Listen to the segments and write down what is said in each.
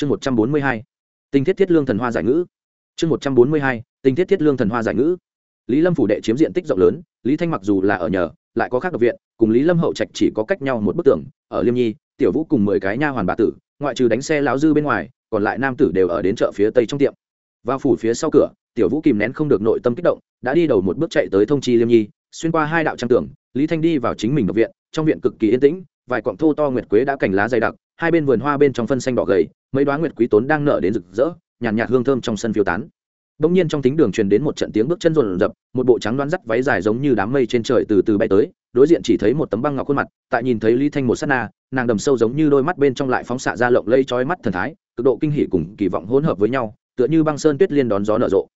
chương một trăm bốn mươi hai tình thiết thiết lương thần hoa giải ngữ. Chương một trăm bốn mươi hai tình thiết thiết lương thần hoa giải ngữ. Lý lâm phủ đệ chiếm diện tích rộng lớn, lý thanh mặc dù là ở nhờ, lại có khác độc viện, cùng lý lâm hậu trạch chỉ có cách nhau một bức tường, ở liêm nhi, tiểu vũ cùng mười cái nha hoàn bà tử, ngoại trừ đánh xe láo dư bên ngoài, còn lại nam tử đều ở đến chợ phía tây trong tiệm. Vào phủ phía sau cửa, tiểu vũ kìm nén không được nội tâm kích động, đã đi đầu một bước chạy tới thông chi liêm nhi, xuyên qua hai đạo trang tường, lý thanh đi vào chính mình độc viện, trong viện cực kỳ yên tĩnh, vài cọng thô to nguyệt quế đã cành lá dày đặc hai bên vườn hoa bên trong phân xanh đỏ gầy mấy đoá nguyệt quý tốn đang nở đến rực rỡ nhàn nhạt, nhạt hương thơm trong sân phiêu tán. Bỗng nhiên trong thính đường truyền đến một trận tiếng bước chân rộn rập một bộ trắng đoán dắt váy dài giống như đám mây trên trời từ từ bay tới đối diện chỉ thấy một tấm băng ngọc khuôn mặt tại nhìn thấy lý thanh một sát na nàng đầm sâu giống như đôi mắt bên trong lại phóng xạ ra lộng lây trói mắt thần thái cực độ kinh hỉ cùng kỳ vọng hỗn hợp với nhau tựa như băng sơn tuyết liên đón gió nở rộ.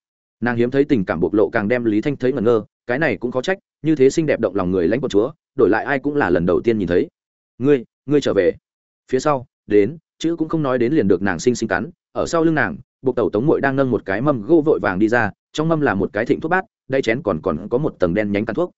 Nàng hiếm thấy tình cảm bộc lộ càng đem lý thanh thấy ngẩn ngơ cái này cũng có trách như thế xinh đẹp động lòng người lãnh quận chúa đổi lại ai cũng là lần đầu tiên nhìn thấy. Ngươi ngươi trở về phía sau, đến, chữ cũng không nói đến liền được nàng sinh sinh cắn, ở sau lưng nàng, buộc tàu tống mội đang nâng một cái mâm gô vội vàng đi ra, trong mâm là một cái thịnh thuốc bát đay chén còn còn có một tầng đen nhánh cắn thuốc.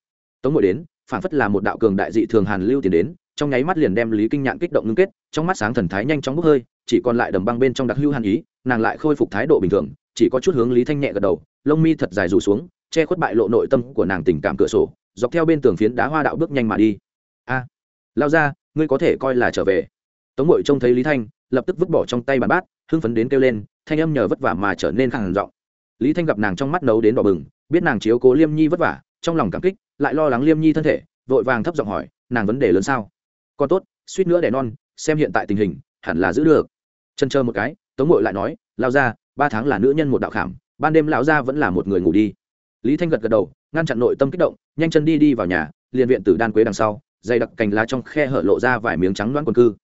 Tống mội đến phản phất là một đạo cường đại dị thường hàn lưu tiền đến, trong nháy mắt liền đem lý kinh nhạn kích động ngưng kết, trong mắt sáng thần thái nhanh chóng bốc hơi, chỉ còn lại đầm băng bên trong đặc hưu hàn ý, nàng lại khôi phục thái độ bình thường, chỉ có chút hướng lý thanh nhẹ gật đầu, lông mi thật dài rủ xuống, che khuất bại lộ nội tâm của nàng tình cảm cửa sổ, dọc theo bên tường phiến đá hoa đạo bước nhanh mà đi. A, lao ra, ngươi có thể coi là trở về tống mội trông thấy lý thanh, lập tức vứt bỏ trong tay bàn bát, hưng phấn đến kêu lên, thanh âm nhờ vất vả mà trở nên khẳng giọng. Lý thanh gặp nàng trong mắt nấu đến đỏ bừng, biết nàng chiếu cố liêm nhi vất vả, trong lòng cảm kích, lại lo lắng liêm nhi thân thể, vội vàng thấp giọng hỏi, nàng vấn đề lớn sao? Còn tốt, suýt nữa đẻ non, xem hiện tại tình hình, hẳn là giữ được. Chân chờ một cái, tống mội lại nói lao ra ba tháng là nữ nhân một đạo khảm, ban đêm lão gia vẫn là một người ngủ đi. Lý thanh gật gật đầu, ngăn chặn nội tâm kích động, nhanh chân đi đi vào nhà, liền viện tử đan quế đằng sau, dày đặc cành lá trong khe hở lộ ra vài miếng trắng loãng quần cư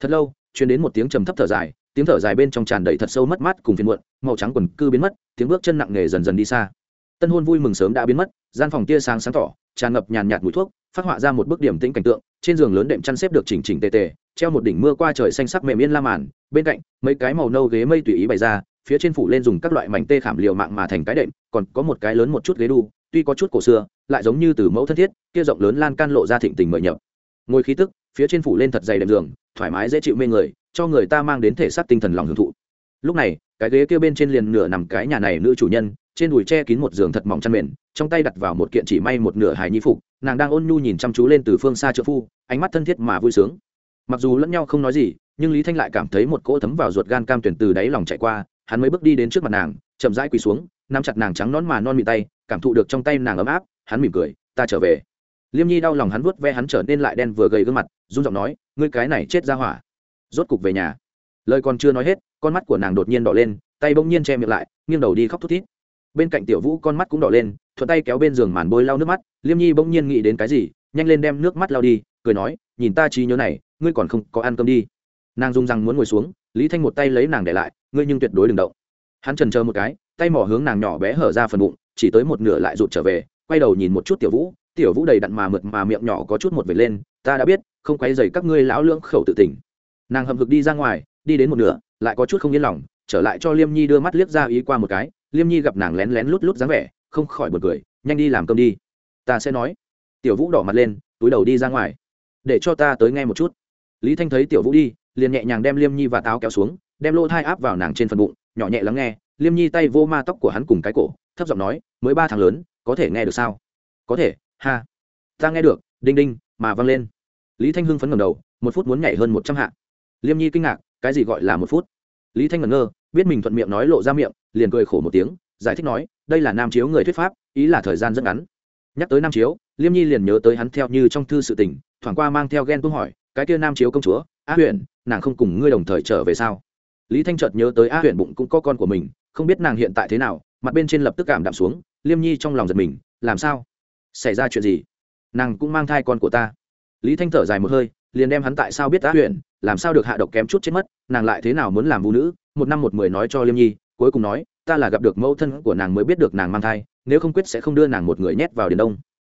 thật lâu chuyển đến một tiếng trầm thấp thở dài, tiếng thở dài bên trong tràn đầy thật sâu mất mát cùng phiền muộn, màu trắng quần cư biến mất, tiếng bước chân nặng nề dần dần đi xa. Tân hôn vui mừng sớm đã biến mất, gian phòng tia sáng sáng tỏ, tràn ngập nhàn nhạt mùi thuốc, phát họa ra một bức điểm tĩnh cảnh tượng, trên giường lớn đệm chăn xếp được chỉnh chỉnh tề tề, treo một đỉnh mưa qua trời xanh sắc mềm yên la màn, bên cạnh, mấy cái màu nâu ghế mây tùy ý bày ra, phía trên phủ lên dùng các loại mảnh tê khảm liều mạng mà thành cái đệm, còn có một cái lớn một chút ghế đu, tuy có chút cổ xưa, lại giống như từ mẫu thân thiết, kia rộng lớn lan can lộ ra thịnh tình mời nhập ngồi khí tức, phía trên phủ lên thật dày đệm giường, thoải mái dễ chịu mê người, cho người ta mang đến thể xác tinh thần lòng hưởng thụ. Lúc này, cái ghế kia bên trên liền nửa nằm cái nhà này nữ chủ nhân, trên đùi che kín một giường thật mỏng chăn mền, trong tay đặt vào một kiện chỉ may một nửa hài nhi phục, nàng đang ôn nhu nhìn chăm chú lên từ phương xa trợ phu, ánh mắt thân thiết mà vui sướng. Mặc dù lẫn nhau không nói gì, nhưng lý thanh lại cảm thấy một cỗ thấm vào ruột gan cam tuyển từ đáy lòng chạy qua, hắn mới bước đi đến trước mặt nàng, chậm rãi quỳ xuống, nắm chặt nàng trắng nón mà non mị tay, cảm thụ được trong tay nàng ấm áp, hắn mỉm cười, ta trở về liêm nhi đau lòng hắn vuốt ve hắn trở nên lại đen vừa gầy gương mặt, run giọng nói, ngươi cái này chết ra hỏa. Rốt cục về nhà. Lời còn chưa nói hết, con mắt của nàng đột nhiên đỏ lên, tay bỗng nhiên che miệng lại, nghiêng đầu đi khóc thút thít. Bên cạnh tiểu vũ con mắt cũng đỏ lên, thuận tay kéo bên giường màn bôi lau nước mắt, liêm nhi bỗng nhiên nghĩ đến cái gì, nhanh lên đem nước mắt lau đi, cười nói, nhìn ta trí nhớ này, ngươi còn không có ăn cơm đi. Nàng dung răng muốn ngồi xuống, lý thanh một tay lấy nàng để lại, ngươi nhưng tuyệt đối đừng động. Hắn trần chờ một cái, tay mỏ hướng nàng nhỏ bé hở ra phần bụng, chỉ tới một nửa lại rụt trở về, quay đầu nhìn một chút tiểu vũ tiểu vũ đầy đặn mà mượt mà miệng nhỏ có chút một vệt lên, ta đã biết, không quay dày các ngươi lão lưỡng khẩu tự tỉnh nàng hầm hực đi ra ngoài, đi đến một nửa, lại có chút không yên lòng, trở lại cho liêm nhi đưa mắt liếc ra ý qua một cái. Liêm nhi gặp nàng lén lén lút lút dáng vẻ, không khỏi bật cười, nhanh đi làm cơm đi. Ta sẽ nói. Tiểu vũ đỏ mặt lên, túi đầu đi ra ngoài. Để cho ta tới nghe một chút. Lý thanh thấy tiểu vũ đi, liền nhẹ nhàng đem liêm nhi và táo kéo xuống, đem lô thai áp vào nàng trên phần bụng, nhỏ nhẹ lắng nghe. Liêm nhi tay vô ma tóc của hắn cùng cái cổ, thấp giọng nói, mới ba tháng lớn, có thể nghe được sao? Có thể ha, ta nghe được, đinh đinh, mà văng lên. Lý thanh hưng phấn ngầm đầu, một phút muốn nhảy hơn một trăm hạ. Liêm nhi kinh ngạc, cái gì gọi là một phút? Lý thanh ngẩn ngơ, biết mình thuận miệng nói lộ ra miệng, liền cười khổ một tiếng, giải thích nói, đây là nam chiếu người thuyết pháp, ý là thời gian rất ngắn. Nhắc tới nam chiếu, liêm nhi liền nhớ tới hắn theo như trong thư sự tình, thoảng qua mang theo ghen tuông hỏi, cái kia nam chiếu công chúa á huyện nàng không cùng ngươi đồng thời trở về sao? Lý thanh chợt nhớ tới á huyện bụng cũng có con của mình, không biết nàng hiện tại thế nào, mặt bên trên lập tức cảm đạm xuống, liêm nhi trong lòng giật mình, làm sao? Xảy ra chuyện gì? Nàng cũng mang thai con của ta. Lý thanh thở dài một hơi, liền đem hắn tại sao biết á huyện làm sao được hạ độc kém chút chết mất, nàng lại thế nào muốn làm vũ nữ? Một năm một mười nói cho liêm nhi, cuối cùng nói, ta là gặp được mẫu thân của nàng mới biết được nàng mang thai, nếu không quyết sẽ không đưa nàng một người nhét vào điền đông.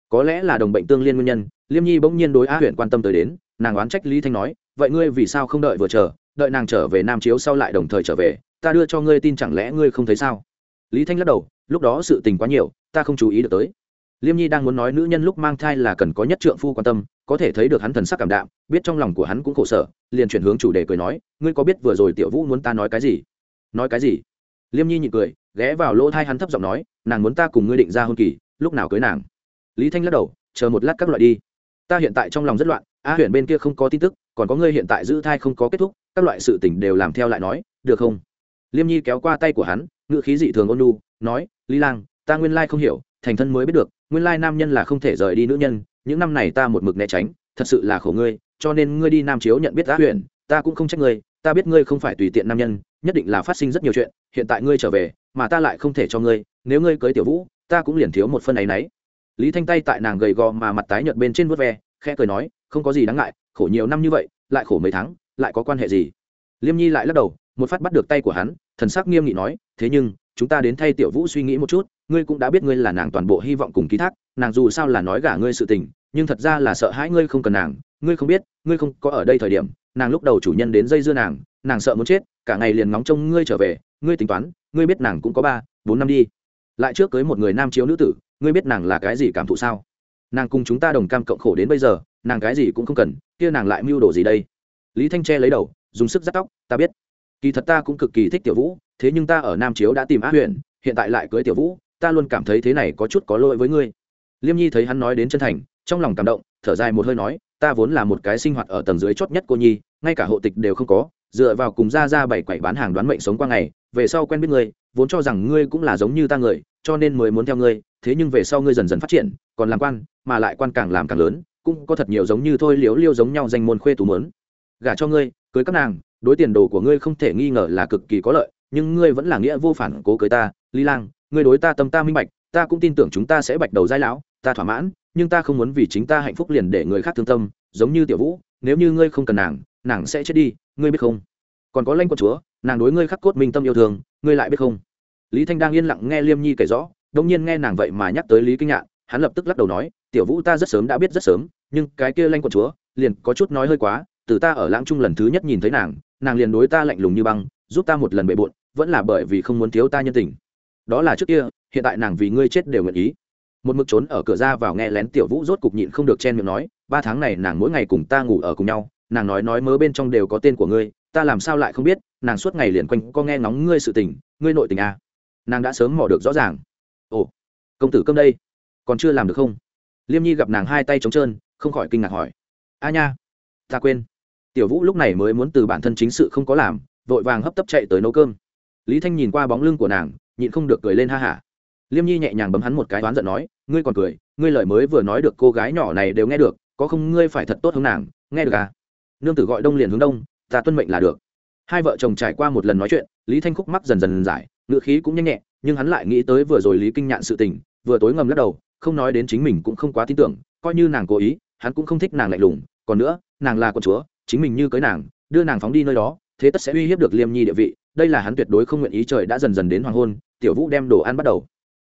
Có lẽ là đồng bệnh tương liên nguyên nhân, liêm nhi bỗng nhiên đối á huyện quan tâm tới đến, nàng oán trách lý thanh nói, vậy ngươi vì sao không đợi vừa chờ, đợi nàng trở về nam chiếu sau lại đồng thời trở về, ta đưa cho ngươi tin chẳng lẽ ngươi không thấy sao? Lý thanh lắc đầu, lúc đó sự tình quá nhiều, ta không chú ý được tới liêm nhi đang muốn nói nữ nhân lúc mang thai là cần có nhất trượng phu quan tâm, có thể thấy được hắn thần sắc cảm đạm, biết trong lòng của hắn cũng khổ sở, liền chuyển hướng chủ đề cười nói, ngươi có biết vừa rồi tiểu vũ muốn ta nói cái gì? Nói cái gì? Liêm nhi nhịn cười, ghé vào lỗ thai hắn thấp giọng nói, nàng muốn ta cùng ngươi định ra hôn kỳ, lúc nào cưới nàng? Lý thanh lắc đầu, chờ một lát các loại đi. Ta hiện tại trong lòng rất loạn, a huyện bên kia không có tin tức, còn có ngươi hiện tại giữ thai không có kết thúc, các loại sự tình đều làm theo lại nói, được không? Liêm nhi kéo qua tay của hắn ngựa khí dị thường ôn nu nói, lý lang, ta nguyên lai không hiểu thành thân mới biết được, nguyên lai nam nhân là không thể rời đi nữ nhân, những năm này ta một mực né tránh, thật sự là khổ ngươi, cho nên ngươi đi nam chiếu nhận biết á huyện ta cũng không trách ngươi, ta biết ngươi không phải tùy tiện nam nhân, nhất định là phát sinh rất nhiều chuyện, hiện tại ngươi trở về, mà ta lại không thể cho ngươi, nếu ngươi cưới tiểu vũ, ta cũng liền thiếu một phân ấy nấy. Lý thanh tay tại nàng gầy gò mà mặt tái nhợt bên trên vớt ve, khẽ cười nói, không có gì đáng ngại, khổ nhiều năm như vậy, lại khổ mấy tháng, lại có quan hệ gì? Liêm nhi lại lắc đầu, một phát bắt được tay của hắn, thần sắc nghiêm nghị nói, thế nhưng, chúng ta đến thay tiểu vũ suy nghĩ một chút ngươi cũng đã biết ngươi là nàng toàn bộ hy vọng cùng ký thác, nàng dù sao là nói gả ngươi sự tình, nhưng thật ra là sợ hãi ngươi không cần nàng, ngươi không biết, ngươi không có ở đây thời điểm, nàng lúc đầu chủ nhân đến dây dưa nàng nàng sợ muốn chết, cả ngày liền ngóng trông ngươi trở về, ngươi tính toán, ngươi biết nàng cũng có ba, bốn năm đi. Lại trước cưới một người nam chiếu nữ tử, ngươi biết nàng là cái gì cảm thụ sao? Nàng cùng chúng ta đồng cam cộng khổ đến bây giờ, nàng cái gì cũng không cần, kia nàng lại mưu đồ gì đây? Lý thanh tre lấy đầu, dùng sức giắt tóc, ta biết. Kỳ thật ta cũng cực kỳ thích tiểu vũ, thế nhưng ta ở nam chiếu đã tìm á huyện hiện tại lại cưới tiểu vũ ta luôn cảm thấy thế này có chút có lỗi với ngươi. Liêm nhi thấy hắn nói đến chân thành, trong lòng cảm động, thở dài một hơi nói, ta vốn là một cái sinh hoạt ở tầng dưới chót nhất cô nhi, ngay cả hộ tịch đều không có, dựa vào cùng ra ra bảy quậy bán hàng đoán mệnh sống qua ngày, về sau quen biết ngươi, vốn cho rằng ngươi cũng là giống như ta người, cho nên mới muốn theo ngươi, thế nhưng về sau ngươi dần dần phát triển, còn làm quan, mà lại quan càng làm càng lớn, cũng có thật nhiều giống như thôi liếu liêu giống nhau danh môn khuê tù mớn. Gả cho ngươi, cưới các nàng, đối tiền đồ của ngươi không thể nghi ngờ là cực kỳ có lợi, nhưng ngươi vẫn là nghĩa vô phản cố cưới ta ly lang ngươi đối ta tâm ta minh bạch, ta cũng tin tưởng chúng ta sẽ bạch đầu giai lão, ta thỏa mãn, nhưng ta không muốn vì chính ta hạnh phúc liền để người khác thương tâm, giống như tiểu vũ, nếu như ngươi không cần nàng nàng sẽ chết đi, ngươi biết không? Còn có lanh của chúa, nàng đối ngươi khắc cốt minh tâm yêu thương, ngươi lại biết không? Lý thanh đang yên lặng nghe liêm nhi kể rõ đông nhiên nghe nàng vậy mà nhắc tới lý kinh nhạn, hắn lập tức lắc đầu nói, tiểu vũ ta rất sớm đã biết rất sớm, nhưng cái kia lanh của chúa, liền có chút nói hơi quá, từ ta ở lãng trung lần thứ nhất nhìn thấy nàng nàng liền đối ta lạnh lùng như băng, giúp ta một lần bề bộn, vẫn là bởi vì không muốn thiếu ta nhân tình đó là trước kia, hiện tại nàng vì ngươi chết đều nguyện ý. Một mực trốn ở cửa ra vào nghe lén tiểu vũ rốt cục nhịn không được chen miệng nói, ba tháng này nàng mỗi ngày cùng ta ngủ ở cùng nhau, nàng nói nói mớ bên trong đều có tên của ngươi, ta làm sao lại không biết, nàng suốt ngày liền quanh có nghe ngóng ngươi sự tình, ngươi nội tình à. nàng đã sớm mò được rõ ràng. Ồ, công tử cơm đây, còn chưa làm được không? Liêm nhi gặp nàng hai tay trống trơn, không khỏi kinh ngạc hỏi. A nha, ta quên. Tiểu vũ lúc này mới muốn từ bản thân chính sự không có làm, vội vàng hấp tấp chạy tới nấu cơm. Lý thanh nhìn qua bóng lưng của nàng nhịn không được cười lên ha hả. Liêm nhi nhẹ nhàng bấm hắn một cái oán giận nói, ngươi còn cười, ngươi lời mới vừa nói được cô gái nhỏ này đều nghe được, có không ngươi phải thật tốt hướng nàng, nghe được à? Nương tử gọi đông liền hướng đông, ta tuân mệnh là được. Hai vợ chồng trải qua một lần nói chuyện, lý thanh khúc mắc dần dần giải, ngựa khí cũng nhanh nhẹ, nhưng hắn lại nghĩ tới vừa rồi lý kinh nhạn sự tình, vừa tối ngầm lắc đầu, không nói đến chính mình cũng không quá tin tưởng, coi như nàng cố ý, hắn cũng không thích nàng lạnh lùng, còn nữa, nàng là con chúa, chính mình như cưới nàng, đưa nàng phóng đi nơi đó, thế tất sẽ uy hiếp được liêm nhi địa vị, đây là hắn tuyệt đối không nguyện ý trời đã dần dần đến hoàng hôn tiểu vũ đem đồ ăn bắt đầu.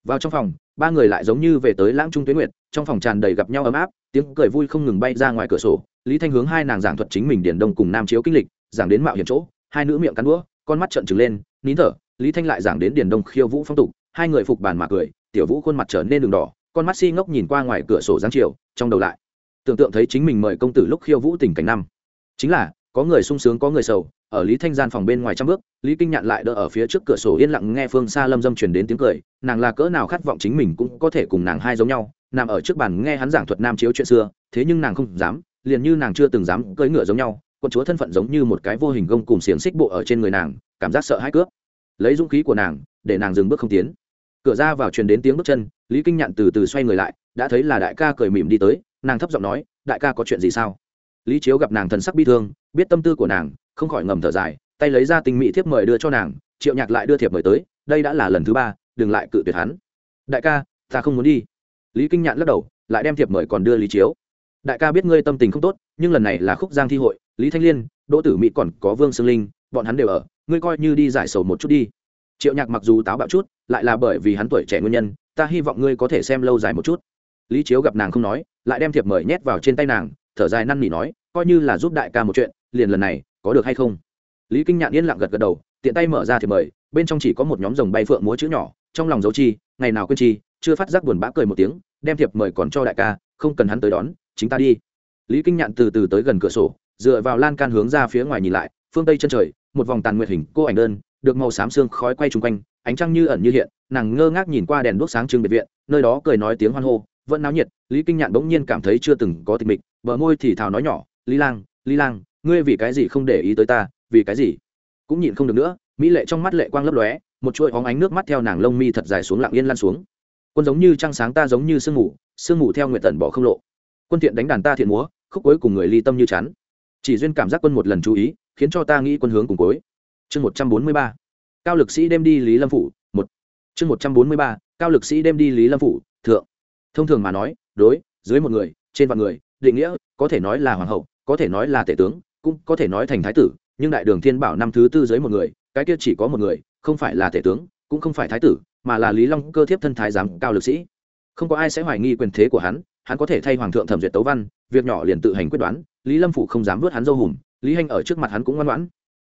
Vào trong phòng, ba người lại giống như về tới lãng trung tuyến nguyệt, trong phòng tràn đầy gặp nhau ấm áp, tiếng cười vui không ngừng bay ra ngoài cửa sổ, lý thanh hướng hai nàng giảng thuật chính mình điền đông cùng nam chiếu kinh lịch, giảng đến mạo hiểm chỗ, hai nữ miệng cắn đũa, con mắt trợn trừng lên, nín thở, lý thanh lại giảng đến điền đông khiêu vũ phong tục, hai người phục bàn mà cười, tiểu vũ khuôn mặt trở nên đường đỏ, con mắt si ngốc nhìn qua ngoài cửa sổ giáng chiều, trong đầu lại, tưởng tượng thấy chính mình mời công tử lúc khiêu vũ tình cảnh năm. Chính là, có người sung sướng có người sầu ở lý thanh gian phòng bên ngoài trăm bước, lý kinh nhạn lại đỡ ở phía trước cửa sổ yên lặng nghe phương xa lâm dâm truyền đến tiếng cười, nàng là cỡ nào khát vọng chính mình cũng có thể cùng nàng hai giống nhau, nằm ở trước bàn nghe hắn giảng thuật nam chiếu chuyện xưa, thế nhưng nàng không dám, liền như nàng chưa từng dám cưỡi ngựa giống nhau, con chúa thân phận giống như một cái vô hình gông cùng xiềng xích bộ ở trên người nàng, cảm giác sợ hãi cướp. Lấy dũng khí của nàng, để nàng dừng bước không tiến. Cửa ra vào truyền đến tiếng bước chân, lý kinh nhạn từ từ xoay người lại, đã thấy là đại ca cười mỉm đi tới, nàng thấp giọng nói, đại ca có chuyện gì sao? Lý chiếu gặp nàng thần sắc bi thương, biết tâm tư của nàng không khỏi ngầm thở dài, tay lấy ra tinh mỹ thiếp mời đưa cho nàng, triệu nhạc lại đưa thiệp mời tới, đây đã là lần thứ ba, đừng lại cự tuyệt hắn. Đại ca, ta không muốn đi. Lý kinh nhạn lắc đầu, lại đem thiệp mời còn đưa lý chiếu. Đại ca biết ngươi tâm tình không tốt, nhưng lần này là khúc giang thi hội, lý thanh liên, đỗ tử mỹ còn có vương sương linh, bọn hắn đều ở, ngươi coi như đi giải sầu một chút đi. Triệu nhạc mặc dù táo bạo chút, lại là bởi vì hắn tuổi trẻ nguyên nhân, ta hy vọng ngươi có thể xem lâu dài một chút. Lý chiếu gặp nàng không nói, lại đem thiệp mời nhét vào trên tay nàng, thở dài năn nỉ nói, coi như là giúp đại ca một chuyện, liền lần này có được hay không? Lý kinh nhạn yên lặng gật gật đầu, tiện tay mở ra thì mời, bên trong chỉ có một nhóm rồng bay phượng múa chữ nhỏ, trong lòng dấu chi, ngày nào quên chi, chưa phát giác buồn bã cười một tiếng, đem thiệp mời còn cho đại ca, không cần hắn tới đón, chính ta đi. Lý kinh nhạn từ từ tới gần cửa sổ, dựa vào lan can hướng ra phía ngoài nhìn lại, phương tây chân trời, một vòng tàn nguyệt hình, cô ảnh đơn, được màu xám xương khói quay chung quanh, ánh trăng như ẩn như hiện, nàng ngơ ngác nhìn qua đèn đuốc sáng trưng biệt viện, nơi đó cười nói tiếng hoan hô, vẫn náo nhiệt, lý kinh nhạn bỗng nhiên cảm thấy chưa từng có tịch mịch, bờ môi thì thào nói nhỏ, lý lang lý lang ngươi vì cái gì không để ý tới ta, vì cái gì? Cũng nhịn không được nữa, mỹ lệ trong mắt lệ quang lấp lóe, một chuỗi hóng ánh nước mắt theo nàng lông mi thật dài xuống lặng yên lan xuống. Quân giống như trăng sáng ta giống như sương mù sương mù theo nguyện tần bỏ không lộ. Quân thiện đánh đàn ta thiện múa, khúc cuối cùng người ly tâm như chắn. Chỉ duyên cảm giác quân một lần chú ý, khiến cho ta nghĩ quân hướng cùng cuối. Chương một trăm bốn mươi ba. Cao lực sĩ đem đi lý lâm phủ, một. Chương một trăm bốn mươi ba. Cao lực sĩ đem đi lý lâm phủ, thượng. Thông thường mà nói, đối, dưới một người, trên vạn người, định nghĩa, có thể nói là hoàng hậu, có thể nói là tể tướng cũng có thể nói thành thái tử, nhưng đại đường thiên bảo năm thứ tư dưới một người, cái kia chỉ có một người, không phải là thể tướng, cũng không phải thái tử, mà là lý long cơ thiếp thân thái giám cao lực sĩ. Không có ai sẽ hoài nghi quyền thế của hắn hắn có thể thay hoàng thượng thẩm duyệt tấu văn, việc nhỏ liền tự hành quyết đoán, lý lâm phủ không dám vớt hắn dâu hùm, lý hanh ở trước mặt hắn cũng ngoan ngoãn.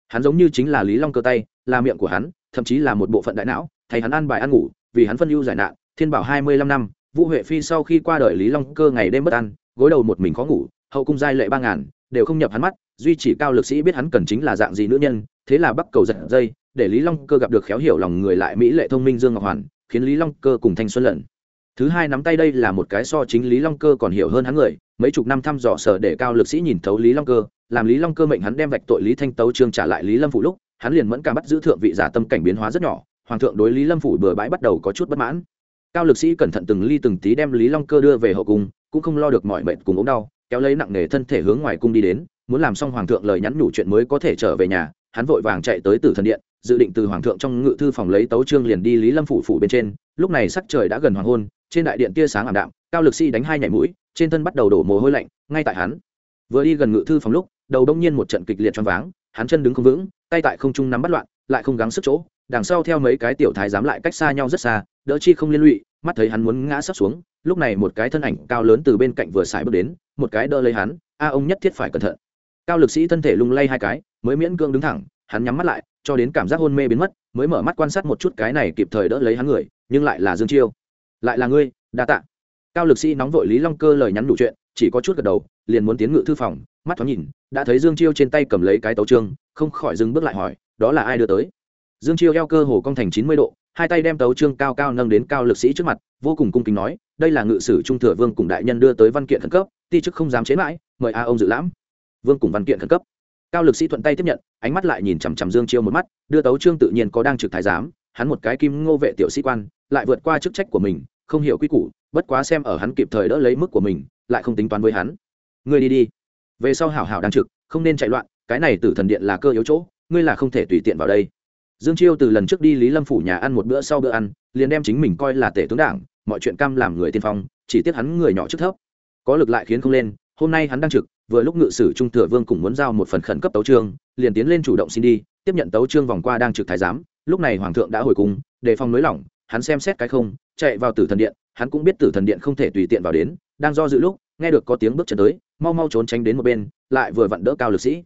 Hắn giống như chính là lý long cơ tay, là miệng của hắn, thậm chí là một bộ phận đại não, thay hắn ăn bài ăn ngủ, vì hắn phân ưu giải nạn, thiên bảo hai mươi lăm năm, vũ huệ phi sau khi qua đời lý long cơ ngày đêm bất ăn gối đầu một mình khó ngủ, hậu cung giai lệ ba ngàn, đều không nhập hắn mắt duy chỉ cao lực sĩ biết hắn cần chính là dạng gì nữ nhân, thế là bắc cầu giật dây, để lý long cơ gặp được khéo hiểu lòng người lại mỹ lệ thông minh dương ngọc hoàn, khiến lý long cơ cùng thanh xuân lận. Thứ hai nắm tay đây là một cái so chính lý long cơ còn hiểu hơn hắn người, mấy chục năm thăm dò sở để cao lực sĩ nhìn thấu lý long cơ, làm lý long cơ mệnh hắn đem vạch tội lý thanh tấu trương trả lại lý lâm phủ lúc, hắn liền mẫn cả bắt giữ thượng vị giả tâm cảnh biến hóa rất nhỏ, hoàng thượng đối lý lâm phủ bừa bãi bắt đầu có chút bất mãn. Cao lực sĩ cẩn thận từng ly từng tí đem lý long cơ đưa về hậu cung, cũng không lo được mọi mệnh cùng ốm đau, kéo lấy nặng nề thân thể hướng ngoài cung đi đến muốn làm xong hoàng thượng lời nhắn nhủ chuyện mới có thể trở về nhà, hắn vội vàng chạy tới tử thần điện, dự định từ hoàng thượng trong ngự thư phòng lấy tấu trương liền đi lý lâm phủ phủ bên trên. Lúc này sắc trời đã gần hoàng hôn, trên đại điện tia sáng ảm đạm, cao lực sĩ đánh hai nhảy mũi, trên thân bắt đầu đổ mồ hôi lạnh, ngay tại hắn. Vừa đi gần ngự thư phòng lúc, đầu đông nhiên một trận kịch liệt choáng váng, hắn chân đứng không vững, tay tại không trung nắm bắt loạn, lại không gắng sức chỗ, đằng sau theo mấy cái tiểu thái giám lại cách xa nhau rất xa, đỡ chi không liên lụy, mắt thấy hắn muốn ngã sắp xuống, lúc này một cái thân ảnh cao lớn từ bên cạnh vừa xài bước đến, một cái đỡ lấy hắn, a ông nhất thiết phải cẩn thận cao lực sĩ thân thể lung lay hai cái, mới miễn cưỡng đứng thẳng, hắn nhắm mắt lại, cho đến cảm giác hôn mê biến mất, mới mở mắt quan sát một chút cái này kịp thời đỡ lấy hắn người, nhưng lại là dương chiêu. Lại là ngươi, đa tạ. Cao lực sĩ nóng vội lý long cơ lời nhắn đủ chuyện, chỉ có chút gật đầu, liền muốn tiến ngự thư phòng, mắt thoáng nhìn, đã thấy dương chiêu trên tay cầm lấy cái tấu trương không khỏi dừng bước lại hỏi, đó là ai đưa tới? Dương chiêu eo cơ hồ cong thành chín mươi độ, hai tay đem tấu trương cao cao nâng đến cao lực sĩ trước mặt, vô cùng cung kính nói, đây là ngự sử trung thừa vương cùng đại nhân đưa tới văn kiện khẩn cấp, ti chức không dám chế mãi, mời a ông dự lãm vương cùng văn kiện khẩn cấp. Cao lực sĩ thuận tay tiếp nhận, ánh mắt lại nhìn chằm chằm dương chiêu một mắt, đưa tấu trương tự nhiên có đang trực thái giám, hắn một cái kim ngô vệ tiểu sĩ quan, lại vượt qua chức trách của mình, không hiểu quy củ, bất quá xem ở hắn kịp thời đỡ lấy mức của mình, lại không tính toán với hắn. Ngươi đi đi. Về sau hảo hảo đang trực, không nên chạy loạn, cái này tử thần điện là cơ yếu chỗ, ngươi là không thể tùy tiện vào đây. Dương chiêu từ lần trước đi lý lâm phủ nhà ăn một bữa sau bữa ăn, liền đem chính mình coi là tể tướng đảng, mọi chuyện cam làm người tiên phong, chỉ tiếc hắn người nhỏ chức thấp. Có lực lại khiến không lên, hôm nay hắn đang trực vừa lúc ngự sử trung thừa vương cùng muốn giao một phần khẩn cấp tấu trương, liền tiến lên chủ động xin đi, tiếp nhận tấu trương vòng qua đang trực thái giám. Lúc này hoàng thượng đã hồi cung, đề phòng nới lỏng, hắn xem xét cái không, chạy vào tử thần điện, hắn cũng biết tử thần điện không thể tùy tiện vào đến, đang do dự lúc, nghe được có tiếng bước chân tới, mau mau trốn tránh đến một bên, lại vừa vặn đỡ cao lực sĩ.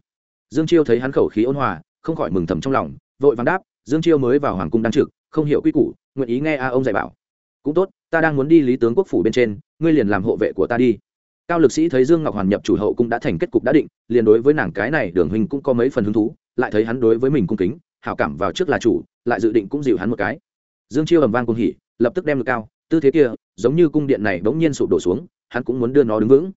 Dương chiêu thấy hắn khẩu khí ôn hòa, không khỏi mừng thầm trong lòng, vội vàng đáp, dương chiêu mới vào hoàng cung đang trực, không hiểu quy củ, nguyện ý nghe a ông dạy bảo. Cũng tốt, ta đang muốn đi lý tướng quốc phủ bên trên, ngươi liền làm hộ vệ của ta đi cao lực sĩ thấy dương ngọc hoàn nhập chủ hậu cũng đã thành kết cục đã định, liền đối với nàng cái này đường huynh cũng có mấy phần hứng thú, lại thấy hắn đối với mình cung kính, hảo cảm vào trước là chủ, lại dự định cũng dịu hắn một cái. Dương chiêu ầm vang cung hỉ, lập tức đem lực cao, tư thế kia, giống như cung điện này bỗng nhiên sụp đổ xuống, hắn cũng muốn đưa nó đứng vững.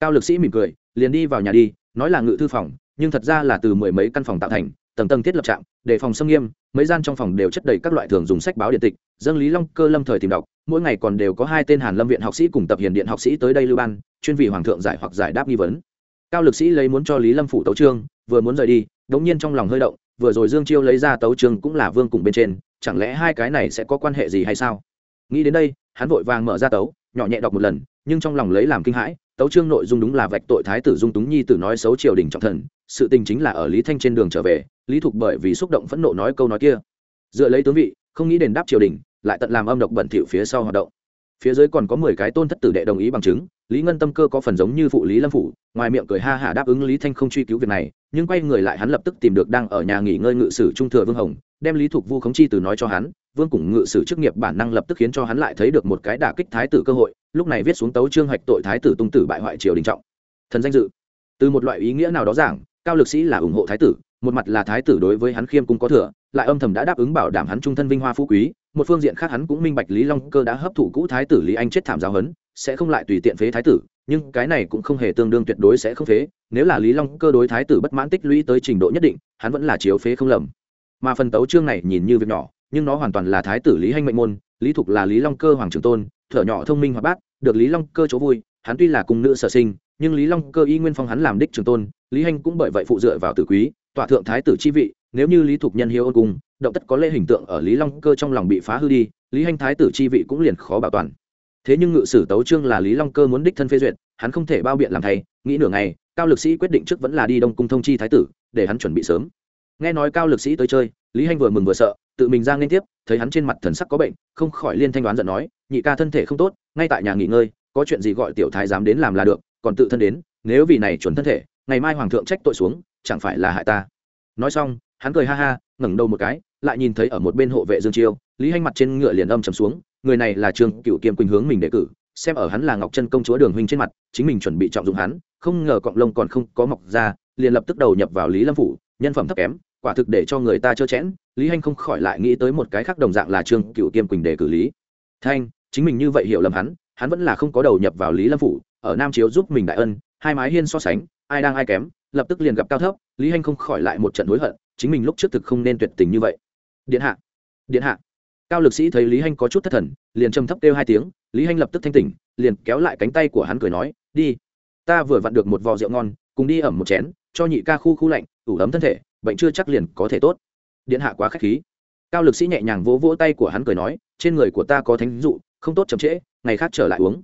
Cao lực sĩ mỉm cười, liền đi vào nhà đi, nói là ngự thư phòng, nhưng thật ra là từ mười mấy căn phòng tạo thành, tầng tầng thiết lập trạm, để phòng xâm nghiêm mấy gian trong phòng đều chất đầy các loại thường dùng sách báo điện tịch, dân lý long cơ lâm thời tìm đọc, mỗi ngày còn đều có hai tên hàn lâm viện học sĩ cùng tập hiền điện học sĩ tới đây lưu ban, chuyên vì hoàng thượng giải hoặc giải đáp nghi vấn. Cao lực sĩ lấy muốn cho lý lâm phủ tấu trương vừa muốn rời đi, đống nhiên trong lòng hơi động, vừa rồi dương chiêu lấy ra tấu trương cũng là vương cùng bên trên, chẳng lẽ hai cái này sẽ có quan hệ gì hay sao? Nghĩ đến đây, hắn vội vàng mở ra tấu, nhỏ nhẹ đọc một lần nhưng trong lòng lấy làm kinh hãi, tấu trương nội dung đúng là vạch tội thái tử dung túng nhi tử nói xấu triều đình trọng thần, sự tình chính là ở lý thanh trên đường trở về, lý thục bởi vì xúc động phẫn nộ nói câu nói kia. Dựa lấy tướng vị, không nghĩ đền đáp triều đình, lại tận làm âm độc bẩn thỉu phía sau hoạt động. Phía dưới còn có mười cái tôn thất tử đệ đồng ý bằng chứng, lý ngân tâm cơ có phần giống như phụ lý lâm phủ, ngoài miệng cười ha hả đáp ứng lý thanh không truy cứu việc này, nhưng quay người lại hắn lập tức tìm được đang ở nhà nghỉ ngơi ngự sử trung thừa vương hồng, đem lý thục vu khống chi từ nói cho hắn, vương cùng ngự sử chức nghiệp bản năng lập tức khiến cho hắn lại thấy được một cái đả kích thái tử cơ hội lúc này viết xuống tấu trương hoạch tội thái tử tung tử bại hoại triều đình trọng. Thần danh dự. Từ một loại ý nghĩa nào đó giảng, cao lực sĩ là ủng hộ thái tử, một mặt là thái tử đối với hắn khiêm cung có thừa, lại âm thầm đã đáp ứng bảo đảm hắn trung thân vinh hoa phú quý, một phương diện khác hắn cũng minh bạch lý long cơ đã hấp thụ cũ thái tử lý anh chết thảm giáo hấn sẽ không lại tùy tiện phế thái tử, nhưng cái này cũng không hề tương đương tuyệt đối sẽ không phế, nếu là lý long cơ đối thái tử bất mãn tích lũy tới trình độ nhất định, hắn vẫn là chiếu phế không lầm. Mà phần tấu chương này nhìn như việc nhỏ, nhưng nó hoàn toàn là thái tử lý hanh mệnh môn, lý thục là lý long cơ hoàng trường tôn, thở nhỏ thông minh hoạt bát được lý long cơ chỗ vui, hắn tuy là cung nữ sở sinh, nhưng lý long cơ y nguyên phong hắn làm đích trường tôn, lý hanh cũng bởi vậy phụ dựa vào tử quý, tọa thượng thái tử chi vị, nếu như lý thục nhân hiếu ôn cung, động tất có lễ hình tượng ở lý long cơ trong lòng bị phá hư đi, lý hanh thái tử chi vị cũng liền khó bảo toàn. Thế nhưng ngự sử tấu trương là lý long cơ muốn đích thân phê duyệt, hắn không thể bao biện làm thay, nghĩ nửa ngày, cao lực sĩ quyết định trước vẫn là đi đông cung thông chi thái tử, để hắn chuẩn bị sớm. Nghe nói cao lực sĩ tới chơi, lý hanh vừa mừng vừa sợ, tự mình ra liên tiếp, thấy hắn trên mặt thần sắc có bệnh, không khỏi liên thanh đoán giận nói, nhị ca thân thể không tốt ngay tại nhà nghỉ ngơi, có chuyện gì gọi tiểu thái dám đến làm là được, còn tự thân đến, nếu vì này chuẩn thân thể, ngày mai hoàng thượng trách tội xuống, chẳng phải là hại ta. Nói xong, hắn cười ha ha, ngẩng đầu một cái, lại nhìn thấy ở một bên hộ vệ dương chiêu, lý hanh mặt trên ngựa liền âm trầm xuống, người này là trương cựu kiêm quỳnh hướng mình đề cử, xem ở hắn là ngọc chân công chúa đường huynh trên mặt, chính mình chuẩn bị trọng dụng hắn, không ngờ cọng lông còn không có mọc ra, liền lập tức đầu nhập vào lý lâm phủ, nhân phẩm thấp kém, quả thực để cho người ta trơ chẽn, lý hanh không khỏi lại nghĩ tới một cái khác đồng dạng là trương cựu kiêm quỳnh đề cử lý. Thanh chính mình như vậy hiểu lầm hắn hắn vẫn là không có đầu nhập vào lý lâm phủ, ở nam chiếu giúp mình đại ân, hai mái hiên so sánh, ai đang ai kém, lập tức liền gặp cao thấp, lý hanh không khỏi lại một trận hối hận, chính mình lúc trước thực không nên tuyệt tình như vậy. Điện hạ điện hạ. Cao lực sĩ thấy lý hanh có chút thất thần, liền trầm thấp kêu hai tiếng, lý hanh lập tức thanh tỉnh, liền kéo lại cánh tay của hắn cười nói, đi, ta vừa vặn được một vò rượu ngon, cùng đi ẩm một chén, cho nhị ca khu khu lạnh, ủ ấm thân thể, bệnh chưa chắc liền có thể tốt. Điện hạ quá k h á c h khí. Cao lực sĩ nhẹ nhàng vỗ vỗ tay của hắn cười nói, trên người của ta có thánh dụ không tốt chậm trễ, ngày khác trở lại uống.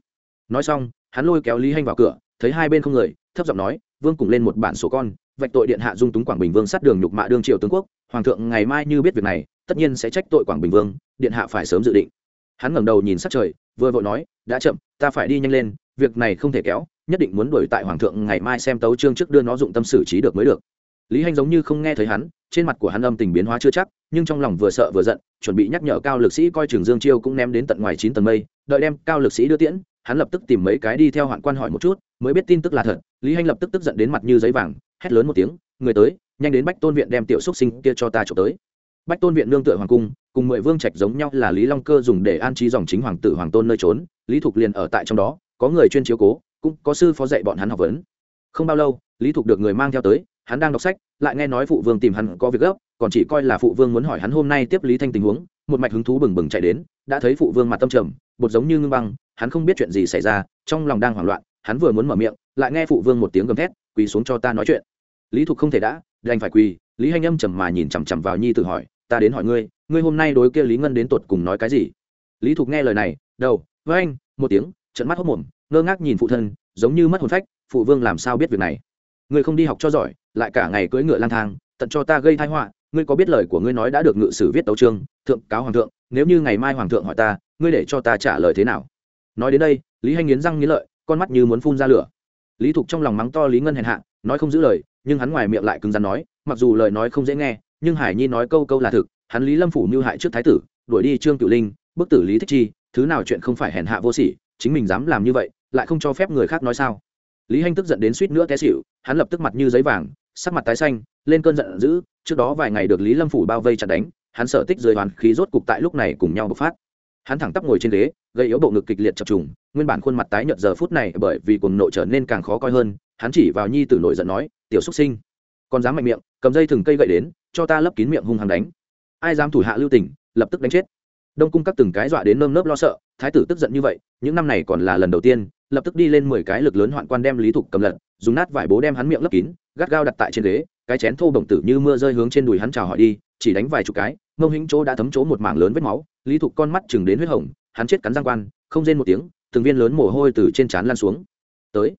Nói xong, hắn lôi kéo lý hanh vào cửa, thấy hai bên không người, thấp giọng nói, vương cùng lên một bản số con, vạch tội điện hạ dung túng quảng bình vương sát đường nhục mạ đương triều tướng quốc, hoàng thượng ngày mai như biết việc này, tất nhiên sẽ trách tội quảng bình vương, điện hạ phải sớm dự định. Hắn ngẩng đầu nhìn sát trời, vừa vội nói, đã chậm, ta phải đi nhanh lên, việc này không thể kéo, nhất định muốn đuổi tại hoàng thượng ngày mai xem tấu chương trước đưa nó dụng tâm xử trí được mới được. Lý hanh giống như không nghe thấy hắn, trên mặt của hắn âm tình biến hóa chưa chắc nhưng trong lòng vừa sợ vừa giận, chuẩn bị nhắc nhở cao lực sĩ coi trường dương chiêu cũng ném đến tận ngoài chín tầng mây, đợi đem cao lực sĩ đưa tiễn, hắn lập tức tìm mấy cái đi theo hoạn quan hỏi một chút, mới biết tin tức là thật, lý hanh lập tức tức giận đến mặt như giấy vàng, hét lớn một tiếng, người tới, nhanh đến bách tôn viện đem tiểu xúc sinh kia cho ta trộm tới. Bách tôn viện nương tựa hoàng cung, cùng mười vương trạch giống nhau là lý long cơ dùng để an trí dòng chính hoàng tử hoàng tôn nơi trốn, lý thục liền ở tại trong đó, có người chuyên chiếu cố, cũng có sư phó dạy bọn hắn học vấn. Không bao lâu, lý thục được người mang theo tới hắn đang đọc sách, lại nghe nói phụ vương tìm hắn có việc gấp, còn chỉ coi là phụ vương muốn hỏi hắn hôm nay tiếp lý thanh tình huống, một mạch hứng thú bừng bừng chạy đến, đã thấy phụ vương mặt tâm trầm, bột giống như ngưng băng, hắn không biết chuyện gì xảy ra, trong lòng đang hoảng loạn, hắn vừa muốn mở miệng, lại nghe phụ vương một tiếng gầm thét, quỳ xuống cho ta nói chuyện. Lý thục không thể đã, đành phải quỳ, lý hanh âm trầm mà nhìn chằm chằm vào nhi tự hỏi, ta đến hỏi ngươi ngươi hôm nay đối kia lý ngân đến tột cùng nói cái gì? Lý thục nghe lời này, đầu với anh một tiếng trận mắt hốc mồm, ngơ ngác nhìn phụ thân, giống như mất hồn phách, phụ vương làm sao biết việc này? Ngươi không đi học cho giỏi lại cả ngày cưỡi ngựa lang thang, tận cho ta gây tai họa, ngươi có biết lời của ngươi nói đã được ngự sử viết tấu trương thượng cáo hoàng thượng, nếu như ngày mai hoàng thượng hỏi ta, ngươi để cho ta trả lời thế nào? Nói đến đây, lý hanh nghiến răng nghiến lợi, con mắt như muốn phun ra lửa. Lý thục trong lòng mắng to lý ngân hèn hạ, nói không giữ lời, nhưng hắn ngoài miệng lại cứng rắn nói, mặc dù lời nói không dễ nghe, nhưng hải nhi nói câu câu là thực, hắn lý lâm phủ mưu hại trước thái tử, đuổi đi trương cửu linh, bức tử lý thích chi, thứ nào chuyện không phải hèn hạ vô sỉ, chính mình dám làm như vậy, lại không cho phép người khác nói sao? Lý hanh tức giận đến suýt nữa té xịu hắn lập tức mặt như giấy vàng sắc mặt tái xanh, lên cơn giận dữ, trước đó vài ngày được lý lâm phủ bao vây chặt đánh, hắn sở tích rời hoàn khí rốt cục tại lúc này cùng nhau bộc phát. Hắn thẳng tắp ngồi trên ghế, gây yếu bộ ngực kịch liệt chập trùng, nguyên bản khuôn mặt tái nhợt giờ phút này bởi vì cuồng nộ trở nên càng khó coi hơn, hắn chỉ vào nhi tử nổi giận nói, tiểu xúc sinh còn dám mạnh miệng, cầm dây thừng cây gậy đến, cho ta lấp kín miệng hung hăng đánh. Ai dám thủ hạ lưu tình, lập tức đánh chết. Đông cung các từng cái dọa đến nơm nớp lo sợ, thái tử tức giận như vậy, những năm này còn là lần đầu tiên, lập tức đi lên mười cái lực lớn hoạn quan đem lý thục cầm lật, dùng nát vải bố đem hắn miệng lấp kín gắt gao đặt tại trên ghế, cái chén thô bổng tử như mưa rơi hướng trên đùi hắn chào hỏi đi, chỉ đánh vài chục cái mông hĩnh chỗ đã thấm chỗ một mảng lớn vết máu, lý thục con mắt chừng đến huyết hồng, hắn chết cắn răng quan, không rên một tiếng, từng viên lớn mồ hôi từ trên trán lan xuống. Tới,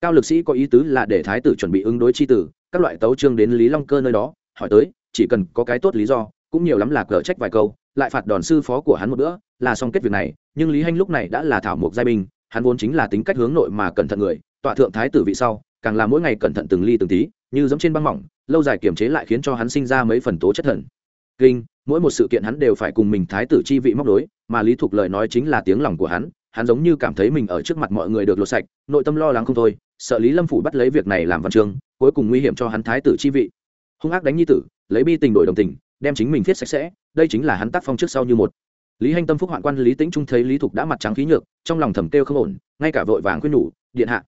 cao lực sĩ có ý tứ là để thái tử chuẩn bị ứng đối chi tử, các loại tấu trương đến lý long cơ nơi đó, hỏi tới, chỉ cần có cái tốt lý do, cũng nhiều lắm là cờ trách vài câu, lại phạt đòn sư phó của hắn một bữa, là xong kết việc này, nhưng lý hanh lúc này đã là thảo mộc giai binh hắn vốn chính là tính cách hướng nội mà cẩn thận người, tọa thượng thái tử vị sau càng là mỗi ngày cẩn thận từng ly từng tí, như giống trên băng mỏng, lâu dài kiềm chế lại khiến cho hắn sinh ra mấy phần tố chất thần. Kinh, mỗi một sự kiện hắn đều phải cùng mình thái tử chi vị móc đối mà lý thục lời nói chính là tiếng lòng của hắn hắn giống như cảm thấy mình ở trước mặt mọi người được lột sạch, nội tâm lo lắng không thôi, sợ lý lâm phủ bắt lấy việc này làm văn chương, cuối cùng nguy hiểm cho hắn thái tử chi vị. Hung ác đánh nhi tử, lấy bi tình đổi đồng tình, đem chính mình thiết sạch sẽ, đây chính là hắn tác phong trước sau như một. Lý hanh tâm phúc hoạn quan lý tĩnh trung thấy lý thục đã mặt trắng khí nhược, trong lòng thầm kêu không ổn, ngay cả vội vàng khuyên nhủ, điện hạ,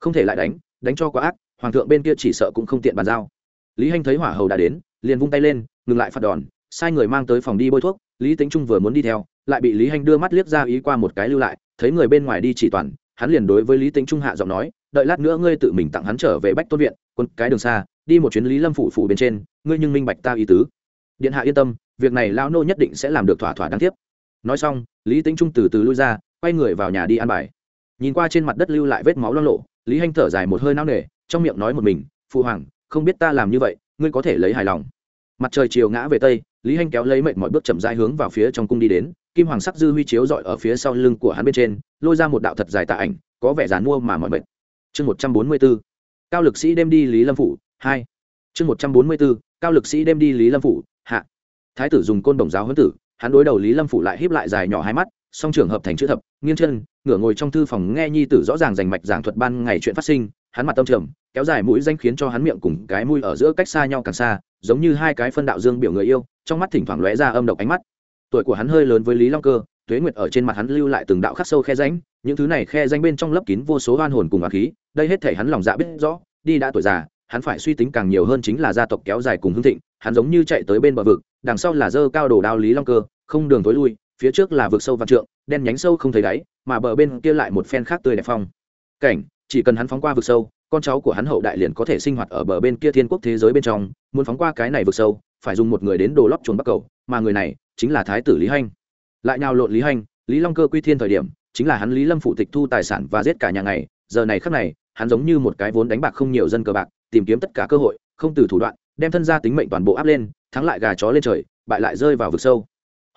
không thể lại đánh đánh cho quá ác, hoàng thượng bên kia chỉ sợ cũng không tiện bàn giao. Lý hanh thấy hỏa hầu đã đến, liền vung tay lên, ngừng lại phạt đòn, sai người mang tới phòng đi bôi thuốc, lý tính trung vừa muốn đi theo, lại bị lý hanh đưa mắt liếc ra ý qua một cái lưu lại, thấy người bên ngoài đi chỉ toàn, hắn liền đối với lý tính trung hạ giọng nói, đợi lát nữa ngươi tự mình tặng hắn trở về bách tôn viện, quân cái đường xa, đi một chuyến lý lâm phủ phủ bên trên, ngươi nhưng minh bạch ta ý tứ. Điện hạ yên tâm, việc này lão nô nhất định sẽ làm được thỏa thỏa đáng tiếc. Nói xong, lý tính trung từ từ lui ra, quay người vào nhà đi ăn bài. Nhìn qua trên mặt đất lưu lại vết máu lo lộ lý hanh thở dài một hơi nao nề, trong miệng nói một mình phụ hoàng, không biết ta làm như vậy, ngươi có thể lấy hài lòng. Mặt trời chiều ngã về tây, lý hanh kéo lấy mệnh mọi bước chậm rãi hướng vào phía trong cung đi đến, kim hoàng sắc dư huy chiếu dọi ở phía sau lưng của hắn bên trên, lôi ra một đạo thật dài tạ ảnh, có vẻ dán mua mà mọi mệnh chương một trăm bốn mươi b ố cao lực sĩ đem đi lý lâm phủ, hai. Chương một trăm bốn mươi b ố cao lực sĩ đem đi lý lâm phủ, hạ. Thái tử dùng côn đồng giáo huấn tử, hắn đối đầu lý lâm phủ lại híp lại dài nhỏ hai mắt song trường hợp thành chữ thập, nghiêng chân, ngửa ngồi trong thư phòng nghe nhi tử rõ ràng rành mạch giảng thuật ban ngày chuyện phát sinh, hắn mặt tâm trầm, kéo dài mũi danh khiến cho hắn miệng cùng cái mũi ở giữa cách xa nhau càng xa, giống như hai cái phân đạo dương biểu người yêu, trong mắt thỉnh thoảng lóe ra âm độc ánh mắt. Tuổi của hắn hơi lớn với lý long cơ, tuế nguyệt ở trên mặt hắn lưu lại từng đạo khắc sâu khe ránh những thứ này khe danh bên trong lấp kín vô số oan hồn cùng á khí, đây hết thể hắn lòng dạ biết rõ, đi đã tuổi già, hắn phải suy tính càng nhiều hơn chính là gia tộc kéo dài cùng hương thịnh, hắn giống như chạy tới bên bờ vực, đằng sau là dơ cao đồ đao lý long cơ, không đường tối lui phía trước là vực sâu vạn trượng, đen nhánh sâu không thấy đáy, mà bờ bên kia lại một phen khác tươi đẹp phong. Cảnh, chỉ cần hắn phóng qua vực sâu, con cháu của hắn hậu đại liền có thể sinh hoạt ở bờ bên kia thiên quốc thế giới bên trong, muốn phóng qua cái này vực sâu, phải dùng một người đến đồ lót chuồn bắc cầu, mà người này chính là thái tử lý hanh. Lại nhào lộn lý hanh, lý long cơ quy thiên thời điểm, chính là hắn lý lâm phụ tịch thu tài sản và giết cả nhà ngày, giờ này khắc này, hắn giống như một cái vốn đánh bạc không nhiều dân cờ bạc, tìm kiếm tất cả cơ hội, không từ thủ đoạn, đem thân gia tính mệnh toàn bộ áp lên, thắng lại gà chó lên trời, bại lại rơi vào vực sâu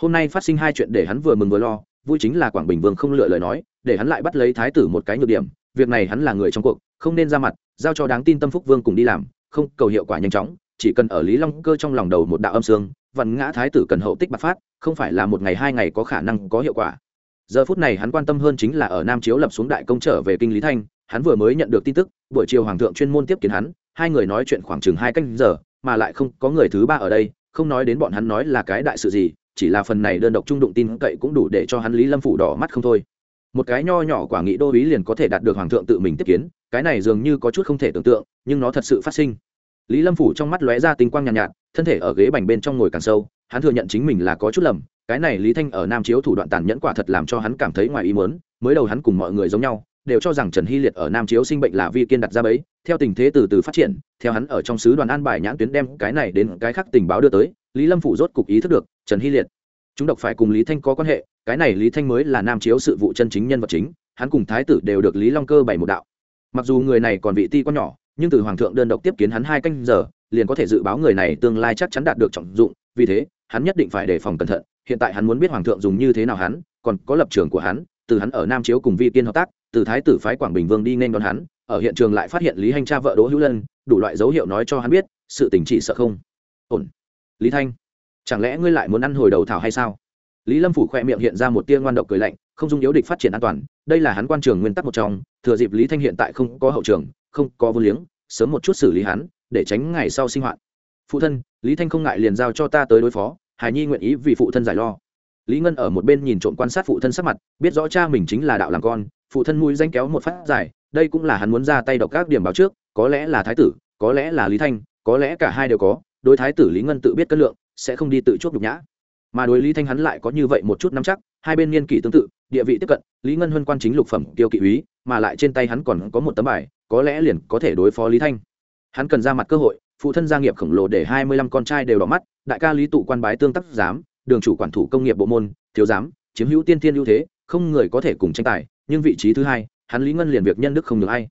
hôm nay phát sinh hai chuyện để hắn vừa mừng vừa lo, vui chính là quảng bình vương không lựa lời nói, để hắn lại bắt lấy thái tử một cái nhược điểm, việc này hắn là người trong cuộc, không nên ra mặt, giao cho đáng tin tâm phúc vương cùng đi làm, không, cầu hiệu quả nhanh chóng, chỉ cần ở lý long cơ trong lòng đầu một đạo âm sương vằn ngã thái tử cần hậu tích bạc phát, không phải là một ngày hai ngày có khả năng có hiệu quả. Giờ phút này hắn quan tâm hơn chính là ở nam chiếu lập xuống đại công trở về kinh lý thanh, hắn vừa mới nhận được tin tức, buổi chiều hoàng thượng chuyên môn tiếp kiến hắn, hai người nói chuyện khoảng chừng hai canh giờ, mà lại không có người thứ ba ở đây, không nói đến bọn hắn nói là cái đại sự gì chỉ là phần này đơn độc trung đụng tin cậy cũng đủ để cho hắn lý lâm phủ đỏ mắt không thôi. Một cái nho nhỏ quả nghị đô ý liền có thể đạt được hoàng thượng tự mình tiếp kiến cái này dường như có chút không thể tưởng tượng nhưng nó thật sự phát sinh. Lý lâm phủ trong mắt lóe ra tinh quang nhàn nhạt, nhạt thân thể ở ghế bành bên trong ngồi càng sâu hắn thừa nhận chính mình là có chút lầm cái này lý thanh ở nam chiếu thủ đoạn tàn nhẫn quả thật làm cho hắn cảm thấy ngoài ý muốn mới đầu hắn cùng mọi người giống nhau đều cho rằng trần hy liệt ở nam chiếu sinh bệnh là vi kiên đặt ra bấy theo tình thế từ từ phát triển theo hắn ở trong sứ đoàn an bài nhãn tuyến đem cái này đến cái khác tình báo đưa tới lý lâm phủ rốt cục ý thức được, trần hy liệt. Chúng độc phải cùng lý thanh có quan hệ, cái này lý thanh mới là nam chiếu sự vụ chân chính nhân vật chính, hắn cùng thái tử đều được lý long cơ bày một đạo. Mặc dù người này còn vị ti con nhỏ, nhưng từ hoàng thượng đơn độc tiếp kiến hắn hai canh giờ, liền có thể dự báo người này tương lai chắc chắn đạt được trọng dụng, vì thế, hắn nhất định phải đề phòng cẩn thận, hiện tại hắn muốn biết hoàng thượng dùng như thế nào hắn, còn có lập trường của hắn, từ hắn ở nam chiếu cùng vi kiên hợp tác, từ thái tử phái quảng bình vương đi nên đón hắn, ở hiện trường lại phát hiện lý hành cha vợ đỗ hữu lân, đủ loại dấu hiệu nói cho hắn biết, sự tình trị sợ không ổn lý thanh, chẳng lẽ ngươi lại muốn ăn hồi đầu thảo hay sao? Lý lâm phủ khoe miệng hiện ra một tia ngoan độc cười lạnh, không dung yếu địch phát triển an toàn, đây là hắn quan trường nguyên tắc một trong, thừa dịp lý thanh hiện tại không có hậu trường, không có vô liếng, sớm một chút xử lý hắn, để tránh ngày sau sinh hoạt phụ thân, lý thanh không ngại liền giao cho ta tới đối phó, hải nhi nguyện ý vì phụ thân giải lo. Lý ngân ở một bên nhìn trộm quan sát phụ thân sắc mặt, biết rõ cha mình chính là đạo làm con, phụ thân mũi danh kéo một phát giải đây cũng là hắn muốn ra tay độc các điểm báo trước, có lẽ là thái tử, có lẽ là lý thanh, có lẽ cả hai đều có đối thái tử lý ngân tự biết cân lượng, sẽ không đi tự chuốc nhục nhã. Mà đối lý thanh hắn lại có như vậy một chút nắm chắc, hai bên niên kỷ tương tự, địa vị tiếp cận, lý ngân huân quan chính lục phẩm tiêu kỵ úy, mà lại trên tay hắn còn có một tấm bài, có lẽ liền có thể đối phó lý thanh. Hắn cần ra mặt cơ hội, phụ thân gia nghiệp khổng lồ để hai mươi lăm con trai đều đỏ mắt, đại ca lý tụ quan bái tương tác giám, đường chủ quản thủ công nghiệp bộ môn, thiếu giám, chiếm hữu tiên tiên ưu thế, không người có thể cùng tranh tài, nhưng vị trí thứ hai, hắn lý ngân liền việc nhân đức không được hay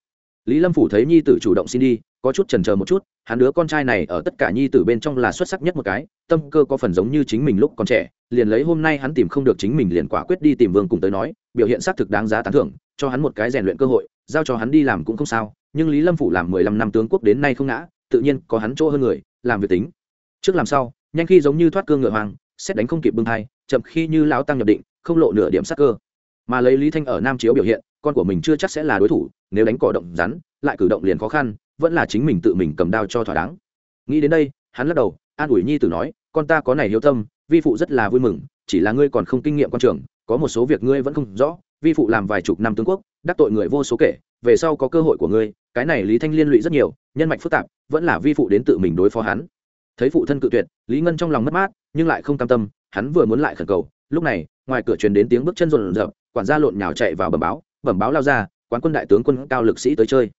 lý lâm phủ thấy nhi tử chủ động xin đi có chút chần chờ một chút, hắn đứa con trai này ở tất cả nhi tử bên trong là xuất sắc nhất một cái, tâm cơ có phần giống như chính mình lúc còn trẻ, liền lấy hôm nay hắn tìm không được chính mình liền quả quyết đi tìm vương cùng tới nói, biểu hiện xác thực đáng giá tán thưởng, cho hắn một cái rèn luyện cơ hội, giao cho hắn đi làm cũng không sao, nhưng lý lâm phủ làm mười lăm năm tướng quốc đến nay không ngã, tự nhiên có hắn chỗ hơn người, làm việc tính. Trước làm sau, nhanh khi giống như thoát cương ngựa hoàng xét đánh không kịp bưng thai, chậm khi như lão tăng nhập định, không lộ nửa điểm sắc cơ. Mà lấy lý thanh ở nam chiếu biểu hiện, con của mình chưa chắc sẽ là đối thủ, nếu đánh cỏ động rắn, lại cử động liền khó khăn vẫn là chính mình tự mình cầm đao cho thỏa đáng. Nghĩ đến đây, hắn lắc đầu, an ủi nhi tử nói, con ta có này hiếu tâm, vi phụ rất là vui mừng, chỉ là ngươi còn không kinh nghiệm quan trường, có một số việc ngươi vẫn không rõ, vi phụ làm vài chục năm tướng quốc, đắc tội người vô số kể, về sau có cơ hội của ngươi, cái này lý thanh liên lụy rất nhiều, nhân mạch phức tạp, vẫn là vi phụ đến tự mình đối phó hắn. Thấy phụ thân cự tuyệt, lý ngân trong lòng mất mát, nhưng lại không cam tâm, hắn vừa muốn lại khẩn cầu, lúc này, ngoài cửa truyền đến tiếng bước chân rộn rợp quản gia lộn nhào chạy vào bẩm báo bẩm báo lao ra, quán quân đại tướng quân cao lực sĩ tới chơi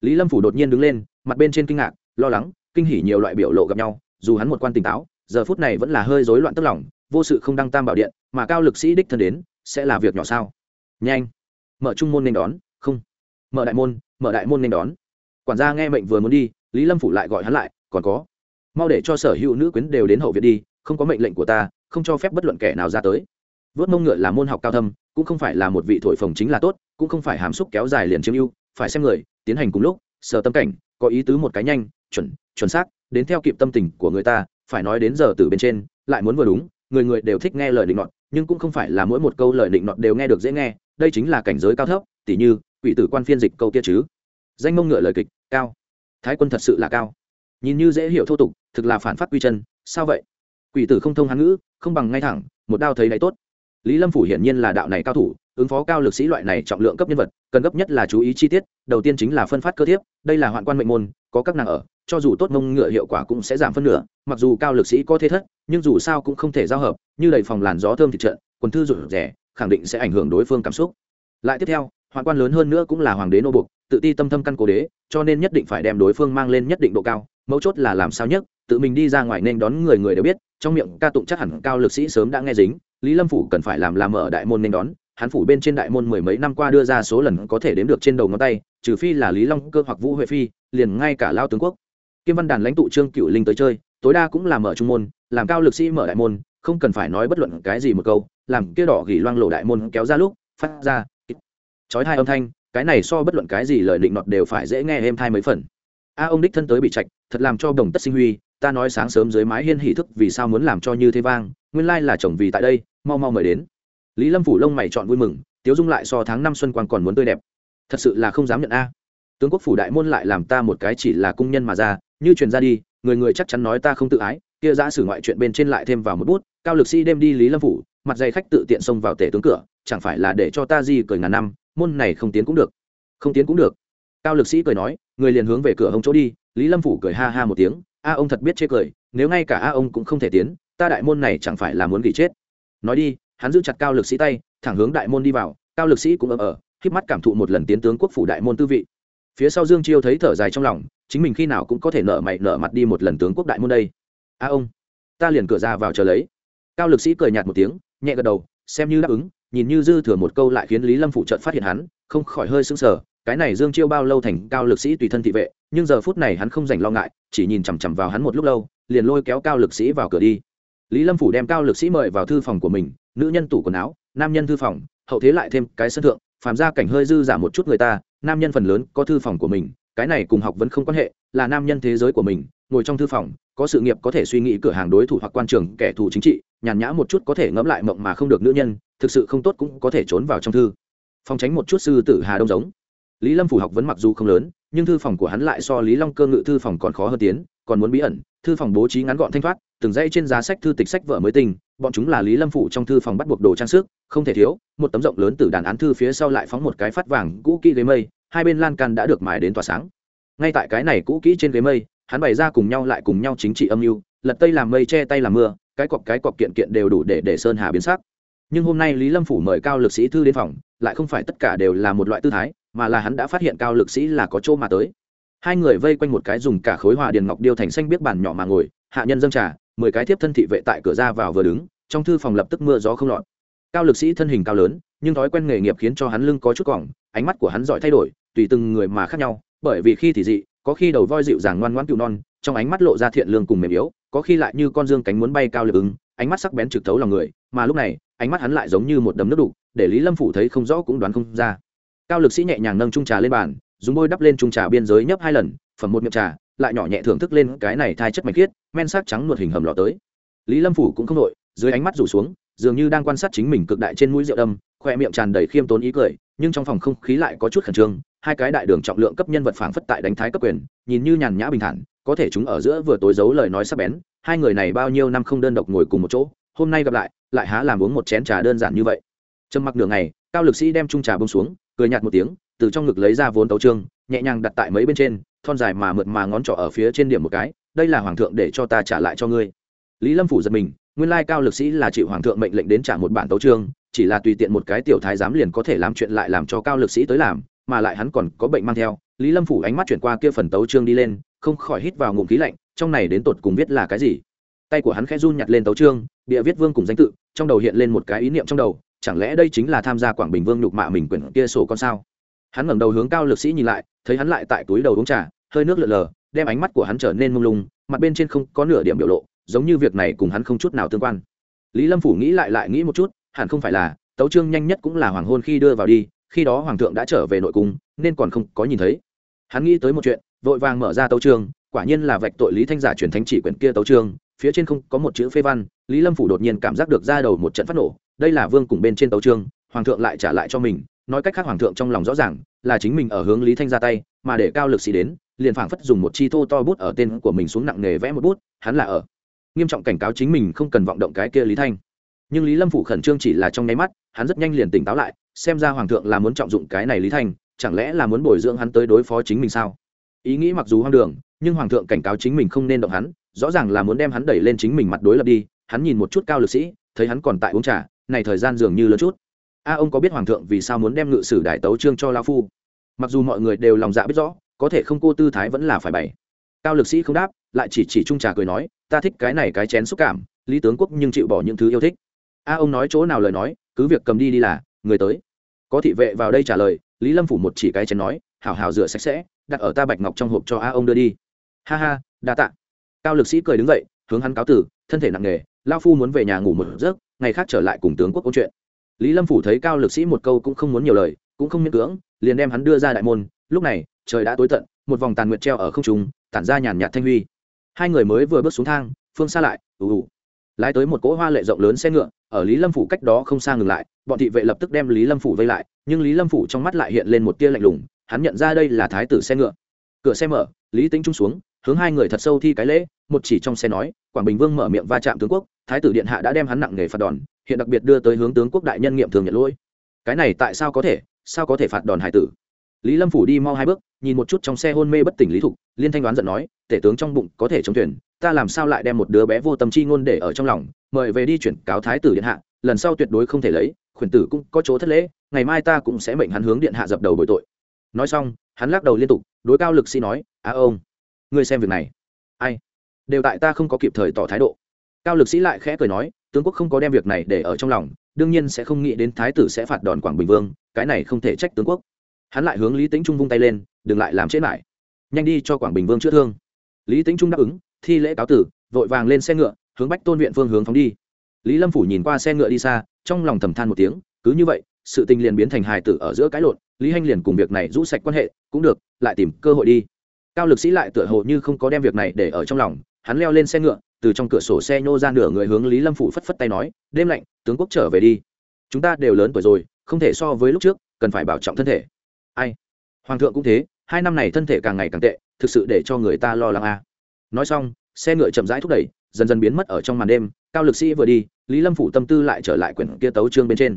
lý lâm phủ đột nhiên đứng lên, mặt bên trên kinh ngạc, lo lắng, kinh hỉ nhiều loại biểu lộ gặp nhau, dù hắn một quan tỉnh táo, giờ phút này vẫn là hơi rối loạn tức lòng, vô sự không đăng tam bảo điện, mà cao lực sĩ đích thân đến, sẽ là việc nhỏ sao? Nhanh, mở trung môn nên đón, không, mở đại môn, mở đại môn nên đón. Quản gia nghe mệnh vừa muốn đi, lý lâm phủ lại gọi hắn lại, còn có. Mau để cho sở hữu nữ quyến đều đến hậu viện đi, không có mệnh lệnh của ta, không cho phép bất luận kẻ nào ra tới. Vớt mông ngựa là môn học cao thâm, cũng không phải là một vị thổi phồng chính là tốt, cũng không phải hàm xúc kéo dài liền chiếm ưu, phải xem người tiến hành cùng lúc sở tâm cảnh, có ý tứ một cái nhanh, chuẩn chuẩn xác, đến theo kịp tâm tình của người ta, phải nói đến giờ từ bên trên, lại muốn vừa đúng, người người đều thích nghe lời định nọt, nhưng cũng không phải là mỗi một câu lời định nọt đều nghe được dễ nghe, đây chính là cảnh giới cao thấp, tỉ như, quỷ tử quan phiên dịch câu kia chứ. Danh mông ngựa lời kịch, cao. Thái quân thật sự là cao. Nhìn như dễ hiểu thô tục, thực là phản phát quy chân, sao vậy? Quỷ tử không thông hán ngữ, không bằng ngay thẳng, một đao thấy đáy tốt. Lý lâm phủ hiển nhiên là đạo này cao thủ ứng phó cao lực sĩ loại này trọng lượng cấp nhân vật, cần gấp nhất là chú ý chi tiết, đầu tiên chính là phân phát cơ thiếp, đây là hoạn quan mệnh môn, có các nàng ở, cho dù tốt mông ngựa hiệu quả cũng sẽ giảm phân nửa, mặc dù cao lực sĩ có thế thất, nhưng dù sao cũng không thể giao hợp, như đầy phòng làn gió thơm thịt trận, quần thư rủi rẻ khẳng định sẽ ảnh hưởng đối phương cảm xúc. Lại tiếp theo, hoạn quan lớn hơn nữa cũng là hoàng đế nô bục tự ti tâm thâm căn cố đế, cho nên nhất định phải đem đối phương mang lên nhất định độ cao, mấu chốt là làm sao nhất, tự mình đi ra ngoài nên đón người người đều biết, trong miệng ca tụng chắc hẳn cao lực sĩ sớm đã nghe dính, lý lâm phủ cần phải làm làm mở đại môn nên đón hắn phủ bên trên đại môn mười mấy năm qua đưa ra số lần có thể đếm được trên đầu ngón tay, trừ phi là lý long cơ hoặc vũ huệ phi, liền ngay cả lao tướng quốc. Kim văn đàn lãnh tụ trương cựu linh tới chơi, tối đa cũng là mở trung môn, làm cao lực sĩ mở đại môn, không cần phải nói bất luận cái gì một câu, làm kia đỏ gỉ loang lộ đại môn kéo ra lúc, phát ra chói hai âm thanh, cái này so bất luận cái gì lời định nọt đều phải dễ nghe êm thai mấy phần. A ông đích thân tới bị trạch, thật làm cho đồng tất sinh huy, ta nói sáng sớm dưới mái hiên hỷ thức vì sao muốn làm cho như thế vang, nguyên lai là chồng vì tại đây, mau mau mời đến lý lâm phủ lông mày chọn vui mừng, tiếu dung lại so tháng năm xuân quang còn muốn tươi đẹp. Thật sự là không dám nhận a. Tướng quốc phủ đại môn lại làm ta một cái chỉ là cung nhân mà ra, như truyền ra đi, người người chắc chắn nói ta không tự ái, kia giã sử ngoại chuyện bên trên lại thêm vào một bút, cao lực sĩ đem đi lý lâm phủ, mặt dày khách tự tiện xông vào tể tướng cửa, chẳng phải là để cho ta di cười ngàn năm, môn này không tiến cũng được. Không tiến cũng được. Cao lực sĩ cười nói, người liền hướng về cửa hông chỗ đi, lý lâm phủ cười ha ha một tiếng, a ông thật biết chê cười, nếu ngay cả a ông cũng không thể tiến, ta đại môn này chẳng phải là muốn gỉ chết. Nói đi hắn giữ chặt cao lực sĩ tay, thẳng hướng đại môn đi vào, cao lực sĩ cũng ấm ở khiếp mắt cảm thụ một lần tiến tướng quốc phủ đại môn tư vị. Phía sau dương chiêu thấy thở dài trong lòng, chính mình khi nào cũng có thể nợ mày nợ mặt đi một lần tướng quốc đại môn đây. A ông, ta liền cửa ra vào chờ lấy. Cao lực sĩ cười nhạt một tiếng, nhẹ gật đầu, xem như đáp ứng, nhìn như dư thừa một câu lại khiến lý lâm phụ trợt phát hiện hắn, không khỏi hơi sững sờ, cái này dương chiêu bao lâu thành cao lực sĩ tùy thân thị vệ, nhưng giờ phút này hắn không dành lo ngại, chỉ nhìn chằm chằm vào hắn một lúc lâu, liền lôi kéo cao lực sĩ vào cửa đi lý lâm phủ đem cao lực sĩ mời vào thư phòng của mình, nữ nhân tủ quần áo, nam nhân thư phòng, hậu thế lại thêm cái sân thượng, phàm ra cảnh hơi dư giả một chút người ta, nam nhân phần lớn có thư phòng của mình, cái này cùng học vẫn không quan hệ, là nam nhân thế giới của mình, ngồi trong thư phòng, có sự nghiệp có thể suy nghĩ cửa hàng đối thủ hoặc quan trường, kẻ thù chính trị, nhàn nhã một chút có thể ngẫm lại mộng mà không được nữ nhân, thực sự không tốt cũng có thể trốn vào trong thư. Phòng tránh một chút sư tử hà đông giống. Lý lâm phủ học vấn mặc dù không lớn, nhưng thư phòng của hắn lại so lý long cơ ngự thư phòng còn khó hơn tiến, còn muốn bí ẩn, thư phòng bố trí ngắn gọn thanh thoát từng dây trên giá sách thư tịch sách vở mới tình bọn chúng là lý lâm phủ trong thư phòng bắt buộc đồ trang sức, không thể thiếu, một tấm rộng lớn từ đàn án thư phía sau lại phóng một cái phát vàng cũ kỹ ghế mây, hai bên lan can đã được mài đến tỏa sáng. Ngay tại cái này cũ kỹ trên ghế mây, hắn bày ra cùng nhau lại cùng nhau chính trị âm mưu, lật tây làm mây che tay làm mưa, cái cọp cái cọp kiện kiện đều đủ để để sơn hà biến sắc. Nhưng hôm nay lý lâm phủ mời cao lực sĩ thư đến phòng, lại không phải tất cả đều là một loại tư thái, mà là hắn đã phát hiện cao lực sĩ là có chỗ mà tới. Hai người vây quanh một cái dùng cả khối hòa điền ngọc điêu thành xanh biết bàn nhỏ mà ngồi, hạ nhân dâng trà mười cái thiếp thân thị vệ tại cửa ra vào vừa đứng, trong thư phòng lập tức mưa gió không lọt. Cao lực sĩ thân hình cao lớn, nhưng thói quen nghề nghiệp khiến cho hắn lưng có chút cỏng, ánh mắt của hắn giỏi thay đổi, tùy từng người mà khác nhau, bởi vì khi thì dị, có khi đầu voi dịu dàng ngoan ngoãn cựu non, trong ánh mắt lộ ra thiện lương cùng mềm yếu, có khi lại như con dương cánh muốn bay cao lực ứng, ánh mắt sắc bén trực thấu lòng người, mà lúc này, ánh mắt hắn lại giống như một đấm nước đục, để lý lâm phủ thấy không rõ cũng đoán không ra. Cao lực sĩ nhẹ nhàng nâng trung trà lên bàn, dùng bôi đắp lên trung trà biên giới nhấp hai lần, phẩm một miệng trà lại nhỏ nhẹ thưởng thức lên cái này thai chất mạch khiết, men sắc trắng nuột hình hầm lò tới. Lý lâm phủ cũng không đội, dưới ánh mắt rủ xuống, dường như đang quan sát chính mình cực đại trên mũi rượu đâm, khoe miệng tràn đầy khiêm tốn ý cười, nhưng trong phòng không khí lại có chút khẩn trương, hai cái đại đường trọng lượng cấp nhân vật phảng phất tại đánh thái cấp quyền, nhìn như nhàn nhã bình thản, có thể chúng ở giữa vừa tối giấu lời nói sắc bén, hai người này bao nhiêu năm không đơn độc ngồi cùng một chỗ, hôm nay gặp lại lại há làm uống một chén trà đơn giản như vậy. Trầm mặc nửa ngày, cao lực sĩ đem chung trà bông xuống, cười nhạt một tiếng từ trong ngực lấy ra vốn tấu trương, nhẹ nhàng đặt tại mấy bên trên, thon dài mà mượt mà ngón trỏ ở phía trên điểm một cái, đây là hoàng thượng để cho ta trả lại cho ngươi. Lý lâm phủ giật mình, nguyên lai cao lực sĩ là chịu hoàng thượng mệnh lệnh đến trả một bản tấu trương, chỉ là tùy tiện một cái tiểu thái giám liền có thể làm chuyện lại làm cho cao lực sĩ tới làm, mà lại hắn còn có bệnh mang theo. Lý lâm phủ ánh mắt chuyển qua kia phần tấu trương đi lên, không khỏi hít vào ngụm khí lạnh, trong này đến tột cùng viết là cái gì? Tay của hắn khẽ run nhặt lên tấu trương, bịa viết vương cùng danh tự, trong đầu hiện lên một cái ý niệm trong đầu, chẳng lẽ đây chính là tham gia quảng bình vương nhục mạ mình quyển kia sổ con sao? Hắn ngẩng đầu hướng cao lực sĩ nhìn lại, thấy hắn lại tại túi đầu uống trà, hơi nước lượn lờ, đem ánh mắt của hắn trở nên mông lung, mặt bên trên không có nửa điểm biểu lộ, giống như việc này cùng hắn không chút nào tương quan. Lý lâm phủ nghĩ lại lại nghĩ một chút, hẳn không phải là, tấu trương nhanh nhất cũng là hoàng hôn khi đưa vào đi, khi đó hoàng thượng đã trở về nội cung, nên còn không có nhìn thấy. Hắn nghĩ tới một chuyện, vội vàng mở ra tấu trương quả nhiên là vạch tội lý thanh giả truyền thánh chỉ quyển kia tấu trương phía trên không có một chữ phê văn, lý lâm phủ đột nhiên cảm giác được ra đầu một trận phát nổ, đây là vương cùng bên trên tấu trương hoàng thượng lại trả lại cho mình nói cách khác hoàng thượng trong lòng rõ ràng là chính mình ở hướng lý thanh ra tay, mà để cao lực sĩ đến, liền phảng phất dùng một chi thô to bút ở tên của mình xuống nặng nề vẽ một bút, hắn là ở. Nghiêm trọng cảnh cáo chính mình không cần vọng động cái kia lý thanh. Nhưng lý lâm phủ khẩn trương chỉ là trong nháy mắt, hắn rất nhanh liền tỉnh táo lại, xem ra hoàng thượng là muốn trọng dụng cái này lý thanh, chẳng lẽ là muốn bồi dưỡng hắn tới đối phó chính mình sao? Ý nghĩ mặc dù hoang đường, nhưng hoàng thượng cảnh cáo chính mình không nên động hắn, rõ ràng là muốn đem hắn đẩy lên chính mình mặt đối lập đi, hắn nhìn một chút cao lực sĩ, thấy hắn còn tại uống trà, này thời gian dường như lớn chút a ông có biết hoàng thượng vì sao muốn đem ngự sử đại tấu trương cho lao phu? Mặc dù mọi người đều lòng dạ biết rõ, có thể không cô tư thái vẫn là phải bày. Cao lực sĩ không đáp, lại chỉ chỉ trung trà cười nói, ta thích cái này cái chén xúc cảm, lý tướng quốc nhưng chịu bỏ những thứ yêu thích. A ông nói chỗ nào lời nói, cứ việc cầm đi đi là, người tới. Có thị vệ vào đây trả lời, lý lâm phủ một chỉ cái chén nói, hảo hảo rửa sạch sẽ, đặt ở ta bạch ngọc trong hộp cho a ông đưa đi. Ha ha, đa tạ. Cao lực sĩ cười đứng dậy, hướng hắn cáo tử thân thể nặng nề lao phu muốn về nhà ngủ một giấc, ngày khác trở lại cùng tướng quốc câu chuyện lý lâm phủ thấy cao lực sĩ một câu cũng không muốn nhiều lời, cũng không miễn cưỡng, liền đem hắn đưa ra đại môn. Lúc này, trời đã tối tận, một vòng tàn nguyệt treo ở không trung, tản ra nhàn nhạt thanh huy. Hai người mới vừa bước xuống thang, phương xa lại, ù ù. Lái tới một cỗ hoa lệ rộng lớn xe ngựa, ở lý lâm phủ cách đó không xa ngừng lại, bọn thị vệ lập tức đem lý lâm phủ vây lại, nhưng lý lâm phủ trong mắt lại hiện lên một tia lạnh lùng, hắn nhận ra đây là thái tử xe ngựa. Cửa xe mở, lý tính trung xuống, hướng hai người thật sâu thi cái lễ, một chỉ trong xe nói, quảng bình vương mở miệng va chạm tướng quốc, thái tử điện hạ đã đem hắn nặng nghề phạt đòn hiện đặc biệt đưa tới hướng tướng quốc đại nhân nghiệm thường nhận lỗi. Cái này tại sao có thể? Sao có thể phạt đòn hải tử? Lý lâm phủ đi mau hai bước, nhìn một chút trong xe hôn mê bất tỉnh lý thục, liên thanh đoán giận nói, tể tướng trong bụng có thể chống thuyền, ta làm sao lại đem một đứa bé vô tâm chi ngôn để ở trong lòng, mời về đi chuyển cáo thái tử điện hạ, lần sau tuyệt đối không thể lấy, khuyển tử cũng có chỗ thất lễ, ngày mai ta cũng sẽ mệnh hắn hướng điện hạ dập đầu bồi tội. Nói xong, hắn lắc đầu liên tục, đối cao lực sĩ nói á ông, ngươi xem việc này. Ai? Đều tại ta không có kịp thời tỏ thái độ. Cao lực sĩ lại khẽ cười nói tướng quốc không có đem việc này để ở trong lòng, đương nhiên sẽ không nghĩ đến thái tử sẽ phạt đòn quảng bình vương, cái này không thể trách tướng quốc. Hắn lại hướng lý tính trung vung tay lên, đừng lại làm chết lại nhanh đi cho quảng bình vương chữa thương. Lý tính trung đáp ứng, thi lễ cáo tử, vội vàng lên xe ngựa, hướng bách tôn viện phương hướng phóng đi. Lý lâm phủ nhìn qua xe ngựa đi xa, trong lòng thầm than một tiếng, cứ như vậy, sự tình liền biến thành hài tử ở giữa cái lộn, lý hanh liền cùng việc này rũ sạch quan hệ, cũng được, lại tìm cơ hội đi. Cao lực sĩ lại tựa hồ như không có đem việc này để ở trong lòng, hắn leo lên xe ngựa từ trong cửa sổ xe nhô ra nửa người hướng lý lâm phủ phất phất tay nói, đêm lạnh, tướng quốc trở về đi. Chúng ta đều lớn tuổi rồi, không thể so với lúc trước, cần phải bảo trọng thân thể. Ai? Hoàng thượng cũng thế, hai năm này thân thể càng ngày càng tệ, thực sự để cho người ta lo lắng à. nói xong, xe ngựa chậm rãi thúc đẩy, dần dần biến mất ở trong màn đêm, cao lực sĩ vừa đi, lý lâm phủ tâm tư lại trở lại quyển kia tấu trương bên trên.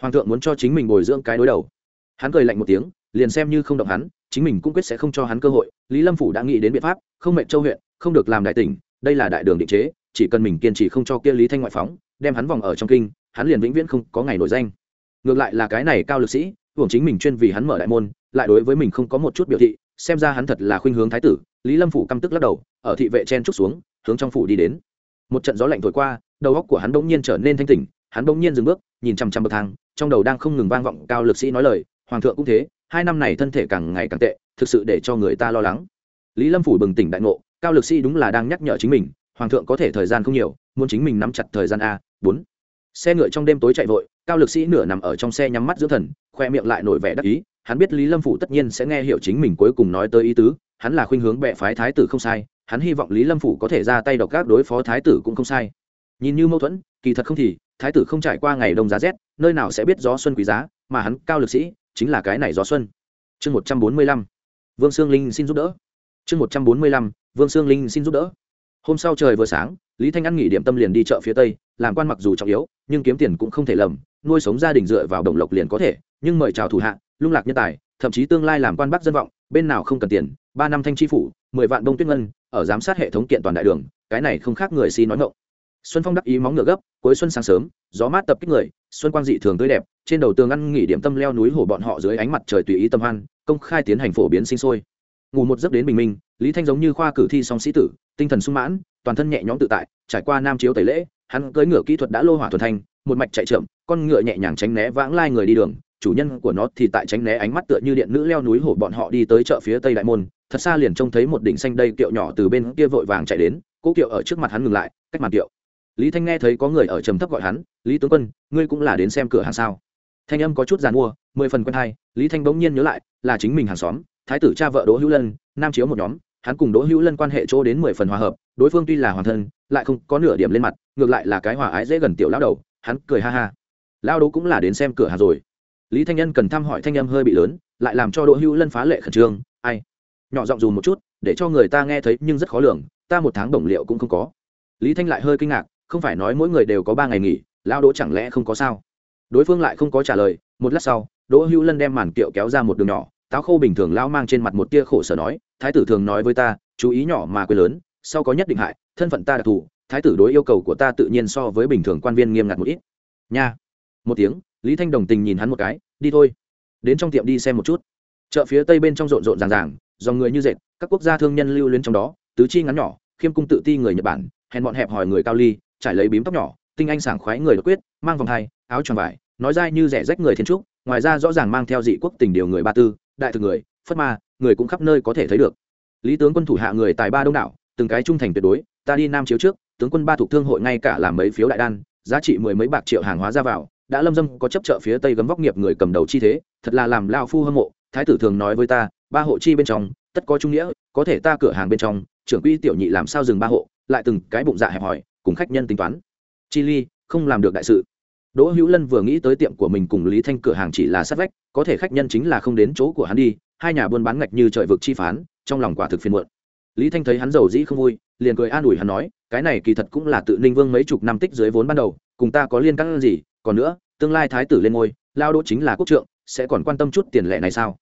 Hoàng thượng muốn cho chính mình bồi dưỡng cái đối đầu. Hắn cười lạnh một tiếng, liền xem như không động hắn, chính mình cũng quyết sẽ không cho hắn cơ hội, lý lâm phủ đã nghĩ đến biện pháp, không mệnh châu huyện, không được làm đại tỉnh đây là đại đường định chế, chỉ cần mình kiên trì không cho kia lý thanh ngoại phóng, đem hắn vòng ở trong kinh, hắn liền vĩnh viễn không có ngày nổi danh. Ngược lại là cái này cao lực sĩ, hưởng chính mình chuyên vì hắn mở đại môn, lại đối với mình không có một chút biểu thị, xem ra hắn thật là khuynh hướng thái tử, lý lâm phủ căm tức lắc đầu, ở thị vệ chen trúc xuống, hướng trong phủ đi đến. Một trận gió lạnh thổi qua, đầu óc của hắn bỗng nhiên trở nên thanh tỉnh, hắn bỗng nhiên dừng bước, nhìn chằm chằm bậc thang, trong đầu đang không ngừng vang vọng cao lực sĩ nói lời, hoàng thượng cũng thế, hai năm này thân thể càng ngày càng tệ, thực sự để cho người ta lo lắng. Lý lâm phủ bừng tỉnh đại ngộ cao lực sĩ đúng là đang nhắc nhở chính mình, hoàng thượng có thể thời gian không nhiều, muốn chính mình nắm chặt thời gian a, bốn. Xe ngựa trong đêm tối chạy vội, cao lực sĩ nửa nằm ở trong xe nhắm mắt dưỡng thần, khoe miệng lại nổi vẻ đắc ý, hắn biết lý lâm phủ tất nhiên sẽ nghe hiểu chính mình cuối cùng nói tới ý tứ, hắn là khuynh hướng bệ phái thái tử không sai, hắn hy vọng lý lâm phủ có thể ra tay độc gác đối phó thái tử cũng không sai. Nhìn như mâu thuẫn, kỳ thật không thì, thái tử không trải qua ngày đông giá rét, nơi nào sẽ biết gió xuân quý giá, mà hắn, cao lực sĩ, chính là cái này gió xuân. Chương một trăm bốn mươi lăm. Vương sương linh xin giúp đỡ. Chương một trăm bốn mươi lăm vương sương linh xin giúp đỡ. Hôm sau trời vừa sáng, lý thanh ăn nghỉ điểm tâm liền đi chợ phía tây, làm quan mặc dù trọng yếu, nhưng kiếm tiền cũng không thể lầm, nuôi sống gia đình dựa vào đồng lộc liền có thể, nhưng mời chào thủ hạ, lung lạc nhân tài, thậm chí tương lai làm quan bắc dân vọng, bên nào không cần tiền, ba năm thanh tri phủ, mười vạn đông tuyết ngân, ở giám sát hệ thống kiện toàn đại đường, cái này không khác người si nói ngộng xuân phong đắc ý móng ngựa gấp, cuối xuân sáng sớm, gió mát tập kích người, xuân quang dị thường tươi đẹp, trên đầu tường ăn nghỉ điểm tâm leo núi hổ bọn họ dưới ánh mặt trời tùy ý tâm hoan, công khai tiến hành phổ biến sinh sôi ngủ một giấc đến bình minh, lý thanh giống như khoa cử thi song sĩ tử, tinh thần sung mãn, toàn thân nhẹ nhõm tự tại, trải qua nam chiếu tẩy lễ, hắn cưỡi ngựa kỹ thuật đã lô hỏa thuần thanh, một mạch chạy chậm, con ngựa nhẹ nhàng tránh né vãng lai người đi đường, chủ nhân của nó thì tại tránh né ánh mắt tựa như điện nữ leo núi hổ bọn họ đi tới chợ phía tây đại môn, thật xa liền trông thấy một đỉnh xanh đây kiệu nhỏ từ bên kia vội vàng chạy đến cỗ kiệu ở trước mặt hắn ngừng lại, cách mặt kiệu. Lý thanh nghe thấy có người ở trầm thấp gọi hắn, lý tướng quân, ngươi cũng là đến xem cửa hàng sao? Thanh âm có chút giàn mua, mười phần quân hai lý thanh bỗng nhiên nhớ lại, là chính mình hàng xóm thái tử cha vợ đỗ hữu lân, nam chiếu một nhóm, hắn cùng đỗ hữu lân quan hệ chỗ đến mười phần hòa hợp, đối phương tuy là hoàng thân, lại không có nửa điểm lên mặt, ngược lại là cái hòa ái dễ gần tiểu lão đầu, hắn cười ha ha. Lao đỗ cũng là đến xem cửa hàng rồi. Lý thanh nhân cần thăm hỏi thanh âm hơi bị lớn, lại làm cho đỗ hữu lân phá lệ khẩn trương, ai? Nhỏ giọng dùm một chút, để cho người ta nghe thấy nhưng rất khó lường, ta một tháng đồng liệu cũng không có. Lý thanh lại hơi kinh ngạc, không phải nói mỗi người đều có ba ngày nghỉ lao đỗ chẳng lẽ không có sao? Đối phương lại không có trả lời, một lát sau, đỗ hữu lân đem màn kiệu kéo ra một đường nhỏ táo khô bình thường lao mang trên mặt một tia khổ sở nói, thái tử thường nói với ta, chú ý nhỏ mà quê lớn, sau có nhất định hại, thân phận ta đặc thù, thái tử đối yêu cầu của ta tự nhiên so với bình thường quan viên nghiêm ngặt một ít. Nha. Một tiếng, lý thanh đồng tình nhìn hắn một cái, đi thôi, đến trong tiệm đi xem một chút. Chợ phía tây bên trong rộn rộn ràng ràng, dòng người như dệt, các quốc gia thương nhân lưu luyến trong đó, tứ chi ngắn nhỏ, khiêm cung tự ti người nhật bản, hèn bọn hẹp hỏi người cao ly, trải lấy bím tóc nhỏ, tinh anh sảng khoái người đột quyết, mang vòng hai, áo tròn vải, nói dai như rẻ rách người thiên trúc, ngoài ra rõ ràng mang theo dị quốc tình điều người ba tư đại thực người, phất ma, người cũng khắp nơi có thể thấy được. Lý tướng quân thủ hạ người tài ba đông đảo, từng cái trung thành tuyệt đối, ta đi nam chiếu trước, tướng quân ba thuộc thương hội ngay cả làm mấy phiếu đại đan, giá trị mười mấy bạc triệu hàng hóa ra vào, đã lâm dâm có chấp trợ phía tây gấm vóc nghiệp người cầm đầu chi thế, thật là làm lao phu hâm mộ, thái tử thường nói với ta, ba hộ chi bên trong, tất có trung nghĩa, có thể ta cửa hàng bên trong, trưởng quỹ tiểu nhị làm sao dừng ba hộ, lại từng cái bụng dạ hẹp hòi, cùng khách nhân tính toán. Chi ly, không làm được đại sự. Đỗ hữu lân vừa nghĩ tới tiệm của mình cùng lý thanh cửa hàng chỉ là sát vách có thể khách nhân chính là không đến chỗ của hắn đi, hai nhà buôn bán ngạch như trời vực chi phán, trong lòng quả thực phiền muộn. Lý thanh thấy hắn giàu dĩ không vui, liền cười an ủi hắn nói, cái này kỳ thật cũng là tự ninh vương mấy chục năm tích dưới vốn ban đầu, cùng ta có liên căng gì, còn nữa, tương lai thái tử lên ngôi, lao đỗ chính là quốc trượng, sẽ còn quan tâm chút tiền lệ này sao?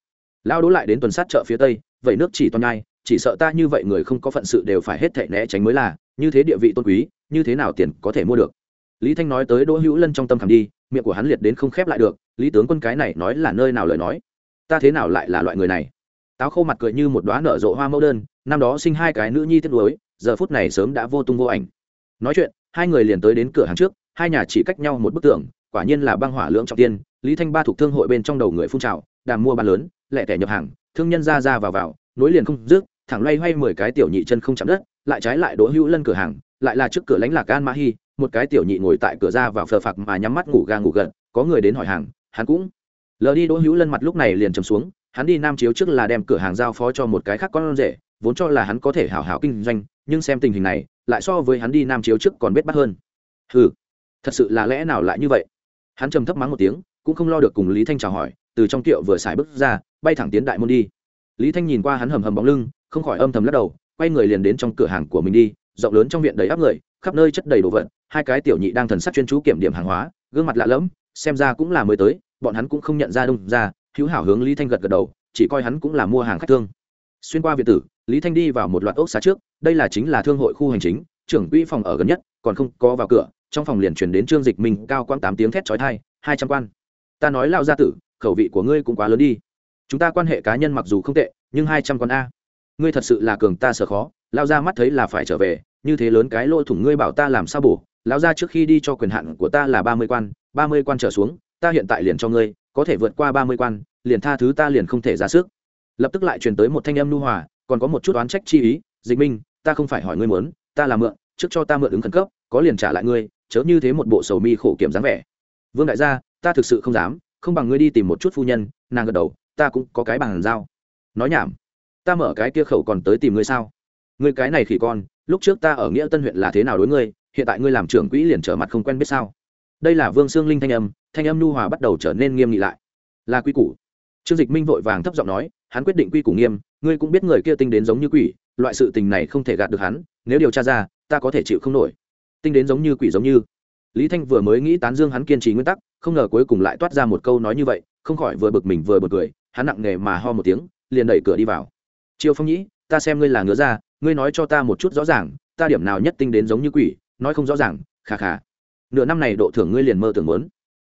Lao đỗ lại đến tuần sát chợ phía tây, vậy nước chỉ toan nhai, chỉ sợ ta như vậy người không có phận sự đều phải hết thệ né tránh mới là, như thế địa vị tôn quý, như thế nào tiền có thể mua được? Lý thanh nói tới đỗ hữu lân trong tâm khảm đi, miệng của hắn liệt đến không khép lại được lý tướng quân cái này nói là nơi nào lời nói? Ta thế nào lại là loại người này? Táo khô mặt cười như một đoá nở rộ hoa mẫu đơn, năm đó sinh hai cái nữ nhi tiếp nối giờ phút này sớm đã vô tung vô ảnh. Nói chuyện, hai người liền tới đến cửa hàng trước, hai nhà chỉ cách nhau một bức tường, quả nhiên là băng hỏa lưỡng trọng tiên, lý thanh ba thuộc thương hội bên trong đầu người phun trào, đàm mua bán lớn lẹ tẻ nhập hàng, thương nhân ra ra vào vào, nối liền không dứt, thẳng loay hoay mười cái tiểu nhị chân không chạm đất, lại trái lại đỗ hữu lân cửa hàng, lại là trước cửa lãnh lạc an ma hi, một cái tiểu nhị ngồi tại cửa ra vào phờ phạc mà nhắm mắt ngủ ga ngủ gật, có người đến hỏi hàng hắn cũng lờ đi đỗ hữu lân mặt lúc này liền trầm xuống, hắn đi nam chiếu trước là đem cửa hàng giao phó cho một cái khác con rể, vốn cho là hắn có thể hảo hảo kinh doanh, nhưng xem tình hình này, lại so với hắn đi nam chiếu trước còn biết bắt hơn. Ừ thật sự là lẽ nào lại như vậy? Hắn trầm thấp mắng một tiếng, cũng không lo được cùng lý thanh chào hỏi, từ trong tiệu vừa xài bước ra, bay thẳng tiến đại môn đi. Lý thanh nhìn qua hắn hầm hầm bóng lưng, không khỏi âm thầm lắc đầu, quay người liền đến trong cửa hàng của mình đi, rộng lớn trong viện đầy áp người, khắp nơi chất đầy đồ vật, hai cái tiểu nhị đang thần sắc chuyên chú kiểm điểm hàng hóa, gương mặt lạ lẫm xem ra cũng là mới tới, bọn hắn cũng không nhận ra đông ra hữu hảo hướng lý thanh gật gật đầu, chỉ coi hắn cũng là mua hàng khách thương. Xuyên qua việt tử, lý thanh đi vào một loạt ốc xá trước, đây là chính là thương hội khu hành chính, trưởng quỹ phòng ở gần nhất, còn không có vào cửa, trong phòng liền chuyển đến trương dịch minh cao quang tám tiếng thét trói thai hai trăm quan, ta nói lao gia tử, khẩu vị của ngươi cũng quá lớn đi. Chúng ta quan hệ cá nhân mặc dù không tệ, nhưng hai trăm con a, ngươi thật sự là cường ta sợ khó lao ra mắt thấy là phải trở về, như thế lớn cái lỗ thủng ngươi bảo ta làm sao bổ Lão gia trước khi đi cho quyền hạn của ta là ba mươi quan, ba mươi quan trở xuống, ta hiện tại liền cho ngươi, có thể vượt qua ba mươi quan, liền tha thứ ta liền không thể ra sức. Lập tức lại truyền tới một thanh âm nu hòa, còn có một chút oán trách chi ý, dịch minh, ta không phải hỏi ngươi muốn, ta là mượn, trước cho ta mượn ứng khẩn cấp, có liền trả lại ngươi, chớ như thế một bộ sầu mi khổ kiểm dáng vẻ. Vương đại gia, ta thực sự không dám, không bằng ngươi đi tìm một chút phu nhân, nàng gật đầu, ta cũng có cái bằng giao. Nói nhảm, ta mở cái kia khẩu còn tới tìm ngươi sao? Ngươi cái này khỉ con, lúc trước ta ở nghĩa tân huyện là thế nào đối ngươi hiện tại ngươi làm trưởng quỹ liền trở mặt không quen biết sao? Đây là vương sương linh thanh âm thanh âm nhu hòa bắt đầu trở nên nghiêm nghị lại. Là quy củ. Trương dịch minh vội vàng thấp giọng nói, hắn quyết định quy củ nghiêm, ngươi cũng biết người kia tinh đến giống như quỷ, loại sự tình này không thể gạt được hắn, nếu điều tra ra, ta có thể chịu không nổi. Tinh đến giống như quỷ giống như. Lý thanh vừa mới nghĩ tán dương hắn kiên trì nguyên tắc, không ngờ cuối cùng lại toát ra một câu nói như vậy, không khỏi vừa bực mình vừa bực cười, hắn nặng nề mà ho một tiếng, liền đẩy cửa đi vào. Triều phong nhĩ, ta xem ngươi là ngứa ra, ngươi nói cho ta một chút rõ ràng, ta điểm nào nhất tinh đến giống như quỷ? Nói không rõ ràng, khà khà. Nửa năm này độ thưởng ngươi liền mơ tưởng muốn.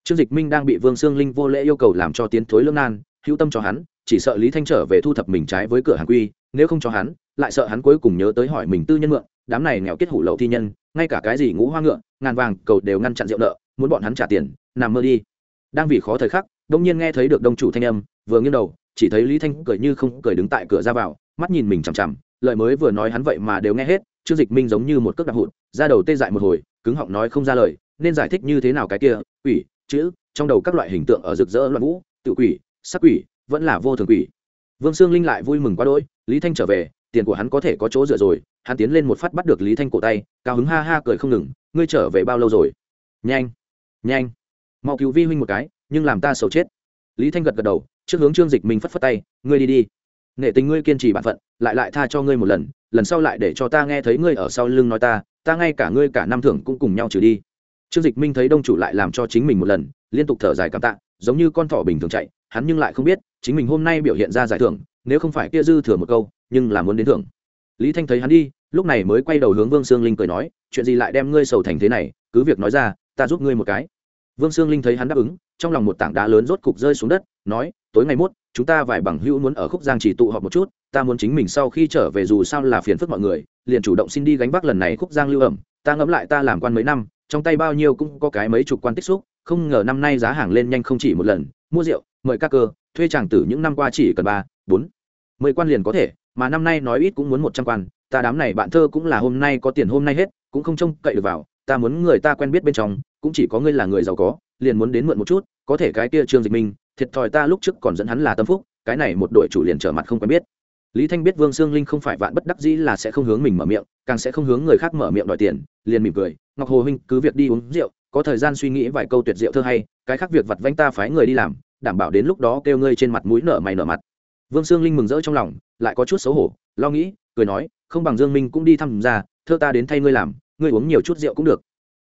Trương dịch minh đang bị vương sương linh vô lễ yêu cầu làm cho tiến thối lương nan, hữu tâm cho hắn, chỉ sợ lý thanh trở về thu thập mình trái với cửa hàng quy, nếu không cho hắn, lại sợ hắn cuối cùng nhớ tới hỏi mình tư nhân mượn, đám này nghèo kết hủ lậu thi nhân, ngay cả cái gì ngũ hoa ngựa, ngàn vàng, cầu đều ngăn chặn rượu nợ, muốn bọn hắn trả tiền, nằm mơ đi. Đang vì khó thời khắc, đông nhiên nghe thấy được đông chủ thanh âm, vừa nghiêng đầu, chỉ thấy lý thanh cười như không cười đứng tại cửa ra vào, mắt nhìn mình chằm chằm, lời mới vừa nói hắn vậy mà đều nghe hết trương dịch minh giống như một cước đạp hụt ra đầu tê dại một hồi, cứng họng nói không ra lời, nên giải thích như thế nào cái kia, quỷ, chữ, trong đầu các loại hình tượng ở rực rỡ loạn vũ, tự quỷ, sắc quỷ, vẫn là vô thường quỷ. Vương sương linh lại vui mừng quá đỗi, lý thanh trở về, tiền của hắn có thể có chỗ dựa rồi, hắn tiến lên một phát bắt được lý thanh cổ tay, cao hứng ha ha cười không ngừng, ngươi trở về bao lâu rồi? Nhanh nhanh, mau cứu vi huynh một cái, nhưng làm ta sầu chết. Lý thanh gật gật đầu, trước hướng trương dịch minh phất phất tay, ngươi đi đi nghệ tình ngươi kiên trì bản phận, lại lại tha cho ngươi một lần lần sau lại để cho ta nghe thấy ngươi ở sau lưng nói ta ta ngay cả ngươi cả năm thưởng cũng cùng nhau trừ đi. Trương dịch minh thấy đông chủ lại làm cho chính mình một lần, liên tục thở dài cảm tạ, giống như con thỏ bình thường chạy, hắn nhưng lại không biết, chính mình hôm nay biểu hiện ra giải thưởng, nếu không phải kia dư thừa một câu, nhưng là muốn đến thưởng. Lý thanh thấy hắn đi, lúc này mới quay đầu hướng vương sương linh cười nói, chuyện gì lại đem ngươi sầu thành thế này, cứ việc nói ra, ta giúp ngươi một cái. Vương sương linh thấy hắn đáp ứng, trong lòng một tảng đá lớn rốt cục rơi xuống đất, nói, tối ngày mốt, chúng ta vài bằng hữu muốn ở khúc giang chỉ tụ họp một chút ta muốn chính mình sau khi trở về dù sao là phiền phức mọi người, liền chủ động xin đi gánh vác lần này khúc giang lưu ẩm. Ta ngẫm lại ta làm quan mấy năm, trong tay bao nhiêu cũng có cái mấy chục quan tích xúc, không ngờ năm nay giá hàng lên nhanh không chỉ một lần. Mua rượu, mời các cơ, thuê chàng tử những năm qua chỉ cần ba, bốn, mười quan liền có thể, mà năm nay nói ít cũng muốn một trăm quan. Ta đám này bạn thơ cũng là hôm nay có tiền hôm nay hết, cũng không trông cậy được vào. Ta muốn người ta quen biết bên trong, cũng chỉ có ngươi là người giàu có, liền muốn đến mượn một chút, có thể cái kia trương dịch minh, thiệt thòi ta lúc trước còn dẫn hắn là tâm phúc, cái này một đội chủ liền trở mặt không quen biết lý thanh biết vương sương linh không phải vạn bất đắc dĩ là sẽ không hướng mình mở miệng, càng sẽ không hướng người khác mở miệng đòi tiền, liền mỉm cười, ngọc hồ huynh, cứ việc đi uống rượu, có thời gian suy nghĩ vài câu tuyệt diệu thơ hay, cái khác việc vặt vanh ta phái người đi làm, đảm bảo đến lúc đó kêu ngươi trên mặt mũi nở mày nở mặt. Vương sương linh mừng rỡ trong lòng, lại có chút xấu hổ, lo nghĩ, cười nói, không bằng dương minh cũng đi thăm ra, thơ ta đến thay ngươi làm, ngươi uống nhiều chút rượu cũng được.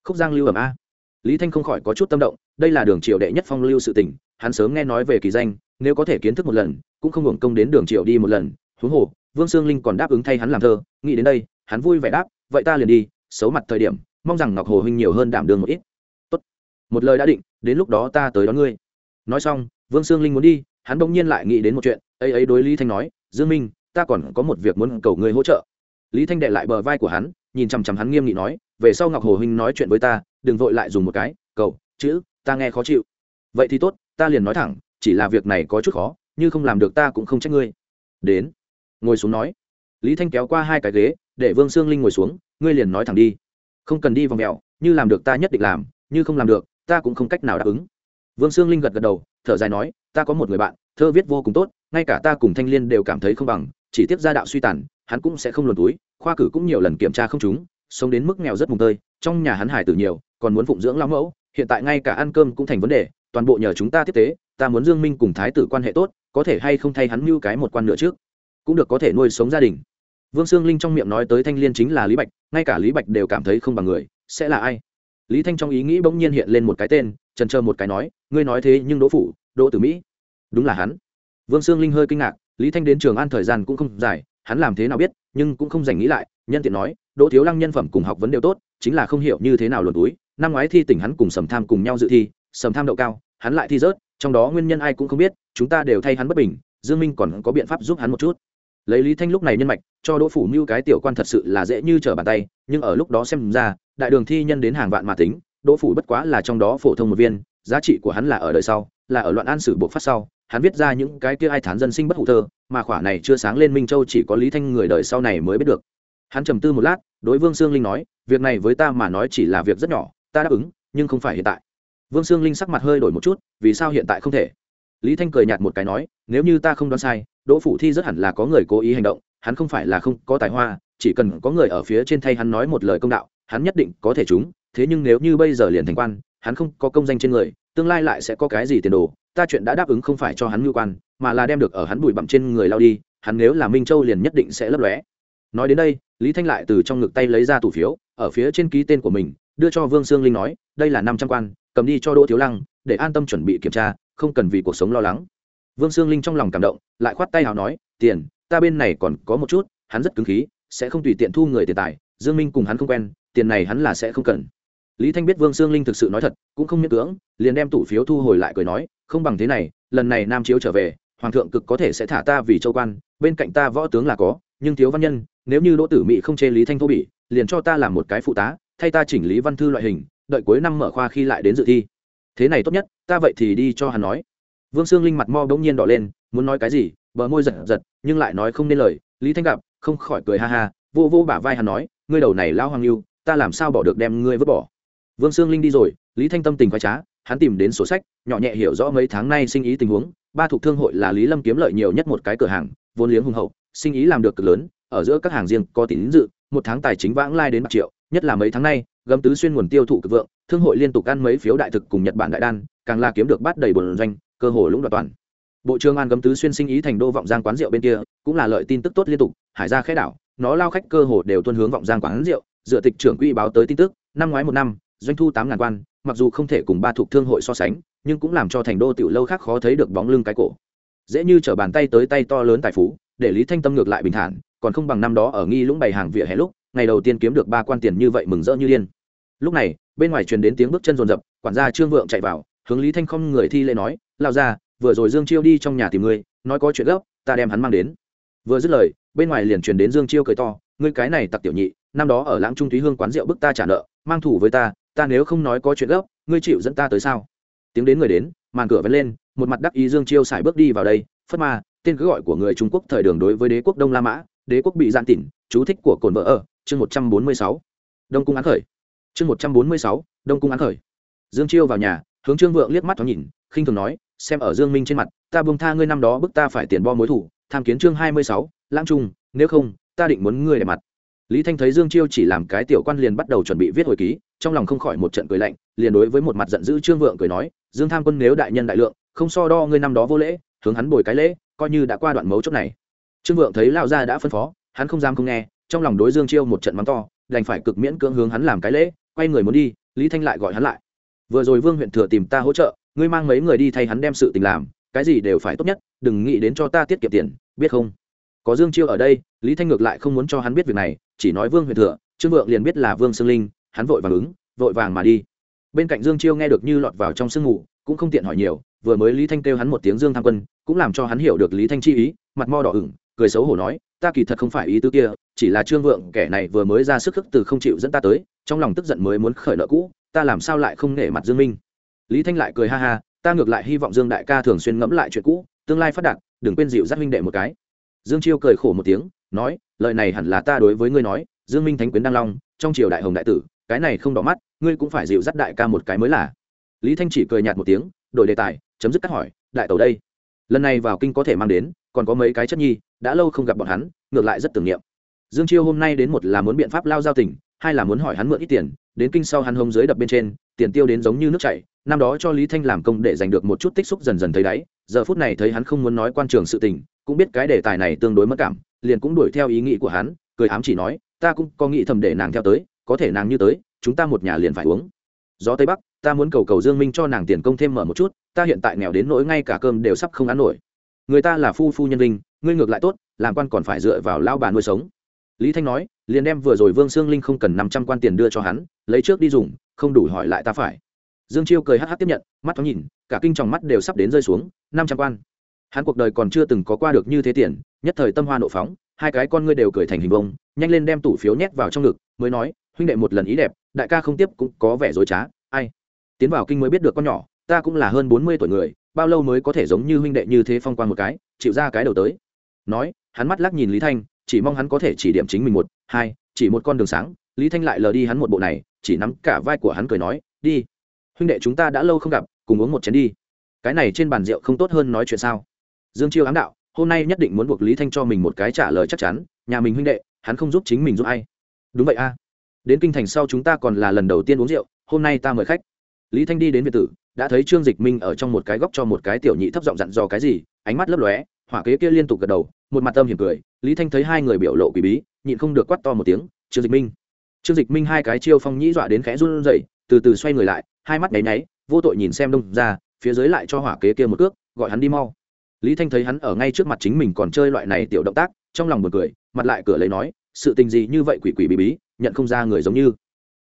Khúc giang lưu ẩm a. Lý thanh không khỏi có chút tâm động, đây là đường triều đệ nhất phong lưu sự tỉnh hắn sớm nghe nói về kỳ danh, nếu có thể kiến thức một lần, cũng không hưởng công đến đường triều đi một lần huống hồ, vương sương linh còn đáp ứng thay hắn làm thơ, nghĩ đến đây, hắn vui vẻ đáp, vậy ta liền đi, xấu mặt thời điểm, mong rằng ngọc hồ huynh nhiều hơn đảm đường một ít. Tốt. một lời đã định, đến lúc đó ta tới đón ngươi. Nói xong, vương sương linh muốn đi, hắn bỗng nhiên lại nghĩ đến một chuyện, ấy ấy đối lý thanh nói, dương minh, ta còn có một việc muốn cầu ngươi hỗ trợ. Lý thanh đệ lại bờ vai của hắn, nhìn chằm chằm hắn nghiêm nghị nói, về sau ngọc hồ huynh nói chuyện với ta, đừng vội lại dùng một cái, cầu, chữ, ta nghe khó chịu. Vậy thì tốt, ta liền nói thẳng, chỉ là việc này có chút khó, như không làm được ta cũng không trách ngươi. Đến ngồi xuống nói. Lý thanh kéo qua hai cái ghế, để vương sương linh ngồi xuống, ngươi liền nói thẳng đi. Không cần đi vòng mẹo như làm được ta nhất định làm, như không làm được, ta cũng không cách nào đáp ứng. Vương sương linh gật gật đầu, thở dài nói, ta có một người bạn, thơ viết vô cùng tốt, ngay cả ta cùng thanh liên đều cảm thấy không bằng, chỉ tiếp gia đạo suy tàn, hắn cũng sẽ không luồn túi, khoa cử cũng nhiều lần kiểm tra không chúng sống đến mức nghèo rất mùng tơi, trong nhà hắn hải tử nhiều, còn muốn phụng dưỡng lão mẫu, hiện tại ngay cả ăn cơm cũng thành vấn đề, toàn bộ nhờ chúng ta tiếp tế, ta muốn dương minh cùng thái tử quan hệ tốt, có thể hay không thay hắn mưu cái một quan nữa trước cũng được có thể nuôi sống gia đình. Vương sương linh trong miệng nói tới thanh liên chính là lý bạch, ngay cả lý bạch đều cảm thấy không bằng người, sẽ là ai? Lý thanh trong ý nghĩ bỗng nhiên hiện lên một cái tên, trần chờ một cái nói, ngươi nói thế nhưng đỗ phủ, đỗ tử mỹ. Đúng là hắn. Vương sương linh hơi kinh ngạc, lý thanh đến trường an thời gian cũng không dài, hắn làm thế nào biết, nhưng cũng không dành nghĩ lại, nhân tiện nói, đỗ thiếu lăng nhân phẩm cùng học vấn đều tốt, chính là không hiểu như thế nào luồn túi, năm ngoái thi tỉnh hắn cùng sầm tham cùng nhau dự thi, sầm tham đậu cao, hắn lại thi rớt, trong đó nguyên nhân ai cũng không biết, chúng ta đều thay hắn bất bình, dương minh còn có biện pháp giúp hắn một chút lấy lý thanh lúc này nhân mạch, cho đỗ phủ mưu cái tiểu quan thật sự là dễ như trở bàn tay, nhưng ở lúc đó xem ra, đại đường thi nhân đến hàng vạn mà tính, đỗ phủ bất quá là trong đó phổ thông một viên, giá trị của hắn là ở đời sau, là ở loạn an sử buộc phát sau, hắn viết ra những cái kia ai thán dân sinh bất hủ thơ, mà khỏa này chưa sáng lên minh châu chỉ có lý thanh người đời sau này mới biết được. Hắn trầm tư một lát, đối vương sương linh nói, việc này với ta mà nói chỉ là việc rất nhỏ, ta đáp ứng, nhưng không phải hiện tại. Vương sương linh sắc mặt hơi đổi một chút, vì sao hiện tại không thể? Lý thanh cười nhạt một cái nói, nếu như ta không đoán sai đỗ phủ thi rất hẳn là có người cố ý hành động, hắn không phải là không có tài hoa, chỉ cần có người ở phía trên thay hắn nói một lời công đạo, hắn nhất định có thể chúng. thế nhưng nếu như bây giờ liền thành quan, hắn không có công danh trên người, tương lai lại sẽ có cái gì tiền đồ, ta chuyện đã đáp ứng không phải cho hắn mưu quan, mà là đem được ở hắn bụi bặm trên người lao đi, hắn nếu là minh châu liền nhất định sẽ lấp lóe nói đến đây, lý thanh lại từ trong ngực tay lấy ra tủ phiếu, ở phía trên ký tên của mình, đưa cho vương sương linh nói, đây là năm trăm quan, cầm đi cho đỗ thiếu lăng, để an tâm chuẩn bị kiểm tra, không cần vì cuộc sống lo lắng vương sương linh trong lòng cảm động, lại khoát tay hào nói, tiền, ta bên này còn có một chút, hắn rất cứng khí, sẽ không tùy tiện thu người tiền tài, dương minh cùng hắn không quen, tiền này hắn là sẽ không cần. Lý thanh biết vương sương linh thực sự nói thật, cũng không miễn cưỡng, liền đem tủ phiếu thu hồi lại cười nói, không bằng thế này, lần này nam chiếu trở về, hoàng thượng cực có thể sẽ thả ta vì châu quan, bên cạnh ta võ tướng là có, nhưng thiếu văn nhân, nếu như đỗ tử mỹ không chê lý thanh thô bỉ, liền cho ta làm một cái phụ tá, thay ta chỉnh lý văn thư loại hình, đợi cuối năm mở khoa khi lại đến dự thi. Thế này tốt nhất, ta vậy thì đi cho hắn nói vương sương linh mặt mo bỗng nhiên đỏ lên, muốn nói cái gì, bờ môi giật giật, nhưng lại nói không nên lời. Lý thanh gặp, không khỏi cười ha ha, vô vô bả vai hắn nói, ngươi đầu này lao hoàng lưu ta làm sao bỏ được đem ngươi vứt bỏ? Vương sương linh đi rồi, lý thanh tâm tình khoái trá, hắn tìm đến sổ sách, nhỏ nhẹ hiểu rõ mấy tháng nay sinh ý tình huống. Ba thuộc thương hội là lý lâm kiếm lợi nhiều nhất một cái cửa hàng, vốn liếng hùng hậu, sinh ý làm được cực lớn, ở giữa các hàng riêng có tín dự, một tháng tài chính vãng lai đến bạc triệu, nhất là mấy tháng nay, gấm tứ xuyên nguồn tiêu thụ cực vượng, thương hội liên tục ăn mấy phiếu đại thực cùng nhật bản đại đan, càng là kiếm được bát đầy bồn doanh cơ hội lũng đoạt toàn. Bộ trưởng an gấm tứ xuyên sinh ý thành đô vọng giang quán rượu bên kia, cũng là lợi tin tức tốt liên tục, hải ra khẽ đảo, nó lao khách cơ hồ đều tuân hướng vọng giang quán rượu, dựa tịch trưởng quỹ báo tới tin tức, năm ngoái một năm, doanh thu tám ngàn quan, mặc dù không thể cùng ba thuộc thương hội so sánh, nhưng cũng làm cho thành đô tiểu lâu khác khó thấy được bóng lưng cái cổ. Dễ như trở bàn tay tới tay to lớn tài phú, để lý thanh tâm ngược lại bình thản, còn không bằng năm đó ở nghi lũng bày hàng vỉa hè lúc, ngày đầu tiên kiếm được ba quan tiền như vậy mừng rỡ như điên. Lúc này, bên ngoài truyền đến tiếng bước chân rồn rập, quản gia trương vượng chạy vào, hướng lý thanh không người thi lễ nói lao ra, vừa rồi dương chiêu đi trong nhà tìm ngươi, nói có chuyện gấp, ta đem hắn mang đến. Vừa dứt lời, bên ngoài liền truyền đến dương chiêu cười to, ngươi cái này tặc tiểu nhị, năm đó ở lãng trung thúy hương quán rượu bức ta trả nợ, mang thủ với ta ta nếu không nói có chuyện gấp, ngươi chịu dẫn ta tới sao? Tiếng đến người đến, màn cửa vẫn lên, một mặt đắc ý dương chiêu xài bước đi vào đây, phất ma, tên cứ gọi của người trung quốc thời đường đối với đế quốc đông la mã, đế quốc bị gian tỉn, chú thích của cồn vợ ở, chương một trăm bốn mươi sáu. Đông cung án khởi. Chương một trăm bốn mươi sáu, đông cung án khởi. Dương chiêu vào nhà, hướng trương vượng liếc mắt thoáng nhìn, khinh thường nói xem ở dương minh trên mặt, ta buông tha ngươi năm đó bức ta phải tiền bo mối thủ, tham kiến chương hai mươi sáu, lãng trung, nếu không, ta định muốn ngươi để mặt. Lý thanh thấy dương chiêu chỉ làm cái tiểu quan liền bắt đầu chuẩn bị viết hồi ký, trong lòng không khỏi một trận cười lạnh, liền đối với một mặt giận dữ trương vượng cười nói, dương tham quân nếu đại nhân đại lượng, không so đo ngươi năm đó vô lễ, hướng hắn bồi cái lễ, coi như đã qua đoạn mấu chốt này. Trương vượng thấy lao gia đã phân phó, hắn không dám không nghe, trong lòng đối dương chiêu một trận mắng to, đành phải cực miễn cưỡng hướng hắn làm cái lễ, quay người muốn đi, lý thanh lại gọi hắn lại. Vừa rồi vương huyện thừa tìm ta hỗ trợ ngươi mang mấy người đi thay hắn đem sự tình làm, cái gì đều phải tốt nhất, đừng nghĩ đến cho ta tiết kiệm tiền, biết không? Có dương chiêu ở đây, lý thanh ngược lại không muốn cho hắn biết việc này, chỉ nói vương Huyền thừa, trương vượng liền biết là vương sương linh, hắn vội vàng ứng, vội vàng mà đi. Bên cạnh dương chiêu nghe được như lọt vào trong sương mù, cũng không tiện hỏi nhiều, vừa mới lý thanh kêu hắn một tiếng dương tham quân, cũng làm cho hắn hiểu được lý thanh chi ý, mặt mo đỏ ửng, cười xấu hổ nói, ta kỳ thật không phải ý tứ kia, chỉ là trương vượng kẻ này vừa mới ra sức khức từ không chịu dẫn ta tới, trong lòng tức giận mới muốn khởi nợ cũ, ta làm sao lại không nể mặt dương minh? Lý thanh lại cười ha ha, ta ngược lại hy vọng dương đại ca thường xuyên ngẫm lại chuyện cũ, tương lai phát đạt, đừng quên dịu dắt huynh đệ một cái. Dương chiêu cười khổ một tiếng, nói, lời này hẳn là ta đối với ngươi nói, dương minh thánh quyến đăng long, trong triều đại hồng đại tử, cái này không đỏ mắt, ngươi cũng phải dịu dắt đại ca một cái mới là. Lý thanh chỉ cười nhạt một tiếng, đổi đề tài, chấm dứt cắt hỏi, đại tàu đây, lần này vào kinh có thể mang đến, còn có mấy cái chất nhi, đã lâu không gặp bọn hắn, ngược lại rất tưởng niệm. Dương chiêu hôm nay đến một là muốn biện pháp lao giao tình, hai là muốn hỏi hắn mượn ít tiền, đến kinh sau hắn hông dưới đập bên trên, tiền tiêu đến giống như nước chảy năm đó cho lý thanh làm công để giành được một chút tích xúc dần dần thấy đáy, giờ phút này thấy hắn không muốn nói quan trường sự tình, cũng biết cái đề tài này tương đối mất cảm, liền cũng đuổi theo ý nghĩ của hắn, cười ám chỉ nói, ta cũng có nghĩ thầm để nàng theo tới, có thể nàng như tới, chúng ta một nhà liền phải uống. Gió tây bắc, ta muốn cầu cầu dương minh cho nàng tiền công thêm mở một chút, ta hiện tại nghèo đến nỗi ngay cả cơm đều sắp không ăn nổi. Người ta là phu phu nhân linh, ngươi ngược lại tốt, làm quan còn phải dựa vào lao bà nuôi sống. Lý thanh nói, liền đem vừa rồi vương sương linh không cần năm trăm quan tiền đưa cho hắn, lấy trước đi dùng, không đủ hỏi lại ta phải dương chiêu cười hắc hắc tiếp nhận, mắt thoáng nhìn, cả kinh tròng mắt đều sắp đến rơi xuống, năm trăm quan. Hắn cuộc đời còn chưa từng có qua được như thế tiền, nhất thời tâm hoa nộ phóng, hai cái con ngươi đều cười thành hình bông nhanh lên đem tủ phiếu nhét vào trong ngực, mới nói, huynh đệ một lần ý đẹp, đại ca không tiếp cũng có vẻ dối trá, ai? Tiến vào kinh mới biết được con nhỏ, ta cũng là hơn bốn mươi tuổi người, bao lâu mới có thể giống như huynh đệ như thế phong quan một cái, chịu ra cái đầu tới. Nói, hắn mắt lắc nhìn lý thanh, chỉ mong hắn có thể chỉ điểm chính mình một, hai, chỉ một con đường sáng, lý thanh lại lờ đi hắn một bộ này, chỉ nắm cả vai của hắn cười nói, đi huynh đệ chúng ta đã lâu không gặp, cùng uống một chén đi. Cái này trên bàn rượu không tốt hơn nói chuyện sao? Dương chiêu ám đạo, hôm nay nhất định muốn buộc lý thanh cho mình một cái trả lời chắc chắn, nhà mình huynh đệ, hắn không giúp chính mình giúp ai. Đúng vậy a. Đến kinh thành sau chúng ta còn là lần đầu tiên uống rượu, hôm nay ta mời khách. Lý thanh đi đến việt tử, đã thấy trương dịch minh ở trong một cái góc cho một cái tiểu nhị thấp giọng dặn dò cái gì, ánh mắt lấp lóe, hỏa kế kia liên tục gật đầu, một mặt âm hiểm cười, lý thanh thấy hai người biểu lộ quỷ bí, nhịn không được quát to một tiếng, trương dịch minh. Trương dịch minh hai cái chiêu phong nhĩ dọa đến khẽ run rẩy, từ từ xoay người lại hai mắt nháy nháy, vô tội nhìn xem đông ra, phía dưới lại cho hỏa kế kia một cước, gọi hắn đi mau. Lý thanh thấy hắn ở ngay trước mặt chính mình còn chơi loại này tiểu động tác, trong lòng buồn cười, mặt lại cửa lấy nói, sự tình gì như vậy quỷ quỷ bí bí, nhận không ra người giống như.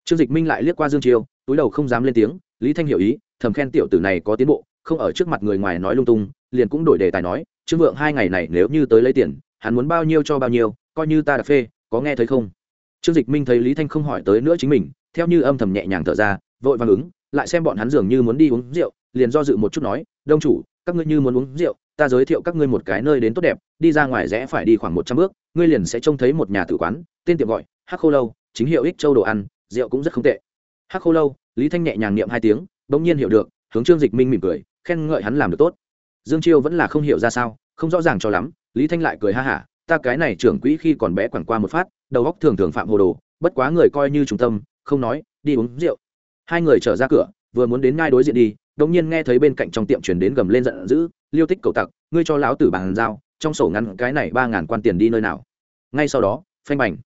Trương dịch minh lại liếc qua dương chiêu túi đầu không dám lên tiếng, lý thanh hiểu ý, thầm khen tiểu tử này có tiến bộ, không ở trước mặt người ngoài nói lung tung, liền cũng đổi đề tài nói, trương vượng, hai ngày này nếu như tới lấy tiền, hắn muốn bao nhiêu cho bao nhiêu, coi như ta đặt phê, có nghe thấy không? Trương dịch minh thấy lý thanh không hỏi tới nữa chính mình, theo như âm thầm nhẹ nhàng thở ra, vội vàng ứng lại xem bọn hắn dường như muốn đi uống rượu, liền do dự một chút nói, đông chủ, các ngươi như muốn uống rượu, ta giới thiệu các ngươi một cái nơi đến tốt đẹp, đi ra ngoài rẽ phải đi khoảng một trăm bước, ngươi liền sẽ trông thấy một nhà tử quán, tên tiệm gọi hắc khô lâu, chính hiệu ích châu đồ ăn, rượu cũng rất không tệ. Hắc khô lâu, lý thanh nhẹ nhàng niệm hai tiếng, bỗng nhiên hiểu được, hướng trương dịch minh mỉm cười, khen ngợi hắn làm được tốt. Dương chiêu vẫn là không hiểu ra sao, không rõ ràng cho lắm, lý thanh lại cười ha hả, ta cái này trưởng quỹ khi còn bé quẳng qua một phát, đầu góc thường thường phạm hồ đồ, bất quá người coi như trung tâm, không nói, đi uống rượu hai người trở ra cửa, vừa muốn đến ngay đối diện đi đống nhiên nghe thấy bên cạnh trong tiệm chuyển đến gầm lên giận dữ, liêu tích cầu tặc, ngươi cho lão tử bàn giao, trong sổ ngăn cái này ba ngàn quan tiền đi nơi nào? Ngay sau đó, phanh bành.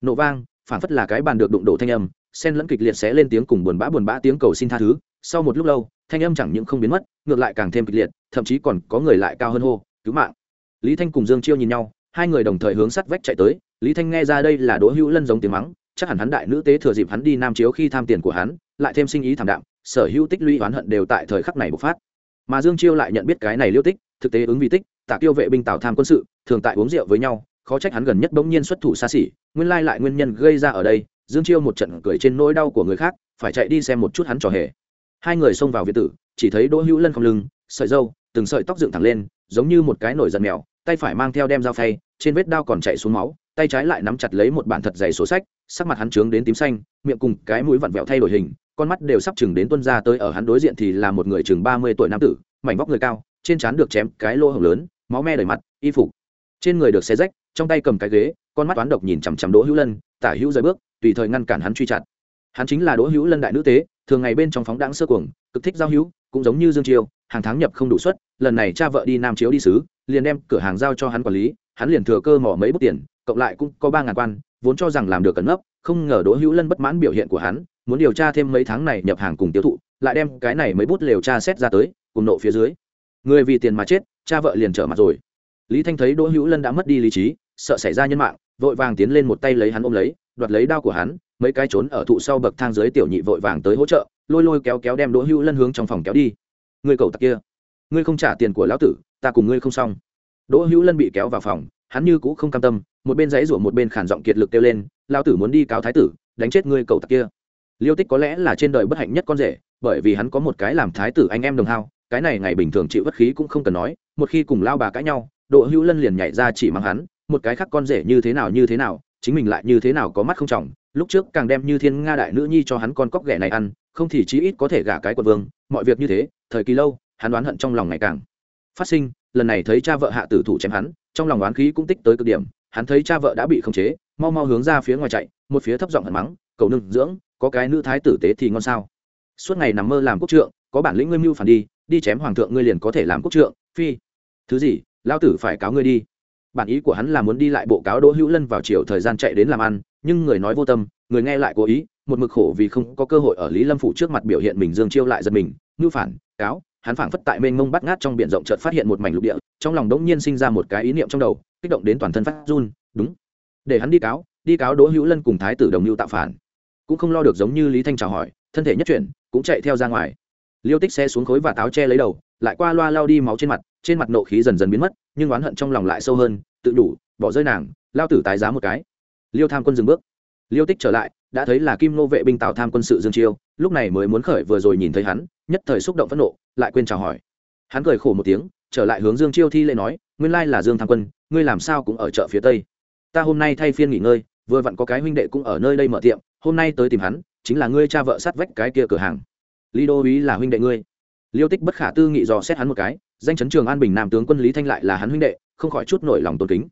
Nổ vang phản phất là cái bàn được đụng đổ thanh âm, sen lẫn kịch liệt sẽ lên tiếng cùng buồn bã buồn bã tiếng cầu xin tha thứ. Sau một lúc lâu, thanh âm chẳng những không biến mất, ngược lại càng thêm kịch liệt, thậm chí còn có người lại cao hơn hô, cứu mạng. Lý thanh cùng dương chiêu nhìn nhau, hai người đồng thời hướng sắt vách chạy tới. Lý thanh nghe ra đây là đỗ hữu lân giống tiếng mắng, chắc hẳn hắn đại nữ tế thừa dịp hắn đi nam chiếu khi tham tiền của hắn lại thêm sinh ý thảm đạm, sở hữu tích lũy oán hận đều tại thời khắc này bộc phát. Mà dương chiêu lại nhận biết cái này liêu tích, thực tế ứng vi tích, tạ tiêu vệ binh tào tham quân sự, thường tại uống rượu với nhau, khó trách hắn gần nhất bỗng nhiên xuất thủ xa xỉ, nguyên lai lại nguyên nhân gây ra ở đây, dương chiêu một trận cười trên nỗi đau của người khác, phải chạy đi xem một chút hắn trò hề. Hai người xông vào việt tử, chỉ thấy đỗ hữu lân không lưng, sợi dâu từng sợi tóc dựng thẳng lên, giống như một cái nổi giận mèo, tay phải mang theo đem dao phay, trên vết đao còn chạy xuống máu, tay trái lại nắm chặt lấy một bản thật dày sổ sách, sắc mặt hắn trướng đến tím xanh, miệng cùng cái mũi vặn vẹo thay đổi hình con mắt đều sắp chừng đến tuân ra tới ở hắn đối diện thì là một người chừng ba mươi tuổi nam tử, mảnh vóc người cao, trên trán được chém cái lô hồng lớn, máu me đầy mặt, y phục. Trên người được xé rách, trong tay cầm cái ghế, con mắt toán độc nhìn chằm chằm đỗ hữu lân, tả hữu rời bước, tùy thời ngăn cản hắn truy chặt. Hắn chính là đỗ hữu lân đại nữ tế, thường ngày bên trong phóng đãng sơ cuồng, cực thích giao hữu, cũng giống như dương chiêu hàng tháng nhập không đủ suất, lần này cha vợ đi nam chiếu đi sứ liền đem cửa hàng giao cho hắn quản lý, hắn liền thừa cơ mỏ mấy bút tiền, cộng lại cũng có ba ngàn quan, vốn cho rằng làm được cẩn nấp không ngờ đỗ hữu lân bất mãn biểu hiện của hắn muốn điều tra thêm mấy tháng này nhập hàng cùng tiêu thụ, lại đem cái này mấy bút lều tra xét ra tới, cùng nộ phía dưới. Người vì tiền mà chết, cha vợ liền trở mặt rồi. Lý thanh thấy đỗ hữu lân đã mất đi lý trí, sợ xảy ra nhân mạng, vội vàng tiến lên một tay lấy hắn ôm lấy, đoạt lấy đao của hắn, mấy cái trốn ở thụ sau bậc thang dưới tiểu nhị vội vàng tới hỗ trợ, lôi lôi kéo kéo đem đỗ hữu lân hướng trong phòng kéo đi. Người cầu tặc kia, ngươi không trả tiền của lão tử, ta cùng ngươi không xong. Đỗ hữu lân bị kéo vào phòng, hắn như cũ không cam tâm, một bên dãy rủa một bên khản giọng kiệt lực kêu lên, lão tử muốn đi cáo thái tử, đánh chết ngươi cầu tặc kia liêu tích có lẽ là trên đời bất hạnh nhất con rể, bởi vì hắn có một cái làm thái tử anh em đồng hao, cái này ngày bình thường chịu bất khí cũng không cần nói, một khi cùng lao bà cãi nhau, độ hữu lân liền nhảy ra chỉ mang hắn, một cái khác con rể như thế nào như thế nào, chính mình lại như thế nào có mắt không trọng, lúc trước càng đem như thiên nga đại nữ nhi cho hắn con cóc ghẻ này ăn, không thì chí ít có thể gả cái quận vương, mọi việc như thế, thời kỳ lâu, hắn đoán hận trong lòng ngày càng phát sinh, lần này thấy cha vợ hạ tử thủ chém hắn, trong lòng oán khí cũng tích tới cực điểm, hắn thấy cha vợ đã bị khống chế, mau mau hướng ra phía ngoài chạy, một phía thấp giọng hận mắng, cầu nương, dưỡng có cái nữ thái tử tế thì ngon sao? Suốt ngày nằm mơ làm quốc trượng, có bản lĩnh ngươi mưu phản đi đi chém hoàng thượng ngươi liền có thể làm quốc trượng, phi. Thứ gì, lao tử phải cáo ngươi đi. Bản ý của hắn là muốn đi lại bộ cáo đỗ hữu lân vào chiều thời gian chạy đến làm ăn, nhưng người nói vô tâm, người nghe lại cố ý, một mực khổ vì không có cơ hội ở lý lâm phủ trước mặt biểu hiện mình dương chiêu lại giật mình ngưu phản, cáo, hắn phảng phất tại mênh mông bắt ngát trong biển rộng chợt phát hiện một mảnh lục địa, trong lòng đống nhiên sinh ra một cái ý niệm trong đầu, kích động đến toàn thân phát run, đúng. Để hắn đi cáo đi cáo đỗ hữu lân cùng thái tử đồng mưu tạo phản cũng không lo được giống như lý thanh chào hỏi, thân thể nhất chuyển, cũng chạy theo ra ngoài. Liêu tích xe xuống khối và táo che lấy đầu, lại qua loa lao đi máu trên mặt trên mặt nộ khí dần dần biến mất, nhưng oán hận trong lòng lại sâu hơn, tự đủ, bỏ rơi nàng, lao tử tái giá một cái. Liêu tham quân dừng bước. Liêu tích trở lại, đã thấy là kim nô vệ binh tào tham quân sự dương chiêu, lúc này mới muốn khởi vừa rồi nhìn thấy hắn, nhất thời xúc động phẫn nộ, lại quên chào hỏi. Hắn cười khổ một tiếng, trở lại hướng dương chiêu thi lễ nói, nguyên lai là dương tham quân, ngươi làm sao cũng ở chợ phía tây. Ta hôm nay thay phiên nghỉ ngơi, vừa vặn có cái huynh đệ cũng ở nơi đây mở tiệm hôm nay tới tìm hắn, chính là ngươi cha vợ sát vách cái kia cửa hàng. Lý đô úy là huynh đệ ngươi. Liêu tích bất khả tư nghị dò xét hắn một cái, danh chấn trường an bình nam tướng quân lý thanh lại là hắn huynh đệ, không khỏi chút nổi lòng tôn kính.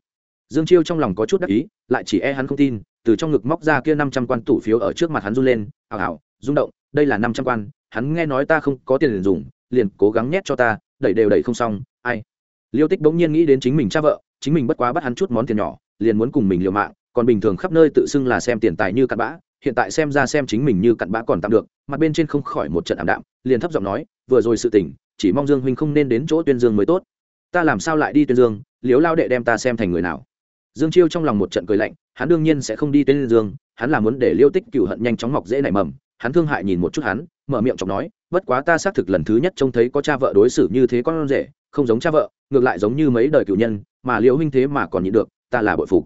Dương chiêu trong lòng có chút đắc ý, lại chỉ e hắn không tin, từ trong ngực móc ra kia năm trăm quan tủ phiếu ở trước mặt hắn run lên ảo ảo rung động, đây là năm trăm quan, hắn nghe nói ta không có tiền dùng, liền cố gắng nhét cho ta, đẩy đều đẩy không xong, ai? Liêu tích bỗng nhiên nghĩ đến chính mình cha vợ, chính mình bất quá bắt hắn chút món tiền nhỏ, liền muốn cùng mình liều mạng, còn bình thường khắp nơi tự xưng là xem tiền tài như cặn bã hiện tại xem ra xem chính mình như cặn bã còn tạm được, mặt bên trên không khỏi một trận ảm đạm, liền thấp giọng nói, vừa rồi sự tỉnh chỉ mong dương huynh không nên đến chỗ tuyên dương mới tốt. Ta làm sao lại đi tuyên dương liếu lao đệ đem ta xem thành người nào? Dương chiêu trong lòng một trận cười lạnh, hắn đương nhiên sẽ không đi tuyên dương, hắn là muốn để liêu tích cựu hận nhanh chóng mọc dễ nảy mầm, hắn thương hại nhìn một chút hắn, mở miệng chọc nói, bất quá ta xác thực lần thứ nhất trông thấy có cha vợ đối xử như thế con rể, không giống cha vợ, ngược lại giống như mấy đời cựu nhân, mà liễu huynh thế mà còn nhịn được, ta là bội phục.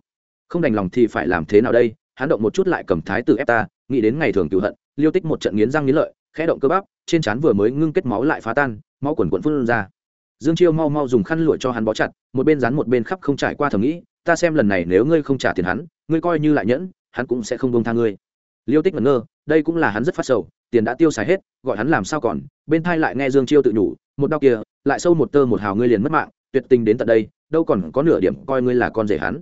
Không đành lòng thì phải làm thế nào đây? Hắn động một chút lại cầm thái từ ép ta, nghĩ đến ngày thường cựu hận, liêu tích một trận nghiến răng nghiến lợi, khẽ động cơ bắp, trên trán vừa mới ngưng kết máu lại phá tan, máu quần quận phun ra. Dương chiêu mau mau dùng khăn lụa cho hắn bó chặt, một bên dán một bên khắp không trải qua thầm nghĩ, ta xem lần này nếu ngươi không trả tiền hắn, ngươi coi như lại nhẫn, hắn cũng sẽ không bông tha ngươi. Liêu tích ngẩn ngơ, đây cũng là hắn rất phát sầu, tiền đã tiêu xài hết, gọi hắn làm sao còn, bên thai lại nghe dương chiêu tự nhủ, một đau kia, lại sâu một tơ một hào ngươi liền mất mạng, tuyệt tình đến tận đây, đâu còn có nửa điểm coi ngươi là con rể hắn.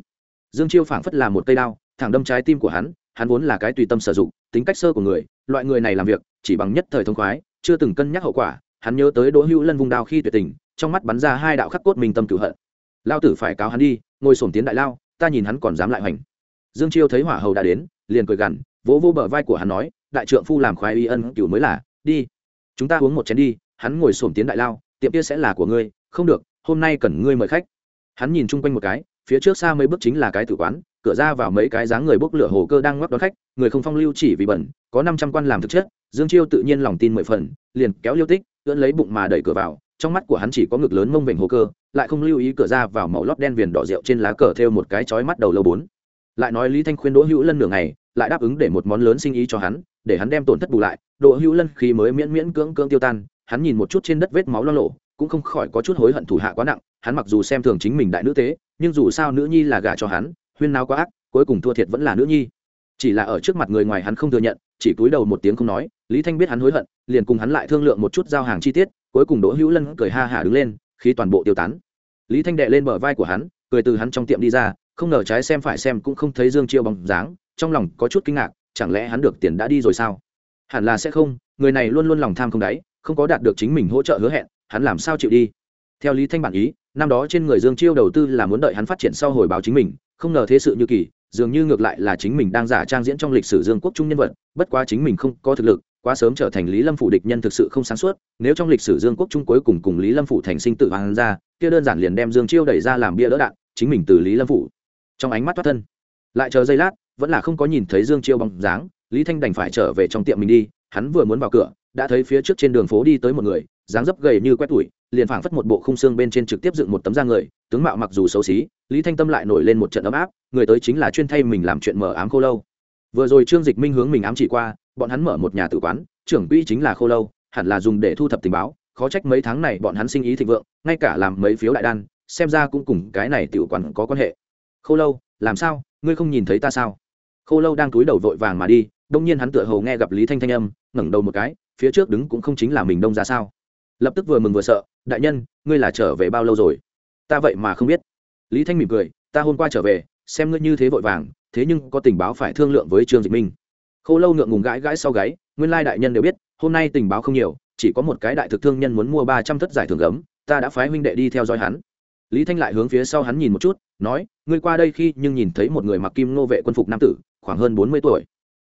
Dương chiêu phảng phất là một cây đao thẳng đâm trái tim của hắn hắn vốn là cái tùy tâm sử dụng, tính cách sơ của người, loại người này làm việc, chỉ bằng nhất thời thông khoái, chưa từng cân nhắc hậu quả, hắn nhớ tới đỗ hữu lân vùng đao khi tuyệt tình, trong mắt bắn ra hai đạo khắc cốt mình tâm cửu hận. Lao tử phải cáo hắn đi, ngồi sổm tiến đại lao, ta nhìn hắn còn dám lại hoành. Dương chiêu thấy hỏa hầu đã đến, liền cười gằn, vỗ vô bờ vai của hắn nói, đại trượng phu làm khoái y ân cửu mới là, đi. Chúng ta uống một chén đi, hắn ngồi sổm tiến đại lao, tiệm kia sẽ là của ngươi, không được, hôm nay cần ngươi mời khách. Hắn nhìn chung quanh một cái phía trước xa mấy bước chính là cái tử quán, cửa ra vào mấy cái dáng người bốc lửa hồ cơ đang ngoắc đón khách, người không phong lưu chỉ vì bẩn, có năm trăm quan làm thực chất, dương chiêu tự nhiên lòng tin mười phần, liền kéo liêu tích, ưỡn lấy bụng mà đẩy cửa vào, trong mắt của hắn chỉ có ngực lớn mông vểnh hồ cơ, lại không lưu ý cửa ra vào màu lót đen viền đỏ rượu trên lá cờ thêu một cái chói mắt đầu lâu bốn. Lại nói lý thanh khuyên đỗ hữu lân nửa ngày, lại đáp ứng để một món lớn sinh ý cho hắn, để hắn đem tổn thất bù lại. Đỗ hữu lân khi mới miễn miễn cưỡng cưỡng tiêu tan, hắn nhìn một chút trên đất vết máu lo lộ cũng không khỏi có chút hối hận thủ hạ quá nặng, hắn mặc dù xem thường chính mình đại nữ tế, nhưng dù sao nữ nhi là gả cho hắn, huyên nào quá ác, cuối cùng thua thiệt vẫn là nữ nhi. Chỉ là ở trước mặt người ngoài hắn không thừa nhận, chỉ cúi đầu một tiếng không nói, lý thanh biết hắn hối hận, liền cùng hắn lại thương lượng một chút giao hàng chi tiết, cuối cùng đỗ hữu lân cười ha hả đứng lên khi toàn bộ tiêu tán. Lý thanh đệ lên bờ vai của hắn, cười từ hắn trong tiệm đi ra, không ngờ trái xem phải xem cũng không thấy dương chiêu bóng dáng, trong lòng có chút kinh ngạc, chẳng lẽ hắn được tiền đã đi rồi sao? Hẳn là sẽ không, người này luôn luôn lòng tham không đáy không có đạt được chính mình hỗ trợ hứa hẹn, hắn làm sao chịu đi? Theo lý thanh bản ý, năm đó trên người dương chiêu đầu tư là muốn đợi hắn phát triển sau hồi báo chính mình, không ngờ thế sự như kỳ, dường như ngược lại là chính mình đang giả trang diễn trong lịch sử dương quốc trung nhân vật, bất quá chính mình không có thực lực, quá sớm trở thành lý lâm phủ địch nhân thực sự không sáng suốt, nếu trong lịch sử dương quốc trung cuối cùng cùng lý lâm phủ thành sinh tự hoàng ra kia đơn giản liền đem dương chiêu đẩy ra làm bia đỡ đạn, chính mình từ lý lâm phủ. Trong ánh mắt thoát thân, lại chờ giây lát, vẫn là không có nhìn thấy dương chiêu bóng dáng, lý thanh đành phải trở về trong tiệm mình đi, hắn vừa muốn vào cửa đã thấy phía trước trên đường phố đi tới một người, dáng dấp gầy như quét tủi liền phảng phất một bộ khung xương bên trên trực tiếp dựng một tấm da người, tướng mạo mặc dù xấu xí, lý thanh tâm lại nổi lên một trận ấm áp, người tới chính là chuyên thay mình làm chuyện mở ám khô lâu. Vừa rồi trương dịch minh hướng mình ám chỉ qua, bọn hắn mở một nhà tử quán, trưởng quỹ chính là khô lâu, hẳn là dùng để thu thập tình báo, khó trách mấy tháng này bọn hắn sinh ý thịnh vượng, ngay cả làm mấy phiếu đại đan, xem ra cũng cùng cái này tiểu quán có quan hệ. Khô lâu, làm sao? Ngươi không nhìn thấy ta sao? Khô lâu đang túi đầu vội vàng mà đi, đông nhiên hắn tựa hồ nghe gặp lý thanh thanh âm, ngẩng đầu một cái phía trước đứng cũng không chính là mình đông ra sao? Lập tức vừa mừng vừa sợ, đại nhân, ngươi là trở về bao lâu rồi? Ta vậy mà không biết. Lý thanh mỉm cười, ta hôm qua trở về, xem ngươi như thế vội vàng, thế nhưng có tình báo phải thương lượng với trương dịch minh. Khâu lâu ngượng ngùng gãi gãi sau gáy, nguyên lai đại nhân đều biết, hôm nay tình báo không nhiều, chỉ có một cái đại thực thương nhân muốn mua ba trăm thất giải thưởng gấm, ta đã phái huynh đệ đi theo dõi hắn. Lý thanh lại hướng phía sau hắn nhìn một chút, nói, ngươi qua đây khi nhưng nhìn thấy một người mặc kim nô vệ quân phục nam tử, khoảng hơn bốn mươi tuổi.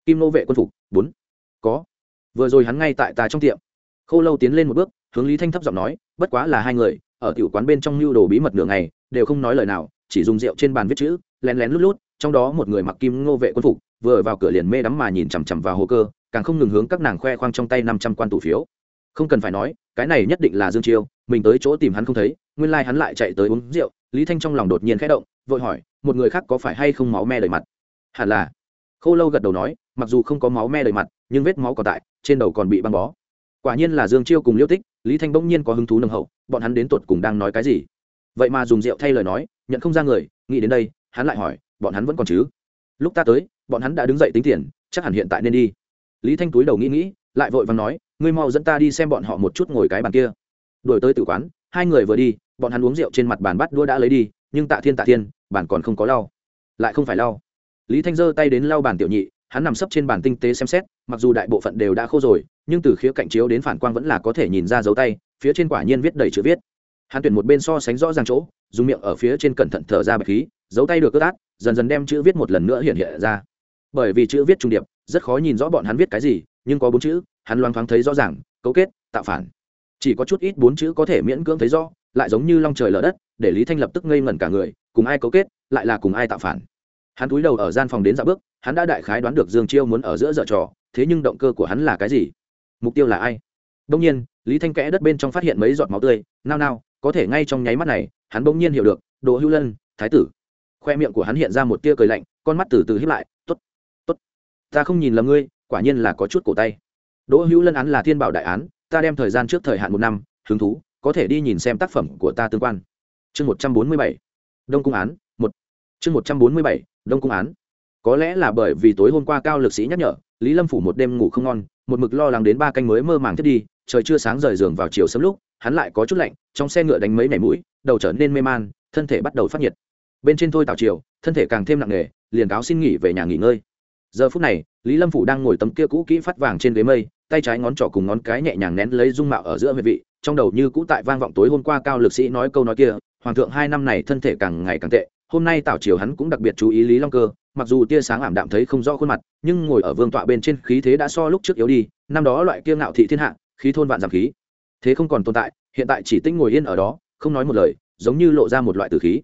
Kim nô vệ quân phục, bốn. Có vừa rồi hắn ngay tại ta trong tiệm. Khô lâu tiến lên một bước, hướng lý thanh thấp giọng nói, bất quá là hai người, ở tiểu quán bên trong lưu đồ bí mật nửa ngày, đều không nói lời nào, chỉ dùng rượu trên bàn viết chữ, lén lén lút lút, trong đó một người mặc kim ngô vệ quân phục, vừa vào cửa liền mê đắm mà nhìn chằm chằm vào hồ cơ, càng không ngừng hướng các nàng khoe khoang trong tay năm trăm quan tủ phiếu. Không cần phải nói, cái này nhất định là dương chiêu, mình tới chỗ tìm hắn không thấy, nguyên lai hắn lại chạy tới uống rượu. Lý thanh trong lòng đột nhiên khẽ động, vội hỏi, một người khác có phải hay không máu me đầy mặt? Hẳn là khô lâu gật đầu nói, mặc dù không có máu me đầy mặt, nhưng vết máu còn tại, trên đầu còn bị băng bó. Quả nhiên là dương chiêu cùng liêu tích, lý thanh bỗng nhiên có hứng thú nồng hậu, bọn hắn đến tột cùng đang nói cái gì? Vậy mà dùng rượu thay lời nói, nhận không ra người, nghĩ đến đây, hắn lại hỏi, bọn hắn vẫn còn chứ? Lúc ta tới, bọn hắn đã đứng dậy tính tiền, chắc hẳn hiện tại nên đi. Lý thanh túi đầu nghĩ nghĩ, lại vội vàng nói, ngươi mau dẫn ta đi xem bọn họ một chút ngồi cái bàn kia. Đổi tới tử quán, hai người vừa đi, bọn hắn uống rượu trên mặt bàn bắt đua đã lấy đi, nhưng tạ thiên tạ thiên, bàn còn không có lau. Lại không phải lau lý thanh giơ tay đến lau bàn tiểu nhị, hắn nằm sấp trên bàn tinh tế xem xét, mặc dù đại bộ phận đều đã khô rồi, nhưng từ khía cạnh chiếu đến phản quang vẫn là có thể nhìn ra dấu tay, phía trên quả nhiên viết đầy chữ viết. Hắn tuyển một bên so sánh rõ ràng chỗ, dùng miệng ở phía trên cẩn thận thở ra bạch khí, dấu tay được ướt át, dần dần đem chữ viết một lần nữa hiện hiện ra. Bởi vì chữ viết trung điệp, rất khó nhìn rõ bọn hắn viết cái gì, nhưng có bốn chữ, hắn loang thoáng thấy rõ ràng, cấu kết, tạo phản. Chỉ có chút ít bốn chữ có thể miễn cưỡng thấy rõ, lại giống như long trời lở đất, để lý thanh lập tức ngây ngẩn cả người, cùng ai cấu kết, lại là cùng ai tạo phản hắn cúi đầu ở gian phòng đến dạo bước, hắn đã đại khái đoán được dương chiêu muốn ở giữa dở trò, thế nhưng động cơ của hắn là cái gì? Mục tiêu là ai? Đông nhiên, lý thanh kẽ đất bên trong phát hiện mấy giọt máu tươi, nao nao, có thể ngay trong nháy mắt này, hắn bỗng nhiên hiểu được, đỗ hữu lân, thái tử. Khoe miệng của hắn hiện ra một tia cười lạnh, con mắt từ từ hiếp lại t ố t t ố t ta không nhìn lầm ngươi, quả nhiên là có chút cổ tay. Đỗ hữu lân án là thiên bảo đại án, ta đem thời gian trước thời hạn một năm, hứng thú, có thể đi nhìn xem tác phẩm của ta tương quan. Chương một trăm bốn mươi bảy, đông cung án, một. Chương một trăm bốn mươi bảy đông cung án. Có lẽ là bởi vì tối hôm qua cao lực sĩ nhắc nhở, lý lâm phủ một đêm ngủ không ngon, một mực lo lắng đến ba canh mới mơ màng thiết đi, trời chưa sáng rời giường vào chiều sớm lúc, hắn lại có chút lạnh, trong xe ngựa đánh mấy mẻ mũi, đầu trở nên mê man, thân thể bắt đầu phát nhiệt. Bên trên thôi tào chiều, thân thể càng thêm nặng nề, liền cáo xin nghỉ về nhà nghỉ ngơi. Giờ phút này, lý lâm phủ đang ngồi tấm kia cũ kỹ phát vàng trên ghế mây, tay trái ngón trỏ cùng ngón cái nhẹ nhàng nén lấy dung mạo ở giữa huyệt vị, trong đầu như cũ tại vang vọng tối hôm qua cao lực sĩ nói câu nói kia, hoàng thượng, hai năm này thân thể càng ngày càng tệ hôm nay tảo triều hắn cũng đặc biệt chú ý lý long cơ, mặc dù tia sáng ảm đạm thấy không rõ khuôn mặt, nhưng ngồi ở vương tọa bên trên khí thế đã so lúc trước yếu đi, năm đó loại kiêng ngạo thị thiên hạ, khí thôn vạn giảm khí. Thế không còn tồn tại, hiện tại chỉ tinh ngồi yên ở đó, không nói một lời, giống như lộ ra một loại tử khí.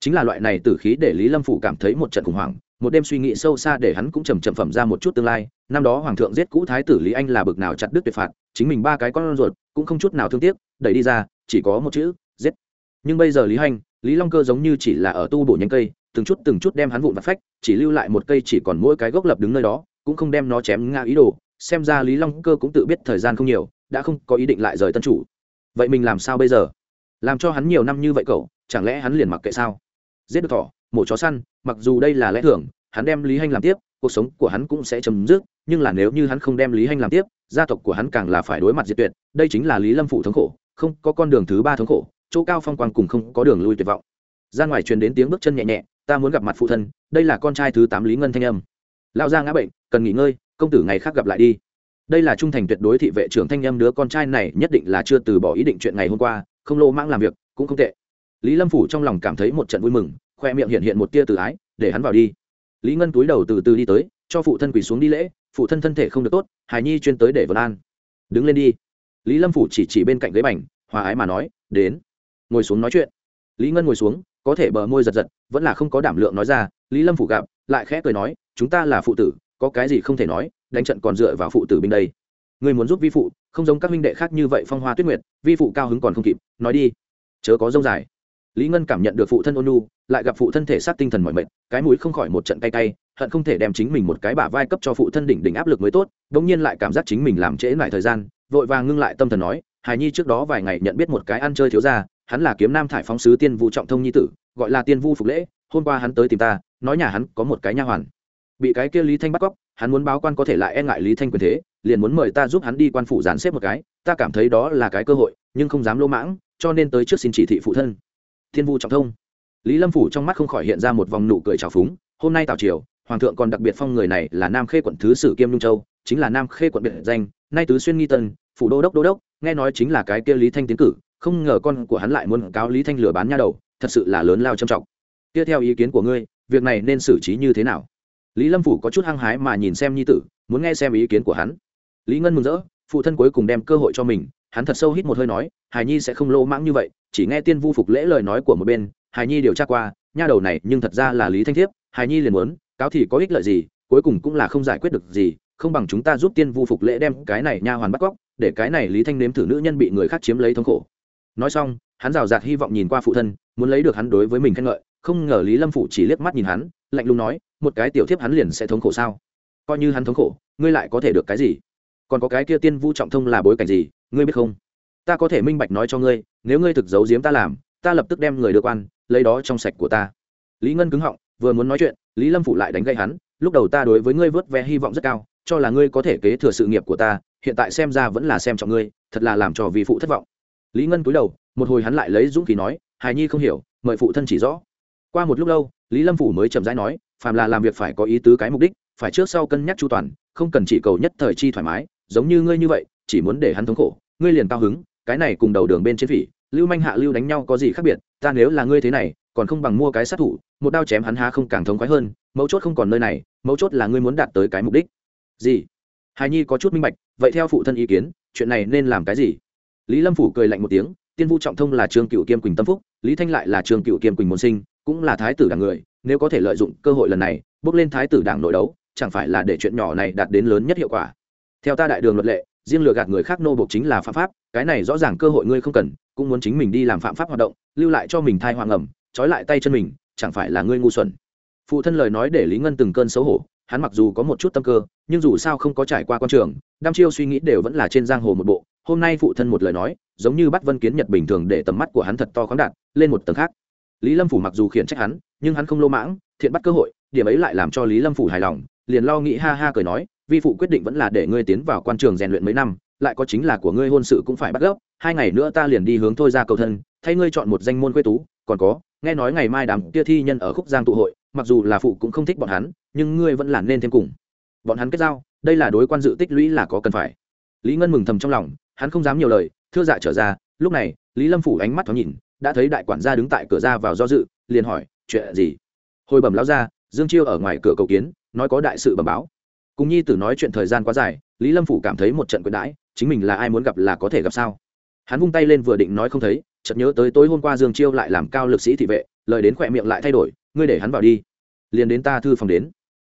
Chính là loại này tử khí để lý lâm phủ cảm thấy một trận khủng hoảng, một đêm suy nghĩ sâu xa để hắn cũng trầm trầm phẩm ra một chút tương lai. Năm đó hoàng thượng giết cũ thái tử lý anh là bực nào chặt đứt tuyệt phạt, chính mình ba cái con ruột cũng không chút nào thương tiếc, đẩy đi ra, chỉ có một chữ, giết. Nhưng bây giờ lý hành lý long cơ giống như chỉ là ở tu bổ nhánh cây, từng chút từng chút đem hắn vụn vặt phách, chỉ lưu lại một cây chỉ còn mỗi cái gốc lập đứng nơi đó, cũng không đem nó chém ngã ý đồ. Xem ra lý long cơ cũng tự biết thời gian không nhiều, đã không có ý định lại rời tân chủ. Vậy mình làm sao bây giờ? Làm cho hắn nhiều năm như vậy cậu, chẳng lẽ hắn liền mặc kệ sao? Giết được thỏ, mổ chó săn, mặc dù đây là lẽ thường, hắn đem lý hanh làm tiếp, cuộc sống của hắn cũng sẽ chấm dứt, nhưng là nếu như hắn không đem lý hanh làm tiếp, gia tộc của hắn càng là phải đối mặt diệt tuyệt, đây chính là lý lâm phụ thống khổ, không có con đường thứ ba thống khổ chỗ cao phong quang cùng không có đường lui tuyệt vọng. Ra ngoài truyền đến tiếng bước chân nhẹ nhẹ, ta muốn gặp mặt phụ thân, đây là con trai thứ tám lý ngân thanh âm. Lao ra ngã bệnh, cần nghỉ ngơi, công tử ngày khác gặp lại đi. Đây là trung thành tuyệt đối thị vệ trưởng thanh âm đứa con trai này nhất định là chưa từ bỏ ý định chuyện ngày hôm qua, không lô mãng làm việc, cũng không tệ. Lý lâm phủ trong lòng cảm thấy một trận vui mừng, khoe miệng hiện hiện một tia từ ái, để hắn vào đi. Lý ngân túi đầu từ từ đi tới, cho phụ thân quỳ xuống đi lễ, phụ thân thân thể không được tốt, hài nhi chuyên tới để vân an. Đứng lên đi. Lý lâm phủ chỉ chỉ bên cạnh ghế bành, hòa ái mà nói, đến ngồi xuống nói chuyện. Lý ngân ngồi xuống, có thể bờ môi giật giật, vẫn là không có đảm lượng nói ra, lý lâm phủ gặp, lại khẽ cười nói, chúng ta là phụ tử, có cái gì không thể nói, đánh trận còn dựa vào phụ tử bên đây. Người muốn giúp vi phụ, không giống các minh đệ khác như vậy phong hoa tuyết nguyệt, vi phụ cao hứng còn không kịp, nói đi. Chớ có dông dài. Lý ngân cảm nhận được phụ thân ôn nu lại gặp phụ thân thể sát tinh thần mọi mệt, cái mũi không khỏi một trận cay cay, hận không thể đem chính mình một cái bả vai cấp cho phụ thân đỉnh đỉnh áp lực mới tốt, bỗng nhiên lại cảm giác chính mình làm trễ lại thời gian, vội vàng ngưng lại tâm thần nói, hài nhi trước đó vài ngày nhận biết một cái ăn chơi thiếu ra hắn là kiếm nam thải phóng sứ tiên vu trọng thông nhi tử, gọi là tiên vu phục lễ, hôm qua hắn tới tìm ta, nói nhà hắn có một cái nha hoàn. Bị cái kia lý thanh bắt cóc, hắn muốn báo quan có thể lại e ngại lý thanh quyền thế, liền muốn mời ta giúp hắn đi quan phủ dàn xếp một cái, ta cảm thấy đó là cái cơ hội, nhưng không dám lỗ mãng, cho nên tới trước xin chỉ thị phụ thân. Thiên vu trọng thông. Lý lâm phủ trong mắt không khỏi hiện ra một vòng nụ cười trào phúng, hôm nay tào triều, hoàng thượng còn đặc biệt phong người này là nam khê quận thứ sử kiêm nhung châu, chính là nam khê quận biệt danh, nay tứ xuyên nghi tân, phủ đô đốc đô đốc, nghe nói chính là cái kia lý thanh tiến cử không ngờ con của hắn lại muốn cáo lý thanh lừa bán nha đầu, thật sự là lớn lao trầm trọng. Tiếp theo ý kiến của ngươi, việc này nên xử trí như thế nào? Lý lâm phủ có chút hăng hái mà nhìn xem nhi tử, muốn nghe xem ý kiến của hắn. Lý ngân mừng rỡ, phụ thân cuối cùng đem cơ hội cho mình, hắn thật sâu hít một hơi nói hài nhi sẽ không lô mãng như vậy, chỉ nghe tiên vu phục lễ lời nói của một bên hài nhi điều tra qua, nha đầu này nhưng thật ra là lý thanh thiếp hài nhi liền muốn, cáo thì có ích lợi gì, cuối cùng cũng là không giải quyết được gì, không bằng chúng ta giúp tiên vu phục lễ đem cái này nha hoàn bắt cóc, để cái này lý thanh nếm thử nữ nhân bị người khác chiếm lấy thống khổ nói xong, hắn rào rạt hy vọng nhìn qua phụ thân, muốn lấy được hắn đối với mình khen ngợi. Không ngờ lý lâm phủ chỉ liếc mắt nhìn hắn, lạnh lùng nói, một cái tiểu thiếp hắn liền sẽ thống khổ sao? Coi như hắn thống khổ, ngươi lại có thể được cái gì? Còn có cái kia tiên vu trọng thông là bối cảnh gì, ngươi biết không? Ta có thể minh bạch nói cho ngươi, nếu ngươi thực giấu giếm ta làm, ta lập tức đem người được quan, lấy đó trong sạch của ta. Lý ngân cứng họng, vừa muốn nói chuyện, lý lâm phụ lại đánh gây hắn, lúc đầu ta đối với ngươi vớt ve hy vọng rất cao, cho là ngươi có thể kế thừa sự nghiệp của ta, hiện tại xem ra vẫn là xem trọng ngươi, thật là làm cho vì phụ thất vọng lý ngân cúi đầu, một hồi hắn lại lấy dũng khí nói, hài nhi không hiểu, mời phụ thân chỉ rõ. Qua một lúc lâu, lý lâm phủ mới chậm rãi nói, phàm là làm việc phải có ý tứ cái mục đích, phải trước sau cân nhắc chu toàn, không cần chỉ cầu nhất thời chi thoải mái, giống như ngươi như vậy, chỉ muốn để hắn thống khổ, ngươi liền cao hứng, cái này cùng đầu đường bên trên phỉ, lưu manh hạ lưu đánh nhau có gì khác biệt, ta nếu là ngươi thế này, còn không bằng mua cái sát thủ, một đao chém hắn há không càng thống khoái hơn, mấu chốt không còn nơi này, mấu chốt là ngươi muốn đạt tới cái mục đích. Gì? Hài nhi có chút minh bạch, vậy theo phụ thân ý kiến, chuyện này nên làm cái gì? Lý lâm phủ cười lạnh một tiếng, tiên vu trọng thông là trương cựu kiêm quỳnh tâm phúc, lý thanh lại là trương cựu kiêm quỳnh môn sinh, cũng là thái tử đảng người, nếu có thể lợi dụng cơ hội lần này, bước lên thái tử đảng nội đấu, chẳng phải là để chuyện nhỏ này đạt đến lớn nhất hiệu quả? Theo ta đại đường luật lệ, riêng lừa gạt người khác nô buộc chính là phạm pháp, cái này rõ ràng cơ hội ngươi không cần, cũng muốn chính mình đi làm phạm pháp hoạt động, lưu lại cho mình thai hoàng ẩm, trói lại tay chân mình, chẳng phải là ngươi ngu xuẩn. Phụ thân lời nói để lý ngân từng cơn xấu hổ, hắn mặc dù có một chút tâm cơ, nhưng dù sao không có trải qua quan trường, đăm chiêu suy nghĩ đều vẫn là trên giang hồ một bộ hôm nay phụ thân một lời nói, giống như bắt vân kiến nhật bình thường để tầm mắt của hắn thật to khoáng đạt, lên một tầng khác. Lý lâm phủ mặc dù khiển trách hắn, nhưng hắn không lô mãng, thiện bắt cơ hội, điểm ấy lại làm cho lý lâm phủ hài lòng, liền lo nghĩ ha ha cười nói, vi phụ quyết định vẫn là để ngươi tiến vào quan trường rèn luyện mấy năm, lại có chính là của ngươi hôn sự cũng phải bắt gốc hai ngày nữa ta liền đi hướng thôi ra cầu thân, thay ngươi chọn một danh môn quê tú, còn có, nghe nói ngày mai đám kia thi nhân ở khúc giang tụ hội, mặc dù là phụ cũng không thích bọn hắn, nhưng ngươi vẫn là nên thêm cùng. Bọn hắn kết giao, đây là đối quan dự tích lũy là có cần phải. Lý ngân mừng thầm trong lòng hắn không dám nhiều lời, thưa dạ trở ra, lúc này, lý lâm phủ ánh mắt thoáng nhìn, đã thấy đại quản gia đứng tại cửa ra vào do dự, liền hỏi, chuyện gì? Hồi bẩm lão ra dương chiêu ở ngoài cửa cầu kiến, nói có đại sự bẩm báo. Cùng nhi tử nói chuyện thời gian quá dài, lý lâm phủ cảm thấy một trận quyền đãi, chính mình là ai muốn gặp là có thể gặp sao? Hắn vung tay lên vừa định nói không thấy, chợt nhớ tới tối hôm qua dương chiêu lại làm cao lực sĩ thị vệ, lời đến khỏe miệng lại thay đổi, ngươi để hắn vào đi, liền đến ta thư phòng đến.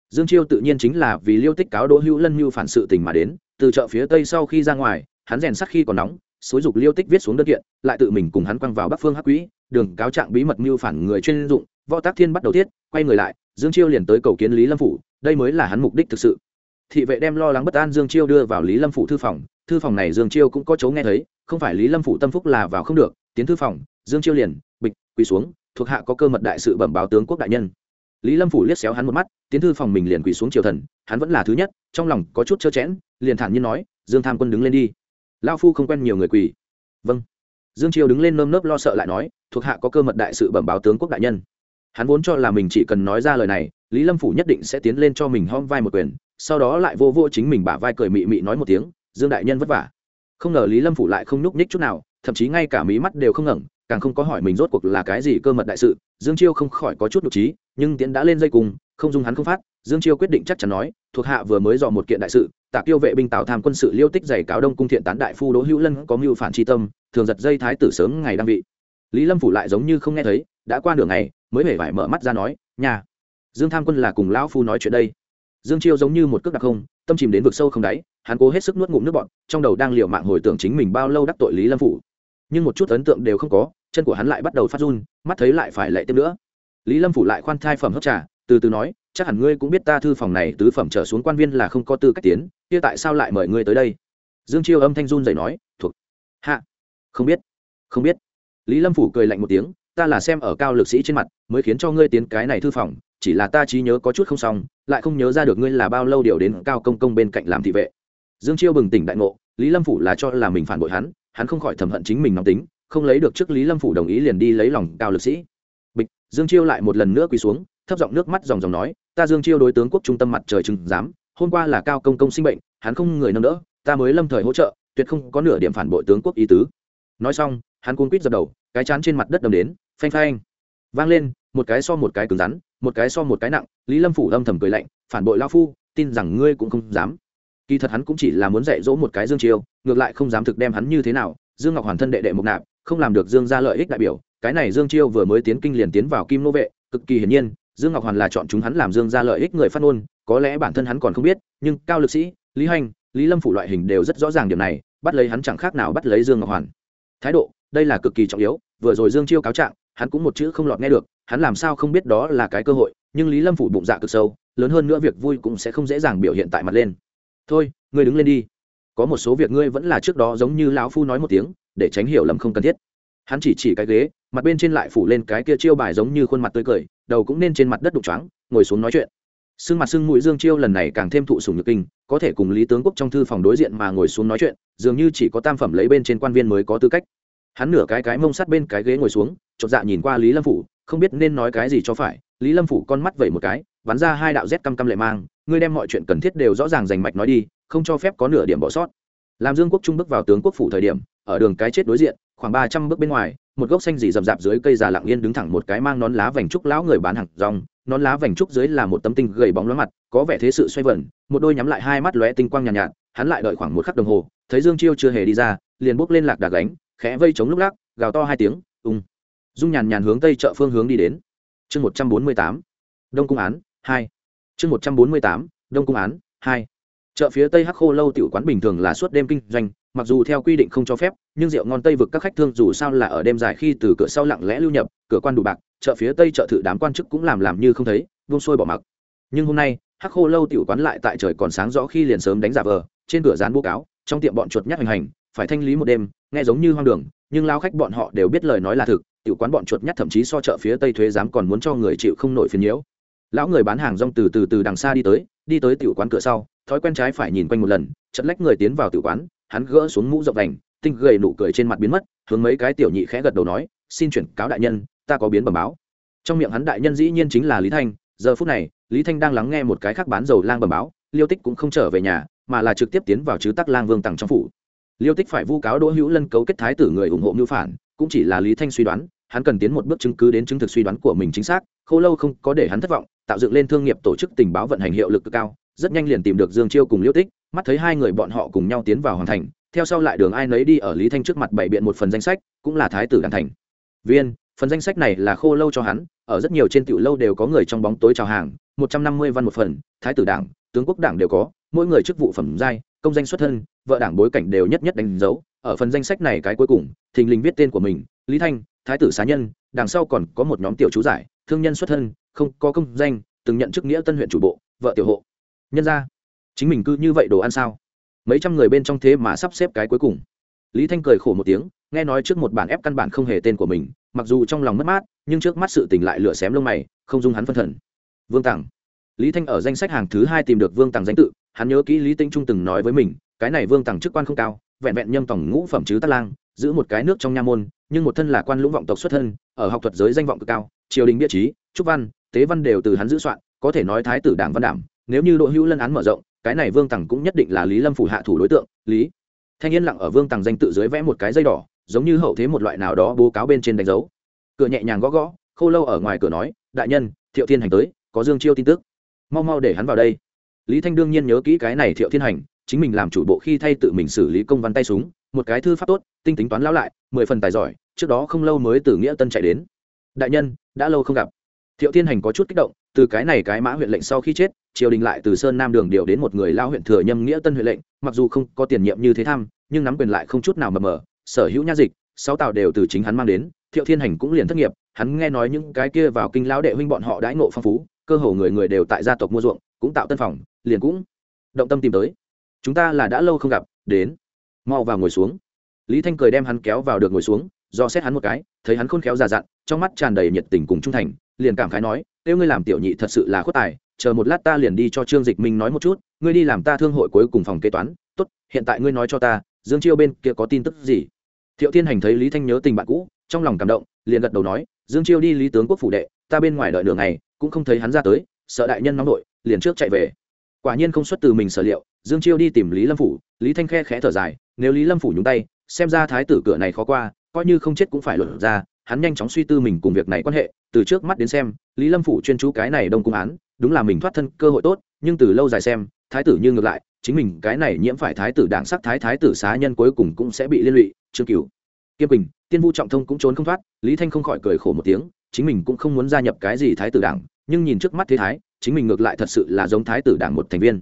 Dương chiêu tự nhiên chính là vì liêu tích cáo đỗ hữu lân mưu phản sự tình mà đến, từ chợ phía tây sau khi ra ngoài hắn rèn sắc khi còn nóng xối dục liêu tích viết xuống đơn kiện, lại tự mình cùng hắn quăng vào bắc phương hắc quỹ, đường cáo trạng bí mật mưu phản người chuyên dụng, võ tác thiên bắt đầu tiết quay người lại, dương chiêu liền tới cầu kiến lý lâm phủ, đây mới là hắn mục đích thực sự. Thị vệ đem lo lắng bất an dương chiêu đưa vào lý lâm phủ thư phòng thư phòng này dương chiêu cũng có chấu nghe thấy, không phải lý lâm phủ tâm phúc là vào không được, tiến thư phòng, dương chiêu liền, bịch, quỳ xuống, thuộc hạ có cơ mật đại sự bẩm báo tướng quốc đại nhân. Lý lâm phủ liếc xéo hắn một mắt, tiến thư phòng mình liền quỳ xuống triều thần, hắn vẫn là thứ nhất, trong lòng có chút trơ chẽn, liền thản nhiên nói, dương tham quân đứng lên đi lao phu không quen nhiều người quỳ. Vâng. Dương triều đứng lên nơm nớp lo sợ lại nói, thuộc hạ có cơ mật đại sự bẩm báo tướng quốc đại nhân. Hắn vốn cho là mình chỉ cần nói ra lời này, lý lâm phủ nhất định sẽ tiến lên cho mình hom vai một quyền, sau đó lại vô vô chính mình bả vai cười mị mị nói một tiếng, dương đại nhân vất vả. Không ngờ lý lâm phủ lại không nhúc nhích chút nào, thậm chí ngay cả mí mắt đều không ngẩng, càng không có hỏi mình rốt cuộc là cái gì cơ mật đại sự. Dương chiêu không khỏi có chút nhục trí, nhưng tiến đã lên dây cùng không dung hắn không phát, dương chiêu quyết định chắc chắn nói, thuộc hạ vừa mới dò một kiện đại sự, tạ tiêu vệ binh tào tham quân sự liêu tích giày cáo đông cung thiện tán đại phu đỗ hữu lân có mưu phản tri tâm, thường giật dây thái tử sớm ngày đăng vị. Lý lâm phủ lại giống như không nghe thấy, đã qua nửa ngày, mới hề vải mở mắt ra nói, nhà, dương tham quân là cùng lão phu nói chuyện đây. Dương chiêu giống như một cước đặc không, tâm chìm đến vực sâu không đáy, hắn cố hết sức nuốt ngụm nước bọn trong đầu đang liều mạng hồi tưởng chính mình bao lâu đắc tội lý lâm phủ. Nhưng một chút ấn tượng đều không có, chân của hắn lại bắt đầu phát run, mắt thấy lại phải lệ tiếp nữa. Lý lâm phủ lại khoan thai phẩm hấp trà từ từ nói, chắc hẳn ngươi cũng biết ta thư phòng này tứ phẩm trở xuống quan viên là không có tư cách tiến, kia tại sao lại mời ngươi tới đây? Dương chiêu âm thanh run dậy nói, thuộc. Hạ. Không biết. Không biết. Lý lâm phủ cười lạnh một tiếng, ta là xem ở cao lực sĩ trên mặt, mới khiến cho ngươi tiến cái này thư phòng, chỉ là ta trí nhớ có chút không xong, lại không nhớ ra được ngươi là bao lâu điều đến cao công công bên cạnh làm thị vệ. Dương chiêu bừng tỉnh đại ngộ, lý lâm phủ là cho là mình phản bội hắn hắn không khỏi thầm hận chính mình nóng tính, không lấy được trước lý lâm phủ đồng ý liền đi lấy lòng cao lực sĩ. Bịch, dương chiêu lại một lần nữa quỳ xuống thấp giọng nước mắt dòng dòng nói, ta dương chiêu đối tướng quốc trung tâm mặt trời chừng dám hôm qua là cao công công sinh bệnh, hắn không người nâng đỡ, ta mới lâm thời hỗ trợ, tuyệt không có nửa điểm phản bội tướng quốc ý tứ. Nói xong, hắn cuốn quýt dập đầu, cái chán trên mặt đất đầm đến, phanh phanh, vang lên, một cái so một cái cứng rắn, một cái so một cái nặng, lý lâm phủ âm thầm cười lạnh, phản bội lao phu, tin rằng ngươi cũng không dám. Kỳ thật hắn cũng chỉ là muốn dạy dỗ một cái dương chiêu, ngược lại không dám thực đem hắn như thế nào, dương ngọc hoàn thân đệ đệ mục nạp, không làm được dương ra lợi ích đại biểu, cái này dương chiêu vừa mới tiến kinh liền tiến vào kim nô vệ, cực kỳ hiển nhiên dương ngọc hoàn là chọn chúng hắn làm dương ra lợi ích người phát ngôn, có lẽ bản thân hắn còn không biết, nhưng cao lực sĩ, lý hành, lý lâm phủ loại hình đều rất rõ ràng điểm này, bắt lấy hắn chẳng khác nào bắt lấy dương ngọc hoàn. Thái độ, đây là cực kỳ trọng yếu, vừa rồi dương chiêu cáo trạng, hắn cũng một chữ không lọt nghe được, hắn làm sao không biết đó là cái cơ hội, nhưng lý lâm phủ bụng dạ cực sâu, lớn hơn nữa việc vui cũng sẽ không dễ dàng biểu hiện tại mặt lên. Thôi, ngươi đứng lên đi. Có một số việc ngươi vẫn là trước đó giống như lão phu nói một tiếng, để tránh hiểu lầm không cần thiết. Hắn chỉ chỉ cái ghế, mặt bên trên lại phủ lên cái kia chiêu bài giống như khuôn mặt tươi cười đầu cũng nên trên mặt đất đục choáng, ngồi xuống nói chuyện. Sưng mặt sưng mũi dương chiêu lần này càng thêm thụ sùng nhược kinh, có thể cùng lý tướng quốc trong thư phòng đối diện mà ngồi xuống nói chuyện, dường như chỉ có tam phẩm lấy bên trên quan viên mới có tư cách. Hắn nửa cái cái mông sát bên cái ghế ngồi xuống, chột dạ nhìn qua lý lâm phủ, không biết nên nói cái gì cho phải. Lý lâm phủ con mắt vẩy một cái, bắn ra hai đạo rét căm căm lệ mang, ngươi đem mọi chuyện cần thiết đều rõ ràng rành mạch nói đi, không cho phép có nửa điểm bỏ sót. Làm dương quốc trung bước vào tướng quốc phủ thời điểm, ở đường cái chết đối diện, khoảng ba trăm bước bên ngoài một gốc xanh dì rậm rạp dưới cây già lặng yên đứng thẳng một cái mang nón lá vành trúc lão người bán hàng rong. Nón lá vành trúc dưới là một tấm tinh gầy bóng lóa mặt có vẻ thế sự xoay vẩn một đôi nhắm lại hai mắt lóe tinh quang nhàn nhạt, nhạt hắn lại đợi khoảng một khắc đồng hồ thấy dương chiêu chưa hề đi ra liền bốc lên lạc đà gánh khẽ vây chống lúc lắc gào to hai tiếng ung. Dung nhàn nhàn hướng tây chợ phương hướng đi đến. Chương một trăm bốn mươi tám đông cung án hai. Chương một trăm bốn mươi tám đông cung án hai. Chợ phía tây hắc khô lâu tiểu quán bình thường là suốt đêm kinh doanh mặc dù theo quy định không cho phép, nhưng rượu ngon tây vực các khách thương dù sao là ở đêm dài khi từ cửa sau lặng lẽ lưu nhập, cửa quan đủ bạc, chợ phía tây chợ thự đám quan chức cũng làm làm như không thấy vung sôi bỏ mặc. Nhưng hôm nay, hắc khô lâu tiểu quán lại tại trời còn sáng rõ khi liền sớm đánh giả vờ, trên cửa dán bố cáo, trong tiệm bọn chuột nhát hành hành, phải thanh lý một đêm, nghe giống như hoang đường, nhưng lao khách bọn họ đều biết lời nói là thực, tiểu quán bọn chuột nhát thậm chí so chợ phía tây thuế dám còn muốn cho người chịu không nổi phiền nhiễu. Lão người bán hàng rong từ từ từ đằng xa đi tới đi tới tiểu quán cửa sau, thói quen trái phải nhìn quanh một lần chật lách người tiến vào tiểu quán hắn gỡ xuống mũ rộng đành, tinh gầy nụ cười trên mặt biến mất, hướng mấy cái tiểu nhị khẽ gật đầu nói, xin chuyển cáo đại nhân, ta có biến bẩm báo. Trong miệng hắn đại nhân dĩ nhiên chính là lý thanh, giờ phút này, lý thanh đang lắng nghe một cái khác bán dầu lang bẩm báo, liêu tích cũng không trở về nhà, mà là trực tiếp tiến vào chứ tắc lang vương tặng trong phủ. Liêu tích phải vu cáo đỗ hữu lân cấu kết thái tử người ủng hộ mưu phản, cũng chỉ là lý thanh suy đoán, hắn cần tiến một bước chứng cứ đến chứng thực suy đoán của mình chính xác, khô lâu không có để hắn thất vọng, tạo dựng lên thương nghiệp tổ chức tình báo vận hành hiệu lực cực cao rất nhanh liền tìm được dương chiêu cùng Liễu tích, mắt thấy hai người bọn họ cùng nhau tiến vào hoàn thành, theo sau lại đường ai nấy đi ở lý thanh trước mặt bày biện một phần danh sách, cũng là thái tử đàn thành. Viên, phần danh sách này là khô lâu cho hắn, ở rất nhiều trên tiểu lâu đều có người trong bóng tối chào hàng, một trăm năm mươi văn một phần, thái tử đảng, tướng quốc đảng đều có, mỗi người chức vụ phẩm giai, công danh xuất thân, vợ đảng bối cảnh đều nhất nhất đánh dấu, ở phần danh sách này cái cuối cùng, thình lình viết tên của mình, lý thanh, thái tử xá nhân, đằng sau còn có một nhóm tiểu chú giải, thương nhân xuất thân, không có công danh, từng nhận chức nghĩa tân huyện chủ bộ, vợ tiểu hộ nhân ra, chính mình cứ như vậy đồ ăn sao? Mấy trăm người bên trong thế mà sắp xếp cái cuối cùng. Lý thanh cười khổ một tiếng, nghe nói trước một bản ép căn bản không hề tên của mình, mặc dù trong lòng mất mát, nhưng trước mắt sự tình lại lửa xém lông mày, không dung hắn phân thần. Vương tằng. Lý thanh ở danh sách hàng thứ hai tìm được vương tằng danh tự, hắn nhớ kỹ lý tinh trung từng nói với mình, cái này vương tằng chức quan không cao, vẹn vẹn nhâm tổng ngũ phẩm chứ tát lang, giữ một cái nước trong nha môn, nhưng một thân là quan lũng vọng tộc xuất thân, ở học thuật giới danh vọng cực cao, triều đình địa trí, trúc văn, tế văn đều từ hắn giữ soạn, có thể nói thái tử đảng văn đảm nếu như đỗ hữu lân án mở rộng, cái này vương tằng cũng nhất định là lý lâm phủ hạ thủ đối tượng, lý. Thanh yên lặng ở vương tằng danh tự dưới vẽ một cái dây đỏ, giống như hậu thế một loại nào đó bố cáo bên trên đánh dấu. Cửa nhẹ nhàng gõ gõ, khô lâu ở ngoài cửa nói, đại nhân, thiệu thiên hành tới, có dương chiêu tin tức. Mau mau để hắn vào đây. Lý thanh đương nhiên nhớ kỹ cái này thiệu thiên hành, chính mình làm chủ bộ khi thay tự mình xử lý công văn tay súng, một cái thư pháp tốt, tinh tính toán lão lại, mười phần tài giỏi, trước đó không lâu mới từ nghĩa tân chạy đến. Đại nhân, đã lâu không gặp. Thiệu thiên hành có chút kích động từ cái này cái mã huyện lệnh sau khi chết, triều đình lại từ sơn nam đường điều đến một người lao huyện thừa nhâm nghĩa tân huyện lệnh, mặc dù không có tiền nhiệm như thế tham, nhưng nắm quyền lại không chút nào mờ mờ, sở hữu nha dịch, sáu tàu đều từ chính hắn mang đến, thiệu thiên hành cũng liền thất nghiệp, hắn nghe nói những cái kia vào kinh lão đệ huynh bọn họ đãi ngộ phong phú, cơ hồ người người đều tại gia tộc mua ruộng, cũng tạo tân phòng, liền cũng động tâm tìm tới. Chúng ta là đã lâu không gặp, đến. Mau vào ngồi xuống. Lý thanh cười đem hắn kéo vào được ngồi xuống, do xét hắn một cái, thấy hắn khôn khéo già dặn, trong mắt tràn đầy nhiệt tình cùng trung thành, liền cảm khái nói nếu ngươi làm tiểu nhị thật sự là khuất tài, chờ một lát ta liền đi cho trương dịch minh nói một chút, ngươi đi làm ta thương hội cuối cùng phòng kế toán, tốt, hiện tại ngươi nói cho ta, dương chiêu bên kia có tin tức gì? Thiệu thiên hành thấy lý thanh nhớ tình bạn cũ, trong lòng cảm động, liền gật đầu nói, dương chiêu đi lý tướng quốc phủ đệ, ta bên ngoài đợi đường này cũng không thấy hắn ra tới, sợ đại nhân nóng nội, liền trước chạy về. Quả nhiên không xuất từ mình sở liệu, dương chiêu đi tìm lý lâm phủ, lý thanh khe khẽ thở dài, nếu lý lâm phủ nhúng tay, xem ra thái tử cửa này khó qua, coi như không chết cũng phải luận ra hắn nhanh chóng suy tư mình cùng việc này quan hệ, từ trước mắt đến xem, lý lâm phủ chuyên chú cái này đông cung án, đúng là mình thoát thân cơ hội tốt, nhưng từ lâu dài xem, thái tử như ngược lại, chính mình cái này nhiễm phải thái tử đảng sắc thái thái tử xá nhân cuối cùng cũng sẽ bị liên lụy, trương cửu. Kiêm bình tiên vu trọng thông cũng trốn không thoát, lý thanh không khỏi cười khổ một tiếng, chính mình cũng không muốn gia nhập cái gì thái tử đảng, nhưng nhìn trước mắt thế thái, chính mình ngược lại thật sự là giống thái tử đảng một thành viên.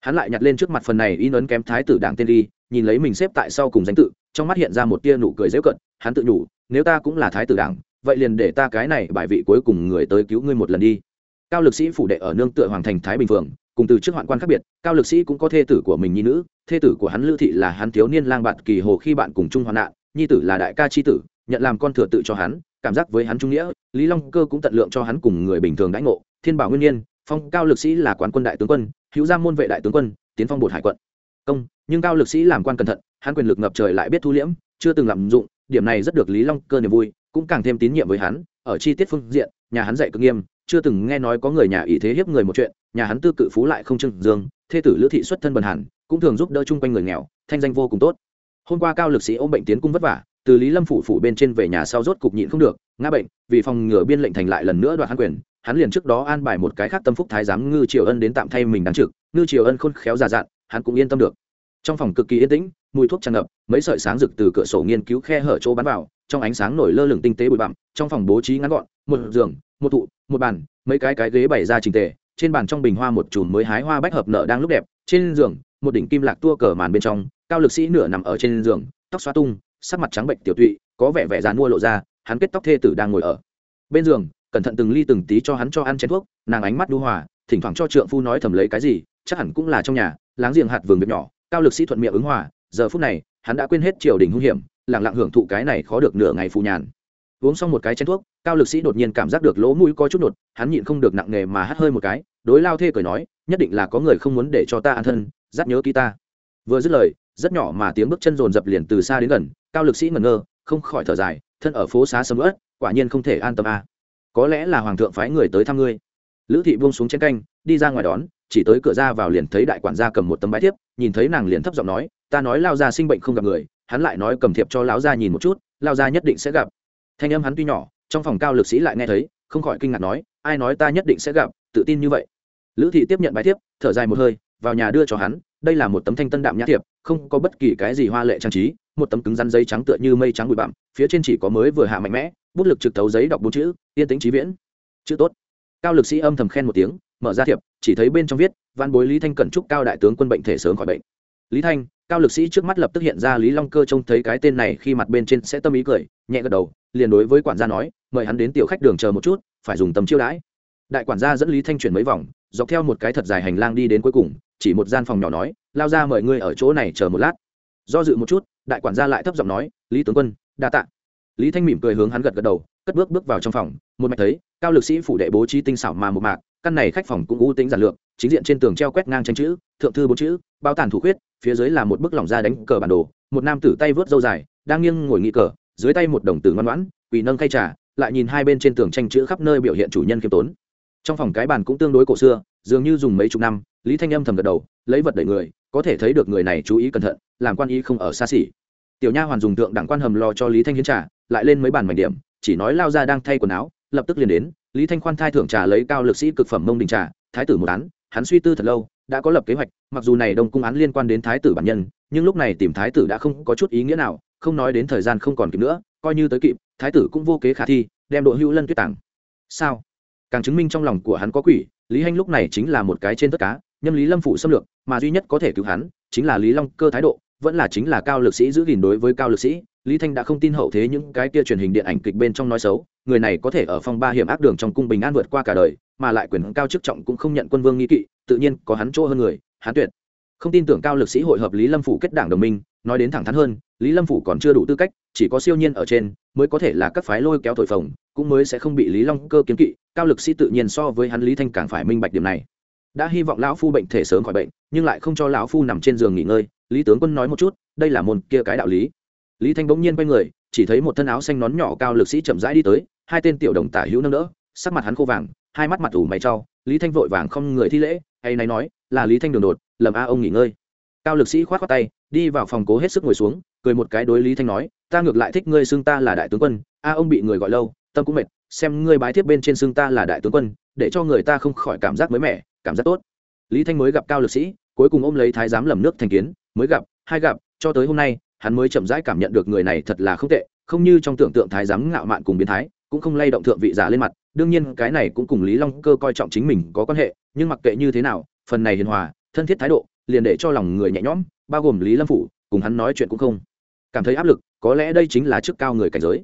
Hắn lại nhặt lên trước mặt phần này in ấn kém thái tử đảng tên đi, nhìn lấy mình xếp tại sau cùng danh tự trong mắt hiện ra một tia nụ cười dễ cận, hắn tự nhủ, nếu ta cũng là thái tử đảng, vậy liền để ta cái này bài vị cuối cùng người tới cứu ngươi một lần đi. Cao lực sĩ phủ đệ ở nương tựa hoàng thành thái bình phường, cùng từ trước hoạn quan khác biệt, cao lực sĩ cũng có thê tử của mình nhi nữ, thê tử của hắn lữ thị là hắn thiếu niên lang bạn kỳ hồ khi bạn cùng chung hoạn nạn, nhi tử là đại ca chi tử, nhận làm con thừa tự cho hắn, cảm giác với hắn trung nghĩa, lý long cơ cũng tận lượng cho hắn cùng người bình thường đãi ngộ, thiên bảo nguyên nhiên, phong cao lực sĩ là quán quân đại tướng quân, hữu gia môn vệ đại tướng quân, tiến phong bột hải quận công, nhưng cao lực sĩ làm quan cẩn thận, hắn quyền lực ngập trời lại biết thu liễm, chưa từng lạm dụng, điểm này rất được lý long cơ niềm vui, cũng càng thêm tín nhiệm với hắn, ở chi tiết phương diện, nhà hắn dạy cực nghiêm, chưa từng nghe nói có người nhà ý thế hiếp người một chuyện, nhà hắn tư cự phú lại không trưng dương, thê tử lữ thị xuất thân bần hẳn cũng thường giúp đỡ chung quanh người nghèo, thanh danh vô cùng tốt. Hôm qua cao lực sĩ ôm bệnh tiến cung vất vả, từ lý lâm phủ phủ bên trên về nhà sau rốt cục nhịn không được, ngã bệnh, vì phòng ngừa biên lệnh thành lại lần nữa đoạt hắn quyền, hắn liền trước đó an bài một cái khác tâm phúc thái giám ngư triều ân đến tạm thay mình đáng trực, ngư triều ân khôn khéo già dặn hắn cũng yên tâm được. Trong phòng cực kỳ yên tĩnh, mùi thuốc tràn ngập, mấy sợi sáng rực từ cửa sổ nghiên cứu khe hở chỗ bắn vào, trong ánh sáng nổi lơ lửng tinh tế bụi bặm, trong phòng bố trí ngắn gọn, một giường, một thụ một bàn, mấy cái cái ghế bày ra trình tề, trên bàn trong bình hoa một chùm mới hái hoa bách hợp nở đang lúc đẹp, trên giường, một đỉnh kim lạc tua cờ màn bên trong, cao lực sĩ nửa nằm ở trên giường, tóc xóa tung, sắc mặt trắng bệnh tiểu tụy, có vẻ vẻ dàn mua lộ ra, hắn kết tóc thê tử đang ngồi ở bên giường, cẩn thận từng ly từng tí cho hắn cho ăn chén thuốc, nàng ánh mắt đu hòa, thỉnh thoảng cho trượng phu nói thầm lấy cái gì chắc hẳn cũng là trong nhà, láng giềng hạt vườn việc nhỏ, cao lực sĩ thuận miệng ứng hòa, giờ phút này, hắn đã quên hết triều đình hung hiểm lẳng lặng hưởng thụ cái này khó được nửa ngày phù nhàn. Uống xong một cái chén thuốc, cao lực sĩ đột nhiên cảm giác được lỗ mũi có chút nột, hắn nhịn không được nặng nề mà hắt hơi một cái, đối lao thê cười nói, nhất định là có người không muốn để cho ta an thân, dắt nhớ ký ta. Vừa dứt lời, rất nhỏ mà tiếng bước chân rồn dập liền từ xa đến gần, cao lực sĩ ngẩn ngơ, không khỏi thở dài, thân ở phố xá sầm ớt, quả nhiên không thể an tâm a. À. có lẽ là hoàng thượng phái người tới thăm ngươi. Lữ thị buông xuống chén canh, đi ra ngoài đón chỉ tới cửa ra vào liền thấy đại quản gia cầm một tấm bái thiếp, nhìn thấy nàng liền thấp giọng nói, ta nói lao gia sinh bệnh không gặp người, hắn lại nói cầm thiệp cho lão gia nhìn một chút, lao gia nhất định sẽ gặp. Thanh âm hắn tuy nhỏ, trong phòng cao lực sĩ lại nghe thấy, không khỏi kinh ngạc nói, ai nói ta nhất định sẽ gặp, tự tin như vậy. Lữ thị tiếp nhận bài thiếp, thở dài một hơi, vào nhà đưa cho hắn, đây là một tấm thanh tân đạm nhã thiệp, không có bất kỳ cái gì hoa lệ trang trí, một tấm cứng rắn giấy trắng tựa như mây trắng bụi bặm, phía trên chỉ có mới vừa hạ mạnh mẽ, bút lực trực thấu giấy đọc bốn chữ, yên tĩnh trí viễn. Chữ tốt. Cao lực sĩ âm thầm khen một tiếng, mở ra thiệp chỉ thấy bên trong viết văn bối lý thanh cẩn chúc cao đại tướng quân bệnh thể sớm khỏi bệnh. Lý thanh, cao lực sĩ trước mắt lập tức hiện ra lý long cơ trông thấy cái tên này khi mặt bên trên sẽ tâm ý cười, nhẹ gật đầu, liền đối với quản gia nói, mời hắn đến tiểu khách đường chờ một chút, phải dùng tầm chiêu đãi. Đại quản gia dẫn lý thanh chuyển mấy vòng, dọc theo một cái thật dài hành lang đi đến cuối cùng, chỉ một gian phòng nhỏ nói, lao ra mời ngươi ở chỗ này chờ một lát. Do dự một chút, đại quản gia lại thấp giọng nói, lý tướng quân, đa tạ. Lý thanh mỉm cười hướng hắn gật gật đầu, cất bước bước vào trong phòng, một mạch thấy, cao lực sĩ phủ đệ bố trí tinh xảo mà một mạc căn này khách phòng cũng ưu tính giản lược, chính diện trên tường treo quét ngang tranh chữ, thượng thư bốn chữ, bao tàn thủ khuyết, phía dưới là một bức lỏng ra đánh cờ bản đồ, một nam tử tay vớt dâu dài, đang nghiêng ngồi nghị cờ, dưới tay một đồng tử ngoan ngoãn, quỳ nâng khay trà, lại nhìn hai bên trên tường tranh chữ khắp nơi biểu hiện chủ nhân khiêm tốn. Trong phòng cái bàn cũng tương đối cổ xưa, dường như dùng mấy chục năm, lý thanh âm thầm gật đầu, lấy vật đẩy người, có thể thấy được người này chú ý cẩn thận, làm quan ý không ở xa xỉ. Tiểu nha hoàn dùng tượng đảng quan hầm lo cho lý thanh hiến trà, lại lên mấy bàn mảnh điểm, chỉ nói lao ra đang thay quần áo lập tức liền đến, lý thanh khoan thai thưởng trà lấy cao lực sĩ cực phẩm mông đình trà, thái tử một án, hắn suy tư thật lâu, đã có lập kế hoạch, mặc dù này đông cung án liên quan đến thái tử bản nhân, nhưng lúc này tìm thái tử đã không có chút ý nghĩa nào, không nói đến thời gian không còn kịp nữa, coi như tới kịp, thái tử cũng vô kế khả thi, đem độ hữu lân tuyết tảng sao? Càng chứng minh trong lòng của hắn có quỷ, lý hanh lúc này chính là một cái trên tất cá nhân lý lâm phủ xâm lược, mà duy nhất có thể cứu hắn, chính là lý long cơ thái độ vẫn là chính là cao lực sĩ giữ gìn đối với cao lực sĩ, lý thanh đã không tin hậu thế những cái kia truyền hình điện ảnh kịch bên trong nói xấu, người này có thể ở phong ba hiểm ác đường trong cung bình an vượt qua cả đời, mà lại quyền cao chức trọng cũng không nhận quân vương nghi kỵ, tự nhiên có hắn chỗ hơn người, hắn tuyệt. Không tin tưởng cao lực sĩ hội hợp lý lâm phủ kết đảng đồng minh, nói đến thẳng thắn hơn, lý lâm phủ còn chưa đủ tư cách, chỉ có siêu nhiên ở trên, mới có thể là các phái lôi kéo thổi phồng, cũng mới sẽ không bị lý long cơ kiến kỵ, cao lực sĩ tự nhiên so với hắn lý thanh càng phải minh bạch điểm này đã hy vọng lão phu bệnh thể sớm khỏi bệnh, nhưng lại không cho lão phu nằm trên giường nghỉ ngơi, lý tướng quân nói một chút, đây là môn kia cái đạo lý. Lý thanh bỗng nhiên quay người, chỉ thấy một thân áo xanh nón nhỏ cao lực sĩ chậm rãi đi tới, hai tên tiểu đồng tả hữu nâng đỡ, sắc mặt hắn khô vàng, hai mắt mặt ủ mày trau lý thanh vội vàng không người thi lễ hay này nói, là lý thanh đường đột, lầm a ông nghỉ ngơi. Cao lực sĩ khoát khoát tay, đi vào phòng cố hết sức ngồi xuống, cười một cái đối lý thanh nói, ta ngược lại thích ngươi xưng ta là đại tướng quân, a ông bị người gọi lâu, tâm cũng mệt, xem ngươi bái tiếp bên trên xưng ta là đại tướng quân, để cho người ta không khỏi cảm giác mới mẻ cảm giác tốt. Lý thanh mới gặp cao lực sĩ, cuối cùng ôm lấy thái giám lầm nước thành kiến, mới gặp, hai gặp, cho tới hôm nay, hắn mới chậm rãi cảm nhận được người này thật là không tệ, không như trong tưởng tượng thái giám ngạo mạn cùng biến thái, cũng không lay động thượng vị giả lên mặt. Đương nhiên, cái này cũng cùng lý long cơ coi trọng chính mình có quan hệ, nhưng mặc kệ như thế nào, phần này hiền hòa, thân thiết thái độ, liền để cho lòng người nhẹ nhõm, bao gồm lý lâm phủ, cùng hắn nói chuyện cũng không. Cảm thấy áp lực, có lẽ đây chính là chức cao người cảnh giới.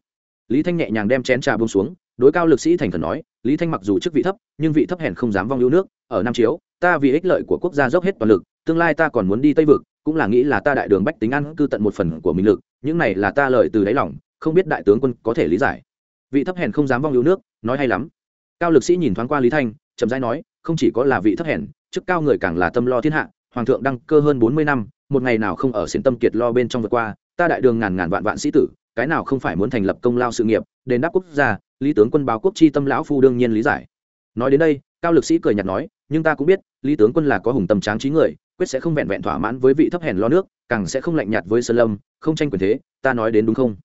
Lý thanh nhẹ nhàng đem chén trà bông xuống, đối cao lực sĩ thành thần nói lý thanh mặc dù chức vị thấp, nhưng vị thấp hèn không dám vong yêu nước. Ở nam chiếu, ta vì ích lợi của quốc gia dốc hết toàn lực, tương lai ta còn muốn đi tây vực, cũng là nghĩ là ta đại đường bách tính ăn cư tận một phần của mình lực, những này là ta lợi từ đáy lòng, không biết đại tướng quân có thể lý giải. Vị thấp hèn không dám vong yêu nước, nói hay lắm. Cao lực sĩ nhìn thoáng qua lý thanh, chậm rãi nói, không chỉ có là vị thấp hèn, chức cao người càng là tâm lo thiên hạ, hoàng thượng đăng cơ hơn bốn mươi năm, một ngày nào không ở xiến tâm kiệt lo bên trong vượt qua, ta đại đường ngàn ngàn vạn vạn sĩ tử cái nào không phải muốn thành lập công lao sự nghiệp, đền đáp quốc gia, lý tướng quân báo quốc chi tâm lão phu đương nhiên lý giải. Nói đến đây, cao lực sĩ cười nhạt nói, nhưng ta cũng biết, lý tướng quân là có hùng tâm tráng trí người, quyết sẽ không vẹn vẹn thỏa mãn với vị thấp hèn lo nước, càng sẽ không lạnh nhạt với sơn lâm, không tranh quyền thế, ta nói đến đúng không?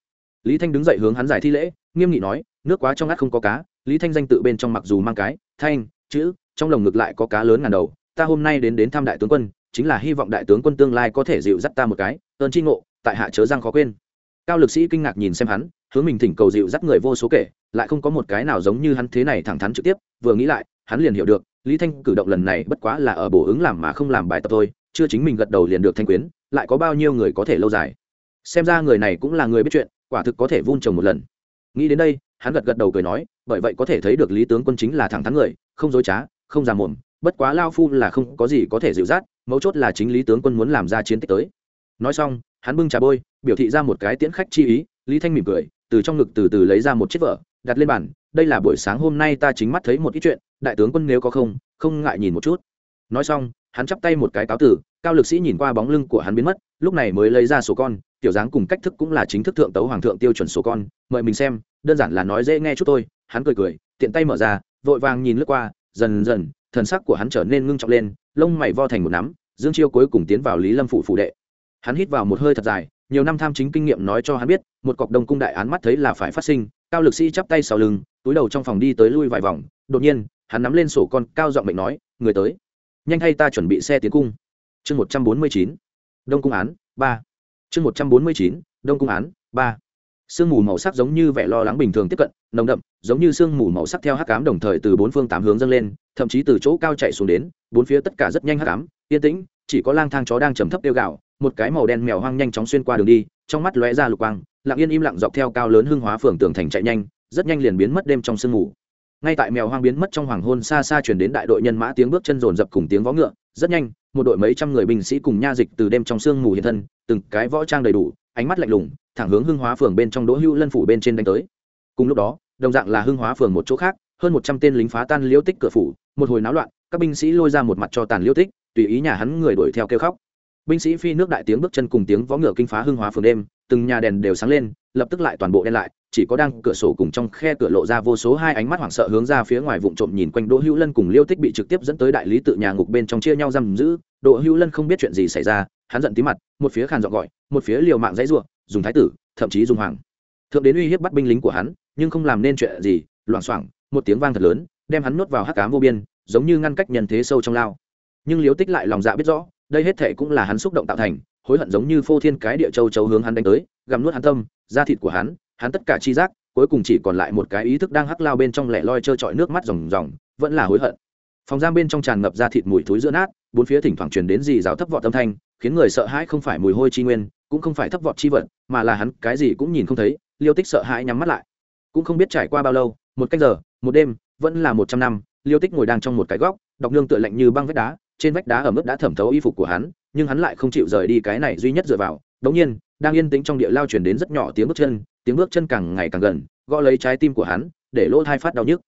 Lý thanh đứng dậy hướng hắn giải thi lễ, nghiêm nghị nói, nước quá trong ngắt không có cá, lý thanh danh tự bên trong mặc dù mang cái, thanh, chữ, trong lồng ngực lại có cá lớn ngàn đầu, ta hôm nay đến đến thăm đại tướng quân, chính là hy vọng đại tướng quân tương lai có thể dịu dắt ta một cái, ơn chi ngộ, tại hạ chớ giang khó quên cao lực sĩ kinh ngạc nhìn xem hắn, hướng mình thỉnh cầu dịu dắt người vô số kể, lại không có một cái nào giống như hắn thế này thẳng thắn trực tiếp, vừa nghĩ lại, hắn liền hiểu được, lý thanh cử động lần này bất quá là ở bổ ứng làm mà không làm bài tập thôi, chưa chính mình gật đầu liền được thanh quyến, lại có bao nhiêu người có thể lâu dài. Xem ra người này cũng là người biết chuyện, quả thực có thể vun trồng một lần. Nghĩ đến đây, hắn gật gật đầu cười nói, bởi vậy có thể thấy được lý tướng quân chính là thẳng thắn người, không dối trá, không già mồm bất quá lao phu là không có gì có thể dịu dắt, mấu chốt là chính lý tướng quân muốn làm ra chiến tích tới. Nói xong, hắn bưng trà bôi biểu thị ra một cái tiễn khách chi ý, lý thanh mỉm cười, từ trong ngực từ từ lấy ra một chiếc vở, đặt lên bàn, đây là buổi sáng hôm nay ta chính mắt thấy một ít chuyện, đại tướng quân nếu có không không ngại nhìn một chút. Nói xong, hắn chắp tay một cái cáo tử, cao lực sĩ nhìn qua bóng lưng của hắn biến mất, lúc này mới lấy ra sổ con, tiểu dáng cùng cách thức cũng là chính thức thượng tấu hoàng thượng tiêu chuẩn sổ con, mời mình xem, đơn giản là nói dễ nghe chút thôi, hắn cười cười, tiện tay mở ra, vội vàng nhìn lướt qua, dần dần, thần sắc của hắn trở nên ngưng trọng lên, lông mày vo thành một nắm, dương chiêu cuối cùng tiến vào lý lâm phủ phủ đệ. Hắn hít vào một hơi thật dài nhiều năm tham chính kinh nghiệm nói cho hắn biết, một cọc đông cung đại án mắt thấy là phải phát sinh, cao lực sĩ chắp tay sau lưng, túi đầu trong phòng đi tới lui vài vòng, đột nhiên, hắn nắm lên sổ con, cao giọng mệnh nói, người tới, nhanh hay ta chuẩn bị xe tiến cung. Chương một trăm bốn mươi chín, đông cung án, ba. Chương một trăm bốn mươi chín, đông cung án, ba. Sương mù màu sắc giống như vẻ lo lắng bình thường tiếp cận, nồng đậm, giống như sương mù màu sắc theo hắc cám đồng thời từ bốn phương tám hướng dâng lên, thậm chí từ chỗ cao chạy xuống đến, bốn phía tất cả rất nhanh hắc cám yên tĩnh chỉ có lang thang chó đang trầm thấp tiêu gạo, một cái màu đen mèo hoang nhanh chóng xuyên qua đường đi, trong mắt lóe ra lục quang, lặng yên im lặng dọc theo cao lớn hưng hóa phường tường thành chạy nhanh, rất nhanh liền biến mất đêm trong sương mù. Ngay tại mèo hoang biến mất trong hoàng hôn xa xa chuyển đến đại đội nhân mã tiếng bước chân rồn rập cùng tiếng vó ngựa, rất nhanh, một đội mấy trăm người binh sĩ cùng nha dịch từ đêm trong sương mù hiện thân, từng cái võ trang đầy đủ, ánh mắt lạnh lùng, thẳng hướng hưng hóa phường bên trong đỗ hữu lân phủ bên trên đánh tới. Cùng lúc đó, đồng dạng là hưng hóa phường một chỗ khác, hơn một trăm tên lính phá tan liêu tích cửa phủ, một hồi náo loạn, các binh sĩ lôi ra một mặt cho tàn liêu tích tùy ý nhà hắn người đuổi theo kêu khóc. Binh sĩ phi nước đại tiếng bước chân cùng tiếng võ ngựa kinh phá hưng hóa phường đêm, từng nhà đèn đều sáng lên, lập tức lại toàn bộ đen lại, chỉ có đang cửa sổ cùng trong khe cửa lộ ra vô số hai ánh mắt hoảng sợ hướng ra phía ngoài vụn trộm nhìn quanh đỗ hữu lân cùng liêu tích bị trực tiếp dẫn tới đại lý tự nhà ngục bên trong chia nhau giam giữ. Đỗ hữu lân không biết chuyện gì xảy ra, hắn giận tí mặt, một phía khàn dọn gọi, một phía liều mạng dãy ruộng dùng thái tử, thậm chí dùng hoàng. Thượng đến uy hiếp bắt binh lính của hắn, nhưng không làm nên chuyện gì, loảng xoảng, một tiếng vang thật lớn, đem hắn nuốt vào hắc cám vô biên, giống như ngăn cách nhân thế sâu trong lao nhưng liếu tích lại lòng dạ biết rõ, đây hết thệ cũng là hắn xúc động tạo thành, hối hận giống như phô thiên cái địa châu chấu hướng hắn đánh tới, gặm nuốt hắn tâm, da thịt của hắn hắn tất cả chi giác, cuối cùng chỉ còn lại một cái ý thức đang hắc lao bên trong lẻ loi trơ trọi nước mắt ròng ròng, vẫn là hối hận. Phòng giam bên trong tràn ngập da thịt mùi thối giữa nát, bốn phía thỉnh thoảng truyền đến gì rào thấp vọt âm thanh, khiến người sợ hãi không phải mùi hôi chi nguyên, cũng không phải thấp vọt chi vật, mà là hắn, cái gì cũng nhìn không thấy, liêu tích sợ hãi nhắm mắt lại. Cũng không biết trải qua bao lâu, một cách giờ, một đêm, vẫn là một trăm năm, liêu tích ngồi đang trong một cái góc, đọc nương tựa lạnh như băng vách đá trên vách đá ở mức đã thẩm thấu y phục của hắn nhưng hắn lại không chịu rời đi cái này duy nhất dựa vào. Đống nhiên đang yên tĩnh trong địa lao chuyển đến rất nhỏ tiếng bước chân tiếng bước chân càng ngày càng gần gõ lấy trái tim của hắn để lỗ thai phát đau nhức.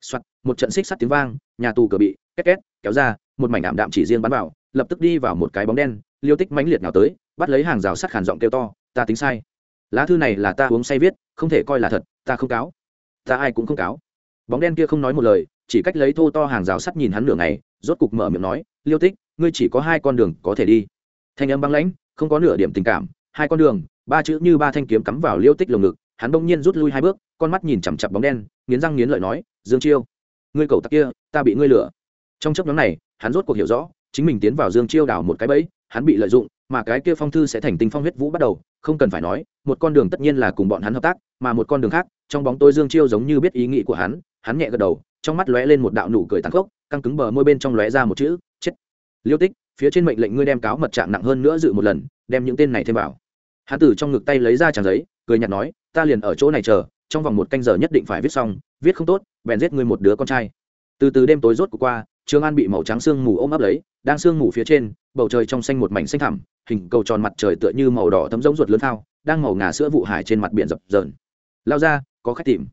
Soạt, một trận xích sắt tiếng vang nhà tù cửa bị két két kéo ra một mảnh ảm đạm chỉ riêng bắn vào lập tức đi vào một cái bóng đen liêu tích mãnh liệt nào tới bắt lấy hàng rào sắt khàn giọng kêu to ta tính sai. Lá thư này là ta uống say viết không thể coi là thật ta không cáo. Ta ai cũng không cáo. Bóng đen kia không nói một lời chỉ cách lấy thô to hàng rào sắt nhìn hắn nửa ngày rốt cục mở miệng nói, liêu tích, ngươi chỉ có hai con đường có thể đi. Thanh âm băng lãnh, không có nửa điểm tình cảm, hai con đường, ba chữ như ba thanh kiếm cắm vào liêu tích lồng ngực, hắn bỗng nhiên rút lui hai bước, con mắt nhìn chằm chặp bóng đen, nghiến răng nghiến lợi nói, dương chiêu, ngươi cầu tặc kia, ta bị ngươi lừa. Trong chấp nhóm này, hắn rốt cuộc hiểu rõ, chính mình tiến vào dương chiêu đảo một cái bẫy, hắn bị lợi dụng, mà cái kia phong thư sẽ thành tinh phong huyết vũ bắt đầu, không cần phải nói, một con đường tất nhiên là cùng bọn hắn hợp tác, mà một con đường khác, trong bóng tôi dương chiêu giống như biết ý nghĩ của hắn hắn nhẹ gật đầu, trong mắt lóe lên một đạo nụ cười tàn khốc căng cứng bờ môi bên trong lóe ra một chữ, chết. Liêu tích, phía trên mệnh lệnh ngươi đem cáo mật trạng nặng hơn nữa dự một lần, đem những tên này thêm vào. Hắn tử trong ngực tay lấy ra trang giấy, cười nhạt nói, ta liền ở chỗ này chờ, trong vòng một canh giờ nhất định phải viết xong, viết không tốt, bèn giết ngươi một đứa con trai. Từ từ đêm tối rốt của qua trường an bị màu trắng sương mù ôm ấp lấy, đang sương mù phía trên, bầu trời trong xanh một mảnh xanh thẳm, hình cầu tròn mặt trời tựa như màu đỏ thấm giống ruột lớn thao đang màu ngà sữa vụ hải trên mặt biển dập dờn. Lao ra, có khách tìm.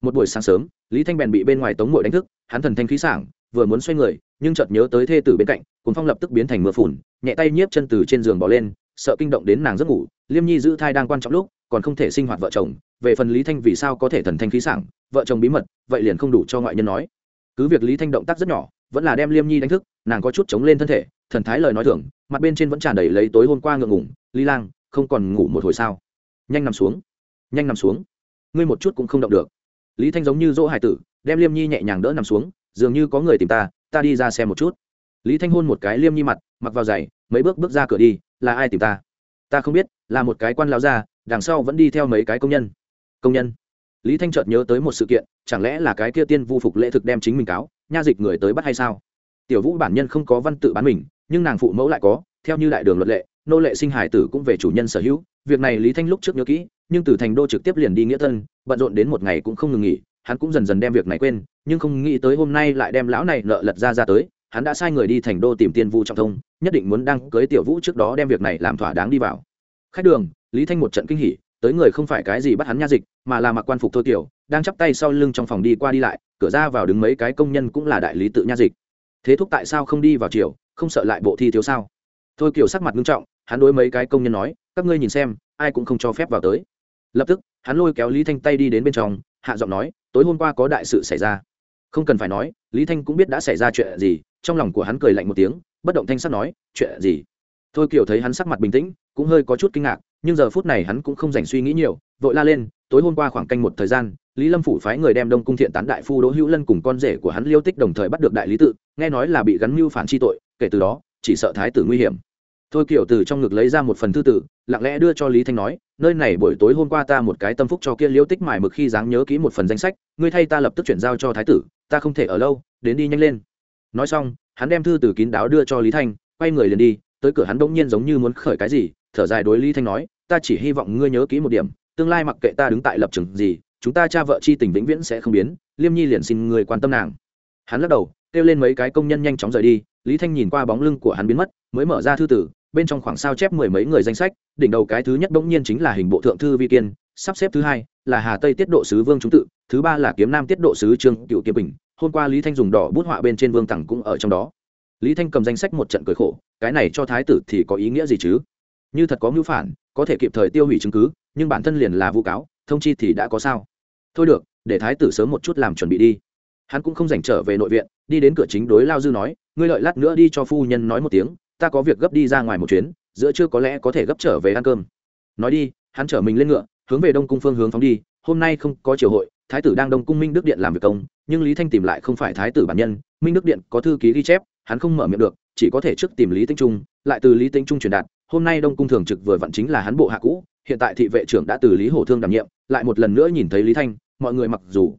Một buổi sáng sớm, lý thanh bèn bị bên ngoài tống mội đánh thức, hắn thần thanh khí sảng vừa muốn xoay người, nhưng chợt nhớ tới thê tử bên cạnh cuốn phong lập tức biến thành mưa phùn, nhẹ tay nhiếp chân từ trên giường bỏ lên, sợ kinh động đến nàng giấc ngủ. Liêm nhi giữ thai đang quan trọng lúc, còn không thể sinh hoạt vợ chồng. Về phần lý thanh vì sao có thể thần thanh khí sảng, vợ chồng bí mật, vậy liền không đủ cho ngoại nhân nói. Cứ việc lý thanh động tác rất nhỏ, vẫn là đem liêm nhi đánh thức, nàng có chút chống lên thân thể, thần thái lời nói thường mặt bên trên vẫn tràn đầy lấy tối hôm qua ngượng ngủng lý lang, không còn ngủ một hồi sao? Nhanh nằm xuống, nhanh nằm xuống. Ngươi một chút cũng không động được. Lý thanh giống như dỗ hải tử, đem liêm nhi nhẹ nhàng đỡ nằm xuống dường như có người tìm ta ta đi ra xem một chút. Lý thanh hôn một cái liêm nhi mặt, mặc vào giày, mấy bước bước ra cửa đi, là ai tìm ta? Ta không biết, là một cái quan lao ra đằng sau vẫn đi theo mấy cái công nhân. Công nhân? Lý thanh chợt nhớ tới một sự kiện, chẳng lẽ là cái kia tiên vu phục lễ thực đem chính mình cáo, nha dịch người tới bắt hay sao? Tiểu vũ bản nhân không có văn tự bán mình, nhưng nàng phụ mẫu lại có, theo như đại đường luật lệ, nô lệ sinh hải tử cũng về chủ nhân sở hữu. Việc này lý thanh lúc trước nhớ kỹ, nhưng từ thành đô trực tiếp liền đi nghĩa thân, bận rộn đến một ngày cũng không ngừng nghỉ hắn cũng dần dần đem việc này quên, nhưng không nghĩ tới hôm nay lại đem lão này nợ lật ra ra tới, hắn đã sai người đi thành đô tìm tiên vu trọng thông, nhất định muốn đăng cưới tiểu vũ trước đó đem việc này làm thỏa đáng đi vào. Khách đường, lý thanh một trận kinh hỉ, tới người không phải cái gì bắt hắn nha dịch, mà là mặc quan phục thôi tiểu, đang chắp tay sau lưng trong phòng đi qua đi lại, cửa ra vào đứng mấy cái công nhân cũng là đại lý tự nha dịch. Thế thúc tại sao không đi vào chiều không sợ lại bộ thi thiếu sao? Thôi kiểu sắc mặt nghiêm trọng, hắn đối mấy cái công nhân nói, các ngươi nhìn xem, ai cũng không cho phép vào tới. Lập tức, hắn lôi kéo lý thanh tay đi đến bên trong, hạ giọng nói tối hôm qua có đại sự xảy ra. Không cần phải nói, lý thanh cũng biết đã xảy ra chuyện gì, trong lòng của hắn cười lạnh một tiếng, bất động thanh sắc nói, chuyện gì? Thôi kiểu thấy hắn sắc mặt bình tĩnh, cũng hơi có chút kinh ngạc, nhưng giờ phút này hắn cũng không dành suy nghĩ nhiều, vội la lên, tối hôm qua khoảng canh một thời gian, lý lâm phủ phái người đem đông cung thiện tán đại phu đỗ hữu lân cùng con rể của hắn liêu tích đồng thời bắt được đại lý tự, nghe nói là bị gắn mưu phản chi tội, kể từ đó, chỉ sợ thái tử nguy hiểm thôi kiểu từ trong ngực lấy ra một phần thư tử, lặng lẽ đưa cho lý thanh nói, nơi này buổi tối hôm qua ta một cái tâm phúc cho kia liễu tích mải mực khi dáng nhớ kỹ một phần danh sách, ngươi thay ta lập tức chuyển giao cho thái tử, ta không thể ở lâu, đến đi nhanh lên. Nói xong, hắn đem thư từ kín đáo đưa cho lý thanh, quay người liền đi, tới cửa hắn bỗng nhiên giống như muốn khởi cái gì, thở dài đối lý thanh nói, ta chỉ hy vọng ngươi nhớ kỹ một điểm, tương lai mặc kệ ta đứng tại lập trường gì, chúng ta cha vợ chi tình vĩnh viễn sẽ không biến, liêm nhi liền xin người quan tâm nàng. Hắn lắc đầu, kêu lên mấy cái công nhân nhanh chóng rời đi, lý thanh nhìn qua bóng lưng của hắn biến mất, mới mở ra thư tử bên trong khoảng sao chép mười mấy người danh sách, đỉnh đầu cái thứ nhất bỗng nhiên chính là hình bộ thượng thư vi kiên, sắp xếp thứ hai là hà tây tiết độ sứ vương Trung tự, thứ ba là kiếm nam tiết độ sứ trương cựu kiếm bình hôm qua lý thanh dùng đỏ bút họa bên trên vương tặng cũng ở trong đó. Lý thanh cầm danh sách một trận cười khổ, cái này cho thái tử thì có ý nghĩa gì chứ? Như thật có mưu phản, có thể kịp thời tiêu hủy chứng cứ, nhưng bản thân liền là vu cáo, thông chi thì đã có sao? Thôi được, để thái tử sớm một chút làm chuẩn bị đi. Hắn cũng không dành trở về nội viện, đi đến cửa chính đối lao dư nói, ngươi lợi lát nữa đi cho phu nhân nói một tiếng ta có việc gấp đi ra ngoài một chuyến, giữa chưa có lẽ có thể gấp trở về ăn cơm. Nói đi, hắn chở mình lên ngựa, hướng về đông cung phương hướng phóng đi, hôm nay không có triều hội, thái tử đang đông cung minh đức điện làm việc công, nhưng lý thanh tìm lại không phải thái tử bản nhân, minh đức điện có thư ký ghi chép, hắn không mở miệng được, chỉ có thể trước tìm lý tinh trung, lại từ lý tinh trung truyền đạt, hôm nay đông cung thường trực vừa vặn chính là hắn bộ hạ cũ, hiện tại thị vệ trưởng đã từ lý hổ thương đảm nhiệm, lại một lần nữa nhìn thấy lý thanh, mọi người mặc dù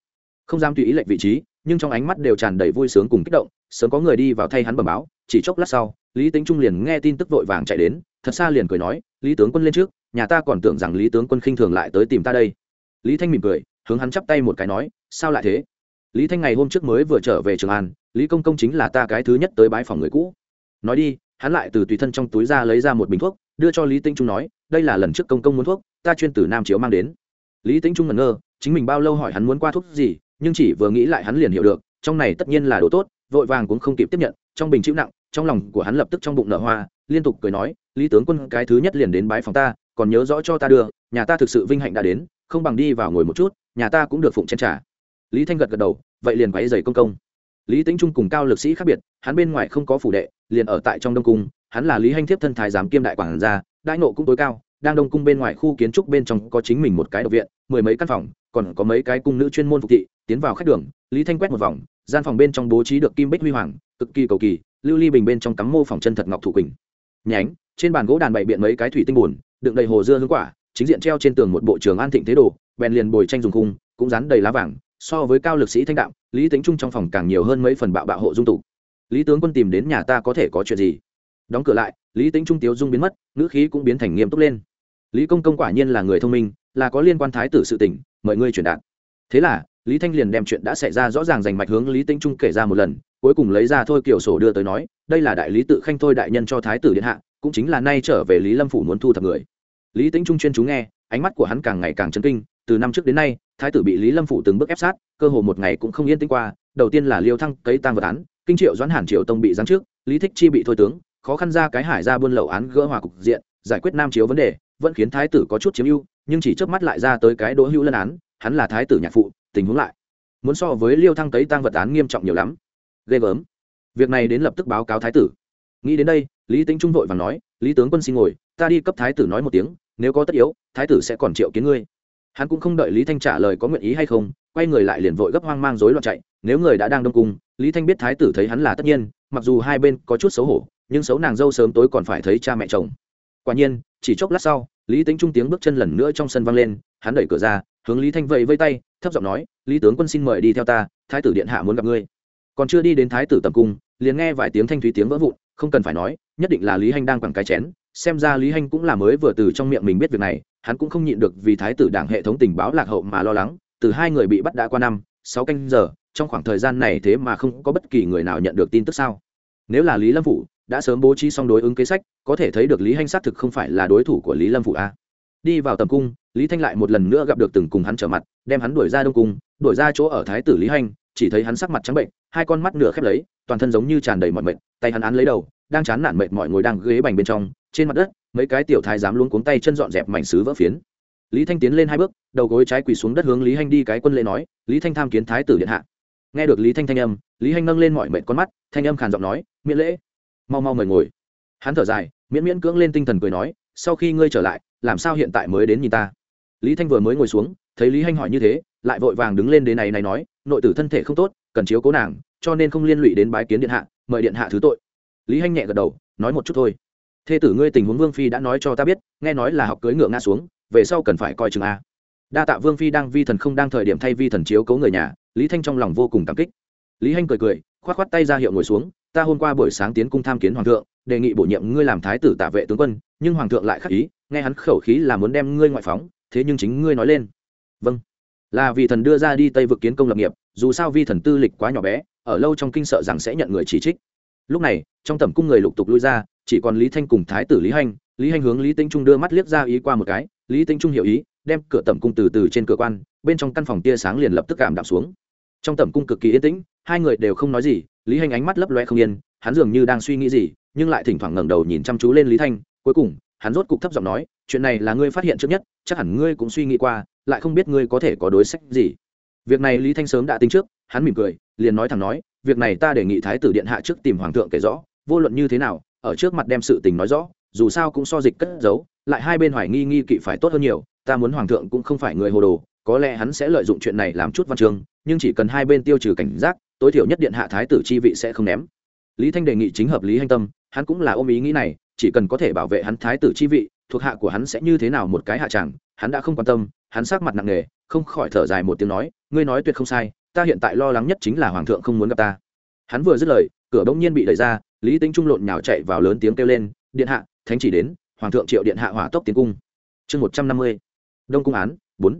không dám tùy ý lệnh vị trí nhưng trong ánh mắt đều tràn đầy vui sướng cùng kích động, sớm có người đi vào thay hắn bẩm báo, chỉ chốc lát sau, lý tính trung liền nghe tin tức vội vàng chạy đến, thật xa liền cười nói, lý tướng quân lên trước, nhà ta còn tưởng rằng lý tướng quân khinh thường lại tới tìm ta đây. Lý thanh mỉm cười, hướng hắn chắp tay một cái nói, sao lại thế? Lý thanh ngày hôm trước mới vừa trở về trường an, lý công công chính là ta cái thứ nhất tới bãi phòng người cũ. Nói đi, hắn lại từ tùy thân trong túi ra lấy ra một bình thuốc, đưa cho lý tinh trung nói, đây là lần trước công công muốn thuốc, ta chuyên từ nam chiếu mang đến. Lý tinh trung ngẩn ngơ, chính mình bao lâu hỏi hắn muốn qua thuốc gì nhưng chỉ vừa nghĩ lại hắn liền hiểu được, trong này tất nhiên là đồ tốt, vội vàng cũng không kịp tiếp nhận, trong bình chịu nặng, trong lòng của hắn lập tức trong bụng nở hoa, liên tục cười nói, lý tướng quân, cái thứ nhất liền đến bái phòng ta, còn nhớ rõ cho ta đưa, nhà ta thực sự vinh hạnh đã đến, không bằng đi vào ngồi một chút, nhà ta cũng được phụng chen trả lý thanh gật gật đầu, vậy liền quáy giày công công. Lý tính trung cùng cao lực sĩ khác biệt, hắn bên ngoài không có phủ đệ, liền ở tại trong đông cung, hắn là lý hanh thiếp thân thái giám kiêm đại quản gia đại nộ cũng tối cao, đang đông cung bên ngoài khu kiến trúc bên trong có chính mình một cái độc viện, mười mấy căn phòng còn có mấy cái cung nữ chuyên môn phục thị, tiến vào khách đường, lý thanh quét một vòng, gian phòng bên trong bố trí được kim bích huy hoàng, cực kỳ cầu kỳ, lưu ly bình bên trong cắm mô phòng chân thật ngọc thủ quỳnh. Nhánh, trên bàn gỗ đàn bày biện mấy cái thủy tinh buồn đựng đầy hồ dưa hương quả, chính diện treo trên tường một bộ trường an thịnh thế đồ, bèn liền bồi tranh dùng khung, cũng dán đầy lá vàng, so với cao lực sĩ thanh đạo, lý tính trung trong phòng càng nhiều hơn mấy phần bạo bạo hộ dung tục. Lý tướng quân tìm đến nhà ta có thể có chuyện gì? Đóng cửa lại, lý tính trung tiếu dung biến mất, ngữ khí cũng biến thành nghiêm túc lên. Lý công công quả nhiên là người thông minh, là có liên quan thái tử sự tỉnh mời ngươi truyền đạt. Thế là, lý thanh liền đem chuyện đã xảy ra rõ ràng dành mạch hướng lý Tĩnh trung kể ra một lần, cuối cùng lấy ra thôi kiểu sổ đưa tới nói, đây là đại lý tự khanh thôi đại nhân cho thái tử điện hạ, cũng chính là nay trở về lý lâm phủ muốn thu thập người. Lý Tĩnh trung chuyên chú nghe, ánh mắt của hắn càng ngày càng chấn kinh, từ năm trước đến nay, thái tử bị lý lâm phủ từng bước ép sát, cơ hồ một ngày cũng không yên tĩnh qua, đầu tiên là liêu thăng cấy tăng vật án, kinh triệu doãn hàn triệu tông bị giáng trước, lý thích chi bị thôi tướng, khó khăn ra cái hải ra buôn lậu án gỡ hòa cục diện, giải quyết nam chiếu vấn đề, vẫn khiến thái tử có chút chiếm ưu nhưng chỉ chớp mắt lại ra tới cái đỗ hữu lân án, hắn là thái tử nhạc phụ, tình huống lại, muốn so với liêu thăng tấy tăng vật án nghiêm trọng nhiều lắm. Ghê gớm. Việc này đến lập tức báo cáo thái tử. Nghĩ đến đây, lý tính trung vội và nói, lý tướng quân xin ngồi, ta đi cấp thái tử nói một tiếng, nếu có tất yếu, thái tử sẽ còn triệu kiến ngươi. Hắn cũng không đợi lý thanh trả lời có nguyện ý hay không, quay người lại liền vội gấp hoang mang rối loạn chạy. Nếu người đã đang đông cung, lý thanh biết thái tử thấy hắn là tất nhiên, mặc dù hai bên có chút xấu hổ, nhưng xấu nàng dâu sớm tối còn phải thấy cha mẹ chồng. Quả nhiên, chỉ chốc lát sau lý tính trung tiếng bước chân lần nữa trong sân vang lên, hắn đẩy cửa ra, hướng lý thanh vẫy vây tay, thấp giọng nói, lý tướng quân xin mời đi theo ta, thái tử điện hạ muốn gặp ngươi. Còn chưa đi đến thái tử tầm cung, liền nghe vài tiếng thanh thúy tiếng vỡ vụn, không cần phải nói, nhất định là lý hanh đang quẳng cái chén, xem ra lý hanh cũng là mới vừa từ trong miệng mình biết việc này, hắn cũng không nhịn được vì thái tử đảng hệ thống tình báo lạc hậu mà lo lắng, từ hai người bị bắt đã qua năm, sáu canh giờ, trong khoảng thời gian này thế mà không có bất kỳ người nào nhận được tin tức sao? Nếu là lý lâm phủ đã sớm bố trí xong đối ứng kế sách, có thể thấy được lý hanh xác thực không phải là đối thủ của lý lâm phụ a. Đi vào tầm cung, lý thanh lại một lần nữa gặp được từng cùng hắn trở mặt, đem hắn đuổi ra đông cung, đuổi ra chỗ ở thái tử lý hanh, chỉ thấy hắn sắc mặt trắng bệnh, hai con mắt nửa khép lấy, toàn thân giống như tràn đầy mọi mệt, tay hắn án lấy đầu, đang chán nản mệt mọi ngồi đang ghế bành bên trong, trên mặt đất, mấy cái tiểu thái dám luôn cuống tay chân dọn dẹp mảnh xứ vỡ phiến. Lý thanh tiến lên hai bước, đầu gối trái quỳ xuống đất hướng lý hanh đi cái quân lễ nói, lý thanh tham kiến thái tử điện hạ. Nghe được lý thanh thanh âm, lý hanh nâng lên mọi mệt con mắt, thanh âm khàn giọng nói, miễn lễ mau mau mời ngồi. Hắn thở dài, miễn miễn cưỡng lên tinh thần cười nói, sau khi ngươi trở lại, làm sao hiện tại mới đến nhìn ta? Lý thanh vừa mới ngồi xuống, thấy lý hanh hỏi như thế, lại vội vàng đứng lên đến này này nói, nội tử thân thể không tốt, cần chiếu cố nàng, cho nên không liên lụy đến bái kiến điện hạ, mời điện hạ thứ tội. Lý hanh nhẹ gật đầu, nói một chút thôi. Thê tử ngươi tình huống vương phi đã nói cho ta biết, nghe nói là học cưới ngựa nga xuống, về sau cần phải coi chừng a. Đa tạ vương phi đang vi thần không đang thời điểm thay vi thần chiếu cố người nhà, lý thanh trong lòng vô cùng cảm kích. Lý hanh cười cười k h o á t k h o á t tay ra hiệu ngồi xuống ta hôm qua buổi sáng tiến cung tham kiến hoàng thượng, đề nghị bổ nhiệm ngươi làm thái tử tả vệ tướng quân, nhưng hoàng thượng lại khắc ý, nghe hắn khẩu khí là muốn đem ngươi ngoại phóng, thế nhưng chính ngươi nói lên. Vâng. Là vì thần đưa ra đi tây vực kiến công lập nghiệp, dù sao vi thần tư lịch quá nhỏ bé, ở lâu trong kinh sợ rằng sẽ nhận người chỉ trích. Lúc này, trong tẩm cung người lục tục lui ra, chỉ còn lý thanh cùng thái tử lý hanh lý hanh hướng lý tinh trung đưa mắt liếc ra ý qua một cái, lý tinh trung hiểu ý, đem cửa tẩm cung từ từ trên cửa quan, bên trong căn phòng tia sáng liền lập tức cảm đạm xuống. Trong tẩm cung cực kỳ yên tĩnh, hai người đều không nói gì lý Hành ánh mắt lấp loe không yên, hắn dường như đang suy nghĩ gì, nhưng lại thỉnh thoảng ngẩng đầu nhìn chăm chú lên lý thanh, cuối cùng, hắn rốt cục thấp giọng nói, chuyện này là ngươi phát hiện trước nhất, chắc hẳn ngươi cũng suy nghĩ qua, lại không biết ngươi có thể có đối sách gì. Việc này lý thanh sớm đã tính trước, hắn mỉm cười, liền nói thẳng nói, việc này ta đề nghị thái tử điện hạ trước tìm hoàng thượng kể rõ, vô luận như thế nào, ở trước mặt đem sự tình nói rõ, dù sao cũng so dịch cất giấu, lại hai bên hoài nghi nghi kỵ phải tốt hơn nhiều, ta muốn hoàng thượng cũng không phải người hồ đồ, có lẽ hắn sẽ lợi dụng chuyện này làm chút văn chương, nhưng chỉ cần hai bên tiêu trừ cảnh giác tối thiểu nhất điện hạ thái tử chi vị sẽ không ném. Lý thanh đề nghị chính hợp lý hành tâm, hắn cũng là ôm ý nghĩ này, chỉ cần có thể bảo vệ hắn thái tử chi vị, thuộc hạ của hắn sẽ như thế nào một cái hạ chẳng, hắn đã không quan tâm, hắn sát mặt nặng nề, không khỏi thở dài một tiếng nói, ngươi nói tuyệt không sai, ta hiện tại lo lắng nhất chính là hoàng thượng không muốn gặp ta. Hắn vừa dứt lời, cửa bỗng nhiên bị đẩy ra, lý tính trung lộn nhào chạy vào lớn tiếng kêu lên, điện hạ, thánh chỉ đến, hoàng thượng triệu điện hạ hỏa tốc tiến cung. Chương một trăm năm mươi, đông cung án, bốn.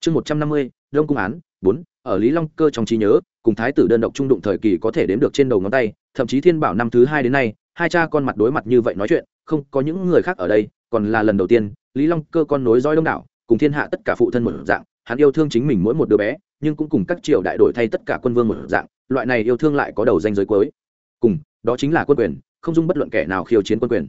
Chương một trăm năm mươi, đông cung án, bốn. Ở lý long cơ trong trí nhớ cùng thái tử đơn độc trung đụng thời kỳ có thể đếm được trên đầu ngón tay, thậm chí thiên bảo năm thứ hai đến nay, hai cha con mặt đối mặt như vậy nói chuyện, không có những người khác ở đây, còn là lần đầu tiên, lý long cơ con nối dõi đông đảo, cùng thiên hạ tất cả phụ thân một dạng, hắn yêu thương chính mình mỗi một đứa bé, nhưng cũng cùng các triều đại đổi thay tất cả quân vương một dạng, loại này yêu thương lại có đầu danh giới cuối. Cùng, đó chính là quân quyền, không dung bất luận kẻ nào khiêu chiến quân quyền.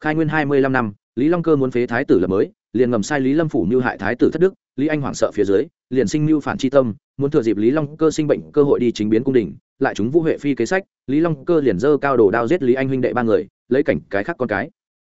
Khai nguyên hai mươi lăm năm, lý long cơ muốn phế thái tử lập mới, liền ngầm sai lý lâm phủ mưu hại thái tử thất đức, lý anh hoảng sợ phía dưới, liền sinh mưu phản chi tâm muốn thừa dịp lý long cơ sinh bệnh cơ hội đi chính biến cung đình, lại chúng vũ huệ phi kế sách, lý long cơ liền dơ cao đồ đao giết lý anh huynh đệ ba người, lấy cảnh cái khác con cái.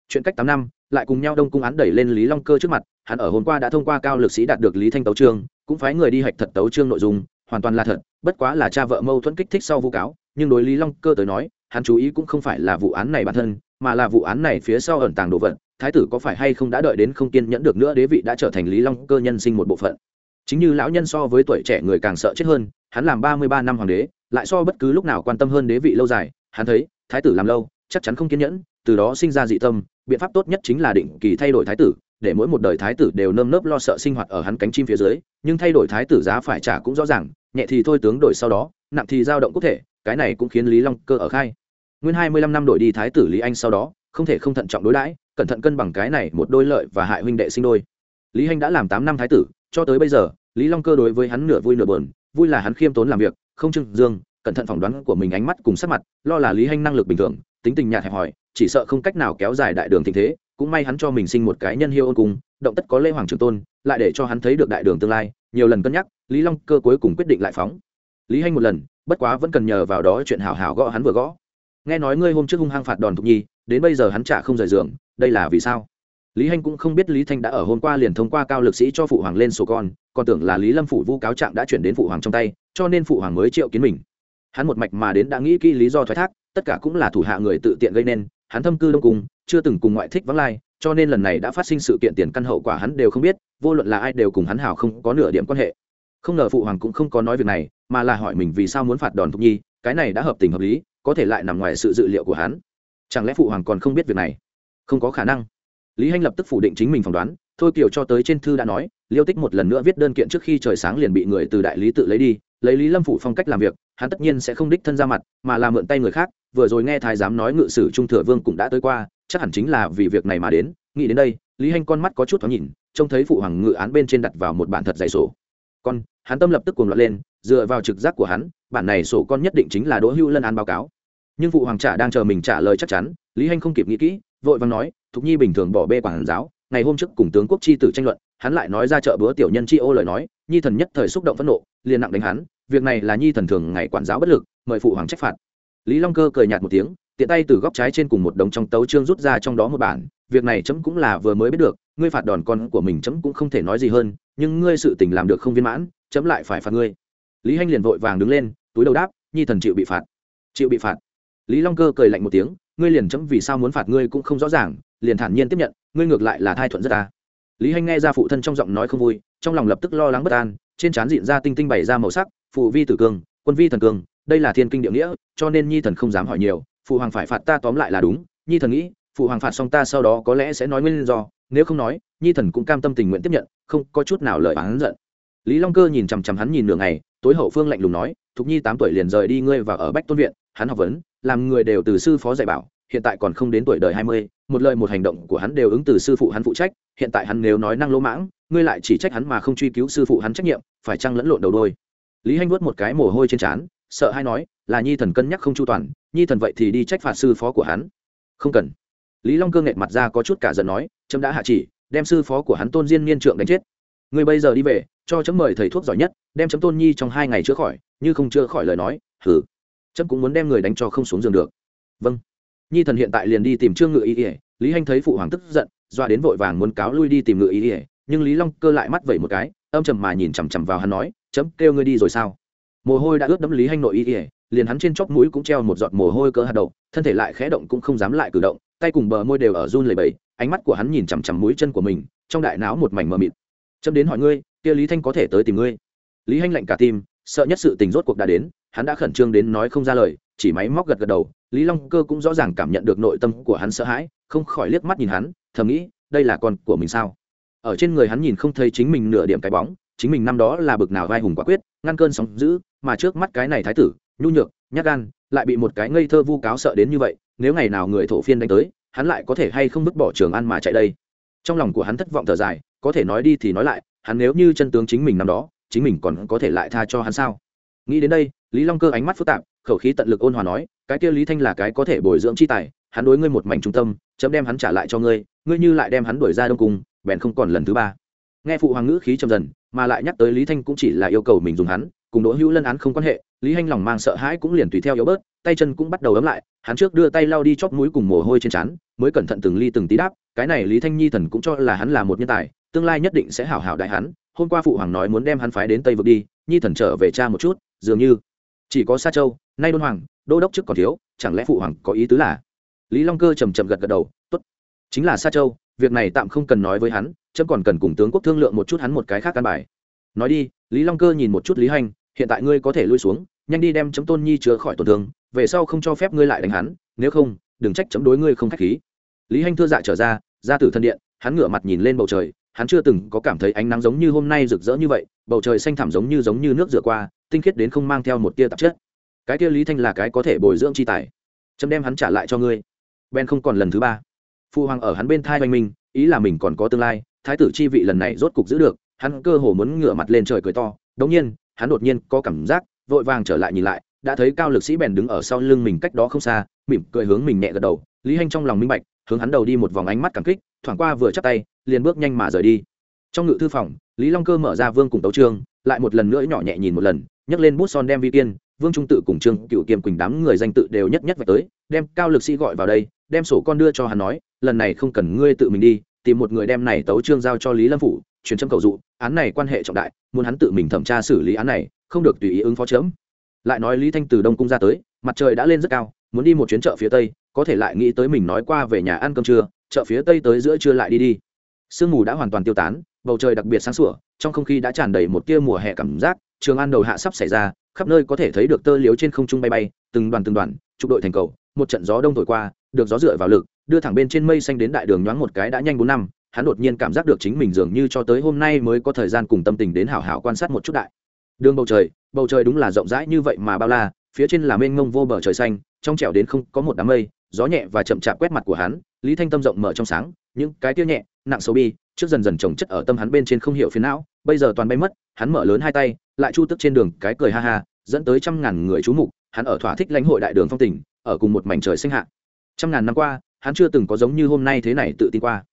Chuyện cách tám năm, lại cùng nhau đông cung án đẩy lên lý long cơ trước mặt, hắn ở hôm qua đã thông qua cao lực sĩ đạt được lý thanh tấu trương, cũng phái người đi hạch thật tấu trương nội dung, hoàn toàn là thật, bất quá là cha vợ mâu thuẫn kích thích sau vu cáo, nhưng đối lý long cơ tới nói, hắn chú ý cũng không phải là vụ án này bản thân, mà là vụ án này phía sau ẩn tàng đồ vật, thái tử có phải hay không đã đợi đến không kiên nhẫn được nữa đế vị đã trở thành lý long cơ nhân sinh một bộ phận chính như lão nhân so với tuổi trẻ người càng sợ chết hơn, hắn làm ba mươi ba năm hoàng đế, lại so bất cứ lúc nào quan tâm hơn đế vị lâu dài, hắn thấy, thái tử làm lâu, chắc chắn không kiên nhẫn, từ đó sinh ra dị tâm, biện pháp tốt nhất chính là định kỳ thay đổi thái tử, để mỗi một đời thái tử đều nơm nớp lo sợ sinh hoạt ở hắn cánh chim phía dưới, nhưng thay đổi thái tử giá phải trả cũng rõ ràng, nhẹ thì thôi tướng đổi sau đó, nặng thì dao động quốc thể, cái này cũng khiến lý long cơ ở khai. Nguyên hai mươi lăm năm đổi đi thái tử lý anh sau đó, không thể không thận trọng đối đãi, cẩn thận cân bằng cái này một đôi lợi và hại huynh đệ sinh đôi. Lý anh đã làm tám năm thái tử cho tới bây giờ, lý long cơ đối với hắn nửa vui nửa buồn, vui là hắn khiêm tốn làm việc, không trưng dương, cẩn thận phỏng đoán của mình ánh mắt cùng sắc mặt, lo là lý hanh năng lực bình thường, tính tình nhạt hẹp hòi, chỉ sợ không cách nào kéo dài đại đường tình thế, cũng may hắn cho mình sinh một cái nhân hiêu ôn cùng, động tất có lê hoàng trường tôn, lại để cho hắn thấy được đại đường tương lai, nhiều lần cân nhắc, lý long cơ cuối cùng quyết định lại phóng. Lý hanh một lần, bất quá vẫn cần nhờ vào đó chuyện hảo hảo gõ hắn vừa gõ. Nghe nói ngươi hôm trước hung hăng phạt đòn thục nhi, đến bây giờ hắn trả không rời giường, đây là vì sao? Lý hanh cũng không biết lý thanh đã ở hôm qua liền thông qua cao lực sĩ cho phụ hoàng lên sổ con, còn tưởng là lý lâm phủ vu cáo trạng đã chuyển đến phụ hoàng trong tay, cho nên phụ hoàng mới triệu kiến mình. Hắn một mạch mà đến đã nghĩ kỹ lý do thoái thác, tất cả cũng là thủ hạ người tự tiện gây nên, hắn thâm cư đông cung chưa từng cùng ngoại thích vắng lai, cho nên lần này đã phát sinh sự kiện tiền căn hậu quả hắn đều không biết, vô luận là ai đều cùng hắn hào không có nửa điểm quan hệ. Không ngờ phụ hoàng cũng không có nói việc này, mà là hỏi mình vì sao muốn phạt đòn thục nhi, cái này đã hợp tình hợp lý, có thể lại nằm ngoài sự dự liệu của hắn. Chẳng lẽ phụ hoàng còn không biết việc này? Không có khả năng lý hanh lập tức phủ định chính mình phỏng đoán, thôi kiều cho tới trên thư đã nói, liêu tích một lần nữa viết đơn kiện trước khi trời sáng liền bị người từ đại lý tự lấy đi, lấy lý lâm phủ phong cách làm việc, hắn tất nhiên sẽ không đích thân ra mặt, mà làm mượn tay người khác, vừa rồi nghe thái giám nói ngự sử trung thừa vương cũng đã tới qua, chắc hẳn chính là vì việc này mà đến. Nghĩ đến đây, lý hanh con mắt có chút thoáng nhìn, trông thấy phụ hoàng ngự án bên trên đặt vào một bản thật dạy sổ. Con, hắn tâm lập tức cuồng loạn lên, dựa vào trực giác của hắn, bản này sổ con nhất định chính là đỗ hưu lân án báo cáo. Nhưng phụ hoàng trả đang chờ mình trả lời chắc chắn, lý hanh không kịp nghĩ kỹ vội vàng nói, thục nhi bình thường bỏ bê quản giáo, ngày hôm trước cùng tướng quốc chi tử tranh luận, hắn lại nói ra chợ bữa tiểu nhân chi ô lời nói, nhi thần nhất thời xúc động phẫn nộ, liền nặng đánh hắn, việc này là nhi thần thường ngày quản giáo bất lực, mời phụ hoàng trách phạt. Lý long cơ cười nhạt một tiếng, tiện tay từ góc trái trên cùng một đống trong tấu trương rút ra trong đó một bản, việc này chấm cũng là vừa mới biết được, ngươi phạt đòn con của mình chấm cũng không thể nói gì hơn, nhưng ngươi sự tình làm được không viên mãn, chấm lại phải phạt ngươi. Lý hanh liền vội vàng đứng lên, túi đầu đáp, nhi thần chịu bị phạt, chịu bị phạt. Lý long cơ cười lạnh một tiếng ngươi liền chấm vì sao muốn phạt ngươi cũng không rõ ràng, liền thản nhiên tiếp nhận, ngươi ngược lại là thai thuận rất ta. Lý hanh nghe ra phụ thân trong giọng nói không vui, trong lòng lập tức lo lắng bất an, trên trán diện ra tinh tinh bày ra màu sắc, phụ vi tử cương quân vi thần cương đây là thiên kinh địa nghĩa, cho nên nhi thần không dám hỏi nhiều, phụ hoàng phải phạt ta tóm lại là đúng, nhi thần nghĩ, phụ hoàng phạt xong ta sau đó có lẽ sẽ nói nguyên do, nếu không nói, nhi thần cũng cam tâm tình nguyện tiếp nhận, không có chút nào lời oán giận. Lý long cơ nhìn chằm chằm hắn nhìn nửa ngày, tối hậu phương lạnh lùng nói, thục nhi tám tuổi liền rời đi ngươi và ở bách tôn viện hắn học vấn, làm người đều từ sư phó dạy bảo, hiện tại còn không đến tuổi đời hai mươi, một lời một hành động của hắn đều ứng từ sư phụ hắn phụ trách, hiện tại hắn nếu nói năng lỗ mãng, ngươi lại chỉ trách hắn mà không truy cứu sư phụ hắn trách nhiệm, phải chăng lẫn lộn đầu đôi? Lý hanh vuốt một cái mồ hôi trên trán, sợ hay nói, là nhi thần cân nhắc không chu toàn, nhi thần vậy thì đi trách phạt sư phó của hắn. Không cần. Lý long cơ nghẹt mặt ra có chút cả giận nói trâm đã hạ chỉ, đem sư phó của hắn tôn diên niên trượng đánh chết. Ngươi bây giờ đi về, cho chấm mời thầy thuốc giỏi nhất, đem chấm tôn nhi trong hai ngày chữa khỏi, như không chữa khỏi lời nói hử chấm cũng muốn đem người đánh cho không xuống giường được. Vâng. Nhi thần hiện tại liền đi tìm trương ngự y ỉa lý hanh thấy phụ hoàng tức giận, doa đến vội vàng muốn cáo lui đi tìm ngự y ỉa nhưng lý long cơ lại mắt vẩy một cái, âm trầm mà nhìn chằm chằm vào hắn nói chấm kêu ngươi đi rồi sao? Mồ hôi đã ướt đẫm lý hanh nội y ỉa liền hắn trên chóp mũi cũng treo một giọt mồ hôi cỡ hạt đậu, thân thể lại khẽ động cũng không dám lại cử động, tay cùng bờ môi đều ở run lầy bầy ánh mắt của hắn nhìn chằm chằm mũi chân của mình, trong đại não một mảnh mờ mịt. Chấm đến hỏi ngươi, kia lý thanh có thể tới tìm ngươi? Lý hanh lạnh cả tim, sợ nhất sự tình rốt cuộc đã đến hắn đã khẩn trương đến nói không ra lời, chỉ máy móc gật gật đầu, lý long cơ cũng rõ ràng cảm nhận được nội tâm của hắn sợ hãi, không khỏi liếc mắt nhìn hắn, thầm nghĩ, đây là con của mình sao? Ở trên người hắn nhìn không thấy chính mình nửa điểm cái bóng, chính mình năm đó là bực nào vai hùng quả quyết, ngăn cơn sóng dữ, mà trước mắt cái này thái tử, nhu nhược, nhát gan, lại bị một cái ngây thơ vu cáo sợ đến như vậy, nếu ngày nào người thổ phiên đánh tới, hắn lại có thể hay không vứt bỏ trường ăn mà chạy đây? Trong lòng của hắn thất vọng thở dài, có thể nói đi thì nói lại, hắn nếu như chân tướng chính mình năm đó, chính mình còn có thể lại tha cho hắn sao? Nghĩ đến đây, lý long cơ ánh mắt phức tạp, khẩu khí tận lực ôn hòa nói, cái kia lý thanh là cái có thể bồi dưỡng chi tài, hắn đối ngươi một mảnh trung tâm, chấm đem hắn trả lại cho ngươi ngươi như lại đem hắn đuổi ra đông cung, bèn không còn lần thứ ba. Nghe phụ hoàng ngữ khí trầm dần, mà lại nhắc tới lý thanh cũng chỉ là yêu cầu mình dùng hắn, cùng đỗ hữu lân án không quan hệ, lý hanh lòng mang sợ hãi cũng liền tùy theo yếu bớt, tay chân cũng bắt đầu ấm lại, hắn trước đưa tay lau đi chóp mũi cùng mồ hôi trên trán, mới cẩn thận từng ly từng tí đáp, cái này lý thanh nhi thần cũng cho là hắn là một nhân tài, tương lai nhất định sẽ hảo hảo đại hắn, hôm qua phụ hoàng nói muốn đem hắn phái đến tây vực đi, nhi thần trở về cha một chút dường như chỉ có sa châu, nay đôn hoàng, đô đốc trước còn thiếu, chẳng lẽ phụ hoàng có ý tứ là? Lý long cơ trầm trầm gật gật đầu, tốt, chính là sa châu, việc này tạm không cần nói với hắn, chấm còn cần cùng tướng quốc thương lượng một chút hắn một cái khác căn bài. Nói đi, lý long cơ nhìn một chút lý hành, hiện tại ngươi có thể lui xuống, nhanh đi đem chấm tôn nhi chữa khỏi tổn thương, về sau không cho phép ngươi lại đánh hắn, nếu không, đừng trách chấm đối ngươi không khách khí. Lý hanh thưa dạ trở ra ra từ thân điện, hắn ngửa mặt nhìn lên bầu trời hắn chưa từng có cảm thấy ánh nắng giống như hôm nay rực rỡ như vậy, bầu trời xanh thẳm giống như giống như nước rửa qua, tinh khiết đến không mang theo một tia tạp chất. Cái tia lý thanh là cái có thể bồi dưỡng chi tài. Chấm đem hắn trả lại cho ngươi. Ben không còn lần thứ ba. Phu hoàng ở hắn bên thai oanh minh ý là mình còn có tương lai, thái tử chi vị lần này rốt cục giữ được, hắn cơ hồ muốn ngửa mặt lên trời cười to. Đống nhiên, hắn đột nhiên có cảm giác, vội vàng trở lại nhìn lại, đã thấy cao lực sĩ bèn đứng ở sau lưng mình cách đó không xa, mỉm cười hướng mình nhẹ gật đầu. Lý hanh trong lòng minh bạch hướng hắn đầu đi một vòng ánh mắt cảm kích, thoảng qua vừa chắp tay, liền bước nhanh mà rời đi. Trong ngự thư phòng, lý long cơ mở ra vương cùng tấu trương, lại một lần nữa nhỏ nhẹ nhìn một lần, nhấc lên bút son đem vi tiên, vương trung tự cùng trương cựu kiềm quỳnh đám người danh tự đều nhất nhất vạch tới, đem cao lực sĩ gọi vào đây, đem sổ con đưa cho hắn nói, lần này không cần ngươi tự mình đi, tìm một người đem này tấu trương giao cho lý lâm phủ, truyền châm cầu dụ, án này quan hệ trọng đại, muốn hắn tự mình thẩm tra xử lý án này, không được tùy ý ứng phó chấm lại nói lý thanh từ đông cung ra tới, mặt trời đã lên rất cao, muốn đi một chuyến chợ phía tây có thể lại nghĩ tới mình nói qua về nhà ăn cơm trưa, chợ phía tây tới giữa trưa lại đi đi. Sương mù đã hoàn toàn tiêu tán, bầu trời đặc biệt sáng sủa, trong không khí đã tràn đầy một tia mùa hè cảm giác, trường an đầu hạ sắp xảy ra, khắp nơi có thể thấy được tơ liếu trên không trung bay bay, từng đoàn từng đoàn, trục đội thành cầu, một trận gió đông thổi qua, được gió dựa vào lực, đưa thẳng bên trên mây xanh đến đại đường nhoáng một cái đã nhanh bốn năm, hắn đột nhiên cảm giác được chính mình dường như cho tới hôm nay mới có thời gian cùng tâm tình đến hảo hảo quan sát một chút đại. Đường bầu trời bầu trời đúng là rộng rãi như vậy mà bao la, phía trên là mênh mông vô bờ trời xanh, trong trẻo đến không có một đám mây gió nhẹ và chậm chạp quét mặt của hắn lý thanh tâm rộng mở trong sáng những cái tiêu nhẹ nặng xấu bi trước dần dần trồng chất ở tâm hắn bên trên không hiểu phiến não bây giờ toàn bay mất hắn mở lớn hai tay lại chu tức trên đường cái cười ha ha dẫn tới trăm ngàn người chú mục hắn ở thỏa thích lãnh hội đại đường phong tình ở cùng một mảnh trời sinh hạ. Trăm ngàn năm qua hắn chưa từng có giống như hôm nay thế này tự tin qua.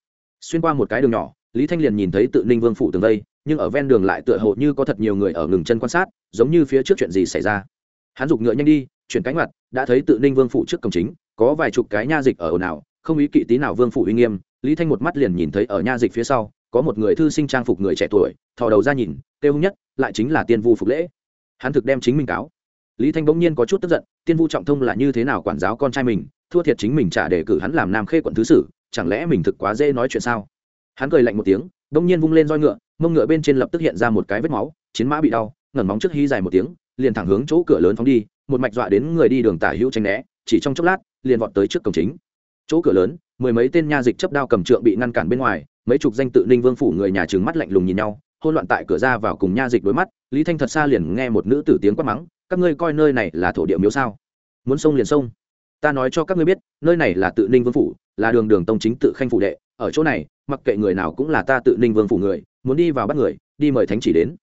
Xuyên qua một cái đường nhỏ lý thanh liền nhìn thấy tự ninh vương phủ tường đây, nhưng ở ven đường lại tựa hồ như có thật nhiều người ở ngừng chân quan sát giống như phía trước chuyện gì xảy ra. Hắn giục ngựa nhanh đi chuyển cánh mặt đã thấy tự ninh vương phủ trước cổng chính có vài chục cái nha dịch ở ồn ào, không ý kỵ tí nào vương phủ uy nghiêm, lý thanh một mắt liền nhìn thấy ở nha dịch phía sau, có một người thư sinh trang phục người trẻ tuổi, thò đầu ra nhìn, kêu hung nhất, lại chính là tiên vu phục lễ. Hắn thực đem chính mình cáo. Lý thanh bỗng nhiên có chút tức giận, tiên vu trọng thông là như thế nào quản giáo con trai mình, thua thiệt chính mình trả để cử hắn làm nam khê quận thứ sử, chẳng lẽ mình thực quá dễ nói chuyện sao? Hắn cười lạnh một tiếng, bỗng nhiên vung lên roi ngựa, mông ngựa bên trên lập tức hiện ra một cái vết máu, chiến mã bị đau ngẩn móng trước hy dài một tiếng, liền thẳng hướng chỗ cửa lớn phóng đi, một mạch dọa đến người đi đường tả hữu tranh né chỉ trong chốc lát, liền vọt tới trước cổng chính. Chỗ cửa lớn, mười mấy tên nha dịch chấp đao cầm trượng bị ngăn cản bên ngoài, mấy chục danh tự ninh vương phủ người nhà trừng mắt lạnh lùng nhìn nhau hôn loạn tại cửa ra vào cùng nha dịch đối mắt, lý thanh thật xa liền nghe một nữ tử tiếng quát mắng, các ngươi coi nơi này là thổ địa miếu sao? Muốn sông liền sông. Ta nói cho các ngươi biết, nơi này là tự ninh vương phủ, là đường đường tông chính tự khanh phủ đệ, ở chỗ này, mặc kệ người nào cũng là ta tự ninh vương phủ người, muốn đi vào bắt người, đi mời thánh chỉ đến.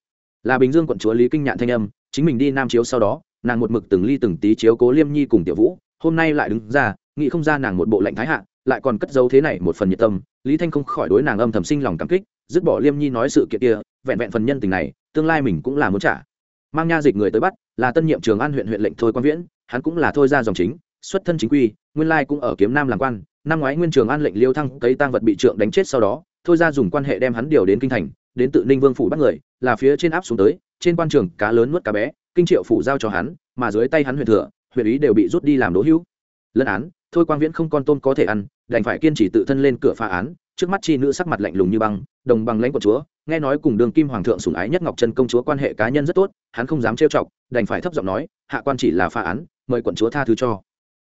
Là bình dương quận chúa lý kinh nhạn thanh âm, chính mình đi nam chiếu sau đó, nàng một mực từng ly từng tí chiếu cố liêm nhi cùng tiểu vũ hôm nay lại đứng ra, nghĩ không ra nàng một bộ lệnh thái hạ, lại còn cất giấu thế này một phần nhiệt tâm. Lý thanh không khỏi đối nàng âm thầm sinh lòng cảm kích, dứt bỏ liêm nhi nói sự kiện kia, vẹn vẹn phần nhân tình này, tương lai mình cũng là muốn trả. Mang nha dịch người tới bắt, là tân nhiệm trường an huyện huyện lệnh thôi quan viễn, hắn cũng là thôi ra dòng chính, xuất thân chính quy, nguyên lai cũng ở kiếm nam làm quan. Năm ngoái nguyên trường an lệnh liêu thăng cấy tang vật bị trượng đánh chết sau đó, thôi ra dùng quan hệ đem hắn điều đến kinh thành, đến tự ninh vương phủ bắt người, là phía trên áp xuống tới, trên quan trường cá lớn nuốt cá bé, kinh triệu phủ giao cho hắn, mà dưới tay hắn huyện thừa huyện ý đều bị rút đi làm đỗ hữu. Lân án, thôi quang viễn không con tôm có thể ăn, đành phải kiên trì tự thân lên cửa phá án. Trước mắt chi nữ sắc mặt lạnh lùng như băng, đồng bằng lãnh của chúa, nghe nói cùng đường kim hoàng thượng sủng ái nhất ngọc trân công chúa quan hệ cá nhân rất tốt, hắn không dám trêu chọc, đành phải thấp giọng nói, hạ quan chỉ là phá án, mời quận chúa tha thứ cho.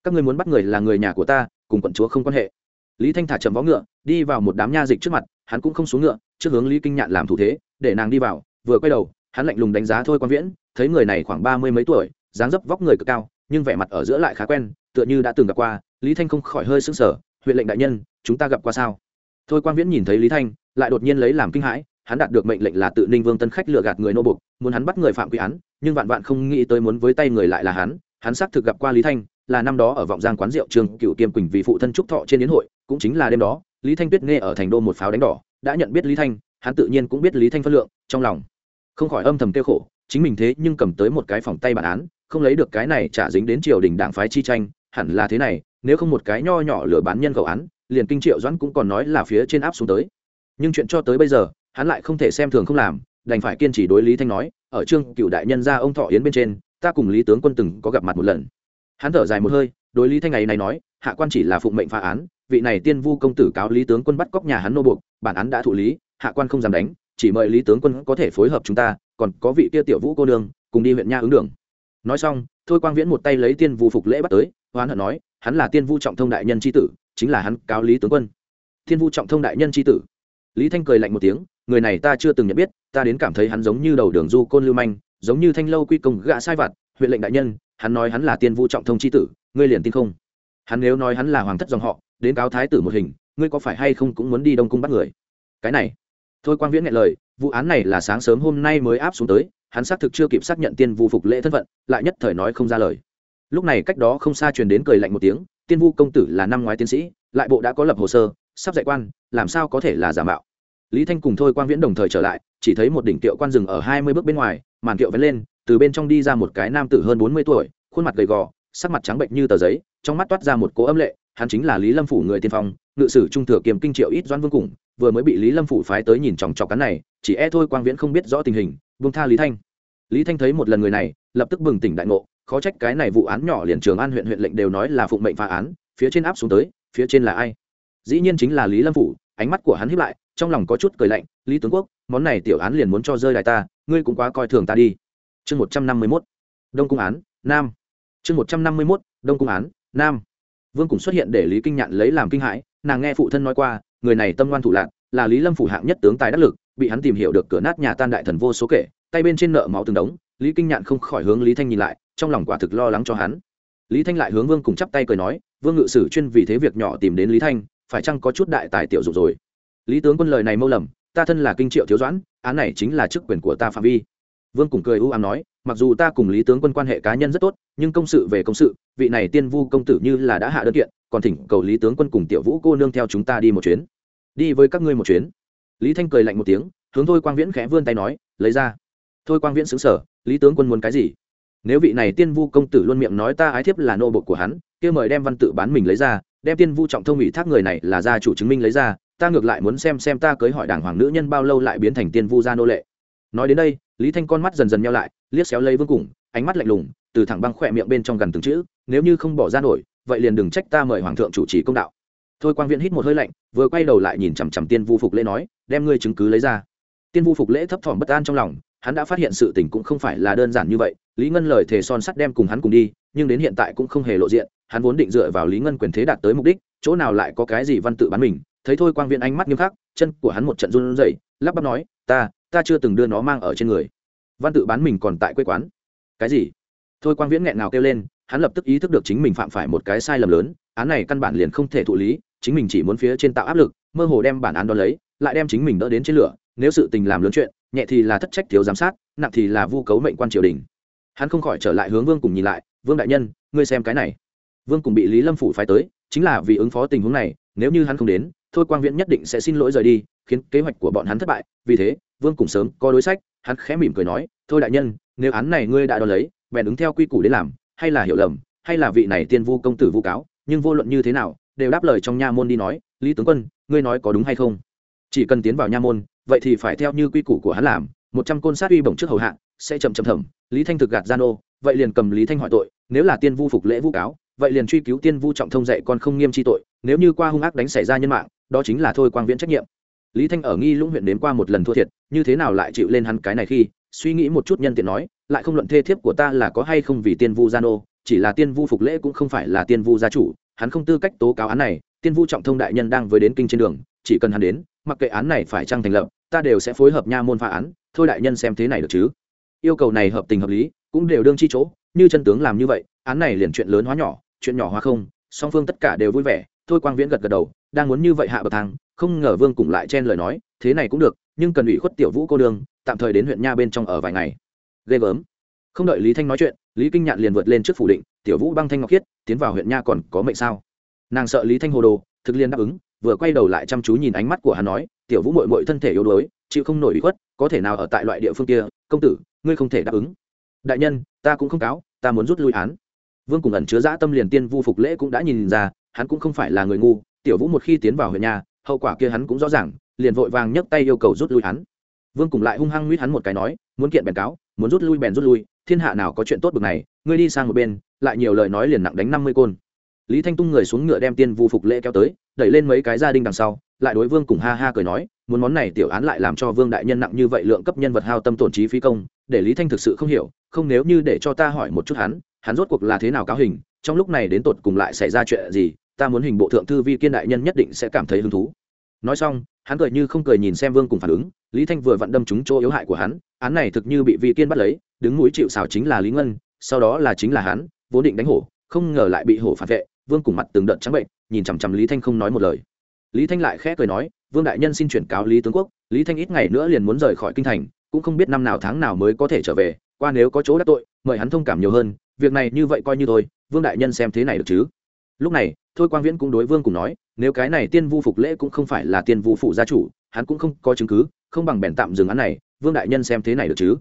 Các ngươi muốn bắt người là người nhà của ta, cùng quận chúa không quan hệ. Lý thanh thả trầm vó ngựa, đi vào một đám nha dịch trước mặt, hắn cũng không xuống ngựa, trước hướng lý kinh nhạn làm thủ thế, để nàng đi vào, vừa quay đầu, hắn lạnh lùng đánh giá thôi quan viễn, thấy người này khoảng ba mươi mấy tuổi, dáng dấp vóc người cực cao nhưng vẻ mặt ở giữa lại khá quen, tựa như đã từng gặp qua, lý thanh không khỏi hơi sững sờ, huyện lệnh đại nhân, chúng ta gặp qua sao? Thôi quan viễn nhìn thấy lý thanh, lại đột nhiên lấy làm kinh hãi, hắn đạt được mệnh lệnh là tự ninh vương tân khách lừa gạt người nô bục muốn hắn bắt người phạm quy án, nhưng vạn vạn không nghĩ tới muốn với tay người lại là hắn hắn xác thực gặp qua lý thanh, là năm đó ở vọng giang quán rượu trường cựu kiêm quỳnh vì phụ thân trúc thọ trên yến hội, cũng chính là đêm đó, lý thanh tuyết nghe ở thành đô một pháo đánh đỏ, đã nhận biết lý thanh, hắn tự nhiên cũng biết lý thanh phân lượng, trong lòng không khỏi âm thầm kêu khổ, chính mình thế nhưng cầm tới một cái phòng tay bản án không lấy được cái này trả dính đến triều đình đảng phái chi tranh, hẳn là thế này, nếu không một cái nho nhỏ lừa bán nhân khẩu án, liền kinh triệu doãn cũng còn nói là phía trên áp xuống tới. Nhưng chuyện cho tới bây giờ, hắn lại không thể xem thường không làm, đành phải kiên trì đối lý thanh nói, ở trương cựu đại nhân ra ông thọ yến bên trên, ta cùng lý tướng quân từng có gặp mặt một lần. Hắn thở dài một hơi, đối lý thanh ngày này nói, hạ quan chỉ là phụng mệnh phá án, vị này tiên vu công tử cáo lý tướng quân bắt cóc nhà hắn nô buộc, bản án đã thụ lý, hạ quan không dám đánh, chỉ mời lý tướng quân có thể phối hợp chúng ta, còn có vị kia tiểu vũ cô nương, cùng đi huyện nha ứng đường nói xong, thôi quang viễn một tay lấy tiên vu phục lễ bắt tới hoán hận nói, hắn là tiên vu trọng thông đại nhân c tử, chính là hắn cáo lý tướng quân. Tiên vu trọng thông đại nhân c tử. Lý thanh cười lạnh một tiếng, người này ta chưa từng nhận biết, ta đến cảm thấy hắn giống như đầu đường du côn lưu manh, giống như thanh lâu quy công gạ sai vặt, huyện lệnh đại nhân, hắn nói hắn là tiên vu trọng thông c tử, ngươi liền tin không? Hắn nếu nói hắn là hoàng thất dòng họ, đến cáo thái tử một hình, ngươi có phải hay không cũng muốn đi đông cung bắt người? Cái này. Thôi quang viễn nghe lời, vụ án này là sáng sớm hôm nay mới áp xuống tới hắn xác thực chưa kịp xác nhận tiên vu phục lễ thân phận, lại nhất thời nói không ra lời. Lúc này cách đó không xa truyền đến cười lạnh một tiếng, tiên vu công tử là năm ngoái tiến sĩ, lại bộ đã có lập hồ sơ, sắp dạy quan, làm sao có thể là giả mạo? Lý thanh cùng thôi quan viễn đồng thời trở lại, chỉ thấy một đỉnh tiệu quan rừng ở hai mươi bước bên ngoài, màn tiệu vén lên, từ bên trong đi ra một cái nam tử hơn bốn mươi tuổi, khuôn mặt gầy gò, sắc mặt trắng bệnh như tờ giấy, trong mắt toát ra một cỗ âm lệ, hắn chính là lý lâm phủ người tiên phong, ngự sử trung thừa kiềm kinh triệu ít doãn vương cùng vừa mới bị lý lâm phủ phái tới nhìn chòng chọc cắn này, chỉ e thôi quang viễn không biết rõ tình hình vương tha lý thanh. Lý thanh thấy một lần người này, lập tức bừng tỉnh đại ngộ, khó trách cái này vụ án nhỏ liền trường an huyện huyện lệnh đều nói là phụng mệnh phá án, phía trên áp xuống tới, phía trên là ai? Dĩ nhiên chính là lý lâm phủ, ánh mắt của hắn hiếp lại, trong lòng có chút cười lạnh, lý tướng quốc, món này tiểu án liền muốn cho rơi đại ta, ngươi cũng quá coi thường ta đi. Chương một trăm năm mươi mốt, đông cung án, nam. Chương một trăm năm mươi mốt, đông cung án, nam vương cùng xuất hiện để lý kinh nhạn lấy làm kinh hãi, nàng nghe phụ thân nói qua, người này tâm ngoan thủ lạc, là lý lâm phủ hạng nhất tướng tài đắc lực, bị hắn tìm hiểu được cửa nát nhà tan đại thần vô số kể, tay bên trên nợ máu từng đống, lý kinh nhạn không khỏi hướng lý thanh nhìn lại, trong lòng quả thực lo lắng cho hắn. Lý thanh lại hướng vương cùng chắp tay cười nói, vương ngự sử chuyên vì thế việc nhỏ tìm đến lý thanh, phải chăng có chút đại tài tiểu dụng rồi? Lý tướng quân lời này mâu lầm, ta thân là kinh triệu thiếu doãn, án này chính là chức quyền của ta phạm vi vương cùng cười u ám nói, mặc dù ta cùng lý tướng quân quan hệ cá nhân rất tốt, nhưng công sự về công sự, vị này tiên vu công tử như là đã hạ đơn kiện, còn thỉnh cầu lý tướng quân cùng tiểu vũ cô nương theo chúng ta đi một chuyến. Đi với các ngươi một chuyến. Lý thanh cười lạnh một tiếng, hướng thôi quang viễn khẽ vươn tay nói, lấy ra. Thôi quang viễn xứng sở lý tướng quân muốn cái gì? Nếu vị này tiên vu công tử luôn miệng nói ta ái thiếp là nô bộc của hắn, kia mời đem văn tự bán mình lấy ra, đem tiên vu trọng thông ủy thác người này là gia chủ chứng minh lấy ra, ta ngược lại muốn xem xem ta cưới hỏi đảng hoàng nữ nhân bao lâu lại biến thành tiên vu gia nô lệ. Nói đến đây lý thanh con mắt dần dần nhau lại, liếc xéo lấy vương cùng, ánh mắt lạnh lùng, từ thẳng băng khỏe miệng bên trong gần từng chữ, nếu như không bỏ ra nổi, vậy liền đừng trách ta mời hoàng thượng chủ trì công đạo. Thôi quang viễn hít một hơi lạnh, vừa quay đầu lại nhìn chằm chằm tiên vu phục lễ nói, đem ngươi chứng cứ lấy ra. Tiên vu phục lễ thấp thỏm bất an trong lòng, hắn đã phát hiện sự tình cũng không phải là đơn giản như vậy, lý ngân lời thề son sắt đem cùng hắn cùng đi, nhưng đến hiện tại cũng không hề lộ diện, hắn vốn định dựa vào lý ngân quyền thế đạt tới mục đích, chỗ nào lại có cái gì văn tự bán mình, thấy thôi quang viễn ánh mắt nghiêm khắc, chân của hắn một trận run rẩy, lắp bắp nói, ta ta chưa từng đưa nó mang ở trên người. Văn tự bán mình còn tại quê quán. Cái gì? Thôi quang viễn nghẹn ngào kêu lên, hắn lập tức ý thức được chính mình phạm phải một cái sai lầm lớn, án này căn bản liền không thể thụ lý, chính mình chỉ muốn phía trên tạo áp lực, mơ hồ đem bản án đó lấy, lại đem chính mình đỡ đến trên lửa, nếu sự tình làm lớn chuyện, nhẹ thì là thất trách thiếu giám sát, nặng thì là vu cấu mệnh quan triều đình. Hắn không khỏi trở lại hướng vương cùng nhìn lại, vương đại nhân, ngươi xem cái này. Vương cùng bị lý lâm phủ phái tới, chính là vì ứng phó tình huống này, nếu như hắn không đến, thôi quang viễn nhất định sẽ xin lỗi rời đi, khiến kế hoạch của bọn hắn thất bại, vì thế vương cùng sớm có đối sách, hắn khẽ mỉm cười nói, thôi đại nhân, nếu án này ngươi đã đo lấy, bèn ứng theo quy củ đến làm, hay là hiểu lầm, hay là vị này tiên vu công tử vu cáo, nhưng vô luận như thế nào, đều đáp lời trong nha môn đi nói, lý tướng quân, ngươi nói có đúng hay không? Chỉ cần tiến vào nha môn, vậy thì phải theo như quy củ của hắn làm, một trăm côn sát uy bổng trước hầu hạ, sẽ chậm chậm thẩm, lý thanh thực gạt gian ô, vậy liền cầm lý thanh hỏi tội, nếu là tiên vu phục lễ vu cáo, vậy liền truy cứu tiên vu trọng thông dạy còn không nghiêm chi tội, nếu như qua hung ác đánh xảy ra nhân mạng, đó chính là thôi quang viễn trách nhiệm lý thanh ở nghi lũng huyện đến qua một lần thua thiệt, như thế nào lại chịu lên hắn cái này khi, suy nghĩ một chút nhân tiện nói, lại không luận thê thiếp của ta là có hay không vì tiên vu gia nô, chỉ là tiên vu phục lễ cũng không phải là tiên vu gia chủ, hắn không tư cách tố cáo án này, tiên vu trọng thông đại nhân đang với đến kinh trên đường, chỉ cần hắn đến, mặc kệ án này phải trăng thành lập, ta đều sẽ phối hợp nha môn phá án, thôi đại nhân xem thế này được chứ. Yêu cầu này hợp tình hợp lý, cũng đều đương chi chỗ, như chân tướng làm như vậy, án này liền chuyện lớn hóa nhỏ, chuyện nhỏ hóa không, song phương tất cả đều vui vẻ, thôi quang viễn gật gật đầu, đang muốn như vậy hạ bậc thang không ngờ vương cùng lại chen lời nói, thế này cũng được, nhưng cần ủy khuất tiểu vũ cô đường tạm thời đến huyện nha bên trong ở vài ngày. Ghê gớm. Không đợi lý thanh nói chuyện, lý kinh nhạn liền vượt lên trước phủ định, tiểu vũ băng thanh ngọc khiết, tiến vào huyện nha còn có mệnh sao? Nàng sợ lý thanh hồ đồ, thực liên đáp ứng, vừa quay đầu lại chăm chú nhìn ánh mắt của hắn nói, tiểu vũ mội mội thân thể yếu đuối, chịu không nổi ủy khuất, có thể nào ở tại loại địa phương kia, công tử, ngươi không thể đáp ứng. Đại nhân, ta cũng không cáo, ta muốn rút lui án. Vương cùng ẩn chứa dã tâm liền tiên vu phục lễ cũng đã nhìn ra, hắn cũng không phải là người ngu, tiểu vũ một khi tiến vào huyện nhà hậu quả kia hắn cũng rõ ràng, liền vội vàng nhấc tay yêu cầu rút lui hắn. Vương cùng lại hung hăng nguyết hắn một cái nói, muốn kiện bèn cáo, muốn rút lui bèn rút lui, thiên hạ nào có chuyện tốt bực này, ngươi đi sang một bên. Lại nhiều lời nói liền nặng đánh năm mươi côn. Lý thanh tung người xuống ngựa đem tiên vu phục lễ kéo tới, đẩy lên mấy cái gia đình đằng sau, lại đối vương cùng ha ha cười nói, muốn món này tiểu án lại làm cho vương đại nhân nặng như vậy lượng cấp nhân vật hao tâm tổn trí phí công, để lý thanh thực sự không hiểu, không nếu như để cho ta hỏi một chút hắn hắn rốt cuộc là thế nào cáo hình, trong lúc này đến tột cùng lại xảy ra chuyện gì ta muốn hình bộ thượng thư vi kiên đại nhân nhất định sẽ cảm thấy hứng thú. Nói xong, hắn cười như không cười nhìn xem vương cùng phản ứng, lý thanh vừa vặn đâm trúng chỗ yếu hại của hắn, án này thực như bị vi kiên bắt lấy, đứng mũi chịu xào chính là lý ngân, sau đó là chính là hắn, vốn định đánh hổ, không ngờ lại bị hổ phản vệ, vương cùng mặt từng đợt trắng bệnh, nhìn chằm chằm lý thanh không nói một lời. Lý thanh lại khẽ cười nói, vương đại nhân xin chuyển cáo lý tướng quốc, lý thanh ít ngày nữa liền muốn rời khỏi kinh thành, cũng không biết năm nào tháng nào mới có thể trở về, qua nếu có chỗ đắc tội, mời hắn thông cảm nhiều hơn, việc này như vậy coi như thôi, vương đại nhân xem thế này được chứ? Lúc này, thôi quang viễn cũng đối vương cùng nói, nếu cái này tiên vu phục lễ cũng không phải là tiên vu phụ gia chủ, hắn cũng không có chứng cứ, không bằng bèn tạm dừng án này, vương đại nhân xem thế này được chứ?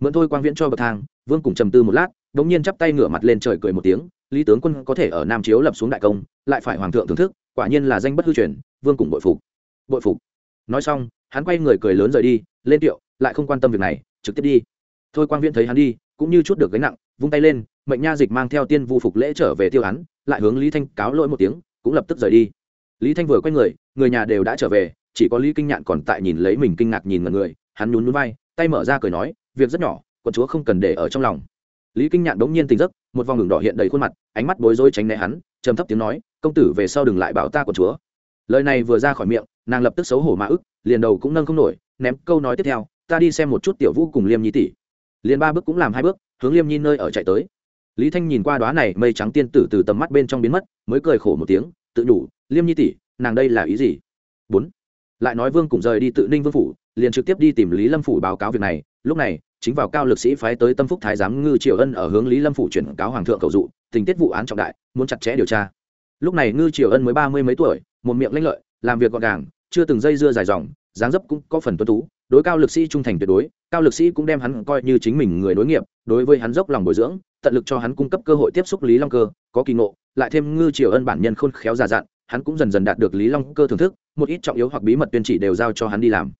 Mượn thôi quang viễn cho bậc thang, vương cùng trầm tư một lát đ ỗ n g nhiên chắp tay ngửa mặt lên trời cười một tiếng, lý tướng quân có thể ở nam chiếu lập xuống đại công, lại phải hoàng thượng thưởng thức, quả nhiên là danh bất hư truyền, vương cùng bội phục. Bội phục. Nói xong, hắn quay người cười lớn rời đi, lên tiệu, lại không quan tâm việc này, trực tiếp đi. Thôi quang viễn thấy hắn đi, cũng như chút được gánh nặng vung tay lên, mệnh nha dịch mang theo tiên vu phục lễ trở về tiêu hắn, lại hướng lý thanh cáo lỗi một tiếng, cũng lập tức rời đi. Lý thanh vừa quay người người nhà đều đã trở về, chỉ có lý kinh nhạn còn tại nhìn lấy mình kinh ngạc nhìn ngần người, hắn nhún nhún vai, tay mở ra cười nói, việc rất nhỏ, quận chúa không cần để ở trong lòng. Lý kinh nhạn bỗng nhiên tỉnh giấc, một vòng ngừng đỏ hiện đầy khuôn mặt, ánh mắt bối rối tránh né hắn, trầm thấp tiếng nói, công tử về sau đừng lại bảo ta quận chúa. Lời này vừa ra khỏi miệng, nàng lập tức xấu hổ mã ức, liền đầu cũng nâng không nổi, ném câu nói tiếp theo, ta đi xem một chút tiểu vũ cùng liêm nhi tỷ liền ba bước cũng làm hai bước, hướng liêm nhi nơi ở chạy tới. Lý thanh nhìn qua đoá này mây trắng tiên tử từ tầm mắt bên trong biến mất, mới cười khổ một tiếng, tự nhủ, liêm nhi tỷ, nàng đây là ý gì? Bốn. Lại nói vương cùng rời đi tự ninh vương phủ, liền trực tiếp đi tìm lý lâm phủ báo cáo việc này. Lúc này, chính vào cao lực sĩ phái tới tâm phúc thái giám ngư triều ân ở hướng lý lâm phủ chuyển cáo hoàng thượng cầu dụ, tình tiết vụ án trọng đại, muốn chặt chẽ điều tra. Lúc này ngư triều ân mới ba mươi mấy tuổi, một miệng lanh lợi, làm việc gọn gàng, chưa từng dây dưa dài dòng, dáng dấp cũng có phần tuân tú, đối cao lực sĩ trung thành tuyệt đối cao lực sĩ cũng đem hắn coi như chính mình người nối nghiệp, đối với hắn dốc lòng bồi dưỡng, tận lực cho hắn cung cấp cơ hội tiếp xúc lý long cơ, có kỳ ngộ, lại thêm ngư triều ân bản nhân khôn khéo già dặn, hắn cũng dần dần đạt được lý long cơ thưởng thức, một ít trọng yếu hoặc bí mật tuyên chỉ đều giao cho hắn đi làm.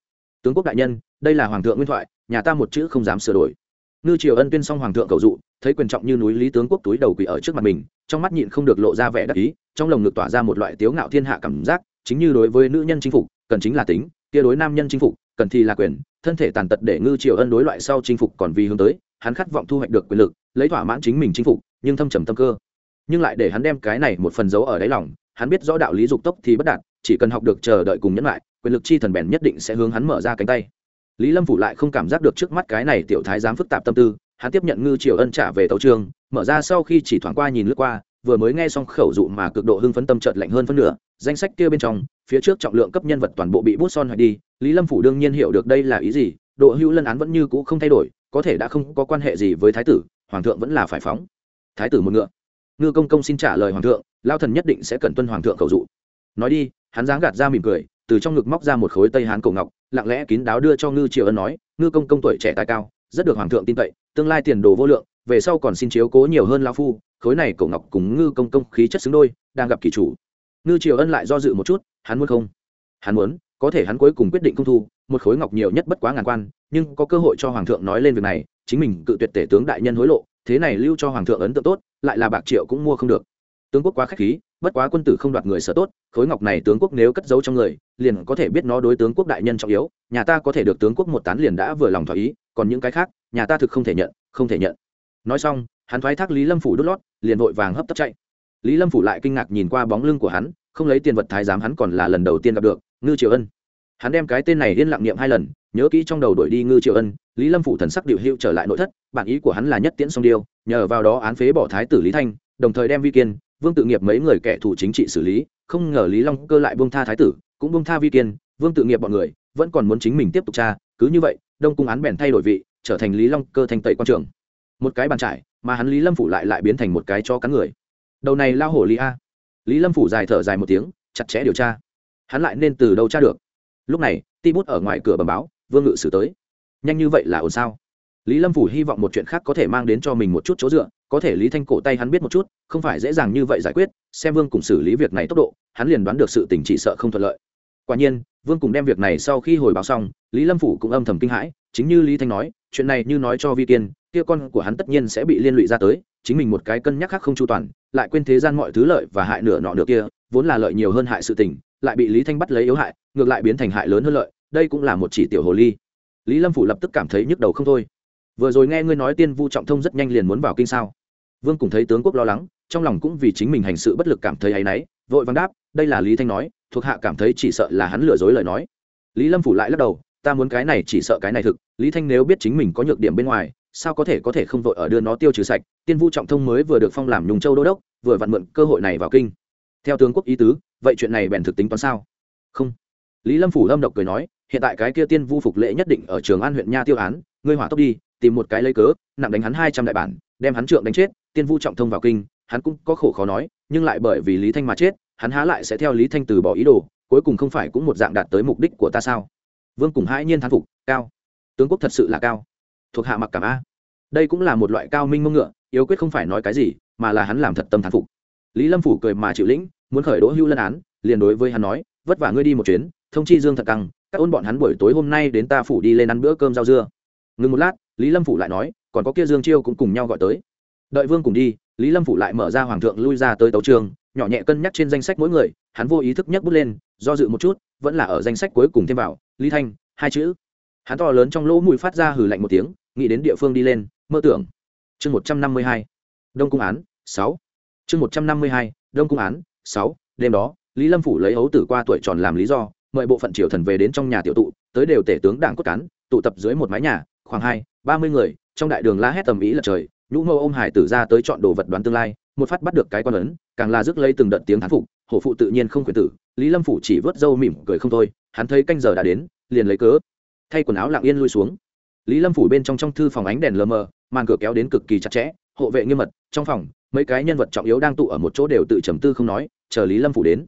Tướng quốc đại nhân, đây là hoàng thượng nguyên thoại, nhà ta một chữ không dám sửa đổi. Ngư triều ân tuyên xong hoàng thượng cầu dụ, thấy quyền trọng như núi lý tướng quốc túi đầu quỷ ở trước mặt mình, trong mắt nhịn không được lộ ra vẻ đắc ý, trong lồng ngực tỏa ra một loại tiếu ngạo thiên hạ cảm giác, chính như đối với nữ nhân chinh phục, cần chính là tính, kia đối nam nhân chinh phục cần thì là quyền, thân thể tàn tật để ngư triều ân đối loại sau chinh phục còn vì hướng tới, hắn khát vọng thu hoạch được quyền lực, lấy thỏa mãn chính mình chinh phục, nhưng thâm trầm tâm cơ. Nhưng lại để hắn đem cái này một phần dấu ở đáy lòng, hắn biết rõ đạo lý dục tốc thì bất đạt, chỉ cần học được chờ đợi cùng nhẫn lại, quyền lực chi thần bèn nhất định sẽ hướng hắn mở ra cánh tay. Lý lâm phủ lại không cảm giác được trước mắt cái này tiểu thái giám phức tạp tâm tư, hắn tiếp nhận ngư triều ân trả về tàu trường, mở ra sau khi chỉ thoáng qua nhìn lướt qua, vừa mới nghe xong khẩu dụ mà cực độ hưng phấn tâm trợt lạnh hơn phân nửa, danh sách kia bên trong, phía trước trọng lượng cấp nhân vật toàn bộ bị bút son hoại đi lý lâm phủ đương nhiên hiểu được đây là ý gì độ hữu lân án vẫn như cũ không thay đổi, có thể đã không có quan hệ gì với thái tử, hoàng thượng vẫn là phải phóng. Thái tử một ngựa. Ngư công công xin trả lời hoàng thượng, lao thần nhất định sẽ cần tuân hoàng thượng cầu dụ. Nói đi, hắn dáng gạt ra mỉm cười, từ trong ngực móc ra một khối tây hán cổ ngọc, lặng lẽ kín đáo đưa cho ngư triều ân nói, ngư công công tuổi trẻ tài cao, rất được hoàng thượng tin cậy, tương lai tiền đồ vô lượng, về sau còn xin chiếu cố nhiều hơn lao phu, khối này cổ ngọc cùng ngư công công khí chất xứng đôi, đang gặp kỳ chủ. Ngư triều ân lại do dự một chút, hắn muốn không? Hắn muốn có thể hắn cuối cùng quyết định không thu, một khối ngọc nhiều nhất bất quá ngàn quan, nhưng có cơ hội cho hoàng thượng nói lên việc này, chính mình cự tuyệt tể tướng đại nhân hối lộ, thế này lưu cho hoàng thượng ấn tượng tốt, lại là bạc triệu cũng mua không được. Tướng quốc quá k h á c h khí, bất quá quân tử không đoạt người sở tốt, khối ngọc này tướng quốc nếu cất giấu trong người, liền có thể biết nó đối tướng quốc đại nhân trọng yếu, nhà ta có thể được tướng quốc một tán liền đã vừa lòng thỏa ý, còn những cái khác, nhà ta thực không thể nhận, không thể nhận. Nói xong, hắn thoái thác lý lâm phủ đốt lót, liền vội vàng hấp tấp chạy. Lý lâm phủ lại kinh ngạc nhìn qua bóng lưng của hắn, không lấy tiền vật thái giám hắn còn là lần đầu tiên gặp được ngư triều ân. Hắn đem cái tên này liên lặng niệm hai lần, nhớ kỹ trong đầu đổi đi ngư triều ân, lý lâm phủ thần sắc điệu hữu trở lại nội thất, bản ý của hắn là nhất tiễn song điêu, nhờ vào đó án phế bỏ thái tử lý thanh, đồng thời đem vi kiên, vương tự nghiệp mấy người kẻ thù chính trị xử lý, không ngờ lý long cơ lại buông tha thái tử, cũng buông tha vi kiên, vương tự nghiệp bọn người, vẫn còn muốn chính mình tiếp tục tra, cứ như vậy, đông cung án bèn thay đổi vị, trở thành lý long cơ thành tẩy quan trường một cái bàn trải, mà hắn lý lâm phủ lại lại biến thành một cái cho cắn người. Đầu này lao hổ lý a. Lý lâm phủ dài thở dài một tiếng, chặt chẽ điều tra hắn lại nên từ đâu tra được? Lúc này ti bút ở ngoài cửa bầm báo, vương ngự xử tới. Nhanh như vậy là ổn sao? Lý lâm phủ hy vọng một chuyện khác có thể mang đến cho mình một chút chỗ dựa, có thể lý thanh cổ tay hắn biết một chút, không phải dễ dàng như vậy giải quyết, xem vương cùng xử lý việc này tốc độ, hắn liền đoán được sự tình chỉ sợ không thuận lợi. Quả nhiên, vương cùng đem việc này sau khi hồi báo xong, lý lâm phủ cũng âm thầm kinh hãi, chính như lý thanh nói, chuyện này như nói cho vi kiên, kia con của hắn tất nhiên sẽ bị liên lụy ra tới, chính mình một cái cân nhắc khác không chu toàn, lại quên thế gian mọi thứ lợi và hại nửa nọ nửa kia, vốn là lợi nhiều hơn hại sự tình lại bị lý thanh bắt lấy yếu hại, ngược lại biến thành hại lớn hơn lợi, đây cũng là một chỉ tiểu hồ ly. Lý lâm phủ lập tức cảm thấy nhức đầu không thôi. Vừa rồi nghe ngươi nói tiên vu trọng thông rất nhanh liền muốn vào kinh sao? Vương cùng thấy tướng quốc lo lắng, trong lòng cũng vì chính mình hành sự bất lực cảm thấy áy náy, vội vắng đáp, đây là lý thanh nói, thuộc hạ cảm thấy chỉ sợ là hắn lừa dối lời nói. Lý lâm phủ lại lắc đầu, ta muốn cái này chỉ sợ cái này thực, lý thanh nếu biết chính mình có nhược điểm bên ngoài, sao có thể có thể không vội ở đưa nó tiêu trừ sạch? Tiên vu trọng thông mới vừa được phong làm nhung châu đô đốc, vừa vặn mượn cơ hội này vào kinh theo tướng quốc ý tứ, vậy chuyện này bèn thực tính toán sao? Không. Lý lâm phủ lâm độc cười nói, hiện tại cái kia tiên vu phục lệ nhất định ở trường an huyện nha tiêu án, ngươi hỏa tốc đi, tìm một cái lấy cớ, nặng đánh hắn hai trăm đại bản, đem hắn trượng đánh chết, tiên vu trọng thông vào kinh, hắn cũng có khổ khó nói, nhưng lại bởi vì lý thanh mà chết, hắn há lại sẽ theo lý thanh từ bỏ ý đồ, cuối cùng không phải cũng một dạng đạt tới mục đích của ta sao? Vương cùng hãi nhiên thán phục, cao. Tướng quốc thật sự là cao. Thuộc hạ mặc cảm a. Đây cũng là một loại cao minh mông ngựa yếu quyết không phải nói cái gì, mà là hắn làm thật tâm thán phục. Lý lâm phủ cười mà chịu lĩnh muốn khởi đỗ hưu lân án, liền đối với hắn nói, vất vả ngươi đi một chuyến, thông chi dương thật căng, các ôn bọn hắn buổi tối hôm nay đến ta phủ đi lên ăn bữa cơm rau dưa. Ngừng một lát, lý lâm phủ lại nói, còn có kia dương chiêu cũng cùng nhau gọi tới. Đợi vương cùng đi. Lý lâm phủ lại mở ra hoàng thượng lui ra tới tấu trường, nhỏ nhẹ cân nhắc trên danh sách mỗi người, hắn vô ý thức nhắc bút lên, do dự một chút, vẫn là ở danh sách cuối cùng thêm vào, lý thanh, hai chữ. Hắn to lớn trong lỗ mũi phát ra hừ lạnh một tiếng, nghĩ đến địa phương đi lên, mơ tưởng. Chương một trăm năm mươi hai, đông cung án, sáu. Chương một trăm năm mươi hai, đông cung án sáu, đêm đó, lý lâm phủ lấy ấu tử qua tuổi tròn làm lý do, mời bộ phận triều thần về đến trong nhà tiểu tụ, tới đều tể tướng đảng cốt cán, tụ tập dưới một mái nhà, khoảng hai, ba mươi người, trong đại đường la hét tầm ý lật trời, nhũ ngô ôm hải tử ra tới chọn đồ vật đoán tương lai, một phát bắt được cái quan ấn, càng là rước lấy từng đợt tiếng thán phục, hổ phụ tự nhiên không quyền tử, lý lâm phủ chỉ vớt râu mỉm cười không thôi, hắn thấy canh giờ đã đến, liền lấy cớ, thay quần áo lặng yên lui xuống. Lý lâm phủ bên trong trong thư phòng ánh đèn lờ mờ, màn cửa kéo đến cực kỳ chặt chẽ, hộ vệ nghiêm mật, trong phòng mấy cái nhân vật trọng yếu đang tụ ở một chỗ đều tự trầm tư không nói, chờ lý lâm phủ đến.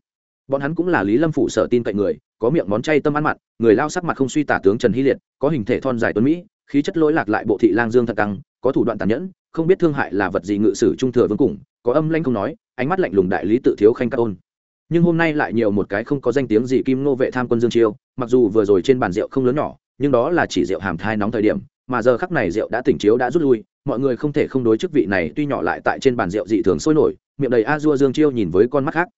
Bọn hắn cũng là lý lâm phủ sợ tin cậy người, có miệng món chay tâm ăn mặn, người lao sắc mặt không suy tả tướng trần hy liệt, có hình thể thon dài tuấn mỹ, khí chất lỗi lạc lại bộ thị lang dương thật căng, có thủ đoạn tàn nhẫn, không biết thương hại là vật gì ngự sử trung thừa vương cùng, có âm lanh không nói, ánh mắt lạnh lùng đại lý tự thiếu khanh các ôn. Nhưng hôm nay lại nhiều một cái không có danh tiếng gì kim nô vệ tham quân dương chiêu, mặc dù vừa rồi trên bàn rượu không lớn nhỏ, nhưng đó là chỉ rượu hàm thai nóng thời điểm mà giờ khắc này rượu đã tỉnh chiếu đã rút lui, mọi người không thể không đối chức vị này tuy nhỏ lại tại trên bàn rượu dị thường sôi nổi, miệng đầy a dua dương chiêu nhìn với con mắt khác.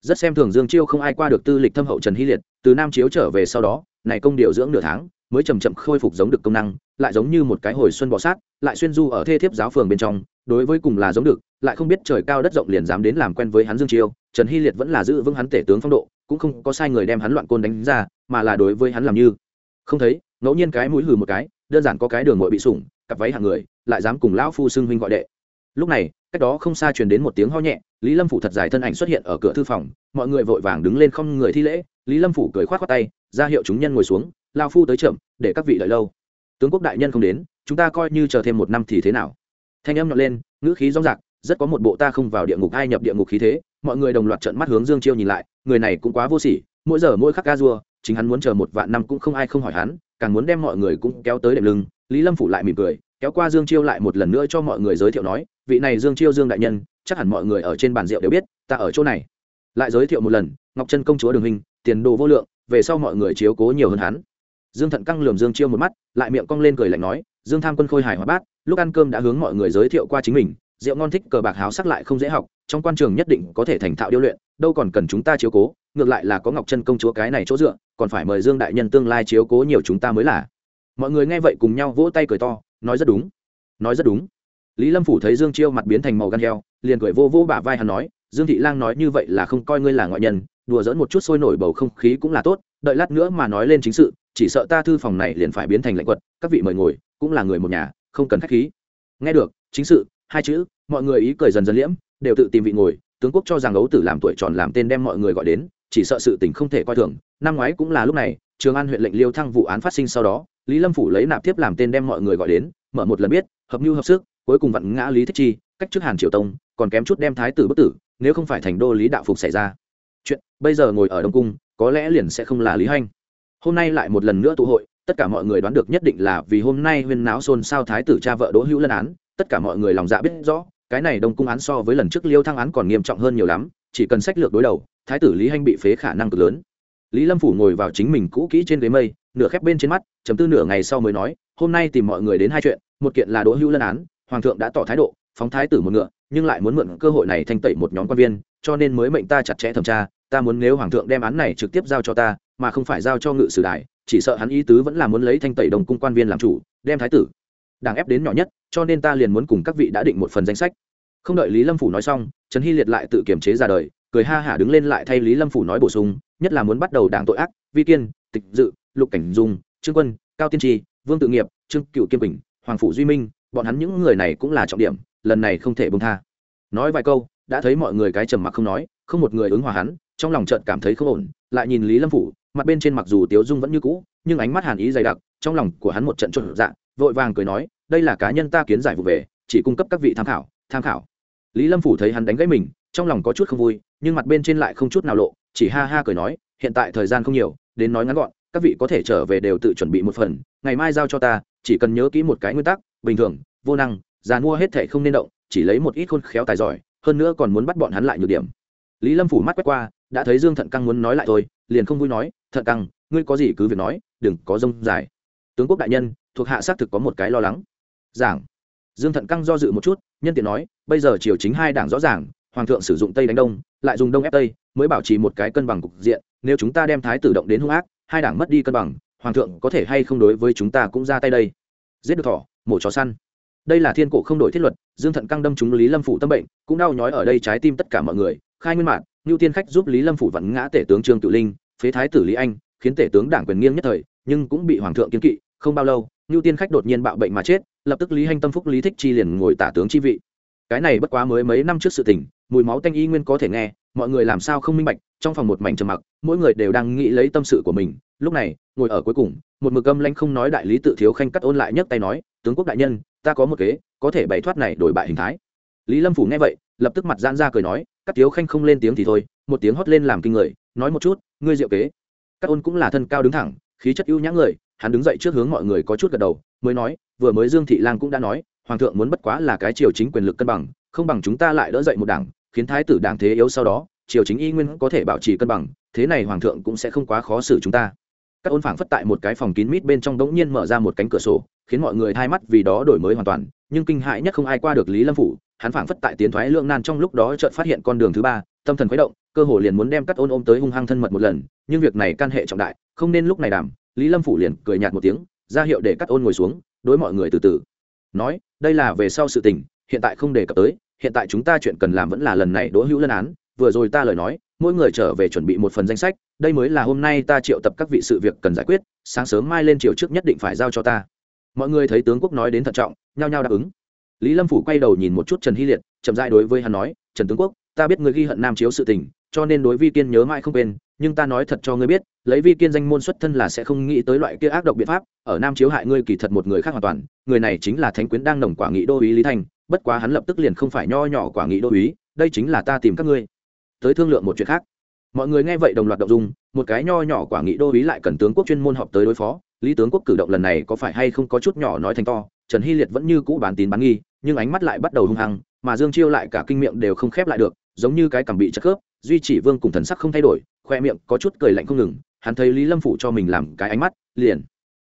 Rất xem thường dương chiêu không ai qua được tư lịch thâm hậu trần hy liệt, từ nam chiếu trở về sau đó, này công điều dưỡng nửa tháng, mới chầm chậm khôi phục giống được công năng, lại giống như một cái hồi xuân bọ sát, lại xuyên du ở thê thiếp giáo phường bên trong, đối với cùng là giống được, lại không biết trời cao đất rộng liền dám đến làm quen với hắn dương chiêu, trần hy liệt vẫn là giữ vững hắn tể tướng phong độ, cũng không có sai người đem hắn loạn côn đánh ra, mà là đối với hắn làm như. Không thấy, ngẫu nhiên cái mũi hừ một cái đơn giản có cái đường muội bị sủng cặp váy hàng người lại dám cùng lão phu xưng huynh gọi đệ. Lúc này cách đó không xa truyền đến một tiếng ho nhẹ lý lâm phủ thật dài thân ảnh xuất hiện ở cửa thư phòng mọi người vội vàng đứng lên không người thi lễ lý lâm phủ cười khoát khoát tay ra hiệu chúng nhân ngồi xuống Lão phu tới chậm để các vị đợi lâu. Tướng quốc đại nhân không đến chúng ta coi như chờ thêm một năm thì thế nào? Thanh âm nhọn lên ngữ khí rõ rạc rất có một bộ ta không vào địa ngục ai nhập địa ngục khí thế. Mọi người đồng loạt trợn mắt hướng dương chiêu nhìn lại người này cũng quá vô sỉ mỗi giờ mỗi khắc ga rùa, chính hắn muốn chờ một vạn năm cũng không ai không hỏi hắn càng muốn đem mọi người cũng kéo tới đệm lưng, lý lâm phủ lại mỉm cười, kéo qua dương chiêu lại một lần nữa cho mọi người giới thiệu nói, vị này dương chiêu dương đại nhân, chắc hẳn mọi người ở trên bàn rượu đều biết, ta ở chỗ này. Lại giới thiệu một lần, ngọc Trân công chúa đường hình, tiền đồ vô lượng, về sau mọi người chiếu cố nhiều hơn hắn. Dương thận căng lườm dương chiêu một mắt, lại miệng cong lên cười lạnh nói, dương tham quân khôi hài hóa bát lúc ăn cơm đã hướng mọi người giới thiệu qua chính mình, rượu ngon thích cờ bạc háo sắc lại không dễ học, trong quan trường nhất định có thể thành thạo điêu luyện, đâu còn cần chúng ta chiếu cố ngược lại là có ngọc chân công chúa cái này chỗ dựa, còn phải mời dương đại nhân tương lai chiếu cố nhiều chúng ta mới là. Mọi người nghe vậy cùng nhau vỗ tay cười to, nói rất đúng, nói rất đúng. Lý lâm phủ thấy dương chiêu mặt biến thành màu gan heo, liền cười vô vô bả vai hắn nói, dương thị lang nói như vậy là không coi ngươi là ngoại nhân, đùa dỡn một chút sôi nổi bầu không khí cũng là tốt, đợi lát nữa mà nói lên chính sự, chỉ sợ ta thư phòng này liền phải biến thành lệnh quật, các vị mời ngồi, cũng là người một nhà, không cần khách khí. Nghe được, chính sự, hai chữ, mọi người ý cười dần dần liễm, đều tự tìm vị ngồi, tướng quốc cho rằng ấu tử làm tuổi tròn làm tên đem mọi người gọi đến chỉ sợ sự tình không thể coi thường. Năm ngoái cũng là lúc này, trường an huyện lệnh liêu thăng vụ án phát sinh sau đó, lý lâm phủ lấy nạp tiếp làm tên đem mọi người gọi đến, mở một lần biết, hợp mưu hợp sức, cuối cùng vặn ngã lý thích chi, cách trước hàn triều tông, còn kém chút đem thái tử bức tử, nếu không phải thành đô lý đạo phục xảy ra. Chuyện, bây giờ ngồi ở đông cung, có lẽ liền sẽ không là lý hanh hôm nay lại một lần nữa tụ hội, tất cả mọi người đoán được nhất định là vì hôm nay huyên náo xôn xao thái tử cha vợ đỗ hữu lân án, tất cả mọi người lòng dạ biết rõ, cái này đông cung án so với lần trước liêu thăng án còn nghiêm trọng hơn nhiều lắm, chỉ cần sách lược đối đầu thái tử lý hanh bị phế khả năng cực lớn. Lý lâm phủ ngồi vào chính mình cũ kỹ trên ghế mây, nửa khép bên trên mắt chấm tư nửa ngày sau mới nói, hôm nay tìm mọi người đến hai chuyện, một kiện là đỗ hữu lân án, hoàng thượng đã tỏ thái độ, phóng thái tử một ngựa, nhưng lại muốn mượn cơ hội này thanh tẩy một nhóm quan viên, cho nên mới mệnh ta chặt chẽ thẩm tra, ta muốn nếu hoàng thượng đem án này trực tiếp giao cho ta, mà không phải giao cho ngự sử đại, chỉ sợ hắn ý tứ vẫn là muốn lấy thanh tẩy đồng cung quan viên làm chủ, đem thái tử, đảng ép đến nhỏ nhất, cho nên ta liền muốn cùng các vị đã định một phần danh sách. Không đợi lý lâm phủ nói xong, trần hy liệt lại tự kiềm chế ra đời cười ha hả đứng lên lại thay lý lâm phủ nói bổ sung, nhất là muốn bắt đầu đảng tội ác, vi kiên, tịch dự, lục cảnh dung, trương quân, cao tiên tri, vương tự nghiệp, trương cựu kiêm bình hoàng phủ duy minh, bọn hắn những người này cũng là trọng điểm, lần này không thể bông tha. Nói vài câu, đã thấy mọi người cái trầm mặc không nói, không một người ứng hòa hắn, trong lòng trận cảm thấy không ổn, lại nhìn lý lâm phủ, mặt bên trên mặc dù tiếu dung vẫn như cũ, nhưng ánh mắt hàn ý dày đặc, trong lòng của hắn một trận trộn dạng vội vàng cười nói, đây là cá nhân ta kiến giải vụ về, chỉ cung cấp các vị tham khảo tham khảo. Lý lâm phủ thấy hắn đánh gãy mình trong lòng có chút không vui, nhưng mặt bên trên lại không chút nào lộ, chỉ ha ha cười nói, hiện tại thời gian không nhiều, đến nói ngắn gọn, các vị có thể trở về đều tự chuẩn bị một phần, ngày mai giao cho ta, chỉ cần nhớ kỹ một cái nguyên tắc, bình thường, vô năng, già mua hết thệ không nên động, chỉ lấy một ít khôn khéo tài giỏi, hơn nữa còn muốn bắt bọn hắn lại nhược điểm. Lý lâm phủ mắt quét qua, đã thấy dương thận căng muốn nói lại thôi, liền không vui nói, thận căng, ngươi có gì cứ việc nói, đừng có rông dài. Tướng quốc đại nhân, thuộc hạ xác thực có một cái lo lắng. Giảng. Dương thận căng do dự một chút, nhân tiện nói, bây giờ triều chính hai đảng rõ ràng hoàng thượng sử dụng tây đánh đông, lại dùng đông ép tây, mới bảo trì một cái cân bằng cục diện, nếu chúng ta đem thái tử động đến hung ác, hai đảng mất đi cân bằng, hoàng thượng có thể hay không đối với chúng ta cũng ra tay đây? Giết được thỏ, mổ chó săn. Đây là thiên cổ không đổi thiết luật, dương thận căng đâm chúng lý lâm phủ tâm bệnh, cũng đau nhói ở đây trái tim tất cả mọi người, khai nguyên mạng ngưu tiên khách giúp lý lâm phủ vặn ngã tể tướng trương tự linh, phế thái tử lý anh, khiến tể tướng đảng quyền nghiêng nhất thời, nhưng cũng bị hoàng thượng kiến kỵ, không bao lâu ngưu tiên khách đột nhiên bạo bệnh mà chết, lập tức lý hanh tâm phúc lý thích chi liền ngồi tả tướng chi vị. Cái này bất quá mới mấy năm trước sự tình mùi máu tanh y nguyên có thể nghe, mọi người làm sao không minh bạch, trong phòng một mảnh trầm mặc, mỗi người đều đang nghĩ lấy tâm sự của mình. Lúc này, ngồi ở cuối cùng, một mực âm lanh không nói đại lý tự thiếu khanh cắt ôn lại nhấc tay nói, tướng quốc đại nhân, ta có một kế, có thể bày thoát này đổi bại hình thái. Lý lâm phủ nghe vậy, lập tức mặt giãn ra cười nói các thiếu khanh không lên tiếng thì thôi, một tiếng hót lên làm kinh người, nói một chút, ngươi diệu kế. Các ôn cũng là thân cao đứng thẳng, khí chất ưu nhã người, hắn đứng dậy trước hướng mọi người có chút gật đầu, mới nói, vừa mới dương thị lang cũng đã nói, hoàng thượng muốn bất quá là cái triều chính quyền lực cân bằng, không bằng chúng ta lại đỡ dậy một đảng khiến thái tử đảng thế yếu sau đó, triều chính y nguyên có thể bảo trì cân bằng, thế này hoàng thượng cũng sẽ không quá khó xử chúng ta. Các ôn phảng phất tại một cái phòng kín mít bên trong đống nhiên mở ra một cánh cửa sổ, khiến mọi người thay mắt vì đó đổi mới hoàn toàn, nhưng kinh hại nhất không ai qua được lý lâm phủ, hắn phảng phất tại tiến thoái lượng nan trong lúc đó chợt phát hiện con đường thứ ba, tâm thần khuấy động, cơ hồ liền muốn đem cắt ôn ôm tới hung hăng thân mật một lần, nhưng việc này can hệ trọng đại, không nên lúc này đảm lý lâm phủ liền cười nhạt một tiếng, ra hiệu để cắt ôn ngồi xuống, đối mọi người từ từ. Nói, đây là về sau sự tình, hiện tại không đề cập tới hiện tại chúng ta chuyện cần làm vẫn là lần này đỗ hữu lân án, vừa rồi ta lời nói, mỗi người trở về chuẩn bị một phần danh sách, đây mới là hôm nay ta triệu tập các vị sự việc cần giải quyết, sáng sớm mai lên triều trước nhất định phải giao cho ta. Mọi người thấy tướng quốc nói đến thận trọng, nhao nhao đáp ứng. Lý lâm phủ quay đầu nhìn một chút trần hy liệt, chậm dại đối với hắn nói, trần tướng quốc, ta biết người ghi hận nam chiếu sự tình, cho nên đối vi kiên nhớ mãi không quên, nhưng ta nói thật cho ngươi biết, lấy vi kiên danh môn xuất thân là sẽ không nghĩ tới loại kia ác độc biện pháp, ở nam chiếu hại ngươi kỳ thật một người khác hoàn toàn, người này chính là thánh quyến đang nồng quả nghị đô ý lý thành bất quá hắn lập tức liền không phải nho nhỏ quả nghị đô ý đây chính là ta tìm các ngươi. Tới thương lượng một chuyện khác. Mọi người nghe vậy đồng loạt động dung, một cái nho nhỏ quả nghị đô ý lại cần tướng quốc chuyên môn họp tới đối phó. Lý tướng quốc cử động lần này có phải hay không có chút nhỏ nói thành to, trần hy liệt vẫn như cũ bán tín bán nghi, nhưng ánh mắt lại bắt đầu hung hăng, mà dương chiêu lại cả kinh miệng đều không khép lại được, giống như cái cằm bị chất khớp, duy chỉ vương cùng thần sắc không thay đổi, khoe miệng có chút cười lạnh không ngừng, hắn thấy lý lâm phủ cho mình làm cái ánh mắt, liền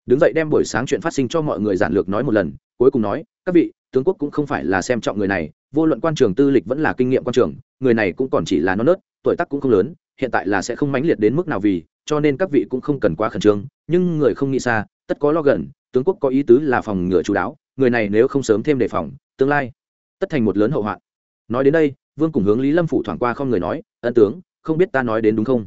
đứng dậy đem buổi sáng chuyện phát sinh cho mọi người giản lược nói một lần, cuối cùng nói, các vị tướng quốc cũng không phải là xem trọng người này, vô luận quan trường tư lịch vẫn là kinh nghiệm quan trường, người này cũng còn chỉ là non nớt, tuổi tác cũng không lớn, hiện tại là sẽ không mãnh liệt đến mức nào vì, cho nên các vị cũng không cần quá khẩn trương, nhưng người không nghĩ xa, tất có lo gần, tướng quốc có ý tứ là phòng ngừa chú đáo, người này nếu không sớm thêm đề phòng, tương lai tất thành một lớn hậu hoạn. Nói đến đây, vương cùng hướng lý lâm phủ thoảng qua không người nói, ân tướng, không biết ta nói đến đúng không?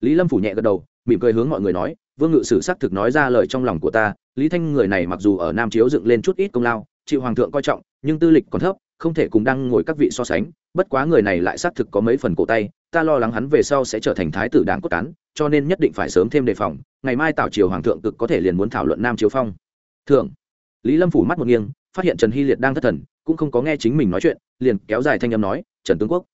Lý lâm phủ nhẹ gật đầu, mỉm cười hướng mọi người nói, vương ngự sử xác thực nói ra lời trong lòng của ta, lý thanh người này mặc dù ở nam chiếu dựng lên chút ít công lao chịu hoàng thượng coi trọng, nhưng tư lịch còn thấp, không thể cùng đăng ngồi các vị so sánh, bất quá người này lại xác thực có mấy phần cổ tay, ta lo lắng hắn về sau sẽ trở thành thái tử đảng cốt cán, cho nên nhất định phải sớm thêm đề phòng, ngày mai tào triều hoàng thượng cực có thể liền muốn thảo luận nam chiếu phong. Thượng, lý lâm phủ mắt một nghiêng, phát hiện trần hy liệt đang thất thần, cũng không có nghe chính mình nói chuyện, liền kéo dài thanh âm nói, trần tướng quốc.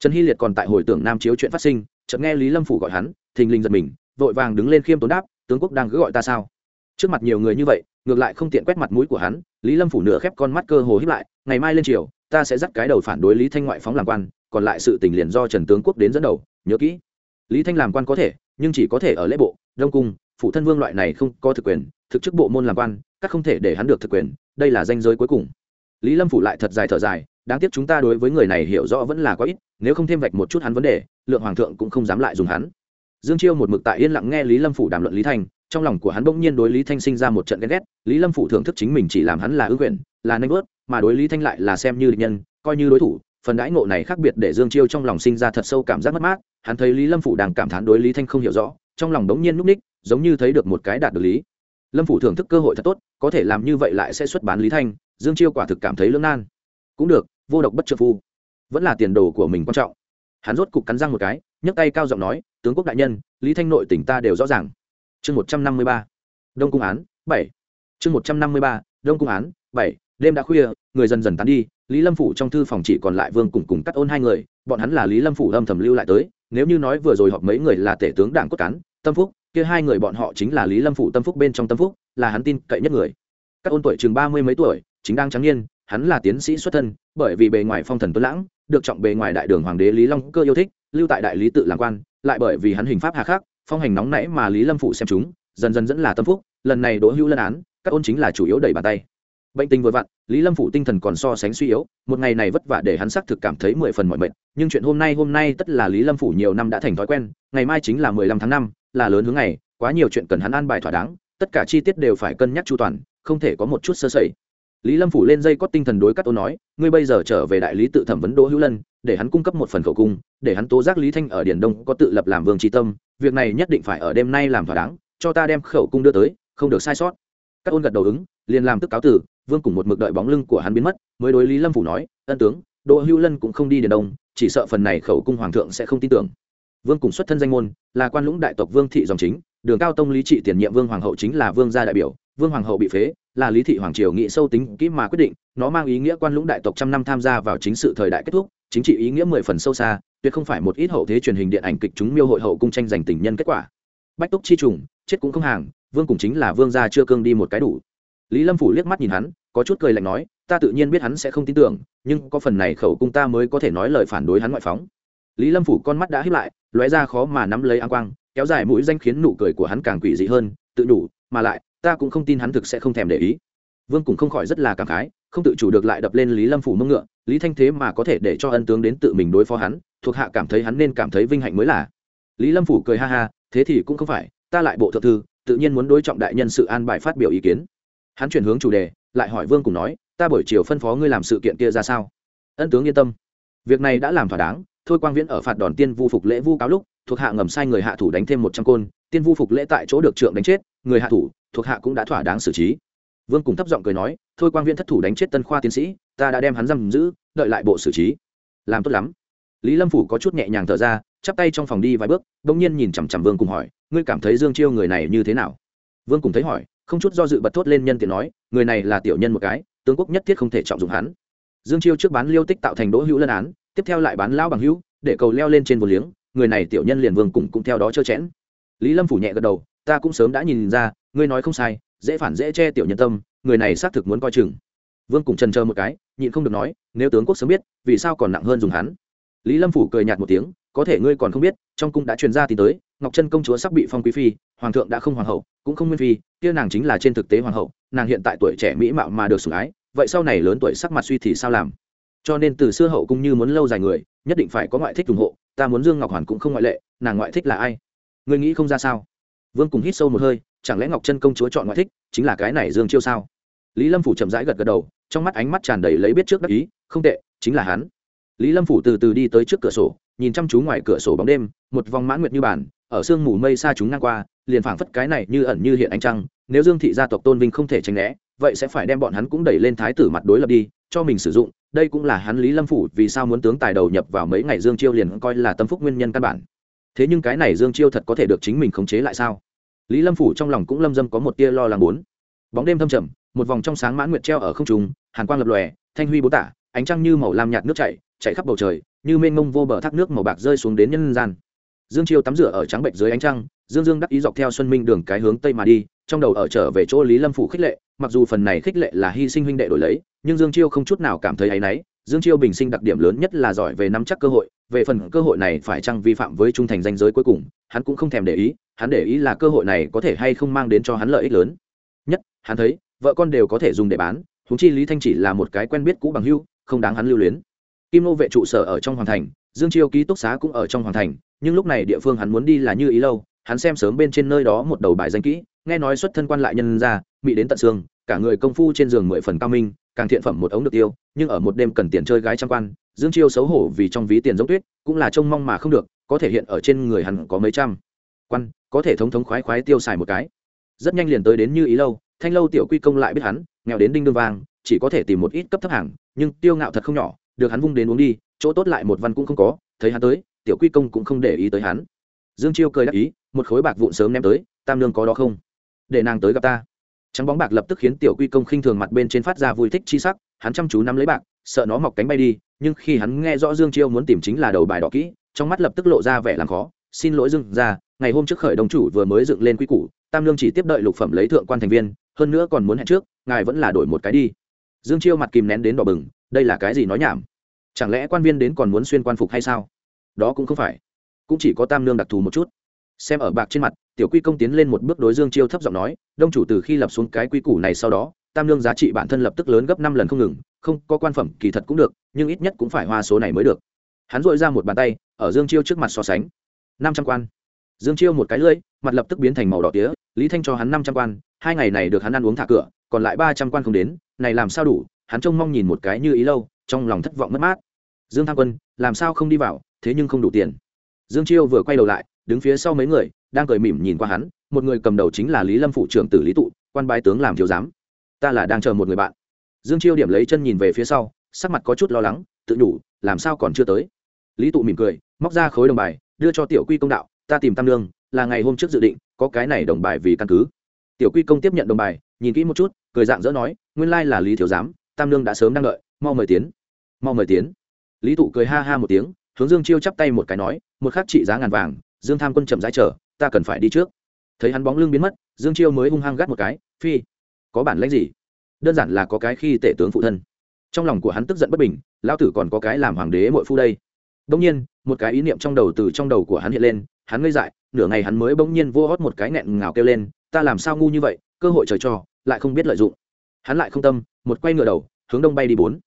Trần hy liệt còn tại hồi tưởng nam chiếu chuyện phát sinh, chợt nghe lý lâm phủ gọi hắn, thình lình giật mình, vội vàng đứng lên khiêm tốn đáp, tướng quốc đang cứ gọi ta sao? Trước mặt nhiều người như vậy, ngược lại không tiện quét mặt mũi của hắn, lý lâm phủ nửa khép con mắt cơ hồ hiếp lại, ngày mai lên triều, ta sẽ dắt cái đầu phản đối lý thanh ngoại phóng làm quan, còn lại sự tình liền do trần tướng quốc đến dẫn đầu, nhớ kỹ. Lý thanh làm quan có thể, nhưng chỉ có thể ở lễ bộ, đông cung phụ thân vương loại này không có thực quyền, thực chức bộ môn làm quan, các không thể để hắn được thực quyền, đây là danh giới cuối cùng. Lý lâm phủ lại thật dài thở dài, đáng tiếc chúng ta đối với người này hiểu rõ vẫn là quá ít, nếu không thêm vạch một chút hắn vấn đề, lượng hoàng thượng cũng không dám lại dùng hắn. Dương chiêu một mực tại yên lặng nghe lý lâm phủ đàm luận lý thanh trong lòng của hắn bỗng nhiên đối lý thanh sinh ra một trận ghen ghét, lý lâm phụ thưởng thức chính mình chỉ làm hắn là ưu quyển là nanh bớt mà đối lý thanh lại là xem như địch nhân, coi như đối thủ, phần đãi ngộ này khác biệt để dương chiêu trong lòng sinh ra thật sâu cảm giác mất mát, hắn thấy lý lâm phụ đang cảm thán đối lý thanh không hiểu rõ, trong lòng bỗng nhiên núp ních, giống như thấy được một cái đạt được lý. Lâm phủ thưởng thức cơ hội thật tốt, có thể làm như vậy lại sẽ xuất bán lý thanh, dương chiêu quả thực cảm thấy lưỡng nan. Cũng được, vô độc bất trợ phu. Vẫn là tiền đồ của mình quan trọng. Hắn rốt cục cắn răng một cái, nhấc tay cao giọng nói, tướng quốc đại nhân, lý thanh nội tỉnh ta đều rõ ràng chương một trăm năm mươi ba. Đông cung án, bảy. Chương một trăm năm mươi ba, đông cung án, bảy. Đêm đã khuya, người dần dần tán đi, lý lâm phủ trong thư phòng chỉ còn lại vương cùng cùng cắt ôn hai người, bọn hắn là lý lâm phủ âm thầm lưu lại tới, nếu như nói vừa rồi họp mấy người là tể tướng đảng cốt cán, tâm phúc, kia hai người bọn họ chính là lý lâm phủ tâm phúc bên trong tâm phúc, là hắn tin cậy nhất người. Các ôn tuổi chừng ba mươi mấy tuổi, chính đang trắng niên, hắn là tiến sĩ xuất thân, bởi vì bề ngoài phong thần tuấn lãng, được trọng bề ngoài đại đường hoàng đế lý long cơ yêu thích, lưu tại đại lý tự làm quan, lại bởi vì hắn hình pháp hà khắc phong hành nóng nảy mà lý lâm phụ xem chúng, dần dần dẫn là tâm phúc, lần này đỗ hữu lân án, các ôn chính là chủ yếu đẩy bàn tay. Bệnh tình vừa vặn, lý lâm phụ tinh thần còn so sánh suy yếu, một ngày này vất vả để hắn xác thực cảm thấy mười phần mọi mệt, nhưng chuyện hôm nay hôm nay tất là lý lâm phủ nhiều năm đã thành thói quen, ngày mai chính là mười lăm tháng năm, là lớn hướng ngày, quá nhiều chuyện cần hắn an bài thỏa đáng, tất cả chi tiết đều phải cân nhắc chu toàn, không thể có một chút sơ sẩy lý lâm phủ lên dây có tinh thần đối cắt ôn nói, ngươi bây giờ trở về đại lý tự thẩm vấn đỗ hữu lân, để hắn cung cấp một phần khẩu cung, để hắn tố giác lý thanh ở điển đông có tự lập làm vương tri tâm, việc này nhất định phải ở đêm nay làm thỏa đáng, cho ta đem khẩu cung đưa tới, không được sai sót. Cắt ôn gật đầu ứng, liền làm tức cáo tử vương cùng một mực đợi bóng lưng của hắn biến mất, mới đối lý lâm phủ nói, ân tướng, đỗ hữu lân cũng không đi điền đông, chỉ sợ phần này khẩu cung hoàng thượng sẽ không tin tưởng. Vương cùng xuất thân danh môn, là quan lũng đại tộc vương thị dòng chính, đường cao tông lý trị tiền nhiệm vương hoàng hậu chính là vương gia đại biểu, vương hoàng hậu bị phế là lý thị hoàng triều nghị sâu tính kỹ mà quyết định, nó mang ý nghĩa quan lũng đại tộc trăm năm tham gia vào chính sự thời đại kết thúc, chính trị ý nghĩa mười phần sâu xa, tuyệt không phải một ít hậu thế truyền hình điện ảnh kịch chúng miêu hội hậu cung tranh giành tình nhân kết quả. Bách túc chi trùng, chết cũng không hàng, vương cùng chính là vương gia chưa cương đi một cái đủ. Lý lâm phủ liếc mắt nhìn hắn, có chút cười lạnh nói, ta tự nhiên biết hắn sẽ không tin tưởng, nhưng có phần này khẩu cung ta mới có thể nói lời phản đối hắn ngoại phóng. Lý lâm phủ con mắt đã hiếp lại, lóe ra khó mà nắm lấy áng quang, kéo dài mũi danh khiến nụ cười của hắn càng quỷ dị hơn, tự đủ, mà lại ta cũng không tin hắn thực sẽ không thèm để ý. Vương cũng không khỏi rất là cảm khái, không tự chủ được lại đập lên lý lâm phủ mông ngựa, lý thanh thế mà có thể để cho ân tướng đến tự mình đối phó hắn, thuộc hạ cảm thấy hắn nên cảm thấy vinh hạnh mới là. Lý lâm phủ cười ha ha, thế thì cũng không phải, ta lại bộ thượng thư, tự nhiên muốn đối trọng đại nhân sự an bài phát biểu ý kiến. Hắn chuyển hướng chủ đề, lại hỏi vương cùng nói, ta buổi chiều phân phó ngươi làm sự kiện kia ra sao? Ân tướng yên tâm. Việc này đã làm thỏa đáng, thôi quang viễn ở phạt đòn tiên vu phục lễ vu cáo lúc, thuộc hạ ngầm sai người hạ thủ đánh thêm một trăm côn, tiên vu phục lễ tại chỗ được trượng đánh chết, người hạ thủ thuộc hạ cũng đã thỏa đáng xử trí. Vương cùng thấp giọng cười nói, thôi quang viễn thất thủ đánh chết tân khoa tiến sĩ, ta đã đem hắn giam giữ, đợi lại bộ xử trí. Làm tốt lắm. Lý lâm phủ có chút nhẹ nhàng thở ra, chắp tay trong phòng đi vài bước đ ỗ n g nhiên nhìn chằm chằm vương cùng hỏi, ngươi cảm thấy dương chiêu người này như thế nào? Vương cùng thấy hỏi, không chút do dự bật thốt lên nhân tiện nói, người này là tiểu nhân một cái, tướng quốc nhất thiết không thể trọng dụng hắn. Dương chiêu trước bán liêu tích tạo thành đỗ hữu lân án, tiếp theo lại bán lao bằng hữu, để cầu leo lên trên vô liếng, người này tiểu nhân liền vương cùng cũng theo đó trơ chẽn. Lý lâm phủ nhẹ gật đầu ta cũng sớm đã nhìn ra, ngươi nói không sai, dễ phản dễ che tiểu nhân tâm, người này xác thực muốn coi chừng. Vương cùng trần chờ một cái, nhịn không được nói, nếu tướng quốc sớm biết, vì sao còn nặng hơn dùng hắn? Lý lâm phủ cười nhạt một tiếng, có thể ngươi còn không biết, trong cung đã truyền ra tin tới, ngọc trân công chúa sắp bị phong quý phi, hoàng thượng đã không hoàng hậu, cũng không nguyên phi, kia nàng chính là trên thực tế hoàng hậu, nàng hiện tại tuổi trẻ mỹ mạo mà được sủng ái, vậy sau này lớn tuổi sắc mặt suy thì sao làm? Cho nên từ xưa hậu cung như muốn lâu dài người, nhất định phải có ngoại thích ủng hộ, ta muốn dương ngọc hoàn cũng không ngoại lệ, nàng ngoại thích là ai? Ngươi nghĩ không ra sao? Vương cùng hít sâu một hơi, chẳng lẽ ngọc chân công chúa chọn ngoại thích, chính là cái này dương chiêu sao? Lý lâm phủ chậm rãi gật gật đầu, trong mắt ánh mắt tràn đầy lấy biết trước đắc ý, không tệ, chính là hắn. Lý lâm phủ từ từ đi tới trước cửa sổ, nhìn chăm chú ngoài cửa sổ bóng đêm, một vòng mãn nguyệt như bản, ở sương mù mây xa chúng ngang qua, liền phảng phất cái này như ẩn như hiện ánh trăng, nếu dương thị gia tộc tôn vinh không thể tránh né, vậy sẽ phải đem bọn hắn cũng đẩy lên thái tử mặt đối lập đi, cho mình sử dụng, đây cũng là hắn lý lâm phủ vì sao muốn tướng tài đầu nhập vào mấy ngày dương chiêu liền coi là tâm phúc nguyên nhân căn bản. Thế nhưng cái này dương chiêu thật có thể được chính mình khống chế lại sao? Lý lâm phủ trong lòng cũng lâm dâm có một tia lo lắng bốn. Bóng đêm thâm trầm, một vòng trong sáng mãn nguyệt treo ở không trung, hàn quang lập lòe, thanh huy bố tả, ánh trăng như màu lam nhạt nước chảy chảy khắp bầu trời, như mênh mông vô bờ thác nước màu bạc rơi xuống đến nhân gian. Dương chiêu tắm rửa ở trắng bệnh dưới ánh trăng, dương dương đắc ý dọc theo xuân minh đường cái hướng tây mà đi, trong đầu ở trở về chỗ lý lâm phủ khích lệ, mặc dù phần này khích lệ là hy sinh huynh đệ đổi lấy, nhưng dương chiêu không chút nào cảm thấy áy náy, dương chiêu bình sinh đặc điểm lớn nhất là giỏi về nắm chắc cơ hội, về phần cơ hội này phải chăng vi phạm với trung thành danh giới cuối cùng hắn cũng không thèm để ý, hắn để ý là cơ hội này có thể hay không mang đến cho hắn lợi ích lớn. Nhất, hắn thấy, vợ con đều có thể dùng để bán húng chi lý thanh chỉ là một cái quen biết cũ bằng hưu không đáng hắn lưu luyến. Kim nô vệ trụ sở ở trong hoàng thành, dương chiêu ký túc xá cũng ở trong hoàng thành, nhưng lúc này địa phương hắn muốn đi là như ý lâu, hắn xem sớm bên trên nơi đó một đầu bài danh kỹ, nghe nói xuất thân quan lại nhân ra bị đến tận xương, cả người công phu trên giường mười phần cao minh, càng thiện phẩm một ống được tiêu, nhưng ở một đêm cần tiền chơi gái trăm quan, dương chiêu xấu hổ vì trong ví tiền giống tuyết, cũng là trông mong mà không được có thể hiện ở trên người hắn có mấy trăm. Quan, có thể thống thống khoái khoái tiêu xài một cái. Rất nhanh liền tới đến như ý lâu, thanh lâu tiểu quy công lại biết hắn, nghèo đến đinh đương vang, chỉ có thể tìm một ít cấp thấp hàng, nhưng tiêu ngạo thật không nhỏ, được hắn vung đến uống đi, chỗ tốt lại một văn cũng không có, thấy hắn tới, tiểu quy công cũng không để ý tới hắn. Dương chiêu cười đáp ý, một khối bạc vụn sớm ném tới, tam lương có đó không? Để nàng tới gặp ta. Trắng bóng bạc lập tức khiến tiểu quy công khinh thường mặt bên trên phát ra vui thích chi sắc, hắn chăm chú nắm lấy bạc, sợ nó mọc cánh bay đi, nhưng khi hắn nghe rõ dương chiêu muốn tìm chính là đầu bài đỏ kỹ trong mắt lập tức lộ ra vẻ làm khó, xin lỗi dương ra ngày hôm trước khởi đồng chủ vừa mới dựng lên quy củ, tam lương chỉ tiếp đợi lục phẩm lấy thượng quan thành viên, hơn nữa còn muốn hẹn trước, ngài vẫn là đổi một cái đi. Dương chiêu mặt kìm nén đến đỏ bừng, đây là cái gì nói nhảm? Chẳng lẽ quan viên đến còn muốn xuyên quan phục hay sao? Đó cũng không phải, cũng chỉ có tam lương đặc thù một chút. Xem ở bạc trên mặt, tiểu quy công tiến lên một bước đối dương chiêu thấp giọng nói, đông chủ từ khi lập xuống cái quy củ này sau đó, tam lương giá trị bản thân lập tức lớn gấp năm lần không ngừng, không có quan phẩm kỳ thật cũng được, nhưng ít nhất cũng phải hoa số này mới được hắn dội ra một bàn tay, ở dương chiêu trước mặt so sánh. Năm trăm quan. Dương chiêu một cái lưỡi, mặt lập tức biến thành màu đỏ tía, lý thanh cho hắn năm trăm quan, hai ngày này được hắn ăn uống thả cửa, còn lại ba trăm quan không đến, này làm sao đủ, hắn trông mong nhìn một cái như ý lâu, trong lòng thất vọng mất mát. Dương tham quân, làm sao không đi vào, thế nhưng không đủ tiền. Dương chiêu vừa quay đầu lại, đứng phía sau mấy người, đang cười mỉm nhìn qua hắn, một người cầm đầu chính là lý lâm phụ trưởng tử lý tụ, quan bái tướng làm thiếu giám. Ta là đang chờ một người bạn. Dương chiêu điểm lấy chân nhìn về phía sau, sắc mặt có chút lo lắng, tự nhủ, làm sao còn chưa tới lý tụ mỉm cười, móc ra khối đồng bài, đưa cho tiểu quy công đạo, ta tìm tam lương là ngày hôm trước dự định, có cái này đồng bài vì căn cứ. Tiểu quy công tiếp nhận đồng bài, nhìn kỹ một chút, cười dạng dỡ nói, nguyên lai là lý thiếu giám, tam lương đã sớm đang đợi, mau mời tiến. Mau mời tiến? Lý tụ cười ha ha một tiếng, hướng dương chiêu chắp tay một cái nói, một khắc trị giá ngàn vàng, dương tham quân chậm rãi chờ, ta cần phải đi trước. Thấy hắn bóng lưng biến mất, dương chiêu mới hung hăng gắt một cái, phi, có bản lãnh gì? Đơn giản là có cái khi tể tướng phụ thân. Trong lòng của hắn tức giận bất bình, lão tử còn có cái làm hoàng đế mội phu đây bỗng nhiên, một cái ý niệm trong đầu từ trong đầu của hắn hiện lên, hắn ngây dại, nửa ngày hắn mới bỗng nhiên vô hót một cái nghẹn ngào kêu lên, ta làm sao ngu như vậy, cơ hội trời cho, lại không biết lợi dụng. Hắn lại không tâm, một quay ngựa đầu, hướng đông bay đi bốn.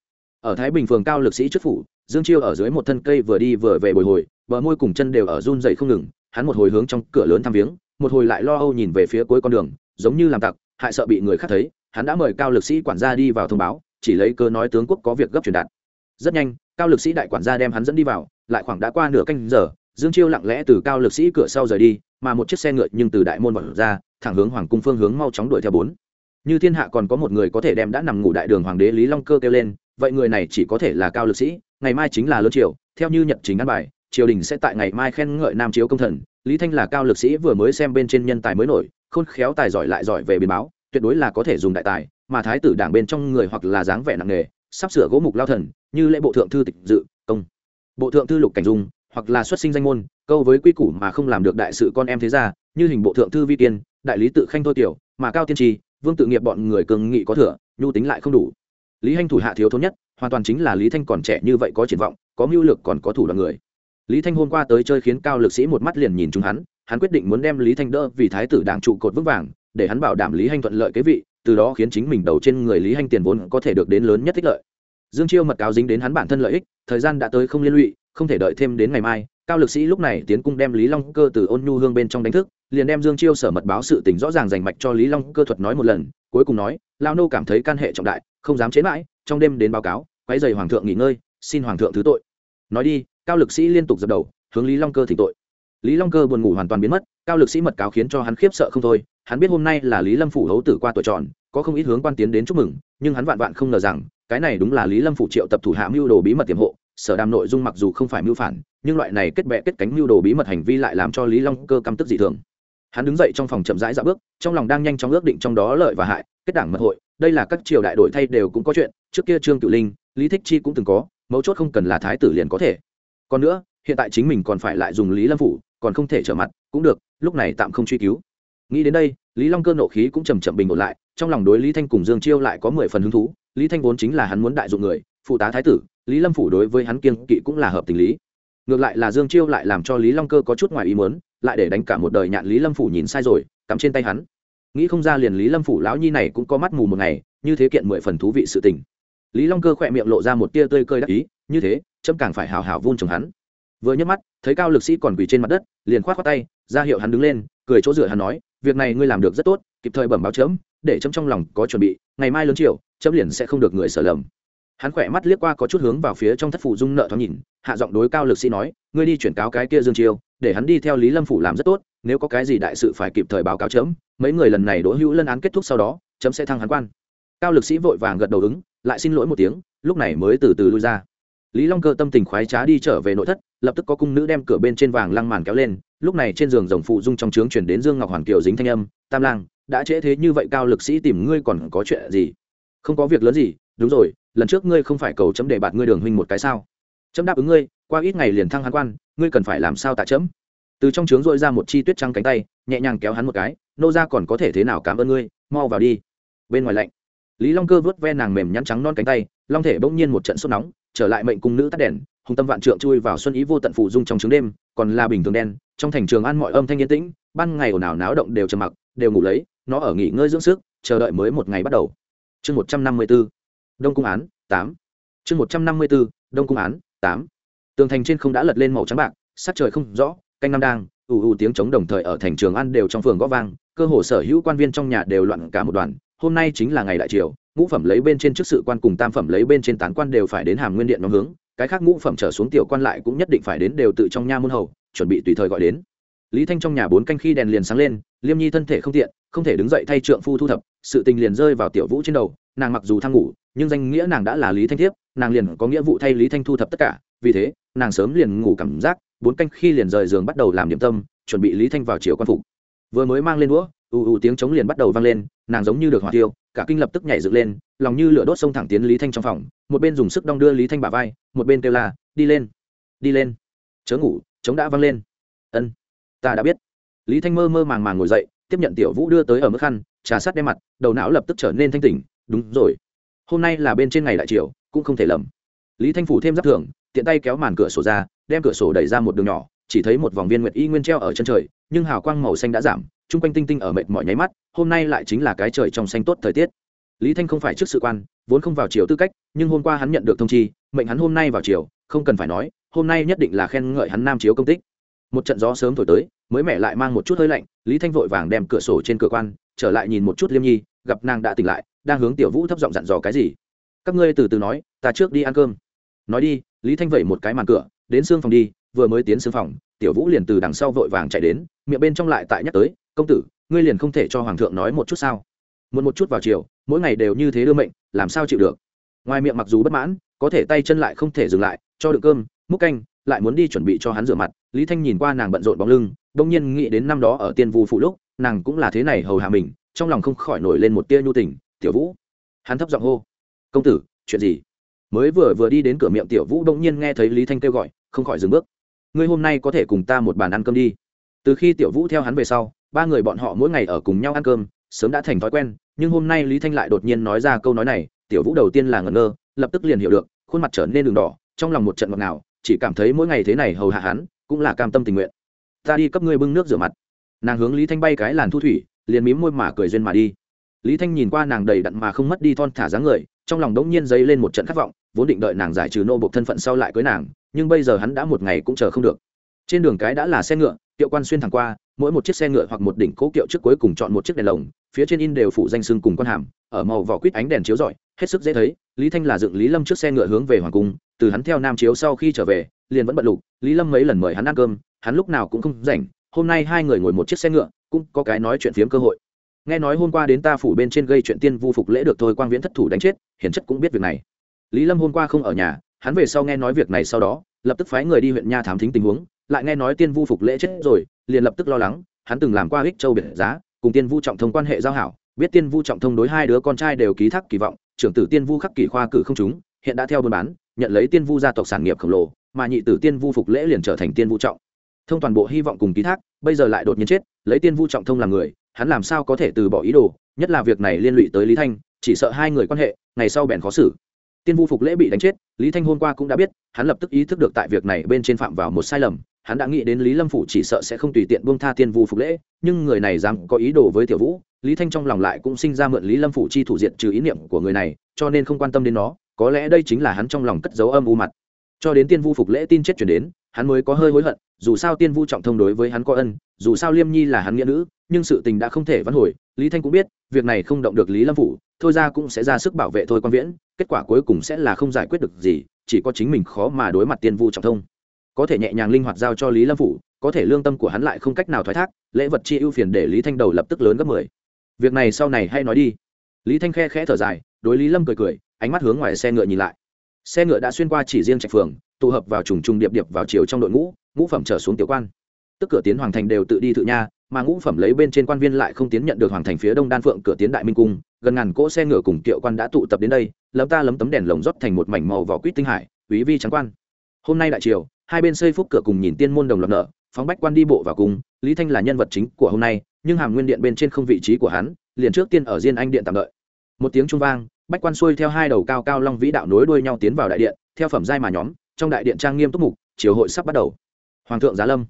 Ở thái bình phường cao lực sĩ trước phủ, dương chiêu ở dưới một thân cây vừa đi vừa về bồi hồi, bờ môi cùng chân đều ở run rẩy không ngừng, hắn một hồi hướng trong cửa lớn thăm viếng, một hồi lại lo âu nhìn về phía cuối con đường, giống như làm tặc, hại sợ bị người khác thấy, hắn đã mời cao lực sĩ quản gia đi vào thông báo, chỉ lấy cơ nói tướng quốc có việc gấp truyền đạt. Rất nhanh cao lực sĩ đại quản gia đem hắn dẫn đi vào, lại khoảng đã qua nửa canh giờ, dương chiêu lặng lẽ từ cao lực sĩ cửa sau rời đi, mà một chiếc xe ngựa nhưng từ đại môn bỏ ra, thẳng hướng hoàng cung phương hướng mau chóng đuổi theo bốn. Như thiên hạ còn có một người có thể đem đã nằm ngủ đại đường hoàng đế lý long cơ kêu lên, vậy người này chỉ có thể là cao lực sĩ, ngày mai chính là lớn triều, theo như nhật chính ăn bài, triều đình sẽ tại ngày mai khen ngợi nam chiếu công thần, lý thanh là cao lực sĩ vừa mới xem bên trên nhân tài mới nổi, khôn khéo tài giỏi lại giỏi về biến báo, tuyệt đối là có thể dùng đại tài, mà thái tử đảng bên trong người hoặc là dáng vẻ nặng nghề sắp sửa gỗ mục lao thần, như lễ bộ thượng thư tịch dự, công. Bộ thượng thư lục cảnh dung, hoặc là xuất sinh danh môn, câu với quy củ mà không làm được đại sự con em thế gia, như hình bộ thượng thư vi tiên, đại lý tự khanh thôi tiểu, mà cao tiên tri, vương tự nghiệp bọn người cường nghị có thừa, nhu tính lại không đủ. Lý hanh thủ hạ thiếu thốn nhất, hoàn toàn chính là lý thanh còn trẻ như vậy có triển vọng, có mưu lược còn có thủ đoạn người. Lý thanh hôm qua tới chơi khiến cao lực sĩ một mắt liền nhìn chúng hắn hắn quyết định muốn đem lý thanh đỡ vì thái tử đảng trụ cột vững vàng, để hắn bảo đảm lý hanh thuận lợi kế vị từ đó khiến chính mình đầu trên người lý hanh tiền vốn có thể được đến lớn nhất thích lợi. Dương chiêu mật cáo dính đến hắn bản thân lợi ích, thời gian đã tới không liên lụy, không thể đợi thêm đến ngày mai, cao lực sĩ lúc này tiến cung đem lý long cơ từ ôn nhu hương bên trong đánh thức, liền đem dương chiêu sở mật báo sự tình rõ ràng rành mạch cho lý long cơ thuật nói một lần, cuối cùng nói lao nô cảm thấy can hệ trọng đại, không dám chế mãi, trong đêm đến báo cáo quái dày hoàng thượng nghỉ ngơi, xin hoàng thượng thứ tội. Nói đi, cao lực sĩ liên tục dập đầu, hướng lý long cơ thỉnh tội. Lý long cơ buồn ngủ hoàn toàn biến mất, cao lực sĩ mật cáo khiến cho hắn khiếp sợ không thôi hắn biết hôm nay là lý lâm phủ hấu tử qua tuổi tròn, có không ít hướng quan tiến đến chúc mừng, nhưng hắn vạn vạn không ngờ rằng, cái này đúng là lý lâm phủ triệu tập thủ hạ mưu đồ bí mật tiềm hộ, sở đàm nội dung mặc dù không phải mưu phản, nhưng loại này kết bệ kết cánh mưu đồ bí mật hành vi lại làm cho lý long cơ căm tức dị thường. Hắn đứng dậy trong phòng chậm rãi dạo bước, trong lòng đang nhanh chóng ước định trong đó lợi và hại, kết đảng mật hội, đây là các triều đại đổi thay đều cũng có chuyện, trước kia trương cựu linh, lý thích chi cũng từng có, mấu chốt không cần là thái tử liền có thể. Còn nữa, hiện tại chính mình còn phải lại dùng lý lâm phủ, còn không thể trở mặt, cũng được, lúc này tạm không truy cứu nghĩ đến đây, lý long cơ nộ khí cũng chầm chậm bình ổn lại, trong lòng đối lý thanh cùng dương chiêu lại có mười phần hứng thú. Lý thanh vốn chính là hắn muốn đại dụng người, phụ tá thái tử, lý lâm phủ đối với hắn kiên kỵ cũng là hợp tình lý. Ngược lại là dương chiêu lại làm cho lý long cơ có chút ngoài ý muốn, lại để đánh cả một đời nhạn lý lâm phủ nhìn sai rồi, cắm trên tay hắn. Nghĩ không ra liền lý lâm phủ lão nhi này cũng có mắt mù một ngày, như thế kiện mười phần thú vị sự tình. Lý long cơ khỏe miệng lộ ra một tia tươi cơi đắc ý, như thế trâm càng phải hào hào vun trồng hắn. Vừa nhấc mắt, thấy cao lực sĩ còn quỳ trên mặt đất, liền khoát khoát tay, ra hiệu hắn đứng lên, cười chỗ dựa hắn nói việc này ngươi làm được rất tốt, kịp thời bẩm báo chấm, để chấm trong lòng có chuẩn bị, ngày mai lớn chiều, chấm liền sẽ không được người sở lầm. Hắn khỏe mắt liếc qua có chút hướng vào phía trong thất phủ dung nợ thoáng nhìn, hạ giọng đối cao lực sĩ nói, ngươi đi chuyển cáo cái kia dương chiêu để hắn đi theo lý lâm phủ làm rất tốt, nếu có cái gì đại sự phải kịp thời báo cáo chấm, mấy người lần này đỗ hữu lân án kết thúc sau đó, chấm sẽ thăng hắn quan. Cao lực sĩ vội vàng gật đầu ứng, lại xin lỗi một tiếng, lúc này mới từ từ lui ra. Lý long cơ tâm tình khoái trá đi trở về nội thất lập tức có cung nữ đem cửa bên trên vàng lăng màn kéo lên, lúc này trên giường rồng phụ dung trong trướng chuyển đến dương ngọc hoàn kiều dính thanh âm, tam lang, đã trễ thế như vậy cao lực sĩ tìm ngươi còn có chuyện gì? Không có việc lớn gì, đúng rồi, lần trước ngươi không phải cầu chấm để bạt ngươi đường huynh một cái sao? Chấm đáp ứng ngươi, qua ít ngày liền thăng hắn quan, ngươi cần phải làm sao tạ chấm? Từ trong trướng dội ra một chi tuyết trắng cánh tay, nhẹ nhàng kéo hắn một cái, nô ra còn có thể thế nào cảm ơn ngươi, mau vào đi. Bên ngoài lạnh, lý long cơ vớt ve nàng mềm nhăn trắng non cánh tay, long thể bỗng nhiên một trận sốt nóng trở lại mệnh cung nữ tắt đèn, hùng tâm vạn trượng chui vào xuân ý vô tận phụ dung trong trứng đêm, còn là bình thường đen, trong thành trường ăn mọi âm thanh yên tĩnh, ban ngày ồn ào náo động đều trầm mặc, đều ngủ lấy, nó ở nghỉ ngơi dưỡng sức, chờ đợi mới một ngày bắt đầu. Chương một trăm năm mươi b ố đông cung án, tám. Chương một trăm năm mươi b ố đông cung án, tám. Tường thành trên không đã lật lên màu trắng bạc, sắc trời không rõ, canh năm đang, ù ù tiếng trống đồng thời ở thành trường ăn đều trong phường g ó vang, cơ hồ sở hữu quan viên trong nhà đều loạn cả một đoàn, hôm nay chính là ngày đại triều ngũ phẩm lấy bên trên trước sự quan cùng tam phẩm lấy bên trên tán quan đều phải đến hàm nguyên điện nhóm hướng, cái khác ngũ phẩm trở xuống tiểu quan lại cũng nhất định phải đến đều tự trong nha môn hầu, chuẩn bị tùy thời gọi đến. Lý thanh trong nhà bốn canh khi đèn liền sáng lên, liêm nhi thân thể không tiện, không thể đứng dậy thay trượng phu thu thập, sự tình liền rơi vào tiểu vũ trên đầu, nàng mặc dù thăng ngủ, nhưng danh nghĩa nàng đã là lý thanh thiếp, nàng liền có nghĩa vụ thay lý thanh thu thập tất cả, vì thế, nàng sớm liền ngủ cảm giác, bốn canh khi liền rời giường bắt đầu làm điểm tâm, chuẩn bị lý thanh vào chiều quan phục. Vừa mới mang lên đũa, ù ù tiếng trống liền bắt đầu vang lên, nàng giống như được hỏa tiêu cả kinh lập tức nhảy dựng lên, lòng như lửa đốt sông thẳng tiến lý thanh trong phòng, một bên dùng sức đong đưa lý thanh bả vai, một bên kêu là đi lên đi lên, chớ ngủ chống đã văng lên. Ân, ta đã biết. Lý thanh mơ mơ màng màng ngồi dậy, tiếp nhận tiểu vũ đưa tới ở mức khăn, trà sắt đem mặt, đầu não lập tức trở nên thanh tỉnh, đúng rồi, hôm nay là bên trên ngày đại triều, cũng không thể lầm. Lý thanh phủ thêm giáp thưởng, tiện tay kéo màn cửa sổ ra, đem cửa sổ đẩy ra một đường nhỏ, chỉ thấy một vòng viên nguyệt y nguyên treo ở chân trời, nhưng hào quang màu xanh đã giảm chung quanh tinh tinh ở mệt mỏi nháy mắt, hôm nay lại chính là cái trời trong xanh tốt thời tiết. Lý thanh không phải trước sự quan, vốn không vào chiều tư cách, nhưng hôm qua hắn nhận được thông chi, mệnh hắn hôm nay vào chiều không cần phải nói, hôm nay nhất định là khen ngợi hắn nam chiếu công tích. Một trận gió sớm thổi tới, mới mẹ lại mang một chút hơi lạnh, lý thanh vội vàng đem cửa sổ trên cửa quan, trở lại nhìn một chút liêm nhi, gặp nàng đã tỉnh lại, đang hướng tiểu vũ thấp giọng dặn dò cái gì. Các ngươi từ từ nói, ta trước đi ăn cơm. Nói đi, lý thanh vẩy một cái màn cửa, đến xương phòng đi, vừa mới tiến xương phòng, tiểu vũ liền từ đằng sau vội vàng chạy đến, miệng bên trong lại tại nhắc tới công tử, ngươi liền không thể cho hoàng thượng nói một chút sao? Muốn một chút vào chiều mỗi ngày đều như thế đưa mệnh, làm sao chịu được? Ngoài miệng mặc dù bất mãn, có thể tay chân lại không thể dừng lại, cho được cơm, múc canh, lại muốn đi chuẩn bị cho hắn rửa mặt, lý thanh nhìn qua nàng bận rộn bóng lưng, đông nhiên nghĩ đến năm đó ở tiên vu phụ lúc, nàng cũng là thế này hầu hạ mình, trong lòng không khỏi nổi lên một tia nhu tình, tiểu vũ. Hắn thấp giọng hô, công tử, chuyện gì? Mới vừa vừa đi đến cửa miệng tiểu vũ đông nhiên nghe thấy lý thanh kêu gọi, không khỏi dừng bước, ngươi hôm nay có thể cùng ta một bàn ăn cơm đi. Từ khi tiểu vũ theo hắn về sau ba người bọn họ mỗi ngày ở cùng nhau ăn cơm, sớm đã thành thói quen, nhưng hôm nay lý thanh lại đột nhiên nói ra câu nói này, tiểu vũ đầu tiên là ngẩn ngơ, lập tức liền hiểu được, khuôn mặt trở nên đường đỏ, trong lòng một trận ngọt ngào, chỉ cảm thấy mỗi ngày thế này hầu hạ hắn, cũng là cam tâm tình nguyện. Ta đi cấp ngươi bưng nước rửa mặt. Nàng hướng lý thanh bay cái làn thu thủy, liền mím môi mà cười duyên mà đi. Lý thanh nhìn qua nàng đầy đặn mà không mất đi thon thả dáng người, trong lòng đống nhiên dấy lên một trận khát vọng, vốn định đợi nàng giải trừ nô bộc thân phận sau lại cưới nàng, nhưng bây giờ hắn đã một ngày cũng chờ không được. Trên đường cái đã là xe ngựa, Tiệu quan xuyên thẳng qua mỗi một chiếc xe ngựa hoặc một đỉnh cố kiệu trước cuối cùng chọn một chiếc đèn lồng, phía trên in đều phủ danh sưng cùng con hàm, ở màu vỏ quýt ánh đèn chiếu rọi, hết sức dễ thấy, lý thanh là dựng lý lâm trước xe ngựa hướng về hoàng cung, từ hắn theo nam chiếu sau khi trở về, liền vẫn bận lục, lý lâm mấy lần mời hắn ăn cơm, hắn lúc nào cũng không rảnh, hôm nay hai người ngồi một chiếc xe ngựa, cũng có cái nói chuyện phiếm cơ hội. Nghe nói hôm qua đến ta phủ bên trên gây chuyện tiên vu phục lễ được thôi quang viễn thất thủ đánh chết, hiển chất cũng biết việc này. Lý lâm hôm qua không ở nhà, hắn về sau nghe nói việc này sau đó, lập tức phái người đi huyện nha thám thính tình huống lại nghe nói tiên vu phục lễ chết rồi, liền lập tức lo lắng, hắn từng làm qua ích châu biệt giá, cùng tiên vu trọng thông quan hệ giao hảo, biết tiên vu trọng thông đối hai đứa con trai đều ký thác kỳ vọng, trưởng tử tiên vu khắc kỳ khoa cử không chúng hiện đã theo buôn bán, nhận lấy tiên vu gia tộc sản nghiệp khổng lồ, mà nhị tử tiên vu phục lễ liền trở thành tiên vu trọng. Thông toàn bộ hy vọng cùng ký thác, bây giờ lại đột nhiên chết, lấy tiên vu trọng thông làm người, hắn làm sao có thể từ bỏ ý đồ, nhất là việc này liên lụy tới lý thanh, chỉ sợ hai người quan hệ, ngày sau bèn khó xử. Tiên vu phục lễ bị đánh chết, lý thanh hôm qua cũng đã biết, hắn lập tức ý thức được tại việc này bên trên phạm vào một sai lầm hắn đã nghĩ đến lý lâm phủ chỉ sợ sẽ không tùy tiện buông tha tiên vu phục lễ, nhưng người này dám có ý đồ với tiểu vũ, lý thanh trong lòng lại cũng sinh ra mượn lý lâm phủ chi thủ diện trừ ý niệm của người này, cho nên không quan tâm đến nó, có lẽ đây chính là hắn trong lòng cất dấu âm u mặt. Cho đến tiên vu phục lễ tin chết chuyển đến, hắn mới có hơi hối hận, dù sao tiên vu trọng thông đối với hắn có ân, dù sao liêm nhi là hắn nghĩa nữ, nhưng sự tình đã không thể vãn hồi, lý thanh cũng biết, việc này không động được lý lâm phủ, thôi ra cũng sẽ ra sức bảo vệ thôi quan viễn, kết quả cuối cùng sẽ là không giải quyết được gì, chỉ có chính mình khó mà đối mặt tiên vu trọng thông có thể nhẹ nhàng linh hoạt giao cho lý lâm phủ, có thể lương tâm của hắn lại không cách nào thoái thác, lễ vật chi ưu phiền để lý thanh đầu lập tức lớn gấp mười. Việc này sau này hay nói đi. Lý thanh khe khẽ thở dài, đối lý lâm cười cười, ánh mắt hướng ngoài xe ngựa nhìn lại. Xe ngựa đã xuyên qua chỉ riêng trạch phường, tụ hợp vào trùng trùng điệp điệp vào chiều trong đội ngũ ngũ phẩm trở xuống tiểu quan. Tức cửa tiến hoàng thành đều tự đi tự nha, mà ngũ phẩm lấy bên trên quan viên lại không tiến nhận được hoàng thành phía đông đan phượng cửa tiến đại minh cung, gần ngàn cỗ xe ngựa cùng kiệu quan đã tụ tập đến đây, lấm ta lấm tấm đèn lồng rót thành một mảnh màu vỏ quýt tinh hải, quý vi trắng quan. Hôm nay đại triều hai bên xây phúc cửa cùng nhìn tiên môn đồng lập nợ phóng bách quan đi bộ vào cung, lý thanh là nhân vật chính của hôm nay, nhưng hàm nguyên điện bên trên không vị trí của hắn, liền trước tiên ở diên anh điện tạm đợi. Một tiếng trung vang, bách quan xuôi theo hai đầu cao cao long vĩ đạo nối đuôi nhau tiến vào đại điện, theo phẩm giai mà nhóm, trong đại điện trang nghiêm túc mục, triều hội sắp bắt đầu. Hoàng thượng giá lâm.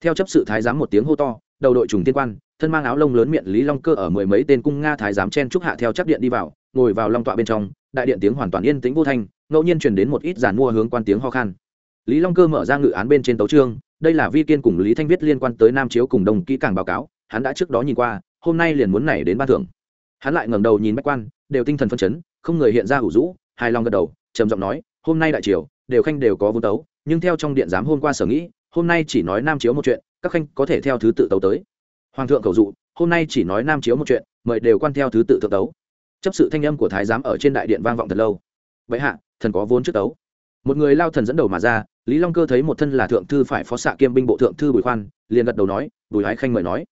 Theo chấp sự thái giám một tiếng hô to, đầu đội trùng tiên quan, thân mang áo lông lớn miệng lý long cơ ở mười mấy tên cung nga thái giám chen trúc hạ theo chắc điện đi vào, ngồi vào long tọa bên trong, đại điện tiếng hoàn toàn yên tĩnh vô thanh, ngẫu nhiên truyền đến một ít giàn mua hướng quan tiếng ho khan lý long cơ mở ra ngự án bên trên tấu trương đây là vi kiên cùng lý thanh viết liên quan tới nam chiếu cùng đồng kỹ càng báo cáo, hắn đã trước đó nhìn qua, hôm nay liền muốn này đến ban thưởng. Hắn lại ngẩng đầu nhìn bách quan, đều tinh thần phân chấn, không người hiện ra hủ rũ, hài lòng gật đầu, trầm giọng nói, hôm nay đại triều, đều khanh đều có vốn tấu, nhưng theo trong điện giám hôm qua sở nghĩ, hôm nay chỉ nói nam chiếu một chuyện, các khanh có thể theo thứ tự tấu tới. Hoàng thượng cầu dụ, hôm nay chỉ nói nam chiếu một chuyện, mời đều quan theo thứ tự thượng tấu. Chấp sự thanh âm của thái giám ở trên đại điện vang vọng thật lâu. Vậy hạ, thần có vốn trước tấu. Một người lao thần dẫn đầu mà ra lý long cơ thấy một thân là thượng thư phải phó xạ kiêm binh bộ thượng thư bùi khoan, liền gật đầu nói, bùi ái khanh mời nói.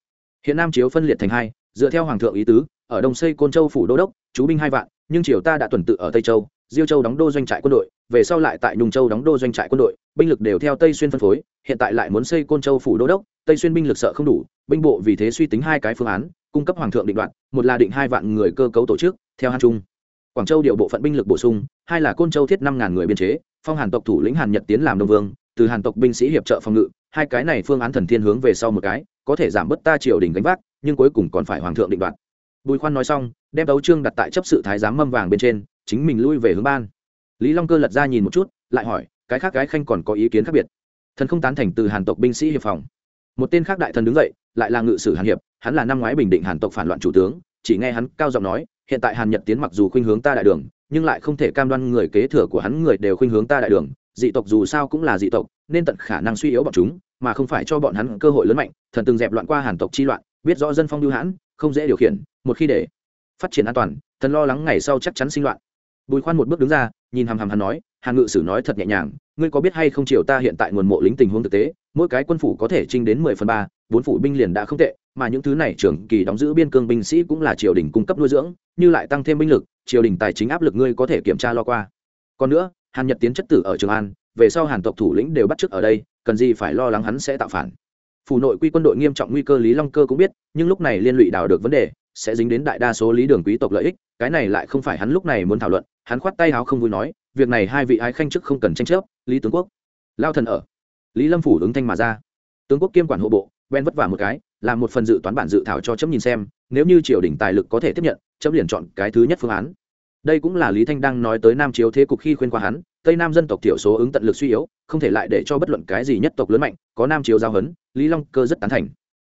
Hiện nam chiếu phân liệt thành hai, dựa theo hoàng thượng ý tứ, ở đông xây côn châu phủ đô đốc, chú binh hai vạn, nhưng triều ta đã tuần tự ở tây châu, diêu châu đóng đô doanh trại quân đội, về sau lại tại nhung châu đóng đô doanh trại quân đội, binh lực đều theo tây xuyên phân phối, hiện tại lại muốn xây côn châu phủ đô đốc, tây xuyên binh lực sợ không đủ, binh bộ vì thế suy tính hai cái phương án, cung cấp hoàng thượng định đoạn một là định hai vạn người cơ cấu tổ chức, theo hàn trung quảng châu điều bộ phận binh lực bổ sung, hai là côn châu thiết năm ngàn người biên chế, phong hàn tộc thủ lĩnh hàn nhật tiến làm đông vương, từ hàn tộc binh sĩ hiệp trợ phòng ngự, hai cái này phương án thần thiên hướng về sau một cái, có thể giảm bớt ta triều đình gánh vác, nhưng cuối cùng còn phải hoàng thượng định đoạt. Bùi khoan nói xong, đem đấu trương đặt tại chấp sự thái giám mâm vàng bên trên, chính mình lui về hướng ban. Lý long cơ lật ra nhìn một chút, lại hỏi, cái khác cái khanh còn có ý kiến khác biệt? Thần không tán thành từ hàn tộc binh sĩ hiệp phòng. Một tên khác đại thần đứng dậy, lại là ngự sử hàn hiệp, hắn là năm ngoái bình định hàn tộc phản loạn chủ tướng, chỉ nghe hắn cao giọng nói hiện tại hàn nhật tiến mặc dù khuynh hướng ta đại đường, nhưng lại không thể cam đoan người kế thừa của hắn người đều khuynh hướng ta đại đường, dị tộc dù sao cũng là dị tộc, nên tận khả năng suy yếu bọn chúng, mà không phải cho bọn hắn cơ hội lớn mạnh, thần từng dẹp loạn qua hàn tộc chi loạn, biết rõ dân phong lưu hãn, không dễ điều khiển, một khi để phát triển an toàn, thần lo lắng ngày sau chắc chắn sinh loạn. Bùi khoan một bước đứng ra, nhìn hàm hàm hắn nói, hàn ngự sử nói thật nhẹ nhàng, ngươi có biết hay không chiều ta hiện tại nguồn mộ lính tình huống thực tế, mỗi cái quân phủ có thể trinh đến mười phần ba bốn phủ binh liền đã không tệ, mà những thứ này trưởng kỳ đóng giữ biên cương binh sĩ cũng là triều đình cung cấp nuôi dưỡng, như lại tăng thêm binh lực, triều đình tài chính áp lực ngươi có thể kiểm tra lo qua. Còn nữa, hàn nhật tiến chất tử ở trường an, về sau hàn tộc thủ lĩnh đều bắt chước ở đây, cần gì phải lo lắng hắn sẽ tạo phản. Phủ nội quy quân đội nghiêm trọng nguy cơ lý long cơ cũng biết, nhưng lúc này liên lụy đào được vấn đề, sẽ dính đến đại đa số lý đường quý tộc lợi ích, cái này lại không phải hắn lúc này muốn thảo luận, hắn khoát tay háo không vui nói, việc này hai vị ái khanh chức không cần tranh chấp, lý tướng quốc. Lao thần ở. Lý lâm phủ ứng thanh mà ra. Tướng quốc kiêm quản hộ bộ ben vất vả một cái, làm một phần dự toán bản dự thảo cho chấm nhìn xem, nếu như triều đình tài lực có thể tiếp nhận, chấm liền chọn cái thứ nhất phương án. Đây cũng là lý thanh đang nói tới nam chiếu thế cục khi khuyên qua hắn, tây nam dân tộc thiểu số ứng tận lực suy yếu, không thể lại để cho bất luận cái gì nhất tộc lớn mạnh, có nam chiếu giao hấn lý long cơ rất tán thành.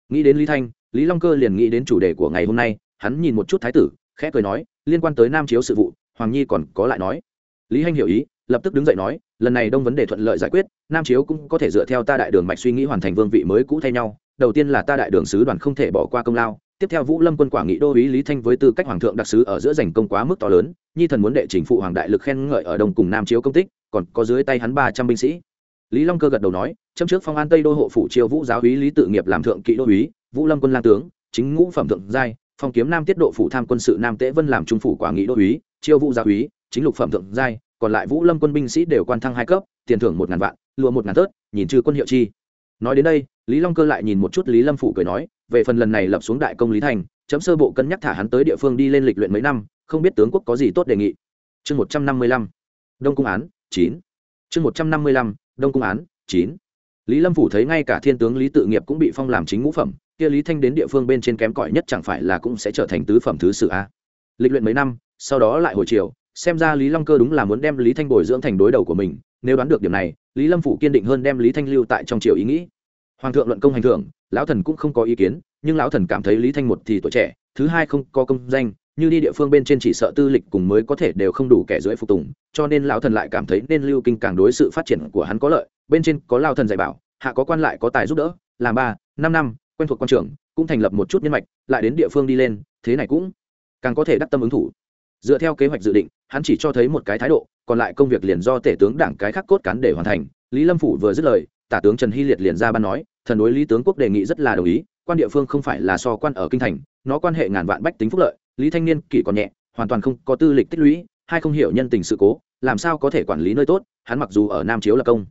Nghĩ đến lý thanh, lý long cơ liền nghĩ đến chủ đề của ngày hôm nay, hắn nhìn một chút thái tử, khẽ cười nói, liên quan tới nam chiếu sự vụ, hoàng nhi còn có lại nói. Lý hanh hiểu ý, lập tức đứng dậy nói, lần này đông vấn đề thuận lợi giải quyết, nam chiếu cũng có thể dựa theo ta đại đường mạch suy nghĩ hoàn thành vương vị mới cũ thay nhau đầu tiên là ta đại đường sứ đoàn không thể bỏ qua công lao, tiếp theo vũ lâm quân quả nghị đô ý lý thanh với tư cách hoàng thượng đặc sứ ở giữa giành công quá mức to lớn, nhi thần muốn đệ trình phụ hoàng đại lực khen ngợi ở đông cùng nam chiếu công tích, còn có dưới tay hắn ba trăm binh sĩ. Lý long cơ gật đầu nói châm trước phong an tây đô hộ phủ triều vũ giáo úy lý tự nghiệp làm thượng kỵ đô úy vũ lâm quân lang tướng, chính ngũ phẩm thượng giai, phong kiếm nam tiết độ phủ tham quân sự nam tễ vân làm trung phủ quả nghị đô úy chiêu vũ giáo úy chính lục phẩm thượng giai, còn lại vũ lâm quân binh sĩ đều quan thăng hai cấp, tiền thưởng một ngàn vạn, lụa một ngàn tớt, nhìn chư quân hiệu chi nói đến đây, lý long cơ lại nhìn một chút lý lâm Phụ cười nói, về phần lần này lập xuống đại công lý thành, chấm sơ bộ cân nhắc thả hắn tới địa phương đi lên lịch luyện mấy năm, không biết tướng quốc có gì tốt đề nghị. Chương một trăm năm mươi lăm, đông cung án, chín. Chương một trăm năm mươi lăm, đông cung án, chín. Lý lâm phủ thấy ngay cả thiên tướng lý tự nghiệp cũng bị phong làm chính ngũ phẩm, kia lý thanh đến địa phương bên trên kém cỏi nhất chẳng phải là cũng sẽ trở thành tứ phẩm thứ sử a. Lịch luyện mấy năm, sau đó lại hồi chiều xem ra lý long cơ đúng là muốn đem lý thanh bồi dưỡng thành đối đầu của mình, nếu đoán được điểm này, lý lâm phủ kiên định hơn đem lý thanh lưu tại trong triều ý nghĩ. Hoàng thượng luận công hành thưởng, lão thần cũng không có ý kiến, nhưng lão thần cảm thấy lý thanh một thì tuổi trẻ, thứ hai không có công danh, như đi địa phương bên trên chỉ sợ tư lịch cùng mới có thể đều không đủ kẻ dưới phục tùng, cho nên lão thần lại cảm thấy nên lưu kinh càng đối sự phát triển của hắn có lợi, bên trên có lao thần dạy bảo, hạ có quan lại có tài giúp đỡ, làm ba, năm năm, quen thuộc quan trưởng cũng thành lập một chút nhân mạch, lại đến địa phương đi lên, thế này cũng càng có thể đắc tâm ứng thủ dựa theo kế hoạch dự định, hắn chỉ cho thấy một cái thái độ, còn lại công việc liền do tể tướng đảng cái khắc cốt cán để hoàn thành. Lý lâm phủ vừa dứt lời, tả tướng trần hy liệt liền ra ban nói, thần đối lý tướng quốc đề nghị rất là đồng ý, quan địa phương không phải là so quan ở kinh thành, nó quan hệ ngàn vạn bách tính phúc lợi, lý thanh niên kỷ còn nhẹ, hoàn toàn không có tư lịch tích lũy hay không hiểu nhân tình sự cố, làm sao có thể quản lý nơi tốt, hắn mặc dù ở nam chiếu là công.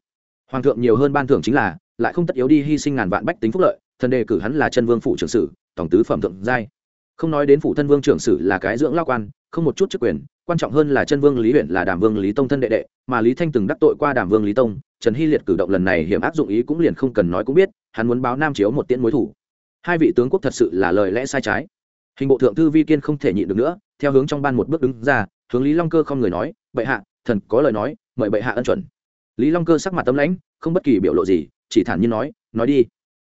Hoàng thượng nhiều hơn ban thưởng chính là, lại không tất yếu đi hy sinh ngàn vạn bách tính phúc lợi, thần đề cử hắn là chân vương phủ trưởng sử, tổng tứ phẩm thượng giai. Không nói đến phủ thân vương trưởng sử là cái dưỡng lao quan không một chút chức quyền, quan trọng hơn là chân vương lý huyện là đàm vương lý tông thân đệ đệ, mà lý thanh từng đắc tội qua đàm vương lý tông, trần hy liệt cử động lần này hiểm áp dụng ý cũng liền không cần nói cũng biết, hắn muốn báo nam chiếu một tiễn mối thủ. Hai vị tướng quốc thật sự là lời lẽ sai trái. Hình bộ thượng thư vi kiên không thể nhịn được nữa, theo hướng trong ban một bước đứng ra, hướng lý long cơ không người nói, bệ hạ, thần có lời nói, mời bệ hạ ân chuẩn. Lý long cơ sắc mặt tâm lãnh, không bất kỳ biểu lộ gì, chỉ thản nhiên nói nói đi.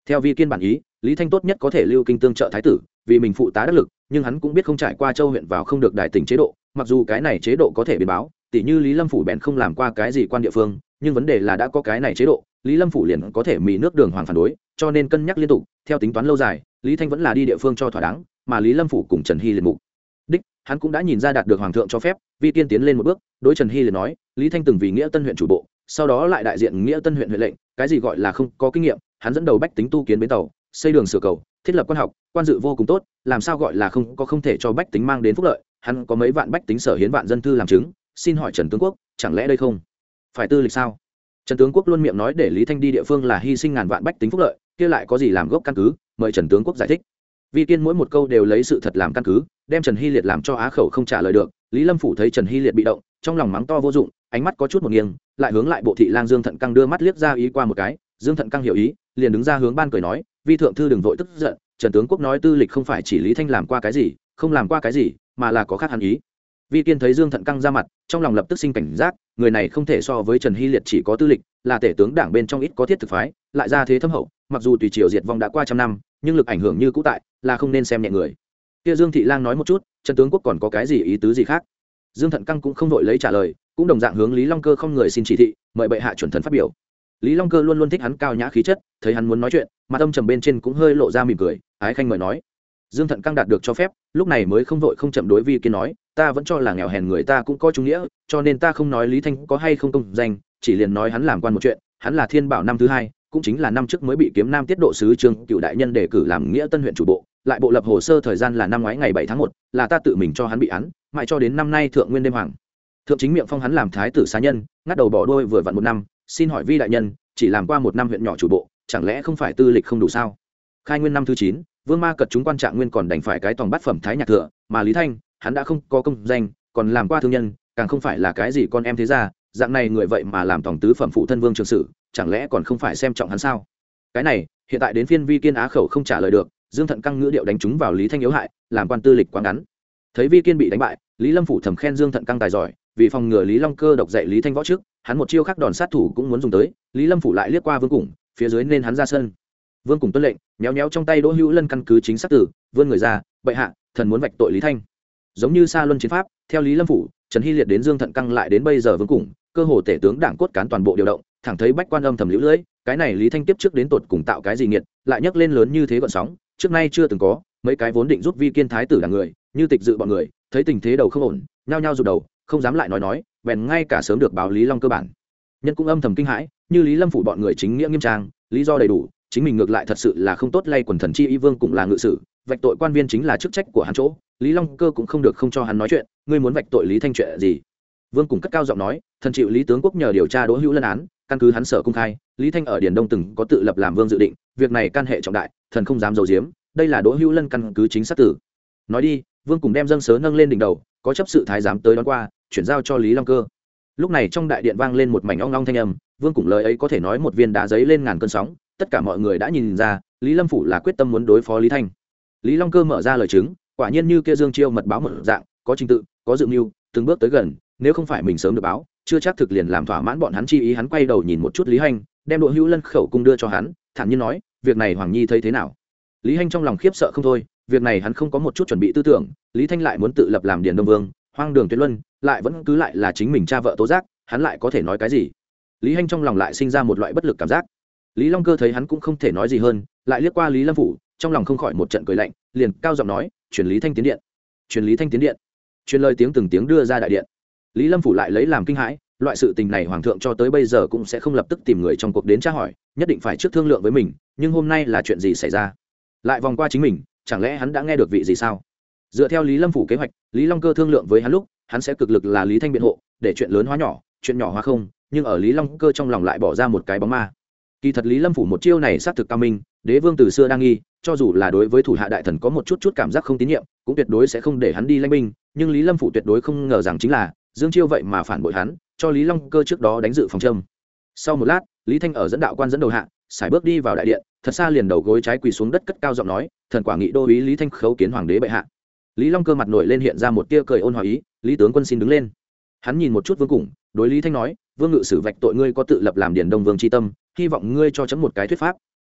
Theo vi kiên bản ý, lý thanh tốt nhất có thể lưu kinh tương trợ thái tử vì mình phụ tá đắc lực, nhưng hắn cũng biết không trải qua châu huyện vào không được đại tỉnh chế độ, mặc dù cái này chế độ có thể biến báo, tỉ như lý lâm phủ bèn không làm qua cái gì quan địa phương, nhưng vấn đề là đã có cái này chế độ, lý lâm phủ liền có thể mì nước đường hoàng phản đối, cho nên cân nhắc liên tục, theo tính toán lâu dài, lý thanh vẫn là đi địa phương cho thỏa đáng, mà lý lâm phủ cùng trần hy liền mục đích, hắn cũng đã nhìn ra đạt được hoàng thượng cho phép vi tiên tiến lên một bước, đối trần hy liền nói, lý thanh từng vì nghĩa tân huyện chủ bộ, sau đó lại đại diện nghĩa tân huyện huyện lệnh, cái gì gọi là không có kinh nghiệm, hắn dẫn đầu bách tính tu kiến bến tàu, xây đường sửa cầu thiết lập quan học, quan dự vô cùng tốt, làm sao gọi là không, có không thể cho bách tính mang đến phúc lợi, hắn có mấy vạn bách tính sở hiến vạn dân thư làm chứng, xin hỏi trần tướng quốc, chẳng lẽ đây không? Phải tư lịch sao? Trần tướng quốc luôn miệng nói để lý thanh đi địa phương là hy sinh ngàn vạn bách tính phúc lợi, kia lại có gì làm gốc căn cứ, mời trần tướng quốc giải thích. Vi kiên mỗi một câu đều lấy sự thật làm căn cứ, đem trần hy liệt làm cho á khẩu không trả lời được, lý lâm phủ thấy trần hy liệt bị động, trong lòng mắng to vô dụng, ánh mắt có chút một nghiêng, lại hướng lại bộ thị lang dương thận căng đưa mắt liếc ra ý qua một cái, dương thận căng hiểu ý, liền đứng ra hướng ban cười nói vi thượng thư đừng vội tức giận, trần tướng quốc nói tư lịch không phải chỉ lý thanh làm qua cái gì, không làm qua cái gì, mà là có khác hẳn ý. Vi kiên thấy dương thận căng ra mặt, trong lòng lập tức sinh cảnh giác, người này không thể so với trần hy liệt chỉ có tư lịch, là tể tướng đảng bên trong ít có thiết thực phái, lại ra thế thâm hậu, mặc dù tùy triều diệt vong đã qua trăm năm, nhưng lực ảnh hưởng như cũ tại, là không nên xem nhẹ người. Kia dương thị lang nói một chút, trần tướng quốc còn có cái gì ý tứ gì khác? Dương thận căng cũng không vội lấy trả lời, cũng đồng dạng hướng lý long cơ không người xin chỉ thị, mời bệ hạ chuẩn thần phát biểu. Lý long cơ luôn luôn thích hắn cao nhã khí chất thấy hắn muốn nói chuyện mà tâm trầm bên trên cũng hơi lộ ra mỉm cười, ái khanh mời nói. Dương thận căng đạt được cho phép, lúc này mới không vội không chậm đối vi kiên nói, ta vẫn cho là nghèo hèn người ta cũng có trung nghĩa, cho nên ta không nói lý thanh có hay không công danh, chỉ liền nói hắn làm quan một chuyện, hắn là thiên bảo năm thứ hai, cũng chính là năm trước mới bị kiếm nam tiết độ sứ trương cựu đại nhân đề cử làm nghĩa tân huyện chủ bộ, lại bộ lập hồ sơ thời gian là năm ngoái ngày bảy tháng một, là ta tự mình cho hắn bị án, mãi cho đến năm nay thượng nguyên đêm hoàng. Thượng chính miệng phong hắn làm thái tử xá nhân, ngắt đầu bỏ đôi vừa vặn một năm, xin hỏi vi đại nhân, chỉ làm qua một năm huyện nhỏ chủ bộ chẳng lẽ không phải tư lịch không đủ sao? Khai nguyên năm thứ chín, vương ma cật chúng quan trạng nguyên còn đành phải cái tòng bát phẩm thái nhạc thừa mà lý thanh, hắn đã không có công danh, còn làm qua thương nhân, càng không phải là cái gì con em thế ra dạng này người vậy mà làm tổng tứ phẩm phụ thân vương trường sử chẳng lẽ còn không phải xem trọng hắn sao? Cái này, hiện tại đến phiên vi kiên á khẩu không trả lời được, dương thận căng ngữ điệu đánh trúng vào lý thanh yếu hại, làm quan tư lịch quá ngắn. Thấy vi kiên bị đánh bại, lý lâm phủ thầm khen dương thận căng tài giỏi, vì phòng ngừa lý long cơ độc dạy lý thanh võ trước, hắn một chiêu khắc đòn sát thủ cũng muốn dùng tới, lý lâm phủ lại liếc qua vương củng phía dưới nên hắn ra sân. Vương cùng tuân lệnh méo méo trong tay đỗ hữu lân căn cứ chính xác tử vươn người ra bệ hạ thần muốn vạch tội lý thanh. Giống như sa luân chiến pháp theo lý lâm phủ trần hy liệt đến dương thận căng lại đến bây giờ vương cùng, cơ hồ tể tướng đảng cốt cán toàn bộ điều động thẳng thấy bách quan âm thầm lũ lưỡi cái này lý thanh tiếp trước đến tột cùng tạo cái gì nghiệt lại nhấc lên lớn như thế gọn sóng trước nay chưa từng có mấy cái vốn định giúp vi kiên thái tử là người như tịch dự bọn người thấy tình thế đầu không ổn nhao nhao rụt đầu không dám lại nói nói bèn ngay cả sớm được báo lý long cơ bản. Nhân cũng âm thầm kinh hãi như lý lâm phủ bọn người chính nghĩa nghiêm trang, lý do đầy đủ, chính mình ngược lại thật sự là không tốt lay quần thần chi y vương cũng là ngự sử, vạch tội quan viên chính là chức trách của hắn chỗ, lý long cơ cũng không được không cho hắn nói chuyện, ngươi muốn vạch tội lý thanh chuyện gì? Vương cùng cất cao giọng nói, thần chịu lý tướng quốc nhờ điều tra đỗ hữu lân án, căn cứ hắn sở công khai, lý thanh ở điền đông từng có tự lập làm vương dự định, việc này can hệ trọng đại, thần không dám giấu giếm, đây là đỗ hữu lân căn cứ chính xác tử. Nói đi, vương cùng đem dâng sớ nâng lên đỉnh đầu, có chấp sự thái giám tới đón qua, chuyển giao cho lý long cơ. Lúc này trong đại điện vang lên một mảnh ong long thanh âm vương cùng lời ấy có thể nói một viên đá giấy lên ngàn cơn sóng, tất cả mọi người đã nhìn ra, lý lâm phủ là quyết tâm muốn đối phó lý thanh. Lý long cơ mở ra lời chứng, quả nhiên như kia dương chiêu mật báo một dạng, có trình tự, có dự mưu, từng bước tới gần, nếu không phải mình sớm được báo, chưa chắc thực liền làm thỏa mãn bọn hắn chi ý, hắn quay đầu nhìn một chút lý hanh, đem đội hữu lân khẩu cung đưa cho hắn, thản nhiên nói, việc này hoàng nhi thấy thế nào? Lý hanh trong lòng khiếp sợ không thôi, việc này hắn không có một chút chuẩn bị tư tưởng, lý thanh lại muốn tự lập làm điền đông vương, hoang đường tuyệt luân, lại vẫn cứ lại là chính mình cha vợ tố giác, hắn lại có thể nói cái gì? Lý hanh trong lòng lại sinh ra một loại bất lực cảm giác. Lý long cơ thấy hắn cũng không thể nói gì hơn, lại liếc qua lý lâm phủ, trong lòng không khỏi một trận cười lạnh, liền cao giọng nói, truyền lý thanh tiến điện, truyền lý thanh tiến điện. Truyền lời tiếng từng tiếng đưa ra đại điện. Lý lâm phủ lại lấy làm kinh hãi, loại sự tình này hoàng thượng cho tới bây giờ cũng sẽ không lập tức tìm người trong cuộc đến tra hỏi, nhất định phải trước thương lượng với mình, nhưng hôm nay là chuyện gì xảy ra? Lại vòng qua chính mình, chẳng lẽ hắn đã nghe được vị gì sao? Dựa theo lý lâm phủ kế hoạch, lý long cơ thương lượng với hắn lúc, hắn sẽ cực lực là lý thanh biện hộ, để chuyện lớn hóa nhỏ, chuyện nhỏ hóa không nhưng ở lý long cơ trong lòng lại bỏ ra một cái bóng ma. Kỳ thật lý lâm phủ một chiêu này xác thực cao minh, đế vương từ xưa đang nghi, cho dù là đối với thủ hạ đại thần có một chút chút cảm giác không tín nhiệm, cũng tuyệt đối sẽ không để hắn đi lanh binh, nhưng lý lâm phủ tuyệt đối không ngờ rằng chính là, dương chiêu vậy mà phản bội hắn, cho lý long cơ trước đó đánh dự phòng trâm sau một lát, lý thanh ở dẫn đạo quan dẫn đầu hạ sải bước đi vào đại điện, thật xa liền đầu gối trái quỳ xuống đất cất cao giọng nói, thần quả nghị đô ý lý thanh khấu kiến hoàng đế bệ hạ. Lý long cơ mặt nổi lên hiện ra một tia cười ôn hòa ý, lý tướng quân xin đứng lên. Hắn nhìn một chút vương cùng, đối lý thanh nói vương ngự sử vạch tội ngươi có tự lập làm điền đông vương tri tâm, hy vọng ngươi cho chấm một cái thuyết pháp.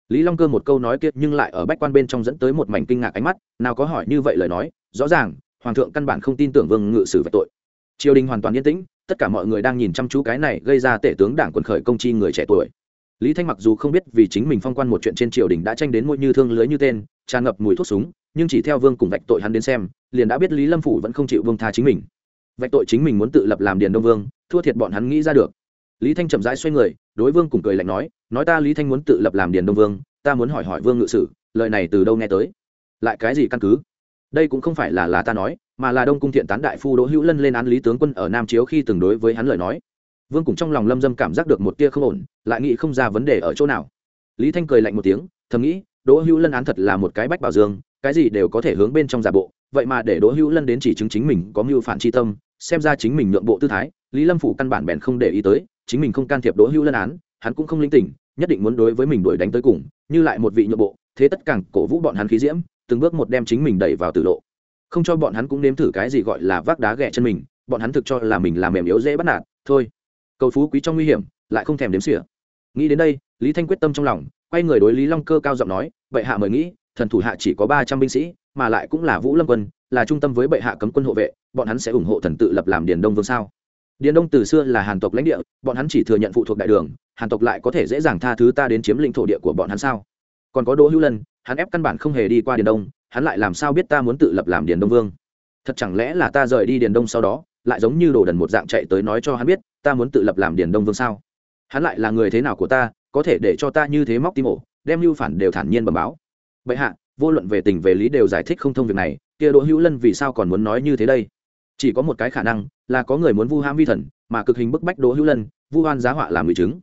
Lý long cơ một câu nói kiệt nhưng lại ở bách quan bên trong dẫn tới một mảnh kinh ngạc ánh mắt, nào có hỏi như vậy lời nói, rõ ràng, hoàng thượng căn bản không tin tưởng vương ngự sử vạch tội. Triều đình hoàn toàn yên tĩnh, tất cả mọi người đang nhìn chăm chú cái này gây ra tể tướng đảng quần khởi công chi người trẻ tuổi. Lý thanh mặc dù không biết vì chính mình phong quan một chuyện trên triều đình đã tranh đến mỗi như thương lưới như tên, tràn ngập mùi thuốc súng, nhưng chỉ theo vương cùng vạch tội hắn đến xem, liền đã biết lý lâm phủ vẫn không chịu vương tha chính mình. Vạch tội chính mình muốn tự lập làm điền đông vương thua thiệt bọn hắn nghĩ ra được. Lý thanh chậm rãi xoay người, đối vương cùng cười lạnh nói nói ta lý thanh muốn tự lập làm điền đông vương, ta muốn hỏi hỏi vương ngự sử, lời này từ đâu nghe tới? Lại cái gì căn cứ? Đây cũng không phải là là ta nói, mà là đông cung thiện tán đại phu đỗ hữu lân lên án lý tướng quân ở nam chiếu khi từng đối với hắn lời nói. Vương cùng trong lòng lâm dâm cảm giác được một tia không ổn, lại nghĩ không ra vấn đề ở chỗ nào. Lý thanh cười lạnh một tiếng, thầm nghĩ, đỗ hữu lân án thật là một cái bách bảo dương, cái gì đều có thể hướng bên trong giả bộ, vậy mà để đỗ hữu lân đến chỉ chứng chính mình có mưu phản tri tâm xem ra chính mình nhượng bộ tư thái, lý lâm phủ căn bản bèn không để ý tới, chính mình không can thiệp đỗ hữu lân án, hắn cũng không linh tỉnh, nhất định muốn đối với mình đuổi đánh tới cùng, như lại một vị nhượng bộ, thế tất càng cổ vũ bọn hắn khí diễm, từng bước một đem chính mình đẩy vào tử lộ. Không cho bọn hắn cũng nếm thử cái gì gọi là vác đá ghẹ chân mình, bọn hắn thực cho là mình làm mềm yếu dễ bắt nạt, thôi. Cầu phú quý trong nguy hiểm, lại không thèm đếm xỉa. Nghĩ đến đây, lý thanh quyết tâm trong lòng, quay người đối lý long cơ cao giọng nói vậy hạ mời nghĩ, thần thủ hạ chỉ có ba trăm binh sĩ mà lại cũng là vũ lâm quân, là trung tâm với bệ hạ cấm quân hộ vệ, bọn hắn sẽ ủng hộ thần tự lập làm điền đông vương sao? Điền đông từ xưa là hàn tộc lãnh địa, bọn hắn chỉ thừa nhận phụ thuộc đại đường, hàn tộc lại có thể dễ dàng tha thứ ta đến chiếm lĩnh thổ địa của bọn hắn sao? Còn có đỗ hữu lân, hắn ép căn bản không hề đi qua điền đông, hắn lại làm sao biết ta muốn tự lập làm điền đông vương? Thật chẳng lẽ là ta rời đi điền đông sau đó, lại giống như đồ đần một dạng chạy tới nói cho hắn biết, ta muốn tự lập làm điền đông vương sao? Hắn lại là người thế nào của ta, có thể để cho ta như thế móc tim ổ, đem mưu phản đều thản nhiên bẩm báo. Bệ hạ vô luận về tình về lý đều giải thích không thông việc này, kia đỗ hữu lân vì sao còn muốn nói như thế đây? Chỉ có một cái khả năng, là có người muốn vu ham vi thần, mà cực hình bức bách đỗ hữu lân, vu oan giá họa làm người chứng.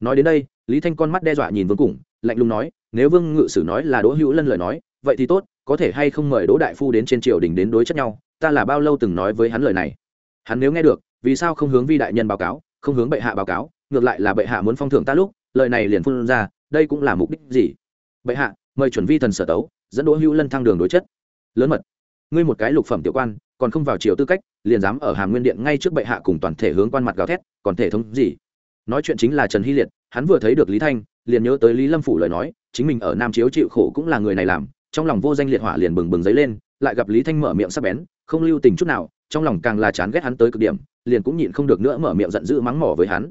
Nói đến đây, lý thanh con mắt đe dọa nhìn vương củng, lạnh lùng nói, nếu vương ngự sử nói là đỗ hữu lân lời nói, vậy thì tốt, có thể hay không mời đỗ đại phu đến trên triều đình đến đối chất nhau, ta là bao lâu từng nói với hắn lời này? Hắn nếu nghe được, vì sao không hướng vi đại nhân báo cáo, không hướng bệ hạ báo cáo, ngược lại là bệ hạ muốn phong thưởng ta lúc, lời này liền phun ra, đây cũng là mục đích gì? Bệ hạ, mời chuẩn vi thần sở tấu dẫn đỗ hữu lân thăng đường đối chất. Lớn mật. Ngươi một cái lục phẩm tiểu quan, còn không vào triều tư cách, liền dám ở hàm nguyên điện ngay trước bệ hạ cùng toàn thể hướng quan mặt gào thét, còn thể thống gì? Nói chuyện chính là trần hy liệt, hắn vừa thấy được lý thanh, liền nhớ tới lý lâm phủ lời nói, chính mình ở nam chiếu chịu khổ cũng là người này làm, trong lòng vô danh liệt hỏa liền bừng bừng dấy lên, lại gặp lý thanh mở miệng sắp bén, không lưu tình chút nào, trong lòng càng là chán ghét hắn tới cực điểm, liền cũng nhịn không được nữa mở miệng giận dữ mắng mỏ với hắn.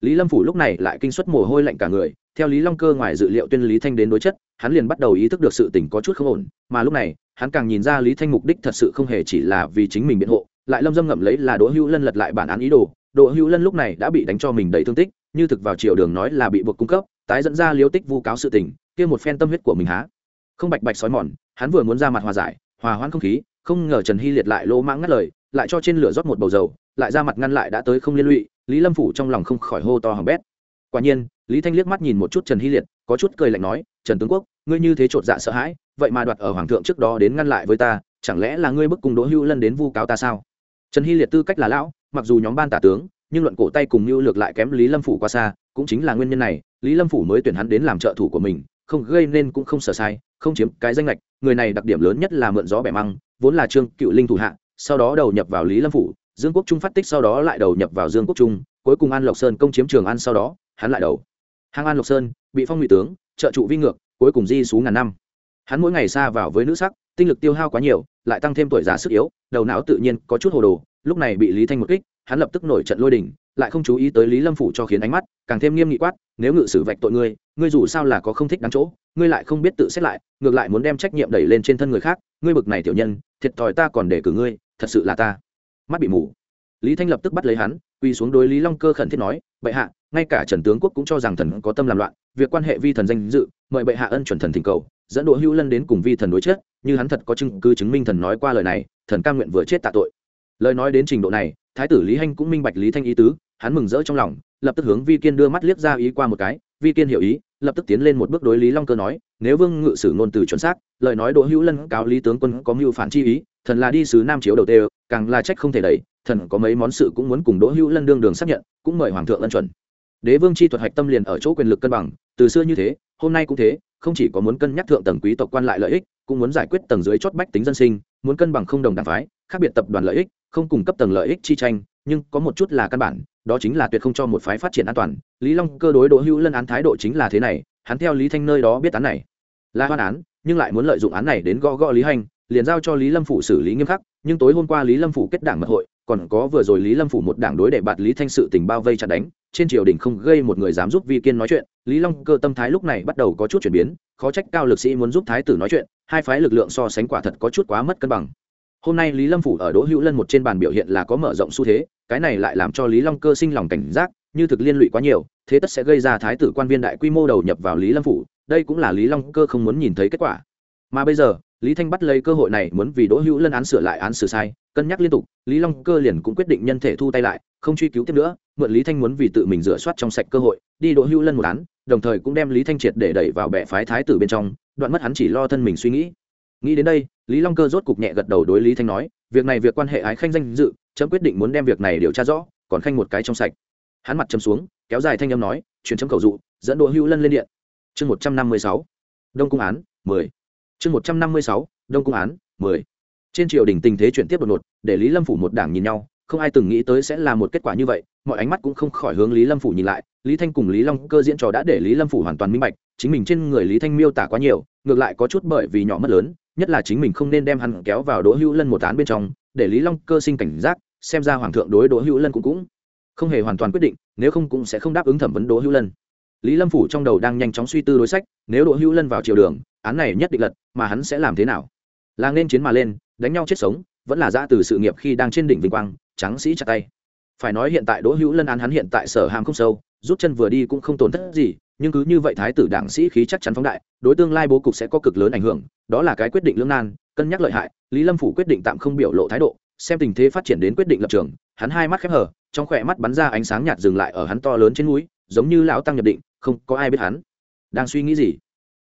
Lý lâm phủ lúc này lại kinh suất mồ hôi lạnh cả người, theo lý long cơ ngoài dự liệu tuyên lý thanh đến đối chất hắn liền bắt đầu ý thức được sự tình có chút không ổn, mà lúc này, hắn càng nhìn ra lý thanh mục đích thật sự không hề chỉ là vì chính mình biện hộ, lại lâm dâm ngậm lấy là đỗ hữu lân lật lại bản án ý đồ. Đỗ hữu lân lúc này đã bị đánh cho mình đầy thương tích, như thực vào chiều đường nói là bị buộc cung cấp, tái dẫn ra liếu tích vu cáo sự tình, kia một phen tâm huyết của mình há. Không bạch bạch sói mòn, hắn vừa muốn ra mặt hòa giải, hòa hoãn không khí, không ngờ trần hy liệt lại lỗ mãng ngắt lời, lại cho trên lửa rót một bầu dầu, lại ra mặt ngăn lại đã tới không liên lụy, lý lâm phủ trong lòng không khỏi hô to hỏng bét. Quả nhiên, lý thanh liếc mắt nhìn một chút trần hy liệt, có chút cười lạnh nói trần tướng quốc, ngươi như thế chột dạ sợ hãi, vậy mà đoạt ở hoàng thượng trước đó đến ngăn lại với ta, chẳng lẽ là ngươi bức cùng đỗ Hưu lân đến vu cáo ta sao? Trần hy liệt tư cách là lão, mặc dù nhóm ban tả tướng, nhưng luận cổ tay cùng mưu lược lại kém lý lâm phủ qua xa, cũng chính là nguyên nhân này, lý lâm phủ mới tuyển hắn đến làm trợ thủ của mình, không gây nên cũng không sợ sai, không chiếm cái danh lệch người này đặc điểm lớn nhất là mượn gió bẻ măng, vốn là trương cựu linh thủ hạ, sau đó đầu nhập vào lý lâm phủ, dương quốc trung phát tích sau đó lại đầu nhập vào dương quốc trung, cuối cùng an lộc sơn công chiếm trường an sau đó, hắn lại đầu. Hàng an lộc sơn, bị phong ngụy tướng trợ trụ vi ngược, cuối cùng di xuống ngàn năm. Hắn mỗi ngày xa vào với nữ sắc, tinh lực tiêu hao quá nhiều, lại tăng thêm tuổi già sức yếu, đầu não tự nhiên có chút hồ đồ, lúc này bị lý thanh một kích, hắn lập tức nổi trận lôi đình, lại không chú ý tới lý lâm phủ cho khiến ánh mắt, càng thêm nghiêm nghị quát, nếu ngự sử vạch tội ngươi ngươi dù sao là có không thích đáng chỗ, ngươi lại không biết tự xét lại, ngược lại muốn đem trách nhiệm đẩy lên trên thân người khác, ngươi bực này tiểu nhân, thiệt thòi ta còn để cử ngươi, thật sự là ta. Mắt bị mù. Lý thanh lập tức bắt lấy hắn quy xuống đối lý long cơ khẩn thiết nói, bệ hạ ngay cả trần tướng quốc cũng cho rằng thần có tâm làm loạn, việc quan hệ vi thần danh dự, mời bệ hạ ân chuẩn thần thỉnh cầu, dẫn đỗ hữu lân đến cùng vi thần đối chết như hắn thật có chứng cứ chứng minh thần nói qua lời này, thần cam nguyện vừa chết tạ tội. Lời nói đến trình độ này, thái tử lý hanh cũng minh bạch lý thanh ý tứ, hắn mừng rỡ trong lòng, lập tức hướng vi kiên đưa mắt liếc ra ý qua một cái, vi kiên hiểu ý, lập tức tiến lên một bước đối lý long cơ nói, nếu vương ngự sử ngôn từ chuẩn xác, lời nói đỗ hữu lân cáo lý tướng quân có mưu phản chi ý, thần là đi sứ nam chiếu đầu tê, càng là trách không thể đẩy, thần có mấy món sự cũng muốn cùng đỗ hữu lân đương đường xác nhận, cũng mời hoàng thượng ân chuẩn đế vương chi thuật hạch tâm liền ở chỗ quyền lực cân bằng, từ xưa như thế, hôm nay cũng thế, không chỉ có muốn cân nhắc thượng tầng quý tộc quan lại lợi ích, cũng muốn giải quyết tầng dưới chót bách tính dân sinh, muốn cân bằng không đồng đảng phái, khác biệt tập đoàn lợi ích, không cung cấp tầng lợi ích chi tranh, nhưng có một chút là căn bản, đó chính là tuyệt không cho một phái phát triển an toàn. Lý long cơ đối đỗ hữu lân án thái độ chính là thế này, hắn theo lý thanh nơi đó biết án này. Là hoan án, nhưng lại muốn lợi dụng án này đến gõ gõ lý hành, liền giao cho lý lâm phụ xử lý nghiêm khắc nhưng tối hôm qua lý lâm phủ kết đảng mật hội, còn có vừa rồi lý lâm phủ một đảng đối để bạt lý thanh sự tình bao vây chặt đánh, trên triều đình không gây một người dám giúp vi kiên nói chuyện, lý long cơ tâm thái lúc này bắt đầu có chút chuyển biến, khó trách cao lực sĩ muốn giúp thái tử nói chuyện, hai phái lực lượng so sánh quả thật có chút quá mất cân bằng. Hôm nay lý lâm phủ ở đỗ hữu lân một trên bàn biểu hiện là có mở rộng xu thế, cái này lại làm cho lý long cơ sinh lòng cảnh giác, như thực liên lụy quá nhiều, thế tất sẽ gây ra thái tử quan viên đại quy mô đầu nhập vào lý lâm phủ, đây cũng là lý long cơ không muốn nhìn thấy kết quả mà bây giờ, lý thanh bắt lấy cơ hội này muốn vì đỗ hữu lân án sửa lại án xử sai, cân nhắc liên tục, lý long cơ liền cũng quyết định nhân thể thu tay lại, không truy cứu tiếp nữa, mượn lý thanh muốn vì tự mình rửa soát trong sạch cơ hội, đi đỗ hữu lân một án, đồng thời cũng đem lý thanh triệt để đẩy vào bệ phái thái tử bên trong, đoạn mất hắn chỉ lo thân mình suy nghĩ. Nghĩ đến đây, lý long cơ rốt cục nhẹ gật đầu đối lý thanh nói, việc này việc quan hệ ái khanh danh dự, chấm quyết định muốn đem việc này điều tra rõ, còn khanh một cái trong sạch. Hắn mặt chấm xuống, kéo dài thanh âm nói, truyền chấm cầu dụ, dẫn đỗ hữu lân lên điện. Chương một trăm năm mươi sáu. Đông cung án, mười chương một trăm năm mươi sáu, đông cung án, mười. Trên triều đình tình thế chuyển tiếp đột ngột, để lý lâm phủ một đảng nhìn nhau, không ai từng nghĩ tới sẽ là một kết quả như vậy, mọi ánh mắt cũng không khỏi hướng lý lâm phủ nhìn lại, lý thanh cùng lý long cơ diễn trò đã để lý lâm phủ hoàn toàn minh bạch, chính mình trên người lý thanh miêu tả quá nhiều, ngược lại có chút bởi vì nhỏ mất lớn, nhất là chính mình không nên đem hắn kéo vào đỗ hữu lân một án bên trong, để lý long cơ sinh cảnh giác, xem ra hoàng thượng đối đỗ hữu lân cũng cũng không hề hoàn toàn quyết định, nếu không cũng sẽ không đáp ứng thẩm vấn đỗ hữu lân. Lý lâm phủ trong đầu đang nhanh chóng suy tư đối sách, nếu đỗ hữu lân vào triều đường án này nhất định lật, mà hắn sẽ làm thế nào? Là nên chiến mà lên, đánh nhau chết sống, vẫn là ra từ sự nghiệp khi đang trên đỉnh vinh quang trắng sĩ chặt tay. Phải nói hiện tại đỗ hữu lân án hắn hiện tại sở hàm không sâu, rút chân vừa đi cũng không tổn thất gì, nhưng cứ như vậy thái tử đảng sĩ khí chắc chắn phóng đại, đối tương lai bố cục sẽ có cực lớn ảnh hưởng, đó là cái quyết định lưỡng nan, cân nhắc lợi hại, lý lâm phủ quyết định tạm không biểu lộ thái độ, xem tình thế phát triển đến quyết định lập trường, hắn hai mắt khép hở trong khỏe mắt bắn ra ánh sáng nhạt dừng lại ở hắn to lớn trên núi, giống như lão tăng nhập định, không có ai biết hắn đang suy nghĩ gì.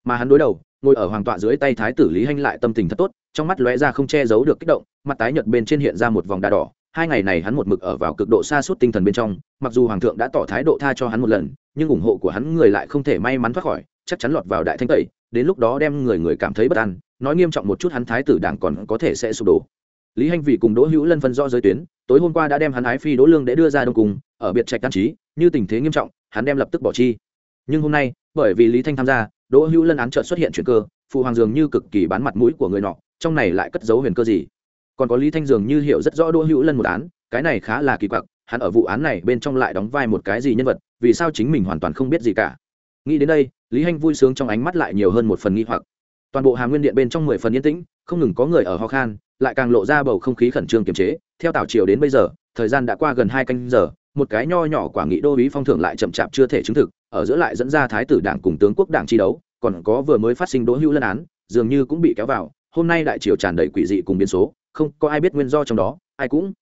Mà hắn đối đầu ngồi ở hoàng tọa dưới tay thái tử lý hanh lại tâm tình thật tốt, trong mắt lóe ra không che giấu được kích động, mặt tái nhợt bên trên hiện ra một vòng đà đỏ. Hai ngày này hắn một mực ở vào cực độ xa suốt tinh thần bên trong, mặc dù hoàng thượng đã tỏ thái độ tha cho hắn một lần, nhưng ủng hộ của hắn người lại không thể may mắn thoát khỏi, chắc chắn lọt vào đại thanh tẩy, đến lúc đó đem người người cảm thấy bất an. Nói nghiêm trọng một chút hắn thái tử đảng còn có thể sẽ sụp đổ. Lý hanh vì cùng đỗ hữu lân phân rõ giới tuyến, tối hôm qua đã đem hắn ái phi đỗ lương để đưa ra đông cùng ở biệt trạch đan trí, như tình thế nghiêm trọng, hắn đem lập tức bỏ chi. Nhưng hôm nay, bởi vì lý thanh tham gia đỗ hữu lân án trợt xuất hiện chuyện cơ, phụ hoàng dường như cực kỳ bán mặt mũi của người nọ, trong này lại cất giấu huyền cơ gì? Còn có lý thanh dường như hiểu rất rõ đỗ hữu lân một án, cái này khá là kỳ quặc, hắn ở vụ án này bên trong lại đóng vai một cái gì nhân vật, vì sao chính mình hoàn toàn không biết gì cả? Nghĩ đến đây, lý hanh vui sướng trong ánh mắt lại nhiều hơn một phần nghi hoặc. Toàn bộ hàm nguyên điện bên trong mười phần yên tĩnh, không ngừng có người ở ho khan, lại càng lộ ra bầu không khí khẩn trương kiềm chế. Theo tảo triều đến bây giờ, thời gian đã qua gần hai canh giờ một cái nho nhỏ quả nghị đô ý phong thưởng lại chậm chạp chưa thể chứng thực, ở giữa lại dẫn ra thái tử đảng cùng tướng quốc đảng chi đấu, còn có vừa mới phát sinh đỗ hữu lân án, dường như cũng bị kéo vào, hôm nay đại triều tràn đầy quỷ dị cùng biến số, không có ai biết nguyên do trong đó, ai cũng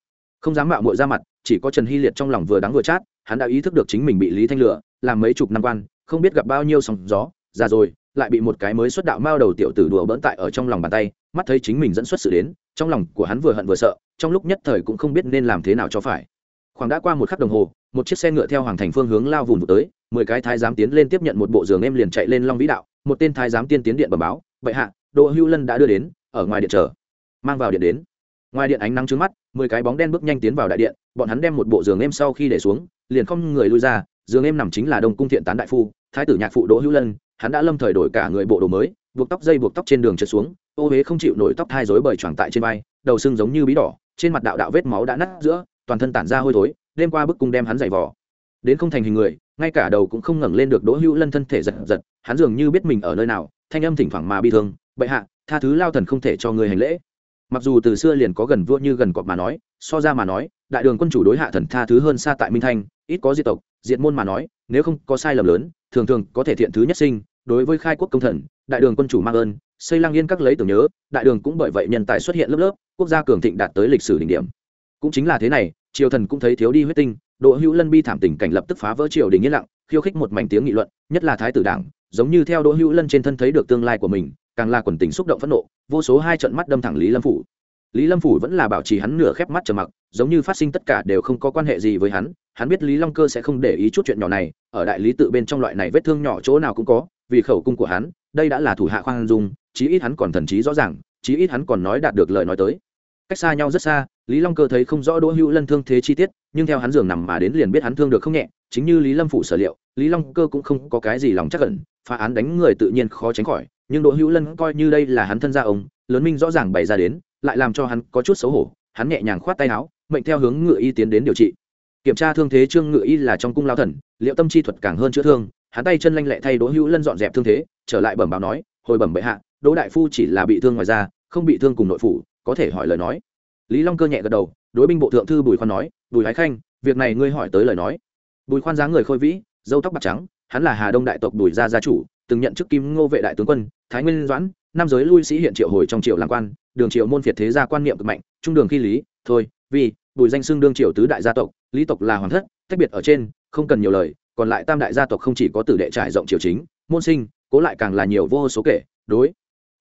không dám mạo muội ra mặt, chỉ có trần hy liệt trong lòng vừa đắng vừa chát, hắn đã ý thức được chính mình bị lý thanh lựa làm mấy chục năm quan, không biết gặp bao nhiêu sóng gió ra rồi, lại bị một cái mới xuất đạo mao đầu tiểu tử đùa bỡn tại ở trong lòng bàn tay, mắt thấy chính mình dẫn xuất sự đến, trong lòng của hắn vừa hận vừa sợ, trong lúc nhất thời cũng không biết nên làm thế nào cho phải khoảng đã qua một khắc đồng hồ, một chiếc xe ngựa theo hoàng thành phương hướng lao vùng tới, mười cái thái giám tiến lên tiếp nhận một bộ giường em liền chạy lên long vĩ đạo, một tên thái giám tiên tiến điện bẩm báo bệ hạ, đỗ hữu lân đã đưa đến, ở ngoài điện chờ. Mang vào điện đến. Ngoài điện ánh nắng trứng mắt, mười cái bóng đen bước nhanh tiến vào đại điện, bọn hắn đem một bộ giường em sau khi để xuống, liền không người lui ra, giường em nằm chính là đông cung thiện tán đại phu, thái tử nhạc phụ đỗ hữu lân, hắn đã lâm thời đổi cả người bộ đồ mới, buộc tóc dây buộc tóc trên đường trượt xuống, ô huế không chịu nổi tóc thai rối bời choàng tại trên vai, đầu sưng giống như bí đỏ, trên mặt đạo đạo vết máu đã nát giữa toàn thân tản ra hôi thối, đêm qua bức cung đem hắn giày vò. Đến không thành hình người, ngay cả đầu cũng không ngẩng lên được đỗ hữu lân thân thể giật giật, hắn dường như biết mình ở nơi nào, thanh âm thỉnh thoảng mà bị thương, bệ hạ, tha thứ lao thần không thể cho người hành lễ. Mặc dù từ xưa liền có gần vua như gần cọp mà nói, so ra mà nói, đại đường quân chủ đối hạ thần tha thứ hơn xa tại minh thanh, ít có diệt tộc, diệt môn mà nói, nếu không có sai lầm lớn, thường thường có thể thiện thứ nhất sinh, đối với khai quốc công thần, đại đường quân chủ mang ơn, xây lang yên các lấy tưởng nhớ, đại đường cũng bởi vậy nhân tài xuất hiện lớp lớp, quốc gia cường thịnh đạt tới lịch sử đỉnh điểm cũng chính là thế này, triều thần cũng thấy thiếu đi huyết tinh, đỗ hữu lân bi thảm tình cảnh lập tức phá vỡ triều đình yên lặng, khiêu khích một mảnh tiếng nghị luận, nhất là thái tử đảng, giống như theo đỗ hữu lân trên thân thấy được tương lai của mình, càng là quần tình xúc động phẫn nộ, vô số hai trận mắt đâm thẳng lý lâm phủ. Lý lâm phủ vẫn là bảo trì hắn nửa khép mắt trầm mặc, giống như phát sinh tất cả đều không có quan hệ gì với hắn hắn biết lý long cơ sẽ không để ý chút chuyện nhỏ này, ở đại lý tự bên trong loại này vết thương nhỏ chỗ nào cũng có, vì khẩu cung của hắn, đây đã là thủ hạ khoan dung, chí ít hắn còn thần trí rõ ràng, chí ít hắn còn nói đạt được lời nói tới cách xa nhau rất xa lý long cơ thấy không rõ đỗ hữu lân thương thế chi tiết nhưng theo hắn giường nằm mà đến liền biết hắn thương được không nhẹ chính như lý lâm phụ sở liệu lý long cơ cũng không có cái gì lòng chắc cẩn phá án đánh người tự nhiên khó tránh khỏi nhưng đỗ hữu lân coi như đây là hắn thân gia ông lớn minh rõ ràng bày ra đến lại làm cho hắn có chút xấu hổ hắn nhẹ nhàng khoát tay áo mệnh theo hướng ngựa y tiến đến điều trị. Kiểm tra thương thế trương ngựa y là trong cung lao thần liệu tâm chi thuật càng hơn chữa thương hắn tay chân lanh lẹ thay đỗ hữu lân dọn dẹp thương thế trở lại bẩm báo nói hồi bẩm bệ hạ đỗ đại phu chỉ là bị thương ngoài da, không bị thương cùng nội phủ có thể hỏi lời nói. Lý long cơ nhẹ gật đầu, đối binh bộ thượng thư bùi khoan nói, bùi hái khanh, việc này ngươi hỏi tới lời nói. Bùi khoan dáng người khôi vĩ dâu tóc bạc trắng, hắn là hà đông đại tộc bùi gia gia chủ, từng nhận chức kim ngô vệ đại tướng quân, thái nguyên doãn nam giới lui sĩ hiện triệu hồi trong triệu làm quan, đường triệu môn việt thế gia quan niệm cực mạnh, trung đường khi lý, thôi, vì, bùi danh xưng đương triệu tứ đại gia tộc, lý tộc là hoàng thất, tách biệt ở trên, không cần nhiều lời, còn lại tam đại gia tộc không chỉ có tử đệ trải rộng triều chính, môn sinh, cố lại càng là nhiều vô số kể, đối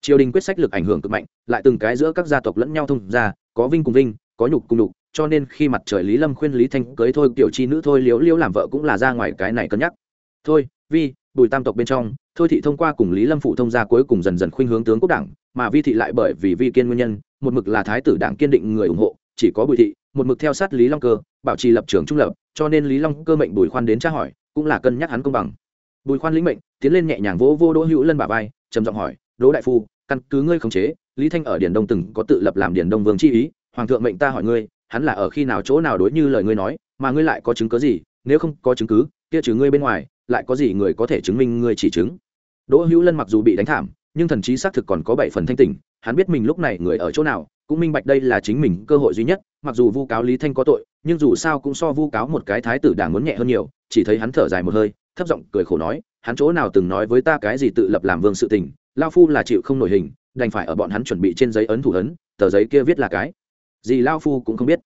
triều đình quyết sách lực ảnh hưởng cực mạnh, lại từng cái giữa các gia tộc lẫn nhau thông ra, có vinh cùng vinh, có nhục cùng nhục, cho nên khi mặt trời lý lâm khuyên lý thanh cưới thôi tiểu chi nữ thôi, liễu liễu làm vợ cũng là ra ngoài cái này cân nhắc. Thôi, vi, bùi tam tộc bên trong, thôi thị thông qua cùng lý lâm phụ thông gia cuối cùng dần dần khuynh hướng tướng quốc đảng, mà vi thị lại bởi vì vi kiên nguyên nhân, một mực là thái tử đảng kiên định người ủng hộ, chỉ có bùi thị, một mực theo sát lý long cơ, bảo trì lập trường trung lập, cho nên lý long cơ mệnh bùi khoan đến tra hỏi, cũng là cân nhắc hắn công bằng. Bùi khoan lĩnh mệnh, tiến lên nhẹ nhàng vỗ vô đỗ hữu lân bà vai, trầm giọng hỏi, đỗ đại phu căn cứ ngươi khống chế, lý thanh ở điền đông từng có tự lập làm điền đông vương chi ý, hoàng thượng mệnh ta hỏi ngươi, hắn là ở khi nào chỗ nào đối như lời ngươi nói, mà ngươi lại có chứng cứ gì, nếu không có chứng cứ, kia trừ ngươi bên ngoài, lại có gì người có thể chứng minh ngươi chỉ chứng? Đỗ hữu lân mặc dù bị đánh thảm, nhưng thần trí xác thực còn có bảy phần thanh tỉnh, hắn biết mình lúc này người ở chỗ nào, cũng minh bạch đây là chính mình cơ hội duy nhất, mặc dù vu cáo lý thanh có tội, nhưng dù sao cũng so vu cáo một cái thái tử đảng muốn nhẹ hơn nhiều, chỉ thấy hắn thở dài một hơi, thấp giọng cười khổ nói, hắn chỗ nào từng nói với ta cái gì tự lập làm vương sự tình lao phu là chịu không nổi hình, đành phải ở bọn hắn chuẩn bị trên giấy ấn thủ ấn, tờ giấy kia viết là cái. Gì lao phu cũng không biết.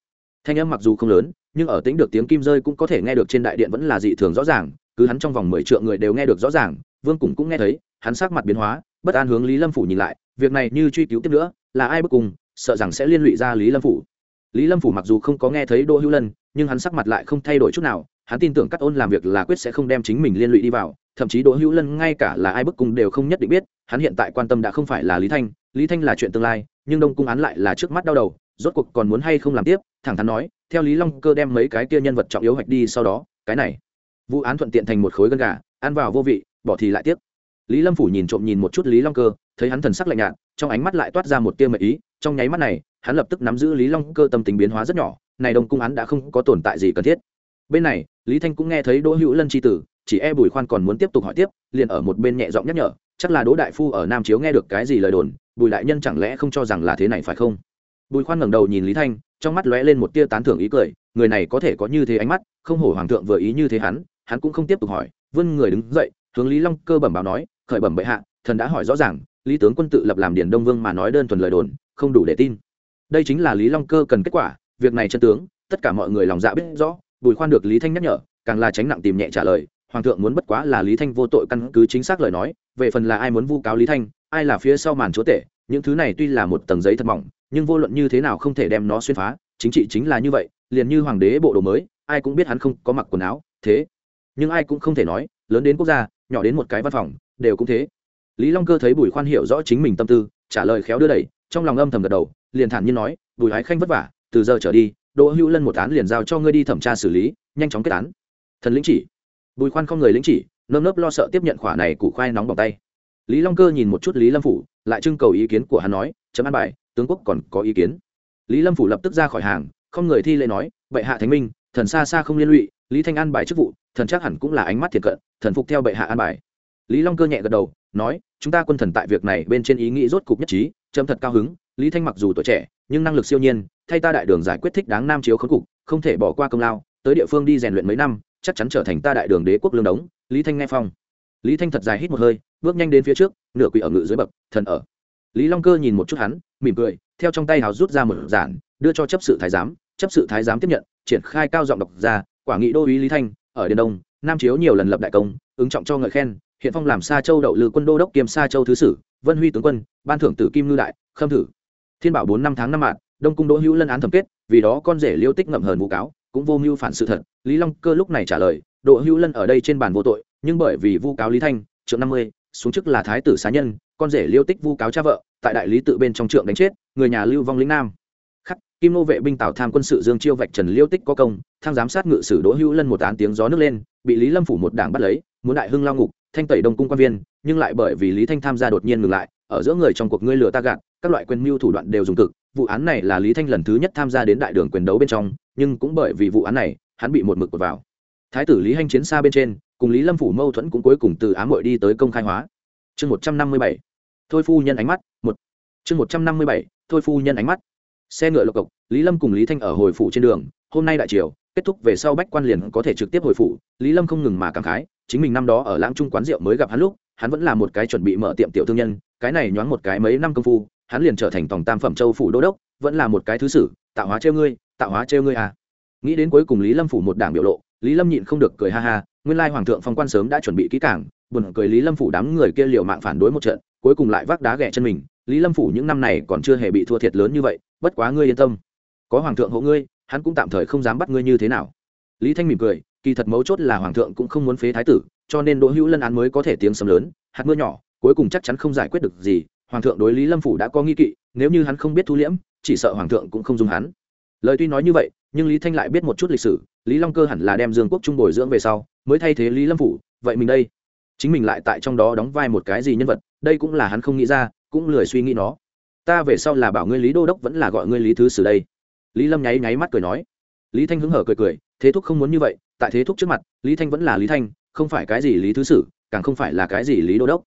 Thanh âm mặc dù không lớn, nhưng ở tính được tiếng kim rơi cũng có thể nghe được trên đại điện vẫn là dị thường rõ ràng, cứ hắn trong vòng mười triệu người đều nghe được rõ ràng, vương cùng cũng nghe thấy, hắn sắc mặt biến hóa, bất an hướng lý lâm phủ nhìn lại, việc này như truy cứu tiếp nữa, là ai bức cùng, sợ rằng sẽ liên lụy ra lý lâm phủ. Lý lâm phủ mặc dù không có nghe thấy đỗ hữu lân, nhưng hắn sắc mặt lại không thay đổi chút nào, hắn tin tưởng các ôn làm việc là quyết sẽ không đem chính mình liên lụy đi vào thậm chí đỗ hữu lân ngay cả là ai bức cung đều không nhất định biết, hắn hiện tại quan tâm đã không phải là lý thanh lý thanh là chuyện tương lai, nhưng đông cung án lại là trước mắt đau đầu, rốt cuộc còn muốn hay không làm tiếp, thẳng thắn nói, theo lý long cơ đem mấy cái kia nhân vật trọng yếu hoạch đi sau đó, cái này, vụ án thuận tiện thành một khối gân gà, ăn vào vô vị, bỏ thì lại tiếp lý lâm phủ nhìn trộm nhìn một chút lý long cơ, thấy hắn thần sắc lạnh nhạt, trong ánh mắt lại toát ra một tia mệt ý, trong nháy mắt này, hắn lập tức nắm giữ lý long cơ tâm tính biến hóa rất nhỏ, này đông cung án đã không có tồn tại gì cần thiết. Bên này, lý thanh cũng nghe thấy đỗ hữu lân c tử chỉ e bùi khoan còn muốn tiếp tục hỏi tiếp, liền ở một bên nhẹ giọng nhắc nhở, chắc là đỗ đại phu ở nam chiếu nghe được cái gì lời đồn, bùi đại nhân chẳng lẽ không cho rằng là thế này phải không? Bùi khoan ngẩng đầu nhìn lý thanh, trong mắt lóe lên một tia tán thưởng ý cười, người này có thể có như thế ánh mắt, không hổ hoàng thượng vừa ý như thế hắn hắn cũng không tiếp tục hỏi, vươn người đứng dậy, hướng lý long cơ bẩm báo nói, khởi bẩm bệ hạ, thần đã hỏi rõ ràng, lý tướng quân tự lập làm điển đông vương mà nói đơn thuần lời đồn, không đủ để tin. Đây chính là lý long cơ cần kết quả, việc này chân tướng, tất cả mọi người lòng dạ biết rõ, bùi khoan được lý thanh nhắc nhở, càng là tránh nặng tìm nhẹ trả lời hoàng thượng muốn bất quá là lý thanh vô tội căn cứ chính xác lời nói, về phần là ai muốn vu cáo lý thanh, ai là phía sau màn chúa tể, những thứ này tuy là một tầng giấy thật mỏng, nhưng vô luận như thế nào không thể đem nó xuyên phá, chính trị chính là như vậy, liền như hoàng đế bộ đồ mới, ai cũng biết hắn không có mặc quần áo, thế. Nhưng ai cũng không thể nói, lớn đến quốc gia, nhỏ đến một cái văn phòng, đều cũng thế. Lý long cơ thấy bùi khoan hiểu rõ chính mình tâm tư, trả lời khéo đưa đẩy, trong lòng âm thầm gật đầu, liền thản nhiên nói, bùi hái khanh vất vả, từ giờ trở đi, đỗ hữu lân một án liền giao cho ngươi đi thẩm tra xử lý, nhanh chóng kết án. Thần lĩnh chỉ bùi khoan không người lính chỉ, nơm nớp lo sợ tiếp nhận khỏa này củ khoai nóng bằng tay. Lý long cơ nhìn một chút lý lâm phủ, lại trưng cầu ý kiến của hắn nói, chấm an bài, tướng quốc còn có ý kiến. Lý lâm phủ lập tức ra khỏi hàng, không người thi lễ nói, bệ hạ thánh minh, thần xa xa không liên lụy, lý thanh an bài chức vụ, thần chắc hẳn cũng là ánh mắt thiệt cận, thần phục theo bệ hạ an bài. Lý long cơ nhẹ gật đầu, nói, chúng ta quân thần tại việc này bên trên ý nghĩ rốt cục nhất trí trâm thật cao hứng, lý thanh mặc dù tuổi trẻ, nhưng năng lực siêu nhiên, thay ta đại đường giải quyết thích đáng nam chiếu khốn cục, không thể bỏ qua công lao, tới địa phương đi rèn luyện mấy năm chắc chắn trở thành ta đại đường đế quốc lương đống, lý thanh nghe phong. Lý thanh thật dài hít một hơi, bước nhanh đến phía trước, nửa quỳ ở ngự dưới bậc, thần ở. Lý long cơ nhìn một chút hắn, mỉm cười, theo trong tay hào rút ra một giản, đưa cho chấp sự thái giám, chấp sự thái giám tiếp nhận, triển khai cao giọng đọc ra, quả nghị đô úy lý thanh, ở điền đông, nam chiếu nhiều lần lập đại công, ứng trọng cho ngợi khen, hiện phong làm sa châu đậu lư quân đô đốc kiêm sa châu thứ sử, vân huy tướng quân, ban thưởng tử kim ngư đại, khâm thử. Thiên bảo bốn năm tháng năm mạng đông cung đỗ hữu lân án thẩm kết, vì đó con rể liêu tích ngậm hờn vụ cáo cũng vô mưu phản sự thật, lý long cơ lúc này trả lời đỗ hữu lân ở đây trên bàn vô tội, nhưng bởi vì vu cáo lý thanh, trượng năm mươi, xuống chức là thái tử xá nhân, con rể liêu tích vu cáo cha vợ, tại đại lý tự bên trong trượng đánh chết, người nhà lưu vong lĩnh nam. Khắc, kim nô vệ binh tảo tham quân sự dương chiêu vạch trần liêu tích có công thang giám sát ngự sử đỗ hữu lân một án tiếng gió nước lên, bị lý lâm phủ một đảng bắt lấy, muốn đại hưng lao ngục, thanh tẩy đông cung quan viên, nhưng lại bởi vì lý thanh tham gia đột nhiên ngừng lại, ở giữa người trong cuộc ngươi lừa ta gạt, các loại quyền mưu thủ đoạn đều dùng cực vụ án này là lý thanh lần thứ nhất tham gia đến đại đường quyền đấu bên trong, nhưng cũng bởi vì vụ án này, hắn bị một mực cột vào. Thái tử lý hanh chiến xa bên trên, cùng lý lâm phủ mâu thuẫn cũng cuối cùng từ ám hội đi tới công khai hóa. Chương một trăm năm mươi bảy. Thôi phu nhân ánh mắt, một. Chương một trăm năm mươi bảy. Thôi phu nhân ánh mắt. Xe ngựa lộc cộc, lý lâm cùng lý thanh ở hồi phủ trên đường, hôm nay đại triều, kết thúc về sau bách quan liền có thể trực tiếp hồi phủ, lý lâm không ngừng mà cảm khái, chính mình năm đó ở lãng trung quán rượu mới gặp hắn lúc, hắn vẫn là một cái chuẩn bị mở tiệm tiểu thương nhân, cái này nhoáng một cái mấy năm công phu hắn liền trở thành tổng tam phẩm châu phủ đô đốc, vẫn là một cái thứ sử, tạo hóa trêu ngươi, tạo hóa trêu ngươi à. Nghĩ đến cuối cùng lý lâm phủ một đảng biểu lộ, lý lâm nhịn không được cười ha ha, nguyên lai hoàng thượng phong quan sớm đã chuẩn bị kỹ cảng buồn cười lý lâm phủ đám người kia liều mạng phản đối một trận, cuối cùng lại vác đá ghẹ chân mình, lý lâm phủ những năm này còn chưa hề bị thua thiệt lớn như vậy, bất quá ngươi yên tâm. Có hoàng thượng hộ ngươi, hắn cũng tạm thời không dám bắt ngươi như thế nào. Lý thanh mỉm cười, kỳ thật mấu chốt là hoàng thượng cũng không muốn phế thái tử, cho nên đỗ hữu lân án mới có thể tiếng sấm lớn, hạt mưa nhỏ, cuối cùng chắc chắn không giải quyết được gì hoàng thượng đối lý lâm phủ đã có nghi kỵ, nếu như hắn không biết thu liễm, chỉ sợ hoàng thượng cũng không dùng hắn. Lời tuy nói như vậy, nhưng lý thanh lại biết một chút lịch sử, lý long cơ hẳn là đem dương quốc trung bồi dưỡng về sau, mới thay thế lý lâm phủ, vậy mình đây? Chính mình lại tại trong đó đóng vai một cái gì nhân vật, đây cũng là hắn không nghĩ ra, cũng lười suy nghĩ nó. Ta về sau là bảo ngươi lý đô đốc vẫn là gọi ngươi lý thứ sử đây. Lý lâm nháy nháy mắt cười nói. Lý thanh hứng hở cười cười, thế thúc không muốn như vậy, tại thế thúc trước mặt, lý thanh vẫn là lý thanh, không phải cái gì lý thứ sử, càng không phải là cái gì lý đô đốc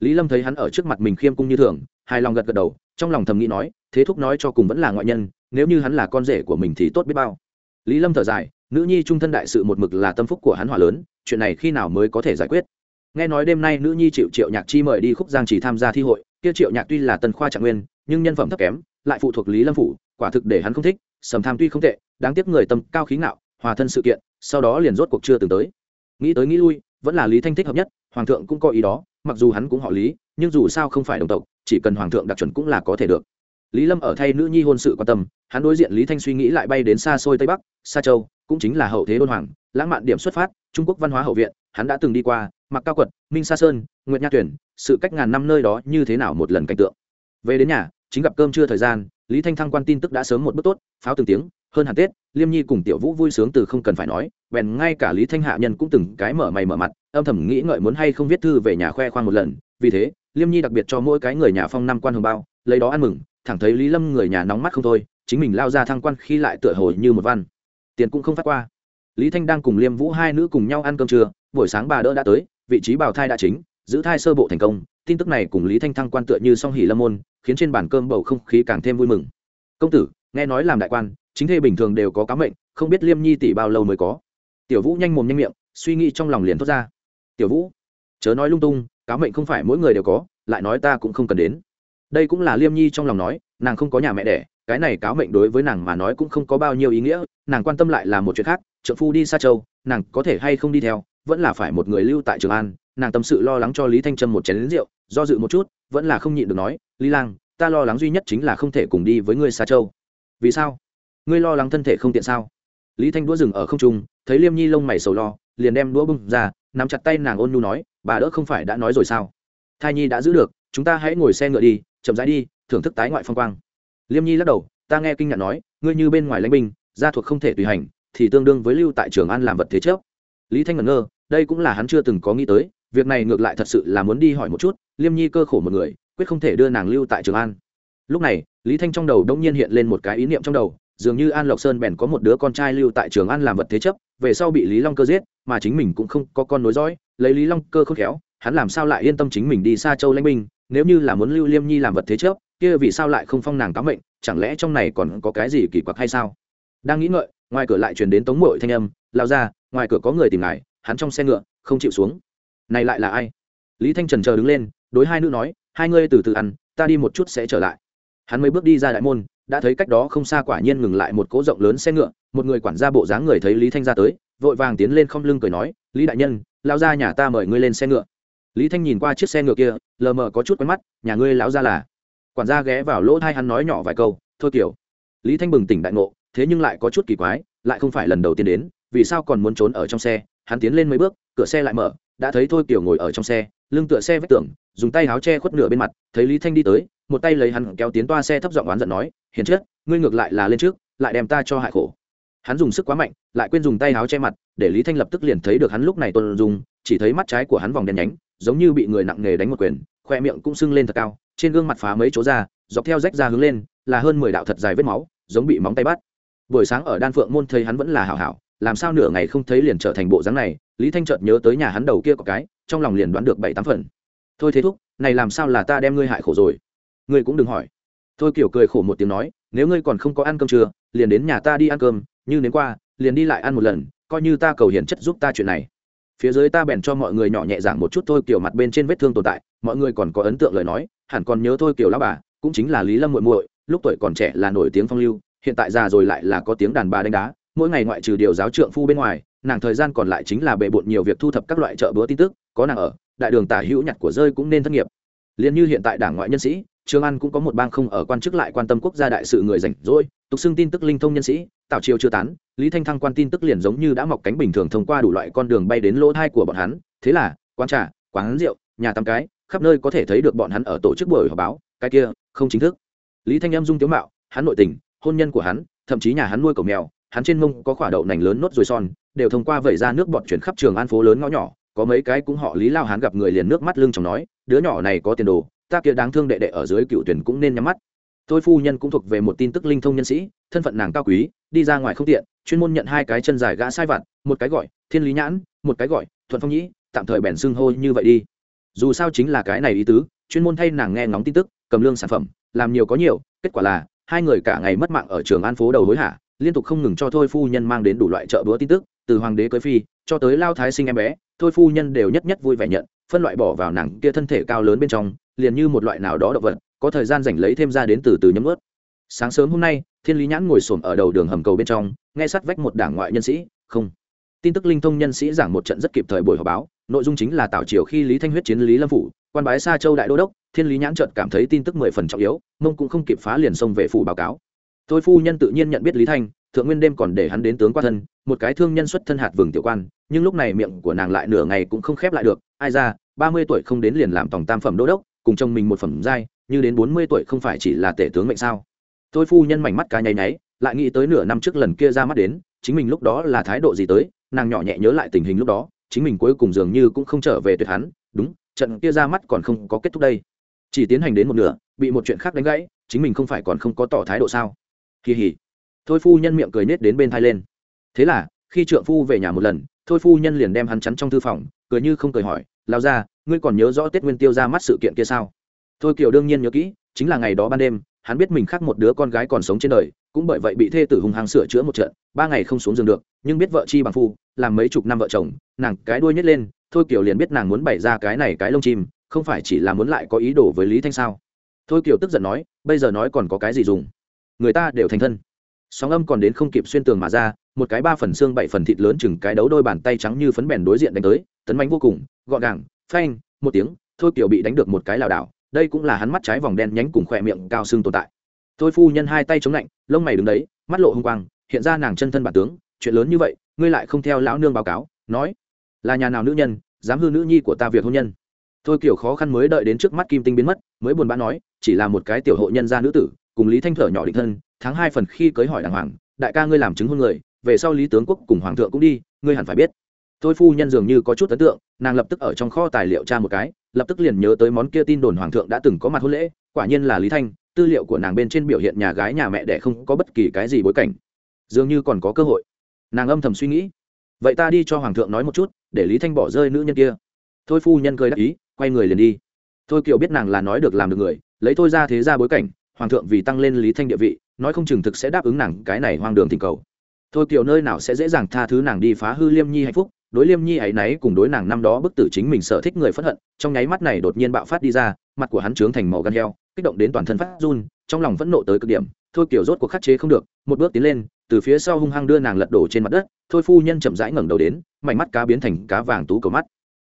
lý lâm thấy hắn ở trước mặt mình khiêm cung như thường, hài lòng gật gật đầu, trong lòng thầm nghĩ nói, thế thúc nói cho cùng vẫn là ngoại nhân, nếu như hắn là con rể của mình thì tốt biết bao. Lý lâm thở dài, nữ nhi trung thân đại sự một mực là tâm phúc của hắn hỏa lớn, chuyện này khi nào mới có thể giải quyết? Nghe nói đêm nay nữ nhi chịu triệu nhạc chi mời đi khúc giang chỉ tham gia thi hội, kia triệu nhạc tuy là tần khoa trạng nguyên, nhưng nhân phẩm thấp kém, lại phụ thuộc lý lâm phủ, quả thực để hắn không thích, sầm tham tuy không tệ, đáng tiếc người tâm cao khí ngạo, hòa thân sự kiện, sau đó liền rốt cuộc chưa từng tới. Nghĩ tới nghĩ lui, vẫn là lý thanh thích hợp nhất, hoàng thượng cũng có ý đó mặc dù hắn cũng họ lý, nhưng dù sao không phải đồng tộc, chỉ cần hoàng thượng đặc chuẩn cũng là có thể được. Lý lâm ở thay nữ nhi hôn sự quan tâm, hắn đối diện lý thanh suy nghĩ lại bay đến xa xôi tây bắc xa châu, cũng chính là hậu thế đôn hoàng, lãng mạn điểm xuất phát, trung quốc văn hóa hậu viện, hắn đã từng đi qua, mặc cao quật, minh sa sơn, nguyệt nha tuyển, sự cách ngàn năm nơi đó như thế nào một lần cảnh tượng. Về đến nhà, chính gặp cơm trưa thời gian lý thanh thăng quan tin tức đã sớm một bước tốt, pháo từng tiếng, hơn hẳn tết, liêm nhi cùng tiểu vũ vui sướng từ không cần phải nói, bèn ngay cả lý thanh hạ nhân cũng từng cái mở mày mở mặt, âm thầm nghĩ ngợi muốn hay không viết thư về nhà khoe khoang một lần. Vì thế, liêm nhi đặc biệt cho mỗi cái người nhà phong năm quan hồng bao, lấy đó ăn mừng, thẳng thấy lý lâm người nhà nóng mắt không thôi, chính mình lao ra thăng quan khi lại tựa hồi như một văn. Tiền cũng không phát qua. Lý thanh đang cùng liêm vũ hai nữ cùng nhau ăn cơm trưa, buổi sáng bà đỡ đã tới, vị trí bào thai đã chính giữ thai sơ bộ thành công, tin tức này cùng lý thanh thăng quan tựa như song hỉ lâm môn, khiến trên bàn cơm bầu không khí càng thêm vui mừng. Công tử, nghe nói làm đại quan, chính thê bình thường đều có cá mệnh, không biết liêm nhi tỷ bao lâu mới có? Tiểu vũ nhanh mồm nhanh miệng, suy nghĩ trong lòng liền thốt ra. Tiểu vũ, chớ nói lung tung cá mệnh không phải mỗi người đều có, lại nói ta cũng không cần đến. Đây cũng là liêm nhi trong lòng nói, nàng không có nhà mẹ đẻ, cái này cáo mệnh đối với nàng mà nói cũng không có bao nhiêu ý nghĩa, nàng quan tâm lại là một chuyện khác trợ phu đi xa châu, nàng có thể hay không đi theo vẫn là phải một người lưu tại trường an, nàng tâm sự lo lắng cho lý thanh trâm một chén lính rượu, do dự một chút, vẫn là không nhịn được nói, lý lang, ta lo lắng duy nhất chính là không thể cùng đi với ngươi xa châu. Vì sao? Ngươi lo lắng thân thể không tiện sao? Lý thanh đũa dừng ở không trung, thấy liêm nhi lông mày sầu lo, liền đem đũa bung ra, nắm chặt tay nàng ôn nhu nói, bà đỡ không phải đã nói rồi sao? Thai nhi đã giữ được, chúng ta hãy ngồi xe ngựa đi, chậm rãi đi, thưởng thức tái ngoại phong quang. Liêm nhi lắc đầu, ta nghe kinh ngạc nói, ngươi như bên ngoài lãnh binh, gia thuộc không thể tùy hành, thì tương đương với lưu tại trường an làm vật thế trước. Lý thanh ngẩn ngơ đây cũng là hắn chưa từng có nghĩ tới, việc này ngược lại thật sự là muốn đi hỏi một chút, liêm nhi cơ khổ một người, quyết không thể đưa nàng lưu tại trường an. Lúc này, lý thanh trong đầu đông nhiên hiện lên một cái ý niệm trong đầu, dường như an lộc sơn bèn có một đứa con trai lưu tại trường an làm vật thế chấp, về sau bị lý long cơ giết, mà chính mình cũng không có con nối dõi, lấy lý long cơ khôn khéo, hắn làm sao lại yên tâm chính mình đi xa châu lãnh binh, nếu như là muốn lưu liêm nhi làm vật thế chấp, kia vì sao lại không phong nàng cám mệnh, chẳng lẽ trong này còn có cái gì kỳ quặc hay sao? Đang nghĩ ngợi, ngoài cửa lại truyền đến tống mội thanh âm lao ra ngoài cửa có người tìm ngài hắn trong xe ngựa, không chịu xuống. Này lại là ai? Lý thanh trần chờ đứng lên, đối hai nữ nói, hai ngươi từ từ ăn, ta đi một chút sẽ trở lại. Hắn mới bước đi ra đại môn, đã thấy cách đó không xa quả nhiên ngừng lại một cỗ rộng lớn xe ngựa, một người quản gia bộ dáng người thấy lý thanh ra tới, vội vàng tiến lên không lưng cười nói, lý đại nhân lao ra nhà ta mời ngươi lên xe ngựa. Lý thanh nhìn qua chiếc xe ngựa kia, lờ mờ có chút quen mắt, nhà ngươi lão ra là? Quản gia ghé vào lỗ thai hắn nói nhỏ vài câu, thôi kiểu. Lý thanh bừng tỉnh đại ngộ, thế nhưng lại có chút kỳ quái, lại không phải lần đầu tiên đến, vì sao còn muốn trốn ở trong xe? Hắn tiến lên mấy bước, cửa xe lại mở, đã thấy thôi kiểu ngồi ở trong xe, lưng tựa xe vách tường, dùng tay áo che khuất nửa bên mặt, thấy lý thanh đi tới, một tay lấy hắn kéo tiến toa xe thấp giọng oán giận nói, hiền chết, ngươi ngược lại là lên trước, lại đem ta cho hại khổ. Hắn dùng sức quá mạnh, lại quên dùng tay áo che mặt, để lý thanh lập tức liền thấy được hắn lúc này tuân dùng chỉ thấy mắt trái của hắn vòng đen nhánh, giống như bị người nặng nề đánh một quyền, khoe miệng cũng sưng lên thật cao, trên gương mặt phá mấy chỗ ra, dọc theo rách ra hướng lên, là hơn mười đạo thật dài vết máu, giống bị móng tay bắt. Buổi sáng ở đan phượng môn thấy hắn vẫn là hảo hảo làm sao nửa ngày không thấy liền trở thành bộ dáng này, lý thanh chợt nhớ tới nhà hắn đầu kia có cái, trong lòng liền đoán được bảy tám phần. Thôi thế thúc, này làm sao là ta đem ngươi hại khổ rồi? Ngươi cũng đừng hỏi. Thôi kiểu cười khổ một tiếng nói, nếu ngươi còn không có ăn cơm trưa, liền đến nhà ta đi ăn cơm, như đến qua, liền đi lại ăn một lần, coi như ta cầu hiền chất giúp ta chuyện này. Phía dưới ta bèn cho mọi người nhỏ nhẹ giảng một chút thôi kiểu mặt bên trên vết thương tồn tại, mọi người còn có ấn tượng lời nói, hẳn còn nhớ thôi kiểu lão bà, cũng chính là lý lâm muội muội, lúc tuổi còn trẻ là nổi tiếng phong lưu, hiện tại già rồi lại là có tiếng đàn bà đánh đá mỗi ngày ngoại trừ điều giáo trượng phu bên ngoài nàng thời gian còn lại chính là bề bộn nhiều việc thu thập các loại chợ búa tin tức có nàng ở đại đường tả hữu nhặt của rơi cũng nên thất nghiệp liền như hiện tại đảng ngoại nhân sĩ Trương An cũng có một bang không ở quan chức lại quan tâm quốc gia đại sự người rảnh rỗi, tục xưng tin tức linh thông nhân sĩ, tạo chiều chưa tán, Lý Thanh Thăng quan tin tức liền giống như đã mọc cánh bình thường thông qua đủ loại con đường bay đến lỗ thai của bọn hắn, thế là, quán trà, quán rượu, nhà tắm cái, khắp nơi có thể thấy được bọn hắn ở tổ chức buổi họp báo, cái kia, không chính thức. Lý Thanh em dung tiếu mạo, hắn nội tình, hôn nhân của hắn, thậm chí nhà hắn nuôi cẩu mèo, hắn trên mông có quả đậu nành lớn nốt rồi son, đều thông qua vẩy ra nước bọt chuyển khắp trường an phố lớn ngõ nhỏ, có mấy cái cũng họ Lý lao hắn gặp người liền nước mắt lưng trong nói, đứa nhỏ này có tiền đồ, ta kia đáng thương đệ đệ ở dưới cựu tuyển cũng nên nhắm mắt. Tôi phu nhân cũng thuộc về một tin tức linh thông nhân sĩ thân phận nàng cao quý đi ra ngoài không tiện chuyên môn nhận hai cái chân dài gã sai vặt một cái gọi thiên lý nhãn một cái gọi thuận phong nhĩ tạm thời bèn xưng hô như vậy đi. Dù sao chính là cái này ý tứ chuyên môn thay nàng nghe ngóng tin tức cầm lương sản phẩm làm nhiều có nhiều kết quả là hai người cả ngày mất mạng ở trường an phố đầu hối hả? Liên tục không ngừng cho thôi phu nhân mang đến đủ loại trợ bữa tin tức, từ hoàng đế cưới phi, cho tới lao thái sinh em bé, thôi phu nhân đều nhất nhất vui vẻ nhận, phân loại bỏ vào nàng kia thân thể cao lớn bên trong, liền như một loại nào đó động vật, có thời gian rảnh lấy thêm ra đến từ từ nhấm ướt sáng sớm hôm nay, thiên lý nhãn ngồi xổm ở đầu đường hầm cầu bên trong, nghe sát vách một đảng ngoại nhân sĩ, không. Tin tức linh thông nhân sĩ giảng một trận rất kịp thời buổi họp báo, nội dung chính là tạo triều khi lý thanh huyết chiến lý lâm phủ, quan bái xa châu đại đô đốc, thiên lý nhãn trợt cảm thấy tin tức mười phần trọng yếu, mông cũng không kịp phá liền xông về phủ báo cáo tôi phu nhân tự nhiên nhận biết lý thanh, thượng nguyên đêm còn để hắn đến tướng qua thân, một cái thương nhân xuất thân hạt vừng tiểu quan, nhưng lúc này miệng của nàng lại nửa ngày cũng không khép lại được, ai ra, ba mươi tuổi không đến liền làm tổng tam phẩm đô đốc, cùng chồng mình một phẩm giai, như đến bốn mươi tuổi không phải chỉ là tể tướng mệnh sao? Tôi phu nhân mảnh mắt cá nháy nháy, lại nghĩ tới nửa năm trước lần kia ra mắt đến, chính mình lúc đó là thái độ gì tới, nàng nhỏ nhẹ nhớ lại tình hình lúc đó, chính mình cuối cùng dường như cũng không trở về tuyệt hắn, đúng, trận kia ra mắt còn không có kết thúc đây. Chỉ tiến hành đến một nửa, bị một chuyện khác đánh gãy, chính mình không phải còn không có tỏ thái độ sao? Kỳ hỉ thôi phu nhân miệng cười nết đến bên thai lên. Thế là, khi trượng phu về nhà một lần, thôi phu nhân liền đem hắn chắn trong thư phòng, cười như không cười hỏi lao ra ngươi còn nhớ rõ tết nguyên tiêu ra mắt sự kiện kia sao? Thôi kiều đương nhiên nhớ kỹ, chính là ngày đó ban đêm, hắn biết mình khác một đứa con gái còn sống trên đời, cũng bởi vậy bị thê tử hùng hàng sửa chữa một trận, ba ngày không xuống giường được, nhưng biết vợ chi bằng phu, làm mấy chục năm vợ chồng, nàng cái đuôi nhét lên, thôi kiều liền biết nàng muốn bày ra cái này cái lông chim, không phải chỉ là muốn lại có ý đồ với lý thanh sao. Thôi kiều tức giận nói, bây giờ nói còn có cái gì dùng? Người ta đều thành thân. Sóng âm còn đến không kịp xuyên tường mà ra, một cái ba phần xương bảy phần thịt lớn chừng cái đấu đôi bàn tay trắng như phấn bèn đối diện đánh tới, tấn bánh vô cùng, gọn gàng, phanh, một tiếng, thôi kiểu bị đánh được một cái lảo đảo, đây cũng là hắn mắt trái vòng đen nhánh cùng khỏe miệng cao xương tồn tại. Thôi phu nhân hai tay chống lạnh, lông mày đứng đấy, mắt lộ hung quang, hiện ra nàng chân thân bản tướng, chuyện lớn như vậy, ngươi lại không theo lão nương báo cáo, nói, là nhà nào nữ nhân, dám hư nữ nhi của ta việc hôn nhân. Thôi kiểu khó khăn mới đợi đến trước mắt kim tinh biến mất, mới buồn bã nói, chỉ là một cái tiểu hộ nhân gia nữ tử cùng lý thanh thở nhỏ định thân, tháng hai phần khi cưới hỏi đàng hoàng, đại ca ngươi làm chứng hôn người, về sau lý tướng quốc cùng hoàng thượng cũng đi, ngươi hẳn phải biết. Tôi phu nhân dường như có chút ấn tượng, nàng lập tức ở trong kho tài liệu tra một cái, lập tức liền nhớ tới món kia tin đồn hoàng thượng đã từng có mặt hôn lễ, quả nhiên là lý thanh, tư liệu của nàng bên trên biểu hiện nhà gái nhà mẹ để không có bất kỳ cái gì bối cảnh. Dường như còn có cơ hội. Nàng âm thầm suy nghĩ. Vậy ta đi cho hoàng thượng nói một chút, để lý thanh bỏ rơi nữ nhân kia. Thôi phu nhân cười đáp ý, quay người liền đi. Thôi kiều biết nàng là nói được làm được người, lấy thôi ra thế ra bối cảnh hoàng thượng vì tăng lên lý thanh địa vị, nói không chừng thực sẽ đáp ứng nàng cái này hoang đường tình cầu. Thôi kiều nơi nào sẽ dễ dàng tha thứ nàng đi phá hư liêm nhi hạnh phúc, đối liêm nhi ấy nấy cùng đối nàng năm đó bức tử chính mình sở thích người phẫn hận, trong nháy mắt này đột nhiên bạo phát đi ra, mặt của hắn trướng thành màu gan heo, kích động đến toàn thân phát run, trong lòng vẫn nộ tới cực điểm, thôi kiểu rốt cuộc khắc chế không được, một bước tiến lên, từ phía sau hung hăng đưa nàng lật đổ trên mặt đất, thôi phu nhân chậm rãi ngẩng đầu đến mảnh mắt cá biến thành cá vàng tú cầu mắt.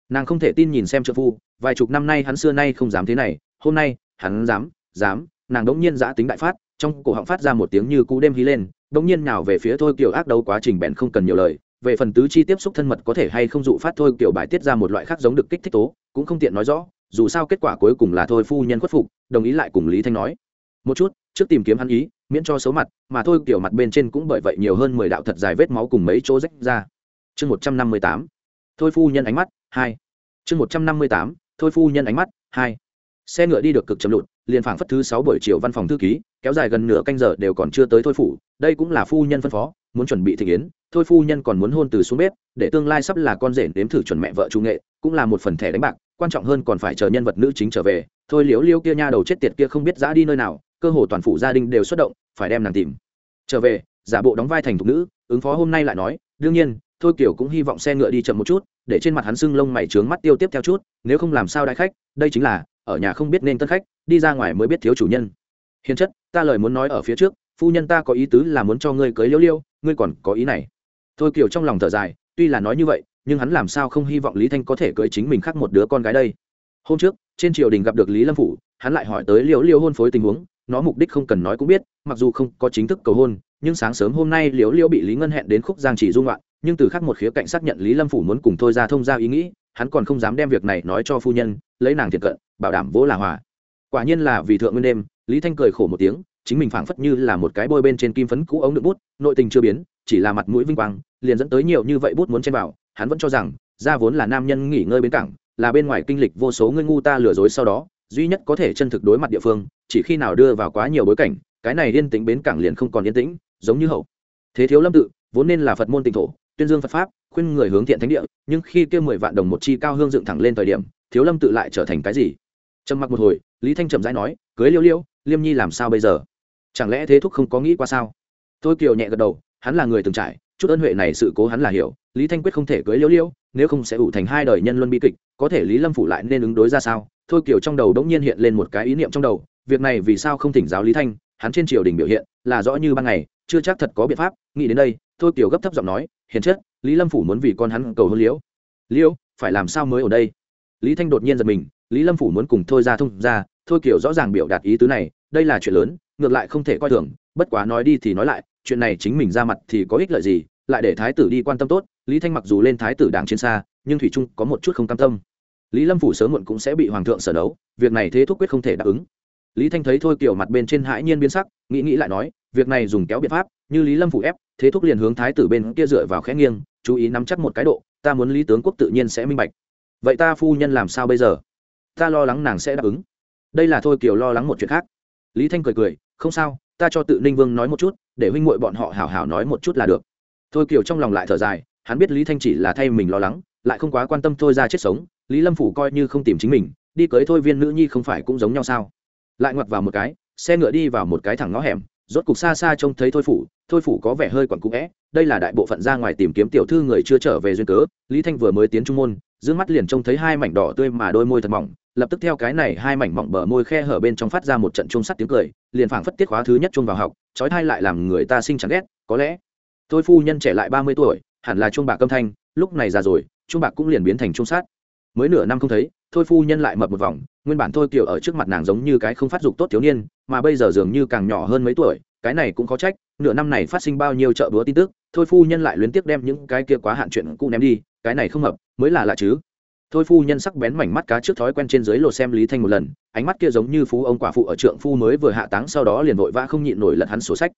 Nàng không thể tin nhìn xem trợ phu, vài chục năm nay hắn xưa nay không dám thế này, hôm nay, hắn dám dám nàng đống nhiên giã tính đại phát, trong cổ họng phát ra một tiếng như cú đêm hí lên đống nhiên nào về phía thôi kiểu ác đấu quá trình bèn không cần nhiều lời. Về phần tứ chi tiếp xúc thân mật có thể hay không dụ phát thôi kiểu bài tiết ra một loại khác giống được kích thích tố, cũng không tiện nói rõ, dù sao kết quả cuối cùng là thôi phu nhân khuất phục, đồng ý lại cùng lý thanh nói. Một chút, trước tìm kiếm hắn ý, miễn cho xấu mặt, mà thôi kiểu mặt bên trên cũng bởi vậy nhiều hơn mười đạo thật dài vết máu cùng mấy chỗ rách ra. Chương một trăm năm mươi tám, thôi phu nhân ánh mắt, hai. Chương một trăm năm mươi tám, thôi phu nhân ánh mắt, hai. Xe ngựa đi được cực chậm lụt liền phảng phất thứ sáu buổi chiều văn phòng thư ký, kéo dài gần nửa canh giờ đều còn chưa tới thôi phủ, đây cũng là phu nhân phân phó, muốn chuẩn bị thịnh yến, thôi phu nhân còn muốn hôn từ xuống bếp, để tương lai sắp là con rể nếm thử chuẩn mẹ vợ trung nghệ, cũng là một phần thẻ đánh bạc, quan trọng hơn còn phải chờ nhân vật nữ chính trở về, thôi liếu liêu kia nha đầu chết tiệt kia không biết giã đi nơi nào, cơ hồ toàn phủ gia đình đều xuất động, phải đem nàng tìm. Trở về, giả bộ đóng vai thành thục nữ, ứng phó hôm nay lại nói, đương nhiên, thôi kiểu cũng hy vọng xe ngựa đi chậm một chút, để trên mặt hắn sưng lông mày trướng mắt tiêu tiếp theo chút, nếu không làm sao đại khách, đây chính là, ở nhà không biết nên tân khách đi ra ngoài mới biết thiếu chủ nhân. Hiền chất, ta lời muốn nói ở phía trước, phu nhân ta có ý tứ là muốn cho ngươi cưới liêu liêu, ngươi còn có ý này. Thôi kiểu trong lòng thở dài, tuy là nói như vậy, nhưng hắn làm sao không hy vọng lý thanh có thể cưới chính mình khác một đứa con gái đây. Hôm trước, trên triều đình gặp được lý lâm phủ, hắn lại hỏi tới liễu liêu hôn phối tình huống, nó mục đích không cần nói cũng biết, mặc dù không có chính thức cầu hôn, nhưng sáng sớm hôm nay liễu liêu bị lý ngân hẹn đến khúc giang chỉ dung loạn nhưng từ khác một khía cạnh xác nhận lý lâm phủ muốn cùng thôi ra thông ra ý nghĩ, hắn còn không dám đem việc này nói cho phu nhân, lấy nàng thiệt cận, bảo đảm vỗ là hòa quả nhiên là vì thượng nguyên đêm, lý thanh cười khổ một tiếng, chính mình phảng phất như là một cái bôi bên trên kim phấn cũ ống đựng bút, nội tình chưa biến, chỉ là mặt mũi vinh quang, liền dẫn tới nhiều như vậy bút muốn chen vào, hắn vẫn cho rằng, ra vốn là nam nhân nghỉ ngơi bến cảng, là bên ngoài kinh lịch vô số ngươi ngu ta lừa dối sau đó, duy nhất có thể chân thực đối mặt địa phương, chỉ khi nào đưa vào quá nhiều bối cảnh, cái này yên tĩnh bến cảng liền không còn yên tĩnh, giống như hậu. Thế thiếu lâm tự, vốn nên là phật môn tịnh thổ, tuyên dương phật pháp, khuyên người hướng thiện thánh địa, nhưng khi kêu mười vạn đồng một chi cao hương dựng thẳng lên thời điểm, thiếu lâm tự lại trở thành cái gì? Trầm mặc một hồi, lý thanh trầm rãi nói, cưới liêu liêu, liêm nhi làm sao bây giờ? Chẳng lẽ thế thúc không có nghĩ qua sao? Tôi kiều nhẹ gật đầu, hắn là người từng trải, chút ân huệ này sự cố hắn là hiểu, lý thanh quyết không thể cưới liêu liêu, nếu không sẽ ủ thành hai đời nhân luân bi kịch, có thể lý lâm phủ lại nên ứng đối ra sao? Thôi kiều trong đầu đống nhiên hiện lên một cái ý niệm trong đầu, việc này vì sao không thỉnh giáo lý thanh? Hắn trên triều đình biểu hiện là rõ như ban ngày, chưa chắc thật có biện pháp, nghĩ đến đây, thôi kiều gấp thấp giọng nói, hiền chất lý lâm phủ muốn vì con hắn cầu hôn liễu liễu phải làm sao mới ở đây? Lý thanh đột nhiên giật mình lý lâm phủ muốn cùng thôi ra thông ra thôi kiều rõ ràng biểu đạt ý tứ này, đây là chuyện lớn, ngược lại không thể coi thường, bất quá nói đi thì nói lại, chuyện này chính mình ra mặt thì có ích lợi gì, lại để thái tử đi quan tâm tốt, lý thanh mặc dù lên thái tử đảng chiến xa, nhưng thủy trung có một chút không cam tâm. Lý lâm phủ sớm muộn cũng sẽ bị hoàng thượng sở đấu, việc này thế thúc quyết không thể đáp ứng. Lý thanh thấy thôi kiểu mặt bên trên hãi nhiên biến sắc, nghĩ nghĩ lại nói, việc này dùng kéo biện pháp, như lý lâm phủ ép, thế thúc liền hướng thái tử bên kia dựa vào khẽ nghiêng, chú ý nắm chắc một cái độ, ta muốn lý tướng quốc tự nhiên sẽ minh bạch. Vậy ta phu nhân làm sao bây giờ? Ta lo lắng nàng sẽ đáp ứng. Đây là thôi kiều lo lắng một chuyện khác. Lý thanh cười cười, không sao, ta cho tự ninh vương nói một chút, để huynh muội bọn họ hảo hảo nói một chút là được. Thôi Kiều trong lòng lại thở dài, hắn biết lý thanh chỉ là thay mình lo lắng, lại không quá quan tâm thôi ra chết sống, lý lâm phủ coi như không tìm chính mình, đi cưới thôi viên nữ nhi không phải cũng giống nhau sao? Lại ngoặt vào một cái, xe ngựa đi vào một cái thẳng ngõ hẻm, rốt cục xa xa trông thấy thôi phủ thôi phủ có vẻ hơi quặn cũ vẽ đây là đại bộ phận ra ngoài tìm kiếm tiểu thư người chưa trở về duyên cớ, lý thanh vừa mới tiến trung môn d mắt liền trông thấy hai mảnh đỏ tươi mà đôi môi thật mỏng lập tức theo cái này hai mảnh mỏng bờ môi khe hở bên trong phát ra một trận chung sắt tiếng cười, liền phảng phất tiết khóa thứ nhất chung vào học trói thai lại làm người ta sinh chẳng ghét, có lẽ. Thôi phu nhân trẻ lại ba mươi tuổi, hẳn là chuông bạc âm thanh, lúc này già rồi, chuông bạc cũng liền biến thành chuông sắt. Mới nửa năm không thấy thôi phu nhân lại mập một vòng, nguyên bản thôi kiểu ở trước mặt nàng giống như cái không phát dục tốt thiếu niên, mà bây giờ dường như càng nhỏ hơn mấy tuổi, cái này cũng có trách, nửa năm này phát sinh bao nhiêu chợ búa tin tức thôi phu nhân lại luyến tiếc đem những cái kia quá hạn chuyện cũ ném đi, cái này không hợp, mới là lạ chứ thôi phu nhân sắc bén mảnh mắt cá trước thói quen trên dưới lột xem lý thanh một lần, ánh mắt kia giống như phú ông quả phụ ở trượng phu mới vừa hạ táng sau đó liền vội vã không nhịn nổi lật hắn sổ sách.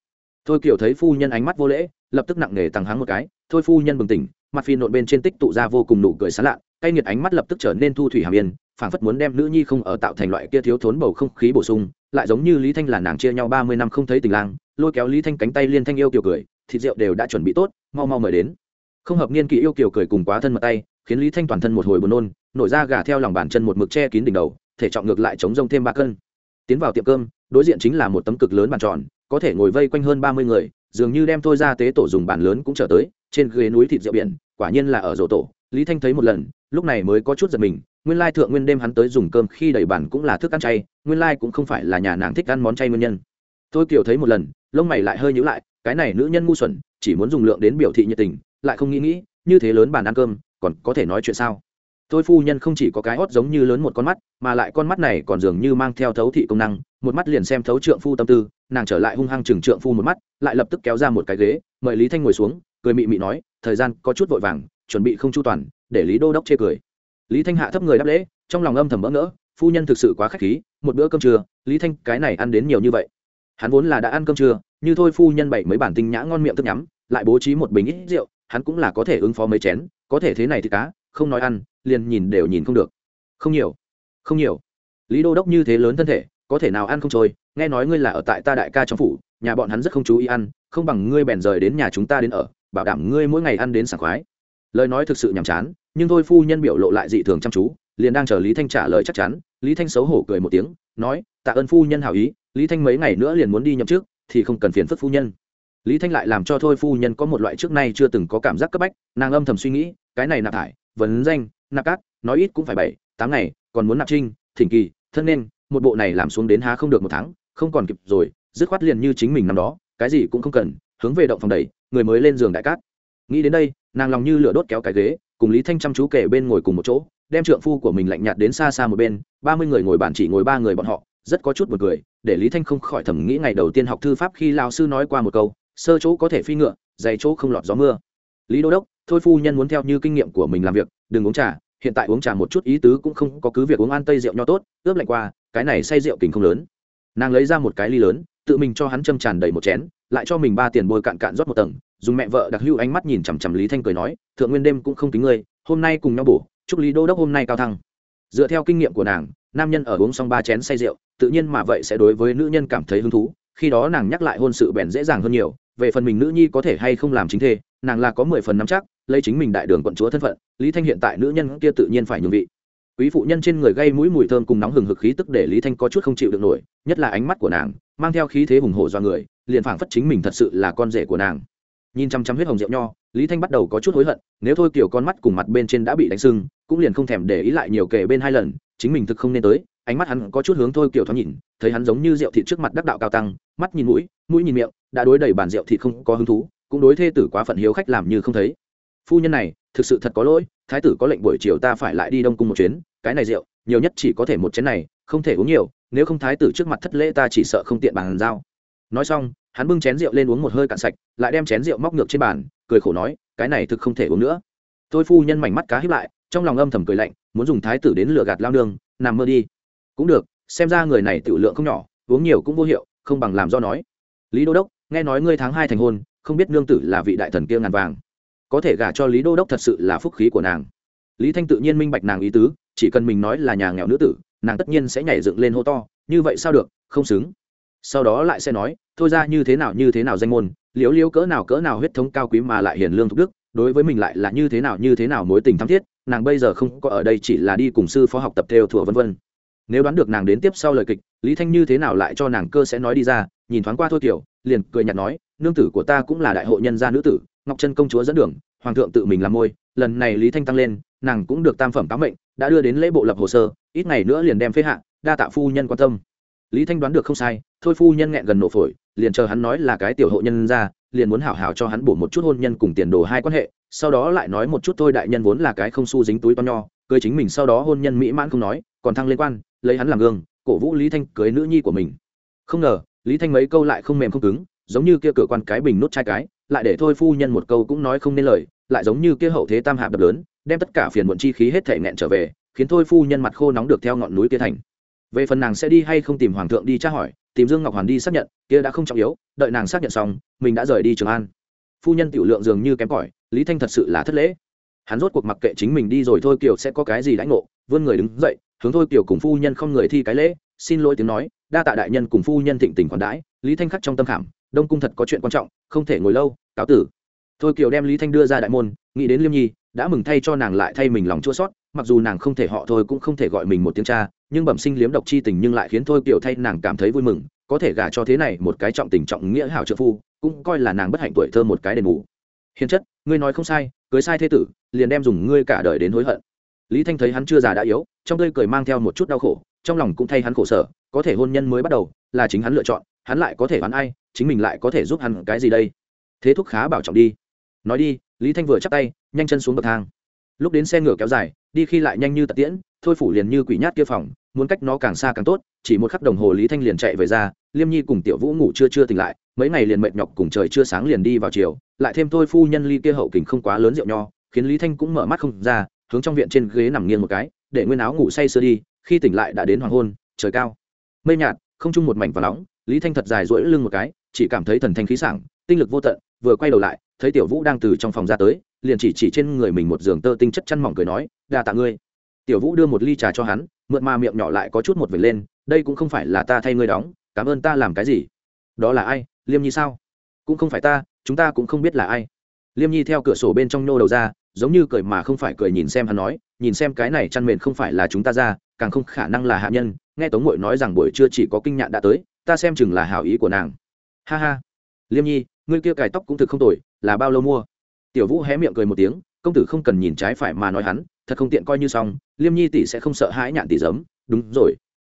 Thôi kiểu thấy phu nhân ánh mắt vô lễ, lập tức nặng nề tăng hắn một cái, thôi phu nhân bừng tỉnh, mặt phi nộn bên trên tích tụ ra vô cùng nụ cười sán lạ cay nghiệt ánh mắt lập tức trở nên thu thủy hàm yên, phảng phất muốn đem nữ nhi không ở tạo thành loại kia thiếu thốn bầu không khí bổ sung, lại giống như lý thanh là nàng chia nhau ba mươi năm không thấy tình lang, lôi kéo lý thanh cánh tay liên thanh yêu kiều cười, thịt rượu đều đã chuẩn bị tốt, mau mau mời đến. Không hợp niên kỷ yêu kiều cười cùng quá thân mật tay khiến lý thanh toàn thân một hồi buồn nôn, nổi ra gà theo lòng bàn chân một mực che kín đỉnh đầu, thể trọng ngược lại chống rông thêm ba cân. Tiến vào tiệm cơm, đối diện chính là một tấm cực lớn bàn tròn, có thể ngồi vây quanh hơn ba mươi người, dường như đem thôi ra tế tổ dùng bàn lớn cũng trở tới, trên ghế núi thịt rượu biển, quả nhiên là ở rổ tổ, lý thanh thấy một lần, lúc này mới có chút giật mình, nguyên lai thượng nguyên đêm hắn tới dùng cơm khi đẩy bàn cũng là thức ăn chay, nguyên lai cũng không phải là nhà nàng thích ăn món chay nguyên nhân. Tôi kiểu thấy một lần, lông mày lại hơi nhíu lại, cái này nữ nhân ngu xuẩn, chỉ muốn dùng lượng đến biểu thị nhiệt tình, lại không nghĩ nghĩ, như thế lớn bàn ăn cơm còn có thể nói chuyện sao? Tôi phu nhân không chỉ có cái hót giống như lớn một con mắt, mà lại con mắt này còn dường như mang theo thấu thị công năng, một mắt liền xem thấu trượng phu tâm tư, nàng trở lại hung hăng chừng trượng phu một mắt, lại lập tức kéo ra một cái ghế, mời lý thanh ngồi xuống, cười mị mị nói, thời gian có chút vội vàng, chuẩn bị không chu toàn, để lý đô đốc chê cười. Lý thanh hạ thấp người đáp lễ, trong lòng âm thầm bỡ ngỡ, phu nhân thực sự quá k h á c h khí, một bữa cơm trưa, lý thanh cái này ăn đến nhiều như vậy. Hắn vốn là đã ăn cơm trưa, như thôi phu nhân bảy mấy bản tinh nhã ngon miệng thức nhắm, lại bố trí một bình ít rượu, hắn cũng là có thể ứng phó mấy chén có thể thế này thì cá, không nói ăn, liền nhìn đều nhìn không được. Không nhiều không nhiều. Lý đô đốc như thế lớn thân thể, có thể nào ăn không trôi? Nghe nói ngươi là ở tại ta đại ca trong phủ, nhà bọn hắn rất không chú ý ăn, không bằng ngươi bèn rời đến nhà chúng ta đến ở, bảo đảm ngươi mỗi ngày ăn đến sảng khoái. Lời nói thực sự nhàm chán, nhưng thôi phu nhân biểu lộ lại dị thường chăm chú, liền đang chờ lý thanh trả lời chắc chắn. Lý thanh xấu hổ cười một tiếng, nói, tạ ơn phu nhân hảo ý, lý thanh mấy ngày nữa liền muốn đi nhậm trước thì không cần phiền phức phu nhân. Lý thanh lại làm cho thôi phu nhân có một loại trước nay chưa từng có cảm giác cấp bách, nàng âm thầm suy nghĩ cái này nạp thải, vấn danh, nạp cát, nói ít cũng phải bảy, tám ngày, còn muốn nạp trinh, thỉnh kỳ, thân nên, một bộ này làm xuống đến há không được một tháng, không còn kịp rồi, dứt khoát liền như chính mình năm đó, cái gì cũng không cần, hướng về động phòng đẩy, người mới lên giường đại cát. Nghĩ đến đây, nàng lòng như lửa đốt kéo cái ghế, cùng lý thanh chăm chú kể bên ngồi cùng một chỗ, đem trượng phu của mình lạnh nhạt đến xa xa một bên, ba mươi người ngồi bàn chỉ ngồi ba người bọn họ, rất có chút một người để lý thanh không khỏi thầm nghĩ ngày đầu tiên học thư pháp khi lao sư nói qua một câu, sơ chỗ có thể phi ngựa, dày chỗ không lọt gió mưa lý đô đốc, thôi phu nhân muốn theo như kinh nghiệm của mình làm việc, đừng uống trà, hiện tại uống trà một chút ý tứ cũng không có, cứ việc uống an tây rượu nho tốt, ướp lạnh qua, cái này say rượu kình không lớn. Nàng lấy ra một cái ly lớn, tự mình cho hắn châm tràn đầy một chén, lại cho mình ba tiền bôi cạn cạn rót một tầng, dùng mẹ vợ đặc hữu ánh mắt nhìn chằm chằm lý thanh cười nói, thượng nguyên đêm cũng không tính ngươi, hôm nay cùng nhau bổ, chúc lý đô đốc hôm nay cao thăng. Dựa theo kinh nghiệm của nàng, nam nhân ở uống xong ba chén say rượu, tự nhiên mà vậy sẽ đối với nữ nhân cảm thấy hứng thú, khi đó nàng nhắc lại hôn sự bèn dễ dàng hơn nhiều, về phần mình nữ nhi có thể hay không làm chính thê nàng là có mười phần nắm chắc, lấy chính mình đại đường quận chúa thân phận, lý thanh hiện tại nữ nhân kia tự nhiên phải nhường vị. Quý phụ nhân trên người gây mũi mùi thơm cùng nóng hừng hực khí tức để lý thanh có chút không chịu được nổi, nhất là ánh mắt của nàng, mang theo khí thế hùng hổ do người, liền phảng phất chính mình thật sự là con rể của nàng. Nhìn chăm chăm huyết hồng rượu nho, lý thanh bắt đầu có chút hối hận, nếu thôi kiểu con mắt cùng mặt bên trên đã bị đánh sưng, cũng liền không thèm để ý lại nhiều kể bên hai lần, chính mình thực không nên tới, ánh mắt hắn có chút hướng thôi kiểu thoáng nhìn, thấy hắn giống như rượu thịt trước mặt đắc đạo cao tăng, mắt nhìn mũi mũi nhìn miệng, đã đối đầy bàn rượu thịt không có hứng thú cũng đối thê tử quá phận hiếu khách làm như không thấy. Phu nhân này, thực sự thật có lỗi, thái tử có lệnh buổi chiều ta phải lại đi đông cung một chuyến, cái này rượu, nhiều nhất chỉ có thể một chén này, không thể uống nhiều, nếu không thái tử trước mặt thất lễ ta chỉ sợ không tiện bàn giao. Nói xong, hắn bưng chén rượu lên uống một hơi cạn sạch, lại đem chén rượu móc ngược trên bàn, cười khổ nói, cái này thực không thể uống nữa. Thôi phu nhân mảnh mắt cá hiếp lại, trong lòng âm thầm cười lạnh, muốn dùng thái tử đến lừa gạt lao nương, nằm mơ đi. Cũng được, xem ra người này tiểu lượng không nhỏ, uống nhiều cũng vô hiệu, không bằng làm do nói. Lý đô đốc, nghe nói ngươi tháng hai thành hôn không biết nương tử là vị đại thần kia ngàn vàng. Có thể gả cho lý đô đốc thật sự là phúc khí của nàng. Lý thanh tự nhiên minh bạch nàng ý tứ, chỉ cần mình nói là nhà nghèo nữ tử, nàng tất nhiên sẽ nhảy dựng lên hô to, như vậy sao được, không xứng. Sau đó lại sẽ nói, thôi ra như thế nào như thế nào danh môn, liếu liếu cỡ nào cỡ nào huyết thống cao quý mà lại hiền lương thục đức, đối với mình lại là như thế nào như thế nào mối tình thắm thiết, nàng bây giờ không có ở đây chỉ là đi cùng sư phó học tập theo thủa vân vân. Nếu đoán được nàng đến tiếp sau lời kịch, lý thanh như thế nào lại cho nàng cơ sẽ nói đi ra, nhìn thoáng qua thôi, kiểu, liền cười nhạt nói nương tử của ta cũng là đại hội nhân gia nữ tử, ngọc trân công chúa dẫn đường, hoàng thượng tự mình làm môi, lần này lý thanh tăng lên, nàng cũng được tam phẩm tám mệnh, đã đưa đến lễ bộ lập hồ sơ, ít ngày nữa liền đem phế hạ, đa tạ phu nhân quan tâm. Lý thanh đoán được không sai, thôi phu nhân nghẹn gần nổ phổi, liền chờ hắn nói là cái tiểu hộ nhân ra liền muốn hảo hảo cho hắn bổ một chút hôn nhân cùng tiền đồ hai quan hệ, sau đó lại nói một chút thôi đại nhân vốn là cái không su dính túi to nho, cưới chính mình sau đó hôn nhân mỹ mãn không nói, còn thăng lên quan, lấy hắn làm gương, cổ vũ lý thanh cưới nữ nhi của mình. Không ngờ, lý thanh mấy câu lại không mềm không cứng giống như kia cửa quan cái bình nút chai cái, lại để thôi phu nhân một câu cũng nói không nên lời, lại giống như kia hậu thế tam hạp đập lớn, đem tất cả phiền muộn chi khí hết thể nẹn trở về, khiến thôi phu nhân mặt khô nóng được theo ngọn núi kia thành. Về phần nàng sẽ đi hay không tìm hoàng thượng đi tra hỏi, tìm dương ngọc hoàn đi xác nhận, kia đã không trọng yếu, đợi nàng xác nhận xong, mình đã rời đi trường an. Phu nhân tiểu lượng dường như kém cỏi, lý thanh thật sự là thất lễ. Hắn rốt cuộc mặc kệ chính mình đi rồi thôi kiều sẽ có cái gì đãi ngộ, vươn người đứng dậy, hướng thôi kiều cùng phu nhân không người thi cái lễ, xin lỗi tiếng nói, đa tạ đại nhân cùng phu nhân thịnh tình khoản đãi, lý thanh khắc trong tâm khảm đông cung thật có chuyện quan trọng, không thể ngồi lâu, cáo tử. Thôi kiều đem lý thanh đưa ra đại môn, nghĩ đến liêm nhi, đã mừng thay cho nàng lại thay mình lòng chua sót, mặc dù nàng không thể họ thôi cũng không thể gọi mình một tiếng cha, nhưng bẩm sinh liếm độc chi tình nhưng lại khiến thôi kiều thay nàng cảm thấy vui mừng, có thể gả cho thế này một cái trọng tình trọng nghĩa hảo trợ phu, cũng coi là nàng bất hạnh tuổi thơ một cái đền bù. Hiền chất, ngươi nói không sai, cưới sai thế tử, liền đem dùng ngươi cả đời đến hối hận. Lý thanh thấy hắn chưa già đã yếu, trong tươi cười mang theo một chút đau khổ, trong lòng cũng thay hắn khổ sở, có thể hôn nhân mới bắt đầu, là chính hắn lựa chọn, hắn lại có thể đoán ai chính mình lại có thể giúp hắn cái gì đây? Thế thúc khá bảo trọng đi. Nói đi, lý thanh vừa chắc tay, nhanh chân xuống bậc thang. Lúc đến xe ngựa kéo dài, đi khi lại nhanh như tật tiễn, thôi phủ liền như quỷ nhát kia phòng, muốn cách nó càng xa càng tốt, chỉ một khắc đồng hồ lý thanh liền chạy về ra, liêm nhi cùng tiểu vũ ngủ chưa chưa tỉnh lại, mấy ngày liền mệt nhọc cùng trời chưa sáng liền đi vào chiều, lại thêm thôi phu nhân ly kia hậu kình không quá lớn rượu nho, khiến lý thanh cũng mở mắt không ra, hướng trong viện trên ghế nằm nghiêng một cái, để nguyên áo ngủ say sưa đi, khi tỉnh lại đã đến hoàng hôn, trời cao. Mây nhạt, không chung một mảnh và nóng lý thanh thật dài rỗi lưng một cái, chỉ cảm thấy thần thanh khí sảng, tinh lực vô tận, vừa quay đầu lại, thấy tiểu vũ đang từ trong phòng ra tới, liền chỉ chỉ trên người mình một giường tơ tinh chất chăn mỏng cười nói, đa tạ ngươi. Tiểu vũ đưa một ly trà cho hắn, mượn ma miệng nhỏ lại có chút một vệt lên, đây cũng không phải là ta thay ngươi đóng, cảm ơn ta làm cái gì? Đó là ai? Liêm nhi sao? Cũng không phải ta, chúng ta cũng không biết là ai. Liêm nhi theo cửa sổ bên trong nhô đầu ra, giống như cười mà không phải cười nhìn xem hắn nói, nhìn xem cái này chăn mền không phải là chúng ta ra, càng không khả năng là hạ nhân. Nghe tống mội nói rằng buổi trưa chỉ có kinh nhạn đã tới ta xem chừng là hảo ý của nàng. Ha ha. Liêm nhi, ngươi kia cài tóc cũng thực không tồi, là bao lâu mua? Tiểu vũ hé miệng cười một tiếng, công tử không cần nhìn trái phải mà nói hắn, thật không tiện coi như xong, liêm nhi tỷ sẽ không sợ hãi nhạn tỷ giấm. Đúng rồi.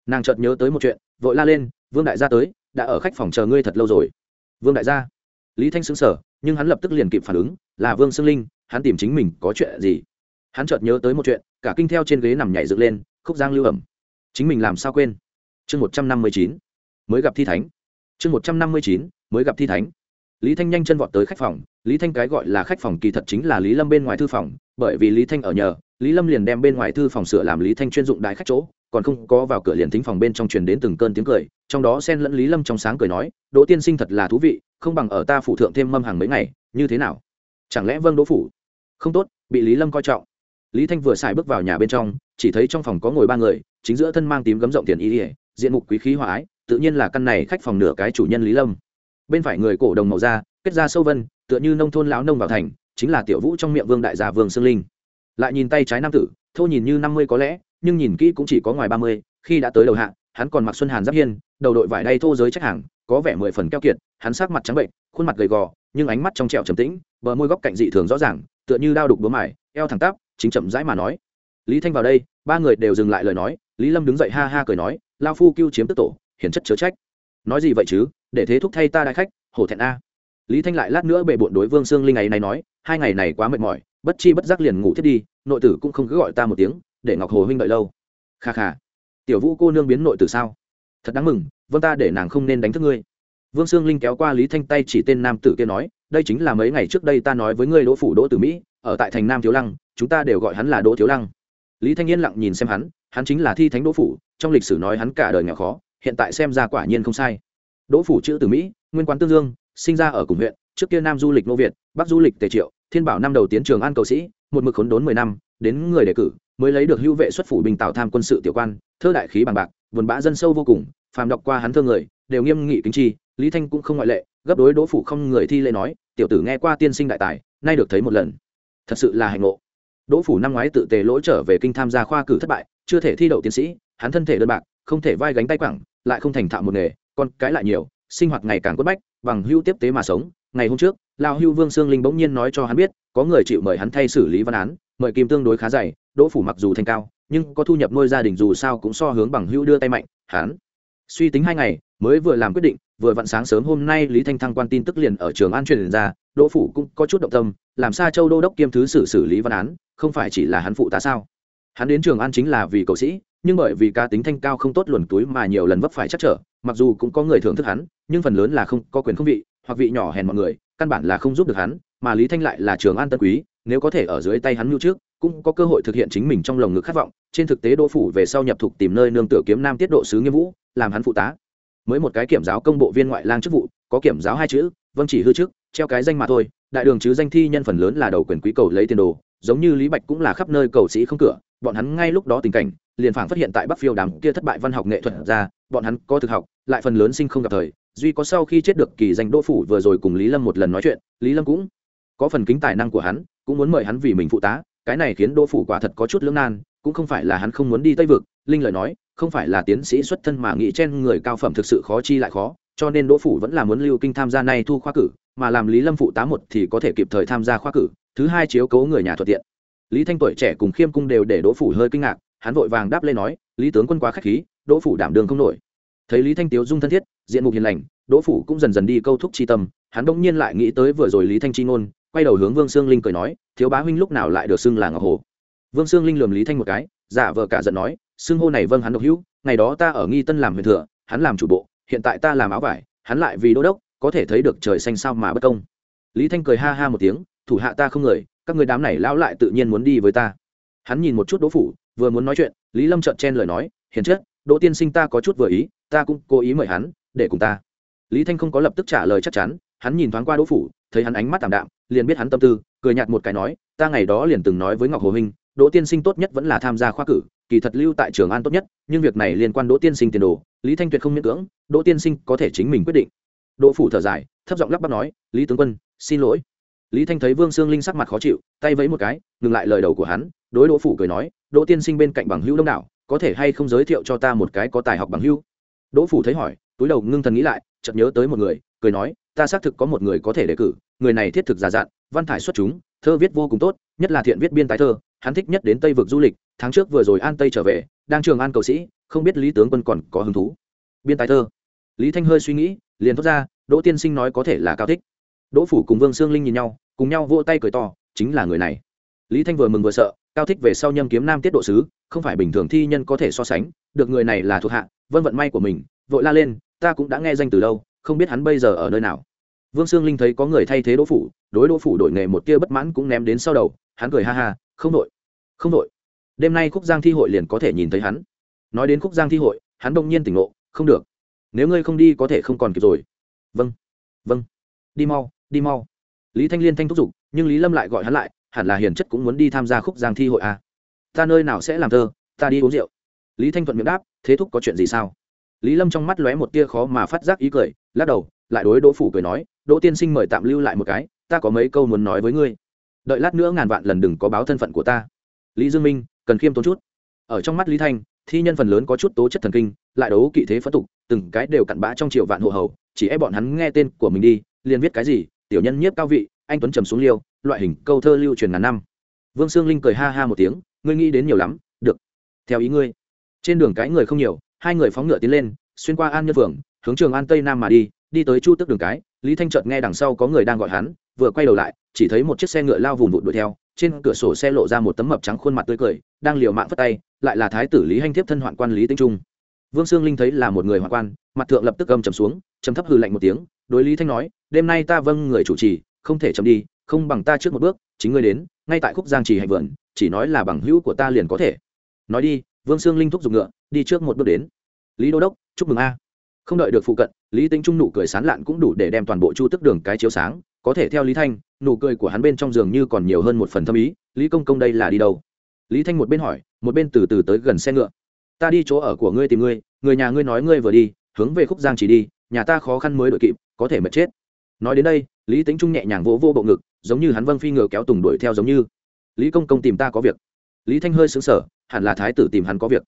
Nàng chợt nhớ tới một chuyện, vội la lên, vương đại gia tới, đã ở khách phòng chờ ngươi thật lâu rồi. Vương đại gia? Lý thanh xứng sở nhưng hắn lập tức liền kịp phản ứng, là vương sương linh, hắn tìm chính mình có chuyện gì? Hắn chợt nhớ tới một chuyện, cả kinh theo trên ghế nằm nhảy dựng lên, khúc giang lưu ẩm. Chính mình làm sao quên? Chương một trăm năm mươi chín mới gặp thi thánh. Chương một trăm năm mươi chín, mới gặp thi thánh. Lý thanh nhanh chân vọt tới khách phòng. Lý thanh cái gọi là khách phòng kỳ thật chính là lý lâm bên ngoài thư phòng, bởi vì lý thanh ở nhờ, lý lâm liền đem bên ngoài thư phòng sửa làm lý thanh chuyên dụng đại khách chỗ, còn không có vào cửa liền thính phòng bên trong truyền đến từng cơn tiếng cười, trong đó xen lẫn lý lâm trong sáng cười nói, đỗ tiên sinh thật là thú vị, không bằng ở ta phủ thượng thêm mâm hàng mấy ngày, như thế nào? Chẳng lẽ vâng đỗ phủ? Không tốt, bị lý lâm coi trọng. Lý thanh vừa xài bước vào nhà bên trong, chỉ thấy trong phòng có ngồi ba người, chính giữa thân mang tím gấm rộng tiền y ỉa diện mục quý khí hòa ái tự nhiên là căn này khách phòng nửa cái chủ nhân lý lâm. Bên phải người cổ đồng màu da, kết ra sâu vân, tựa như nông thôn lão nông vào thành, chính là tiểu vũ trong miệng vương đại gia vương sương linh. Lại nhìn tay trái nam tử, thô nhìn như năm mươi có lẽ, nhưng nhìn kỹ cũng chỉ có ngoài ba mươi, khi đã tới đầu hạ, hắn còn mặc xuân hàn giáp hiên, đầu đội vải đay thô giới trách hàng, có vẻ mười phần keo kiệt, hắn sắc mặt trắng bệnh, khuôn mặt gầy gò, nhưng ánh mắt trong trẹo trầm tĩnh, bờ môi góc cạnh dị thường rõ ràng, tựa như đao đục búa mải eo thẳng tắp, chính chậm rãi mà nói. Lý thanh vào đây, ba người đều dừng lại lời nói, lý lâm đứng dậy ha ha cười nói, lao phu cưu chiếm tức tổ hiển chất chớ trách. Nói gì vậy chứ? Để thế thúc thay ta đại khách, hổ thẹn a. Lý thanh lại lát nữa bệ bộn đối vương sương linh ngày này nói, hai ngày này quá mệt mỏi, bất chi bất giác liền ngủ thiết đi, nội tử cũng không cứ gọi ta một tiếng, để ngọc hồ huynh đợi lâu. Kha kha. Tiểu vũ cô nương biến nội tử sao? Thật đáng mừng vâng ta để nàng không nên đánh thức ngươi. Vương sương linh kéo qua lý thanh tay chỉ tên nam tử kia nói, đây chính là mấy ngày trước đây ta nói với ngươi đỗ phủ đỗ tử mỹ, ở tại thành nam thiếu lăng, chúng ta đều gọi hắn là đỗ thiếu lăng. Lý thanh yên lặng nhìn xem hắn hắn chính là thi thánh đỗ phủ, trong lịch sử nói hắn cả đời nghèo khó hiện tại xem ra quả nhiên không sai. Đỗ phủ chữ từ mỹ, nguyên quán tương dương, sinh ra ở cùng huyện, trước kia nam du lịch nô việt, bắc du lịch tề triệu, thiên bảo năm đầu tiến trường an cầu sĩ, một mực khốn đốn mười năm, đến người đề cử, mới lấy được hữu vệ xuất phủ bình tạo tham quân sự tiểu quan, thơ đại khí bằng bạc vườn bã dân sâu vô cùng, phàm đọc qua hắn thơ người, đều nghiêm nghị kính chi, lý thanh cũng không ngoại lệ, gấp đối đỗ phủ không người thi lễ nói, tiểu tử nghe qua tiên sinh đại tài, nay được thấy một lần. Thật sự là hạnh ngộ. Đỗ phủ năm ngoái tự tề lỗi trở về kinh tham gia khoa cử thất bại, chưa thể thi đậu tiến sĩ, hắn thân thể đơn bạc, không thể vai gánh tay quẳng lại không thành thạo một nghề, con cái lại nhiều, sinh hoạt ngày càng quất bách, bằng hưu tiếp tế mà sống. Ngày hôm trước, lao hưu vương sương linh bỗng nhiên nói cho hắn biết, có người chịu mời hắn thay xử lý văn án, mời kim tương đối khá dày, đỗ phủ mặc dù thành cao, nhưng có thu nhập nuôi gia đình dù sao cũng so hướng bằng hưu đưa tay mạnh, hắn suy tính hai ngày, mới vừa làm quyết định, vừa vặn sáng sớm hôm nay lý thanh thăng quan tin tức liền ở trường an truyền ra, đỗ phủ cũng có chút động tâm, làm sao châu đô đốc kiêm thứ xử xử lý văn án, không phải chỉ là hắn phụ tá sao? Hắn đến trường an chính là vì cầu sĩ nhưng bởi vì cá tính thanh cao không tốt luồn túi mà nhiều lần vấp phải chắc trở, mặc dù cũng có người thưởng thức hắn, nhưng phần lớn là không có quyền không vị, hoặc vị nhỏ hèn mọi người, căn bản là không giúp được hắn, mà lý thanh lại là trường an tân quý, nếu có thể ở dưới tay hắn mưu trước, cũng có cơ hội thực hiện chính mình trong lồng ngực khát vọng, trên thực tế đỗ phủ về sau nhập thục tìm nơi nương tựa kiếm nam tiết độ sứ nghiêm vũ, làm hắn phụ tá. Mới một cái kiểm giáo công bộ viên ngoại lang chức vụ, có kiểm giáo hai chữ vâng chỉ hư trước, treo cái danh mà thôi, đại đường chứ danh thi nhân phần lớn là đầu quyền quý cầu lấy tiền đồ, giống như lý bạch cũng là khắp nơi cầu sĩ không cửa, bọn hắn ngay lúc đó tình cảnh liền phảng phát hiện tại bắc phiêu đám kia thất bại văn học nghệ thuật ra, bọn hắn có thực học, lại phần lớn sinh không gặp thời, duy có sau khi chết được kỳ danh đỗ phủ vừa rồi cùng lý lâm một lần nói chuyện, lý lâm cũng có phần kính tài năng của hắn, cũng muốn mời hắn vì mình phụ tá, cái này khiến đỗ phủ quả thật có chút lưỡng nan, cũng không phải là hắn không muốn đi tây vực, linh lời nói, không phải là tiến sĩ xuất thân mà nghĩ trên người cao phẩm thực sự khó chi lại khó, cho nên đỗ phủ vẫn là muốn lưu kinh tham gia nay thu khoa cử, mà làm lý lâm phụ tá một thì có thể kịp thời tham gia khoa cử, thứ hai chiếu cố người nhà thuận tiện. Lý thanh tuổi trẻ cùng khiêm cung đều để đỗ phủ hơi kinh ngạc hắn vội vàng đáp lên nói, lý tướng quân quá k h á c h khí, đỗ phủ đảm đường không nổi. Thấy lý thanh tiếu dung thân thiết, diện mục hiền lành, đỗ phủ cũng dần dần đi câu thúc chi tâm, hắn bỗng nhiên lại nghĩ tới vừa rồi lý thanh chi ngôn, quay đầu hướng vương sương linh cười nói, thiếu bá huynh lúc nào lại được xưng là ngọc hồ? Vương sương linh lườm lý thanh một cái, giả vờ cả giận nói, xưng hô này vâng hắn độc hữu, ngày đó ta ở nghi tân làm huyện thừa, hắn làm chủ bộ, hiện tại ta làm áo vải, hắn lại vì đô đốc, có thể thấy được trời xanh sao mà bất công. Lý thanh cười ha ha một tiếng, thủ hạ ta không người, các người đám này lão lại tự nhiên muốn đi với ta. Hắn nhìn một chút đỗ phủ vừa muốn nói chuyện, lý lâm trợn chen lời nói, hiền chất đỗ tiên sinh ta có chút vừa ý, ta cũng cố ý mời hắn để cùng ta. Lý thanh không có lập tức trả lời chắc chắn, hắn nhìn thoáng qua đỗ phủ, thấy hắn ánh mắt tảm đạm, liền biết hắn tâm tư, cười nhạt một cái nói, ta ngày đó liền từng nói với ngọc hồ huynh đỗ tiên sinh tốt nhất vẫn là tham gia khoa cử, kỳ thật lưu tại trường an tốt nhất, nhưng việc này liên quan đỗ tiên sinh tiền đồ, lý thanh tuyệt không miễn cưỡng, đỗ tiên sinh có thể chính mình quyết định. Đỗ phủ thở dài, thấp giọng lắp bắp nói, lý tướng quân, xin lỗi. Lý thanh thấy vương sương linh sắc mặt khó chịu, tay vẫy một cái, ngừng lại lời đầu của hắn, đối đỗ phủ cười nói đỗ tiên sinh bên cạnh bằng hữu đông đảo, có thể hay không giới thiệu cho ta một cái có tài học bằng hữu? Đỗ phủ thấy hỏi, túi đầu ngưng thần nghĩ lại, chợt nhớ tới một người, cười nói, ta xác thực có một người có thể đề cử, người này thiết thực giả dặn, văn thải xuất chúng, thơ viết vô cùng tốt, nhất là thiện viết biên tái thơ, hắn thích nhất đến tây vực du lịch, tháng trước vừa rồi an tây trở về, đang trường an cầu sĩ, không biết lý tướng quân còn có hứng thú. Biên tái thơ. Lý thanh hơi suy nghĩ, liền thốt ra, đỗ tiên sinh nói có thể là cao thích. Đỗ phủ cùng vương sương linh nhìn nhau, cùng nhau vỗ tay cười to, chính là người này. Lý thanh vừa mừng vừa sợ cao thích về sau nhâm kiếm nam tiết độ sứ, không phải bình thường thi nhân có thể so sánh, được người này là thuộc hạ vân vận may của mình, vội la lên, ta cũng đã nghe danh từ lâu, không biết hắn bây giờ ở nơi nào. Vương sương linh thấy có người thay thế đỗ phủ, đối đỗ phủ đổi nghề một tia bất mãn cũng ném đến sau đầu, hắn cười ha ha, không đội không đội. Đêm nay khúc giang thi hội liền có thể nhìn thấy hắn. Nói đến khúc giang thi hội, hắn đông nhiên tỉnh ngộ, không được. Nếu ngươi không đi có thể không còn kịp rồi. Vâng vâng. Đi mau đi mau. Lý thanh liên thanh thúc giục, nhưng lý lâm lại gọi hắn lại hẳn là hiền chất cũng muốn đi tham gia khúc giang thi hội à. ta nơi nào sẽ làm thơ, ta đi uống rượu. Lý thanh thuận miệng đáp, thế thúc có chuyện gì sao? Lý lâm trong mắt lóe một tia khó mà phát giác ý cười, lắc đầu, lại đối đỗ phủ cười nói, đỗ tiên sinh mời tạm lưu lại một cái, ta có mấy câu muốn nói với ngươi. Đợi lát nữa ngàn vạn lần đừng có báo thân phận của ta. Lý dương minh, cần khiêm tốn chút. Ở trong mắt lý thanh, thi nhân phần lớn có chút tố chất thần kinh, lại đấu kỵ thế phất tục, từng cái đều cặn bã trong triệu vạn hộ hầu, chỉ e bọn hắn nghe tên của mình đi, liền viết cái gì, tiểu nhân nhiếp cao vị anh tuấn trầm xuống liêu, loại hình câu thơ lưu truyền ngàn năm. Vương sương linh cười ha ha một tiếng, ngươi nghĩ đến nhiều lắm, được. Theo ý ngươi. Trên đường cái người không nhiều, hai người phóng ngựa tiến lên, xuyên qua an nhân phường, hướng trường an tây nam mà đi đi tới chu tức đường cái, lý thanh trợt nghe đằng sau có người đang gọi hắn, vừa quay đầu lại, chỉ thấy một chiếc xe ngựa lao vùng vụt đuổi theo, trên cửa sổ xe lộ ra một tấm mập trắng khuôn mặt tươi cười, đang liều mạng phất tay, lại là thái tử lý hanh Thiếp thân hoạn quan lý tinh trung. Vương sương linh thấy là một người hoạn quan, mặt thượng lập tức gầm trầm xuống, trầm thấp hừ lạnh một tiếng, đối lý thanh nói, đêm nay ta vâng người chủ trì không thể chậm đi, không bằng ta trước một bước, chính ngươi đến, ngay tại khúc giang trì hạnh vườn, chỉ nói là bằng hữu của ta liền có thể. Nói đi, vương sương linh thúc giục ngựa, đi trước một bước đến. Lý đô đốc, chúc mừng a. Không đợi được phụ cận, lý tính trung nụ cười sán lạn cũng đủ để đem toàn bộ chu tức đường cái chiếu sáng, có thể theo lý thanh, nụ cười của hắn bên trong giường như còn nhiều hơn một phần thâm ý, lý công công đây là đi đâu? Lý thanh một bên hỏi, một bên từ từ tới gần xe ngựa. Ta đi chỗ ở của ngươi tìm ngươi, người nhà ngươi nói ngươi vừa đi, hướng về khúc giang chỉ đi, nhà ta khó khăn mới đội kịp, có thể mệt chết. Nói đến đây lý tính trung nhẹ nhàng vỗ vô bộ ngực, giống như hắn vâng phi ngựa kéo tùng đuổi theo giống như. Lý công công tìm ta có việc. Lý thanh hơi xứng sở hẳn là thái tử tìm hắn có việc.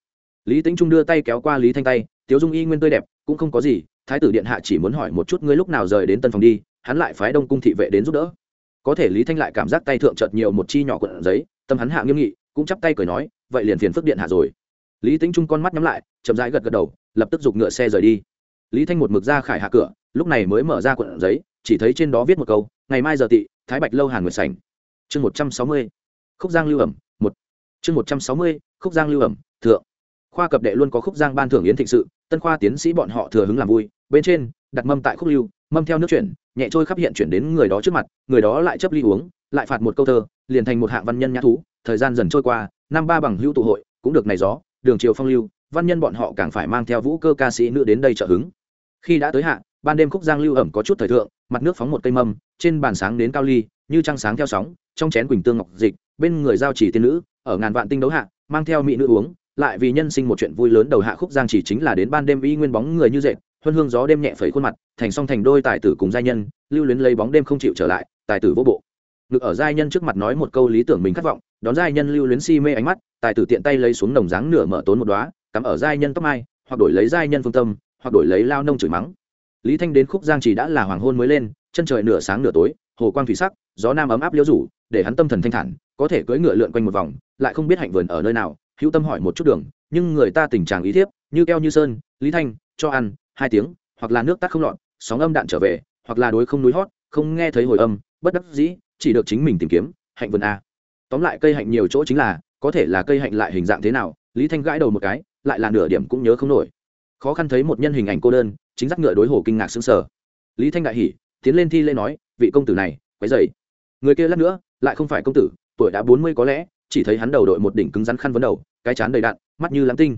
Lý tính trung đưa tay kéo qua lý thanh tay, tiếu dung y nguyên tươi đẹp, cũng không có gì, thái tử điện hạ chỉ muốn hỏi một chút ngươi lúc nào rời đến tân phòng đi, hắn lại phái đông cung thị vệ đến giúp đỡ. Có thể lý thanh lại cảm giác tay thượng chợt nhiều một chi nhỏ quận giấy, tâm hắn hạ nghiêm nghị, cũng chắp tay cười nói, vậy liền phiền phức điện hạ rồi. Lý tính trung con mắt nhắm lại, chậm rãi gật gật đầu, lập tức giục ngựa xe rời đi. Lý thanh một mực ra khải hạ cửa, lúc này mới mở ra quận giấy chỉ thấy trên đó viết một câu, ngày mai giờ tị, thái bạch lâu hàn nguyệt sảnh. Chương một trăm sáu mươi, khúc giang lưu ẩm, một. Chương một trăm sáu mươi, khúc giang lưu ẩm, thượng. Khoa cập đệ luôn có khúc giang ban thưởng yến thịnh sự, tân khoa tiến sĩ bọn họ thừa hứng làm vui. Bên trên, đặt mâm tại khúc lưu, mâm theo nước chuyển, nhẹ trôi khắp hiện chuyển đến người đó trước mặt, người đó lại chấp ly uống, lại phạt một câu thơ, liền thành một hạng văn nhân nhã thú. Thời gian dần trôi qua, năm ba bằng hữu tụ hội, cũng được này gió, đường triều phong lưu, văn nhân bọn họ càng phải mang theo vũ cơ ca sĩ nữ đến đây trợ hứng. Khi đã tới hạ, ban đêm khúc giang lưu ẩm có chút thời thượng mặt nước phóng một cây mâm, trên bàn sáng đến cao ly, như trăng sáng theo sóng, trong chén quỳnh tương ngọc dịch, bên người giao chỉ tiên nữ, ở ngàn vạn tinh đấu hạ, mang theo mỹ nữ uống, lại vì nhân sinh một chuyện vui lớn đầu hạ khúc giang chỉ chính là đến ban đêm y nguyên bóng người như dệt, huân hương gió đêm nhẹ phẩy khuôn mặt, thành song thành đôi tài tử cùng giai nhân, lưu luyến lấy bóng đêm không chịu trở lại, tài tử vô bộ. Ngực ở giai nhân trước mặt nói một câu lý tưởng mình khát vọng, đón giai nhân lưu luyến si mê ánh mắt, tài tử tiện tay lấy xuống nồng dáng nửa mở tốn một đóa, cắm ở giai nhân tóc mai, hoặc đổi lấy giai nhân phương tâm, hoặc đổi lấy lao nông chửi mắng lý thanh đến khúc giang chỉ đã là hoàng hôn mới lên, chân trời nửa sáng nửa tối, hồ quang thủy sắc, gió nam ấm áp liễu rủ, để hắn tâm thần thanh thản, có thể cưỡi ngựa lượn quanh một vòng, lại không biết hạnh vườn ở nơi nào, hữu tâm hỏi một chút đường, nhưng người ta tình trạng ý thiếp, như keo như sơn, lý thanh, cho ăn, hai tiếng, hoặc là nước tắt không lọt, sóng âm đạn trở về, hoặc là đối không núi hót, không nghe thấy hồi âm, bất đắc dĩ, chỉ được chính mình tìm kiếm, hạnh vườn a. Tóm lại cây hạnh nhiều chỗ chính là, có thể là cây hạnh lại hình dạng thế nào, lý thanh gãi đầu một cái, lại là nửa điểm cũng nhớ không nổi. Khó khăn thấy một nhân hình ảnh cô đơn chính dắt ngựa đối hồ kinh ngạc xứng sở lý thanh đại hỉ, tiến lên thi lễ nói, vị công tử này, quấy dày người kia lát nữa, lại không phải công tử, tuổi đã bốn mươi có lẽ, chỉ thấy hắn đầu đội một đỉnh cứng rắn khăn vấn đầu, cái chán đầy đạn mắt như lắm tinh.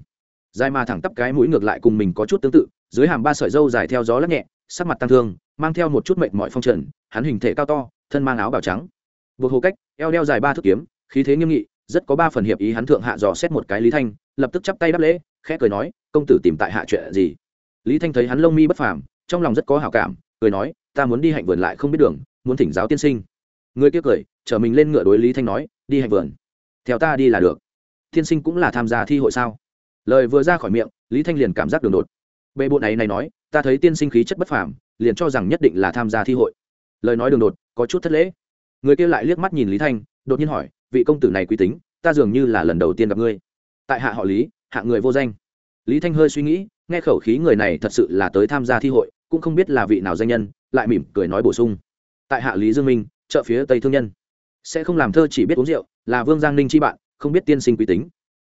Dài mà thẳng tắp cái mũi ngược lại cùng mình có chút tương tự, dưới hàm ba sợi dâu dài theo gió lắc nhẹ, sắc mặt tăng thương, mang theo một chút mệt mỏi phong trần, hắn hình thể cao to, thân mang áo bào trắng. Buộc hồ cách, eo đeo dài ba thước kiếm, khí thế nghiêm nghị, rất có ba phần hiệp ý hắn thượng hạ dò xét một cái lý thanh, lập tức chắp tay đáp lễ, khẽ cười nói, công tử tìm tại hạ chuyện gì? Lý thanh thấy hắn lông mi bất phàm, trong lòng rất có hảo cảm, cười nói, ta muốn đi hạnh vườn lại không biết đường, muốn thỉnh giáo tiên sinh. Người kia cười, chở mình lên ngựa đối lý thanh nói, đi hạnh vườn, theo ta đi là được. Tiên sinh cũng là tham gia thi hội sao? Lời vừa ra khỏi miệng, lý thanh liền cảm giác đường đột. Bệ bộ này này nói, ta thấy tiên sinh khí chất bất phàm, liền cho rằng nhất định là tham gia thi hội. Lời nói đường đột, có chút thất lễ. Người kia lại liếc mắt nhìn lý thanh, đột nhiên hỏi, vị công tử này quý tính, ta dường như là lần đầu tiên gặp ngươi. Tại hạ họ lý, hạ người vô danh. Lý thanh hơi suy nghĩ nghe khẩu khí người này thật sự là tới tham gia thi hội, cũng không biết là vị nào danh nhân, lại mỉm cười nói bổ sung. Tại hạ lý dương minh, chợ phía tây thương nhân. Sẽ không làm thơ chỉ biết uống rượu, là vương giang ninh chi bạn, không biết tiên sinh quý tính.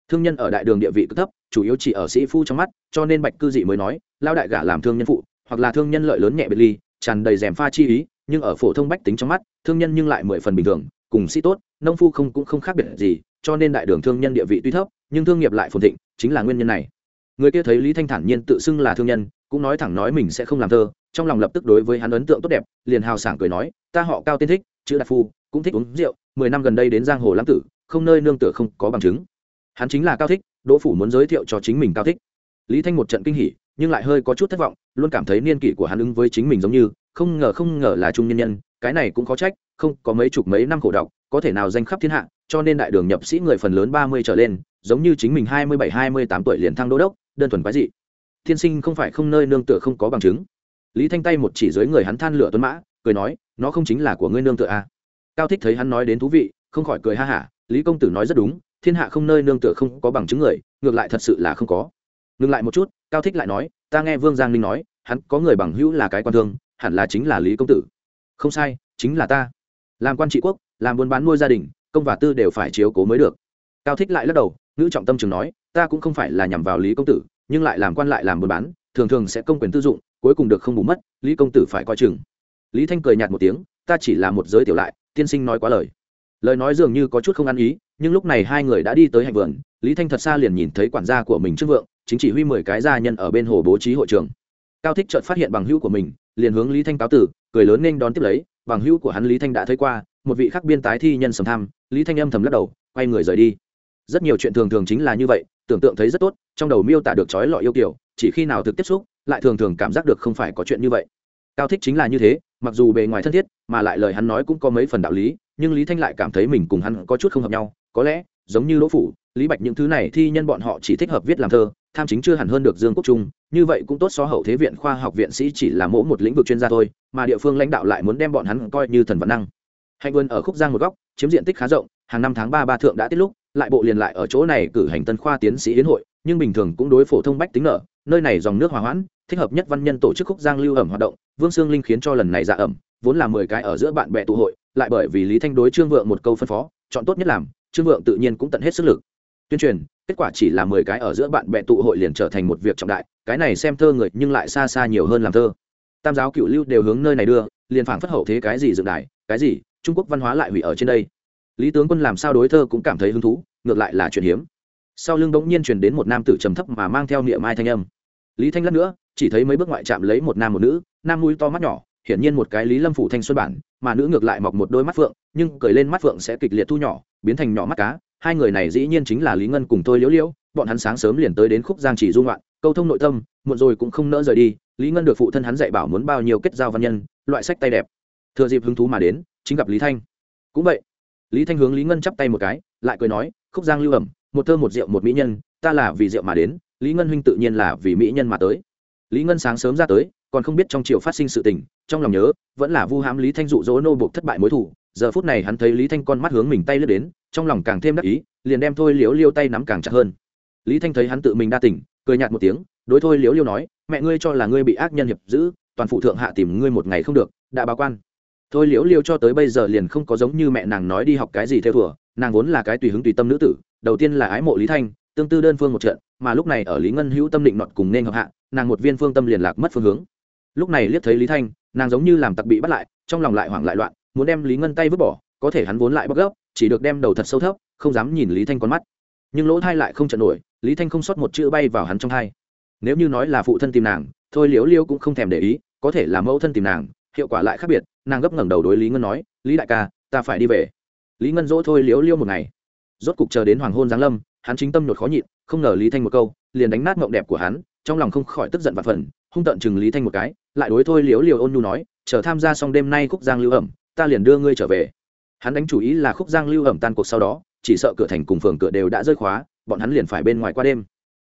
Thương nhân ở đại đường địa vị cực thấp, chủ yếu chỉ ở sĩ phu trong mắt, cho nên bạch cư dị mới nói lao đại gả làm thương nhân phụ, hoặc là thương nhân lợi lớn nhẹ biệt ly, tràn đầy rèm pha chi ý, nhưng ở phổ thông bách tính trong mắt, thương nhân nhưng lại mười phần bình thường, cùng sĩ tốt, nông phu không cũng không khác biệt gì, cho nên đại đường thương nhân địa vị tuy thấp, nhưng thương nghiệp lại phồn thịnh, chính là nguyên nhân này người kia thấy lý thanh thản nhiên tự xưng là thương nhân, cũng nói thẳng nói mình sẽ không làm thơ, trong lòng lập tức đối với hắn ấn tượng tốt đẹp, liền hào sảng cười nói, ta họ cao tên thích, chữ đạt phu, cũng thích uống rượu, mười năm gần đây đến giang hồ lãng tử, không nơi nương tựa không có bằng chứng. Hắn chính là cao thích, đỗ phủ muốn giới thiệu cho chính mình cao thích. Lý thanh một trận kinh hỉ, nhưng lại hơi có chút thất vọng, luôn cảm thấy niên kỷ của hắn ứng với chính mình giống như, không ngờ không ngờ là trung nhân nhân, cái này cũng có trách, không có mấy chục mấy năm khổ đọc, có thể nào danh khắp thiên hạ, cho nên đại đường nhập sĩ người phần lớn ba mươi trở lên, giống như chính mình hai mươi bảy, hai mươi tám tuổi liền thăng đô đốc đơn thuần quái dị. Thiên sinh không phải không nơi nương tựa không có bằng chứng. Lý thanh tay một chỉ dưới người hắn than lửa tuấn mã, cười nói, nó không chính là của ngươi nương tựa à. cao thích thấy hắn nói đến thú vị, không khỏi cười ha hả, lý công tử nói rất đúng, thiên hạ không nơi nương tựa không có bằng chứng người, ngược lại thật sự là không có. Ngừng lại một chút, cao thích lại nói, ta nghe vương giang ninh nói, hắn có người bằng hữu là cái quan thương, hẳn là chính là lý công tử. Không sai, chính là ta. Làm quan trị quốc, làm buôn bán nuôi gia đình, công và tư đều phải chiếu cố mới được. Cao thích lại lắc đầu ngữ trọng tâm trường nói, ta cũng không phải là nhằm vào lý công tử, nhưng lại làm quan lại làm buôn bán, thường thường sẽ công quyền tư dụng, cuối cùng được không bù mất, lý công tử phải coi chừng. Lý thanh cười nhạt một tiếng, ta chỉ là một giới tiểu lại, tiên sinh nói quá lời. Lời nói dường như có chút không ăn ý, nhưng lúc này hai người đã đi tới hành vườn, lý thanh thật xa liền nhìn thấy quản gia của mình trước vượng, chính chỉ huy mười cái gia nhân ở bên hồ bố trí hội trường. Cao thích chợt phát hiện bằng hữu của mình, liền hướng lý thanh cáo tử, cười lớn nên đón tiếp lấy, bằng hữu của hắn lý thanh đã thấy qua, một vị khác biên tái thi nhân sầm tham, lý thanh âm thầm lắc đầu, quay người rời đi rất nhiều chuyện thường thường chính là như vậy, tưởng tượng thấy rất tốt, trong đầu miêu tả được trói lọi yêu kiểu chỉ khi nào thực tiếp xúc, lại thường thường cảm giác được không phải có chuyện như vậy. Cao thích chính là như thế, mặc dù bề ngoài thân thiết, mà lại lời hắn nói cũng có mấy phần đạo lý, nhưng lý thanh lại cảm thấy mình cùng hắn có chút không hợp nhau, có lẽ, giống như lỗ phủ, lý bạch những thứ này thi nhân bọn họ chỉ thích hợp viết làm thơ, tham chính chưa hẳn hơn được dương quốc trung, như vậy cũng tốt so hậu thế viện khoa học viện sĩ chỉ là mỗi một lĩnh vực chuyên gia thôi, mà địa phương lãnh đạo lại muốn đem bọn hắn coi như thần văn năng. Hạnh vươn ở khúc giang một góc, chiếm diện tích khá rộng, hàng năm tháng ba ba thượng đã tiết lúc lại bộ liền lại ở chỗ này cử hành tân khoa tiến sĩ yến hội, nhưng bình thường cũng đối phổ thông bách tính nợ, nơi này dòng nước hòa hoãn, thích hợp nhất văn nhân tổ chức khúc giang lưu ẩm hoạt động, vương sương linh khiến cho lần này dạ ẩm, vốn là mười cái ở giữa bạn bè tụ hội, lại bởi vì lý thanh đối trương vượng một câu phân phó, chọn tốt nhất làm, trương vượng tự nhiên cũng tận hết sức lực. Tuyên truyền, kết quả chỉ là mười cái ở giữa bạn bè tụ hội liền trở thành một việc trọng đại, cái này xem thơ người nhưng lại xa xa nhiều hơn làm thơ. Tam giáo cựu lưu đều hướng nơi này đưa, liền phảng phất hậu thế cái gì dựng đại cái gì, trung quốc văn hóa lại hủy ở trên đây lý tướng quân làm sao đối thơ cũng cảm thấy hứng thú, ngược lại là chuyện hiếm. Sau lưng bỗng nhiên truyền đến một nam tử trầm thấp mà mang theo niệm mai thanh âm. Lý thanh lát nữa, chỉ thấy mấy bước ngoại chạm lấy một nam một nữ, nam mũi to mắt nhỏ, hiển nhiên một cái lý lâm phủ thanh xuân bản, mà nữ ngược lại mọc một đôi mắt phượng, nhưng cởi lên mắt phượng sẽ kịch liệt thu nhỏ, biến thành nhỏ mắt cá. Hai người này dĩ nhiên chính là lý ngân cùng tôi liễu liễu, bọn hắn sáng sớm liền tới đến khúc giang chỉ dung loạn câu thông nội tâm, muộn rồi cũng không nỡ rời đi, lý ngân được phụ thân hắn dạy bảo muốn bao nhiêu kết giao văn nhân, loại sách tay đẹp. Thừa dịp hứng thú mà đến, chính gặp lý thanh. Cũng vậy lý thanh hướng lý ngân chắp tay một cái, lại cười nói, khúc giang lưu ẩm, một thơ một rượu một mỹ nhân, ta là vì rượu mà đến, lý ngân huynh tự nhiên là vì mỹ nhân mà tới. Lý ngân sáng sớm ra tới, còn không biết trong triều phát sinh sự tình, trong lòng nhớ, vẫn là vu hãm lý thanh dụ dỗ nô buộc thất bại mối thủ giờ phút này hắn thấy lý thanh con mắt hướng mình tay lướt đến, trong lòng càng thêm đắc ý, liền đem thôi liếu liêu tay nắm càng chặt hơn. Lý thanh thấy hắn tự mình đa tỉnh cười nhạt một tiếng, đối thôi liếu liêu nói, mẹ ngươi cho là ngươi bị ác nhân hiệp giữ, toàn phụ thượng hạ tìm ngươi một ngày không được, đã báo quan thôi liễu liêu cho tới bây giờ liền không có giống như mẹ nàng nói đi học cái gì theo thùa nàng vốn là cái tùy hứng tùy tâm nữ tử, đầu tiên là ái mộ lý thanh, tương tư đơn phương một trận, mà lúc này ở lý ngân hữu tâm định nọt cùng nên hợp hạ, nàng một viên phương tâm liền lạc mất phương hướng. Lúc này liếc thấy lý thanh, nàng giống như làm tặc bị bắt lại, trong lòng lại hoảng lại loạn, muốn đem lý ngân tay vứt bỏ, có thể hắn vốn lại bóc gốc chỉ được đem đầu thật sâu thấp, không dám nhìn lý thanh con mắt. Nhưng lỗ thai lại không trận nổi, lý thanh không sót một chữ bay vào hắn trong thai. Nếu như nói là phụ thân tìm nàng, thôi liễu liêu cũng không thèm để ý, có thể là mẫu thân tìm nàng hiệu quả lại khác biệt, nàng gấp ngẩng đầu đối lý ngân nói, lý đại ca, ta phải đi về. Lý ngân dỗ thôi liếu liêu một ngày. Rốt cục chờ đến hoàng hôn giáng lâm, hắn chính tâm nhột khó nhịn, không ngờ lý thanh một câu, liền đánh nát mộng đẹp của hắn, trong lòng không khỏi tức giận và phần hung tợn chừng lý thanh một cái, lại đối thôi liếu liều ôn nhu nói, chờ tham gia xong đêm nay khúc giang lưu ẩm, ta liền đưa ngươi trở về. Hắn đánh chủ ý là khúc giang lưu ẩm tan cuộc sau đó, chỉ sợ cửa thành cùng phường cửa đều đã rơi khóa, bọn hắn liền phải bên ngoài qua đêm.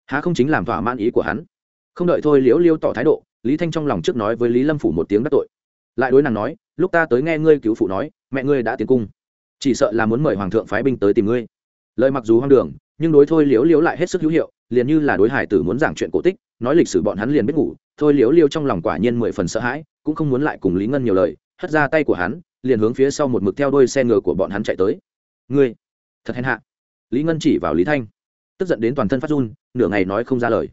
Há không chính làm thỏa man ý của hắn. Không đợi thôi liếu liêu tỏ thái độ, lý thanh trong lòng trước nói với lý lâm phủ một tiếng đắc tội lại đối nàng nói, lúc ta tới nghe ngươi cứu phụ nói, mẹ ngươi đã tiến cung. Chỉ sợ là muốn mời hoàng thượng phái binh tới tìm ngươi. Lời mặc dù hoang đường, nhưng đối thôi liếu liếu lại hết sức hữu hiệu, liền như là đối hải tử muốn giảng chuyện cổ tích, nói lịch sử bọn hắn liền biết ngủ, thôi liếu liêu trong lòng quả nhiên mười phần sợ hãi, cũng không muốn lại cùng lý ngân nhiều lời, hất ra tay của hắn, liền hướng phía sau một mực theo đôi xe ngựa của bọn hắn chạy tới. Ngươi, thật hèn hạ. Lý ngân chỉ vào lý thanh, tức giận đến toàn thân phát run, nửa ngày nói không ra lời.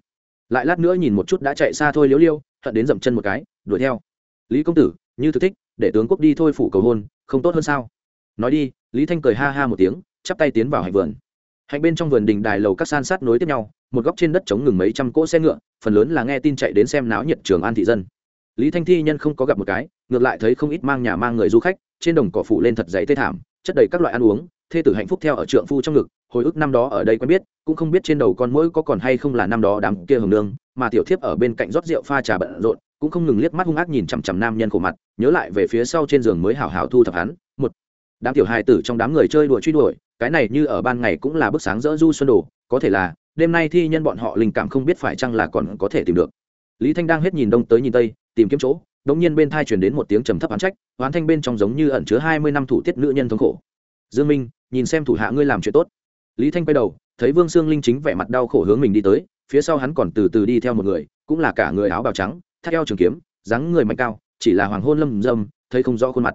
Lại lát nữa nhìn một chút đã chạy xa thôi liếu liêu hận đến dậm chân một cái, đuổi theo. Lý công tử như thực thích, để tướng quốc đi thôi phủ cầu hôn, không tốt hơn sao? Nói đi, lý thanh cười ha ha một tiếng, chắp tay tiến vào hạnh vườn. Hạnh bên trong vườn đình đài lầu các san sát nối tiếp nhau, một góc trên đất chống ngừng mấy trăm cỗ xe ngựa, phần lớn là nghe tin chạy đến xem náo nhiệt trường an thị dân. Lý thanh thi nhân không có gặp một cái, ngược lại thấy không ít mang nhà mang người du khách, trên đồng cỏ phủ lên thật dày tê thảm, chất đầy các loại ăn uống, thê tử hạnh phúc theo ở trượng phu trong ngực, hồi ức năm đó ở đây quen biết, cũng không biết trên đầu con mỗi có còn hay không là năm đó đám kia hưởng nương, mà tiểu thiếp ở bên cạnh rót rượu pha trà bận rộn cũng không ngừng liếc mắt hung ác nhìn chằm chằm nam nhân khổ mặt, nhớ lại về phía sau trên giường mới hảo hảo thu thập hắn. Một, đám tiểu hài tử trong đám người chơi đùa truy đuổi, cái này như ở ban ngày cũng là bức sáng rỡ du xuân đồ, có thể là, đêm nay thi nhân bọn họ linh cảm không biết phải chăng là còn có thể tìm được. Lý thanh đang hết nhìn đông tới nhìn tây, tìm kiếm chỗ, đống nhiên bên thai truyền đến một tiếng trầm thấp oán trách, oán thanh bên trong giống như ẩn chứa hai mươi năm thủ tiết nữ nhân thống khổ. Dương minh, nhìn xem thủ hạ ngươi làm chuyện tốt. Lý thanh quay đầu, thấy vương sương linh chính vẻ mặt đau khổ hướng mình đi tới, phía sau hắn còn từ từ đi theo một người, cũng là cả người áo bào trắng thắt eo trường kiếm dáng người mạnh cao chỉ là hoàng hôn lâm dâm thấy không rõ khuôn mặt.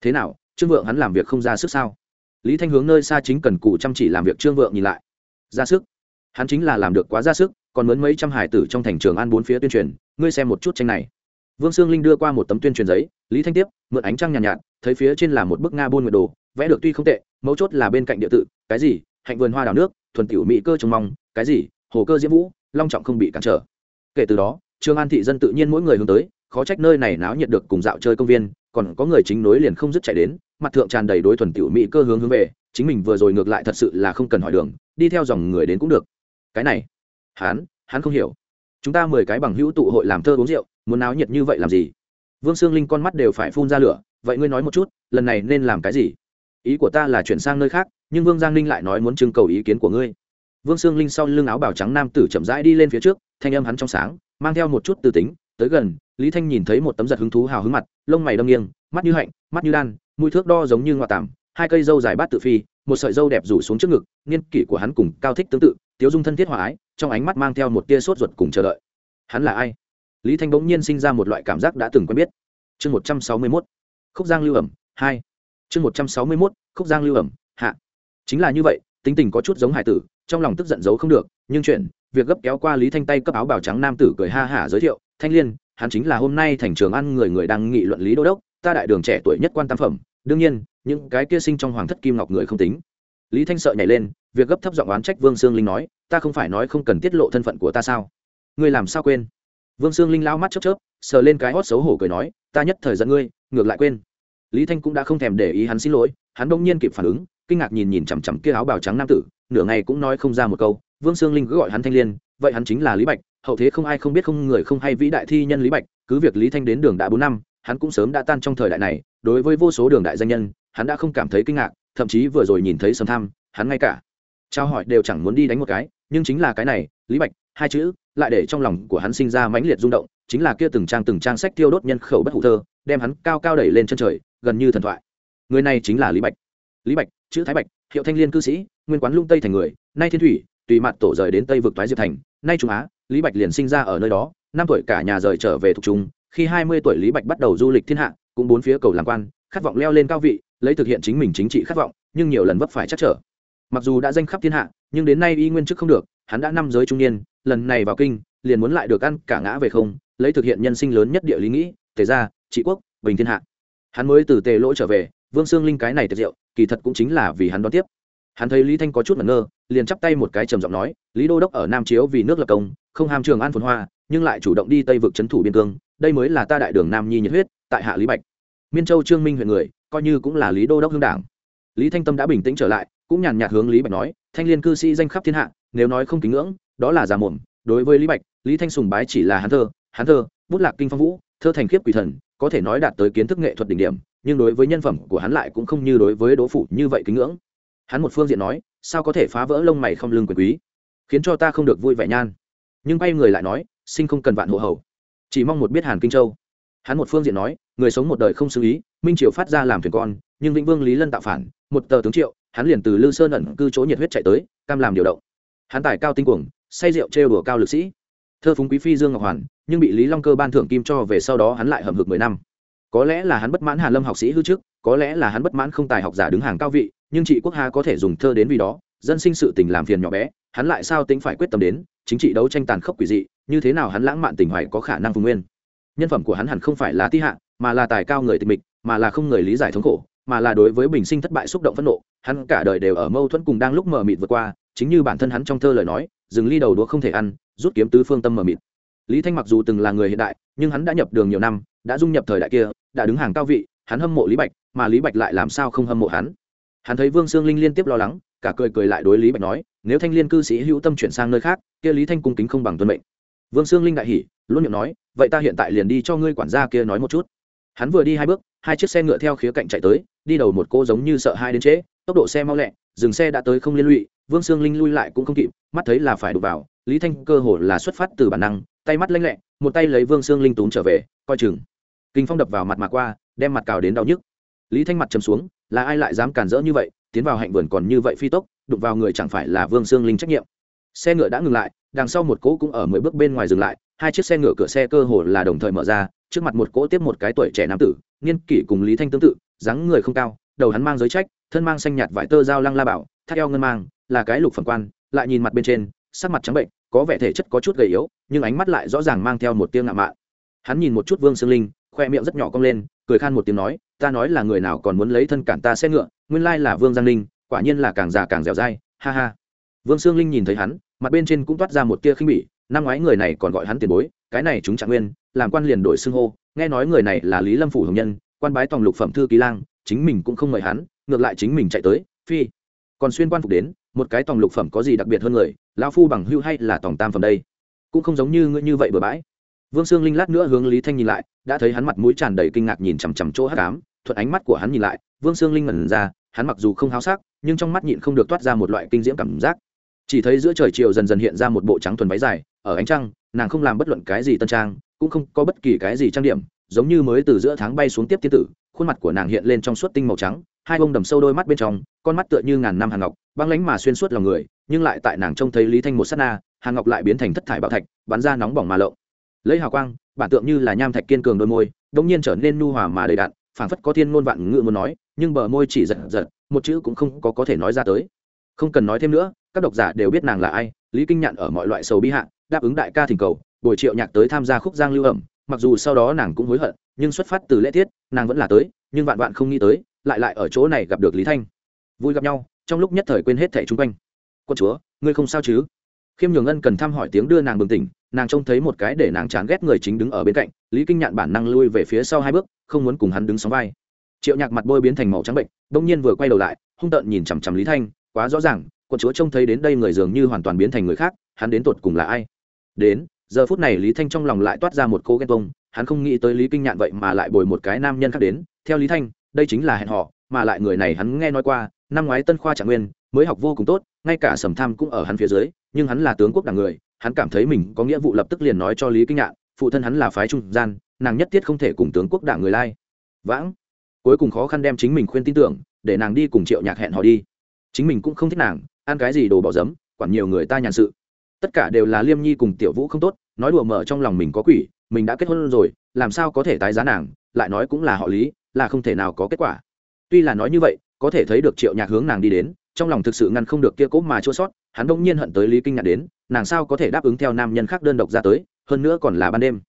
Thế nào trương vượng hắn làm việc không ra sức sao? Lý thanh hướng nơi xa chính cần cụ chăm chỉ làm việc trương vượng nhìn lại. Ra sức. Hắn chính là làm được quá ra sức còn mướn mấy trăm hải tử trong thành trường an bốn phía tuyên truyền ngươi xem một chút tranh này. Vương sương linh đưa qua một tấm tuyên truyền giấy lý thanh tiếp mượn ánh trăng nhàn nhạt, nhạt thấy phía trên là một bức nga buôn nguyệt đồ vẽ được tuy không tệ mấu chốt là bên cạnh địa tự cái gì hạnh vườn hoa đào nước thuần tiểu mỹ cơ trông mong cái gì hồ cơ diễm vũ long trọng không bị cản trở. Kể từ đó trường an thị dân tự nhiên mỗi người hướng tới, khó trách nơi này náo nhiệt được cùng dạo chơi công viên, còn có người chính nối liền không dứt chạy đến, mặt thượng tràn đầy đối thuần tiểu mỹ cơ hướng hướng về, chính mình vừa rồi ngược lại thật sự là không cần hỏi đường, đi theo dòng người đến cũng được. Cái này, hắn hắn không hiểu. Chúng ta mười cái bằng hữu tụ hội làm thơ uống rượu, muốn náo nhiệt như vậy làm gì? Vương sương linh con mắt đều phải phun ra lửa, vậy ngươi nói một chút, lần này nên làm cái gì? Ý của ta là chuyển sang nơi khác, nhưng vương giang ninh lại nói muốn trưng cầu ý kiến của ngươi vương sương linh sau lưng áo bào trắng nam tử chậm rãi đi lên phía trước, thanh âm hắn trong sáng, mang theo một chút tư tính, tới gần, lý thanh nhìn thấy một tấm giật hứng thú hào hứng mặt, lông mày đâm nghiêng, mắt như hạnh, mắt như đan, mũi thước đo giống như ngoại tảm hai cây dâu dài bát tự phi, một sợi dâu đẹp rủ xuống trước ngực, niên kỷ của hắn cùng cao thích tương tự, tiếu dung thân thiết hòa ái, trong ánh mắt mang theo một tia sốt ruột cùng chờ đợi. Hắn là ai? Lý thanh bỗng nhiên sinh ra một loại cảm giác đã từng quen biết. Chương một trăm sáu mươi mốt, khúc giang lưu ẩm, hai. Chương một trăm sáu mươi mốt, khúc giang lưu ẩm, hạ. Chính là như vậy, tính tình có chút giống hải tử trong lòng tức giận giấu không được, nhưng chuyện, việc gấp kéo qua lý thanh tay cấp áo bào trắng nam tử cười ha hả giới thiệu, thanh liên, hắn chính là hôm nay thành trường ăn người người đang nghị luận lý đô đốc, ta đại đường trẻ tuổi nhất quan tam phẩm, đương nhiên, những cái kia sinh trong hoàng thất kim ngọc người không tính. Lý thanh sợ nhảy lên, việc gấp thấp giọng oán trách vương sương linh nói, ta không phải nói không cần tiết lộ thân phận của ta sao? Ngươi làm sao quên? Vương sương linh lao mắt chớp chớp, sờ lên cái hót xấu hổ cười nói, ta nhất thời giận ngươi, ngược lại quên. Lý thanh cũng đã không thèm để ý hắn xin lỗi, hắn đông nhiên kịp phản ứng, kinh ngạc nhìn nhìn chằm chằm kia áo bào trắng nam tử nửa ngày cũng nói không ra một câu, vương sương linh cứ gọi hắn thanh liên, vậy hắn chính là lý bạch, hậu thế không ai không biết không người không hay vĩ đại thi nhân lý bạch, cứ việc lý thanh đến đường đã bốn năm, hắn cũng sớm đã tan trong thời đại này, đối với vô số đường đại danh nhân, hắn đã không cảm thấy kinh ngạc, thậm chí vừa rồi nhìn thấy sầm tham, hắn ngay cả trao hỏi đều chẳng muốn đi đánh một cái, nhưng chính là cái này, lý bạch, hai chữ, lại để trong lòng của hắn sinh ra mãnh liệt rung động, chính là kia từng trang từng trang sách tiêu đốt nhân khẩu bất hủ thơ, đem hắn cao cao đẩy lên chân trời, gần như thần thoại. Người này chính là lý bạch. Lý bạch, chữ thái bạch hiệu thanh liên cư sĩ, nguyên quán lung tây thành người, nay thiên thủy, tùy mặt tổ rời đến tây vực toái diệp thành, nay trung á, lý bạch liền sinh ra ở nơi đó, năm tuổi cả nhà rời trở về thuộc trung, khi hai mươi tuổi lý bạch bắt đầu du lịch thiên hạ, cũng bốn phía cầu làm quan, khát vọng leo lên cao vị, lấy thực hiện chính mình chính trị khát vọng, nhưng nhiều lần vấp phải chắc trở. Mặc dù đã danh khắp thiên hạ, nhưng đến nay y nguyên chức không được, hắn đã năm giới trung niên, lần này vào kinh, liền muốn lại được ăn cả ngã về không, lấy thực hiện nhân sinh lớn nhất địa lý nghĩ, tề gia, trị quốc, bình thiên hạ. Hắn mới từ tề lỗ trở về vương sương linh cái này tiệt diệu, kỳ thật cũng chính là vì hắn đón tiếp. Hắn thấy lý thanh có chút mẩn ngơ, liền chắp tay một cái trầm giọng nói, lý đô đốc ở nam chiếu vì nước lập công, không ham trường an phồn hoa, nhưng lại chủ động đi tây vực trấn thủ biên cương, đây mới là ta đại đường nam nhi nhiệt huyết, tại hạ lý bạch. Miên châu trương minh huyện người, coi như cũng là lý đô đốc hương đảng. Lý thanh tâm đã bình tĩnh trở lại, cũng nhàn nhạt hướng lý bạch nói, thanh liên cư sĩ danh khắp thiên hạ, nếu nói không kính ngưỡng, đó là già mồm đối với lý bạch, lý thanh sùng bái chỉ là hán thơ hán thơ, bút lạc kinh phong vũ, thơ thành khiếp quỷ thần có thể nói đạt tới kiến thức nghệ thuật đỉnh điểm, nhưng đối với nhân phẩm của hắn lại cũng không như đối với đỗ phủ như vậy kính ngưỡng. Hắn một phương diện nói, sao có thể phá vỡ lông mày không lưng quyền quý, khiến cho ta không được vui vẻ nhan. Nhưng bay người lại nói, sinh không cần vạn hộ hầu, chỉ mong một biết hàn kinh châu. Hắn một phương diện nói, người sống một đời không xử ý, minh triều phát ra làm thuyền con, nhưng vĩnh vương lý lân tạo phản, một tờ tướng triệu, hắn liền từ lư sơn ẩn cư chỗ nhiệt huyết chạy tới, cam làm điều động. Hắn tài cao tinh cuồng, say rượu trêu đùa cao lực sĩ thơ phúng quý phi dương ngọc hoàn, nhưng bị lý long cơ ban thưởng kim cho về sau đó hắn lại hầm hực mười năm. Có lẽ là hắn bất mãn hàn lâm học sĩ hư trước, có lẽ là hắn bất mãn không tài học giả đứng hàng cao vị, nhưng chị quốc hà có thể dùng thơ đến vì đó, dân sinh sự tình làm phiền nhỏ bé, hắn lại sao tính phải quyết tâm đến, chính trị đấu tranh tàn khốc quỷ dị, như thế nào hắn lãng mạn tình hoài có khả năng vùng nguyên. Nhân phẩm của hắn hẳn không phải là ti hạ, mà là tài cao người tịch mịch, mà là không người lý giải thống khổ, mà là đối với bình sinh thất bại xúc động phẫn nộ, hắn cả đời đều ở mâu thuẫn cùng đang lúc mờ mịt vượt qua, chính như bản thân hắn trong thơ lời nói dừng ly đầu đũa không thể ăn, rút kiếm tứ phương tâm mờ mịt. Lý thanh mặc dù từng là người hiện đại, nhưng hắn đã nhập đường nhiều năm, đã dung nhập thời đại kia, đã đứng hàng cao vị, hắn hâm mộ lý bạch, mà lý bạch lại làm sao không hâm mộ hắn? Hắn thấy vương sương linh liên tiếp lo lắng, cả cười cười lại đối lý bạch nói, nếu thanh liên cư sĩ hữu tâm chuyển sang nơi khác, kia lý thanh cung kính không bằng tuân mệnh. Vương sương linh đại hỉ, luôn miệng nói, vậy ta hiện tại liền đi cho ngươi quản gia kia nói một chút. Hắn vừa đi hai bước, hai chiếc xe ngựa theo khía cạnh chạy tới, đi đầu một cô giống như sợ hai đến trễ, tốc độ xe mau lẹ, dừng xe đã tới không liên lụy vương sương linh lui lại cũng không kịp, mắt thấy là phải đụng vào, lý thanh cơ hồ là xuất phát từ bản năng, tay mắt lanh lẹ, một tay lấy vương sương linh túm trở về, coi chừng. Kinh phong đập vào mặt mà qua, đem mặt cào đến đau nhức. Lý thanh mặt chầm xuống, là ai lại dám cản rỡ như vậy, tiến vào hạnh vườn còn như vậy phi tốc, đụng vào người chẳng phải là vương sương linh trách nhiệm. Xe ngựa đã ngừng lại, đằng sau một cỗ cũng ở mười bước bên ngoài dừng lại, hai chiếc xe ngựa cửa xe cơ hồ là đồng thời mở ra, trước mặt một cỗ tiếp một cái tuổi trẻ nam tử, niên kỷ cùng lý thanh tương tự, dáng người không cao, đầu hắn mang giới trách, thân mang xanh nhạt vải tơ dao lăng la bảo, thắt eo ngân mang là cái lục phẩm quan, lại nhìn mặt bên trên, sắc mặt trắng bệnh, có vẻ thể chất có chút gầy yếu, nhưng ánh mắt lại rõ ràng mang theo một tiếng ngạo mạn. Hắn nhìn một chút vương sương linh, khoe miệng rất nhỏ cong lên, cười khan một tiếng nói, ta nói là người nào còn muốn lấy thân cản ta xe ngựa, nguyên lai là vương giang linh, quả nhiên là càng già càng dẻo dai, ha ha. Vương sương linh nhìn thấy hắn, mặt bên trên cũng toát ra một tia khinh bỉ, năm ngoái người này còn gọi hắn tiền bối, cái này chúng trạng nguyên, làm quan liền đổi xưng hô, nghe nói người này là lý lâm phủ hồng nhân, quan bái tòng lục phẩm thư ký lang, chính mình cũng không mời hắn, ngược lại chính mình chạy tới, phi. Còn xuyên quan phục đến một cái tòng lục phẩm có gì đặc biệt hơn người, lão phu bằng hưu hay là tòng tam phẩm đây? Cũng không giống như ngươi như vậy bừa bãi. Vương sương linh lát nữa hướng lý thanh nhìn lại, đã thấy hắn mặt mũi tràn đầy kinh ngạc nhìn chằm chằm chỗ hát cám thuận ánh mắt của hắn nhìn lại, vương sương linh ngẩn ra, hắn mặc dù không háo sắc, nhưng trong mắt nhịn không được toát ra một loại kinh diễm cảm giác. Chỉ thấy giữa trời chiều dần dần hiện ra một bộ trắng thuần váy dài, ở ánh trăng, nàng không làm bất luận cái gì tân trang, cũng không có bất kỳ cái gì trang điểm, giống như mới từ giữa tháng bay xuống tiếp tiên tử, khuôn mặt của nàng hiện lên trong suốt tinh màu trắng hai bông đầm sâu đôi mắt bên trong, con mắt tựa như ngàn năm hàng ngọc, băng lánh mà xuyên suốt lòng người, nhưng lại tại nàng trông thấy lý thanh một s á t na, hàng ngọc lại biến thành thất thải bạo thạch, bắn ra nóng bỏng mà lộng. Lấy hào quang, bản tượng như là nham thạch kiên cường đôi môi đ ỗ n g nhiên trở nên nu hòa mà đầy đạn phảng phất có thiên ngôn vạn ngự muốn nói, nhưng bờ môi chỉ giật giật, một chữ cũng không có có thể nói ra tới. Không cần nói thêm nữa, các độc giả đều biết nàng là ai, lý kinh nhạn ở mọi loại sầu bi hạ, đáp ứng đại ca thỉnh cầu, buổi triệu nhạc tới tham gia khúc giang lưu ẩm, mặc dù sau đó nàng cũng hối hận, nhưng xuất phát từ lễ tiết, nàng vẫn là tới, nhưng vạn vạn không nghĩ tới lại lại ở chỗ này gặp được lý thanh. Vui gặp nhau, trong lúc nhất thời quên hết thẻ chung quanh. Quân chúa, ngươi không sao chứ? Khiêm nhường ân cần thăm hỏi tiếng đưa nàng bừng tỉnh, nàng trông thấy một cái để nàng chán ghét người chính đứng ở bên cạnh, lý kinh nhạn bản năng lui về phía sau hai bước, không muốn cùng hắn đứng sóng vai. Triệu nhạc mặt bôi biến thành màu trắng bệnh, đông nhiên vừa quay đầu lại, hung tợn nhìn chằm chằm lý thanh, quá rõ ràng, quân chúa trông thấy đến đây người dường như hoàn toàn biến thành người khác, hắn đến tột cùng là ai? Đến, giờ phút này lý thanh trong lòng lại toát ra một cô ghen tông hắn không nghĩ tới lý kinh nhạn vậy mà lại bồi một cái nam nhân khác đến, theo lý thanh đây chính là hẹn họ mà lại người này hắn nghe nói qua, năm ngoái tân khoa trạng nguyên mới học vô cùng tốt, ngay cả sầm tham cũng ở hắn phía dưới, nhưng hắn là tướng quốc đảng người, hắn cảm thấy mình có nghĩa vụ lập tức liền nói cho lý kinh nhạn, phụ thân hắn là phái trung gian, nàng nhất thiết không thể cùng tướng quốc đảng người lai. Vãng. Cuối cùng khó khăn đem chính mình khuyên tin tưởng, để nàng đi cùng triệu nhạc hẹn họ đi. Chính mình cũng không thích nàng, ăn cái gì đồ bỏ giấm quản nhiều người ta nhàn sự. Tất cả đều là liêm nhi cùng tiểu vũ không tốt, nói đùa mở trong lòng mình có quỷ, mình đã kết hôn rồi, làm sao có thể tái giá nàng, lại nói cũng là họ lý là không thể nào có kết quả. Tuy là nói như vậy, có thể thấy được triệu nhạc hướng nàng đi đến, trong lòng thực sự ngăn không được kia cố mà chua sót, hắn đông nhiên hận tới lý kinh nhạc đến, nàng sao có thể đáp ứng theo nam nhân khác đơn độc ra tới, hơn nữa còn là ban đêm.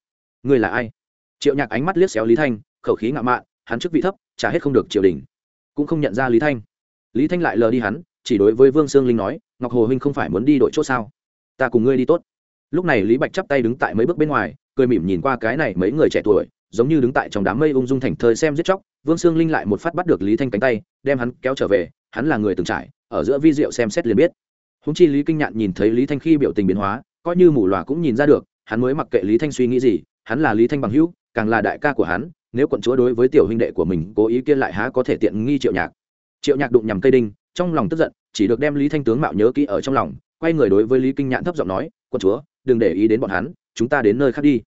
Người là ai? Triệu nhạc ánh mắt liếc xéo lý thanh, khẩu khí ngạo mạn, hắn chức vị thấp, trả hết không được triều đình. Cũng không nhận ra lý thanh. Lý thanh lại lờ đi hắn, chỉ đối với vương sương linh nói, ngọc hồ huynh không phải muốn đi đội chỗ sao? Ta cùng ngươi đi tốt. Lúc này lý bạch chắp tay đứng tại mấy bước bên ngoài, cười mỉm nhìn qua cái này mấy người trẻ tuổi giống như đứng tại trong đám mây ung dung thành thơi xem giết chóc, vương sương linh lại một phát bắt được lý thanh cánh tay, đem hắn kéo trở về, hắn là người từng trải, ở giữa vi diệu xem xét liền biết. Húng chi lý kinh nhạn nhìn thấy lý thanh khi biểu tình biến hóa, coi như mù loà cũng nhìn ra được, hắn mới mặc kệ lý thanh suy nghĩ gì, hắn là lý thanh bằng hữu, càng là đại ca của hắn, nếu quận chúa đối với tiểu huynh đệ của mình cố ý kia lại há có thể tiện nghi triệu nhạc. Triệu nhạc đụng nhằm cây đinh, trong lòng tức giận, chỉ được đem lý thanh tướng mạo nhớ kỹ ở trong lòng, quay người đối với lý kinh nhạn thấp giọng nói, quận chúa, đừng để ý đến bọn hắn, chúng ta đến nơi khác đi.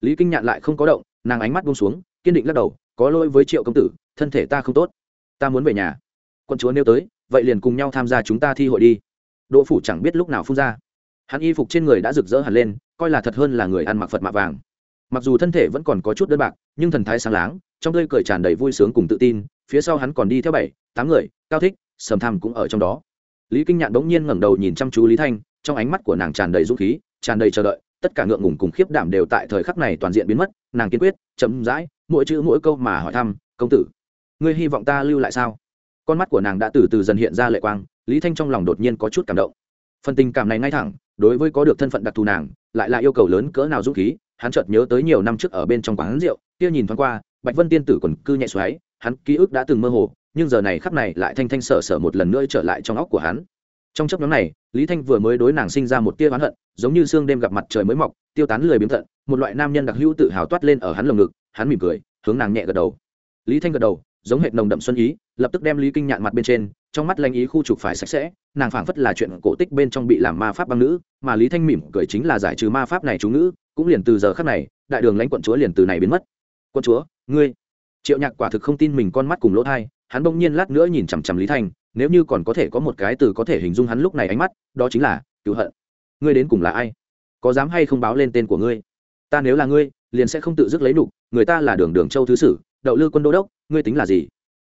Lý kinh nhạn lại không có động nàng ánh mắt buông xuống, kiên định lắc đầu, có lỗi với triệu công tử, thân thể ta không tốt. Ta muốn về nhà. Quân chúa nêu tới, vậy liền cùng nhau tham gia chúng ta thi hội đi. Đỗ phủ chẳng biết lúc nào phun ra. Hắn y phục trên người đã rực rỡ hẳn lên, coi là thật hơn là người ăn mặc phật mạ vàng. Mặc dù thân thể vẫn còn có chút đơn bạc, nhưng thần thái sáng láng, trong tươi cười tràn đầy vui sướng cùng tự tin, phía sau hắn còn đi theo bảy, tám người, cao thích, sầm tham cũng ở trong đó. Lý kinh nhạn bỗng nhiên ngẩng đầu nhìn chăm chú lý thanh, trong ánh mắt của nàng tràn đầy dũng khí, tràn đầy chờ đợi tất cả ngượng ngùng cùng khiếp đảm đều tại thời khắc này toàn diện biến mất, nàng kiên quyết, chậm rãi, mỗi chữ mỗi câu mà hỏi thăm, công tử, ngươi hy vọng ta lưu lại sao? Con mắt của nàng đã từ từ dần hiện ra lệ quang, lý thanh trong lòng đột nhiên có chút cảm động. Phần tình cảm này ngay thẳng, đối với có được thân phận đặc thù nàng, lại là yêu cầu lớn cỡ nào dũng khí, hắn chợt nhớ tới nhiều năm trước ở bên trong quán rượu, kia nhìn thoáng qua, bạch vân tiên tử quần cư nhẹ xoáy, hắn ký ức đã từng mơ hồ, nhưng giờ này khắp này lại thanh thanh sở sở một lần nữa trở lại trong óc của hắn trong chấp nhóm này, lý thanh vừa mới đối nàng sinh ra một tia oán hận, giống như sương đêm gặp mặt trời mới mọc, tiêu tán lười biếng thận, một loại nam nhân đặc hữu tự hào toát lên ở hắn lồng ngực, hắn mỉm cười, hướng nàng nhẹ gật đầu. Lý thanh gật đầu, giống hệ nồng đậm xuân ý, lập tức đem lý kinh nhạn mặt bên trên, trong mắt lanh ý khu trục phải sạch sẽ, nàng phảng phất là chuyện cổ tích bên trong bị làm ma pháp băng nữ, mà lý thanh mỉm cười chính là giải trừ ma pháp này chú ngữ, cũng liền từ giờ khắc này, đại đường lãnh quận chúa liền từ này biến mất. Quận chúa, ngươi. Triệu nhạc quả thực không tin mình con mắt cùng lỗ thai hắn bỗng nhiên lát nữa nhìn chằm chằm lý thanh nếu như còn có thể có một cái từ có thể hình dung hắn lúc này ánh mắt, đó chính là cứu hận. Ngươi đến cùng là ai? Có dám hay không báo lên tên của ngươi? Ta nếu là ngươi, liền sẽ không tự dứt lấy nục người ta là đường đường châu thứ sử, đậu lư quân đô đốc, ngươi tính là gì?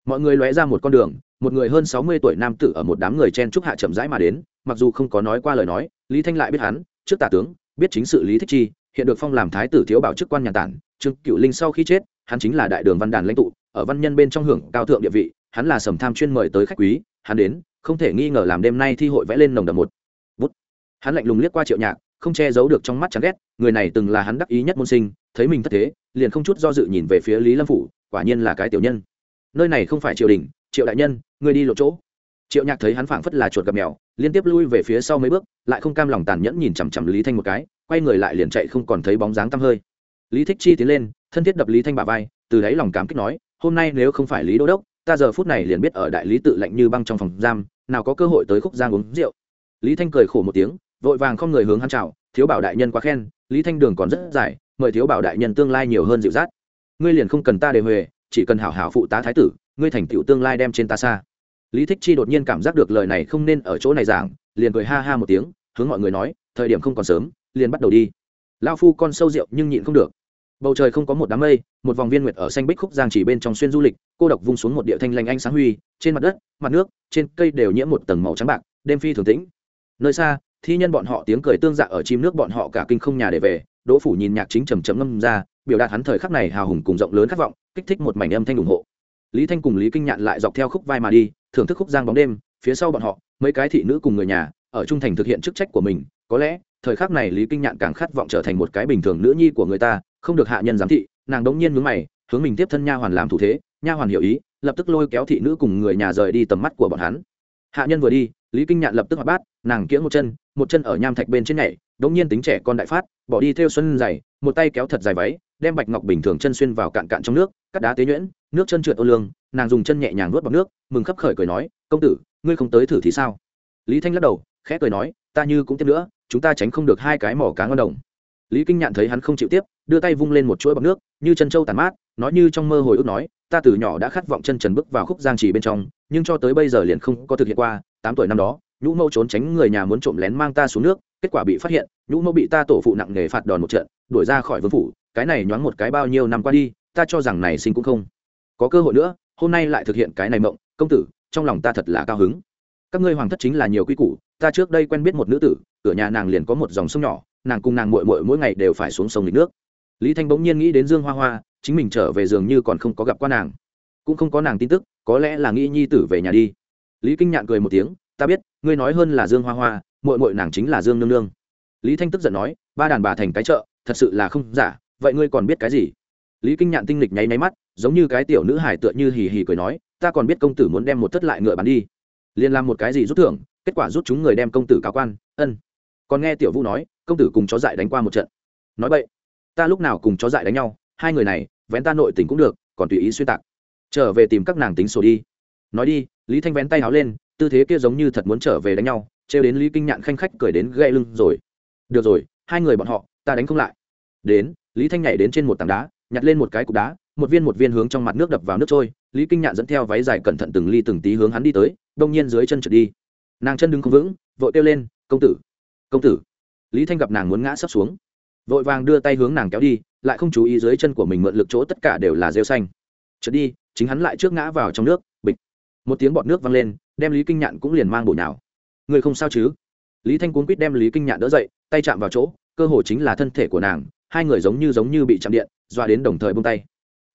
Mọi người lóe ra một con đường, một người hơn sáu mươi tuổi nam tử ở một đám người chen trúc hạ chậm rãi mà đến, mặc dù không có nói qua lời nói, lý thanh lại biết hắn, trước tả tướng, biết chính sự lý thích chi, hiện được phong làm thái tử thiếu bảo chức quan nhà tản, trương cựu linh sau khi chết, hắn chính là đại đường văn đàn lãnh tụ, ở văn nhân bên trong hưởng cao thượng địa vị hắn là sầm tham chuyên mời tới khách quý, hắn đến, không thể nghi ngờ làm đêm nay thi hội vẽ lên nồng đậm một. Bút. Hắn lạnh lùng liếc qua triệu nhạc, không che giấu được trong mắt chán ghét, người này từng là hắn đắc ý nhất môn sinh, thấy mình thất thế, liền không chút do dự nhìn về phía lý lâm phủ, quả nhiên là cái tiểu nhân. Nơi này không phải triều đình, triệu đại nhân, người đi lộ chỗ. Triệu nhạc thấy hắn phảng phất là chuột gặp mèo, liên tiếp lui về phía sau mấy bước, lại không cam lòng tàn nhẫn nhìn chằm chằm lý thanh một cái, quay người lại liền chạy không còn thấy bóng dáng tăm hơi. Lý thích chi tiến lên, thân thiết đập lý thanh bà vai, từ đáy lòng cảm kích nói, hôm nay nếu không phải lý đô đốc ta giờ phút này liền biết ở đại lý tự lạnh như băng trong phòng giam, nào có cơ hội tới khúc giang uống rượu. Lý thanh cười khổ một tiếng, vội vàng không người hướng hắn chào, thiếu bảo đại nhân quá khen, lý thanh đường còn rất dài, mời thiếu bảo đại nhân tương lai nhiều hơn dịu dắt. Ngươi liền không cần ta đề huề, chỉ cần hảo hảo phụ tá thái tử, ngươi thành tựu tương lai đem trên ta xa. Lý thích chi đột nhiên cảm giác được lời này không nên ở chỗ này giảng, liền cười ha ha một tiếng, hướng mọi người nói, thời điểm không còn sớm, liền bắt đầu đi. Lao phu con sâu rượu nhưng nhịn không được bầu trời không có một đám mây, một vòng viên nguyệt ở xanh bích khúc giang chỉ bên trong xuyên du lịch, cô độc vung xuống một địa thanh lanh ánh sáng huy, trên mặt đất, mặt nước, trên cây đều nhiễm một tầng màu trắng bạc, đêm phi thường tĩnh. Nơi xa, thi nhân bọn họ tiếng cười tương dạ ở chim nước bọn họ cả kinh không nhà để về, đỗ phủ nhìn nhạc chính trầm trầm ngâm ra, biểu đạt hắn thời khắc này hào hùng cùng rộng lớn khát vọng, kích thích một mảnh âm thanh ủng hộ. Lý thanh cùng lý kinh nhạn lại dọc theo khúc vai mà đi, thưởng thức khúc giang bóng đêm, phía sau bọn họ, mấy cái thị nữ cùng người nhà, ở trung thành thực hiện chức trách của mình, có lẽ, thời khắc này lý kinh nhạn càng khát vọng trở thành một cái bình thường nữ nhi của người ta không được hạ nhân giám thị, nàng đống nhiên mướn mày, hướng mình tiếp thân nha hoàn làm thủ thế, nha hoàn hiểu ý, lập tức lôi kéo thị nữ cùng người nhà rời đi tầm mắt của bọn hắn. Hạ nhân vừa đi, lý kinh nhạn lập tức hoạt bát, nàng kiễng một chân một chân ở nham thạch bên trên nhảy, đống nhiên tính trẻ con đại phát, bỏ đi theo xuân dày một tay kéo thật dài váy, đem bạch ngọc bình thường chân xuyên vào cạn cạn trong nước, cắt đá tế nhuyễn, nước chân trượt ô lương, nàng dùng chân nhẹ nhàng nuốt bọc nước, mừng khấp khởi cười nói, công tử, ngươi không tới thử thì sao? Lý thanh lắc đầu, khẽ cười nói, ta như cũng tiếp nữa, chúng ta tránh không được hai cái mỏ cá ngon đồng lý kinh nhạn thấy hắn không chịu tiếp, đưa tay vung lên một chuỗi bọc nước, như chân trâu tàn mát, nói như trong mơ hồi ước nói, ta từ nhỏ đã khát vọng chân trần bước vào khúc giang trì bên trong, nhưng cho tới bây giờ liền không có thực hiện qua, tám tuổi năm đó, nhũ mẫu trốn tránh người nhà muốn trộm lén mang ta xuống nước, kết quả bị phát hiện, nhũ mẫu bị ta tổ phụ nặng nghề phạt đòn một trận, đuổi ra khỏi vương phủ, cái này nhoáng một cái bao nhiêu năm qua đi, ta cho rằng này sinh cũng không có cơ hội nữa, hôm nay lại thực hiện cái này mộng, công tử, trong lòng ta thật là cao hứng. Các ngươi hoàng thất chính là nhiều quy củ, ta trước đây quen biết một nữ tử, cửa nhà nàng liền có một dòng sông nhỏ nàng cùng nàng muội muội mỗi ngày đều phải xuống sông lịch nước. Lý thanh bỗng nhiên nghĩ đến dương hoa hoa, chính mình trở về giường như còn không có gặp qua nàng. Cũng không có nàng tin tức, có lẽ là nghĩ nhi tử về nhà đi. Lý kinh nhạn cười một tiếng, ta biết, ngươi nói hơn là dương hoa hoa, muội muội nàng chính là dương nương nương. Lý thanh tức giận nói, ba đàn bà thành cái chợ, thật sự là không giả, vậy ngươi còn biết cái gì? Lý kinh nhạn tinh lịch nháy nháy mắt, giống như cái tiểu nữ hải tựa như hì hì cười nói, ta còn biết công tử muốn đem một thất lại ngựa bán đi. Liền làm một cái gì rút thưởng, kết quả rút chúng người đem công tử cáo quan, ân. Còn nghe tiểu vũ nói công tử cùng chó dại đánh qua một trận. Nói vậy ta lúc nào cùng chó dại đánh nhau, hai người này, vén ta nội tình cũng được, còn tùy ý xuyên tạc. Trở về tìm các nàng tính sổ đi. Nói đi, lý thanh vén tay háo lên, tư thế kia giống như thật muốn trở về đánh nhau, trêu đến lý kinh nhạn khanh khách cười đến gãy lưng rồi. Được rồi, hai người bọn họ, ta đánh không lại. Đến, lý thanh nhảy đến trên một tảng đá, nhặt lên một cái cục đá, một viên một viên hướng trong mặt nước đập vào nước trôi, lý kinh nhạn dẫn theo váy dài cẩn thận từng ly từng tí hướng hắn đi tới, đông nhiên dưới chân trượt đi. Nàng chân đứng không vững, vội kêu lên, công tử công tử lý thanh gặp nàng muốn ngã sấp xuống. Vội vàng đưa tay hướng nàng kéo đi, lại không chú ý dưới chân của mình mượn lực chỗ tất cả đều là rêu xanh. Trượt đi, chính hắn lại trước ngã vào trong nước, bịch. Một tiếng bọt nước văng lên, đem lý kinh nhạn cũng liền mang bổ nhào. Người không sao chứ? Lý thanh cuốn quýt đem lý kinh nhạn đỡ dậy, tay chạm vào chỗ, cơ hồ chính là thân thể của nàng, hai người giống như giống như bị chạm điện doa đến đồng thời bông tay.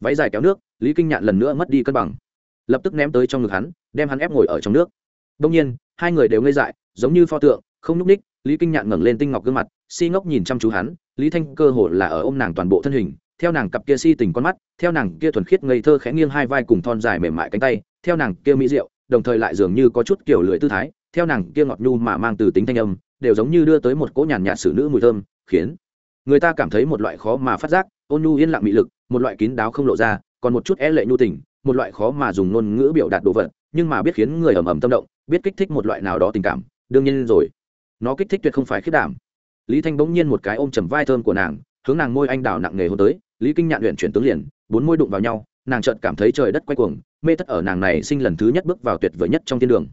Váy dài kéo nước, lý kinh nhạn lần nữa mất đi cân bằng. Lập tức ném tới trong ngực hắn, đem hắn ép ngồi ở trong nước. Đông nhiên, hai người đều ngây dại, giống như pho tượng, không nhúc ních lý kinh nhạn ngẩng lên tinh ngọc gương mặt, si ngốc nhìn chăm chú hắn, lý thanh cơ hồ là ở ôm nàng toàn bộ thân hình, theo nàng cặp kia si tình con mắt, theo nàng kia thuần khiết ngây thơ khẽ nghiêng hai vai cùng thon dài mềm mại cánh tay, theo nàng kia mỹ rượu đồng thời lại dường như có chút kiểu lưỡi tư thái, theo nàng kia ngọt nhu mà mang từ tính thanh âm, đều giống như đưa tới một cỗ nhàn nhạt xử nữ mùi thơm, khiến người ta cảm thấy một loại khó mà phát giác, ôn nhu yên lặng mị lực, một loại kín đáo không lộ ra, còn một chút é lệ nhu tình, một loại khó mà dùng ngôn ngữ biểu đạt đồ vật, nhưng mà biết khiến người ầm ầm tâm động, biết kích thích một loại nào đó tình cảm, đương nhiên rồi nó kích thích tuyệt không phải khiết đảm. Lý thanh bỗng nhiên một cái ôm chầm vai thơm của nàng, hướng nàng môi anh đào nặng nề hôn tới, lý kinh nhạn luyện chuyển tướng liền, bốn môi đụng vào nhau, nàng chợt cảm thấy trời đất quay cuồng, mê thất ở nàng này sinh lần thứ nhất bước vào tuyệt vời nhất trong thiên đường.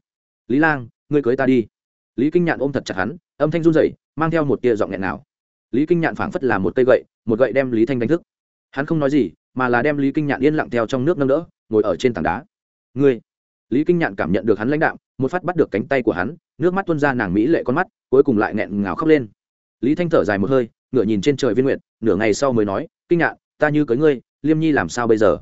Lý lang, ngươi cưới ta đi. Lý kinh nhạn ôm thật chặt hắn, âm thanh run rẩy, mang theo một tia giọng nghẹn nào lý kinh nhạn phảng phất là một cây gậy, một gậy đem lý thanh đánh thức. Hắn không nói gì, mà là đem lý kinh nhạn yên lặng theo trong nước nâng đỡ, ngồi ở trên tảng đá. Ngươi lý kinh nhạn cảm nhận được hắn lãnh đạm, một phát bắt được cánh tay của hắn, nước mắt tuôn ra nàng mỹ lệ con mắt, cuối cùng lại nghẹn ngào khóc lên. Lý thanh thở dài một hơi, ngửa nhìn trên trời viên nguyện nửa ngày sau mới nói, kinh nhạn, ta như cưới ngươi, liêm nhi làm sao bây giờ?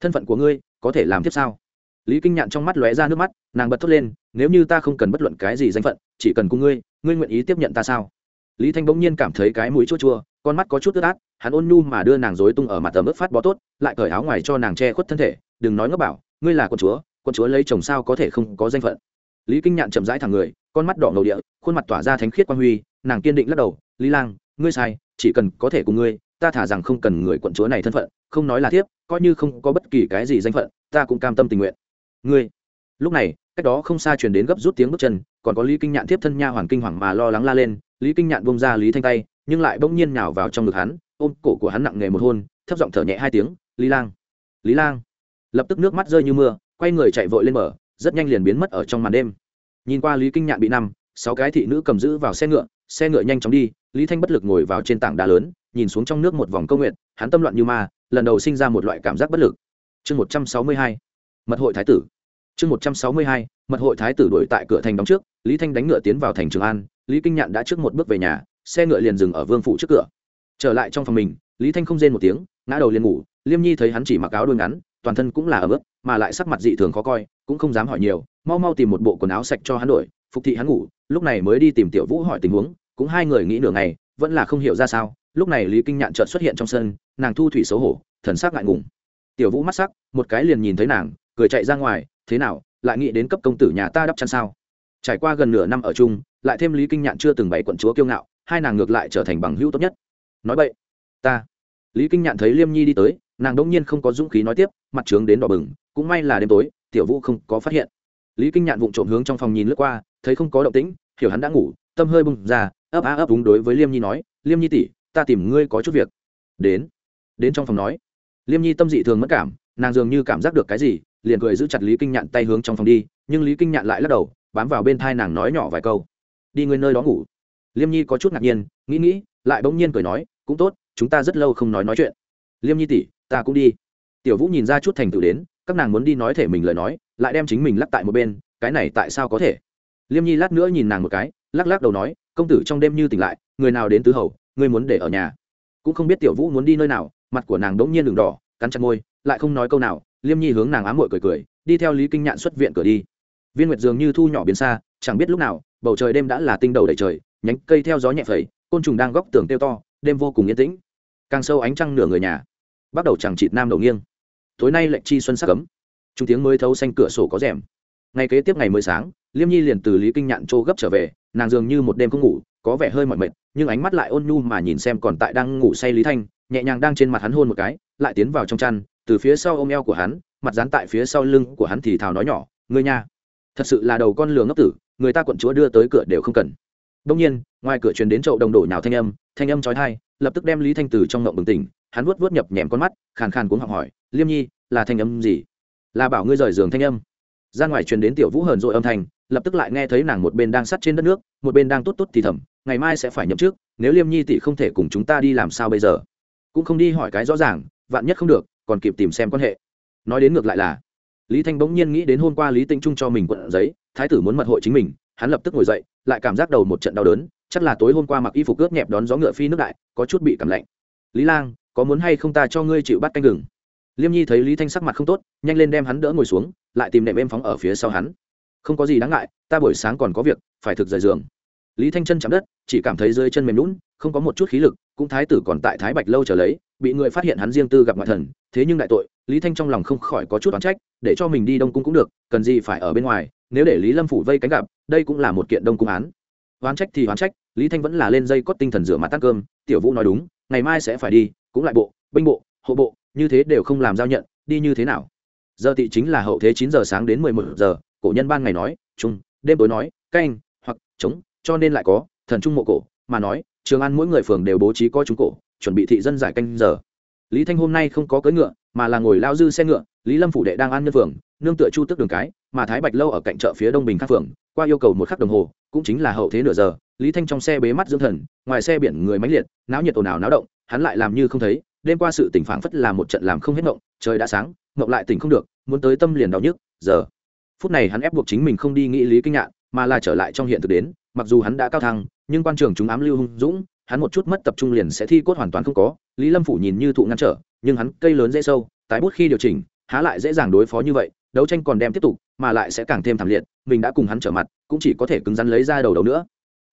Thân phận của ngươi, có thể làm tiếp sao? Lý kinh nhạn trong mắt lóe ra nước mắt, nàng bật thốt lên, nếu như ta không cần bất luận cái gì danh phận, chỉ cần cùng ngươi ngươi nguyện ý tiếp nhận ta sao? Lý thanh bỗng nhiên cảm thấy cái mũi chua chua, con mắt có chút ướt át, hắn ôn nhu mà đưa nàng dối tung ở mặt tầm ướt phát bó tốt, lại cởi áo ngoài cho nàng che khuất thân thể, đừng nói ngốc bảo, ngươi là con chúa con chúa lấy chồng sao có thể không có danh phận? Lý kinh nhạn chậm rãi thẳng người, con mắt đỏ ngầu địa, khuôn mặt tỏa ra thánh khiết quan huy, nàng kiên định lắc đầu, lý lang, ngươi sai, chỉ cần có thể cùng ngươi, ta thả rằng không cần người quận chúa này thân phận, không nói là thiếp, coi như không có bất kỳ cái gì danh phận, ta cũng cam tâm tình nguyện. Ngươi? Lúc này, cách đó không xa truyền đến gấp rút tiếng bước chân, còn có lý kinh nhạn tiếp thân nha hoàng kinh hoàng mà lo lắng la lên, lý kinh nhạn bông ra lý thanh tay, nhưng lại bỗng nhiên nhào vào trong ngực hắn, ôm cổ của hắn nặng nghề một hôn, thấp giọng thở nhẹ hai tiếng, lý lang lý lang. Lập tức nước mắt rơi như mưa quay người chạy vội lên mở rất nhanh liền biến mất ở trong màn đêm. Nhìn qua lý kinh nhạn bị năm sáu cái thị nữ cầm giữ vào xe ngựa xe ngựa nhanh chóng đi, lý thanh bất lực ngồi vào trên tảng đá lớn, nhìn xuống trong nước một vòng công nguyện, hắn tâm loạn như ma, lần đầu sinh ra một loại cảm giác bất lực. Chương một trăm sáu mươi hai, mật hội thái tử. Chương một trăm sáu mươi hai, mật hội thái tử đuổi tại cửa thành đóng trước, lý thanh đánh ngựa tiến vào thành trường an, lý kinh nhạn đã trước một bước về nhà, xe ngựa liền dừng ở vương phủ trước cửa. Trở lại trong phòng mình, lý thanh không rên một tiếng, ngã đầu liền ngủ, liêm nhi thấy hắn chỉ mặc áo đôi ngắn, toàn thân cũng là ở bước mà lại sắc mặt dị thường khó coi, cũng không dám hỏi nhiều, mau mau tìm một bộ quần áo sạch cho hắn đổi, phục thị hắn ngủ, lúc này mới đi tìm tiểu vũ hỏi tình huống, cũng hai người nghĩ nửa ngày, vẫn là không hiểu ra sao, lúc này lý kinh nhạn chợt xuất hiện trong sân, nàng thu thủy xấu hổ, thần sắc ngại ngùng. Tiểu vũ mắt sắc, một cái liền nhìn thấy nàng, cười chạy ra ngoài, thế nào, lại nghĩ đến cấp công tử nhà ta đắp chăn sao? Trải qua gần nửa năm ở chung, lại thêm lý kinh nhạn chưa từng bày quận chúa kiêu ngạo, hai nàng ngược lại trở thành bằng hữu tốt nhất. Nói vậy ta. Lý kinh nhạn thấy liêm nhi đi tới, nàng đông nhiên không có dũng khí nói tiếp, mặt trướng đến đỏ bừng cũng may là đêm tối, tiểu vũ không có phát hiện. Lý kinh nhạn vụng trộm hướng trong phòng nhìn lướt qua, thấy không có động tĩnh, hiểu hắn đã ngủ, tâm hơi bung ra, ấp á ấp đúng đối với liêm nhi nói, liêm nhi tỷ, ta tìm ngươi có chút việc. Đến. Đến trong phòng nói. Liêm nhi tâm dị thường mất cảm, nàng dường như cảm giác được cái gì, liền cười giữ chặt lý kinh nhạn tay hướng trong phòng đi, nhưng lý kinh nhạn lại lắc đầu, bám vào bên thai nàng nói nhỏ vài câu. Đi ngươi nơi đó ngủ. Liêm nhi có chút ngạc nhiên, nghĩ nghĩ, lại bỗng nhiên cười nói, cũng tốt, chúng ta rất lâu không nói nói chuyện. Liêm nhi tỷ, ta cũng đi. Tiểu vũ nhìn ra chút thành tựu đến các nàng muốn đi nói thể mình lời nói, lại đem chính mình lắc tại một bên, cái này tại sao có thể? Liêm nhi lát nữa nhìn nàng một cái, lắc lắc đầu nói, công tử trong đêm như tỉnh lại, người nào đến tứ hầu người muốn để ở nhà? Cũng không biết tiểu vũ muốn đi nơi nào, mặt của nàng đỗng nhiên đường đỏ, cắn chặt môi, lại không nói câu nào, liêm nhi hướng nàng ám mội cười cười, đi theo lý kinh nhạn xuất viện cửa đi. Viên nguyệt dường như thu nhỏ biến xa, chẳng biết lúc nào, bầu trời đêm đã là tinh đầu đầy trời, nhánh cây theo gió nhẹ phẩy, côn trùng đang góc tường tiêu to, đêm vô cùng yên tĩnh. Càng sâu ánh trăng nửa người nhà, bắt đầu chẳng chịt nam đầu nghiêng tối nay lệnh chi xuân sắc cấm trung tiếng mới thấu xanh cửa sổ có rèm. Ngày kế tiếp ngày mới sáng, liêm nhi liền từ lý kinh nhạn trô gấp trở về, nàng dường như một đêm không ngủ, có vẻ hơi mỏi mệt, nhưng ánh mắt lại ôn nhu mà nhìn xem còn tại đang ngủ say lý thanh, nhẹ nhàng đang trên mặt hắn hôn một cái, lại tiến vào trong chăn, từ phía sau ôm eo của hắn, mặt dán tại phía sau lưng của hắn thì thào nói nhỏ, ngươi nha, thật sự là đầu con lừa ngốc tử, người ta quận chúa đưa tới cửa đều không cần đông nhiên, ngoài cửa truyền đến chậu đồng đổ nhào thanh âm thanh âm chói tai, lập tức đem lý thanh từ trong ngộng bừng tỉnh, hắn vuốt vuốt nhập nhèm con mắt, khàn khàn cuống họng hỏi, liêm nhi, là thanh âm gì? Là bảo ngươi rời giường thanh âm. Ra ngoài truyền đến tiểu vũ hờn rồi âm thanh, lập tức lại nghe thấy nàng một bên đang sắt trên đất nước, một bên đang tốt tốt thì thầm, ngày mai sẽ phải nhậm trước nếu liêm nhi tỷ không thể cùng chúng ta đi làm sao bây giờ? Cũng không đi hỏi cái rõ ràng, vạn nhất không được, còn kịp tìm xem quan hệ. Nói đến ngược lại là, lý thanh bỗng nhiên nghĩ đến hôm qua lý tinh trung cho mình quận giấy, thái tử muốn mật hội chính mình hắn lập tức ngồi dậy, lại cảm giác đầu một trận đau đớn, chắc là tối hôm qua mặc y phục ướt nhẹp đón gió ngựa phi nước đại, có chút bị cảm lạnh. Lý lang, có muốn hay không ta cho ngươi chịu bắt canh gừng? Liêm nhi thấy lý thanh sắc mặt không tốt, nhanh lên đem hắn đỡ ngồi xuống, lại tìm nệm êm phóng ở phía sau hắn. Không có gì đáng ngại, ta buổi sáng còn có việc, phải thực rời giường. Lý thanh chân chạm đất, chỉ cảm thấy dưới chân mềm lún không có một chút khí lực, cũng thái tử còn tại thái bạch lâu trở lấy, bị người phát hiện hắn riêng tư gặp ngoại thần, thế nhưng đại tội, lý thanh trong lòng không khỏi có chút oán trách, để cho mình đi đông cung cũng được, cần gì phải ở bên ngoài nếu để lý lâm phủ vây cánh gặp, đây cũng là một kiện đông cung án. Oán trách thì oán trách, lý thanh vẫn là lên dây cót tinh thần rửa mặt tăng cơm, tiểu vũ nói đúng, ngày mai sẽ phải đi, cũng lại bộ, binh bộ, hộ bộ, như thế đều không làm giao nhận, đi như thế nào? Giờ tị chính là hậu thế chín giờ sáng đến mười một giờ, cổ nhân ban ngày nói, trung, đêm tối nói canh hoặc, trống, cho nên lại có, thần trung mộ cổ, mà nói, trường ăn mỗi người phường đều bố trí coi chúng cổ, chuẩn bị thị dân giải canh giờ. Lý thanh hôm nay không có cưỡi ngựa, mà là ngồi lao dư xe ngựa, lý lâm phủ đệ đang ăn nhân phường, nương tựa chu tức đường cái mà thái bạch lâu ở cạnh chợ phía đông bình khắc phường qua yêu cầu một khắc đồng hồ, cũng chính là hậu thế nửa giờ, lý thanh trong xe bế mắt dưỡng thần, ngoài xe biển người mãnh liệt, náo nhiệt ồn ào náo động, hắn lại làm như không thấy, đêm qua sự tỉnh phảng phất là một trận làm không hết mộng trời đã sáng mộng lại tỉnh không được, muốn tới tâm liền đau nhức, giờ. Phút này hắn ép buộc chính mình không đi nghĩ lý kinh ngạc mà là trở lại trong hiện thực đến, mặc dù hắn đã cao thăng, nhưng quan trường chúng ám lưu hung dũng, hắn một chút mất tập trung liền sẽ thi cốt hoàn toàn không có, lý lâm phủ nhìn như thụ ngăn trở, nhưng hắn cây lớn dễ sâu, tái bút khi điều chỉnh, há lại dễ dàng đối phó như vậy đấu tranh còn đem tiếp tục, mà lại sẽ càng thêm thảm liệt, mình đã cùng hắn trở mặt, cũng chỉ có thể cứng rắn lấy ra đầu đầu nữa.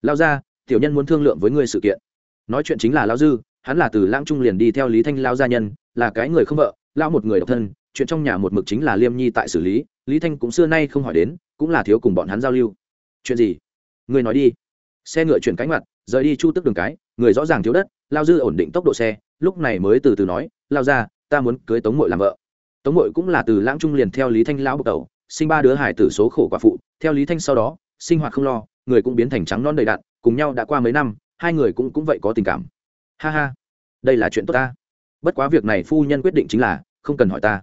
Lao ra tiểu nhân muốn thương lượng với ngươi sự kiện. Nói chuyện chính là lao dư, hắn là từ lãng trung liền đi theo lý thanh lao gia nhân, là cái người không vợ lao một người độc thân, chuyện trong nhà một mực chính là liêm nhi tại xử lý lý thanh cũng xưa nay không hỏi đến, cũng là thiếu cùng bọn hắn giao lưu. Chuyện gì? Người nói đi. Xe ngựa chuyển cánh mặt, rời đi chu tức đường cái, người rõ ràng thiếu đất, lao dư ổn định tốc độ xe, lúc này mới từ từ nói, lao ra ta muốn cưới tống mội làm vợ tống mội cũng là từ lãng trung liền theo lý thanh lão bậc đầu, sinh ba đứa hải tử số khổ quả phụ, theo lý thanh sau đó, sinh hoạt không lo, người cũng biến thành trắng non đầy đạn cùng nhau đã qua mấy năm, hai người cũng cũng vậy có tình cảm. Ha ha, đây là chuyện tốt ta. Bất quá việc này phu nhân quyết định chính là, không cần hỏi ta.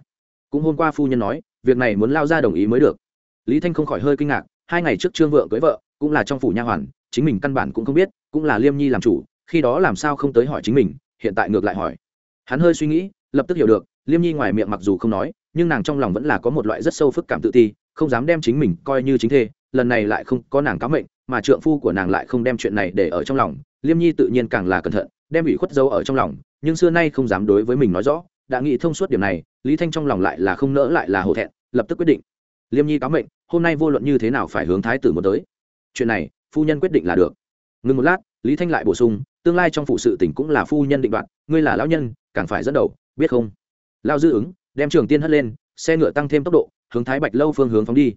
Cũng hôm qua phu nhân nói, việc này muốn lao ra đồng ý mới được. Lý thanh không khỏi hơi kinh ngạc, hai ngày trước trương vợ cưới vợ, cũng là trong phủ nha hoàn, chính mình căn bản cũng không biết, cũng là liêm nhi làm chủ, khi đó làm sao không tới hỏi chính mình, hiện tại ngược lại hỏi. Hắn hơi suy nghĩ, lập tức hiểu được liêm nhi ngoài miệng mặc dù không nói, nhưng nàng trong lòng vẫn là có một loại rất sâu phức cảm tự ti, không dám đem chính mình coi như chính thê, lần này lại không có nàng cáo mệnh, mà trượng phu của nàng lại không đem chuyện này để ở trong lòng. Liêm nhi tự nhiên càng là cẩn thận, đem ủy khuất dấu ở trong lòng, nhưng xưa nay không dám đối với mình nói rõ, đã nghĩ thông suốt điểm này, lý thanh trong lòng lại là không nỡ lại là hổ thẹn, lập tức quyết định. Liêm nhi cáo mệnh, hôm nay vô luận như thế nào phải hướng thái tử một tới. Chuyện này, phu nhân quyết định là được. Ngừng một lát, lý thanh lại bổ sung, tương lai trong phụ sự tỉnh cũng là phu nhân định đoạt, ngươi là lão nhân, càng phải dẫn đầu, biết không? Lao dư ứng, đem trường tiên hất lên, xe ngựa tăng thêm tốc độ, hướng thái bạch lâu phương hướng phóng đi.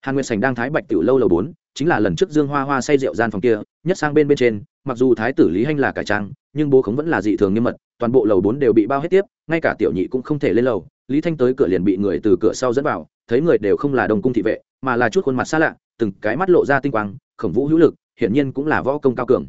Hàn nguyệt sành đang thái bạch tiểu lâu lầu bốn, chính là lần trước dương hoa hoa say rượu gian phòng kia, nhất sang bên bên trên, mặc dù thái tử lý hanh là cải trang, nhưng bố khống vẫn là dị thường nghiêm mật, toàn bộ lầu bốn đều bị bao hết tiếp, ngay cả tiểu nhị cũng không thể lên lầu. Lý thanh tới cửa liền bị người từ cửa sau dẫn vào, thấy người đều không là đồng cung thị vệ, mà là chút khuôn mặt xa lạ, từng cái mắt lộ ra tinh quang, khổng vũ hữu lực, hiển nhiên cũng là võ công cao cường.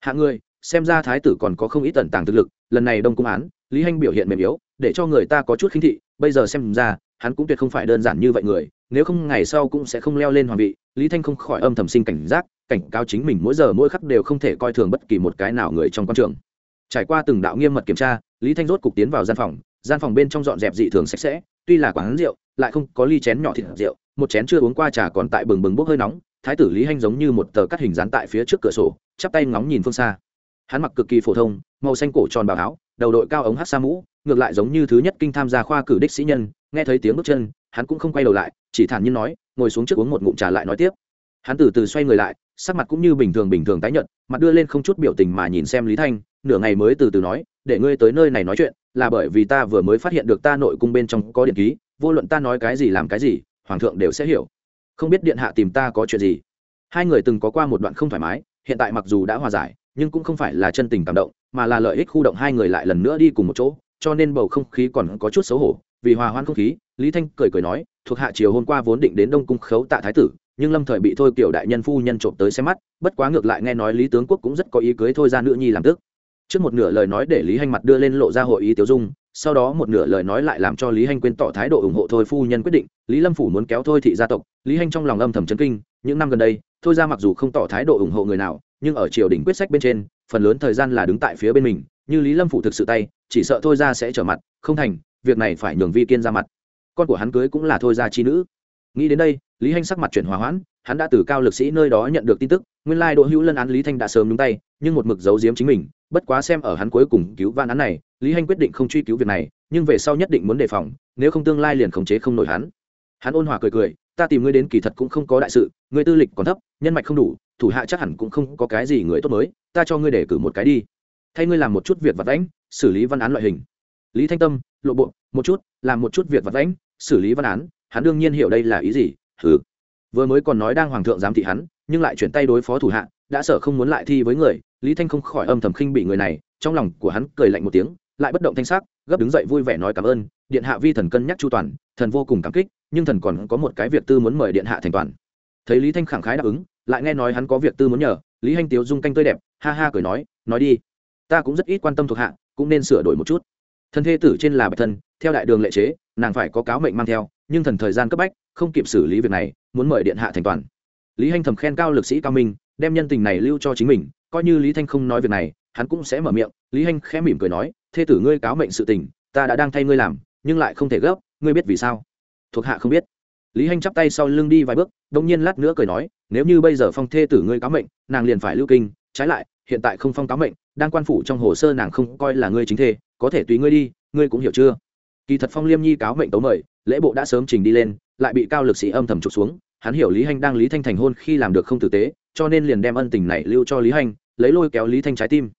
Hạ người, xem ra thái tử còn có không ít tẩn tàng thực lực, lần này đông cung án, lý hanh biểu hiện mềm yếu để cho người ta có chút khinh thị, bây giờ xem ra, hắn cũng tuyệt không phải đơn giản như vậy người, nếu không ngày sau cũng sẽ không leo lên hoàng vị, lý thanh không khỏi âm thầm sinh cảnh giác, cảnh cáo chính mình mỗi giờ mỗi khắc đều không thể coi thường bất kỳ một cái nào người trong quan trường. Trải qua từng đạo nghiêm mật kiểm tra, lý thanh rốt cục tiến vào gian phòng gian phòng bên trong dọn dẹp dị thường sạch sẽ, tuy là quán rượu, lại không có ly chén nhỏ thịt rượu, một chén chưa uống qua trà còn tại bừng bừng bốc hơi nóng, thái tử lý hanh giống như một tờ cắt hình dán tại phía trước cửa sổ, chắp tay ngóng nhìn phương xa. Hắn mặc cực kỳ phổ thông, màu xanh cổ tròn bào áo đầu đội cao ống hát sa mũ, ngược lại giống như thứ nhất kinh tham gia khoa cử đích sĩ nhân, nghe thấy tiếng bước chân, hắn cũng không quay đầu lại, chỉ thản nhiên nói, ngồi xuống trước uống một ngụm trà lại nói tiếp. Hắn từ từ xoay người lại, sắc mặt cũng như bình thường bình thường tái nhợt, mặt đưa lên không chút biểu tình mà nhìn xem lý thanh, nửa ngày mới từ từ nói, để ngươi tới nơi này nói chuyện, là bởi vì ta vừa mới phát hiện được ta nội cung bên trong có điện ký, vô luận ta nói cái gì làm cái gì, hoàng thượng đều sẽ hiểu. Không biết điện hạ tìm ta có chuyện gì? Hai người từng có qua một đoạn không thoải mái, hiện tại mặc dù đã hòa giải, nhưng cũng không phải là chân tình cảm động mà là lợi ích khu động hai người lại lần nữa đi cùng một chỗ, cho nên bầu không khí còn có chút xấu hổ, vì hòa hoan không khí, lý thanh cười cười nói, thuộc hạ chiều hôm qua vốn định đến đông cung khấu tạ thái tử, nhưng lâm thời bị thôi kiểu đại nhân phu nhân trộm tới xem mắt, bất quá ngược lại nghe nói lý tướng quốc cũng rất có ý cưới thôi ra nữ nhi làm tức trước một nửa lời nói để lý hanh mặt đưa lên lộ ra hội ý tiêu dung, sau đó một nửa lời nói lại làm cho lý hanh quên tỏ thái độ ủng hộ thôi phu nhân quyết định, lý lâm phủ muốn kéo thôi thị gia tộc. Lý hanh trong lòng âm thầm chấn kinh, những năm gần đây, thôi ra mặc dù không tỏ thái độ ủng hộ người nào, nhưng ở triều đình quyết sách bên trên phần lớn thời gian là đứng tại phía bên mình, như lý lâm phủ thực sự tay, chỉ sợ thôi ra sẽ trở mặt, không thành, việc này phải nhường vi kiên ra mặt. Con của hắn cưới cũng là thôi ra chi nữ. Nghĩ đến đây, lý hanh sắc mặt chuyển hòa hoãn, hắn đã từ cao lực sĩ nơi đó nhận được tin tức, nguyên lai đỗ hữu lân án lý thanh đã sớm nhúng tay, nhưng một mực giấu giếm chính mình, bất quá xem ở hắn cuối cùng cứu van án này, lý hanh quyết định không truy cứu việc này, nhưng về sau nhất định muốn đề phòng, nếu không tương lai liền khống chế không nổi hắn. Hắn ôn hòa cười cười, ta tìm ngươi đến kỳ thật cũng không có đại sự, ngươi tư lịch còn thấp, nhân mạch không đủ thủ hạ chắc hẳn cũng không có cái gì người tốt mới, ta cho ngươi để cử một cái đi. Thay ngươi làm một chút việc vặt lãnh xử lý văn án loại hình. Lý thanh tâm, lộ bộ, một chút, làm một chút việc vặt lãnh xử lý văn án, hắn đương nhiên hiểu đây là ý gì, hừ. Vừa mới còn nói đang hoàng thượng giám thị hắn, nhưng lại chuyển tay đối phó thủ hạ, đã sợ không muốn lại thi với người, lý thanh không khỏi âm thầm khinh bị người này, trong lòng của hắn cười lạnh một tiếng, lại bất động thanh sắc, gấp đứng dậy vui vẻ nói cảm ơn, điện hạ vi thần cân nhắc chu toàn, thần vô cùng cảm kích, nhưng thần còn có một cái việc tư muốn mời điện hạ thành toàn. Thấy lý thanh khẳng khái đáp ứng lại nghe nói hắn có việc tư muốn nhờ, lý hanh tiếu dung canh tươi đẹp, ha ha cười nói nói đi, ta cũng rất ít quan tâm thuộc hạ, cũng nên sửa đổi một chút. Thân thê tử trên là bạch thân, theo đại đường lệ chế, nàng phải có cáo mệnh mang theo, nhưng thần thời gian cấp bách, không kịp xử lý việc này, muốn mời điện hạ thành toàn. Lý hanh thầm khen cao lực sĩ cao minh, đem nhân tình này lưu cho chính mình, coi như lý thanh không nói việc này, hắn cũng sẽ mở miệng. Lý hanh khẽ mỉm cười nói, thê tử ngươi cáo mệnh sự tình, ta đã đang thay ngươi làm, nhưng lại không thể gấp, ngươi biết vì sao? Thuộc hạ không biết. Lý hanh chắp tay sau lưng đi vài bước đông nhiên lát nữa cười nói nếu như bây giờ phong thê tử ngươi cáo mệnh, nàng liền phải lưu kinh, trái lại, hiện tại không phong cáo mệnh, đang quan phủ trong hồ sơ nàng không coi là ngươi chính thê có thể tùy ngươi đi, ngươi cũng hiểu chưa? Kỳ thật phong liêm nhi cáo mệnh tấu mời, lễ bộ đã sớm trình đi lên, lại bị cao lực sĩ âm thầm trục xuống, hắn hiểu lý hanh đang lý thanh thành hôn khi làm được không tử tế, cho nên liền đem ân tình này lưu cho lý hanh, lấy lôi kéo lý thanh trái tim.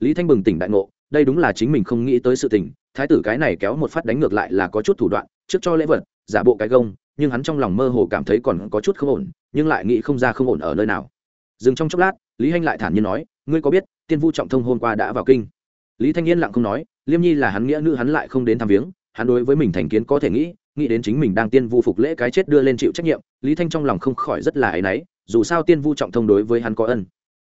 Lý thanh bừng tỉnh đại ngộ, đây đúng là chính mình không nghĩ tới sự tình, thái tử cái này kéo một phát đánh ngược lại là có chút thủ đoạn, trước cho lễ vật, giả bộ cái gông nhưng hắn trong lòng mơ hồ cảm thấy còn có chút không ổn, nhưng lại nghĩ không ra không ổn ở nơi nào. Dừng trong chốc lát, lý hanh lại thản nhiên nói, ngươi có biết, tiên vu trọng thông hôm qua đã vào kinh? Lý thanh yên lặng không nói, liêm nhi là hắn nghĩa nữ, hắn lại không đến thăm viếng, hắn đối với mình thành kiến có thể nghĩ nghĩ đến chính mình đang tiên vu phục lễ cái chết đưa lên chịu trách nhiệm, lý thanh trong lòng không khỏi rất là áy náy, dù sao tiên vu trọng thông đối với hắn có ân.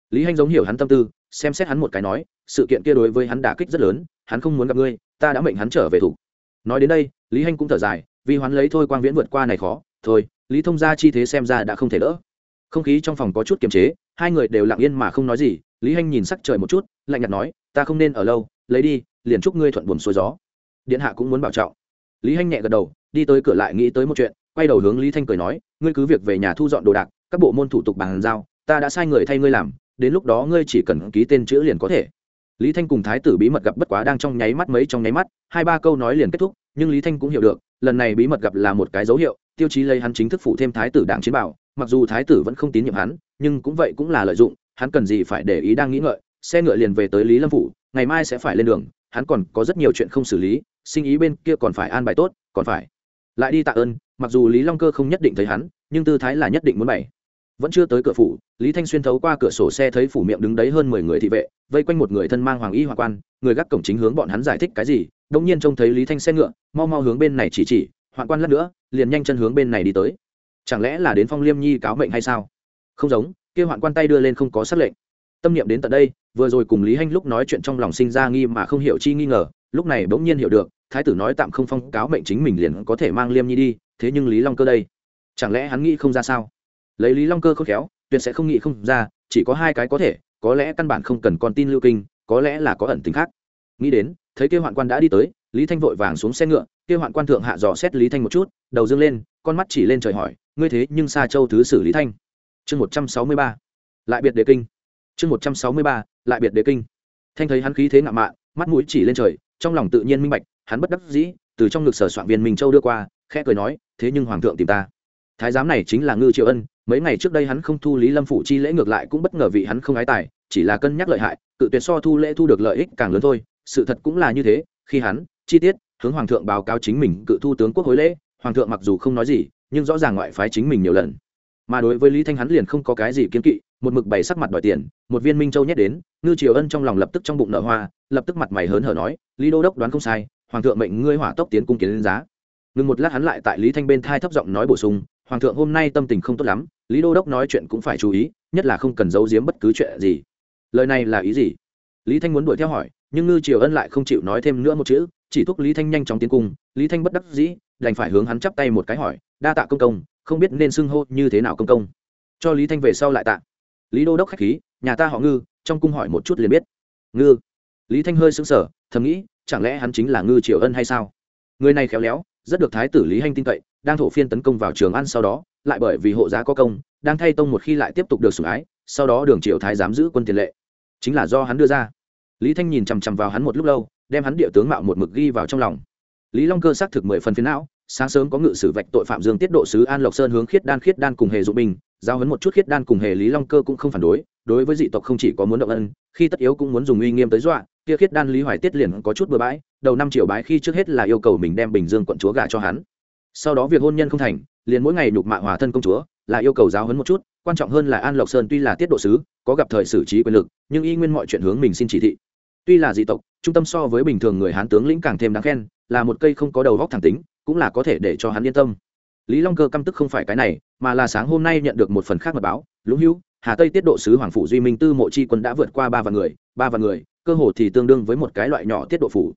Lý hanh giống hiểu hắn tâm tư, xem xét hắn một cái nói, sự kiện kia đối với hắn đả kích rất lớn, hắn không muốn gặp ngươi, ta đã mệnh hắn trở về thủ. Nói đến đây, lý hanh cũng thở dài vì hoán lấy thôi quang viễn vượt qua này khó, thôi, lý thông gia chi thế xem ra đã không thể đỡ. Không khí trong phòng có chút kiềm chế, hai người đều lặng yên mà không nói gì, lý hanh nhìn sắc trời một chút, lạnh nhạt nói, ta không nên ở lâu, lấy đi, liền chúc ngươi thuận buồn xuôi gió. Điện hạ cũng muốn bảo trọng. Lý hanh nhẹ gật đầu, đi tới cửa lại nghĩ tới một chuyện, quay đầu hướng lý thanh cười nói, ngươi cứ việc về nhà thu dọn đồ đạc, các bộ môn thủ tục bàn giao, ta đã sai người thay ngươi làm, đến lúc đó ngươi chỉ cần ký tên chữ liền có thể. Lý thanh cùng thái tử bí mật gặp bất quá đang trong nháy mắt mấy trong nháy mắt, hai ba câu nói liền kết thúc nhưng lý thanh cũng hiểu được, lần này bí mật gặp là một cái dấu hiệu, tiêu chí lấy hắn chính thức phụ thêm thái tử đảng chiến bảo, mặc dù thái tử vẫn không tín nhiệm hắn, nhưng cũng vậy cũng là lợi dụng, hắn cần gì phải để ý đang nghĩ ngợi, xe ngựa liền về tới lý lâm phủ, ngày mai sẽ phải lên đường, hắn còn có rất nhiều chuyện không xử lý, sinh ý bên kia còn phải an bài tốt, còn phải lại đi tạ ơn, mặc dù lý long cơ không nhất định thấy hắn, nhưng tư thái là nhất định muốn bày. Vẫn chưa tới cửa phủ, lý thanh xuyên thấu qua cửa sổ xe thấy phủ miệng đứng đấy hơn mười người thị vệ, vây quanh một người thân mang hoàng y hoa quan, người gác cổng chính hướng bọn hắn giải thích cái gì đông nhiên trông thấy lý thanh xe ngựa, mau mau hướng bên này chỉ chỉ, hoạn quan lát nữa, liền nhanh chân hướng bên này đi tới. Chẳng lẽ là đến phong liêm nhi cáo mệnh hay sao? Không giống, kia hoạn quan tay đưa lên không có xác lệnh. Tâm niệm đến tận đây, vừa rồi cùng lý hanh lúc nói chuyện trong lòng sinh ra nghi mà không hiểu chi nghi ngờ, lúc này bỗng nhiên hiểu được, thái tử nói tạm không phong cáo mệnh chính mình liền có thể mang liêm nhi đi, thế nhưng lý long cơ đây, chẳng lẽ hắn nghĩ không ra sao? Lấy lý long cơ khôn khéo, tuyệt sẽ không nghĩ không ra, chỉ có hai cái có thể, có lẽ căn bản không cần con tin lưu kinh, có lẽ là có ẩn tính khác. Nghĩ đến thấy kêu hoạn quan đã đi tới, lý thanh vội vàng xuống xe ngựa kêu hoạn quan thượng hạ dò xét lý thanh một chút, đầu dương lên, con mắt chỉ lên trời hỏi, ngươi thế nhưng xa châu thứ sử lý thanh? Chương một trăm sáu mươi ba. Lại biệt đề kinh. Chương một trăm sáu mươi ba, lại biệt đề kinh. Thanh thấy hắn khí thế ngạo mạn, mắt mũi chỉ lên trời, trong lòng tự nhiên minh bạch, hắn bất đắc dĩ, từ trong ngực sở soạn viên minh châu đưa qua, khẽ cười nói, thế nhưng hoàng thượng tìm ta. Thái giám này chính là ngư triệu ân, mấy ngày trước đây hắn không thu lý lâm phủ chi lễ ngược lại cũng bất ngờ vì hắn không ái tài, chỉ là cân nhắc lợi hại, cự tuyệt so thu lễ thu được lợi ích càng lớn thôi sự thật cũng là như thế, khi hắn, chi tiết, hướng hoàng thượng báo cáo chính mình cự thu tướng quốc hối lễ, hoàng thượng mặc dù không nói gì, nhưng rõ ràng ngoại phái chính mình nhiều lần. Mà đối với lý thanh hắn liền không có cái gì kiến kỵ, một mực bày sắc mặt đòi tiền, một viên minh châu nhét đến, ngư triều ân trong lòng lập tức trong bụng nở hoa, lập tức mặt mày hớn hở nói, lý đô đốc đoán không sai, hoàng thượng mệnh ngươi hỏa tốc tiến cung kiến lên giá. Ngừng một lát hắn lại tại lý thanh bên thai thấp giọng nói bổ sung, hoàng thượng hôm nay tâm tình không tốt lắm, lý đô đốc nói chuyện cũng phải chú ý, nhất là không cần giấu giếm bất cứ chuyện gì. Lời này là ý gì? Lý thanh muốn đuổi theo hỏi nhưng ngư triều ân lại không chịu nói thêm nữa một chữ, chỉ thúc lý thanh nhanh chóng tiến cung. Lý thanh bất đắc dĩ, đành phải hướng hắn chắp tay một cái hỏi, đa tạ công công, không biết nên xưng hô như thế nào công công? Cho lý thanh về sau lại tạ. Lý đô đốc khách khí, nhà ta họ ngư, trong cung hỏi một chút liền biết. Ngư? Lý thanh hơi sững sờ, thầm nghĩ, chẳng lẽ hắn chính là ngư triều ân hay sao? Người này khéo léo, rất được thái tử lý hanh tin cậy, đang thổ phiên tấn công vào trường ăn sau đó, lại bởi vì hộ giá có công, đang thay tông một khi lại tiếp tục được sủng ái, sau đó đường triều thái giám giữ quân tiền lệ. Chính là do hắn đưa ra lý thanh nhìn chằm chằm vào hắn một lúc lâu, đem hắn địa tướng mạo một mực ghi vào trong lòng. Lý long cơ xác thực mười phần phiến não, sáng sớm có ngự sử vạch tội phạm dương tiết độ sứ an lộc sơn hướng khiết đan khiết đan cùng hề dụ bình, giao hấn một chút khiết đan cùng hề lý long cơ cũng không phản đối đối với dị tộc không chỉ có muốn động ân, khi tất yếu cũng muốn dùng uy nghiêm tới dọa, kia khiết đan lý hoài tiết liền có chút bừa bãi, đầu năm triệu bái khi trước hết là yêu cầu mình đem bình dương quận chúa gả cho hắn. Sau đó việc hôn nhân không thành, liền mỗi ngày nhục mạ hòa thân công chúa, là yêu cầu giáo hấn một chút, quan trọng hơn là an lộc sơn tuy là tiết độ sứ, có gặp thời xử trí quyền lực, nhưng y nguyên mọi chuyện hướng mình xin chỉ thị tuy là dị tộc, trung tâm so với bình thường người hán tướng lĩnh càng thêm đáng khen, là một cây không có đầu góc thẳng tính, cũng là có thể để cho hắn yên tâm. Lý long cơ căm tức không phải cái này, mà là sáng hôm nay nhận được một phần khác mật báo, lũng hữu, hà tây tiết độ sứ hoàng phủ duy minh tư mộ chi quân đã vượt qua ba vạn người, ba vạn người, cơ hồ thì tương đương với một cái loại nhỏ tiết độ phủ.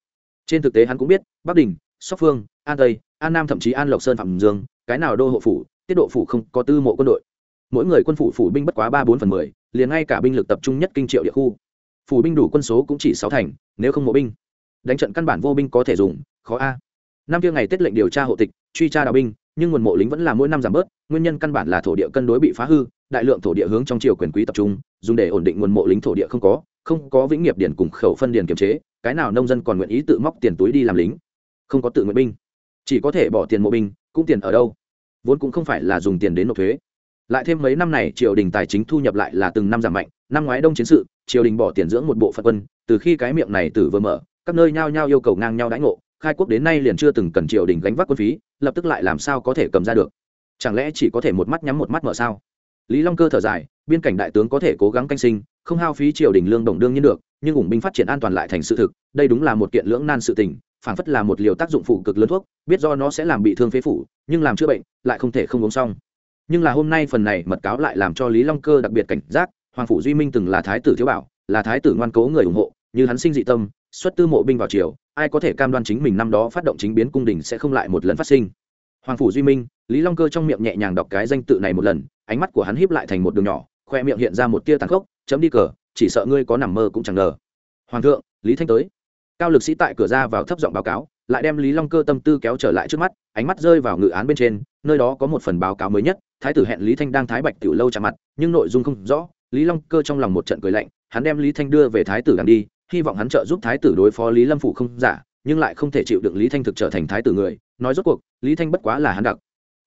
Trên thực tế hắn cũng biết, bắc đình, sóc phương, an tây, an nam thậm chí an lộc sơn phạm dương, cái nào đô hộ phủ, tiết độ phủ không có tư mộ quân đội. Mỗi người quân phủ phủ binh bất quá ba bốn phần mười, liền ngay cả binh lực tập trung nhất kinh triệu địa khu phủ binh đủ quân số cũng chỉ sáu thành, nếu không mộ binh. Đánh trận căn bản vô binh có thể dùng, khó a. Năm kia ngày tết lệnh điều tra hộ tịch, truy tra đào binh, nhưng nguồn mộ lính vẫn là mỗi năm giảm bớt, nguyên nhân căn bản là thổ địa cân đối bị phá hư, đại lượng thổ địa hướng trong triều quyền quý tập trung, dùng để ổn định nguồn mộ lính thổ địa không có không có vĩnh nghiệp điển cùng khẩu phân điển kiềm chế, cái nào nông dân còn nguyện ý tự móc tiền túi đi làm lính? Không có tự nguyện binh. Chỉ có thể bỏ tiền mộ binh, cũng tiền ở đâu? Vốn cũng không phải là dùng tiền đến nộp thuế. Lại thêm mấy năm này triều đình tài chính thu nhập lại là từng năm giảm mạnh, năm ngoái đông chiến sự triều đình bỏ tiền dưỡng một bộ phận quân, từ khi cái miệng này tử vừa mở, các nơi nhao nhao yêu cầu ngang nhau đãi ngộ, khai quốc đến nay liền chưa từng cần triều đình gánh vác quân phí, lập tức lại làm sao có thể cầm ra được? Chẳng lẽ chỉ có thể một mắt nhắm một mắt mở sao? Lý long cơ thở dài, biên cảnh đại tướng có thể cố gắng canh sinh, không hao phí triều đình lương đồng đương nhiên được, nhưng ủng binh phát triển an toàn lại thành sự thực, đây đúng là một kiện lưỡng nan sự tình phảng phất là một liều tác dụng phụ cực lớn thuốc, biết do nó sẽ làm bị thương phế phủ, nhưng làm chữa bệnh lại không thể không uống xong. Nhưng là hôm nay phần này mật cáo lại làm cho lý long cơ đặc biệt cảnh giác hoàng phủ duy minh từng là thái tử thiếu bảo, là thái tử ngoan cố người ủng hộ, như hắn sinh dị tâm, xuất tư mộ binh vào triều, ai có thể cam đoan chính mình năm đó phát động chính biến cung đình sẽ không lại một lần phát sinh. Hoàng phủ duy minh, lý long cơ trong miệng nhẹ nhàng đọc cái danh tự này một lần, ánh mắt của hắn híp lại thành một đường nhỏ, khoe miệng hiện ra một tia tàn khốc, chấm đi cờ, chỉ sợ ngươi có nằm mơ cũng chẳng ngờ. Hoàng thượng, lý thanh tới. Cao lực sĩ tại cửa ra vào thấp giọng báo cáo, lại đem lý long cơ tâm tư kéo trở lại trước mắt, ánh mắt rơi vào ngự án bên trên, nơi đó có một phần báo cáo mới nhất, thái tử hẹn lý thanh đang thái bạch tiểu lâu chạm mặt, nhưng nội dung không rõ lý long cơ trong lòng một trận cười lạnh hắn đem lý thanh đưa về thái tử đằng đi hy vọng hắn trợ giúp thái tử đối phó lý lâm phủ không giả nhưng lại không thể chịu đựng lý thanh thực trở thành thái tử người. Nói rốt cuộc lý thanh bất quá là hắn đặc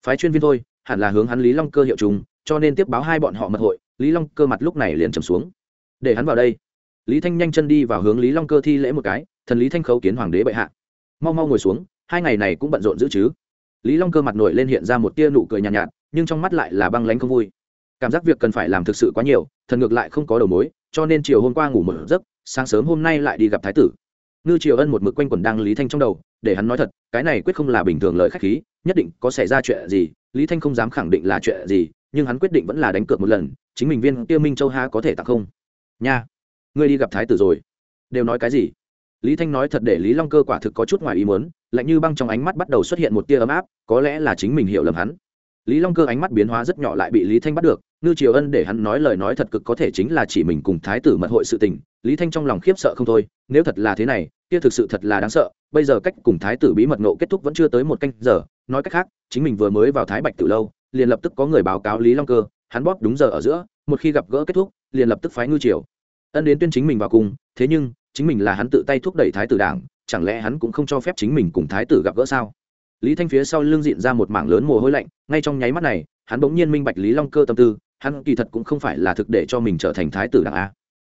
phái chuyên viên thôi hẳn là hướng hắn lý long cơ hiệu chúng cho nên tiếp báo hai bọn họ mật hội lý long cơ mặt lúc này liền trầm xuống. Để hắn vào đây. Lý thanh nhanh chân đi vào hướng lý long cơ thi lễ một cái thần lý thanh khấu kiến hoàng đế bệ hạ. Mau mau ngồi xuống hai ngày này cũng bận rộn giữ chứ. Lý long cơ mặt nổi lên hiện ra một tia nụ cười nhàn nhạt, nhạt nhưng trong mắt lại là băng lánh không vui cảm giác việc cần phải làm thực sự quá nhiều, thần ngược lại không có đầu mối, cho nên chiều hôm qua ngủ một giấc, sáng sớm hôm nay lại đi gặp thái tử. Ngư triều ân một mực quanh quẩn đang lý thanh trong đầu, để hắn nói thật, cái này quyết không là bình thường lời khách khí, nhất định có xảy ra chuyện gì, lý thanh không dám khẳng định là chuyện gì, nhưng hắn quyết định vẫn là đánh cược một lần, chính mình viên tiêu minh châu ha có thể tặng không? Nha, ngươi đi gặp thái tử rồi. Đều nói cái gì? Lý thanh nói thật để lý long cơ quả thực có chút ngoài ý muốn, lạnh như băng trong ánh mắt bắt đầu xuất hiện một tia ấm áp, có lẽ là chính mình hiểu lầm hắn. Lý long cơ ánh mắt biến hóa rất nhỏ lại bị lý thanh bắt được ngư triều ân để hắn nói lời nói thật cực có thể chính là chỉ mình cùng thái tử mật hội sự tình, lý thanh trong lòng khiếp sợ không thôi, nếu thật là thế này, kia thực sự thật là đáng sợ, bây giờ cách cùng thái tử bí mật nộ kết thúc vẫn chưa tới một canh giờ, nói cách khác, chính mình vừa mới vào thái bạch từ lâu, liền lập tức có người báo cáo lý long cơ, hắn bóp đúng giờ ở giữa, một khi gặp gỡ kết thúc, liền lập tức phái ngư triều. Ân đến tuyên chính mình vào cùng, thế nhưng, chính mình là hắn tự tay thúc đẩy thái tử đảng, chẳng lẽ hắn cũng không cho phép chính mình cùng thái tử gặp gỡ sao? Lý thanh phía sau lưng diện ra một mảng lớn mồ hôi lạnh, ngay trong nháy mắt này, hắn bỗng nhiên minh bạch lý long cơ tâm tư hắn kỳ thật cũng không phải là thực để cho mình trở thành thái tử đảng a.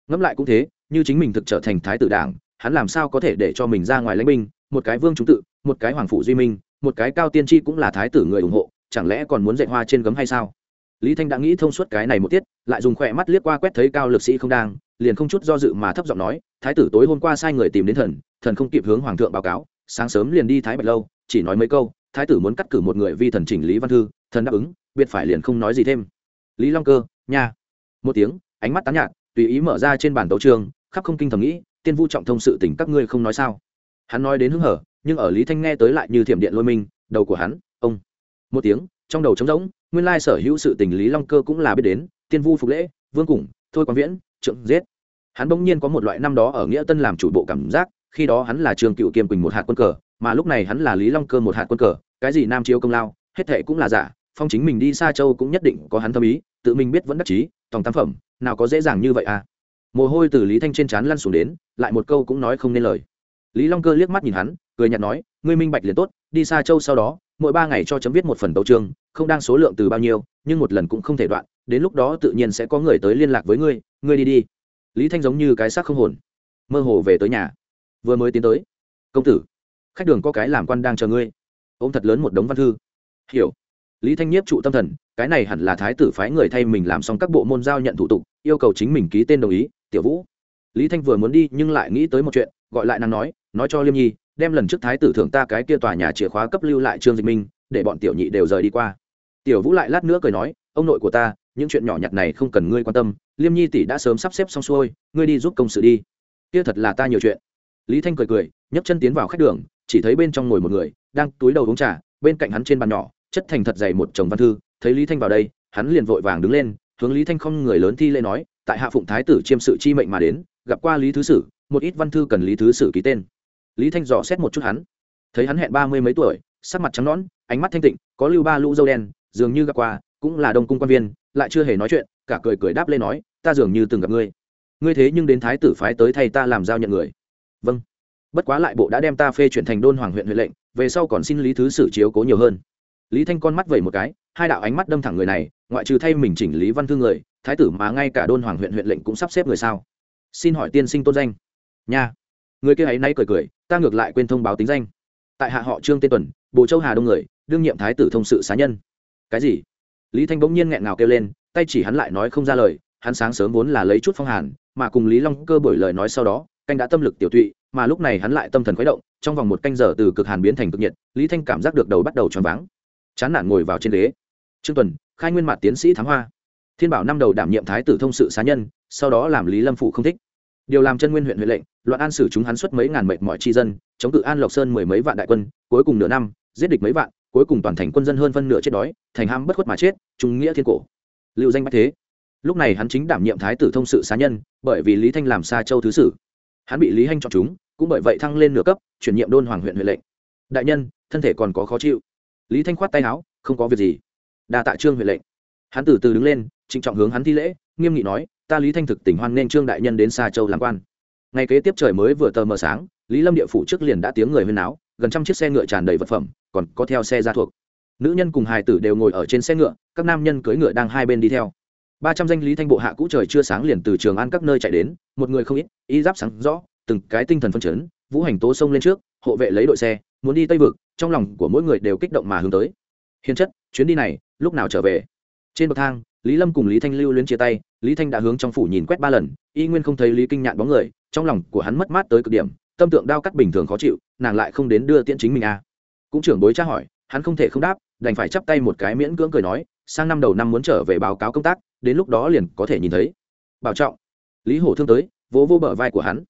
Ngẫm lại cũng thế, như chính mình thực trở thành thái tử đảng, hắn làm sao có thể để cho mình ra ngoài lãnh binh, một cái vương chúng tự, một cái hoàng phụ duy minh, một cái cao tiên tri cũng là thái tử người ủng hộ, chẳng lẽ còn muốn dạy hoa trên gấm hay sao? Lý thanh đã nghĩ thông suốt cái này một tiết, lại dùng khỏe mắt liếc qua quét thấy cao lực sĩ không đang, liền không chút do dự mà thấp giọng nói, thái tử tối hôm qua sai người tìm đến thần thần không kịp hướng hoàng thượng báo cáo, sáng sớm liền đi thái bạch lâu, chỉ nói mấy câu, thái tử muốn cắt cử một người vi thần chỉnh lý văn thư, thần đáp ứng, biệt phải liền không nói gì thêm lý long cơ nha. Một tiếng ánh mắt tán nhạt tùy ý mở ra trên bản tấu trường khắp không kinh thầm nghĩ tiên vu trọng thông sự tình các ngươi không nói sao. Hắn nói đến hứng hở nhưng ở lý thanh nghe tới lại như thiểm điện lôi mình, đầu của hắn ông. Một tiếng trong đầu trống rỗng nguyên lai sở hữu sự tình lý long cơ cũng là biết đến tiên vu phục lễ vương củng thôi quang viễn trượng giết. Hắn bỗng nhiên có một loại năm đó ở nghĩa tân làm chủ bộ cảm giác khi đó hắn là trường cựu kiêm quỳnh một hạt quân cờ mà lúc này hắn là lý long cơ một hạt quân cờ cái gì nam chiếu công lao hết thệ cũng là giả phong chính mình đi xa châu cũng nhất định có hắn tâm ý tự mình biết vẫn đắc chí, tòng tam phẩm, nào có dễ dàng như vậy à? Mồ hôi từ lý thanh trên trán lăn xuống đến, lại một câu cũng nói không nên lời. Lý long cơ liếc mắt nhìn hắn, cười nhạt nói, ngươi minh bạch liền tốt, đi xa châu sau đó, mỗi ba ngày cho chấm viết một phần tấu chương, không đang số lượng từ bao nhiêu, nhưng một lần cũng không thể đoạn, đến lúc đó tự nhiên sẽ có người tới liên lạc với ngươi ngươi đi đi. Lý thanh giống như cái xác không hồn, mơ hồ về tới nhà. Vừa mới tiến tới. Công tử, khách đường có cái làm quan đang chờ ngươi. Ô m thật lớn một đống văn thư. Hiểu. Lý thanh nhiếp trụ tâm thần cái này hẳn là thái tử phái người thay mình làm xong các bộ môn giao nhận thủ tục, yêu cầu chính mình ký tên đồng ý, tiểu vũ. Lý thanh vừa muốn đi nhưng lại nghĩ tới một chuyện, gọi lại nàng nói nói cho liêm nhi, đem lần trước thái tử thưởng ta cái kia tòa nhà chìa khóa cấp lưu lại trương dịch minh, để bọn tiểu nhị đều rời đi qua. Tiểu vũ lại lát nữa cười nói, ông nội của ta, những chuyện nhỏ nhặt này không cần ngươi quan tâm, liêm nhi tỷ đã sớm sắp xếp xong xuôi, ngươi đi giúp công sự đi. Kia thật là ta nhiều chuyện. Lý thanh cười cười, nhấc chân tiến vào khách đường, chỉ thấy bên trong ngồi một người, đang túi đầu uống trà, bên cạnh hắn trên bàn nhỏ, chất thành thật dày một chồng văn thư thấy lý thanh vào đây, hắn liền vội vàng đứng lên, hướng lý thanh không người lớn thi lê nói, tại hạ phụng thái tử chiêm sự chi mệnh mà đến, gặp qua lý thứ sử, một ít văn thư cần lý thứ sử ký tên. Lý thanh dò xét một chút hắn. Thấy hắn hẹn ba mươi mấy tuổi, sắc mặt trắng nõn, ánh mắt thanh tịnh, có lưu ba lũ dâu đen, dường như gặp qua, cũng là đông cung quan viên, lại chưa hề nói chuyện, cả cười cười đáp lên nói, ta dường như từng gặp ngươi. Ngươi thế nhưng đến thái tử phái tới thay ta làm giao nhận người. Vâng. Bất quá lại bộ đã đem ta phê chuyển thành đôn hoàng huyện huệ lệnh, về sau còn xin lý thứ sử chiếu cố nhiều hơn. Lý thanh con mắt vẩy một cái hai đạo ánh mắt đâm thẳng người này, ngoại trừ thay mình chỉnh lý văn thư người, thái tử mà ngay cả đôn hoàng huyện huyện lệnh cũng sắp xếp người sao? Xin hỏi tiên sinh tôn danh. Nha. Người kia ấy nay cười cười, ta ngược lại quên thông báo tính danh. Tại hạ họ trương tên tuần, bồ châu hà đông người, đương nhiệm thái tử thông sự xá nhân. Cái gì? Lý thanh bỗng nhiên nghẹn ngào kêu lên, tay chỉ hắn lại nói không ra lời, hắn sáng sớm vốn là lấy chút phong hàn, mà cùng lý long cơ bởi lời nói sau đó, canh đã tâm lực tiểu tụy, mà lúc này hắn lại tâm thần khuấy động, trong vòng một canh giờ từ cực hàn biến thành cực nhiệt, lý thanh cảm giác được đầu bắt đầu choáng váng. Chán nản ngồi vào trên ghế trương tuần, khai nguyên mặt tiến sĩ thám hoa. Thiên bảo năm đầu đảm nhiệm thái tử thông sự xá nhân, sau đó làm lý lâm phụ không thích. Điều làm chân nguyên huyện huệ lệnh, loạn an xử chúng hắn xuất mấy ngàn mệnh mọi tri dân, chống cự an lộc sơn mười mấy vạn đại quân, cuối cùng nửa năm, giết địch mấy vạn, cuối cùng toàn thành quân dân hơn phân nửa chết đói, thành ham bất khuất mà chết, trung nghĩa thiên cổ. Lưu danh bách thế. Lúc này hắn chính đảm nhiệm thái tử thông sự xá nhân, bởi vì lý thanh làm xa châu thứ sử. Hắn bị lý hanh chọn chúng, cũng bởi vậy thăng lên nửa cấp, chuyển nhiệm đôn hoàng huyện huệ lệnh. Đại nhân, thân thể còn có khó chịu. Lý thanh khoát tay áo, không có việc gì đa tạ trương huệ lệnh. Hắn từ từ đứng lên, trịnh trọng hướng hắn thi lễ, nghiêm nghị nói, ta lý thanh thực tỉnh hoan nên trương đại nhân đến xa châu làm quan. Ngày kế tiếp trời mới vừa tờ mờ sáng, lý lâm địa phủ trước liền đã tiếng người huyên náo, gần trăm chiếc xe ngựa tràn đầy vật phẩm, còn có theo xe gia thuộc. Nữ nhân cùng hài tử đều ngồi ở trên xe ngựa, các nam nhân cưỡi ngựa đang hai bên đi theo. Ba trăm danh lý thanh bộ hạ cũ trời chưa sáng liền từ trường an các nơi chạy đến, một người không ít, y giáp sáng rõ, từng cái tinh thần phân chấn, vũ hành tố xông lên trước, hộ vệ lấy đội xe, muốn đi tây vực, trong lòng của mỗi người đều kích động mà hướng tới. Hiền chất, chuyến đi này lúc nào trở về? Trên bậc thang, lý lâm cùng lý thanh lưu luyến chia tay, lý thanh đã hướng trong phủ nhìn quét ba lần, y nguyên không thấy lý kinh nhạn bóng người, trong lòng của hắn mất mát tới cực điểm, tâm tượng đao cắt bình thường khó chịu, nàng lại không đến đưa tiễn chính mình à. cũng trưởng bối tra hỏi, hắn không thể không đáp, đành phải chắp tay một cái miễn cưỡng cười nói, sang năm đầu năm muốn trở về báo cáo công tác, đến lúc đó liền có thể nhìn thấy. Bảo trọng. Lý hổ thương tới, vỗ vô bờ vai của hắn.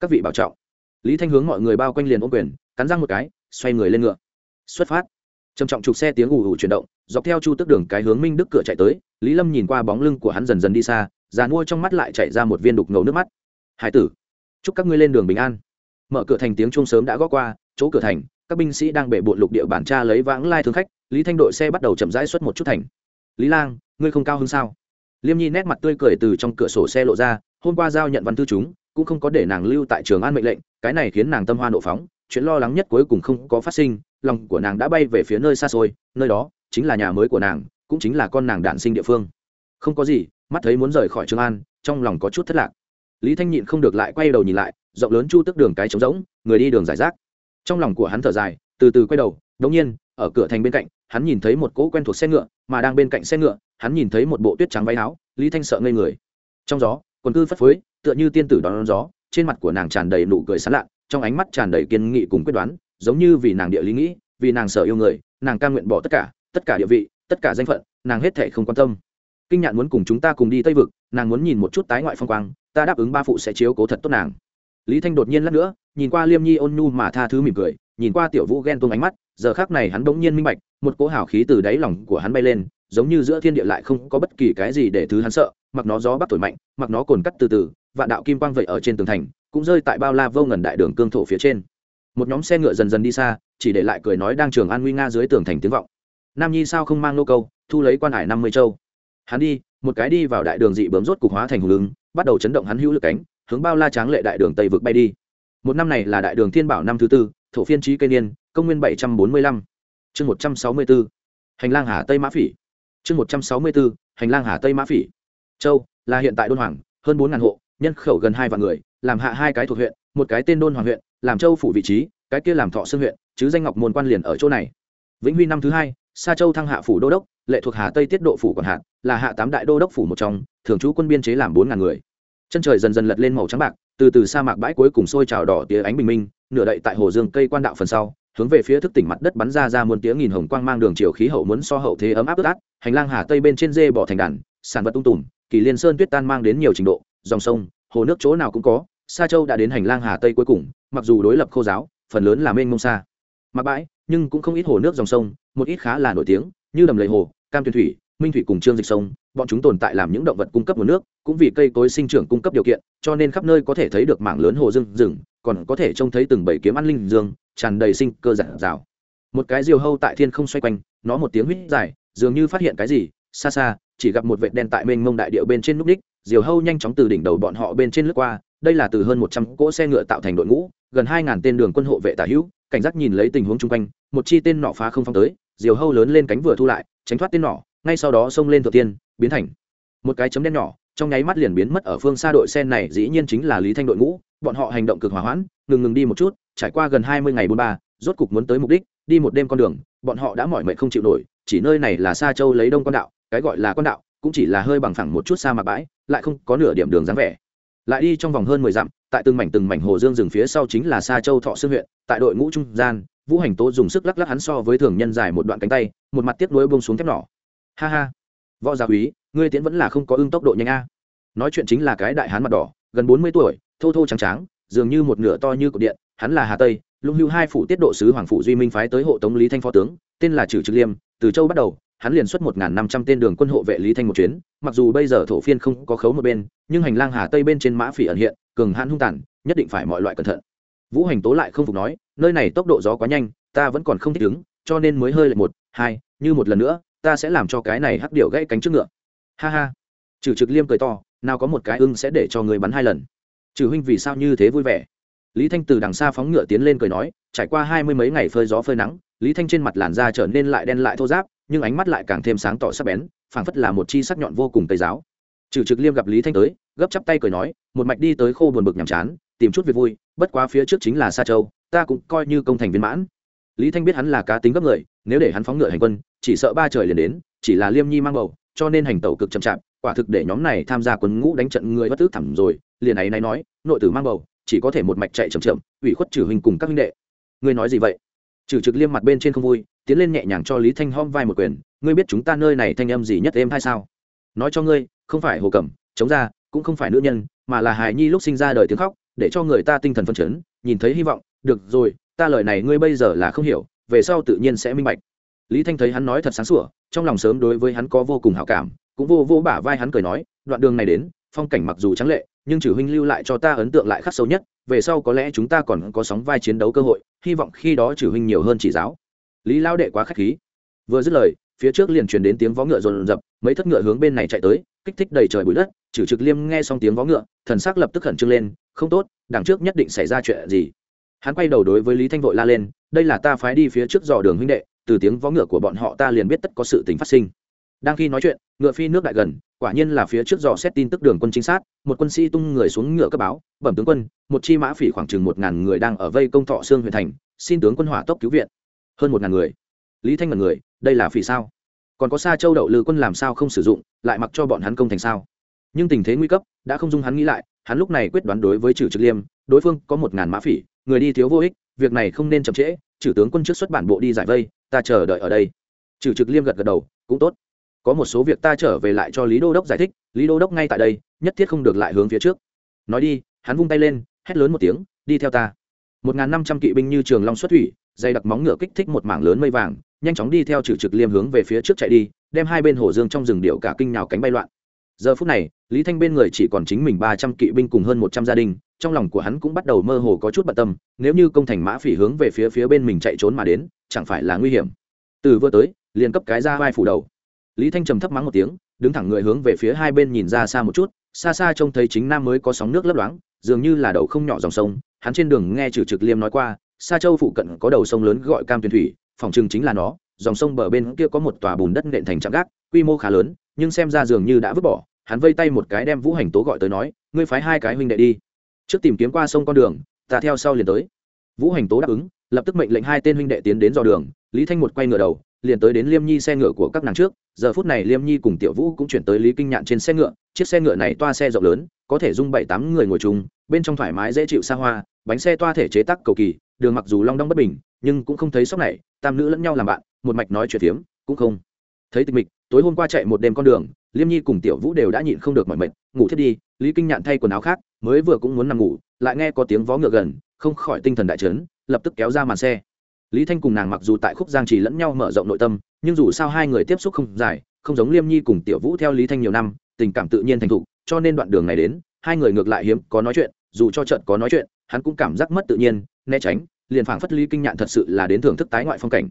Các vị bảo trọng. Lý thanh hướng mọi người bao quanh liền ôm quyền, cắn răng một cái, xoay người lên ngựa. Xuất phát trầm trọng trục xe tiếng ù ù chuyển động, dọc theo chu tức đường cái hướng minh đức cửa chạy tới, lý lâm nhìn qua bóng lưng của hắn dần dần đi xa, già nuôi trong mắt lại chạy ra một viên đục ngầu nước mắt. Hải tử, chúc các ngươi lên đường bình an. Mở cửa thành tiếng chuông sớm đã gõ qua, chỗ cửa thành, các binh sĩ đang bể bộn lục địa bản tra lấy vãng lai thương khách, lý thanh đội xe bắt đầu chậm rãi xuất một chút thành. Lý lang, ngươi không cao hơn sao? Liêm nhi nét mặt tươi cười từ trong cửa sổ xe lộ ra, hôm qua giao nhận văn thư chúng, cũng không có để nàng lưu tại trường an mệnh lệnh, cái này khiến nàng tâm hoa nộ phóng chuyện lo lắng nhất cuối cùng không có phát sinh lòng của nàng đã bay về phía nơi xa xôi nơi đó chính là nhà mới của nàng cũng chính là con nàng đản sinh địa phương. Không có gì mắt thấy muốn rời khỏi trường an trong lòng có chút thất lạc. Lý thanh nhịn không được lại quay đầu nhìn lại rộng lớn chu tức đường cái trống rỗng người đi đường giải rác. Trong lòng của hắn thở dài từ từ quay đầu đống nhiên ở cửa thành bên cạnh hắn nhìn thấy một cỗ quen thuộc xe ngựa mà đang bên cạnh xe ngựa hắn nhìn thấy một bộ tuyết trắng váy áo lý thanh sợ ngây người. Trong gió quần cư phất phới tựa như tiên tử đón, gió trên mặt của nàng tràn đầy nụ cười sán lạ trong ánh mắt tràn đầy kiên nghị cùng quyết đoán, giống như vì nàng địa lý nghĩ, vì nàng sở yêu người, nàng ca nguyện bỏ tất cả tất cả địa vị, tất cả danh phận, nàng hết thể không quan tâm. Kinh nhạn muốn cùng chúng ta cùng đi tây vực, nàng muốn nhìn một chút tái ngoại phong quang, ta đáp ứng ba phụ sẽ chiếu cố thật tốt nàng. Lý thanh đột nhiên lắc nữa, nhìn qua liêm nhi ôn nhu mà tha thứ mỉm cười, nhìn qua tiểu vũ ghen tuông ánh mắt, giờ khác này hắn bỗng nhiên minh bạch, một cỗ hào khí từ đáy lòng của hắn bay lên, giống như giữa thiên địa lại không có bất kỳ cái gì để thứ hắn sợ, mặc nó gió bắc thổi mạnh, mặc nó cồn cắt từ từ, vạn đạo kim quang vậy ở trên tường thành cũng rơi tại bao la vô ngần đại đường cương thổ phía trên. Một nhóm xe ngựa dần dần đi xa, chỉ để lại cười nói đang trường an nguy nga dưới tường thành tiếng vọng. Nam nhi sao không mang nô câu, thu lấy quan hải năm mươi châu. Hắn đi, một cái đi vào đại đường dị bướm rốt cục hóa thành hùng lưng bắt đầu chấn động hắn hữu lực cánh, hướng bao la tráng lệ đại đường tây vực bay đi. Một năm này là đại đường thiên bảo năm thứ tư, thổ phiên trí cây niên, công nguyên bảy trăm bốn mươi lăm. Chương một trăm sáu mươi b hành lang hà tây mã phỉ. Chương một trăm sáu mươi b hành lang hà tây mã phỉ. Châu, là hiện tại đôn hoàng, hơn bốn ngàn hộ nhân khẩu gần hai vạn người, làm hạ hai cái thuộc huyện, một cái tên đôn hoàng huyện, làm châu phủ vị trí, cái kia làm thọ xương huyện, chứ danh ngọc môn quan liền ở chỗ này. Vĩnh huy năm thứ hai, sa châu thăng hạ phủ đô đốc, lệ thuộc hà tây tiết độ phủ còn hạn là hạ tám đại đô đốc phủ một trong, thường trú quân biên chế làm bốn ngàn người. Chân trời dần dần lật lên màu trắng bạc, từ từ sa mạc bãi cuối cùng sôi trào đỏ tía ánh bình minh, nửa đậy tại hồ dương cây quan đạo phần sau, hướng về phía thức tỉnh mặt đất bắn ra ra muôn tiếng nghìn hồng quang mang đường chiều khí hậu muốn so hậu thế ấm áp ướt át, hành lang hà tây bên trên dê bỏ thành đàn, sản vật tung tùm, kỳ liên sơn tuyết tan mang đến nhiều trình độ dòng sông hồ nước chỗ nào cũng có sa châu đã đến hành lang hà tây cuối cùng mặc dù đối lập khô giáo phần lớn là mênh mông xa. Mặc bãi nhưng cũng không ít hồ nước dòng sông một ít khá là nổi tiếng như đầm lầy hồ cam tuyền thủy minh thủy cùng trương dịch sông bọn chúng tồn tại làm những động vật cung cấp nguồn nước cũng vì cây cối sinh trưởng cung cấp điều kiện cho nên khắp nơi có thể thấy được mảng lớn hồ rừng, rừng còn có thể trông thấy từng bảy kiếm ăn linh dương tràn đầy sinh cơ giản rào một cái diều hâu tại thiên không xoay quanh nó một tiếng huýt dài dường như phát hiện cái gì xa xa chỉ gặp một vệt đen tại mênh mông đại điệu bên trên nút đích diều hâu nhanh chóng từ đỉnh đầu bọn họ bên trên lướt qua, đây là từ hơn một trăm cỗ xe ngựa tạo thành đội ngũ, gần hai ngàn tên đường quân hộ vệ tả hữu, cảnh giác nhìn lấy tình huống chung quanh, một chi tên nọ phá không phong tới, diều hâu lớn lên cánh vừa thu lại, tránh thoát tên nọ, ngay sau đó xông lên thượng tiên, biến thành một cái chấm đen nhỏ, trong nháy mắt liền biến mất ở phương xa đội xe này, dĩ nhiên chính là lý thanh đội ngũ, bọn họ hành động cực hỏa hoãn, ngừng ngừng đi một chút, trải qua gần hai mươi ngày bốn ba, rốt cục muốn tới mục đích, đi một đêm con đường, bọn họ đã mỏi mệt không chịu nổi, chỉ nơi này là xa châu lấy đông con đạo, cái gọi là con đạo cũng chỉ là hơi bằng phẳng một chút xa mà bãi lại không có nửa điểm đường dáng vẻ. Lại đi trong vòng hơn mười dặm tại từng mảnh từng mảnh hồ dương rừng phía sau chính là xa châu thọ sương huyện tại đội ngũ trung gian vũ hành tố dùng sức lắc lắc hắn so với thường nhân dài một đoạn cánh tay một mặt tiếp nối bông xuống thép nỏ. Ha ha võ gia quý ngươi tiễn vẫn là không có ưng tốc độ nhanh a. Nói chuyện chính là cái đại hán mặt đỏ gần bốn mươi tuổi thô thô trắng trắng, dường như một nửa to như cột điện hắn là hà tây lũng hưu hai phủ tiết độ sứ hoàng phủ duy minh phái tới hộ tống lý thanh phó tướng tên là trừ trực liêm từ châu bắt đầu hắn liền xuất một năm trăm tên đường quân hộ vệ lý thanh một chuyến, mặc dù bây giờ thổ phiên không có khấu một bên, nhưng hành lang hà tây bên trên mã phỉ ẩn hiện, cường hãn hung tàn, nhất định phải mọi loại cẩn thận. Vũ hành tố lại không phục nói, nơi này tốc độ gió quá nhanh, ta vẫn còn không thích ứng, cho nên mới hơi lệch một, hai, như một lần nữa, ta sẽ làm cho cái này hắc điệu gãy cánh trước ngựa. Ha ha. Trừ trực liêm cười to, nào có một cái ưng sẽ để cho người bắn hai lần. Trừ huynh vì sao như thế vui vẻ? Lý thanh từ đằng xa phóng ngựa tiến lên cười nói, trải qua hai mươi mấy ngày phơi gió phơi nắng, lý thanh trên mặt làn da trở nên lại đen lại thô giáp nhưng ánh mắt lại càng thêm sáng tỏ sắc bén, phảng phất là một chi sắc nhọn vô cùng tây giáo. Trừ trực liêm gặp lý thanh tới, gấp chắp tay cười nói, một mạch đi tới khô buồn bực nhàm chán, tìm chút việc vui, bất quá phía trước chính là sa châu, ta cũng coi như công thành viên mãn. Lý thanh biết hắn là cá tính gấp người, nếu để hắn phóng ngựa hành quân, chỉ sợ ba trời liền đến, chỉ là liêm nhi mang bầu, cho nên hành tẩu cực chậm chạp, quả thực để nhóm này tham gia quân ngũ đánh trận người bất tức thẳm rồi, liền ấy này nói, nội tử mang bầu, chỉ có thể một mạch chạy chậm chậm, ủy khuất trừ hình cùng các huynh đệ. Ngươi nói gì vậy? Trừ trực liêm mặt bên trên không vui tiến lên nhẹ nhàng cho lý thanh hom vai một quyền, ngươi biết chúng ta nơi này thanh âm gì nhất em hay sao? Nói cho ngươi, không phải hồ cẩm, chống ra, cũng không phải nữ nhân, mà là hài nhi lúc sinh ra đời tiếng khóc, để cho người ta tinh thần phân chấn, nhìn thấy hy vọng, được rồi, ta lời này ngươi bây giờ là không hiểu, về sau tự nhiên sẽ minh bạch. Lý thanh thấy hắn nói thật sáng sủa, trong lòng sớm đối với hắn có vô cùng hảo cảm, cũng vô vô bả vai hắn cười nói, đoạn đường này đến, phong cảnh mặc dù trắng lệ, nhưng chử huynh lưu lại cho ta ấn tượng lại khắc sâu nhất, về sau có lẽ chúng ta còn có sóng vai chiến đấu cơ hội, hy vọng khi đó chử huynh nhiều hơn chỉ giáo lý lao đệ quá k h á c h khí. Vừa dứt lời, phía trước liền truyền đến tiếng vó ngựa rồn rập, mấy thất ngựa hướng bên này chạy tới, kích thích đầy trời bụi đất chử trực liêm nghe xong tiếng vó ngựa, thần sắc lập tức khẩn trương lên, không tốt, đằng trước nhất định xảy ra chuyện gì? Hắn quay đầu đối với lý thanh vội la lên, đây là ta phái đi phía trước dò đường huynh đệ, từ tiếng vó ngựa của bọn họ ta liền biết tất có sự tình phát sinh. Đang khi nói chuyện, ngựa phi nước đại gần, quả nhiên là phía trước dò xét tin tức đường quân chính sát, một quân sĩ tung người xuống ngựa cấp báo, bẩm tướng quân, một chi mã phỉ khoảng chừng một ngàn người đang ở vây công thọ xương huyện thành, xin tướng quân hỏa tốc cứu viện hơn một ngàn người. Lý thanh mật người, đây là phỉ sao? Còn có xa châu đậu lư quân làm sao không sử dụng, lại mặc cho bọn hắn công thành sao? Nhưng tình thế nguy cấp, đã không dung hắn nghĩ lại, hắn lúc này quyết đoán đối với trừ trực liêm, đối phương có một ngàn mã phỉ, người đi thiếu vô ích, việc này không nên chậm trễ trừ tướng quân trước xuất bản bộ đi giải vây, ta chờ đợi ở đây. Trừ trực liêm gật gật đầu, cũng tốt. Có một số việc ta trở về lại cho lý đô đốc giải thích, lý đô đốc ngay tại đây, nhất thiết không được lại hướng phía trước. Nói đi, hắn vung tay lên, hét lớn một tiếng, đi theo ta. Một ngàn năm trăm kỵ binh như trường long xuất thủy dày đặc móng ngựa kích thích một mảng lớn mây vàng, nhanh chóng đi theo trừ trực liêm hướng về phía trước chạy đi, đem hai bên hồ dương trong rừng điệu cả kinh nhào cánh bay loạn. Giờ phút này, lý thanh bên người chỉ còn chính mình ba trăm kỵ binh cùng hơn một trăm gia đình, trong lòng của hắn cũng bắt đầu mơ hồ có chút bận tâm, nếu như công thành mã phỉ hướng về phía phía bên mình chạy trốn mà đến, chẳng phải là nguy hiểm. Từ vừa tới, liền cấp cái ra vai phủ đầu. Lý thanh trầm thấp mắng một tiếng, đứng thẳng người hướng về phía hai bên nhìn ra xa một chút, xa xa trông thấy chính nam mới có sóng nước lấp loáng, dường như là đầu không nhỏ dòng sông, hắn trên đường nghe trừ trực liêm nói qua xa châu phụ cận có đầu sông lớn gọi cam tuyền thủy, phòng chừng chính là nó, dòng sông bờ bên kia có một tòa bùn đất nện thành trạm gác, quy mô khá lớn, nhưng xem ra dường như đã vứt bỏ. Hắn vây tay một cái đem vũ hành tố gọi tới nói, ngươi phái hai cái huynh đệ đi. Trước tìm kiếm qua sông con đường, ta theo sau liền tới. Vũ hành tố đáp ứng, lập tức mệnh lệnh hai tên huynh đệ tiến đến dò đường. Lý thanh một quay ngựa đầu, liền tới đến liêm nhi xe ngựa của các nàng trước. Giờ phút này liêm nhi cùng tiểu vũ cũng chuyển tới lý kinh nhạn trên xe ngựa. Chiếc xe ngựa này toa xe rộng lớn có thể dung bảy tám người ngồi chung, bên trong thoải mái dễ chịu xa hoa, bánh xe toa thể chế tác cầu kỳ, đường mặc dù long đong bất bình, nhưng cũng không thấy sốc này, tam nữ lẫn nhau làm bạn, một mạch nói chuyện phiếm, cũng không thấy tịch mịch. Tối hôm qua chạy một đêm con đường, liêm nhi cùng tiểu vũ đều đã nhịn không được mọi mệt, ngủ thiết đi, lý kinh nhạn thay quần áo khác, mới vừa cũng muốn nằm ngủ, lại nghe có tiếng vó ngựa gần, không khỏi tinh thần đại trấn lập tức kéo ra màn xe. Lý thanh cùng nàng mặc dù tại khúc giang trì lẫn nhau mở rộng nội tâm, nhưng dù sao hai người tiếp xúc không dài, không giống liêm nhi cùng tiểu vũ theo lý thanh nhiều năm, tình cảm tự nhiên thành thục cho nên đoạn đường này đến, hai người ngược lại hiếm có nói chuyện, dù cho trận có nói chuyện, hắn cũng cảm giác mất tự nhiên, né tránh, liền phảng phất lý kinh nhạn thật sự là đến thưởng thức tái ngoại phong cảnh.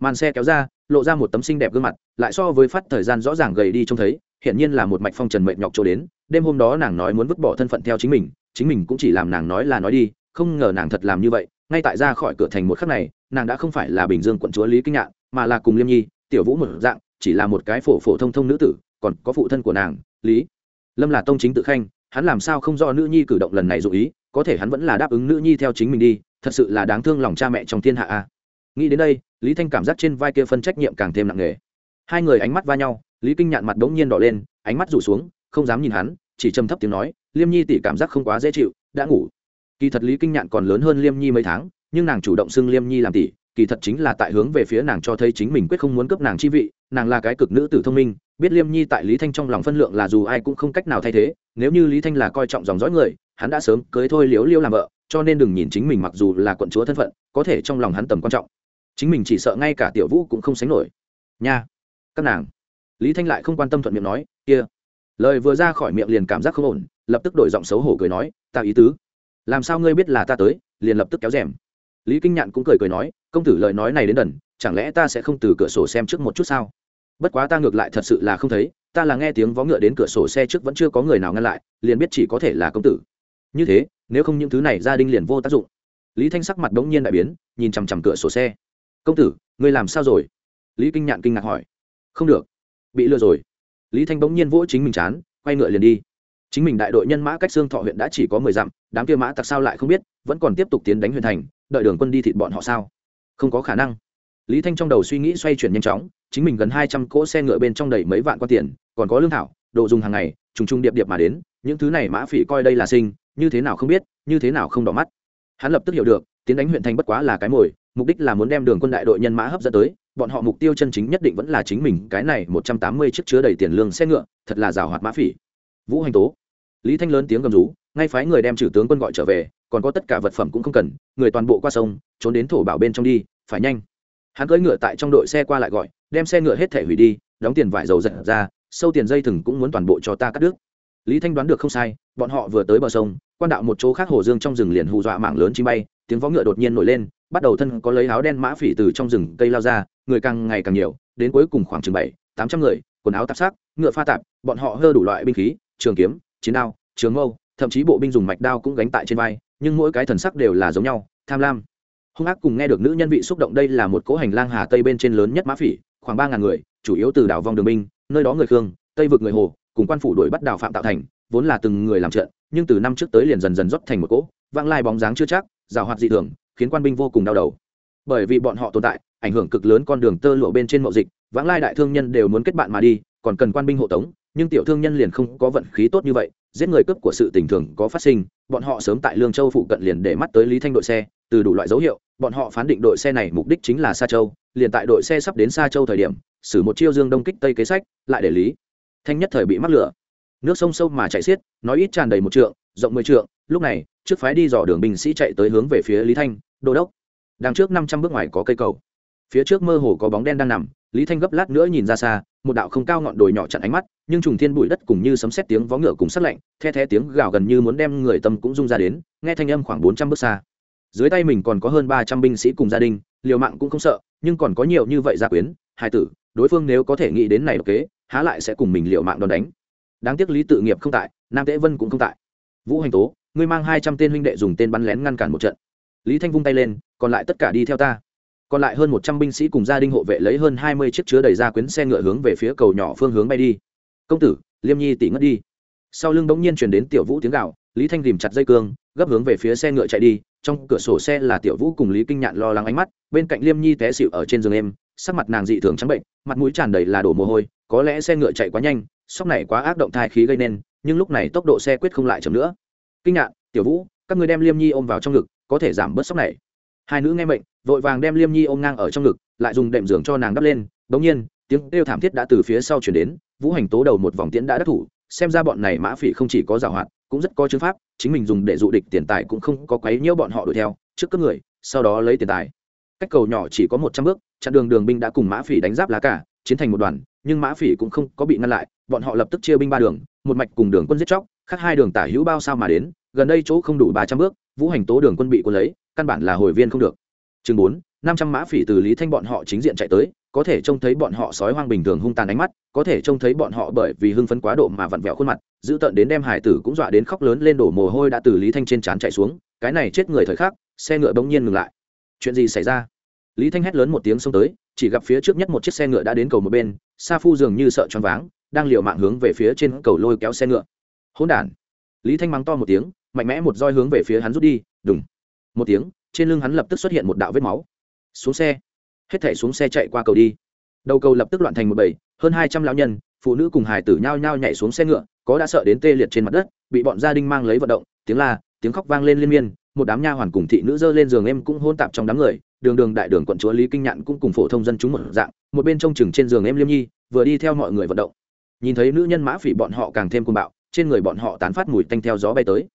Màn xe kéo ra, lộ ra một tấm xinh đẹp gương mặt, lại so với phát thời gian rõ ràng gầy đi trông thấy hiện nhiên là một mạch phong trần mệt nhọc chỗ đến, đêm hôm đó nàng nói muốn vứt bỏ thân phận theo chính mình chính mình cũng chỉ làm nàng nói là nói đi, không ngờ nàng thật làm như vậy, ngay tại ra khỏi cửa thành một khắc này, nàng đã không phải là bình dương quận chúa lý kinh nhạn, mà là cùng liêm nhi, tiểu vũ một dạng, chỉ là một cái phổ phổ thông thông nữ tử, còn có phụ thân của nàng, lý lâm là tông chính tự khanh, hắn làm sao không do nữ nhi cử động lần này dụ ý, có thể hắn vẫn là đáp ứng nữ nhi theo chính mình đi, thật sự là đáng thương lòng cha mẹ trong thiên hạ a. Nghĩ đến đây, lý thanh cảm giác trên vai kia phân trách nhiệm càng thêm nặng nề. Hai người ánh mắt va nhau, lý kinh nhạn mặt đống nhiên đỏ lên, ánh mắt rủ xuống, không dám nhìn hắn, chỉ trầm thấp tiếng nói, liêm nhi tỷ cảm giác không quá dễ chịu, đã ngủ. Kỳ thật lý kinh nhạn còn lớn hơn liêm nhi mấy tháng, nhưng nàng chủ động xưng liêm nhi làm tỷ, kỳ thật chính là tại hướng về phía nàng cho thấy chính mình quyết không muốn cấp nàng chi vị nàng là cái cực nữ tử thông minh, biết liêm nhi tại lý thanh trong lòng phân lượng là dù ai cũng không cách nào thay thế, nếu như lý thanh là coi trọng dòng dõi người, hắn đã sớm cưới thôi liếu liêu làm vợ, cho nên đừng nhìn chính mình mặc dù là quận chúa thân phận, có thể trong lòng hắn tầm quan trọng. Chính mình chỉ sợ ngay cả tiểu vũ cũng không sánh nổi. Nha, các nàng. Lý thanh lại không quan tâm thuận miệng nói, kia. Lời vừa ra khỏi miệng liền cảm giác không ổn, lập tức đổi giọng xấu hổ cười nói, ta ý tứ. Làm sao ngươi biết là ta tới, liền lập tức kéo rèm lý kinh nhạn cũng cười cười nói, công tử lời nói này đến đần, chẳng lẽ ta sẽ không từ cửa sổ xem trước một chút sao? Bất quá ta ngược lại thật sự là không thấy, ta là nghe tiếng vó ngựa đến cửa sổ xe trước vẫn chưa có người nào ngăn lại, liền biết chỉ có thể là công tử. Như thế, nếu không những thứ này gia đình liền vô tác dụng. Lý thanh sắc mặt đ ố n g nhiên đại biến, nhìn chằm chằm cửa sổ xe. Công tử, ngươi làm sao rồi? Lý kinh nhạn kinh ngạc hỏi. Không được, bị lừa rồi. Lý thanh bỗng nhiên vỗ chính mình chán, quay ngựa liền đi chính mình đại đội nhân mã cách xương thọ huyện đã chỉ có mười dặm, đám kia mã tặc sao lại không biết, vẫn còn tiếp tục tiến đánh huyện thành, đợi đường quân đi thịt bọn họ sao? Không có khả năng. Lý thanh trong đầu suy nghĩ xoay chuyển nhanh chóng, chính mình gần hai trăm cỗ xe ngựa bên trong đầy mấy vạn quan tiền, còn có lương thảo, đồ dùng hàng ngày, trùng trùng điệp điệp mà đến, những thứ này mã phỉ coi đây là sinh, như thế nào không biết, như thế nào không đỏ mắt. Hắn lập tức hiểu được, tiến đánh huyện thành bất quá là cái mồi, mục đích là muốn đem đường quân đại đội nhân mã hấp dẫn tới, bọn họ mục tiêu chân chính nhất định vẫn là chính mình, cái này một trăm tám mươi chiếc chứa đầy tiền lương xe ngựa, thật là rào hoạt mã phỉ. Vũ hành tố lý thanh lớn tiếng gầm rú, ngay phái người đem trừ tướng quân gọi trở về, còn có tất cả vật phẩm cũng không cần, người toàn bộ qua sông, trốn đến thổ bảo bên trong đi, phải nhanh. Hắn cưỡi ngựa tại trong đội xe qua lại gọi, đem xe ngựa hết thể hủy đi, đóng tiền vải dầu giật ra, sâu tiền dây thừng cũng muốn toàn bộ cho ta cắt đứt. Lý thanh đoán được không sai, bọn họ vừa tới bờ sông, quan đạo một chỗ khác hồ dương trong rừng liền hù dọa mạng lớn chi bay, tiếng vó ngựa đột nhiên nổi lên, bắt đầu thân có lấy áo đen mã phỉ từ trong rừng cây lao ra, người càng ngày càng nhiều, đến cuối cùng khoảng chừng bảy, tám trăm người, quần áo tạp sắc, ngựa pha tạp, bọn họ hơ đủ loại binh khí, trường kiếm chiến đao, trường mâu, thậm chí bộ binh dùng mạch đao cũng gánh tại trên vai, nhưng mỗi cái thần sắc đều là giống nhau, tham lam. Hung ác cùng nghe được nữ nhân vị xúc động đây là một cỗ hành lang hà tây bên trên lớn nhất mã phỉ, khoảng ba ngàn người, chủ yếu từ đảo vong đường binh, nơi đó người khương, tây vực người hồ, cùng quan phủ đuổi bắt đảo phạm tạo thành, vốn là từng người làm trận, nhưng từ năm trước tới liền dần dần rót thành một cỗ, vãng lai bóng dáng chưa chắc rào hoạt dị thường, khiến quan binh vô cùng đau đầu. Bởi vì bọn họ tồn tại, ảnh hưởng cực lớn con đường tơ lụa bên trên mậu dịch, vãng lai đại thương nhân đều muốn kết bạn mà đi, còn cần quan binh hộ tống nhưng tiểu thương nhân liền không có vận khí tốt như vậy, giết người cướp của sự tình thường có phát sinh, bọn họ sớm tại lương châu phụ cận liền để mắt tới lý thanh đội xe, từ đủ loại dấu hiệu, bọn họ phán định đội xe này mục đích chính là sa châu, liền tại đội xe sắp đến sa châu thời điểm, xử một chiêu dương đông kích tây kế sách, lại để lý thanh nhất thời bị mắc lửa. Nước sông sâu mà chạy xiết, nói ít tràn đầy một trượng, rộng mười trượng, lúc này, trước phái đi dò đường binh sĩ chạy tới hướng về phía lý thanh, đô đốc, đằng trước năm trăm bước ngoài có cây cầu. Phía trước mơ hồ có bóng đen đang nằm, lý thanh gấp lát nữa nhìn ra xa một đạo không cao ngọn đồi nhỏ chặn ánh mắt, nhưng trùng thiên bụi đất cùng như sấm xét tiếng vó ngựa cùng sắt lạnh, the thé tiếng gào gần như muốn đem người tâm cũng rung ra đến, nghe thanh âm khoảng bốn trăm bước xa. Dưới tay mình còn có hơn ba trăm binh sĩ cùng gia đình, liều mạng cũng không sợ, nhưng còn có nhiều như vậy gia quyến, hai tử, đối phương nếu có thể nghĩ đến này độc kế, há lại sẽ cùng mình liều mạng đòn đánh. Đáng tiếc lý tự nghiệp không tại, nam tế vân cũng không tại. Vũ hành tố, ngươi mang hai trăm tên huynh đệ dùng tên bắn lén ngăn cản một trận. Lý thanh vung tay lên, còn lại tất cả đi theo ta còn lại hơn một trăm binh sĩ cùng gia đình hộ vệ lấy hơn hai mươi chiếc chứa đầy ra quyến xe ngựa hướng về phía cầu nhỏ phương hướng bay đi. Công tử, liêm nhi tỷ ngất đi. Sau lưng bỗng nhiên chuyển đến tiểu vũ tiếng gạo lý thanh rìm chặt dây cương, gấp hướng về phía xe ngựa chạy đi. Trong cửa sổ xe là tiểu vũ cùng lý kinh nhạn lo lắng ánh mắt, bên cạnh liêm nhi té xịu ở trên giường em sắc mặt nàng dị thường trắng bệnh, mặt mũi tràn đầy là đổ mồ hôi, có lẽ xe ngựa chạy quá nhanh, sóc này quá ác động thai khí gây nên, nhưng lúc này tốc độ xe quyết không lại chậm nữa. Kinh nhạn, tiểu vũ, các người đem liêm nhi ôm vào trong ngực, có thể giảm bớt sốc này hai nữ nghe mệnh, vội vàng đem liêm nhi ôm ngang ở trong ngực, lại dùng đệm giường cho nàng đắp lên. Bỗng nhiên, tiếng kêu thảm thiết đã từ phía sau chuyển đến, vũ hành tố đầu một vòng tiễn đã đắc thủ, xem ra bọn này mã phỉ không chỉ có giảo hoạt, cũng rất có chứng pháp, chính mình dùng để dụ địch tiền tài cũng không có quấy nhiễu bọn họ đuổi theo, trước cướp người, sau đó lấy tiền tài. Cách cầu nhỏ chỉ có một trăm bước, chặn đường đường binh đã cùng mã phỉ đánh giáp lá cả, chiến thành một đoàn, nhưng mã phỉ cũng không có bị ngăn lại, bọn họ lập tức chia binh ba đường, một mạch cùng đường quân giết chóc, khác hai đường tả hữu bao sao mà đến, gần đây chỗ không đủ ba trăm bước, vũ hành tố đường quân bị quân lấy căn bản là hồi viên không được. Chừng bốn, năm trăm mã phỉ từ lý thanh bọn họ chính diện chạy tới, có thể trông thấy bọn họ sói hoang bình thường hung tàn ánh mắt, có thể trông thấy bọn họ bởi vì hưng phấn quá độ mà vặn vẹo khuôn mặt giữ tận đến đem hải tử cũng dọa đến khóc lớn lên đổ mồ hôi đã từ lý thanh trên trán chạy xuống, cái này chết người thời khắc, xe ngựa bỗng nhiên ngừng lại. Chuyện gì xảy ra? Lý thanh hét lớn một tiếng xông tới, chỉ gặp phía trước nhất một chiếc xe ngựa đã đến cầu một bên, sa phu dường như sợ choáng váng, đang liều mạng hướng về phía trên cầu lôi kéo xe ngựa. Hỗn đản! Lý thanh mắng to một tiếng, mạnh mẽ một roi hướng về phía hắn rút đi đùng một tiếng, trên lưng hắn lập tức xuất hiện một đạo vết máu. Xuống xe. Hết thảy xuống xe chạy qua cầu đi. Đầu cầu lập tức loạn thành một bầy, hơn hai trăm lão nhân, phụ nữ cùng hải tử nhao nhao nhảy xuống xe ngựa, có đã sợ đến tê liệt trên mặt đất, bị bọn gia đình mang lấy vận động, tiếng la, tiếng khóc vang lên liên miên, một đám nha hoàn cùng thị nữ dơ lên giường em cũng hôn tạp trong đám người, đường đường đại đường quận chúa lý kinh nhạn cũng cùng phổ thông dân chúng một dạng, một bên trông chừng trên giường em liêm nhi, vừa đi theo mọi người vận động. Nhìn thấy nữ nhân mã phỉ bọn họ càng thêm côn bạo, trên người bọn họ tán phát mùi tanh theo gió bay tới.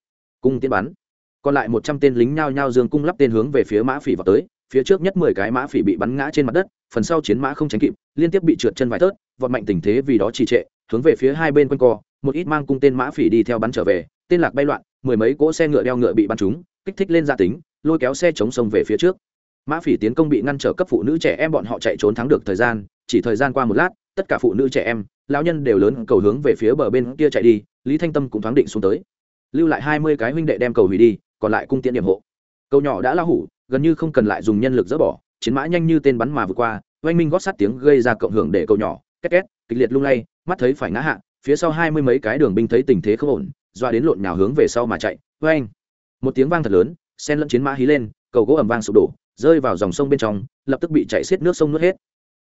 Cung tiến bắn còn lại một trăm tên lính nhao nhao dương cung lắp tên hướng về phía mã phỉ vào tới, phía trước nhất mười cái mã phỉ bị bắn ngã trên mặt đất, phần sau chiến mã không tránh kịp, liên tiếp bị trượt chân vài tớt, vọt mạnh tình thế vì đó trì trệ, hướng về phía hai bên quanh co, một ít mang cung tên mã phỉ đi theo bắn trở về, tên lạc bay loạn, mười mấy cỗ xe ngựa đeo ngựa bị bắn trúng, kích thích lên gia tính, lôi kéo xe chống sông về phía trước. Mã phỉ tiến công bị ngăn trở cấp phụ nữ trẻ em, bọn họ chạy trốn thắng được thời gian, chỉ thời gian qua một lát, tất cả phụ nữ trẻ em, lão nhân đều lớn cầu hướng về phía bờ bên kia chạy đi, lý thanh tâm cũng thoáng định xuống tới. Lưu lại hai mươi cái huynh đệ đem cầu hủy đi còn lại cung tiễn điểm hộ. Cầu nhỏ đã lao hủ, gần như không cần lại dùng nhân lực dỡ bỏ, chiến mã nhanh như tên bắn mà vượt qua, oanh minh gót sát tiếng gây ra cộng hưởng để cầu nhỏ, két két, kịch liệt lung lay, mắt thấy phải ngã hạ, phía sau hai mươi mấy cái đường binh thấy tình thế không ổn, doa đến lộn nhào hướng về sau mà chạy, oanh. Một tiếng vang thật lớn, sen lẫn chiến mã hí lên, cầu gỗ ầm vang sụp đổ, rơi vào dòng sông bên trong, lập tức bị chạy xiết nước sông nuốt hết.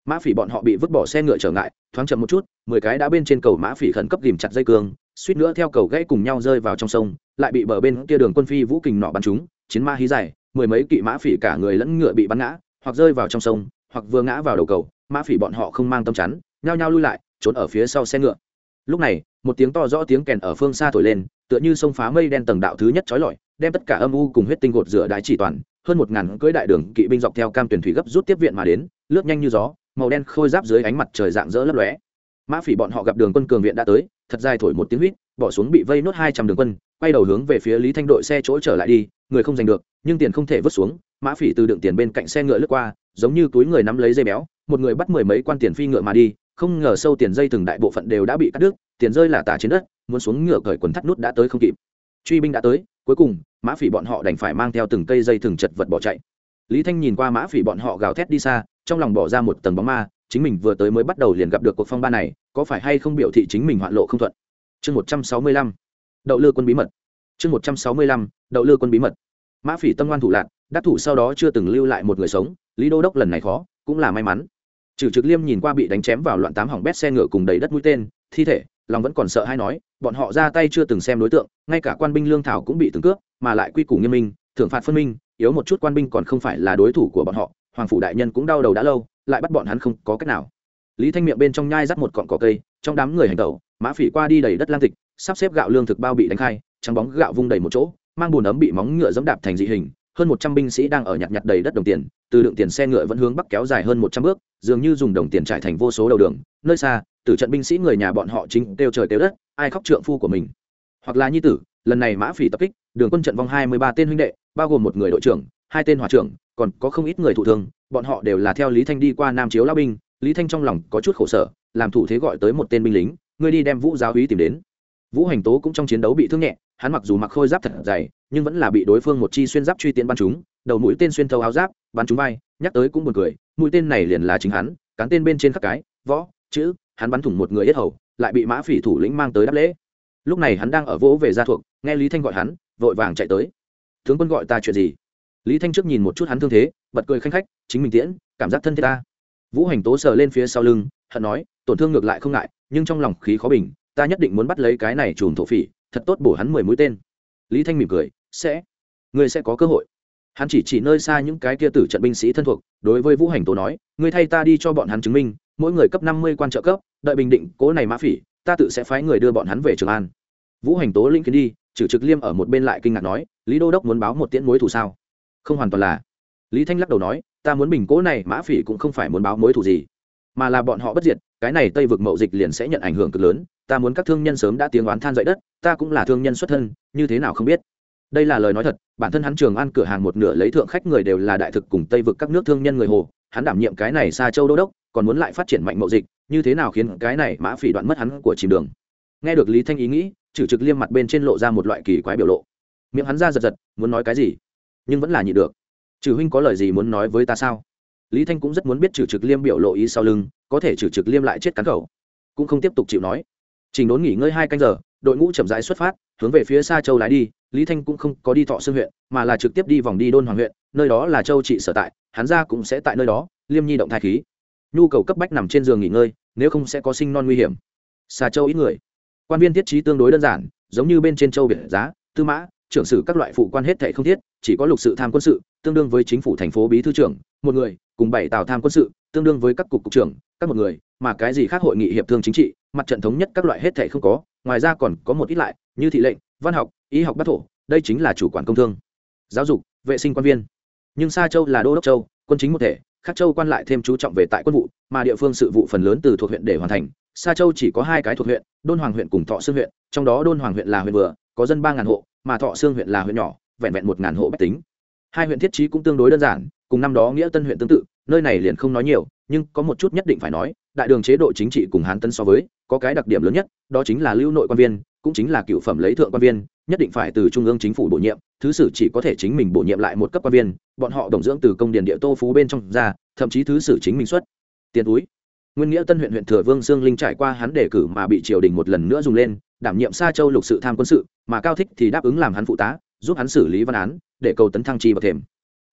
Mã phỉ bọn họ bị vứt bỏ xe ngựa trở ngại, thoáng chậm một chút, mười cái đã bên trên cầu mã phỉ khẩn cấp ghìm chặt dây cương, suýt nữa theo cầu gãy cùng nhau rơi vào trong sông lại bị bờ bên kia đường quân phi vũ kình nọ bắn chúng chiến ma hí dài, mười mấy kỵ mã phỉ cả người lẫn ngựa bị bắn ngã, hoặc rơi vào trong sông, hoặc vừa ngã vào đầu cầu, mã phỉ bọn họ không mang tâm chắn, nhao nhao lui lại, trốn ở phía sau xe ngựa. Lúc này, một tiếng to rõ tiếng kèn ở phương xa thổi lên, tựa như sông phá mây đen tầng đạo thứ nhất trói lọi, đem tất cả âm u cùng huyết tinh gột rửa đại chỉ toàn, hơn một ngàn cưỡi đại đường kỵ binh dọc theo cam tuyển thủy gấp rút tiếp viện mà đến, lướt nhanh như gió, màu đen khôi giáp dưới ánh mặt trời dạng dỡ lấp lóe. Mã phỉ bọn họ gặp đường quân cường viện đã tới, thật dài thổi một tiếng huýt, bỏ xuống bị vây nốt hai trăm đường quân quay đầu hướng về phía lý thanh đội xe chỗ trở lại đi, người không giành được, nhưng tiền không thể vứt xuống, mã phỉ từ đựng tiền bên cạnh xe ngựa lướt qua, giống như túi người nắm lấy dây béo, một người bắt mười mấy quan tiền phi ngựa mà đi, không ngờ sâu tiền dây từng đại bộ phận đều đã bị cắt đứt, tiền rơi là tả trên đất, muốn xuống ngựa cởi quần thắt nút đã tới không kịp. Truy binh đã tới, cuối cùng, mã phỉ bọn họ đành phải mang theo từng cây dây thừng chật vật bỏ chạy. Lý thanh nhìn qua mã phỉ bọn họ gào thét đi xa, trong lòng bỏ ra một tầng bóng ma, chính mình vừa tới mới bắt đầu liền gặp được cuộc phong ba này, có phải hay không biểu thị chính mình hoạn lộ không thuận? Chương một trăm sáu mươi lăm đậu lư quân bí mật. Chương một trăm sáu mươi lăm, đậu lư quân bí mật. Mã phỉ tâm ngoan thủ lạc, đắc thủ sau đó chưa từng lưu lại một người sống, lý đô đốc lần này khó, cũng là may mắn. Trừ trực liêm nhìn qua bị đánh chém vào loạn tám hỏng bét xe ngựa cùng đầy đất mũi tên, thi thể, lòng vẫn còn sợ hay nói, bọn họ ra tay chưa từng xem đối tượng, ngay cả quan binh lương thảo cũng bị từng cướp, mà lại quy củ nghiêm minh, thưởng phạt phân minh, yếu một chút quan binh còn không phải là đối thủ của bọn họ, hoàng phủ đại nhân cũng đau đầu đã lâu, lại bắt bọn hắn không có cách nào. Lý thanh miệng bên trong nhai rắt một cọn cỏ cây, trong đám người hành tẩu, mã phỉ qua đi đầy đất lang tịch sắp xếp gạo lương thực bao bị đánh khai, trắng bóng gạo vung đầy một chỗ, mang bùn ấm bị móng ngựa dẫm đạp thành dị hình, hơn một trăm binh sĩ đang ở nhặt nhặt đầy đất đồng tiền, từ đựng tiền xe ngựa vẫn hướng bắc kéo dài hơn một trăm bước, dường như dùng đồng tiền trải thành vô số đầu đường, nơi xa, tử trận binh sĩ người nhà bọn họ chính kêu trời kêu đất, ai khóc trượng phu của mình. Hoặc là nhi tử, lần này mã phỉ tập kích, đường quân trận vong hai mươi ba tên huynh đệ, bao gồm một người đội trưởng, hai tên hòa trưởng, còn có không ít người thụ thương, bọn họ đều là theo lý thanh đi qua nam chiếu lao binh, lý thanh trong lòng có chút khổ sở, làm thủ thế gọi tới một tên binh lính, ngươi đi đem vũ giáo húy tìm đến vũ hành tố cũng trong chiến đấu bị thương nhẹ, hắn mặc dù mặc khôi giáp thật dày, nhưng vẫn là bị đối phương một chi xuyên giáp truy tiến bắn chúng đầu mũi tên xuyên thấu áo giáp, bắn chúng vai, nhắc tới cũng buồn cười, mũi tên này liền là chính hắn, cán tên bên trên khắc cái, võ, chữ, hắn bắn thủng một người yết hầu, lại bị mã phỉ thủ lĩnh mang tới đáp lễ. Lúc này hắn đang ở vỗ về gia thuộc, nghe lý thanh gọi hắn, vội vàng chạy tới. Tướng quân gọi ta chuyện gì? Lý thanh trước nhìn một chút hắn thương thế, bật cười khanh khách, chính mình tiễn, cảm giác thân thiết ta. Vũ hành tố sờ lên phía sau lưng, hận nói, tổn thương ngược lại không ngại, nhưng trong lòng khí khó bình ta nhất định muốn bắt lấy cái này chùm thổ phỉ, thật tốt bổ hắn mười mũi tên. Lý thanh mỉm cười, sẽ. Ngươi sẽ có cơ hội. Hắn chỉ chỉ nơi xa những cái kia tử trận binh sĩ thân thuộc, đối với vũ hành tố nói, ngươi thay ta đi cho bọn hắn chứng minh, mỗi người cấp năm mươi quan trợ cấp, đợi bình định cố này mã phỉ, ta tự sẽ phái người đưa bọn hắn về trường an. Vũ hành tố linh kiến đi trừ trực liêm ở một bên lại kinh ngạc nói, lý đô đốc muốn báo một tiễn mối thù sao? Không hoàn toàn là. Lý thanh lắc đầu nói, ta muốn bình cố này, mã phỉ cũng không phải muốn báo mối thù gì mà là bọn họ bất diệt, cái này tây vực mậu dịch liền sẽ nhận ảnh hưởng cực lớn. Ta muốn các thương nhân sớm đã tiếng oán than dậy đất, ta cũng là thương nhân xuất thân, như thế nào không biết? Đây là lời nói thật, bản thân hắn trường ăn cửa hàng một nửa lấy thượng khách người đều là đại thực cùng tây vực các nước thương nhân người hồ, hắn đảm nhiệm cái này xa châu đô đốc, còn muốn lại phát triển mạnh mậu dịch, như thế nào khiến cái này mã phỉ đoạn mất hắn của chìm đường? Nghe được lý thanh ý nghĩ trừ trực liêm mặt bên trên lộ ra một loại kỳ quái biểu lộ. Miệng hắn ra giật giật, muốn nói cái gì? Nhưng vẫn là nhị được. Trừ huynh có lời gì muốn nói với ta sao? Lý thanh cũng rất muốn biết trừ trực liêm biểu lộ ý sau lưng, có thể trừ trực liêm lại chết cắn khẩu cũng không tiếp tục chịu nói. Trình đốn nghỉ ngơi hai canh giờ, đội ngũ chậm rãi xuất phát, hướng về phía xa châu lái đi. Lý thanh cũng không có đi thọ xương huyện, mà là trực tiếp đi vòng đi đôn hoàng huyện, nơi đó là châu trị sở tại, hắn ra cũng sẽ tại nơi đó, liêm nhi động thai khí. Nhu cầu cấp bách nằm trên giường nghỉ ngơi, nếu không sẽ có sinh non nguy hiểm. Xa châu ít người. Quan viên thiết trí tương đối đơn giản, giống như bên trên châu biển giá, tư mã, trưởng sử các loại phụ quan hết thệ không thiết, chỉ có lục sự tham quân sự, tương đương với chính phủ thành phố bí thư trưởng một người, cùng bảy tàu tham quân sự, tương đương với các cục cục trưởng, các một người, mà cái gì khác hội nghị hiệp thương chính trị, mặt trận thống nhất các loại hết thể không có, ngoài ra còn có một ít lại, như thị lệnh, văn học, y học bắc thổ, đây chính là chủ quản công thương. Giáo dục, vệ sinh quan viên. Nhưng xa châu là đô đốc châu, quân chính một thể khác châu quan lại thêm chú trọng về tại quân vụ, mà địa phương sự vụ phần lớn từ thuộc huyện để hoàn thành. Xa châu chỉ có hai cái thuộc huyện, đôn hoàng huyện cùng thọ sương huyện, trong đó đôn hoàng huyện là huyện vừa, có dân ba ngàn hộ, mà thọ sương huyện là huyện nhỏ, vẹn vẹn một ngàn hộ bách tính. Hai huyện thiết trí cũng tương đối đơn giản cùng năm đó nghĩa tân huyện tương tự, nơi này liền không nói nhiều, nhưng có một chút nhất định phải nói, đại đường chế độ chính trị cùng hán tân so với, có cái đặc điểm lớn nhất, đó chính là lưu nội quan viên, cũng chính là cựu phẩm lấy thượng quan viên, nhất định phải từ trung ương chính phủ bổ nhiệm, thứ sử chỉ có thể chính mình bổ nhiệm lại một cấp quan viên, bọn họ đồng dưỡng từ công điền địa tô phú bên trong ra, thậm chí thứ sử chính mình xuất. Tiền túi. Nguyên nghĩa tân huyện huyện thừa vương sương linh trải qua hắn đề cử mà bị triều đình một lần nữa dùng lên, đảm nhiệm xa châu lục sự tham quân sự, mà cao thích thì đáp ứng làm hắn phụ tá, giúp hắn xử lý văn án, để cầu tấn thăng chi bậc thềm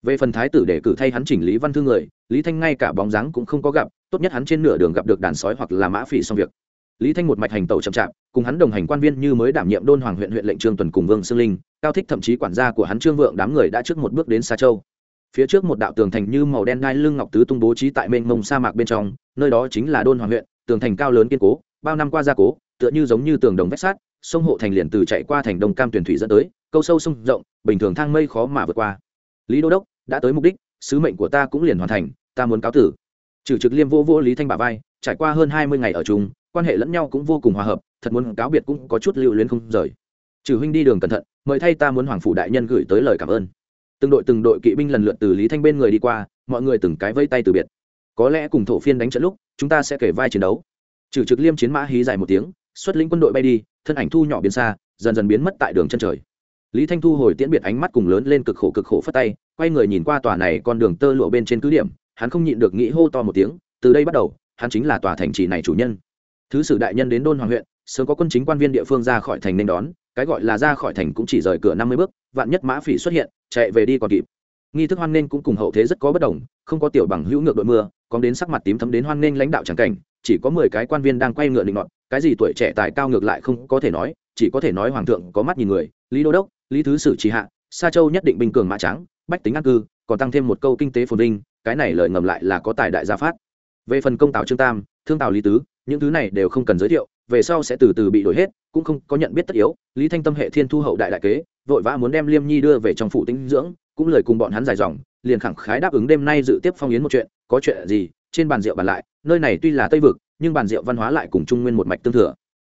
về phần thái tử để cử thay hắn chỉnh lý văn thư người, lý thanh ngay cả bóng dáng cũng không có gặp, tốt nhất hắn trên nửa đường gặp được đàn sói hoặc là mã phỉ xong việc. Lý thanh một mạch hành tẩu chậm chạp, cùng hắn đồng hành quan viên như mới đảm nhiệm đôn hoàng huyện huyện lệnh trương tuần cùng vương sương linh, cao thích thậm chí quản gia của hắn trương vượng đám người đã trước một bước đến xa châu. Phía trước một đạo tường thành như màu đen đai lưng ngọc tứ tung bố trí tại mênh mông sa mạc bên trong, nơi đó chính là đôn hoàng huyện, tường thành cao lớn kiên cố, bao năm qua gia cố, tựa như giống như tường đồng vách sát sông hộ thành liền từ chạy qua thành đông cam tuyển thủy dẫn tới, câu sâu sông rộng, bình thường thang mây khó mà vượt qua lý đô đốc, đã tới mục đích, sứ mệnh của ta cũng liền hoàn thành, ta muốn cáo tử. Trừ trực liêm vô vô lý thanh bà vai, trải qua hơn hai mươi ngày ở chung, quan hệ lẫn nhau cũng vô cùng hòa hợp, thật muốn cáo biệt cũng có chút lưu luyến không rời. Trừ huynh đi đường cẩn thận, mời thay ta muốn hoàng phủ đại nhân gửi tới lời cảm ơn. Từng đội từng đội kỵ binh lần lượt từ lý thanh bên người đi qua, mọi người từng cái vây tay từ biệt. Có lẽ cùng thổ phiên đánh trận lúc, chúng ta sẽ kể vai chiến đấu. Trừ trực liêm chiến mã hí dài một tiếng, xuất lĩnh quân đội bay đi, thân ảnh thu nhỏ biến xa, dần dần biến mất tại đường chân trời lý thanh thu hồi tiễn biệt ánh mắt cùng lớn lên cực khổ cực khổ phất tay, quay người nhìn qua tòa này con đường tơ lụa bên trên cứ điểm, hắn không nhịn được nghĩ hô to một tiếng, từ đây bắt đầu, hắn chính là tòa thành trì này chủ nhân. Thứ sử đại nhân đến đôn hoàng huyện, sớm có quân chính quan viên địa phương ra khỏi thành nên đón, cái gọi là ra khỏi thành cũng chỉ rời cửa năm mươi bước, vạn nhất mã phỉ xuất hiện, chạy về đi còn kịp. Nghi thức hoan nghênh cũng cùng hậu thế rất có bất đồng, không có tiểu bằng hữu ngược đội mưa còn đến sắc mặt tím thấm đến hoan nghênh lãnh đạo tràng cảnh, chỉ có mười cái quan viên đang quay ngựa định nọt, cái gì tuổi trẻ tài cao ngược lại không có thể nói, chỉ có thể nói hoàng thượng có mắt nhìn người, lý đô đốc lý thứ sử trì hạ, sa châu nhất định bình cường mã trắng, bách tính an cư, còn tăng thêm một câu kinh tế phồn vinh, cái này lời ngầm lại là có tài đại gia phát. Về phần công tào trương tam, thương tào lý tứ, những thứ này đều không cần giới thiệu, về sau sẽ từ từ bị đổi hết, cũng không có nhận biết tất yếu, lý thanh tâm hệ thiên thu hậu đại đại kế, vội vã muốn đem liêm nhi đưa về trong phủ tinh dưỡng, cũng lời cùng bọn hắn dài dòng, liền khẳng khái đáp ứng đêm nay dự tiếp phong yến một chuyện, có chuyện gì, trên bàn rượu bàn lại, nơi này tuy là tây vực, nhưng bàn rượu văn hóa lại cùng trung nguyên một mạch tương thừa.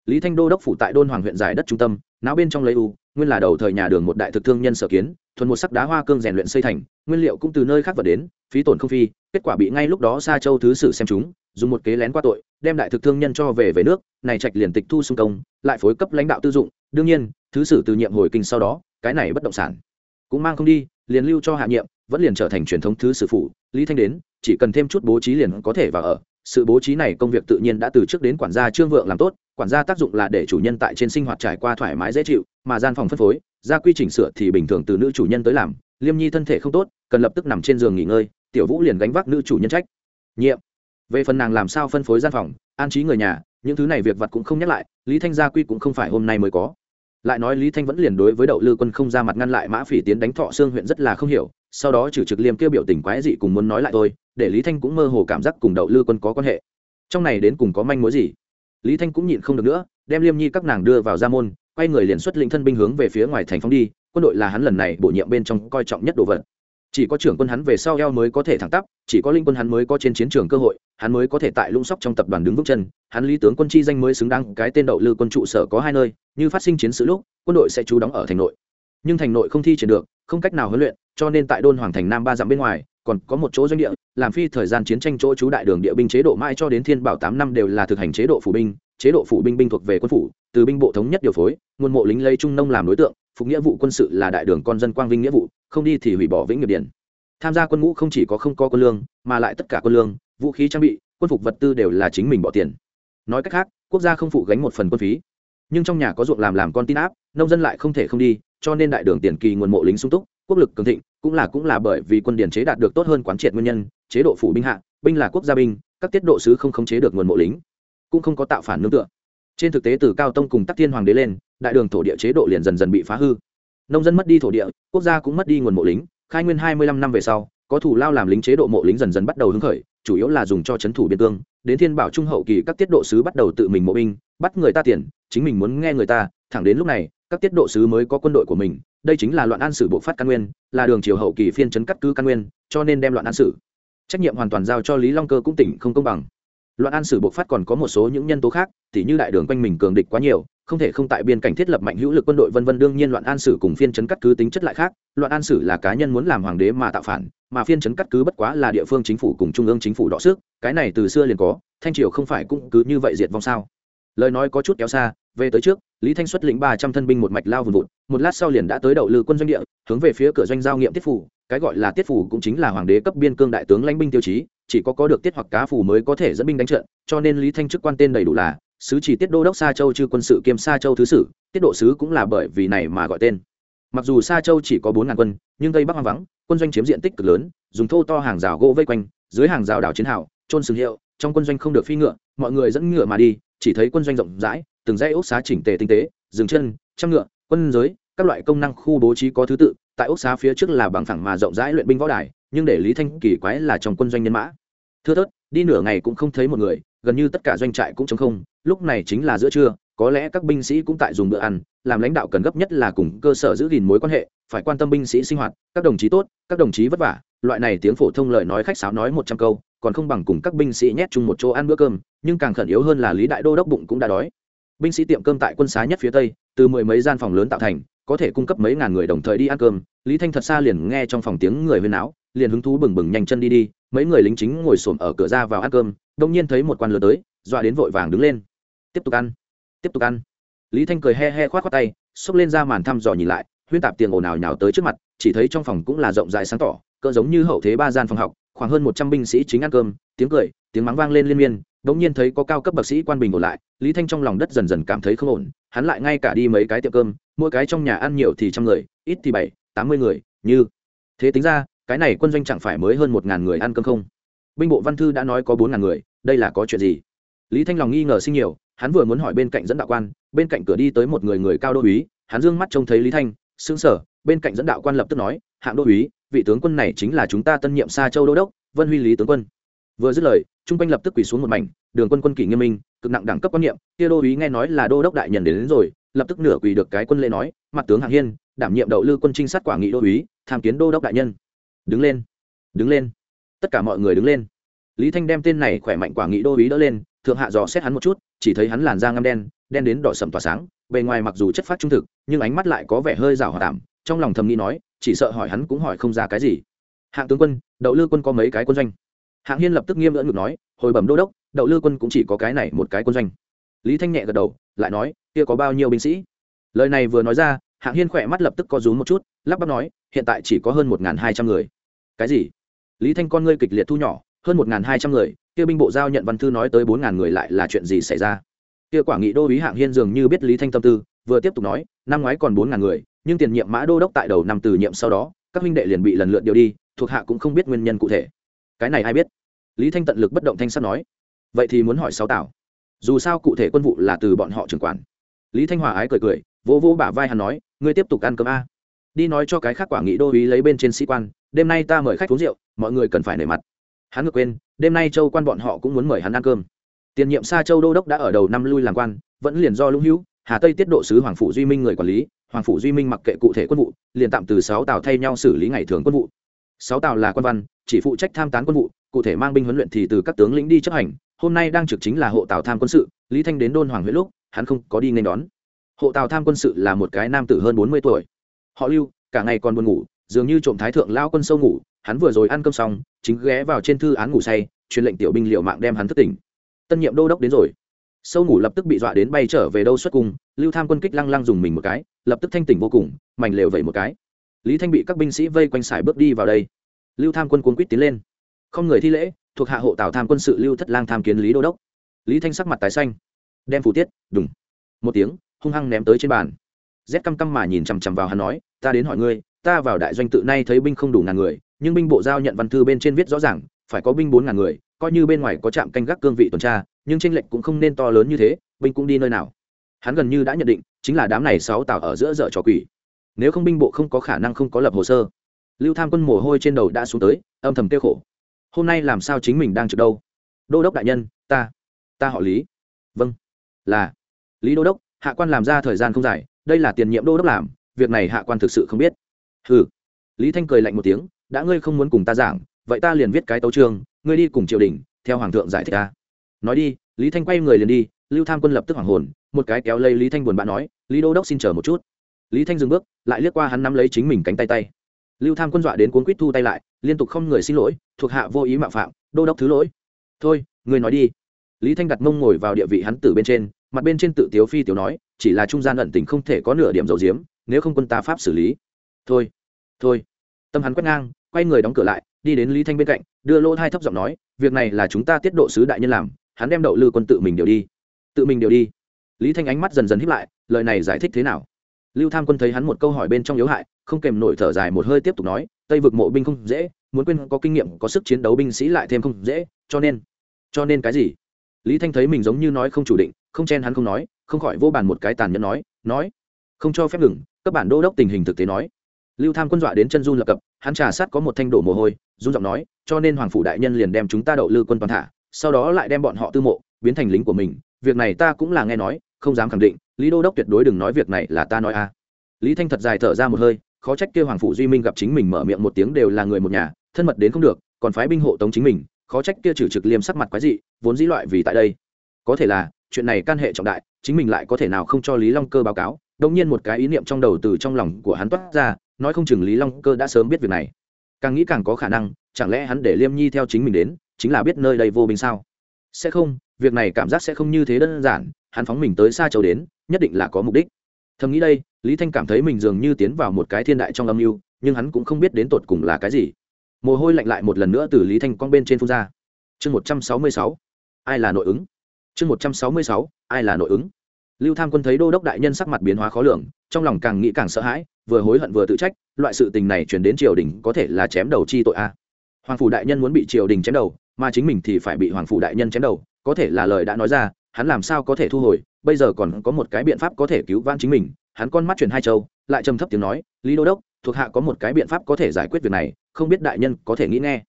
Lý thanh đô đốc phủ tại đôn hoàng huyện giải đất trung tâm, não bên trong lấy u nguyên là đầu thời nhà đường một đại thực thương nhân sở kiến, thuần một sắc đá hoa cương rèn luyện xây thành, nguyên liệu cũng từ nơi khác vật đến, phí tổn không phi, kết quả bị ngay lúc đó xa châu thứ sử xem chúng, dùng một kế lén qua tội, đem đại thực thương nhân cho về về nước, này trạch liền tịch thu xung công, lại phối cấp lãnh đạo tư dụng, đương nhiên, thứ sử từ nhiệm hồi kinh sau đó, cái này bất động sản cũng mang không đi, liền lưu cho hạ nhiệm, vẫn liền trở thành truyền thống thứ sử phụ lý thanh đến, chỉ cần thêm chút bố trí liền có thể vào ở sự bố trí này công việc tự nhiên đã từ trước đến quản gia trương vượng làm tốt, quản gia tác dụng là để chủ nhân tại trên sinh hoạt trải qua thoải mái dễ chịu, mà gian phòng phân phối, ra quy trình sửa thì bình thường từ nữ chủ nhân tới làm, liêm nhi thân thể không tốt, cần lập tức nằm trên giường nghỉ ngơi, tiểu vũ liền gánh vác nữ chủ nhân trách. Nhiệm. Về phần nàng làm sao phân phối gian phòng, an trí người nhà, những thứ này việc vật cũng không nhắc lại, lý thanh gia quy cũng không phải hôm nay mới có. Lại nói lý thanh vẫn liền đối với đậu lư quân không ra mặt ngăn lại mã phỉ tiến đánh thọ xương huyện rất là không hiểu, sau đó trừ trực liêm kêu biểu tình quái dị cùng muốn nói lại tôi để lý thanh cũng mơ hồ cảm giác cùng đậu lư quân có quan hệ. Trong này đến cùng có manh mối gì? Lý thanh cũng nhịn không được nữa, đem liêm nhi các nàng đưa vào gia môn, quay người liền xuất lĩnh thân binh hướng về phía ngoài thành phóng đi, quân đội là hắn lần này bổ nhiệm bên trong coi trọng nhất đồ vật. Chỉ có trưởng quân hắn về sau eo mới có thể thẳng tắp, chỉ có linh quân hắn mới có trên chiến trường cơ hội, hắn mới có thể tại lũng sóc trong tập đoàn đứng vững chân. Hắn lý tướng quân chi danh mới xứng đáng cái tên đậu lư quân trụ sở có hai nơi, như phát sinh chiến sự lúc, quân đội sẽ trú đóng ở thành nội. Nhưng thành nội không thi triển được, không cách nào huấn luyện, cho nên tại đôn hoàng thành nam ba dặm bên ngoài còn có một chỗ doanh địa, làm phi thời gian chiến tranh chỗ trú đại đường địa binh chế độ mãi cho đến thiên bảo tám năm đều là thực hành chế độ phủ binh, chế độ phủ binh binh thuộc về quân phủ, từ binh bộ thống nhất điều phối, nguồn mộ lính lấy trung nông làm đối tượng, phục nghĩa vụ quân sự là đại đường con dân quang vinh nghĩa vụ, không đi thì hủy bỏ vĩnh nghiệp điển tham gia quân ngũ không chỉ có không có quân lương, mà lại tất cả quân lương, vũ khí trang bị, quân phục vật tư đều là chính mình bỏ tiền. Nói cách khác, quốc gia không phụ gánh một phần quân phí. Nhưng trong nhà có ruộng làm làm con tin áp, nông dân lại không thể không đi, cho nên đại đường tiền kỳ nguồn mộ lính sung túc, quốc lực cường thịnh cũng là cũng là bởi vì quân điển chế đạt được tốt hơn quán triệt nguyên nhân, chế độ phủ binh hạ, binh là quốc gia binh, các tiết độ sứ không khống chế được nguồn mộ lính, cũng không có tạo phản nương tựa. Trên thực tế từ cao tông cùng tắc thiên hoàng đế lên, đại đường thổ địa chế độ liền dần dần bị phá hư. Nông dân mất đi thổ địa, quốc gia cũng mất đi nguồn mộ lính, khai nguyên hai mươi lăm năm về sau, có thủ lao làm lính chế độ mộ lính dần dần bắt đầu hứng khởi, chủ yếu là dùng cho c h ấ n thủ biên cương, đến thiên bảo trung hậu kỳ các tiết độ sứ bắt đầu tự mình mộ binh, bắt người ta tiền, chính mình muốn nghe người ta, thẳng đến lúc này, các tiết độ sứ mới có quân đội của mình đây chính là loạn an sử bộ phát căn nguyên, là đường triều hậu kỳ phiên chấn cắt cứ căn nguyên, cho nên đem loạn an sử. Trách nhiệm hoàn toàn giao cho lý long cơ cũng tỉnh không công bằng. Loạn an sử bộ phát còn có một số những nhân tố khác t như đại đường quanh mình cường địch quá nhiều, không thể không tại biên cảnh thiết lập mạnh hữu lực quân đội vân vân, đương nhiên loạn an sử cùng phiên chấn cắt cứ tính chất lại khác, loạn an sử là cá nhân muốn làm hoàng đế mà tạo phản, mà phiên chấn cắt cứ bất quá là địa phương chính phủ cùng trung ương chính phủ đọ sức, cái này từ xưa liền có, thanh triều không phải cũng cứ như vậy diệt vong sao? Lời nói có chút kéo xa, về tới trước, lý thanh xuất lĩnh ba trăm thân binh một mạch lao vùn vụt, một lát sau liền đã tới đậu lư quân doanh địa, hướng về phía cửa doanh giao nghiệm tiết phủ, cái gọi là tiết phủ cũng chính là hoàng đế cấp biên cương đại tướng lãnh binh tiêu chí, chỉ có có được tiết hoặc cá phủ mới có thể dẫn binh đánh trận, cho nên lý thanh chức quan tên đầy đủ là sứ chỉ tiết đô đốc sa châu chư quân sự kiêm sa châu thứ sử, tiết độ sứ cũng là bởi vì này mà gọi tên. Mặc dù sa châu chỉ có bốn ngàn quân, nhưng tây bắc hoang vắng, quân doanh chiếm diện tích cực lớn, dùng thô to hàng rào gỗ vây quanh, dưới hàng rào đảo chiến hào trôn sừng hiệu, trong quân doanh không được phi ngựa, mọi người dẫn ngựa mà đi chỉ thấy quân doanh rộng rãi, từng dãy ốc xá chỉnh tề tinh tế dừng chân, trăm ngựa, quân giới, các loại công năng khu bố trí có thứ tự, tại ốc xá phía trước là bằng phẳng mà rộng rãi luyện binh võ đài, nhưng để lý thanh kỳ quái là trong quân doanh nhân mã. Thưa thớt, đi nửa ngày cũng không thấy một người, gần như tất cả doanh trại cũng chống không, lúc này chính là giữa trưa, có lẽ các binh sĩ cũng tại dùng bữa ăn, làm lãnh đạo cần gấp nhất là cùng cơ sở giữ gìn mối quan hệ, phải quan tâm binh sĩ sinh hoạt, các đồng chí tốt, các đồng chí vất vả, loại này tiếng phổ thông lời nói khách sáo nói một trăm câu còn không bằng cùng các binh sĩ nhét chung một chỗ ăn bữa cơm, nhưng càng khẩn yếu hơn là lý đại đô đốc bụng cũng đã đói. Binh sĩ tiệm cơm tại quân xá nhất phía tây, từ mười mấy gian phòng lớn tạo thành, có thể cung cấp mấy ngàn người đồng thời đi ăn cơm. Lý thanh thật xa liền nghe trong phòng tiếng người huyên áo liền hứng thú bừng bừng nhanh chân đi đi, mấy người lính chính ngồi xổm ở cửa ra vào ăn cơm, đông nhiên thấy một quan lừa tới, dọa đến vội vàng đứng lên. Tiếp tục ăn, tiếp tục ăn. Lý thanh cười he he khoát khoát tay, xốc lên ra màn thăm dò nhìn lại, huyên tạp tiền ồn ào nhào tới trước mặt, chỉ thấy trong phòng cũng là rộng rãi sáng tỏ, cỡ giống như hậu thế ba gian phòng học khoảng hơn một trăm binh sĩ chính ăn cơm, tiếng cười, tiếng mắng vang lên liên miên đ ỗ n g nhiên thấy có cao cấp bậc sĩ quan bình ổn lại, lý thanh trong lòng đất dần dần cảm thấy không ổn, hắn lại ngay cả đi mấy cái tiệm cơm, mỗi cái trong nhà ăn nhiều thì trăm người, ít thì bảy, tám mươi người, như. Thế tính ra, cái này quân doanh chẳng phải mới hơn một ngàn người ăn cơm không? Binh bộ văn thư đã nói có bốn ngàn người, đây là có chuyện gì? Lý thanh lòng nghi ngờ sinh nhiều, hắn vừa muốn hỏi bên cạnh dẫn đạo quan, bên cạnh cửa đi tới một người người cao đô uý hắn dương mắt trông thấy lý thanh xứng sở, bên cạnh dẫn đạo quan lập tức nói, hạng đô uý vị tướng quân này chính là chúng ta tân nhiệm xa châu đô đốc vân huy lý tướng quân. Vừa dứt lời trung quanh lập tức quỳ xuống một mảnh đường quân quân kỷ nghiêm minh cực nặng đẳng cấp quan niệm kia đô úy nghe nói là đô đốc đại nhân đến, đến rồi lập tức nửa quỳ được cái quân lễ nói mặt tướng hạng hiên đảm nhiệm đậu lư quân trinh sát quả nghị đô úy tham kiến đô đốc đại nhân. Đứng lên đứng lên. Tất cả mọi người đứng lên. Lý thanh đem tên này khỏe mạnh quả nghị đô úy đỡ lên thượng hạ dò xét hắn một chút chỉ thấy hắn làn da ngăm đen đen đến đỏ sầm tỏa sáng bề ngoài mặc dù chất phát trung thực nhưng ánh mắt lại có vẻ hơi rào hòa tạm trong lòng thầm nghĩ nói chỉ sợ hỏi hắn cũng hỏi không ra cái gì. Hạng tướng quân, đậu lư quân có mấy cái quân doanh? Hạng hiên lập tức nghiêm ngỡ ngực nói, hồi bẩm đô đốc, đậu lư quân cũng chỉ có cái này một cái quân doanh. Lý thanh nhẹ gật đầu, lại nói, kia có bao nhiêu binh sĩ? Lời này vừa nói ra, hạng hiên khỏe mắt lập tức co rúm một chút, lắp bắp nói, hiện tại chỉ có hơn một hai trăm người. Cái gì? Lý thanh con ngươi kịch liệt thu nhỏ, hơn một hai trăm người, kia binh bộ giao nhận văn thư nói tới bốn ngàn người lại là chuyện gì xảy ra? Kia quả nghị đô ý hạng hiên dường như biết lý thanh tâm tư, vừa tiếp tục nói, năm ngoái còn bốn ngàn người nhưng tiền nhiệm mã đô đốc tại đầu năm từ nhiệm sau đó, các huynh đệ liền bị lần lượt điều đi, thuộc hạ cũng không biết nguyên nhân cụ thể. Cái này ai biết? Lý thanh tận lực bất động thanh sắt nói. Vậy thì muốn hỏi sáu tảo. Dù sao cụ thể quân vụ là từ bọn họ trưởng quản. Lý thanh hòa ái cười cười, vỗ vỗ bả vai hắn nói, ngươi tiếp tục ăn cơm a. Đi nói cho cái khác quả nghị đô ý lấy bên trên sĩ quan, đêm nay ta mời khách uống rượu, mọi người cần phải nể mặt. Hắn ngược quên, đêm nay châu quan bọn họ cũng muốn mời hắn ăn cơm. Tiền nhiệm xa châu đô đốc đã ở đầu năm lui làm quan, vẫn liền do lũng hữu, hà tây tiết độ sứ hoàng phủ duy minh người quản lý hoàng phủ duy minh mặc kệ cụ thể quân vụ, liền tạm từ sáu tàu thay nhau xử lý ngày thường quân vụ. Sáu tàu là quan văn, chỉ phụ trách tham tán quân vụ, cụ thể mang binh huấn luyện thì từ các tướng lĩnh đi chấp hành. Hôm nay đang trực chính là hộ tàu tham quân sự, lý thanh đến đôn hoàng huyện lúc, hắn không có đi nên đón. Hộ tàu tham quân sự là một cái nam tử hơn bốn mươi tuổi. Họ lưu, cả ngày còn buồn ngủ, dường như trộm thái thượng lao quân sâu ngủ, hắn vừa rồi ăn cơm xong, chính ghé vào trên thư án ngủ say, truyền lệnh tiểu binh liệu mạng đem hắn thất tỉnh. Tân nhiệm đô đốc đến rồi. Sâu ngủ lập tức bị dọa đến bay trở về đâu xuất cung, lưu tham quân kích lăng lăng dùng mình một cái lập tức thanh tỉnh vô cùng, mảnh lều vẩy một cái. Lý thanh bị các binh sĩ vây quanh sải bước đi vào đây. Lưu tham quân cuốn quýt tiến lên. Không người thi lễ, thuộc hạ hộ tào tham quân sự lưu thất lang tham kiến lý đô đốc. Lý thanh sắc mặt tái xanh. Đem phủ tiết, đùng. Một tiếng, hung hăng ném tới trên bàn. Rét căm căm mà nhìn chằm chằm vào hắn nói, ta đến hỏi ngươi, ta vào đại doanh tự nay thấy binh không đủ ngàn người, nhưng binh bộ giao nhận văn thư bên trên viết rõ ràng, phải có binh bốn ngàn người, coi như bên ngoài có trạm canh gác cương vị tuần tra, nhưng tranh lệch cũng không nên to lớn như thế, binh cũng đi nơi nào? Hắn gần như đã nhận định, chính là đám này sáu tảo ở giữa dở trò quỷ. Nếu không binh bộ không có khả năng không có lập hồ sơ. Lưu tham quân mồ hôi trên đầu đã xuống tới, âm thầm tiêu khổ. Hôm nay làm sao chính mình đang trực đâu? Đô đốc đại nhân, ta ta họ lý. Vâng. Là. Lý đô đốc, hạ quan làm ra thời gian không dài, đây là tiền nhiệm đô đốc làm, việc này hạ quan thực sự không biết. Ừ lý thanh cười lạnh một tiếng, đã ngươi không muốn cùng ta giảng, vậy ta liền viết cái tấu chương, ngươi đi cùng triều đình, theo hoàng thượng giải thích ta. Nói đi, lý thanh quay người liền đi, lưu tham quân lập tức hoàng hồn một cái kéo lấy lý thanh buồn bã nói, lý đô đốc xin chờ một chút. Lý thanh dừng bước, lại liếc qua hắn nắm lấy chính mình cánh tay tay. Lưu tham quân dọa đến cuốn quýt thu tay lại, liên tục không người xin lỗi, thuộc hạ vô ý mạo phạm, đô đốc thứ lỗi. Thôi, người nói đi. Lý thanh đặt mông ngồi vào địa vị hắn tử bên trên, mặt bên trên tự tiếu phi tiểu nói, chỉ là trung gian ẩn tình không thể có nửa điểm dầu diếm, nếu không quân ta pháp xử lý. Thôi thôi. Tâm hắn quét ngang, quay người đóng cửa lại, đi đến lý thanh bên cạnh, đưa lỗ thai thấp giọng nói, việc này là chúng ta tiết độ sứ đại nhân làm, hắn đem đậu lư quân tự mình điều đi. Tự mình điều đi? Lý thanh ánh mắt dần dần hiếp lại, lời này giải thích thế nào? Lưu tham quân thấy hắn một câu hỏi bên trong yếu hại, không kèm nổi thở dài một hơi tiếp tục nói, tây vực mộ binh không dễ, muốn quên có kinh nghiệm, có sức chiến đấu binh sĩ lại thêm không dễ, cho nên cho nên cái gì? Lý thanh thấy mình giống như nói không chủ định, không chen hắn không nói, không khỏi vô bàn một cái tàn nhẫn nói nói, không cho phép ngừng, các bản đô đốc tình hình thực tế nói. Lưu tham quân dọa đến chân run lập cập, hắn trà sát có một thanh đổ mồ hôi, run giọng nói, cho nên hoàng phủ đại nhân liền đem chúng ta đậu lư quân toàn thả, sau đó lại đem bọn họ tư mộ, biến thành lính của mình, việc này ta cũng là nghe nói không dám khẳng định, lý đô đốc tuyệt đối đừng nói việc này là ta nói a. Lý thanh thật dài thở ra một hơi, khó trách kêu hoàng phủ duy minh gặp chính mình mở miệng một tiếng đều là người một nhà, thân mật đến không được, còn phái binh hộ tống chính mình, khó trách kia trừ trực liêm sắc mặt quái dị, vốn dĩ loại vì tại đây. Có thể là, chuyện này can hệ trọng đại, chính mình lại có thể nào không cho lý long cơ báo cáo đông nhiên một cái ý niệm trong đầu từ trong lòng của hắn toát ra, nói không chừng lý long cơ đã sớm biết việc này. Càng nghĩ càng có khả năng, chẳng lẽ hắn để liêm nhi theo chính mình đến, chính là biết nơi đây vô binh sao? Sẽ không, việc này cảm giác sẽ không như thế đơn giản hắn phóng mình tới xa châu đến, nhất định là có mục đích. Thầm nghĩ đây, lý thanh cảm thấy mình dường như tiến vào một cái thiên đại trong âm mưu, nhưng hắn cũng không biết đến tột cùng là cái gì. Mồ hôi lạnh lại một lần nữa từ lý thanh con bên trên phun ra. Chương một trăm sáu mươi sáu, ai là nội ứng? Chương một trăm sáu mươi sáu, ai là nội ứng? Lưu tham quân thấy đô đốc đại nhân sắc mặt biến hóa khó lường, trong lòng càng nghĩ càng sợ hãi, vừa hối hận vừa tự trách, loại sự tình này chuyển đến triều đình có thể là chém đầu chi tội a. Hoàng phủ đại nhân muốn bị triều đình chém đầu, mà chính mình thì phải bị hoàng phủ đại nhân chém đầu, có thể là lời đã nói ra hắn làm sao có thể thu hồi, bây giờ còn có một cái biện pháp có thể cứu vãn chính mình. Hắn con mắt chuyển hai châu, lại trầm thấp tiếng nói, lý đô đốc, thuộc hạ có một cái biện pháp có thể giải quyết việc này, không biết đại nhân có thể nghĩ nghe.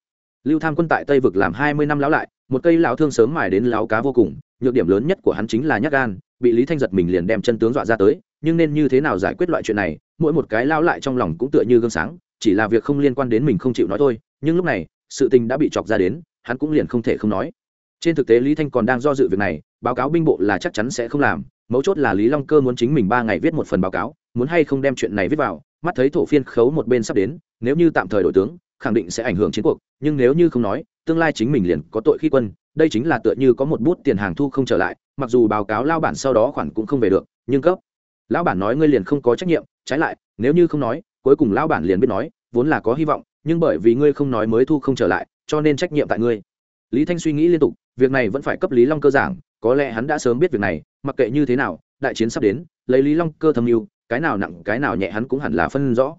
Lưu tham quân tại tây vực làm hai mươi năm lão lại, một cây lão thương sớm mài đến láo cá vô cùng, nhược điểm lớn nhất của hắn chính là nhắc gan, bị lý thanh giật mình liền đem chân tướng dọa ra tới, nhưng nên như thế nào giải quyết loại chuyện này, mỗi một cái lao lại trong lòng cũng tựa như gương sáng, chỉ là việc không liên quan đến mình không chịu nói thôi, nhưng lúc này, sự tình đã bị chọc ra đến, hắn cũng liền không thể không nói trên thực tế lý thanh còn đang do dự việc này, báo cáo binh bộ là chắc chắn sẽ không làm, mấu chốt là lý long cơ muốn chính mình ba ngày viết một phần báo cáo, muốn hay không đem chuyện này viết vào, mắt thấy thổ phiên khấu một bên sắp đến, nếu như tạm thời đổi tướng, khẳng định sẽ ảnh hưởng chiến cuộc, nhưng nếu như không nói, tương lai chính mình liền có tội khi quân, đây chính là tựa như có một bút tiền hàng thu không trở lại, mặc dù báo cáo lao bản sau đó khoản cũng không về được, nhưng cấp. Lão bản nói ngươi liền không có trách nhiệm, trái lại, nếu như không nói, cuối cùng lão bản liền biết nói, vốn là có hy vọng, nhưng bởi vì ngươi không nói mới thu không trở lại, cho nên trách nhiệm tại ngươi. Lý thanh suy nghĩ liên tục việc này vẫn phải cấp lý long cơ giảng, có lẽ hắn đã sớm biết việc này, mặc kệ như thế nào, đại chiến sắp đến, lấy lý long cơ thâm mưu cái nào nặng, cái nào nhẹ hắn cũng hẳn là phân rõ.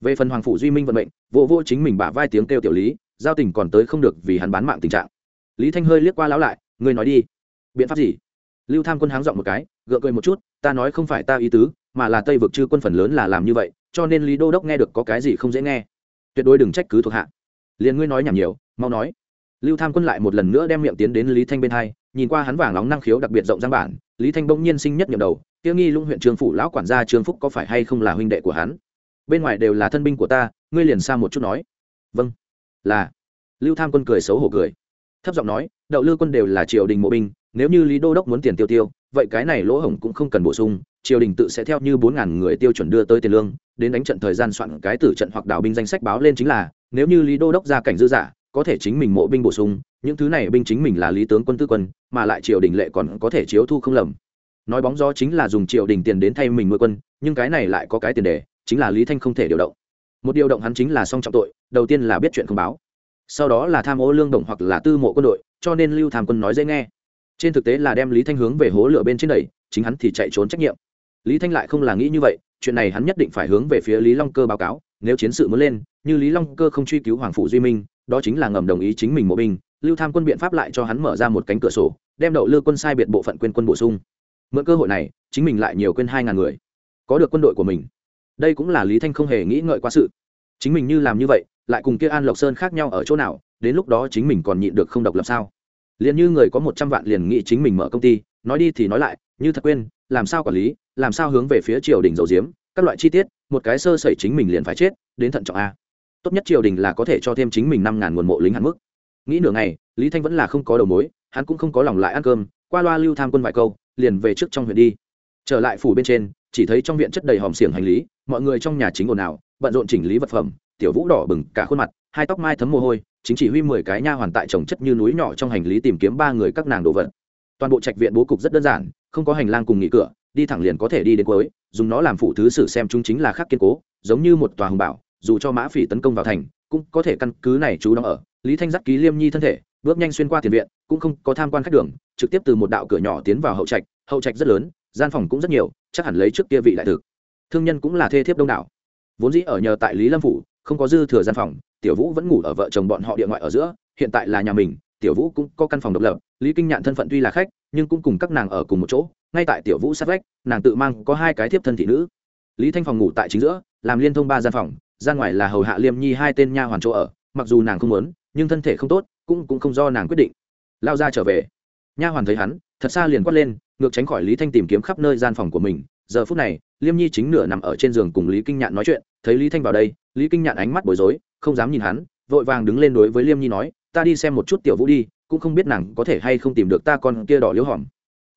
Về phần hoàng phủ duy minh vận mệnh, vô vô chính mình bả vai tiếng kêu tiểu lý, giao tình còn tới không được vì hắn bán mạng tình trạng. Lý thanh hơi liếc qua lão lại, ngươi nói đi. Biện pháp gì? Lưu tham quân háng dọn một cái, gượng cười một chút, ta nói không phải ta ý tứ, mà là tây vực chư quân phần lớn là làm như vậy, cho nên lý đô đốc nghe được có cái gì không dễ nghe. Tuyệt đối đừng trách cứ thuộc hạ. Liền ngươi nói nhảm nhiều, mau nói lưu tham quân lại một lần nữa đem miệng tiến đến lý thanh bên hai, nhìn qua hắn vàng nóng năng khiếu đặc biệt rộng giang bản, lý thanh bỗng nhiên sinh nhất nhậm đầu, tiêu nghi lũng huyện trường phủ lão quản gia trương phúc có phải hay không là huynh đệ của hắn? Bên ngoài đều là thân binh của ta, ngươi liền xa một chút nói. Vâng. Là. Lưu tham quân cười xấu hổ cười, thấp giọng nói, đậu lưu quân đều là triều đình mộ binh, nếu như lý đô đốc muốn tiền tiêu tiêu, vậy cái này lỗ hổng cũng không cần bổ sung, triều đình tự sẽ theo như bốn ngàn người tiêu chuẩn đưa tới tiền lương, đến đánh trận thời gian soạn cái tử trận hoặc đảo binh danh sách báo lên chính là, nếu như lý đô đốc ra cảnh dư giả có thể chính mình mộ binh bổ sung, những thứ này binh chính mình là lý tướng quân tư quân, mà lại triều đình lệ còn có thể chiếu thu không lầm. Nói bóng gió chính là dùng triều đình tiền đến thay mình nuôi quân, nhưng cái này lại có cái tiền đề, chính là lý thanh không thể điều động. Một điều động hắn chính là song trọng tội, đầu tiên là biết chuyện không báo. Sau đó là tham ô lương đồng hoặc là tư mộ quân đội, cho nên lưu tham quân nói dễ nghe. Trên thực tế là đem lý thanh hướng về hố lửa bên trên đẩy, chính hắn thì chạy trốn trách nhiệm. Lý thanh lại không là nghĩ như vậy, chuyện này hắn nhất định phải hướng về phía lý long cơ báo cáo, nếu chiến sự muốn lên, như lý long cơ không truy cứu hoàng phủ duy minh đó chính là ngầm đồng ý chính mình mộ binh, lưu tham quân biện pháp lại cho hắn mở ra một cánh cửa sổ, đem đậu lư quân sai biệt bộ phận quên quân bổ sung. Mượn cơ hội này, chính mình lại nhiều quên hai ngàn người. Có được quân đội của mình. Đây cũng là lý thanh không hề nghĩ ngợi quá sự. Chính mình như làm như vậy, lại cùng kia an lộc sơn khác nhau ở chỗ nào, đến lúc đó chính mình còn nhịn được không độc lập sao? Liền như người có một trăm vạn liền nghĩ chính mình mở công ty, nói đi thì nói lại, như thật quên, làm sao quản lý, làm sao hướng về phía triều đình dầu diếm các loại chi tiết, một cái sơ sẩy chính mình liền phải chết, đến thận trọng a tốt nhất triều đình là có thể cho thêm chính mình năm ngàn nguồn mộ lính hạn mức. Nghĩ nửa ngày, lý thanh vẫn là không có đầu mối, hắn cũng không có lòng lại ăn cơm, qua loa lưu tham quân vài câu, liền về trước trong huyện đi. Trở lại phủ bên trên, chỉ thấy trong viện chất đầy hòm xiềng hành lý, mọi người trong nhà chính ồn ào, bận rộn chỉnh lý vật phẩm, tiểu vũ đỏ bừng cả khuôn mặt, hai tóc mai thấm mồ hôi, chính chỉ huy mười cái nha hoàn tại trồng chất như núi nhỏ trong hành lý tìm kiếm ba người các nàng đồ vật. Toàn bộ trạch viện bố cục rất đơn giản, không có hành lang cùng nghỉ cửa, đi thẳng liền có thể đi đến cuối, dùng nó làm phụ thứ sử xem chúng chính là khác kiên cố, giống như một tòa hồng bảo dù cho mã phỉ tấn công vào thành, cũng có thể căn cứ này chú đóng ở. Lý thanh dắt ký liêm nhi thân thể, bước nhanh xuyên qua tiền viện, cũng không có tham quan khách đường, trực tiếp từ một đạo cửa nhỏ tiến vào hậu trạch. Hậu trạch rất lớn, gian phòng cũng rất nhiều, chắc hẳn lấy trước kia vị đại thực. Thương nhân cũng là thê thiếp đông đảo. Vốn dĩ ở nhờ tại lý lâm phủ, không có dư thừa gian phòng, tiểu vũ vẫn ngủ ở vợ chồng bọn họ địa ngoại ở giữa, hiện tại là nhà mình, tiểu vũ cũng có căn phòng độc lập. Lý kinh nhạn thân phận tuy là khách, nhưng cũng cùng các nàng ở cùng một chỗ, ngay tại tiểu vũ sát vách, nàng tự mang có hai cái thiếp thân thị nữ. Lý thanh phòng ngủ tại chính giữa, làm liên thông ba gian phòng ra ngoài là hầu hạ liêm nhi hai tên nha hoàn chỗ ở, mặc dù nàng không muốn, nhưng thân thể không tốt, cũng cũng không do nàng quyết định. Lao ra trở về. Nha hoàn thấy hắn, thật xa liền quát lên, ngược tránh khỏi lý thanh tìm kiếm khắp nơi gian phòng của mình. Giờ phút này, liêm nhi chính nửa nằm ở trên giường cùng lý kinh nhạn nói chuyện. Thấy lý thanh vào đây, lý kinh nhạn ánh mắt bối rối, không dám nhìn hắn, vội vàng đứng lên đối với liêm nhi nói, ta đi xem một chút tiểu vũ đi, cũng không biết nàng có thể hay không tìm được ta con kia đỏ liếu hỏm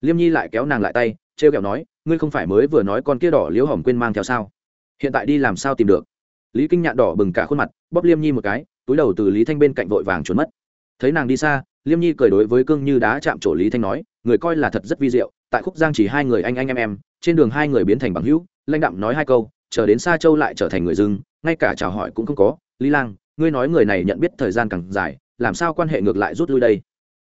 liêm nhi lại kéo nàng lại tay, trêu kẹo nói, ngươi không phải mới vừa nói con kia đỏ liếu hỏm quên mang theo sao? Hiện tại đi làm sao tìm được? Lý kinh nhạn đỏ bừng cả khuôn mặt, bóp liêm nhi một cái, túi đầu từ lý thanh bên cạnh vội vàng trốn mất. Thấy nàng đi xa, liêm nhi cười đối với cương như đá chạm trổ lý thanh nói, người coi là thật rất vi diệu, tại khúc giang chỉ hai người anh anh em em, trên đường hai người biến thành bằng hữu, lãnh đạm nói hai câu, chờ đến xa châu lại trở thành người dưng, ngay cả chào hỏi cũng không có, lý lang, ngươi nói người này nhận biết thời gian càng dài, làm sao quan hệ ngược lại rút lui đây?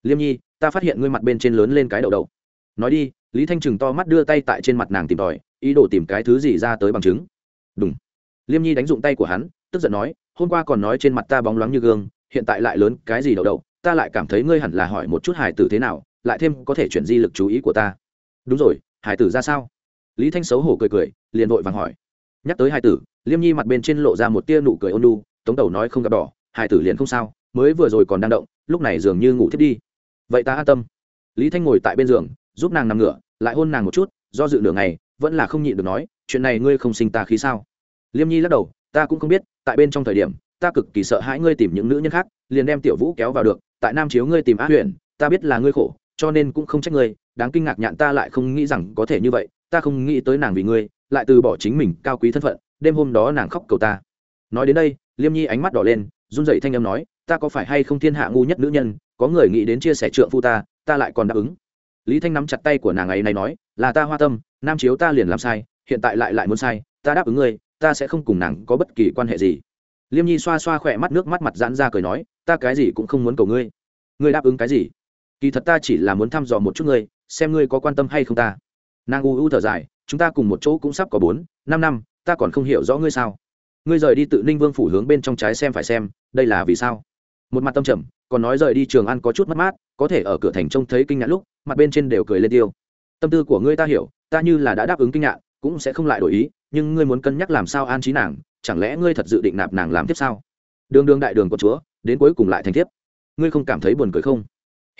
Liêm nhi, ta phát hiện ngươi mặt bên trên lớn lên cái đầu đầu. Nói đi, lý thanh trừng to mắt đưa tay tại trên mặt nàng tìm tòi, ý đồ tìm cái thứ gì ra tới bằng chứng. Đúng liêm nhi đánh dụng tay của hắn, tức giận nói, hôm qua còn nói trên mặt ta bóng loáng như gương, hiện tại lại lớn cái gì đầu đầu ta lại cảm thấy ngươi hẳn là hỏi một chút hải tử thế nào, lại thêm có thể chuyển di lực chú ý của ta. Đúng rồi, hải tử ra sao? Lý thanh xấu hổ cười cười, liền vội vàng hỏi. Nhắc tới hải tử, liêm nhi mặt bên trên lộ ra một tia nụ cười ôn lu tống đầu nói không gặp đỏ, hải tử liền không sao, mới vừa rồi còn đang động, lúc này dường như ngủ thiết đi. Vậy ta an tâm. Lý thanh ngồi tại bên giường, giúp nàng nằm ngửa, lại hôn nàng một chút, do dự nửa ngày, vẫn là không nhịn được nói, chuyện này ngươi không sinh ta khí sao? Liêm nhi lắc đầu ta cũng không biết tại bên trong thời điểm ta cực kỳ sợ hãi ngươi tìm những nữ nhân khác liền đem tiểu vũ kéo vào được tại nam chiếu ngươi tìm á Huyền, ta biết là ngươi khổ cho nên cũng không trách ngươi đáng kinh ngạc nhạn ta lại không nghĩ rằng có thể như vậy ta không nghĩ tới nàng vì ngươi lại từ bỏ chính mình cao quý thân phận đêm hôm đó nàng khóc cầu ta. Nói đến đây liêm nhi ánh mắt đỏ lên run dậy thanh âm nói ta có phải hay không thiên hạ ngu nhất nữ nhân có người nghĩ đến chia sẻ trượng phu ta ta lại còn đáp ứng. Lý thanh nắm chặt tay của nàng ấy này nói là ta hoa tâm nam chiếu ta liền làm sai hiện tại lại lại muốn sai ta đáp ứng ngươi ta sẽ không cùng nàng có bất kỳ quan hệ gì. Liêm nhi xoa xoa khỏe mắt, nước mắt mặt giãn ra cười nói, ta cái gì cũng không muốn cầu ngươi. Ngươi đáp ứng cái gì? Kỳ thật ta chỉ là muốn thăm dò một chút ngươi, xem ngươi có quan tâm hay không ta. Nàng u u thở dài, chúng ta cùng một chỗ cũng sắp có bốn, năm năm, ta còn không hiểu rõ ngươi sao. Ngươi rời đi tự ninh vương phủ hướng bên trong trái xem phải xem, đây là vì sao? Một mặt tâm trầm, còn nói rời đi trường ăn có chút mất mát, có thể ở cửa thành trông thấy kinh ngạc lúc, mặt bên trên đều cười lên tiêu. Tâm tư của ngươi ta hiểu, ta như là đã đáp ứng kinh ngạc cũng sẽ không lại đổi ý, nhưng ngươi muốn cân nhắc làm sao an trí nàng, chẳng lẽ ngươi thật dự định nạp nàng làm tiếp sao? Đường đường đại đường của chúa, đến cuối cùng lại thành tiếp ngươi không cảm thấy buồn cười không?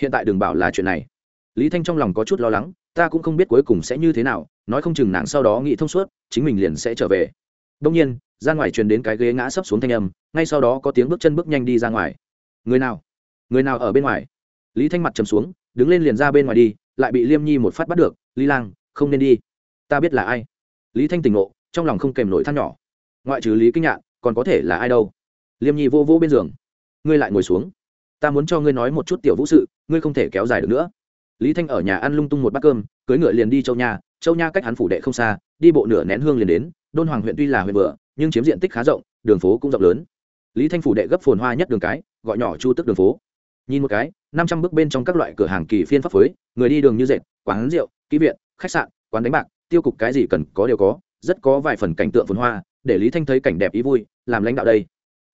Hiện tại đừng bảo là chuyện này. Lý thanh trong lòng có chút lo lắng, ta cũng không biết cuối cùng sẽ như thế nào, nói không chừng nàng sau đó nghĩ thông suốt, chính mình liền sẽ trở về. Đông nhiên, ra ngoài truyền đến cái ghế ngã sấp xuống thanh âm, ngay sau đó có tiếng bước chân bước nhanh đi ra ngoài. Người nào? Người nào ở bên ngoài? Lý thanh mặt trầm xuống, đứng lên liền ra bên ngoài đi, lại bị liêm nhi một phát bắt được, lý lang, không nên đi ta biết là ai. Lý thanh tỉnh ngộ, trong lòng không kèm nổi than nhỏ. Ngoại trừ lý kinh nhạn, còn có thể là ai đâu? Liêm nhi vô vô bên giường. Ngươi lại ngồi xuống. Ta muốn cho ngươi nói một chút tiểu vũ sự, ngươi không thể kéo dài được nữa. Lý thanh ở nhà ăn lung tung một bát cơm, cưới ngựa liền đi châu nha. Châu nha cách hắn phủ đệ không xa, đi bộ nửa nén hương liền đến. Đôn hoàng huyện tuy là huyện vừa, nhưng chiếm diện tích khá rộng, đường phố cũng rộng lớn. Lý thanh phủ đệ gấp phồn hoa nhất đường cái, gọi nhỏ chu tức đường phố. Nhìn một cái, năm trăm bước bên trong các loại cửa hàng kỳ phiên pháp phối, người đi đường như dệt, quán rượu, ký viện, khách sạn, quán đánh bạc tiêu cục cái gì cần có đều có, rất có vài phần cảnh tượng phồn hoa, để lý thanh thấy cảnh đẹp ý vui, làm lãnh đạo đây.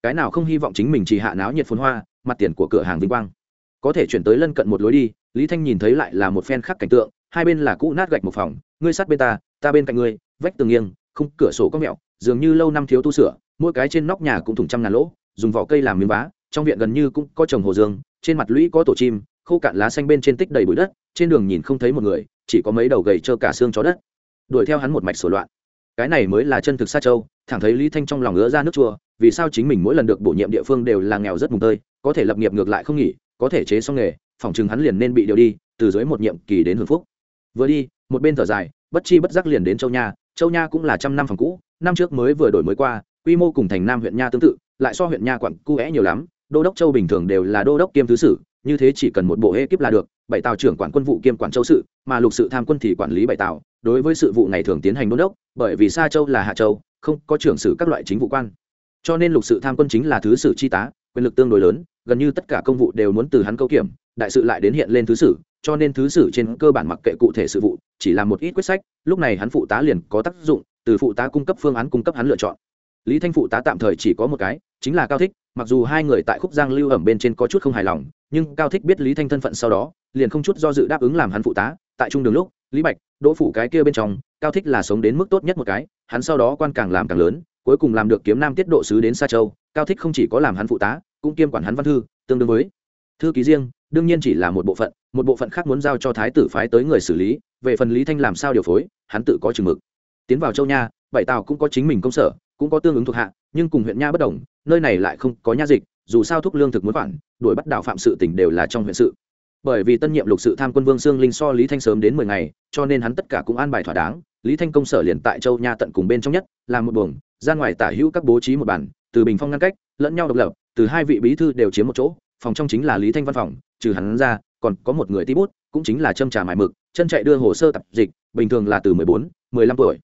Cái nào không hy vọng chính mình chỉ hạ náo nhiệt phồn hoa, mặt tiền của cửa hàng vinh quang. Có thể chuyển tới lân cận một lối đi, lý thanh nhìn thấy lại là một phen khác cảnh tượng, hai bên là cũ nát gạch một phòng, ngươi sát bên ta ta bên cạnh ngươi, vách tường nghiêng không cửa sổ có mẹo, dường như lâu năm thiếu tu sửa, mỗi cái trên nóc nhà cũng thủng trăm ngàn lỗ, dùng vỏ cây làm miếng vá, trong viện gần như cũng có trồng hồ dương, trên mặt lũy có tổ chim, khô cạn lá xanh bên trên tích đầy bụi đất, trên đường nhìn không thấy một người, chỉ có mấy đầu gầy trơ cả xương chó đất đuổi theo hắn một mạch sổ loạn. Cái này mới là chân thực xa châu, thẳng thấy lý thanh trong lòng ngứa ra nước chua, vì sao chính mình mỗi lần được bổ nhiệm địa phương đều là nghèo rất mùng tơi, có thể lập nghiệp ngược lại không nghỉ, có thể chế xong nghề, phòng chừng hắn liền nên bị điều đi, từ dưới một nhiệm kỳ đến hưởng phúc. Vừa đi, một bên thở dài, bất chi bất giác liền đến châu nha châu nha cũng là trăm năm phòng cũ, năm trước mới vừa đổi mới qua, quy mô cùng thành nam huyện nha tương tự, lại so huyện nha quận cu é nhiều lắm, đô đốc châu bình thường đều là đô đốc kiêm thứ sử, như thế chỉ cần một bộ ekip là được bảy tàu trưởng quản quân vụ kiêm quản châu sự, mà lục sự tham quân thì quản lý bảy tàu, đối với sự vụ ngày thường tiến hành đôn đốc, bởi vì sa châu là hạ châu, không có trưởng sử các loại chính vụ quan. Cho nên lục sự tham quân chính là thứ sử chi tá, quyền lực tương đối lớn, gần như tất cả công vụ đều muốn từ hắn câu kiểm, đại sự lại đến hiện lên thứ sử, cho nên thứ sử trên cơ bản mặc kệ cụ thể sự vụ, chỉ là một ít quyết sách, lúc này hắn phụ tá liền có tác dụng, từ phụ tá cung cấp phương án cung cấp hắn lựa chọn lý thanh phụ tá tạm thời chỉ có một cái, chính là cao thích, mặc dù hai người tại khúc giang lưu ẩm bên trên có chút không hài lòng, nhưng cao thích biết lý thanh thân phận sau đó, liền không chút do dự đáp ứng làm hắn phụ tá. Tại trung đường lúc, lý bạch, đỗ phủ cái kia bên trong, cao thích là sống đến mức tốt nhất một cái, hắn sau đó quan càng làm càng lớn, cuối cùng làm được kiếm nam tiết độ sứ đến sa châu. Cao thích không chỉ có làm hắn phụ tá, cũng kiêm quản hắn văn thư, tương đương với thư ký riêng, đương nhiên chỉ là một bộ phận, một bộ phận khác muốn giao cho thái tử phái tới người xử lý, về phần lý thanh làm sao điều phối, hắn tự có chừng mực. Tiến vào châu nha, bảy tàu cũng có chính mình công sở cũng có tương ứng thuộc hạ, nhưng cùng huyện nha bất đồng, nơi này lại không có nha dịch, dù sao thuốc lương thực muốn quản đuổi bắt đào phạm sự tỉnh đều là trong huyện sự. Bởi vì tân nhiệm lục sự tham quân vương sương linh so lý thanh sớm đến mười ngày, cho nên hắn tất cả cũng an bài thỏa đáng, lý thanh công sở liền tại châu nha tận cùng bên trong nhất, làm một buồng, ra ngoài tả hữu các bố trí một bản, từ bình phong ngăn cách, lẫn nhau độc lập, từ hai vị bí thư đều chiếm một chỗ, phòng trong chính là lý thanh văn phòng, trừ hắn ra, còn có một người tí bút, cũng chính là châm trà mải mực, chân chạy đưa hồ sơ tập dịch, bình thường là từ mười bốn, mười lăm tuổi.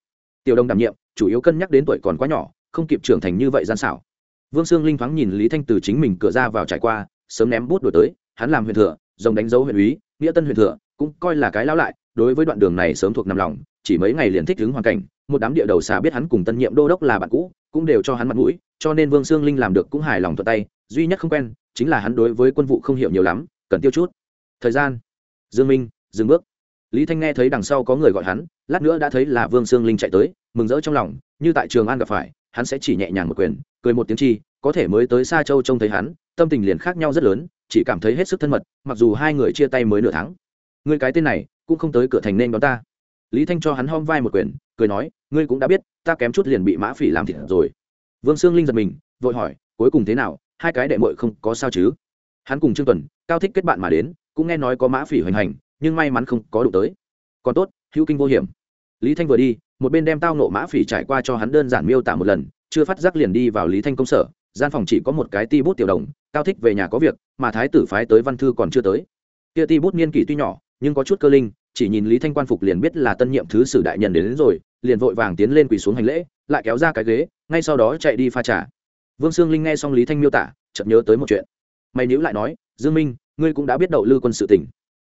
Tiểu đồng đảm nhiệm chủ yếu cân nhắc đến tuổi còn quá nhỏ, không kịp trưởng thành như vậy gian xảo. Vương sương linh thoáng nhìn lý thanh từ chính mình cửa ra vào trải qua, sớm ném bút đổi tới, hắn làm huyền thừa dòng đánh dấu huyện úy, nghĩa tân huyền thừa, cũng coi là cái lão lại, đối với đoạn đường này sớm thuộc nằm lòng, chỉ mấy ngày liền thích ứng hoàn cảnh, một đám địa đầu xà biết hắn cùng tân nhiệm đô đốc là bạn cũ, cũng đều cho hắn mặt mũi, cho nên vương sương linh làm được cũng hài lòng thuận tay, duy nhất không quen, chính là hắn đối với quân vụ không hiểu nhiều lắm, cần tiêu chút. Thời gian. Dương minh, dừng bước lý thanh nghe thấy đằng sau có người gọi hắn, lát nữa đã thấy là vương sương linh chạy tới, mừng rỡ trong lòng, như tại trường an gặp phải, hắn sẽ chỉ nhẹ nhàng một quyền, cười một tiếng chi, có thể mới tới xa châu trông thấy hắn, tâm tình liền khác nhau rất lớn, chỉ cảm thấy hết sức thân mật, mặc dù hai người chia tay mới nửa tháng. Người cái tên này, cũng không tới cửa thành nên đón ta. Lý thanh cho hắn hom vai một quyền, cười nói, ngươi cũng đã biết, ta kém chút liền bị mã phỉ làm thịt rồi. Vương sương linh giật mình, vội hỏi, cuối cùng thế nào, hai cái đệ mội không có sao chứ? Hắn cùng trương tuần, cao thích kết bạn mà đến, cũng nghe nói có mã phỉ hoành hành nhưng may mắn không có đủ tới. Còn tốt hữu kinh vô hiểm. Lý thanh vừa đi một bên đem tao nộ mã phỉ trải qua cho hắn đơn giản miêu tả một lần chưa phát giác liền đi vào lý thanh công sở gian phòng chỉ có một cái ti bút tiểu đồng cao thích về nhà có việc mà thái tử phái tới văn thư còn chưa tới. Kia ti bút niên kỷ tuy nhỏ nhưng có chút cơ linh chỉ nhìn lý thanh quan phục liền biết là tân nhiệm thứ sử đại nhân đến, đến rồi liền vội vàng tiến lên quỳ xuống hành lễ lại kéo ra cái ghế ngay sau đó chạy đi pha trà. Vương sương linh nghe xong lý thanh miêu tả chợt nhớ tới một chuyện. Mày níu lại nói dương minh ngươi cũng đã biết đậu lư quân sự tỉnh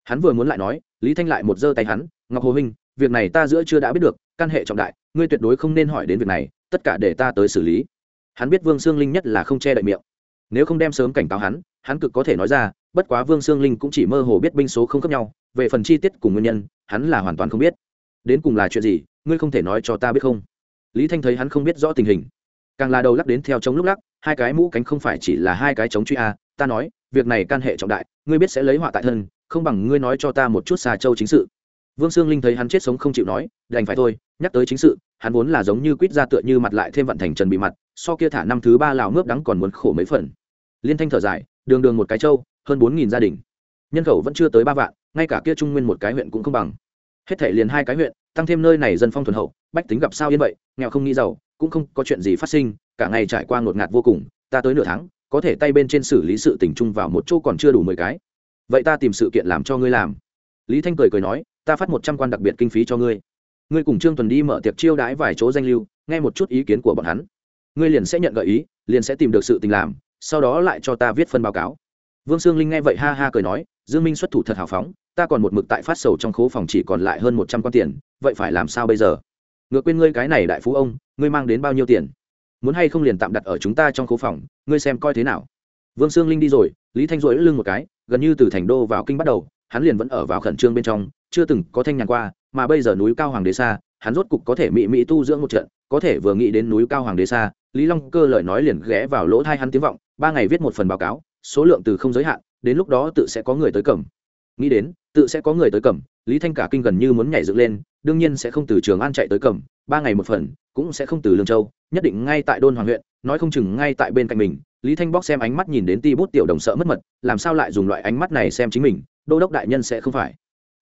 hắn vừa muốn lại nói, lý thanh lại một giơ tay hắn, ngọc hồ huynh, việc này ta giữa chưa đã biết được, căn hệ trọng đại, ngươi tuyệt đối không nên hỏi đến việc này, tất cả để ta tới xử lý. Hắn biết vương sương linh nhất là không che đậy miệng. Nếu không đem sớm cảnh cáo hắn hắn cực có thể nói ra, bất quá vương sương linh cũng chỉ mơ hồ biết binh số không khớp nhau, về phần chi tiết cùng nguyên nhân, hắn là hoàn toàn không biết. Đến cùng là chuyện gì, ngươi không thể nói cho ta biết không? Lý thanh thấy hắn không biết rõ tình hình. Càng là đầu lắc đến theo chống lúc lắc, hai cái mũ cánh không phải chỉ là hai cái chống truy a, ta nói, việc này can hệ trọng đại, ngươi biết sẽ lấy họa tại thân không bằng ngươi nói cho ta một chút xa châu chính sự. Vương sương linh thấy hắn chết sống không chịu nói, đành phải thôi, nhắc tới chính sự, hắn vốn là giống như quýt ra tựa như mặt lại thêm vận thành trần bị mặt, so kia thả năm thứ ba lào mướp đắng còn muốn khổ mấy phần. Liên thanh thở dài, đường đường một cái châu, hơn bốn nghìn gia đình. Nhân khẩu vẫn chưa tới ba vạn, ngay cả kia trung nguyên một cái huyện cũng không bằng. Hết thể liền hai cái huyện, tăng thêm nơi này dân phong thuần hậu, bách tính gặp sao yên vậy, nghèo không nghĩ giàu, cũng không có chuyện gì phát sinh, cả ngày trải qua ngột ngạt vô cùng, ta tới nửa tháng, có thể tay bên trên xử lý sự tình chung vào một chỗ còn chưa đủ mười cái vậy ta tìm sự kiện làm cho ngươi làm. Lý thanh cười cười nói, ta phát một trăm quan đặc biệt kinh phí cho ngươi. Ngươi cùng trương tuần đi mở tiệc chiêu đãi vài chỗ danh lưu, nghe một chút ý kiến của bọn hắn. Ngươi liền sẽ nhận gợi ý, liền sẽ tìm được sự tình làm, sau đó lại cho ta viết phân báo cáo. Vương sương linh nghe vậy ha ha cười nói, dương minh xuất thủ thật hào phóng, ta còn một mực tại phát sầu trong khố phòng chỉ còn lại hơn một trăm quan tiền, vậy phải làm sao bây giờ? Ngựa quên ngươi cái này đại phú ông, ngươi mang đến bao nhiêu tiền? Muốn hay không liền tạm đặt ở chúng ta trong khố phòng, ngươi xem coi thế nào. Vương sương linh đi rồi lý thanh rỗi lưng một cái, gần như từ thành đô vào kinh bắt đầu, hắn liền vẫn ở vào khẩn trương bên trong, chưa từng có thanh nhàn qua, mà bây giờ núi cao hoàng đế xa, hắn rốt cục có thể mị mị tu dưỡng một trận, có thể vừa nghĩ đến núi cao hoàng đế xa, lý long cơ lời nói liền ghé vào lỗ thai hắn tiếng vọng, ba ngày viết một phần báo cáo, số lượng từ không giới hạn, đến lúc đó tự sẽ có người tới cầm. Nghĩ đến, tự sẽ có người tới cầm, lý thanh cả kinh gần như muốn nhảy dựng lên, đương nhiên sẽ không từ trường an chạy tới cầm, ba ngày một phần, cũng sẽ không từ lương châu, nhất định ngay tại đôn hoàng huyện, nói không chừng ngay tại bên cạnh mình lý thanh bóc xem ánh mắt nhìn đến ti bút tiểu đồng sợ mất mật, làm sao lại dùng loại ánh mắt này xem chính mình, đô đốc đại nhân sẽ không phải.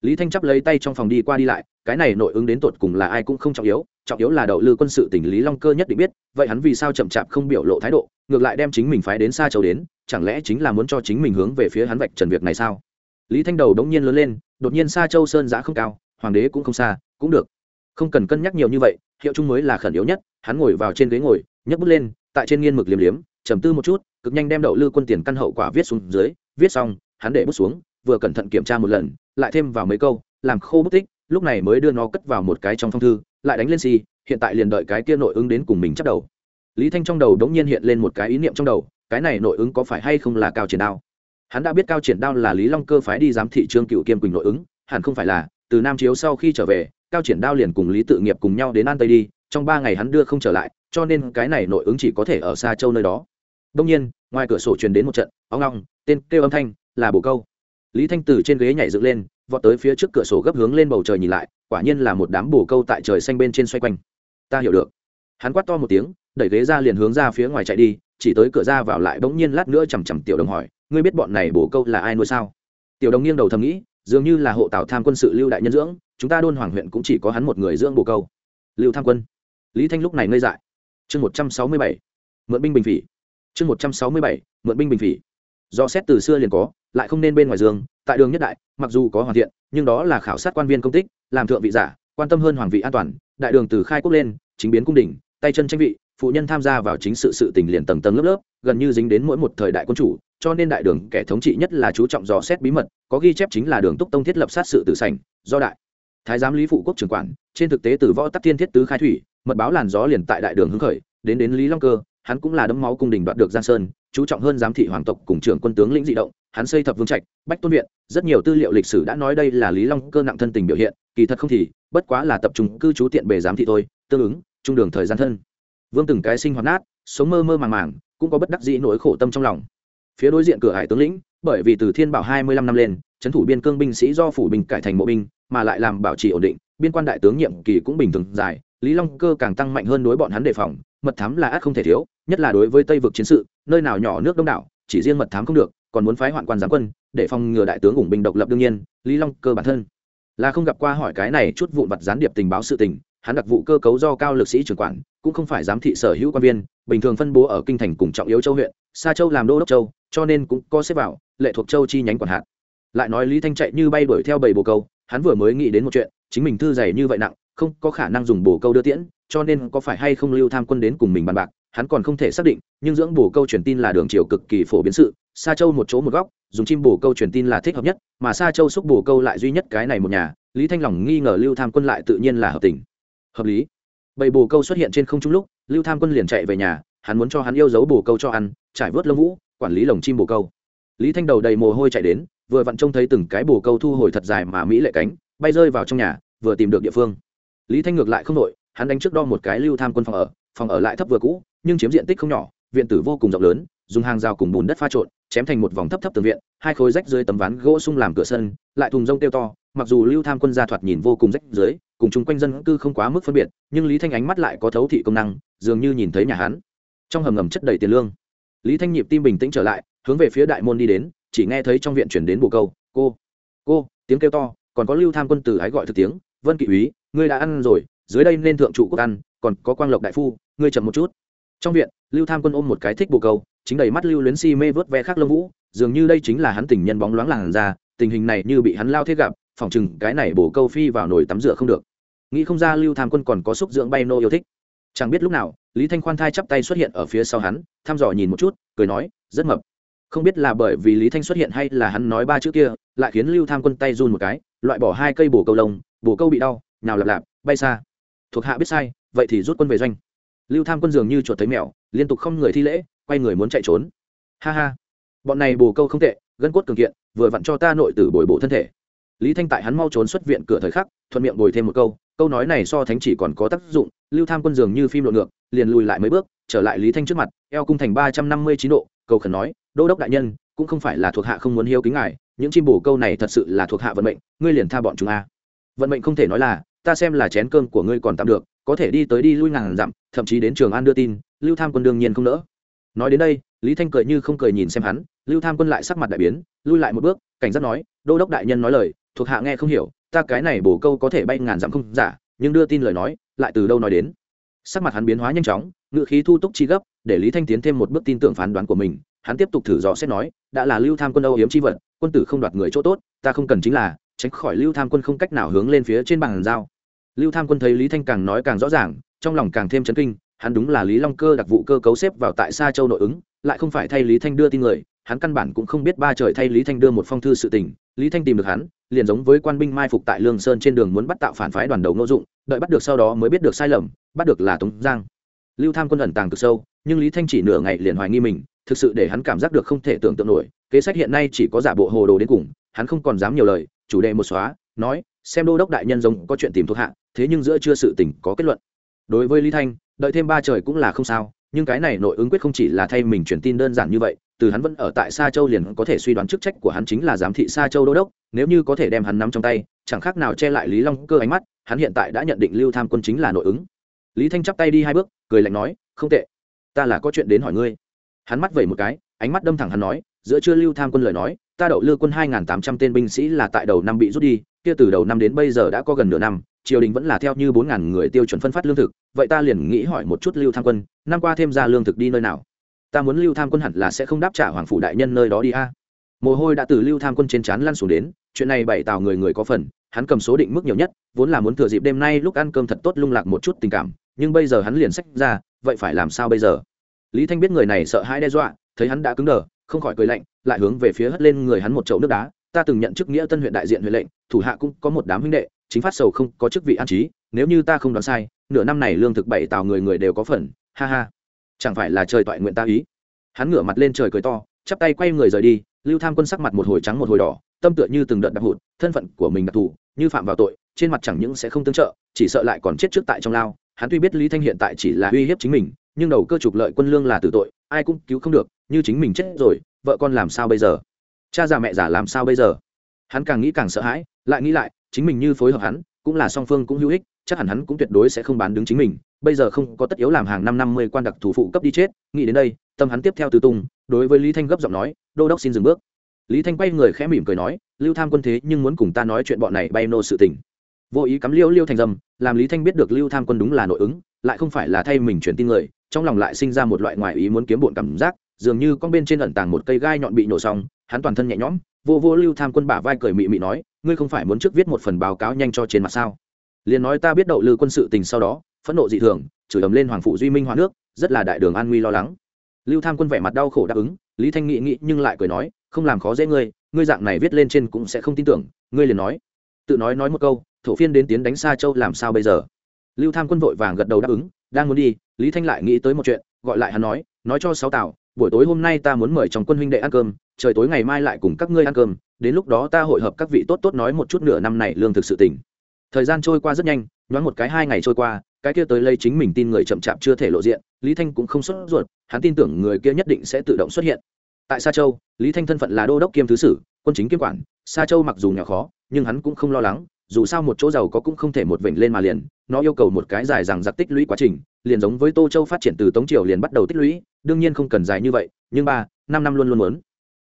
Lý thanh chắp lấy tay trong phòng đi qua đi lại, cái này nội ứng đến tột cùng là ai cũng không trọng yếu trọng yếu là đậu lư quân sự tỉnh lý long cơ nhất định biết, vậy hắn vì sao chậm chạp không biểu lộ thái độ, ngược lại đem chính mình phái đến xa châu đến, chẳng lẽ chính là muốn cho chính mình hướng về phía hắn vạch trần việc này sao? Lý thanh đầu đống nhiên lớn lên, đột nhiên xa châu sơn giã không cao, hoàng đế cũng không xa, cũng được. Không cần cân nhắc nhiều như vậy, hiệu chung mới là khẩn yếu nhất, hắn ngồi vào trên ghế ngồi, nhấc bút lên, tại trên nghiên mực liếm liếm trầm tư một chút, cực nhanh đem đậu lư quân tiền căn hậu quả viết xuống dưới, viết xong, hắn để bút xuống, vừa cẩn thận kiểm tra một lần, lại thêm vào mấy câu, làm khô bút tích, lúc này mới đưa nó cất vào một cái trong phong thư, lại đánh lên xi hiện tại liền đợi cái kia nội ứng đến cùng mình chắc đầu. Lý thanh trong đầu đống nhiên hiện lên một cái ý niệm trong đầu, cái này nội ứng có phải hay không là cao triển đao? Hắn đã biết cao triển đao là lý long cơ phái đi giám thị trương cựu kiêm quỳnh nội ứng, hẳn không phải là, từ nam chiếu sau khi trở về, cao triển đao liền cùng lý tự nghiệp cùng nhau đến an tây đi, trong ba ngày hắn đưa không trở lại, cho nên cái này nội ứng chỉ có thể ở xa châu nơi đó đông nhiên, ngoài cửa sổ truyền đến một trận óng ngong tên kêu âm thanh là bồ câu. Lý thanh từ trên ghế nhảy dựng lên, vọt tới phía trước cửa sổ gấp hướng lên bầu trời nhìn lại, quả nhiên là một đám bồ câu tại trời xanh bên trên xoay quanh. Ta hiểu được. Hắn quát to một tiếng, đẩy ghế ra liền hướng ra phía ngoài chạy đi, chỉ tới cửa ra vào lại bỗng nhiên lát nữa chằm chằm tiểu đồng hỏi, ngươi biết bọn này bồ câu là ai nuôi sao? Tiểu đồng nghiêng đầu thầm nghĩ, dường như là hộ tào tham quân sự lưu đại nhân dưỡng, chúng ta đôn hoàng huyện cũng chỉ có hắn một người dưỡng bồ câu. Lưu tham quân. Lý thanh lúc này ngây dại. Chương một trăm sáu mươi bảy. Mượn binh bình phỉ chương một trăm sáu mươi bảy, mượn binh bình phỉ. Do xét từ xưa liền có, lại không nên bên ngoài dương, tại đường nhất đại, mặc dù có hoàn thiện, nhưng đó là khảo sát quan viên công tích, làm thượng vị giả, quan tâm hơn hoàng vị an toàn, đại đường từ khai quốc lên, chính biến cung đình tay chân tranh vị, phụ nhân tham gia vào chính sự sự tình liền tầng tầng lớp lớp, gần như dính đến mỗi một thời đại quân chủ, cho nên đại đường kẻ thống trị nhất là chú trọng dò xét bí mật, có ghi chép chính là đường túc tông thiết lập sát sự tử sành do đại. Thái giám lý phụ quốc trưởng quản, trên thực tế từ võ tắc thiên thiết tứ khai thủy, mật báo làn gió liền tại đại đường hứng khởi, đến đến lý long cơ hắn cũng là đấm máu cung đình đoạt được giang sơn, chú trọng hơn giám thị hoàng tộc cùng trưởng quân tướng lĩnh dị động, hắn xây thập vương trạch, bách tôn viện, rất nhiều tư liệu lịch sử đã nói đây là lý long cơ nặng thân tình biểu hiện, kỳ thật không thì, bất quá là tập trung cư trú tiện bề giám thị thôi, tương ứng, trung đường thời gian thân. Vương từng cái sinh hoạt nát, sống mơ mơ màng màng, cũng có bất đắc dĩ nỗi khổ tâm trong lòng. Phía đối diện cửa hải tướng lĩnh, bởi vì từ thiên bảo hai mươi lăm năm lên, trấn thủ biên cương binh sĩ do phủ bình cải thành mộ binh, mà lại làm bảo trì ổn định, biên quan đại tướng nhiệm kỳ cũng bình thường dài, lý long cơ càng tăng mạnh hơn đối bọn hắn đề phòng mật thám là át không thể thiếu, nhất là đối với tây vực chiến sự, nơi nào nhỏ nước đông đảo, chỉ riêng mật thám không được, còn muốn phái hoạn quan giám quân, để phòng ngừa đại tướng ủng binh độc lập đương nhiên, lý long cơ bản thân. Là không gặp qua hỏi cái này chút vụn vặt gián điệp tình báo sự tình, hắn đặc vụ cơ cấu do cao lực sĩ trưởng quản, cũng không phải giám thị sở hữu quan viên, bình thường phân bố ở kinh thành cùng trọng yếu châu huyện xa châu làm đô đốc châu, cho nên cũng có xếp vào, lệ thuộc châu chi nhánh quản hạt. Lại nói lý thanh chạy như bay đuổi theo bầy bồ câu, hắn vừa mới nghĩ đến một chuyện, chính mình thư dày như vậy nặng, không có khả năng dùng bồ câu đưa tiễn cho nên có phải hay không lưu tham quân đến cùng mình bàn bạc, hắn còn không thể xác định, nhưng dưỡng bổ câu truyền tin là đường chiều cực kỳ phổ biến sự, sa châu một chỗ một góc, dùng chim bổ câu truyền tin là thích hợp nhất, mà sa châu xúc bổ câu lại duy nhất cái này một nhà, lý thanh lòng nghi ngờ lưu tham quân lại tự nhiên là hợp tình. Hợp lý. Bầy bồ câu xuất hiện trên không trung lúc, lưu tham quân liền chạy về nhà, hắn muốn cho hắn yêu dấu bồ câu cho ăn, trải vớt lông vũ, quản lý lồng chim bồ câu. Lý thanh đầu đầy mồ hôi chạy đến, vừa vặn trông thấy từng cái bồ câu thu hồi thật dài mà mỹ lệ cánh, bay rơi vào trong nhà, vừa tìm được địa phương. Lý thanh ngược lại không đội hắn đánh trước đo một cái lưu tham quân phòng ở phòng ở lại thấp vừa cũ, nhưng chiếm diện tích không nhỏ, viện tử vô cùng rộng lớn, dùng hàng rào cùng bùn đất pha trộn, chém thành một vòng thấp thấp tường viện, hai khối rách dưới tấm ván gỗ sung làm cửa sân, lại thùng rông tiêu to, mặc dù lưu tham quân gia thoạt nhìn vô cùng rách dưới, cùng chung quanh dân cư không quá mức phân biệt, nhưng lý thanh ánh mắt lại có thấu thị công năng, dường như nhìn thấy nhà hắn. Trong hầm ngầm chất đầy tiền lương, lý thanh nhịp tim bình tĩnh trở lại, hướng về phía đại môn đi đến, chỉ nghe thấy trong viện chuyển đến bồ câu, cô cô, tiếng kêu to, còn có lưu tham quân từ ái gọi thực tiếng, vân kỵ úy, ngươi đã ăn rồi dưới đây nên thượng trụ quốc ăn, còn có quang lộc đại phu, ngươi chậm một chút. Trong viện, lưu tham quân ôm một cái thích bồ câu, chính đầy mắt lưu luyến si mê vớt ve khác lâm vũ, dường như đây chính là hắn tình nhân bóng loáng làn ra tình hình này như bị hắn lao thế gặp, phỏng chừng cái này bổ câu phi vào nồi tắm rửa không được. Nghĩ không ra lưu tham quân còn có xúc dưỡng bay nô yêu thích. Chẳng biết lúc nào, lý thanh khoan thai chắp tay xuất hiện ở phía sau hắn, thăm dò nhìn một chút, cười nói, rất mập. Không biết là bởi vì lý thanh xuất hiện hay là hắn nói ba chữ kia, lại khiến lưu tham quân tay run một cái, loại bỏ hai cây bổ câu lông bổ câu bị đau, nào lặp lạp, bay xa thuộc hạ biết sai, vậy thì rút quân về doanh. Lưu tham quân dường như chuột thấy mèo, liên tục không người thi lễ, quay người muốn chạy trốn. Ha ha. Bọn này bồ câu không tệ, gân cốt cường kiện, vừa vặn cho ta nội tử bồi bổ thân thể. Lý thanh tại hắn mau trốn xuất viện cửa thời khắc, thuận miệng bồi thêm một câu câu nói này so thánh chỉ còn có tác dụng, lưu tham quân dường như phim lộn ngược, liền lùi lại mấy bước, trở lại lý thanh trước mặt, eo cung thành ba trăm năm mươi chín độ, cầu khẩn nói, đô đốc đại nhân, cũng không phải là thuộc hạ không muốn hiếu kính ngài, những chim bổ câu này thật sự là thuộc hạ vận mệnh, ngươi liền tha bọn chúng a. Vận mệnh không thể nói là ta xem là chén cơm của ngươi còn tạm được, có thể đi tới đi lui ngàn dặm, thậm chí đến trường an đưa tin, lưu tham quân đương nhiên không nỡ. Nói đến đây, lý thanh cười như không cười nhìn xem hắn, lưu tham quân lại sắc mặt đại biến, lui lại một bước, cảnh giác nói, đô đốc đại nhân nói lời, thuộc hạ nghe không hiểu, ta cái này bổ câu có thể bay ngàn dặm không giả, nhưng đưa tin lời nói, lại từ đâu nói đến? Sắc mặt hắn biến hóa nhanh chóng ngự khí thu túc chi gấp, để lý thanh tiến thêm một bước tin tưởng phán đoán của mình, hắn tiếp tục thử dò xét nói, đã là lưu tham quân âu hiếm chi vật, quân tử không đoạt người chỗ tốt, ta không cần chính là, tránh khỏi lưu tham quân không cách nào hướng lên phía trên bàn giao lưu tham quân thấy lý thanh càng nói càng rõ ràng, trong lòng càng thêm chấn kinh, hắn đúng là lý long cơ đặc vụ cơ cấu xếp vào tại sa châu nội ứng, lại không phải thay lý thanh đưa tin người, hắn căn bản cũng không biết ba trời thay lý thanh đưa một phong thư sự tình, lý thanh tìm được hắn, liền giống với quan binh mai phục tại lương sơn trên đường muốn bắt tạo phản phái đoàn đầu ngô dụng, đợi bắt được sau đó mới biết được sai lầm, bắt được là tống giang. Lưu tham quân ẩn tàng cực sâu, nhưng lý thanh chỉ nửa ngày liền hoài nghi mình, thực sự để hắn cảm giác được không thể tưởng tượng nổi, kế sách hiện nay chỉ có giả bộ hồ đồ đến cùng, hắn không còn dám nhiều lời, chủ đề một xóa, nói, xem đô đốc đại nhân giống có chuyện tìm thuộc hạ thế nhưng giữa chưa sự tình có kết luận đối với lý thanh đợi thêm ba trời cũng là không sao nhưng cái này nội ứng quyết không chỉ là thay mình truyền tin đơn giản như vậy từ hắn vẫn ở tại Sa Châu liền có thể suy đoán chức trách của hắn chính là giám thị Sa Châu đô đốc, nếu như có thể đem hắn nắm trong tay, chẳng khác nào che lại Lý Long Cơ ánh mắt, hắn hiện tại đã nhận định Lưu Tham quân chính là nội ứng. Lý Thanh chắp tay đi hai bước, cười lạnh nói, "Không tệ, ta là có chuyện đến hỏi ngươi." Hắn mắt vẩy một cái, ánh mắt đâm thẳng hắn nói, "Giữa chưa Lưu Tham quân lời nói, ta đậu lư quân hai nghìn tám trăm tên binh sĩ là tại đầu năm bị rút đi kia từ đầu năm đến bây giờ đã có gần nửa năm triều đình vẫn là theo như bốn ngàn người tiêu chuẩn phân phát lương thực, vậy ta liền nghĩ hỏi một chút lưu tham quân, năm qua thêm ra lương thực đi nơi nào? Ta muốn lưu tham quân hẳn là sẽ không đáp trả hoàng phủ đại nhân nơi đó đi a. Mồ hôi đã từ lưu tham quân trên trán lăn xuống đến, chuyện này bảy tào người người có phần, hắn cầm số định mức nhiều nhất, vốn là muốn thừa dịp đêm nay lúc ăn cơm thật tốt lung lạc một chút tình cảm, nhưng bây giờ hắn liền sách ra, vậy phải làm sao bây giờ? Lý thanh biết người này sợ hãi đe dọa, thấy hắn đã cứng đờ, không khỏi cười lạnh, lại hướng về phía hất lên người hắn một chậu nước đá. Ta từng nhận chức nghĩa tân huyện đại diện huyện lệnh, thủ hạ cũng có một đám huynh đệ chính phát sầu không có chức vị an trí, nếu như ta không đoán sai, nửa năm này lương thực bảy tào người người đều có phần, ha ha. Chẳng phải là trời toại nguyện ta ý. Hắn ngửa mặt lên trời cười to, chắp tay quay người rời đi, lưu tham quân sắc mặt một hồi trắng một hồi đỏ, tâm tựa như từng đợt đặc hụt, thân phận của mình đặc thù, như phạm vào tội, trên mặt chẳng những sẽ không tương trợ, chỉ sợ lại còn chết trước tại trong lao. Hắn tuy biết lý thanh hiện tại chỉ là uy hiếp chính mình, nhưng đầu cơ trục lợi quân lương là tử tội, ai cũng cứu không được, như chính mình chết rồi, vợ con làm sao bây giờ? Cha già mẹ già làm sao bây giờ? Hắn càng nghĩ càng sợ hãi, lại nghĩ lại chính mình như phối hợp hắn, cũng là song phương cũng hữu ích, chắc hẳn hắn cũng tuyệt đối sẽ không bán đứng chính mình. Bây giờ không có tất yếu làm hàng năm năm mươi quan đặc thủ phụ cấp đi chết, nghĩ đến đây, tâm hắn tiếp theo từ tung, đối với lý thanh gấp giọng nói, đô đốc xin dừng bước. Lý thanh quay người khẽ mỉm cười nói, lưu tham quân thế nhưng muốn cùng ta nói chuyện bọn này bay nô sự tình. Vô ý cắm liêu liêu thành dâm làm lý thanh biết được lưu tham quân đúng là nội ứng, lại không phải là thay mình truyền tin người, trong lòng lại sinh ra một loại ngoại ý muốn kiếm bộn cảm giác, dường như con bên trên ẩn tàng một cây gai nhọn bị nổ xong, hắn toàn thân nhẹ nhõm vô vô lưu tham quân bả vai cười mị mị nói, ngươi không phải muốn trước viết một phần báo cáo nhanh cho trên mặt sao? Liền nói ta biết đậu lư quân sự tình sau đó, phẫn nộ dị thường, chửi ầm lên hoàng phụ duy minh hóa nước, rất là đại đường an nguy lo lắng. Lưu tham quân vẻ mặt đau khổ đáp ứng, lý thanh nghị nghĩ nhưng lại cười nói, không làm khó dễ ngươi ngươi dạng này viết lên trên cũng sẽ không tin tưởng. Ngươi liền nói, tự nói nói một câu, thổ phiên đến tiến đánh xa châu làm sao bây giờ? Lưu tham quân vội vàng gật đầu đáp ứng, đang muốn đi. Lý thanh lại nghĩ tới một chuyện, gọi lại hắn nói nói cho sáu tảo buổi tối hôm nay ta muốn mời trong quân huynh đệ ăn cơm, trời tối ngày mai lại cùng các ngươi ăn cơm, đến lúc đó ta hội hợp các vị tốt tốt nói một chút nửa năm này lương thực sự tỉnh thời gian trôi qua rất nhanh, nhoáng một cái hai ngày trôi qua, cái kia tới lấy chính mình tin người chậm chạp chưa thể lộ diện, lý thanh cũng không xuất ruột, hắn tin tưởng người kia nhất định sẽ tự động xuất hiện. Tại sa châu, lý thanh thân phận là đô đốc kiêm thứ sử, quân chính kiêm quản, sa châu mặc dù nhỏ khó, nhưng hắn cũng không lo lắng, dù sao một chỗ giàu có cũng không thể một vịnh lên mà liền, nó yêu cầu một cái dài rằng giặc tích lũy quá trình liền giống với tô châu phát triển từ tống triều liền bắt đầu tích lũy, đương nhiên không cần dài như vậy, nhưng ba, năm năm luôn luôn muốn.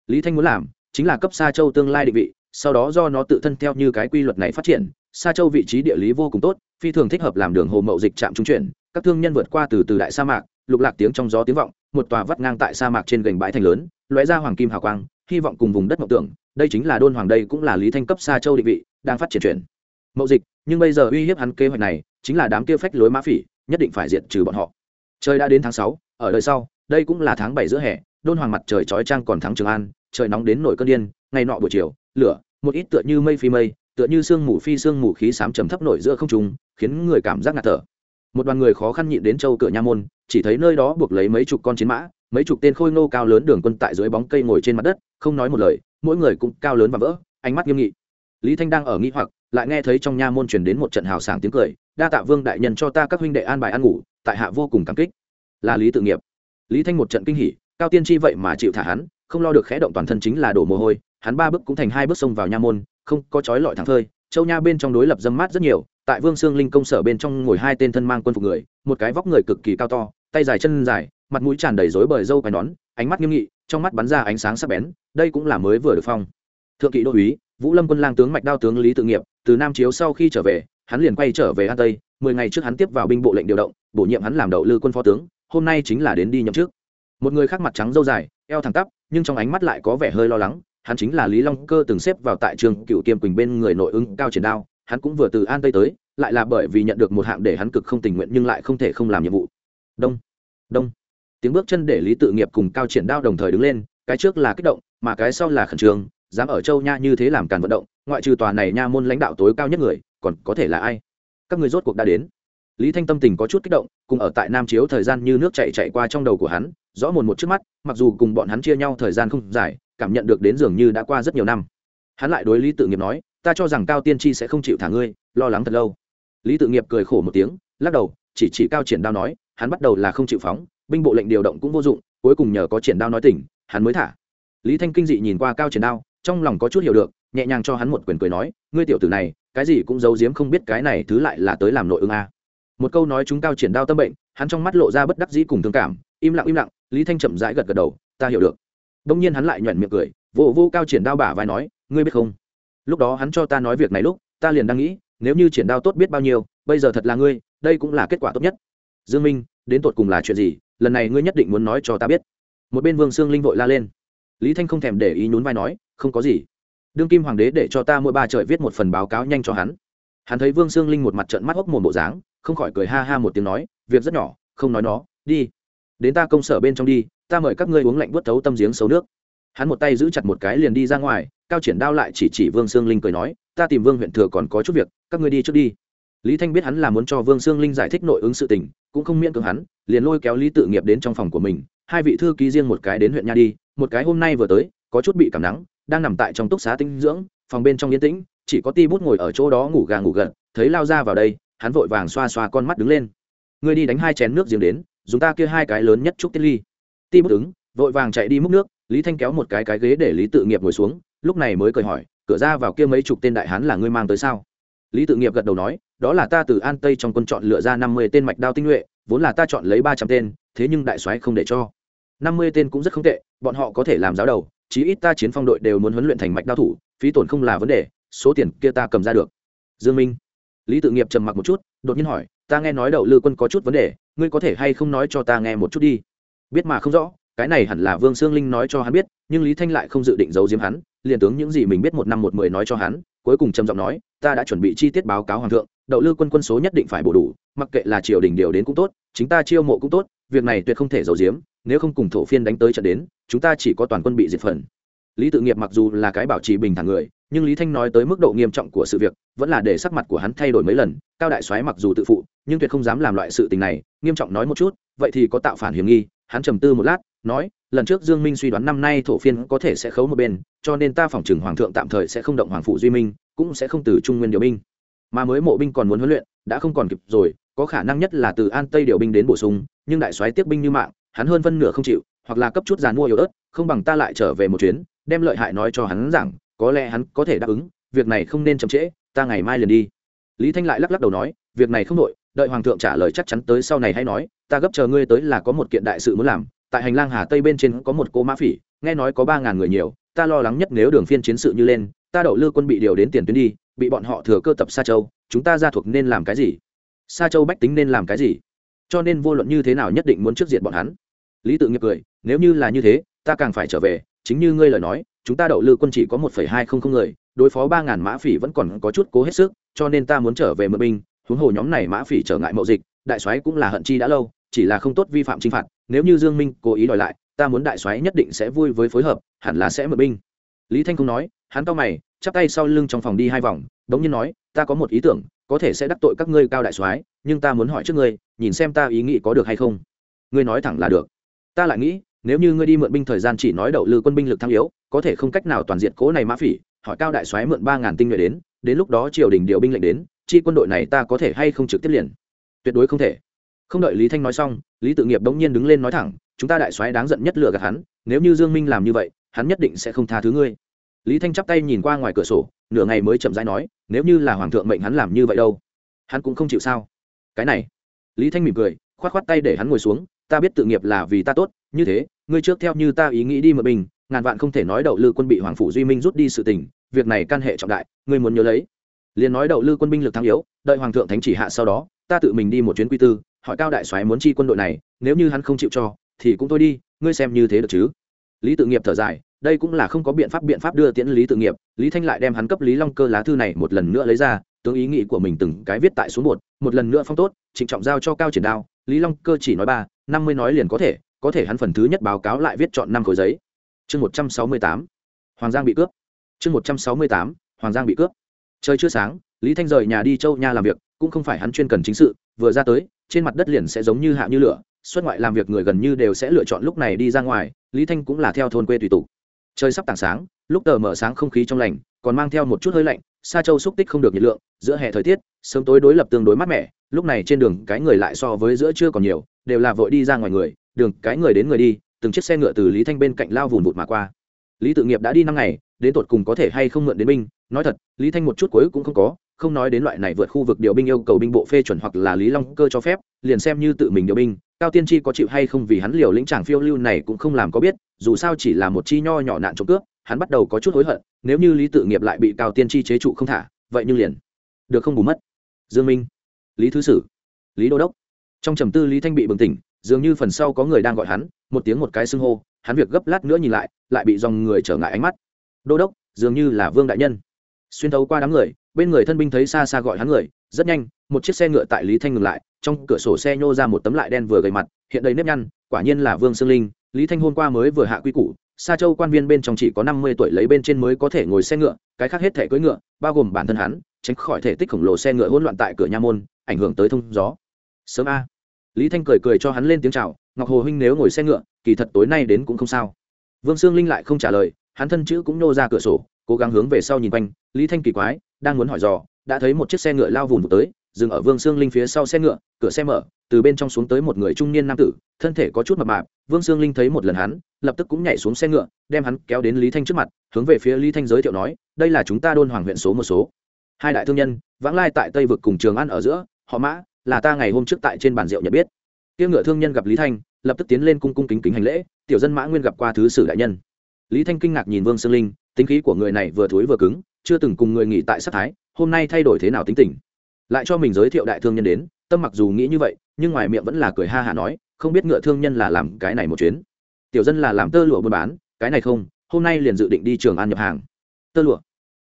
Lý thanh muốn làm chính là cấp sa châu tương lai định vị, sau đó do nó tự thân theo như cái quy luật này phát triển, sa châu vị trí địa lý vô cùng tốt, phi thường thích hợp làm đường hồ mậu dịch trạm trung chuyển, các thương nhân vượt qua từ từ đại sa mạc, lục lạc tiếng trong gió tiếng vọng, một tòa vắt ngang tại sa mạc trên gành bãi thành lớn, lóe ra hoàng kim hào quang, hy vọng cùng vùng đất mậu tưởng, đây chính là đôn hoàng đây cũng là lý thanh cấp sa châu định vị, đang phát triển chuyển. Mậu dịch, nhưng bây giờ uy hiếp hắn kế hoạch này chính là đám kia phách lối mã phỉ nhất định phải diệt trừ bọn họ. Trời đã đến tháng sáu, ở đời sau, đây cũng là tháng bảy giữa hè, đôn hoàng mặt trời chói trang còn thắng trường an, trời nóng đến nổi cơn điên, ngày nọ buổi chiều, lửa, một ít tựa như mây phi mây, tựa như sương mù phi sương mù khí sám trầm thấp nổi giữa không trung, khiến người cảm giác ngạt thở. Một đoàn người khó khăn nhịn đến châu cửa nha môn, chỉ thấy nơi đó buộc lấy mấy chục con chiến mã, mấy chục tên khôi ngô cao lớn đường quân tại dưới bóng cây ngồi trên mặt đất, không nói một lời, mỗi người cũng cao lớn và vỡ, ánh mắt nghiêm nghị. Lý thanh đang ở nghi hoặc lại nghe thấy trong nha môn truyền đến một trận hào sảng tiếng cười, đa tạ vương đại nhân cho ta các huynh đệ an bài ăn ngủ, tại hạ vô cùng cảm kích. Là lý tự nghiệp. Lý thanh một trận kinh hỉ, cao tiên tri vậy mà chịu thả hắn, không lo được khẽ động toàn thân chính là đổ mồ hôi, hắn ba bước cũng thành hai bước xông vào nha môn, không có chói lọi thẳng thơi, châu nha bên trong đối lập dâm mát rất nhiều, tại vương sương linh công sở bên trong ngồi hai tên thân mang quân phục người, một cái vóc người cực kỳ cao to, tay dài chân dài, mặt mũi tràn đầy rối bời râu quai nón, ánh mắt nghiêm nghị, trong mắt bắn ra ánh sáng sắc bén, đây cũng là mới vừa được phong. Thượng kỵ đô úy, vũ lâm quân lang tướng mạch đao tướng lý tự nghiệp từ nam chiếu sau khi trở về, hắn liền quay trở về an tây, mười ngày trước hắn tiếp vào binh bộ lệnh điều động, bổ nhiệm hắn làm đậu lư quân phó tướng, hôm nay chính là đến đi nhậm trước một người khác mặt trắng dâu dài, eo thẳng tắp, nhưng trong ánh mắt lại có vẻ hơi lo lắng, hắn chính là lý long cơ từng xếp vào tại trường cựu kiêm quỳnh bên người nội ứng cao triển đao, hắn cũng vừa từ an tây tới, lại là bởi vì nhận được một hạng để hắn cực không tình nguyện nhưng lại không thể không làm nhiệm vụ. Đông đông. Tiếng bước chân để lý tự nghiệp cùng cao triển đao đồng thời đứng lên, cái trước là kích động, mà cái sau là khẩn trương dám ở châu nha như thế làm càn vận động, ngoại trừ tòa này nha môn lãnh đạo tối cao nhất người, còn có thể là ai? Các người rốt cuộc đã đến. Lý thanh tâm tình có chút kích động, cùng ở tại nam chiếu thời gian như nước chạy chạy qua trong đầu của hắn, rõ mồn một trước mắt, mặc dù cùng bọn hắn chia nhau thời gian không dài, cảm nhận được đến dường như đã qua rất nhiều năm. Hắn lại đối lý tự nghiệp nói, ta cho rằng cao tiên tri sẽ không chịu thả ngươi, lo lắng thật lâu. Lý tự nghiệp cười khổ một tiếng, lắc đầu, chỉ chỉ cao triển đao nói, hắn bắt đầu là không chịu phóng, binh bộ lệnh điều động cũng vô dụng, cuối cùng nhờ có triển đao nói tỉnh, hắn mới thả. Lý thanh kinh dị nhìn qua cao triển đao trong lòng có chút hiểu được, nhẹ nhàng cho hắn một quyền cười nói, ngươi tiểu tử này, cái gì cũng giấu giếm không biết cái này thứ lại là tới làm nội ứng a. Một câu nói chúng cao triển đao tâm bệnh, hắn trong mắt lộ ra bất đắc dĩ cùng thương cảm, im lặng im lặng, lý thanh chậm rãi gật gật đầu, ta hiểu được. Đông nhiên hắn lại nhoẻn miệng cười, vô vô cao triển đao bả vai nói, ngươi biết không? Lúc đó hắn cho ta nói việc này lúc, ta liền đang nghĩ, nếu như triển đao tốt biết bao nhiêu, bây giờ thật là ngươi, đây cũng là kết quả tốt nhất. Dương minh, đến tột cùng là chuyện gì? Lần này ngươi nhất định muốn nói cho ta biết. Một bên vương sương linh vội la lên. Lý thanh không thèm để ý nhún vai nói không có gì. Đương kim hoàng đế để cho ta mỗi ba trời viết một phần báo cáo nhanh cho hắn. Hắn thấy vương sương linh một mặt trận mắt hốc mồm bộ dáng, không khỏi cười ha ha một tiếng nói, việc rất nhỏ, không nói nó, đi. Đến ta công sở bên trong đi, ta mời các ngươi uống lạnh bớt thấu tâm giếng xấu nước. Hắn một tay giữ chặt một cái liền đi ra ngoài, cao triển đao lại chỉ chỉ vương sương linh cười nói, ta tìm vương huyện thừa còn có chút việc, các ngươi đi trước đi. Lý thanh biết hắn là muốn cho vương sương linh giải thích nội ứng sự tình, cũng không miễn cưỡng hắn, liền lôi kéo lý tự nghiệp đến trong phòng của mình. Hai vị thư ký riêng một cái đến huyện nha đi, một cái hôm nay vừa tới, có chút bị cảm nắng đang nằm tại trong túc xá tinh dưỡng, phòng bên trong yên tĩnh, chỉ có ti bút ngồi ở chỗ đó ngủ gà ngủ gật, thấy lao ra vào đây, hắn vội vàng xoa xoa con mắt đứng lên. Ngươi đi đánh hai chén nước giếng đến, dùng ta kia hai cái lớn nhất chúc tiết ly. Ti bút ứng, vội vàng chạy đi múc nước, lý thanh kéo một cái cái ghế để lý tự nghiệp ngồi xuống, lúc này mới cười hỏi, cửa ra vào kia mấy chục tên đại hán là ngươi mang tới sao? Lý tự nghiệp gật đầu nói, đó là ta từ an tây trong quân chọn lựa ra năm mươi tên mạch đao tinh nhuệ, vốn là ta chọn lấy ba trăm tên, thế nhưng đại soái không để cho. Năm mươi tên cũng rất không tệ, bọn họ có thể làm giáo đầu chí ít ta chiến phong đội đều muốn huấn luyện thành mạch đao thủ, phí tổn không là vấn đề, số tiền kia ta cầm ra được. Dương minh. Lý tự nghiệp trầm mặc một chút, đột nhiên hỏi, ta nghe nói đậu lư quân có chút vấn đề, ngươi có thể hay không nói cho ta nghe một chút đi? Biết mà không rõ, cái này hẳn là vương sương linh nói cho hắn biết, nhưng lý thanh lại không dự định giấu giếm hắn, liền tướng những gì mình biết một năm một mười nói cho hắn, cuối cùng trầm giọng nói, ta đã chuẩn bị chi tiết báo cáo hoàng thượng, đậu lư quân quân số nhất định phải bổ đủ, mặc kệ là triều đình điều đến cũng tốt, chính ta chiêu mộ cũng tốt, việc này tuyệt không thể giấu giếm nếu không cùng thổ phiên đánh tới trận đến, chúng ta chỉ có toàn quân bị diệt phần. Lý tự nghiệp mặc dù là cái bảo trì bình thản người, nhưng lý thanh nói tới mức độ nghiêm trọng của sự việc, vẫn là để sắc mặt của hắn thay đổi mấy lần, cao đại soái mặc dù tự phụ, nhưng tuyệt không dám làm loại sự tình này, nghiêm trọng nói một chút, vậy thì có tạo phản hiểm nghi, hắn trầm tư một lát, nói, lần trước dương minh suy đoán năm nay thổ phiên có thể sẽ khấu một bên, cho nên ta phỏng chừng hoàng thượng tạm thời sẽ không động hoàng phụ duy minh, cũng sẽ không từ trung nguyên điều binh. Mà mới mộ binh còn muốn huấn luyện, đã không còn kịp rồi, có khả năng nhất là từ an tây điều binh đến bổ sung, nhưng đại soái tiếp binh như mạng hắn hơn phân nửa không chịu, hoặc là cấp chút giàn mua yếu ớt, không bằng ta lại trở về một chuyến, đem lợi hại nói cho hắn rằng, có lẽ hắn có thể đáp ứng, việc này không nên chậm trễ, ta ngày mai liền đi. Lý thanh lại lắc lắc đầu nói, việc này không đội đợi hoàng thượng trả lời chắc chắn tới sau này hay nói, ta gấp chờ ngươi tới là có một kiện đại sự muốn làm, tại hành lang hà tây bên trên có một cô mã phỉ, nghe nói có ba ngàn người nhiều, ta lo lắng nhất nếu đường phiên chiến sự như lên, ta đậu lư quân bị điều đến tiền tuyến đi, bị bọn họ thừa cơ tập xa châu, chúng ta ra thuộc nên làm cái gì? Xa châu bách tính nên làm cái gì? Cho nên vô luận như thế nào nhất định muốn trước diện bọn hắn. Lý tự nghiệp cười, nếu như là như thế, ta càng phải trở về, chính như ngươi lời nói, chúng ta đậu lư quân chỉ có một phẩy hai không không người, đối phó ba ngàn mã phỉ vẫn còn có chút cố hết sức, cho nên ta muốn trở về mượn binh, huống hồ nhóm này mã phỉ trở ngại mậu dịch, đại soái cũng là hận chi đã lâu, chỉ là không tốt vi phạm chinh phạt, nếu như dương minh cố ý đòi lại, ta muốn đại soái nhất định sẽ vui với phối hợp, hẳn là sẽ mượn binh. Lý thanh không nói, hắn to mày, chắp tay sau lưng trong phòng đi hai vòng, đống nhiên nói, ta có một ý tưởng, có thể sẽ đắc tội các ngươi cao đại soái nhưng ta muốn hỏi trước ngươi, nhìn xem ta ý nghĩ có được hay không. Ngươi nói thẳng là được. Ta lại nghĩ, nếu như ngươi đi mượn binh thời gian chỉ nói đậu lư quân binh lực thăng yếu, có thể không cách nào toàn diện cố này mã phỉ, hỏi cao đại soái mượn ba ngàn tinh nhuệ đến đến lúc đó triều đình điều binh lệnh đến, chi quân đội này ta có thể hay không trực tiếp liền? Tuyệt đối không thể. Không đợi lý thanh nói xong, lý tự nghiệp bỗng nhiên đứng lên nói thẳng, chúng ta đại soái đáng giận nhất lừa gạt hắn, nếu như dương minh làm như vậy, hắn nhất định sẽ không tha thứ ngươi. Lý thanh chắp tay nhìn qua ngoài cửa sổ, nửa ngày mới chậm rãi nói, nếu như là hoàng thượng mệnh hắn làm như vậy đâu, hắn cũng không chịu sao? Cái này. Lý thanh mỉm cười, khoát khoát tay để hắn ngồi xuống, ta biết tự nghiệp là vì ta tốt, như thế, ngươi trước theo như ta ý nghĩ đi mượn bình ngàn vạn không thể nói đậu lư quân bị hoàng phủ duy minh rút đi sự tình, việc này can hệ trọng đại, ngươi muốn nhớ lấy. Liền nói đậu lư quân binh lực thắng yếu, đợi hoàng thượng thánh chỉ hạ sau đó, ta tự mình đi một chuyến quy tư, hỏi cao đại soái muốn chi quân đội này, nếu như hắn không chịu cho, thì cũng thôi đi, ngươi xem như thế được chứ. Lý tự nghiệp thở dài, đây cũng là không có biện pháp biện pháp đưa tiễn lý tự nghiệp, lý thanh lại đem hắn cấp lý long cơ lá thư này một lần nữa lấy ra tướng ý nghĩ của mình từng cái viết tại số một một lần nữa phong tốt, trịnh trọng giao cho cao triển đao, lý long cơ chỉ nói ba, năm mươi nói liền có thể có thể hắn phần thứ nhất báo cáo lại viết chọn năm khối giấy. Chương một trăm sáu mươi tám, hoàng giang bị cướp. Chương một trăm sáu mươi tám, hoàng giang bị cướp. Trời chưa sáng, lý thanh rời nhà đi châu nha làm việc, cũng không phải hắn chuyên cần chính sự, vừa ra tới, trên mặt đất liền sẽ giống như hạ như lửa, xuất ngoại làm việc người gần như đều sẽ lựa chọn lúc này đi ra ngoài, lý thanh cũng là theo thôn quê tùy tục. Trời sắp tảng sáng, lúc tờ mở sáng không khí trong lành còn mang theo một chút hơi lạnh, sa châu xúc tích không được nhiệt lượng, giữa hè thời tiết, sớm tối đối lập tương đối mát mẻ, lúc này trên đường cái người lại so với giữa trưa còn nhiều, đều là vội đi ra ngoài người, đường cái người đến người đi, từng chiếc xe ngựa từ lý thanh bên cạnh lao vùn vụt mà qua. Lý tự nghiệp đã đi năm ngày, đến tột cùng có thể hay không mượn đến binh, nói thật, lý thanh một chút cuối cũng không có, không nói đến loại này vượt khu vực điều binh yêu cầu binh bộ phê chuẩn hoặc là lý long cơ cho phép, liền xem như tự mình điều binh, cao tiên tri có chịu hay không vì hắn liều lĩnh tràng phiêu lưu này cũng không làm có biết, dù sao chỉ là một chi nho nhỏ nạn trộm cướp hắn bắt đầu có chút hối hận, nếu như lý tự nghiệp lại bị cao tiên tri chế trụ không thả, vậy nhưng liền được không bù mất. Dương minh, lý thứ sử, lý đô đốc. Trong trầm tư lý thanh bị bừng tỉnh, dường như phần sau có người đang gọi hắn, một tiếng một cái xưng hô, hắn việc gấp lát nữa nhìn lại lại bị dòng người trở ngại ánh mắt. Đô đốc, dường như là vương đại nhân. Xuyên thấu qua đám người, bên người thân binh thấy xa xa gọi hắn người, rất nhanh, một chiếc xe ngựa tại lý thanh ngừng lại, trong cửa sổ xe nhô ra một tấm lại đen vừa gầy mặt, hiện đầy nếp nhăn, quả nhiên là vương sương linh. Lý thanh hôm qua mới vừa hạ quy củ Sa châu quan viên bên trong chỉ có năm mươi tuổi lấy bên trên mới có thể ngồi xe ngựa, cái khác hết thể cưỡi ngựa, bao gồm bản thân hắn, tránh khỏi thể tích khổng lồ xe ngựa hỗn loạn tại cửa nha môn, ảnh hưởng tới thông gió. Sớm a. Lý thanh cười cười cho hắn lên tiếng chào, ngọc hồ huynh nếu ngồi xe ngựa, kỳ thật tối nay đến cũng không sao. Vương sương linh lại không trả lời, hắn thân chữ cũng nô ra cửa sổ, cố gắng hướng về sau nhìn quanh, lý thanh kỳ quái, đang muốn hỏi dò, đã thấy một chiếc xe ngựa lao vụt tới, dừng ở vương sương linh phía sau xe ngựa, cửa xe mở từ bên trong xuống tới một người trung niên nam tử, thân thể có chút mập mạp, vương sương linh thấy một lần hắn, lập tức cũng nhảy xuống xe ngựa, đem hắn kéo đến lý thanh trước mặt, hướng về phía lý thanh giới thiệu nói, đây là chúng ta đôn hoàng huyện số một số. Hai đại thương nhân, vãng lai tại tây vực cùng trường ăn ở giữa, họ mã, là ta ngày hôm trước tại trên bàn rượu nhận biết. Kia ngựa thương nhân gặp lý thanh, lập tức tiến lên cung cung kính kính hành lễ, tiểu dân mã nguyên gặp qua thứ sử đại nhân. Lý thanh kinh ngạc nhìn vương sương linh, tính khí của người này vừa thối vừa cứng, chưa từng cùng người nghỉ tại sát thái, hôm nay thay đổi thế nào tính tình? Lại cho mình giới thiệu đại thương nhân đến tâm mặc dù nghĩ như vậy, nhưng ngoài miệng vẫn là cười ha hả nói, không biết ngựa thương nhân là làm cái này một chuyến. Tiểu dân là làm tơ lụa buôn bán, cái này không, hôm nay liền dự định đi trường an nhập hàng. Tơ lụa.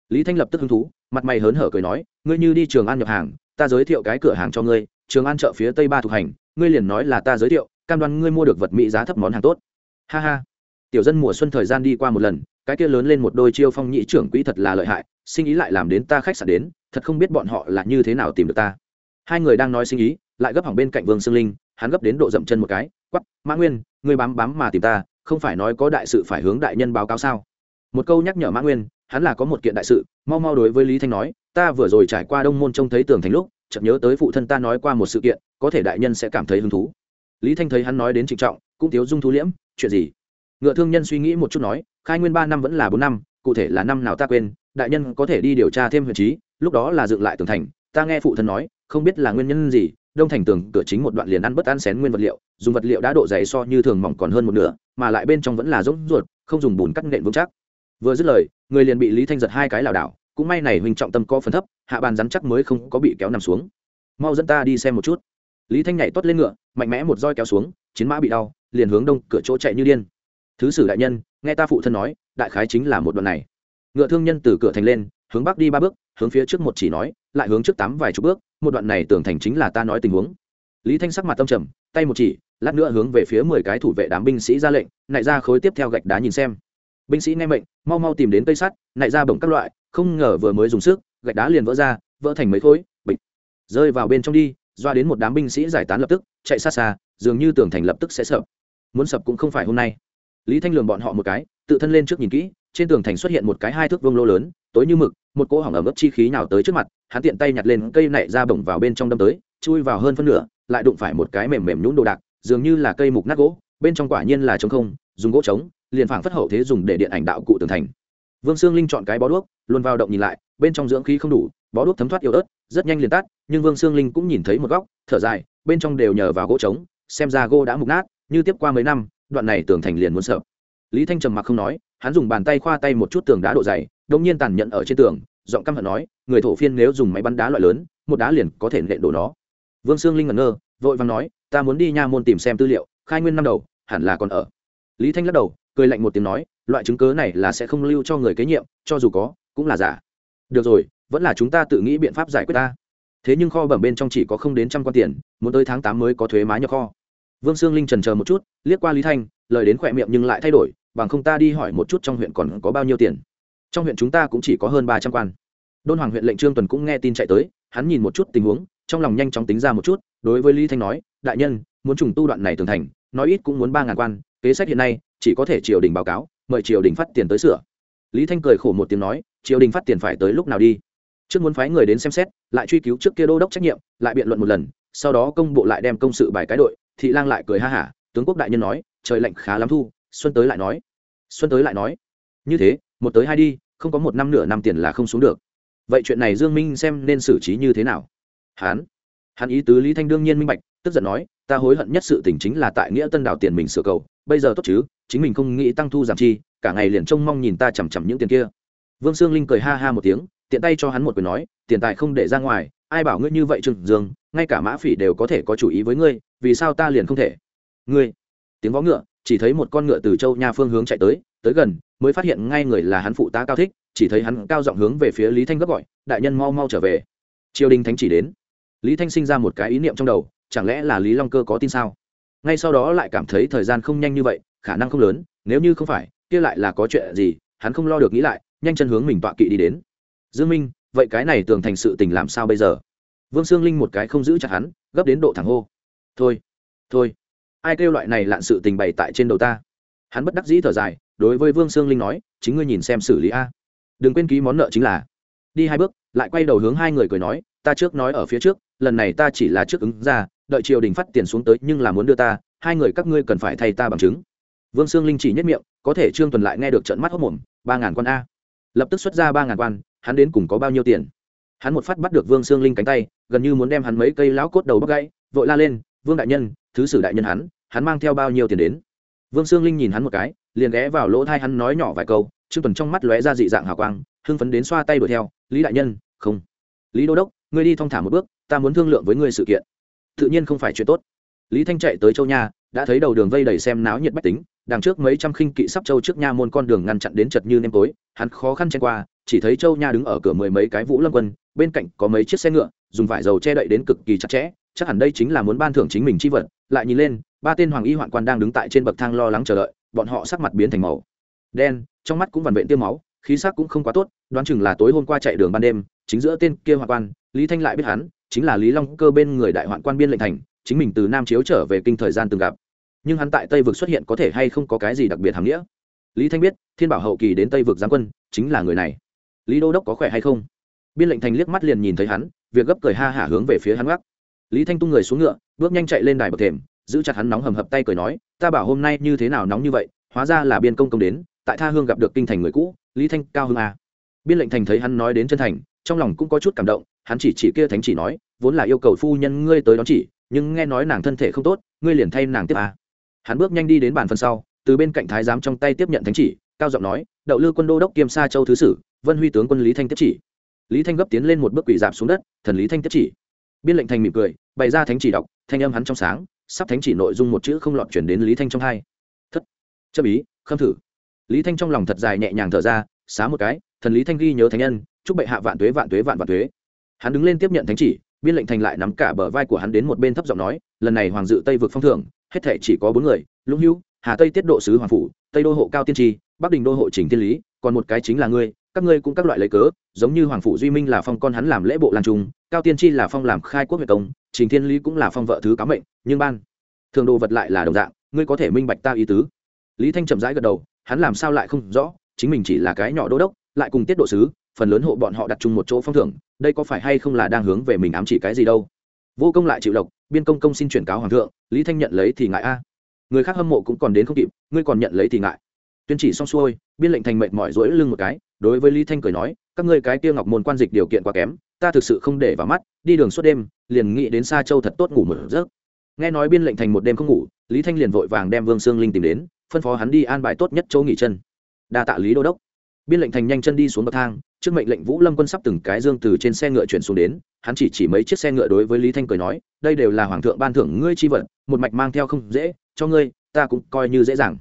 Lý thanh lập tức hứng thú, mặt mày hớn hở cười nói, ngươi như đi trường an nhập hàng, ta giới thiệu cái cửa hàng cho ngươi, trường an chợ phía tây ba thuộc hành, ngươi liền nói là ta giới thiệu, cam đoan ngươi mua được vật mỹ giá thấp món hàng tốt. Ha ha. Tiểu dân mùa xuân thời gian đi qua một lần, cái kia lớn lên một đôi chiêu phong nhị trưởng quỹ thật là lợi hại, sinh ý lại làm đến ta khách sạn đến, thật không biết bọn họ là như thế nào tìm được ta hai người đang nói sinh ý, lại gấp hỏng bên cạnh vương sương linh, hắn gấp đến độ dậm chân một cái quắp mã nguyên, ngươi bám bám mà tìm ta, không phải nói có đại sự phải hướng đại nhân báo cáo sao? Một câu nhắc nhở mã nguyên, hắn là có một kiện đại sự, mau mau đối với lý thanh nói, ta vừa rồi trải qua đông môn trông thấy tường thành lúc, chợt nhớ tới phụ thân ta nói qua một sự kiện, có thể đại nhân sẽ cảm thấy hứng thú. Lý thanh thấy hắn nói đến trịnh trọng, cũng thiếu dung thú liễm, chuyện gì? Ngựa thương nhân suy nghĩ một chút nói, khai nguyên ba năm vẫn là bốn năm, cụ thể là năm nào ta quên, đại nhân có thể đi điều tra thêm huyện trí, lúc đó là dựng lại tường thành, ta nghe phụ thân nói không biết là nguyên nhân gì, đông thành tường cửa chính một đoạn liền ăn bất ăn xén nguyên vật liệu, dùng vật liệu đã độ dày so như thường mỏng còn hơn một nửa, mà lại bên trong vẫn là rỗng ruột, không dùng bùn cắt nện vững chắc. Vừa dứt lời, người liền bị lý thanh giật hai cái lảo đảo, cũng may này huỳnh trọng tâm có phần thấp, hạ bàn rắn chắc mới không có bị kéo nằm xuống. Mau dẫn ta đi xem một chút. Lý thanh nhảy tót lên ngựa, mạnh mẽ một roi kéo xuống, chiến mã bị đau, liền hướng đông cửa chỗ chạy như điên. Thứ sử đại nhân, nghe ta phụ thân nói, đại khái chính là một đoạn này. Ngựa thương nhân từ cửa thành lên hướng bắc đi ba bước, hướng phía trước một chỉ nói, lại hướng trước tám vài chục bước, một đoạn này tưởng thành chính là ta nói tình huống. Lý thanh sắc mặt tâm trầm, tay một chỉ, lát nữa hướng về phía mười cái thủ vệ đám binh sĩ ra lệnh, nại ra khối tiếp theo gạch đá nhìn xem. Binh sĩ nghe mệnh, mau mau tìm đến cây sắt, nại ra bổng các loại, không ngờ vừa mới dùng sức, gạch đá liền vỡ ra, vỡ thành mấy khối, bịch. Rơi vào bên trong đi, doa đến một đám binh sĩ giải tán lập tức, chạy xa xa, dường như tường thành lập tức sẽ sập. Muốn sập cũng không phải hôm nay. Lý thanh lường bọn họ một cái, tự thân lên trước nhìn kỹ trên tường thành xuất hiện một cái hai thước vương lô lớn, tối như mực, một cỗ hỏng ẩm ướp chi khí nào tới trước mặt, hắn tiện tay nhặt lên cây nảy ra bổng vào bên trong đâm tới, chui vào hơn phân nửa, lại đụng phải một cái mềm mềm nhũn đồ đạc, dường như là cây mục nát gỗ, bên trong quả nhiên là trống không, dùng gỗ trống, liền phảng phất hậu thế dùng để điện ảnh đạo cụ tường thành. Vương sương linh chọn cái bó đuốc luôn vào động nhìn lại, bên trong dưỡng khí không đủ, bó đuốc thấm thoát yếu ớt, rất nhanh liền tắt, nhưng vương sương linh cũng nhìn thấy một góc, thở dài, bên trong đều nhờ vào gỗ trống, xem ra gỗ đã mục nát, như tiếp qua mấy năm, đoạn này tường thành liền muốn sợ. Lý thanh trầm mặc không nói hắn dùng bàn tay khoa tay một chút tường đá độ dày đông nhiên tàn nhẫn ở trên tường, giọng căm hận nói, người thổ phiên nếu dùng máy bắn đá loại lớn, một đá liền có thể nện đổ nó. Vương sương linh ngẩn ngơ, vội vàng nói, ta muốn đi nha môn tìm xem tư liệu, khai nguyên năm đầu, hẳn là còn ở. Lý thanh lắc đầu, cười lạnh một tiếng nói, loại chứng cớ này là sẽ không lưu cho người kế nhiệm, cho dù có, cũng là giả. Được rồi, vẫn là chúng ta tự nghĩ biện pháp giải quyết ta. Thế nhưng kho bẩm bên trong chỉ có không đến trăm quan tiền, muốn tới tháng tám mới có thuế má nhập kho. Vương sương linh trần chờ một chút, liếc qua lý thanh, lời đến khỏe miệng nhưng lại thay đổi bằng không ta đi hỏi một chút trong huyện còn có bao nhiêu tiền. Trong huyện chúng ta cũng chỉ có hơn ba trăm quan. Đôn hoàng huyện lệnh trương tuần cũng nghe tin chạy tới, hắn nhìn một chút tình huống, trong lòng nhanh chóng tính ra một chút, đối với lý thanh nói, đại nhân, muốn trùng tu đoạn này tường thành, nói ít cũng muốn ba ngàn quan, kế sách hiện nay, chỉ có thể triều đình báo cáo, mời triều đình phát tiền tới sửa. Lý thanh cười khổ một tiếng nói, triều đình phát tiền phải tới lúc nào đi? Trước muốn phái người đến xem xét, lại truy cứu trước kia đô đốc trách nhiệm, lại biện luận một lần, sau đó công bộ lại đem công sự bài cái đội. Thị lang lại cười ha hả, tướng quốc đại nhân nói, trời lạnh khá lắm thu xuân tới lại nói. Xuân tới lại nói. Như thế một tới hai đi không có một năm nửa năm tiền là không xuống được. Vậy chuyện này dương minh xem nên xử trí như thế nào? Hán. Hắn ý tứ lý thanh đương nhiên minh bạch tức giận nói ta hối hận nhất sự tình chính là tại nghĩa tân đảo tiền mình sửa cầu bây giờ tốt chứ chính mình không nghĩ tăng thu giảm chi cả ngày liền trông mong nhìn ta chằm chằm những tiền kia. Vương sương linh cười ha ha một tiếng tiện tay cho hắn một quyền nói tiền tài không để ra ngoài ai bảo ngươi như vậy trừng, dương ngay cả mã phỉ đều có thể có chủ ý với ngươi vì sao ta liền không thể? Ngươi. Tiếng vó ngựa chỉ thấy một con ngựa từ châu nha phương hướng chạy tới tới gần, mới phát hiện ngay người là hắn phụ tá cao thích, chỉ thấy hắn cao giọng hướng về phía lý thanh gấp gọi, đại nhân mau mau trở về. Triều đình thánh chỉ đến. Lý thanh sinh ra một cái ý niệm trong đầu, chẳng lẽ là lý long cơ có tin sao? Ngay sau đó lại cảm thấy thời gian không nhanh như vậy, khả năng không lớn, nếu như không phải, kia lại là có chuyện gì, hắn không lo được nghĩ lại, nhanh chân hướng mình tọa kỵ đi đến. Dương minh, vậy cái này tường thành sự tình làm sao bây giờ? Vương sương linh một cái không giữ chặt hắn, gấp đến độ thẳng hô. Thôi thôi ai kêu loại này lạn sự tình bày tại trên đầu ta? Hắn bất đắc dĩ thở dài, đối với vương sương linh nói, chính ngươi nhìn xem xử lý a. Đừng quên ký món nợ chính là. Đi hai bước, lại quay đầu hướng hai người cười nói, ta trước nói ở phía trước, lần này ta chỉ là trước ứng ra, đợi triều đình phát tiền xuống tới nhưng là muốn đưa ta, hai người các ngươi cần phải thay ta bằng chứng. Vương sương linh chỉ nhất miệng, có thể trương tuần lại nghe được trận mắt hốc mồm, ba ngàn quan a. Lập tức xuất ra ba ngàn quan, hắn đến cùng có bao nhiêu tiền? Hắn một phát bắt được vương sương linh cánh tay, gần như muốn đem hắn mấy cây lão cốt đầu bóc gãy, vội la lên, vương đại nhân thứ sử đại nhân hắn hắn mang theo bao nhiêu tiền đến? Vương sương linh nhìn hắn một cái, liền ghé vào lỗ thai hắn nói nhỏ vài câu, trương tuần trong mắt lóe ra dị dạng hào quang, hưng phấn đến xoa tay đuổi theo, lý đại nhân, không. Lý đô đốc, ngươi đi thong thả một bước, ta muốn thương lượng với ngươi sự kiện. Tự nhiên không phải chuyện tốt. Lý thanh chạy tới châu nha, đã thấy đầu đường vây đầy xem náo nhiệt bách tính, đằng trước mấy trăm khinh kỵ sắp châu trước nha môn con đường ngăn chặn đến chật như nêm tối, hắn khó khăn chen qua, chỉ thấy châu nha đứng ở cửa mười mấy cái vũ lâm quân, bên cạnh có mấy chiếc xe ngựa, dùng vải dầu che đậy đến cực kỳ chặt chẽ, chắc hẳn đây chính là muốn ban thưởng chính mình chi vật lại nhìn lên, ba tên hoàng y hoạn quan đang đứng tại trên bậc thang lo lắng chờ đợi, bọn họ sắc mặt biến thành màu đen, trong mắt cũng vằn vện tiêu máu, khí sắc cũng không quá tốt, đoán chừng là tối hôm qua chạy đường ban đêm, chính giữa tên kia hoạn quan, lý thanh lại biết hắn, chính là lý long cơ bên người đại hoạn quan biên lệnh thành, chính mình từ nam chiếu trở về kinh thời gian từng gặp. Nhưng hắn tại tây vực xuất hiện có thể hay không có cái gì đặc biệt hàm nghĩa? Lý thanh biết, thiên bảo hậu kỳ đến tây vực giáng quân, chính là người này. Lý đô đốc có khỏe hay không? Biên lệnh thành liếc mắt liền nhìn thấy hắn, việc gấp cười ha hả hướng về phía hắn gác lý thanh tung người xuống ngựa, bước nhanh chạy lên đài bậc thềm, giữ chặt hắn nóng hầm hập tay cười nói, ta bảo hôm nay như thế nào nóng như vậy, hóa ra là biên công công đến, tại tha hương gặp được kinh thành người cũ, lý thanh cao hương à. biên lệnh thành thấy hắn nói đến chân thành, trong lòng cũng có chút cảm động, hắn chỉ chỉ kia thánh chỉ nói, vốn là yêu cầu phu nhân ngươi tới đón chỉ, nhưng nghe nói nàng thân thể không tốt, ngươi liền thay nàng tiếp à. hắn bước nhanh đi đến bàn phần sau, từ bên cạnh thái giám trong tay tiếp nhận thánh chỉ, cao giọng nói, đậu lư quân đô đốc kiêm sa châu thứ sử, vân huy tướng quân lý thanh tiếp chỉ lý thanh gấp tiến lên một bước quỷ dạp xuống đất, thần lý thanh tiếp chỉ biên lệnh thành mỉm cười, bày ra thánh chỉ đọc, thanh âm hắn trong sáng, sắp thánh chỉ nội dung một chữ không lọt chuyển đến lý thanh trong hai. Thất. Chấp ý, khâm thử. Lý thanh trong lòng thật dài nhẹ nhàng thở ra, xá một cái, thần lý thanh ghi nhớ thánh nhân, chúc bệ hạ vạn tuế vạn tuế, vạn vạn tuế. Hắn đứng lên tiếp nhận thánh chỉ, biên lệnh thành lại nắm cả bờ vai của hắn đến một bên thấp giọng nói, lần này hoàng dự tây vực phong thưởng, hết thể chỉ có bốn người, lũng hữu, hà tây tiết độ sứ hoàng phủ, tây đô hộ cao tiên tri, bắc đình đô hộ trình Thiên lý, còn một cái chính là ngươi các ngươi cũng các loại lấy cớ, giống như hoàng phủ duy minh là phong con hắn làm lễ bộ lan trung, cao tiên tri là phong làm khai quốc việt công, trình thiên lý cũng là phong vợ thứ cá mệnh, nhưng ban, thường đồ vật lại là đồng dạng, ngươi có thể minh bạch ta ý tứ. Lý thanh chậm rãi gật đầu, hắn làm sao lại không rõ, chính mình chỉ là cái nhỏ đô đốc, lại cùng tiết độ sứ, phần lớn hộ bọn họ đặt chung một chỗ phong thưởng, đây có phải hay không là đang hướng về mình ám chỉ cái gì đâu? Vô công lại chịu lộc, biên công công xin chuyển cáo hoàng thượng, lý thanh nhận lấy thì ngại a. Người khác hâm mộ cũng còn đến không kịp, ngươi còn nhận lấy thì ngại. Tuyên chỉ xong xuôi, biên lệnh thành mệnh mỏi rỗi lưng một cái đối với lý thanh cười nói, các ngươi cái tiêu ngọc môn quan dịch điều kiện quá kém, ta thực sự không để vào mắt, đi đường suốt đêm, liền nghĩ đến xa châu thật tốt ngủ một giấc. Nghe nói biên lệnh thành một đêm không ngủ, lý thanh liền vội vàng đem vương sương linh tìm đến, phân phó hắn đi an bài tốt nhất chỗ nghỉ chân. Đa tạ lý đô đốc. Biên lệnh thành nhanh chân đi xuống bậc thang, trước mệnh lệnh vũ lâm quân sắp từng cái dương từ trên xe ngựa chuyển xuống đến, hắn chỉ chỉ mấy chiếc xe ngựa đối với lý thanh cười nói, đây đều là hoàng thượng ban thưởng ngươi chi vật, một mạch mang theo không dễ, cho ngươi, ta cũng coi như dễ dàng.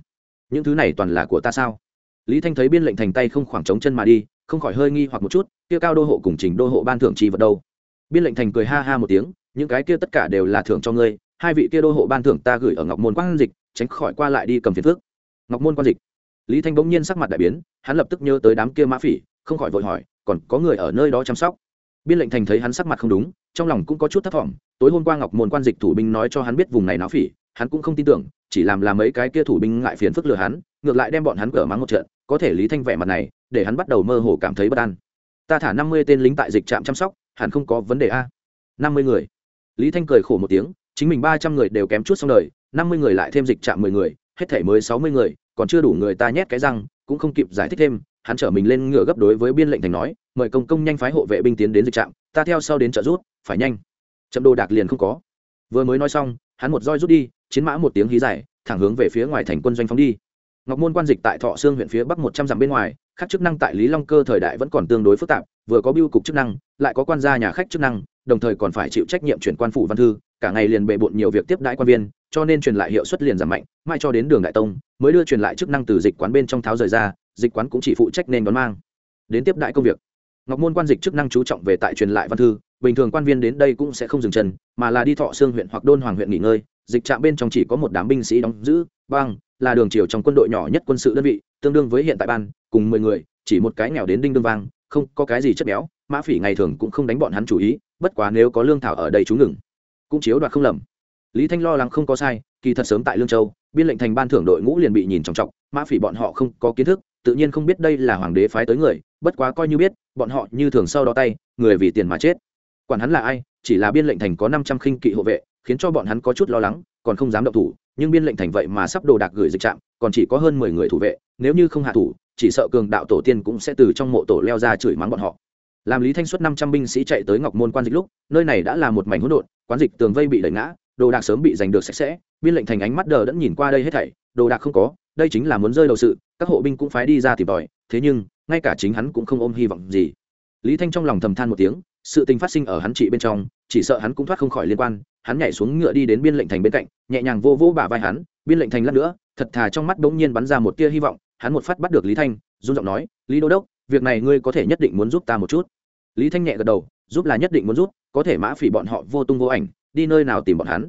Những thứ này toàn là của ta sao? Lý thanh thấy biên lệnh thành tay không khoảng trống chân mà đi, không khỏi hơi nghi hoặc một chút, kia cao đô hộ cùng trình đô hộ ban thưởng chi vật đâu. Biên lệnh thành cười ha ha một tiếng, những cái kia tất cả đều là thưởng cho ngươi, hai vị kia đô hộ ban thưởng ta gửi ở ngọc môn quan dịch, tránh khỏi qua lại đi cầm phiền phước ngọc môn quan dịch. Lý thanh bỗng nhiên sắc mặt đại biến, hắn lập tức nhớ tới đám kia mã phỉ, không khỏi vội hỏi, còn có người ở nơi đó chăm sóc? Biên lệnh thành thấy hắn sắc mặt không đúng, trong lòng cũng có chút thất vọng, tối hôm qua ngọc môn quan dịch thủ binh nói cho hắn biết vùng này náo phỉ, hắn cũng không tin tưởng, chỉ làm là mấy cái kia thủ binh ngại phiền phức lừa hắn ngược lại đem bọn hắn cờ mắng một trận, có thể lý thanh vẻ mặt này, để hắn bắt đầu mơ hồ cảm thấy bất an. Ta thả năm mươi tên lính tại dịch trạm chăm sóc, hẳn không có vấn đề a. Năm mươi người. Lý thanh cười khổ một tiếng, chính mình ba trăm người đều kém chút xong đời, năm mươi người lại thêm dịch trạm mười người, hết thể mới sáu mươi người, còn chưa đủ người ta nhét cái răng, cũng không kịp giải thích thêm, hắn trở mình lên ngựa gấp đối với biên lệnh thành nói, mời công công nhanh phái hộ vệ binh tiến đến dịch trạm, ta theo sau đến trợ rút phải nhanh. Chậm đồ đạc liền không có. Vừa mới nói xong, hắn một roi rút đi, chiến mã một tiếng hí dài, thẳng hướng về phía ngoài thành quân doanh phóng đi ngọc môn quan dịch tại thọ xương huyện phía bắc một trăm dặm bên ngoài, khác chức năng tại lý long cơ thời đại vẫn còn tương đối phức tạp, vừa có biêu cục chức năng, lại có quan gia nhà khách chức năng, đồng thời còn phải chịu trách nhiệm chuyển quan phủ văn thư, cả ngày liền bệ bộn nhiều việc tiếp đãi quan viên, cho nên truyền lại hiệu suất liền giảm mạnh, mai cho đến đường đại tông, mới đưa truyền lại chức năng từ dịch quán bên trong tháo rời ra, dịch quán cũng chỉ phụ trách nên đón mang. Đến tiếp đại công việc, ngọc môn quan dịch chức năng chú trọng về tại truyền lại văn thư, bình thường quan viên đến đây cũng sẽ không dừng chân, mà là đi thọ xương huyện hoặc đôn hoàng huyện nghỉ ngơi dịch trạm bên trong chỉ có một đám binh sĩ đóng giữ băng là đường triều trong quân đội nhỏ nhất quân sự đơn vị, tương đương với hiện tại ban, cùng mười người, chỉ một cái nghèo đến đinh đương vang, không có cái gì chất béo, mã phỉ ngày thường cũng không đánh bọn hắn chủ ý, bất quá nếu có lương thảo ở đây chú ngừng, cũng chiếu đoạt không lầm. Lý thanh lo lắng không có sai, kỳ thật sớm tại lương châu, biên lệnh thành ban thưởng đội ngũ liền bị nhìn trọng trọng mã phỉ bọn họ không có kiến thức, tự nhiên không biết đây là hoàng đế phái tới người, bất quá coi như biết, bọn họ như thường sau đó tay, người vì tiền mà chết. Quản hắn là ai, chỉ là biên lệnh thành có năm trăm khinh kỵ hộ vệ khiến cho bọn hắn có chút lo lắng, còn không dám động thủ, nhưng biên lệnh thành vậy mà sắp đồ đạc gửi dịch trạm, còn chỉ có hơn mười người thủ vệ, nếu như không hạ thủ, chỉ sợ cường đạo tổ tiên cũng sẽ từ trong mộ tổ leo ra chửi mắng bọn họ. Làm lý thanh xuất năm trăm binh sĩ chạy tới ngọc môn quan dịch lúc, nơi này đã là một mảnh hỗn độn, quán dịch tường vây bị đẩy ngã, đồ đạc sớm bị giành được sạch sẽ, biên lệnh thành ánh mắt đờ đẫn nhìn qua đây hết thảy, đồ đạc không có, đây chính là muốn rơi đầu sự, các hộ binh cũng phái đi ra tìm tòi, thế nhưng, ngay cả chính hắn cũng không ôm hy vọng gì. Lý thanh trong lòng thầm than một tiếng sự tình phát sinh ở hắn trị bên trong, chỉ sợ hắn cũng thoát không khỏi liên quan. Hắn nhảy xuống ngựa đi đến biên lệnh thành bên cạnh, nhẹ nhàng vô vô bả vai hắn, biên lệnh thành lát nữa, thật thà trong mắt bỗng nhiên bắn ra một tia hy vọng, hắn một phát bắt được lý thanh, run giọng nói, lý đô đốc, việc này ngươi có thể nhất định muốn giúp ta một chút. Lý thanh nhẹ gật đầu, giúp là nhất định muốn giúp, có thể mã phỉ bọn họ vô tung vô ảnh, đi nơi nào tìm bọn hắn?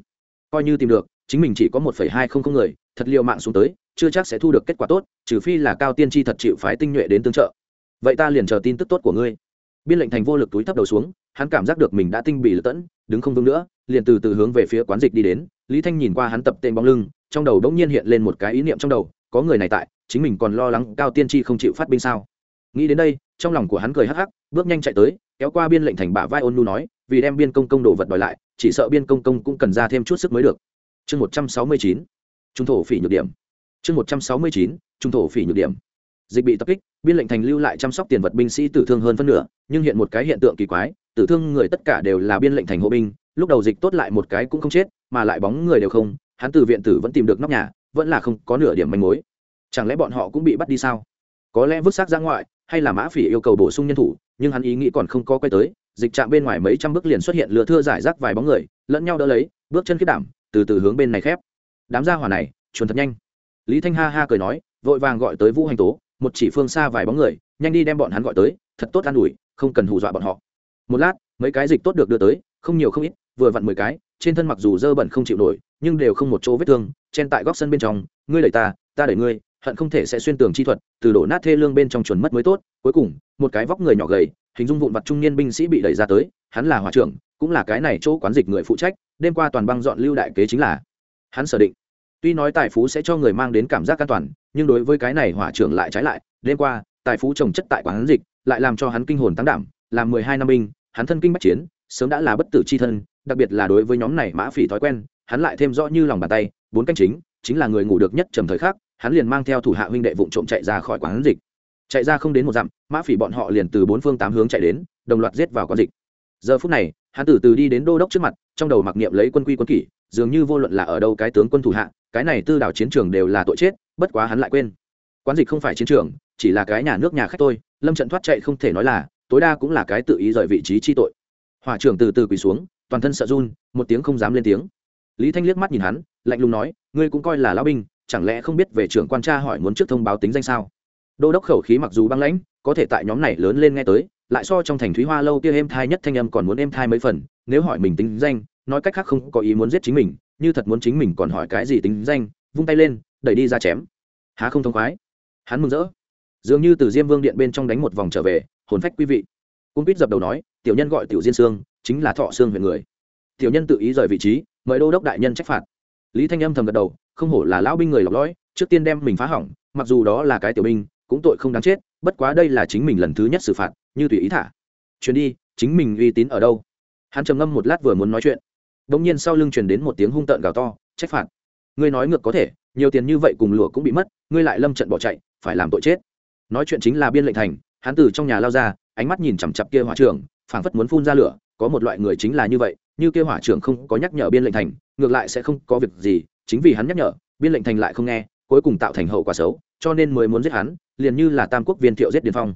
Coi như tìm được, chính mình chỉ có một phẩy hai không không người, thật liệu mạng xuống tới, chưa chắc sẽ thu được kết quả tốt, trừ phi là cao tiên tri thật chịu phái tinh nhuệ đến tương trợ. Vậy ta liền chờ tin tức tốt của ngươi biên lệnh thành vô lực túi thấp đầu xuống, hắn cảm giác được mình đã tinh bị lật tẫn, đứng không vững nữa, liền từ từ hướng về phía quán dịch đi đến. Lý thanh nhìn qua hắn tập tên bóng lưng, trong đầu đống nhiên hiện lên một cái ý niệm trong đầu, có người này tại, chính mình còn lo lắng cao tiên tri không chịu phát binh sao? Nghĩ đến đây, trong lòng của hắn cười hắc hắc, bước nhanh chạy tới, kéo qua biên lệnh thành bả vai ôn nu nói, vì đem biên công công đồ vật đòi lại, chỉ sợ biên công công cũng cần ra thêm chút sức mới được. Chương một trăm sáu mươi chín, trung thổ phỉ nhược điểm. Chương một trăm sáu mươi chín, trung thổ phỉ nhược điểm dịch bị tập kích, biên lệnh thành lưu lại chăm sóc tiền vật binh sĩ tử thương hơn phân nửa, nhưng hiện một cái hiện tượng kỳ quái, tử thương người tất cả đều là biên lệnh thành hộ binh, lúc đầu dịch tốt lại một cái cũng không chết, mà lại bóng người đều không, hắn từ viện tử vẫn tìm được nóc nhà, vẫn là không có nửa điểm manh mối. Chẳng lẽ bọn họ cũng bị bắt đi sao? Có lẽ vứt xác ra ngoại, hay là mã phỉ yêu cầu bổ sung nhân thủ, nhưng hắn ý nghĩ còn không có quay tới, dịch trạm bên ngoài mấy trăm bước liền xuất hiện lừa thưa giải rác vài bóng người, lẫn nhau đỡ lấy, bước chân khiết đảm, từ từ hướng bên này khép. Đám gia hỏa này chuồn thật nhanh. Lý thanh ha ha cười nói, vội vàng gọi tới vũ hành tố một chỉ phương xa vài bóng người, nhanh đi đem bọn hắn gọi tới, thật tốt an ủi, không cần hù dọa bọn họ. Một lát, mấy cái dịch tốt được đưa tới, không nhiều không ít, vừa vặn mười cái, trên thân mặc dù dơ bẩn không chịu nổi, nhưng đều không một chỗ vết thương, chen tại góc sân bên trong, ngươi đẩy ta ta đẩy ngươi, hận không thể sẽ xuyên tường chi thuật, từ đổ nát thê lương bên trong chuẩn mất mới tốt. Cuối cùng, một cái vóc người nhỏ gầy, hình dung vụn vặt trung niên binh sĩ bị đẩy ra tới, hắn là hòa trưởng, cũng là cái này chỗ quán dịch người phụ trách, đêm qua toàn băng dọn lưu đại kế chính là hắn sở định. Tuy nói tài phú sẽ cho người mang đến cảm giác an toàn nhưng đối với cái này hỏa trưởng lại trái lại, đêm qua, tài phú trồng chất tại quán dịch, lại làm cho hắn kinh hồn tăng đảm làm mười hai năm binh, hắn thân kinh bách chiến, sớm đã là bất tử c h i thân, đặc biệt là đối với nhóm này mã phỉ thói quen, hắn lại thêm rõ như lòng bàn tay, bốn canh chính chính là người ngủ được nhất trầm thời khắc, hắn liền mang theo thủ hạ huynh đệ vụ trộm chạy ra khỏi quán dịch. Chạy ra không đến một dặm, mã phỉ bọn họ liền từ bốn phương tám hướng chạy đến, đồng loạt giết vào quán dịch. Giờ phút này, hắn từ từ đi đến đô đốc trước mặt, trong đầu mặc niệm lấy quân quy quân kỷ dường như vô luận là ở đâu cái tướng quân thủ hạ, cái này tư đảo chiến trường đều là tội chết, bất quá hắn lại quên. Quán dịch không phải chiến trường, chỉ là cái nhà nước nhà khách tôi lâm trận thoát chạy không thể nói là, tối đa cũng là cái tự ý rời vị trí chi tội. Hỏa trưởng từ từ quỳ xuống, toàn thân sợ run, một tiếng không dám lên tiếng. Lý thanh liếc mắt nhìn hắn, lạnh lùng nói, ngươi cũng coi là lão binh, chẳng lẽ không biết về trưởng quan tra hỏi muốn trước thông báo tính danh sao? Đô đốc khẩu khí mặc dù băng lãnh, có thể tại nhóm này lớn lên nghe tới, lại so trong thành thúy hoa lâu kia êm thai nhất thanh âm còn muốn êm thai mấy phần, nếu hỏi mình tính danh nói cách khác không có ý muốn giết chính mình, như thật muốn chính mình còn hỏi cái gì tính danh, vung tay lên, đẩy đi ra chém. Há không thông khoái. Hắn mừng rỡ. Dường như từ diêm vương điện bên trong đánh một vòng trở về, hồn phách quý vị. Cung quýt dập đầu nói, tiểu nhân gọi tiểu diên sương, chính là thọ xương huyện người. Tiểu nhân tự ý rời vị trí, mời đô đốc đại nhân trách phạt. Lý thanh âm thầm gật đầu, không hổ là lão binh người lọc lõi, trước tiên đem mình phá hỏng, mặc dù đó là cái tiểu binh, cũng tội không đáng chết, bất quá đây là chính mình lần thứ nhất xử phạt, như tùy ý thả. Chuyến đi, chính mình uy tín ở đâu? Hắn trầm ngâm một lát vừa muốn nói chuyện bỗng nhiên sau lưng truyền đến một tiếng hung tợn gào to, trách phạt. Ngươi nói ngược có thể, nhiều tiền như vậy cùng lụa cũng bị mất, ngươi lại lâm trận bỏ chạy, phải làm tội chết. Nói chuyện chính là biên lệnh thành, hắn từ trong nhà lao ra, ánh mắt nhìn chằm chặp kia hỏa trưởng, phảng phất muốn phun ra lửa, có một loại người chính là như vậy, như kia hỏa trưởng không có nhắc nhở biên lệnh thành, ngược lại sẽ không có việc gì, chính vì hắn nhắc nhở, biên lệnh thành lại không nghe, cuối cùng tạo thành hậu quả xấu, cho nên mới muốn giết hắn, liền như là tam quốc viên thiệu giết điền phong.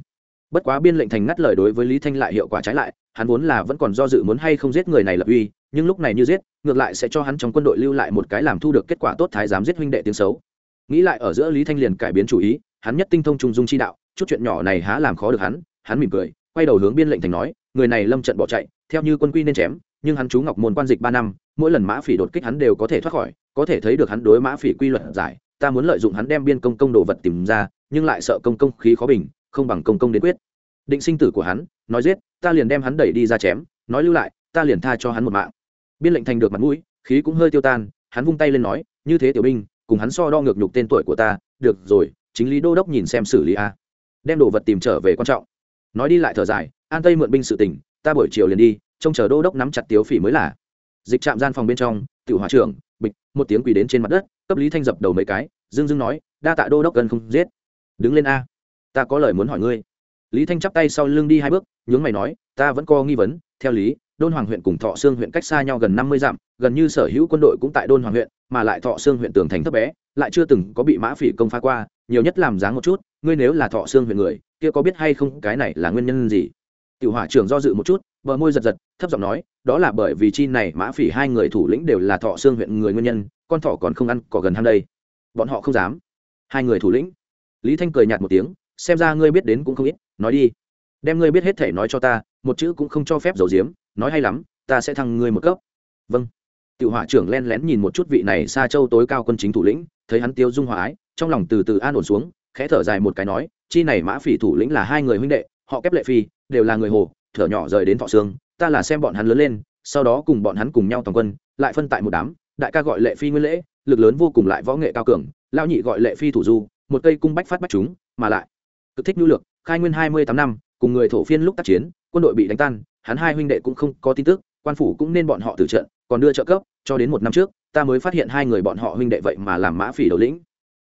Bất quá biên lệnh thành ngắt lời đối với lý thanh lại hiệu quả trái lại, hắn vốn là vẫn còn do dự muốn hay không giết người này lập uy nhưng lúc này như giết, ngược lại sẽ cho hắn trong quân đội lưu lại một cái làm thu được kết quả tốt thái giám giết huynh đệ tiếng xấu. Nghĩ lại ở giữa lý thanh liền cải biến chủ ý, hắn nhất tinh thông trung dung chi đạo, chút chuyện nhỏ này há làm khó được hắn hắn mỉm cười, quay đầu hướng biên lệnh thành nói, người này lâm trận bỏ chạy, theo như quân quy nên chém, nhưng hắn chú ngọc môn quan dịch ba năm, mỗi lần mã phỉ đột kích hắn đều có thể thoát khỏi, có thể thấy được hắn đối mã phỉ quy luật giải, ta muốn lợi dụng hắn đem biên công công đồ vật tìm ra, nhưng lại sợ công công khí khó bình, không bằng công công đến quyết. Định sinh tử của hắn, nói giết, ta liền đem hắn đẩy đi ra chém, nói lưu lại, ta liền tha cho hắn một mạng biên lệnh thành được mặt mũi, khí cũng hơi tiêu tan, hắn vung tay lên nói, như thế tiểu binh, cùng hắn so đo ngược nhục tên tuổi của ta, được rồi, chính lý đô đốc nhìn xem xử lý a. Đem đồ vật tìm trở về quan trọng. Nói đi lại thở dài, an tây mượn binh sự tỉnh, ta buổi chiều liền đi, trông chờ đô đốc nắm chặt tiếu phỉ mới là. Dịch trạm gian phòng bên trong, tiểu hòa trưởng, bịch, một tiếng quỳ đến trên mặt đất, cấp lý thanh dập đầu mấy cái, dương dương nói, đa tạ đô đốc gần không giết. Đứng lên a, ta có lời muốn hỏi ngươi. Lý thanh chắp tay sau lưng đi hai bước, nhướng mày nói, ta vẫn có nghi vấn, theo lý đôn hoàng huyện cùng thọ sương huyện cách xa nhau gần năm mươi dặm, gần như sở hữu quân đội cũng tại đôn hoàng huyện, mà lại thọ sương huyện tường thành thấp bé, lại chưa từng có bị mã phỉ công phá qua, nhiều nhất làm dáng một chút, ngươi nếu là thọ sương huyện người, kia có biết hay không cái này là nguyên nhân gì? Tiểu hỏa trưởng do dự một chút, bờ môi giật giật, thấp giọng nói, đó là bởi vì chi này mã phỉ hai người thủ lĩnh đều là thọ sương huyện người nguyên nhân, con thọ còn không ăn cỏ gần ham đây. Bọn họ không dám. Hai người thủ lĩnh. Lý thanh cười nhạt một tiếng, xem ra ngươi biết đến cũng không ít, nói đi. Đem ngươi biết hết thể nói cho ta, một chữ cũng không cho phép giấu giếm nói hay lắm, ta sẽ thăng ngươi một cấp. Vâng. Tiểu hỏa trưởng len lén nhìn một chút vị này xa châu tối cao quân chính thủ lĩnh, thấy hắn tiêu dung hòa ái, trong lòng từ từ an ổn xuống, khẽ thở dài một cái nói, chi này mã phỉ thủ lĩnh là hai người huynh đệ, họ kép lệ phi, đều là người hồ, thở nhỏ rời đến thọ sương, ta là xem bọn hắn lớn lên, sau đó cùng bọn hắn cùng nhau toàn quân, lại phân tại một đám, đại ca gọi lệ phi nguyên lễ, lực lớn vô cùng lại võ nghệ cao cường lao nhị gọi lệ phi thủ du, một cây cung bách phát bách chúng, mà lại, cực thích nhu lược, khai nguyên hai mươi tám năm, cùng người thổ phiên lúc tác chiến, quân đội bị đánh tan hắn hai huynh đệ cũng không có tin tức, quan phủ cũng nên bọn họ từ trận, còn đưa trợ cấp, cho đến một năm trước, ta mới phát hiện hai người bọn họ huynh đệ vậy mà làm mã phỉ đầu lĩnh.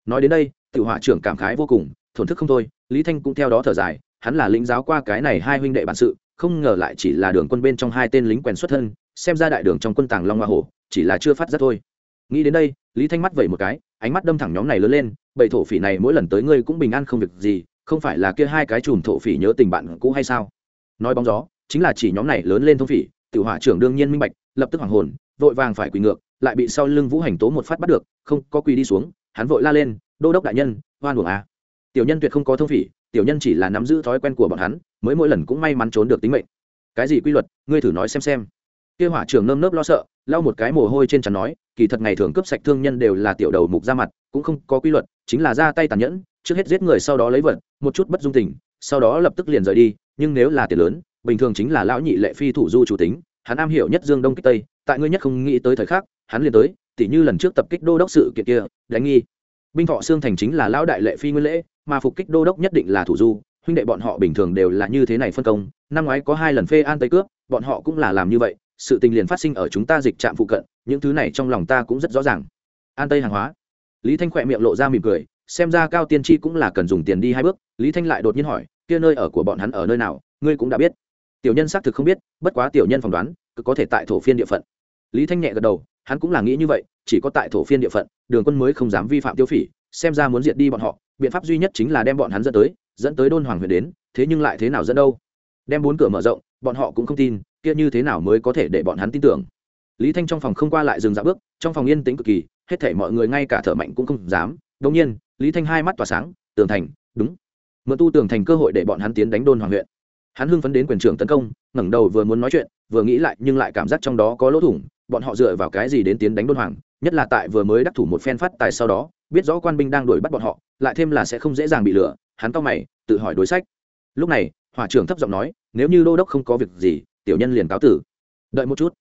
Nói đến đây, tiểu hỏa trưởng cảm khái vô cùng, thổn thức không thôi, lý thanh cũng theo đó thở dài, hắn là lĩnh giáo qua cái này hai huynh đệ bản sự, không ngờ lại chỉ là đường quân bên trong hai tên lính quèn xuất thân, xem ra đại đường trong quân tàng long hoa hổ, chỉ là chưa phát ra thôi. Nghĩ đến đây, lý thanh mắt vẩy một cái, ánh mắt đâm thẳng nhóm này lớn lên bầy thổ phỉ này mỗi lần tới ngươi cũng bình an không việc gì, không phải là kia hai cái chùm thổ phỉ nhớ tình bạn cũ hay sao? Nói bóng gió chính là chỉ nhóm này lớn lên thông phỉ, tiểu hỏa trưởng đương nhiên minh bạch, lập tức hoàng hồn, vội vàng phải quỳ ngược, lại bị sau lưng vũ hành tố một phát bắt được, không có quỳ đi xuống, hắn vội la lên, đô đốc đại nhân, hoan buồng à. tiểu nhân tuyệt không có thông phỉ, tiểu nhân chỉ là nắm giữ thói quen của bọn hắn, mới mỗi lần cũng may mắn trốn được tính mệnh cái gì quy luật, ngươi thử nói xem xem kia hỏa trưởng nơm nớp lo sợ, lau một cái mồ hôi trên trán nói, kỳ thật ngày thường cướp sạch thương nhân đều là tiểu đầu mục ra mặt, cũng không có quy luật, chính là ra tay tàn nhẫn, trước hết giết người sau đó lấy vật, một chút bất dung tình, sau đó lập tức liền rời đi, nhưng nếu là tiền lớn bình thường chính là lão nhị lệ phi thủ du chủ tính, hắn am hiểu nhất dương đông kích tây, tại ngươi nhất không nghĩ tới thời khắc, hắn liền tới, tỉ như lần trước tập kích đô đốc sự kiện kia, đánh nghi. Binh thọ xương thành chính là lão đại lệ phi nguyên lễ, mà phục kích đô đốc nhất định là thủ du, huynh đệ bọn họ bình thường đều là như thế này phân công, năm ngoái có hai lần phê an tây cướp bọn họ cũng là làm như vậy, sự tình liền phát sinh ở chúng ta dịch trạm phụ cận, những thứ này trong lòng ta cũng rất rõ ràng. An tây hàng hóa. Lý thanh khỏe miệng lộ ra mỉm cười, xem ra cao tiên tri cũng là cần dùng tiền đi hai bước, lý thanh lại đột nhiên hỏi, kia nơi ở của bọn hắn ở nơi nào? Ngươi cũng đã biết tiểu nhân xác thực không biết, bất quá tiểu nhân phỏng đoán, cứ có thể tại thổ phiên địa phận. Lý thanh nhẹ gật đầu, hắn cũng là nghĩ như vậy, chỉ có tại thổ phiên địa phận, đường quân mới không dám vi phạm tiêu phỉ, xem ra muốn diệt đi bọn họ, biện pháp duy nhất chính là đem bọn hắn dẫn tới dẫn tới đôn hoàng huyện đến, thế nhưng lại thế nào dẫn đâu? Đem bốn cửa mở rộng, bọn họ cũng không tin, kia như thế nào mới có thể để bọn hắn tin tưởng. Lý thanh trong phòng không qua lại dừng dạ bước, trong phòng yên tĩnh cực kỳ, hết thể mọi người ngay cả thở mạnh cũng không dám. Đông nhiên, lý thanh hai mắt tỏa sáng, tường thành, đúng. Mượn tu tường thành cơ hội để bọn hắn tiến đánh đôn hoàng huyện hắn hưng phấn đến quyền trưởng tấn công, ngẩng đầu vừa muốn nói chuyện, vừa nghĩ lại, nhưng lại cảm giác trong đó có lỗ thủng, bọn họ dựa vào cái gì đến tiến đánh đôn hoàng, nhất là tại vừa mới đắc thủ một phen phát tài sau đó, biết rõ quan binh đang đuổi bắt bọn họ, lại thêm là sẽ không dễ dàng bị lừa, hắn cao mày, tự hỏi đối sách. Lúc này, hỏa trưởng thấp giọng nói, nếu như đô đốc không có việc gì, tiểu nhân liền cáo tử. Đợi một chút.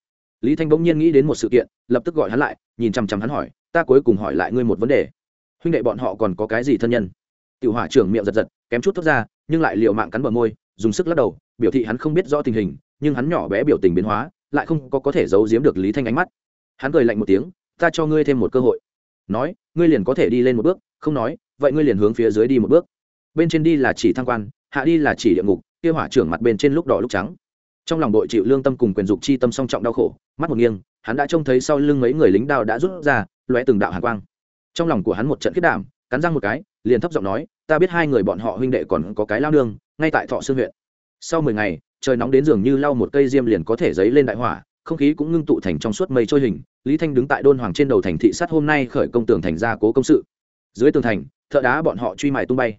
Lý thanh bỗng nhiên nghĩ đến một sự kiện, lập tức gọi hắn lại, nhìn chằm chằm hắn hỏi, ta cuối cùng hỏi lại ngươi một vấn đề. Huynh đệ bọn họ còn có cái gì thân nhân? Tiểu hỏa trưởng miệng giật giật, kém chút thốt ra, nhưng lại liều mạng cắn bờ môi dùng sức lắc đầu, biểu thị hắn không biết rõ tình hình, nhưng hắn nhỏ bé biểu tình biến hóa, lại không có có thể giấu giếm được lý thanh ánh mắt. Hắn cười lạnh một tiếng, ta cho ngươi thêm một cơ hội. Nói, ngươi liền có thể đi lên một bước, không nói, vậy ngươi liền hướng phía dưới đi một bước. Bên trên đi là chỉ thăng quan, hạ đi là chỉ địa ngục, kia hỏa trưởng mặt bên trên lúc đỏ lúc trắng. Trong lòng đội chịu lương tâm cùng quyền dục chi tâm song trọng đau khổ, mắt một nghiêng, hắn đã trông thấy sau lưng mấy người lính đao đã rút ra, lóe từng đạo hàn quang. Trong lòng của hắn một trận khiết đảm, cắn răng một cái, liền thấp giọng nói, ta biết hai người bọn họ huynh đệ còn có cái lao nương ngay tại thọ sương huyện. Sau mười ngày, trời nóng đến dường như lau một cây diêm liền có thể dấy lên đại hỏa, không khí cũng ngưng tụ thành trong suốt mây trôi hình. Lý thanh đứng tại đôn hoàng trên đầu thành thị sát hôm nay khởi công tường thành ra cố công sự. Dưới tường thành, thợ đá bọn họ truy mài tung bay,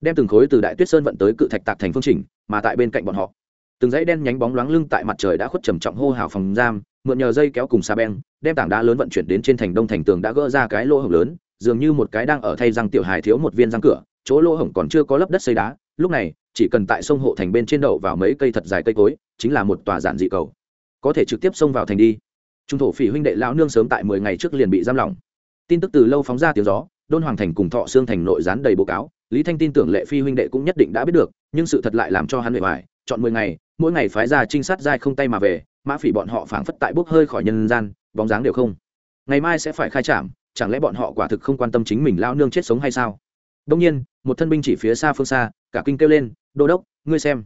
đem từng khối từ đại tuyết sơn vận tới cự thạch tạc thành phương trình, mà tại bên cạnh bọn họ, từng dãy đen nhánh bóng loáng lưng tại mặt trời đã khuất trầm trọng hô hào phòng giam, mượn nhờ dây kéo cùng xa beng, đem tảng đá lớn vận chuyển đến trên thành đông thành tường đã gỡ ra cái lỗ hổng lớn, dường như một cái đang ở thay răng tiểu hài thiếu một viên răng cửa, chỗ lỗ hổng còn chưa có lấp đất xây đá lúc này, chỉ cần tại sông hộ thành bên trên đậu vào mấy cây thật dài cây cối, chính là một tòa giản dị cầu. Có thể trực tiếp xông vào thành đi. Trung thổ phỉ huynh đệ lão nương sớm tại mười ngày trước liền bị giam lỏng. Tin tức từ lâu phóng ra tiếng gió, đôn hoàng thành cùng thọ xương thành nội gián đầy báo cáo, lý thanh tin tưởng lệ phi huynh đệ cũng nhất định đã biết được, nhưng sự thật lại làm cho hắn bề ngoài chọn mười ngày, mỗi ngày phái ra trinh sát dai không tay mà về, mã phỉ bọn họ phảng phất tại bốc hơi khỏi nhân gian, bóng dáng đều không. Ngày mai sẽ phải khai trảm chẳng lẽ bọn họ quả thực không quan tâm chính mình lao nương chết sống hay sao? Đông nhiên một thân binh chỉ phía xa phương xa, cả kinh kêu lên, đô đốc, ngươi xem.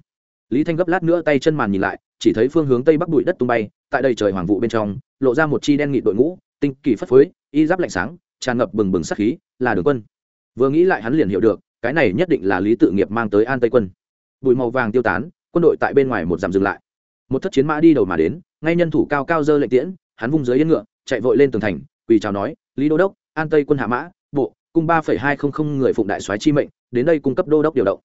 Lý thanh gấp lát nữa tay chân màn nhìn lại, chỉ thấy phương hướng tây bắc bụi đất tung bay, tại đây trời hoàng vụ bên trong, lộ ra một chi đen nghị đội ngũ, tinh kỳ phất phới, y giáp lạnh sáng, tràn ngập bừng bừng sắc khí, là đường quân. Vừa nghĩ lại hắn liền hiểu được, cái này nhất định là lý tự nghiệp mang tới an tây quân. Bụi màu vàng tiêu tán, quân đội tại bên ngoài một dặm dừng lại. Một thất chiến mã đi đầu mà đến, ngay nhân thủ cao cao dơ lệnh tiễn, hắn vung dưới yên ngựa, chạy vội lên tường thành, quỳ chào nói, lý đô đốc, an tây quân hạ mã cung ba phẩy hai không không người phụng đại soái chi mệnh, đến đây cung cấp đô đốc điều động.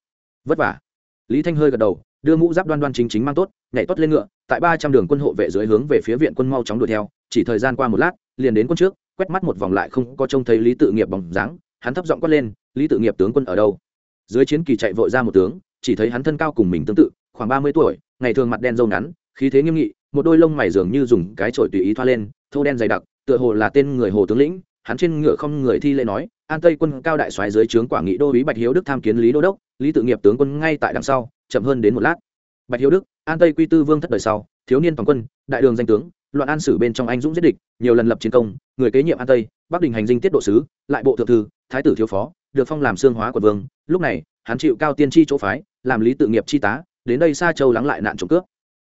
Vất vả. Lý thanh hơi gật đầu, đưa mũ giáp đoan đoan chính chính mang tốt, nhảy tốt lên ngựa, tại ba trăm đường quân hộ vệ dưới hướng về phía viện quân mau chóng đuổi theo, chỉ thời gian qua một lát, liền đến quân trước, quét mắt một vòng lại không có trông thấy lý tự nghiệp bóng dáng, hắn thấp giọng quát lên, lý tự nghiệp tướng quân ở đâu? Dưới chiến kỳ chạy vội ra một tướng, chỉ thấy hắn thân cao cùng mình tương tự, khoảng ba mươi tuổi, ngày thường mặt đen râu ngắn, khí thế nghiêm nghị, một đôi lông mày dường như dùng cái chổi tùy ý thoa lên, thô đen dày đặc, tựa hồ là tên người hồ tướng lĩnh, hắn trên ngựa không người thi lễ nói an tây quân cao đại soái dưới trướng quả nghị đô ý bạch hiếu đức tham kiến lý đô đốc, lý tự nghiệp tướng quân ngay tại đằng sau, chậm hơn đến một lát. Bạch hiếu đức, an tây quy tư vương thất đời sau, thiếu niên toàn quân, đại đường danh tướng, loạn an sử bên trong anh dũng giết địch, nhiều lần lập chiến công, người kế nhiệm an tây, bắc đình hành dinh tiết độ sứ, lại bộ thượng thư, thái tử thiếu phó, được phong làm xương hóa của vương. Lúc này, hắn chịu cao tiên tri chỗ phái, làm lý tự nghiệp chi tá, đến đây xa châu lắng lại nạn trộm cướp.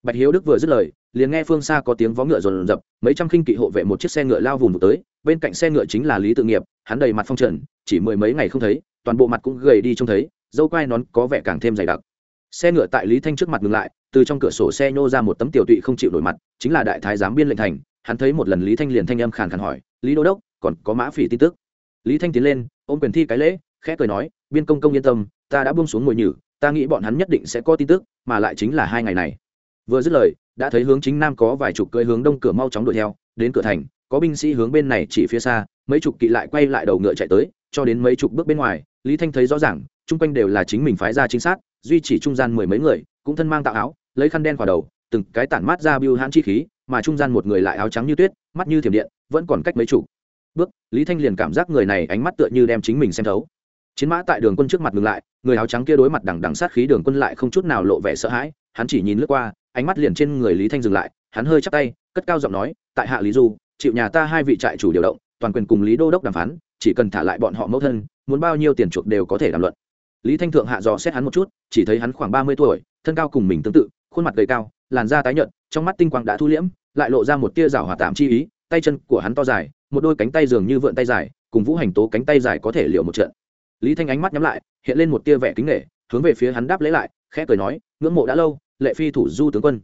Bạch hiếu đức vừa dứt lời liền nghe phương xa có tiếng vó ngựa rồn rập, mấy trăm khinh kỵ hộ vệ một chiếc xe ngựa lao vùng vụt tới, bên cạnh xe ngựa chính là lý tự nghiệp, hắn đầy mặt phong trần, chỉ mười mấy ngày không thấy, toàn bộ mặt cũng gầy đi trông thấy, dâu quai nón có vẻ càng thêm dày đặc. Xe ngựa tại lý thanh trước mặt ngừng lại, từ trong cửa sổ xe nhô ra một tấm tiểu tụy không chịu đổi mặt, chính là đại thái giám biên lệnh thành, hắn thấy một lần lý thanh liền thanh âm khàn khàn hỏi, lý đô đốc, còn có mã phỉ tin tức? Lý thanh tiến lên, ôm quyền thi cái lễ, khẽ cười nói, biên công công yên tâm, ta đã buông xuống ngồi nhử, ta nghĩ bọn hắn nhất định sẽ có tin tức, mà lại chính là hai ngày này vừa dứt lời, đã thấy hướng chính nam có vài chục cưỡi hướng đông cửa mau chóng đuổi theo, đến cửa thành, có binh sĩ hướng bên này chỉ phía xa, mấy chục kỵ lại quay lại đầu ngựa chạy tới, cho đến mấy chục bước bên ngoài, lý thanh thấy rõ ràng, chung quanh đều là chính mình phái ra chính xác duy chỉ trung gian mười mấy người, cũng thân mang tạo áo, lấy khăn đen vào đầu, từng cái tản mát ra biêu hãn chi khí, mà trung gian một người lại áo trắng như tuyết, mắt như thiểm điện, vẫn còn cách mấy chục. Bước, lý thanh liền cảm giác người này ánh mắt tựa như đem chính mình xem thấu. Chiến mã tại đường quân trước mặt ngừng lại, người áo trắng kia đối mặt đằng đằng sát khí đường quân lại không chút nào lộ vẻ sợ hãi hắn chỉ nhìn lướt qua, ánh mắt liền trên người lý thanh dừng lại, hắn hơi chắc tay, cất cao giọng nói, tại hạ lý du, chịu nhà ta hai vị trại chủ điều động, toàn quyền cùng lý đô đốc đàm phán, chỉ cần thả lại bọn họ mẫu thân, muốn bao nhiêu tiền chuộc đều có thể đàm luận. Lý thanh thượng hạ dò xét hắn một chút, chỉ thấy hắn khoảng ba mươi tuổi, thân cao cùng mình tương tự, khuôn mặt gầy cao, làn da tái nhợt, trong mắt tinh quang đã thu liễm, lại lộ ra một tia rào hòa tạm chi ý, tay chân của hắn to dài, một đôi cánh tay dường như vượn tay dài, cùng vũ hành tố cánh tay dài có thể liệu một trận. Lý thanh ánh mắt nhắm lại, hiện lên một tia vẻ kính nghệ hướng về phía hắn đáp lấy lại, khẽ cười nói, ngưỡng mộ đã lâu lệ phi thủ du tướng quân.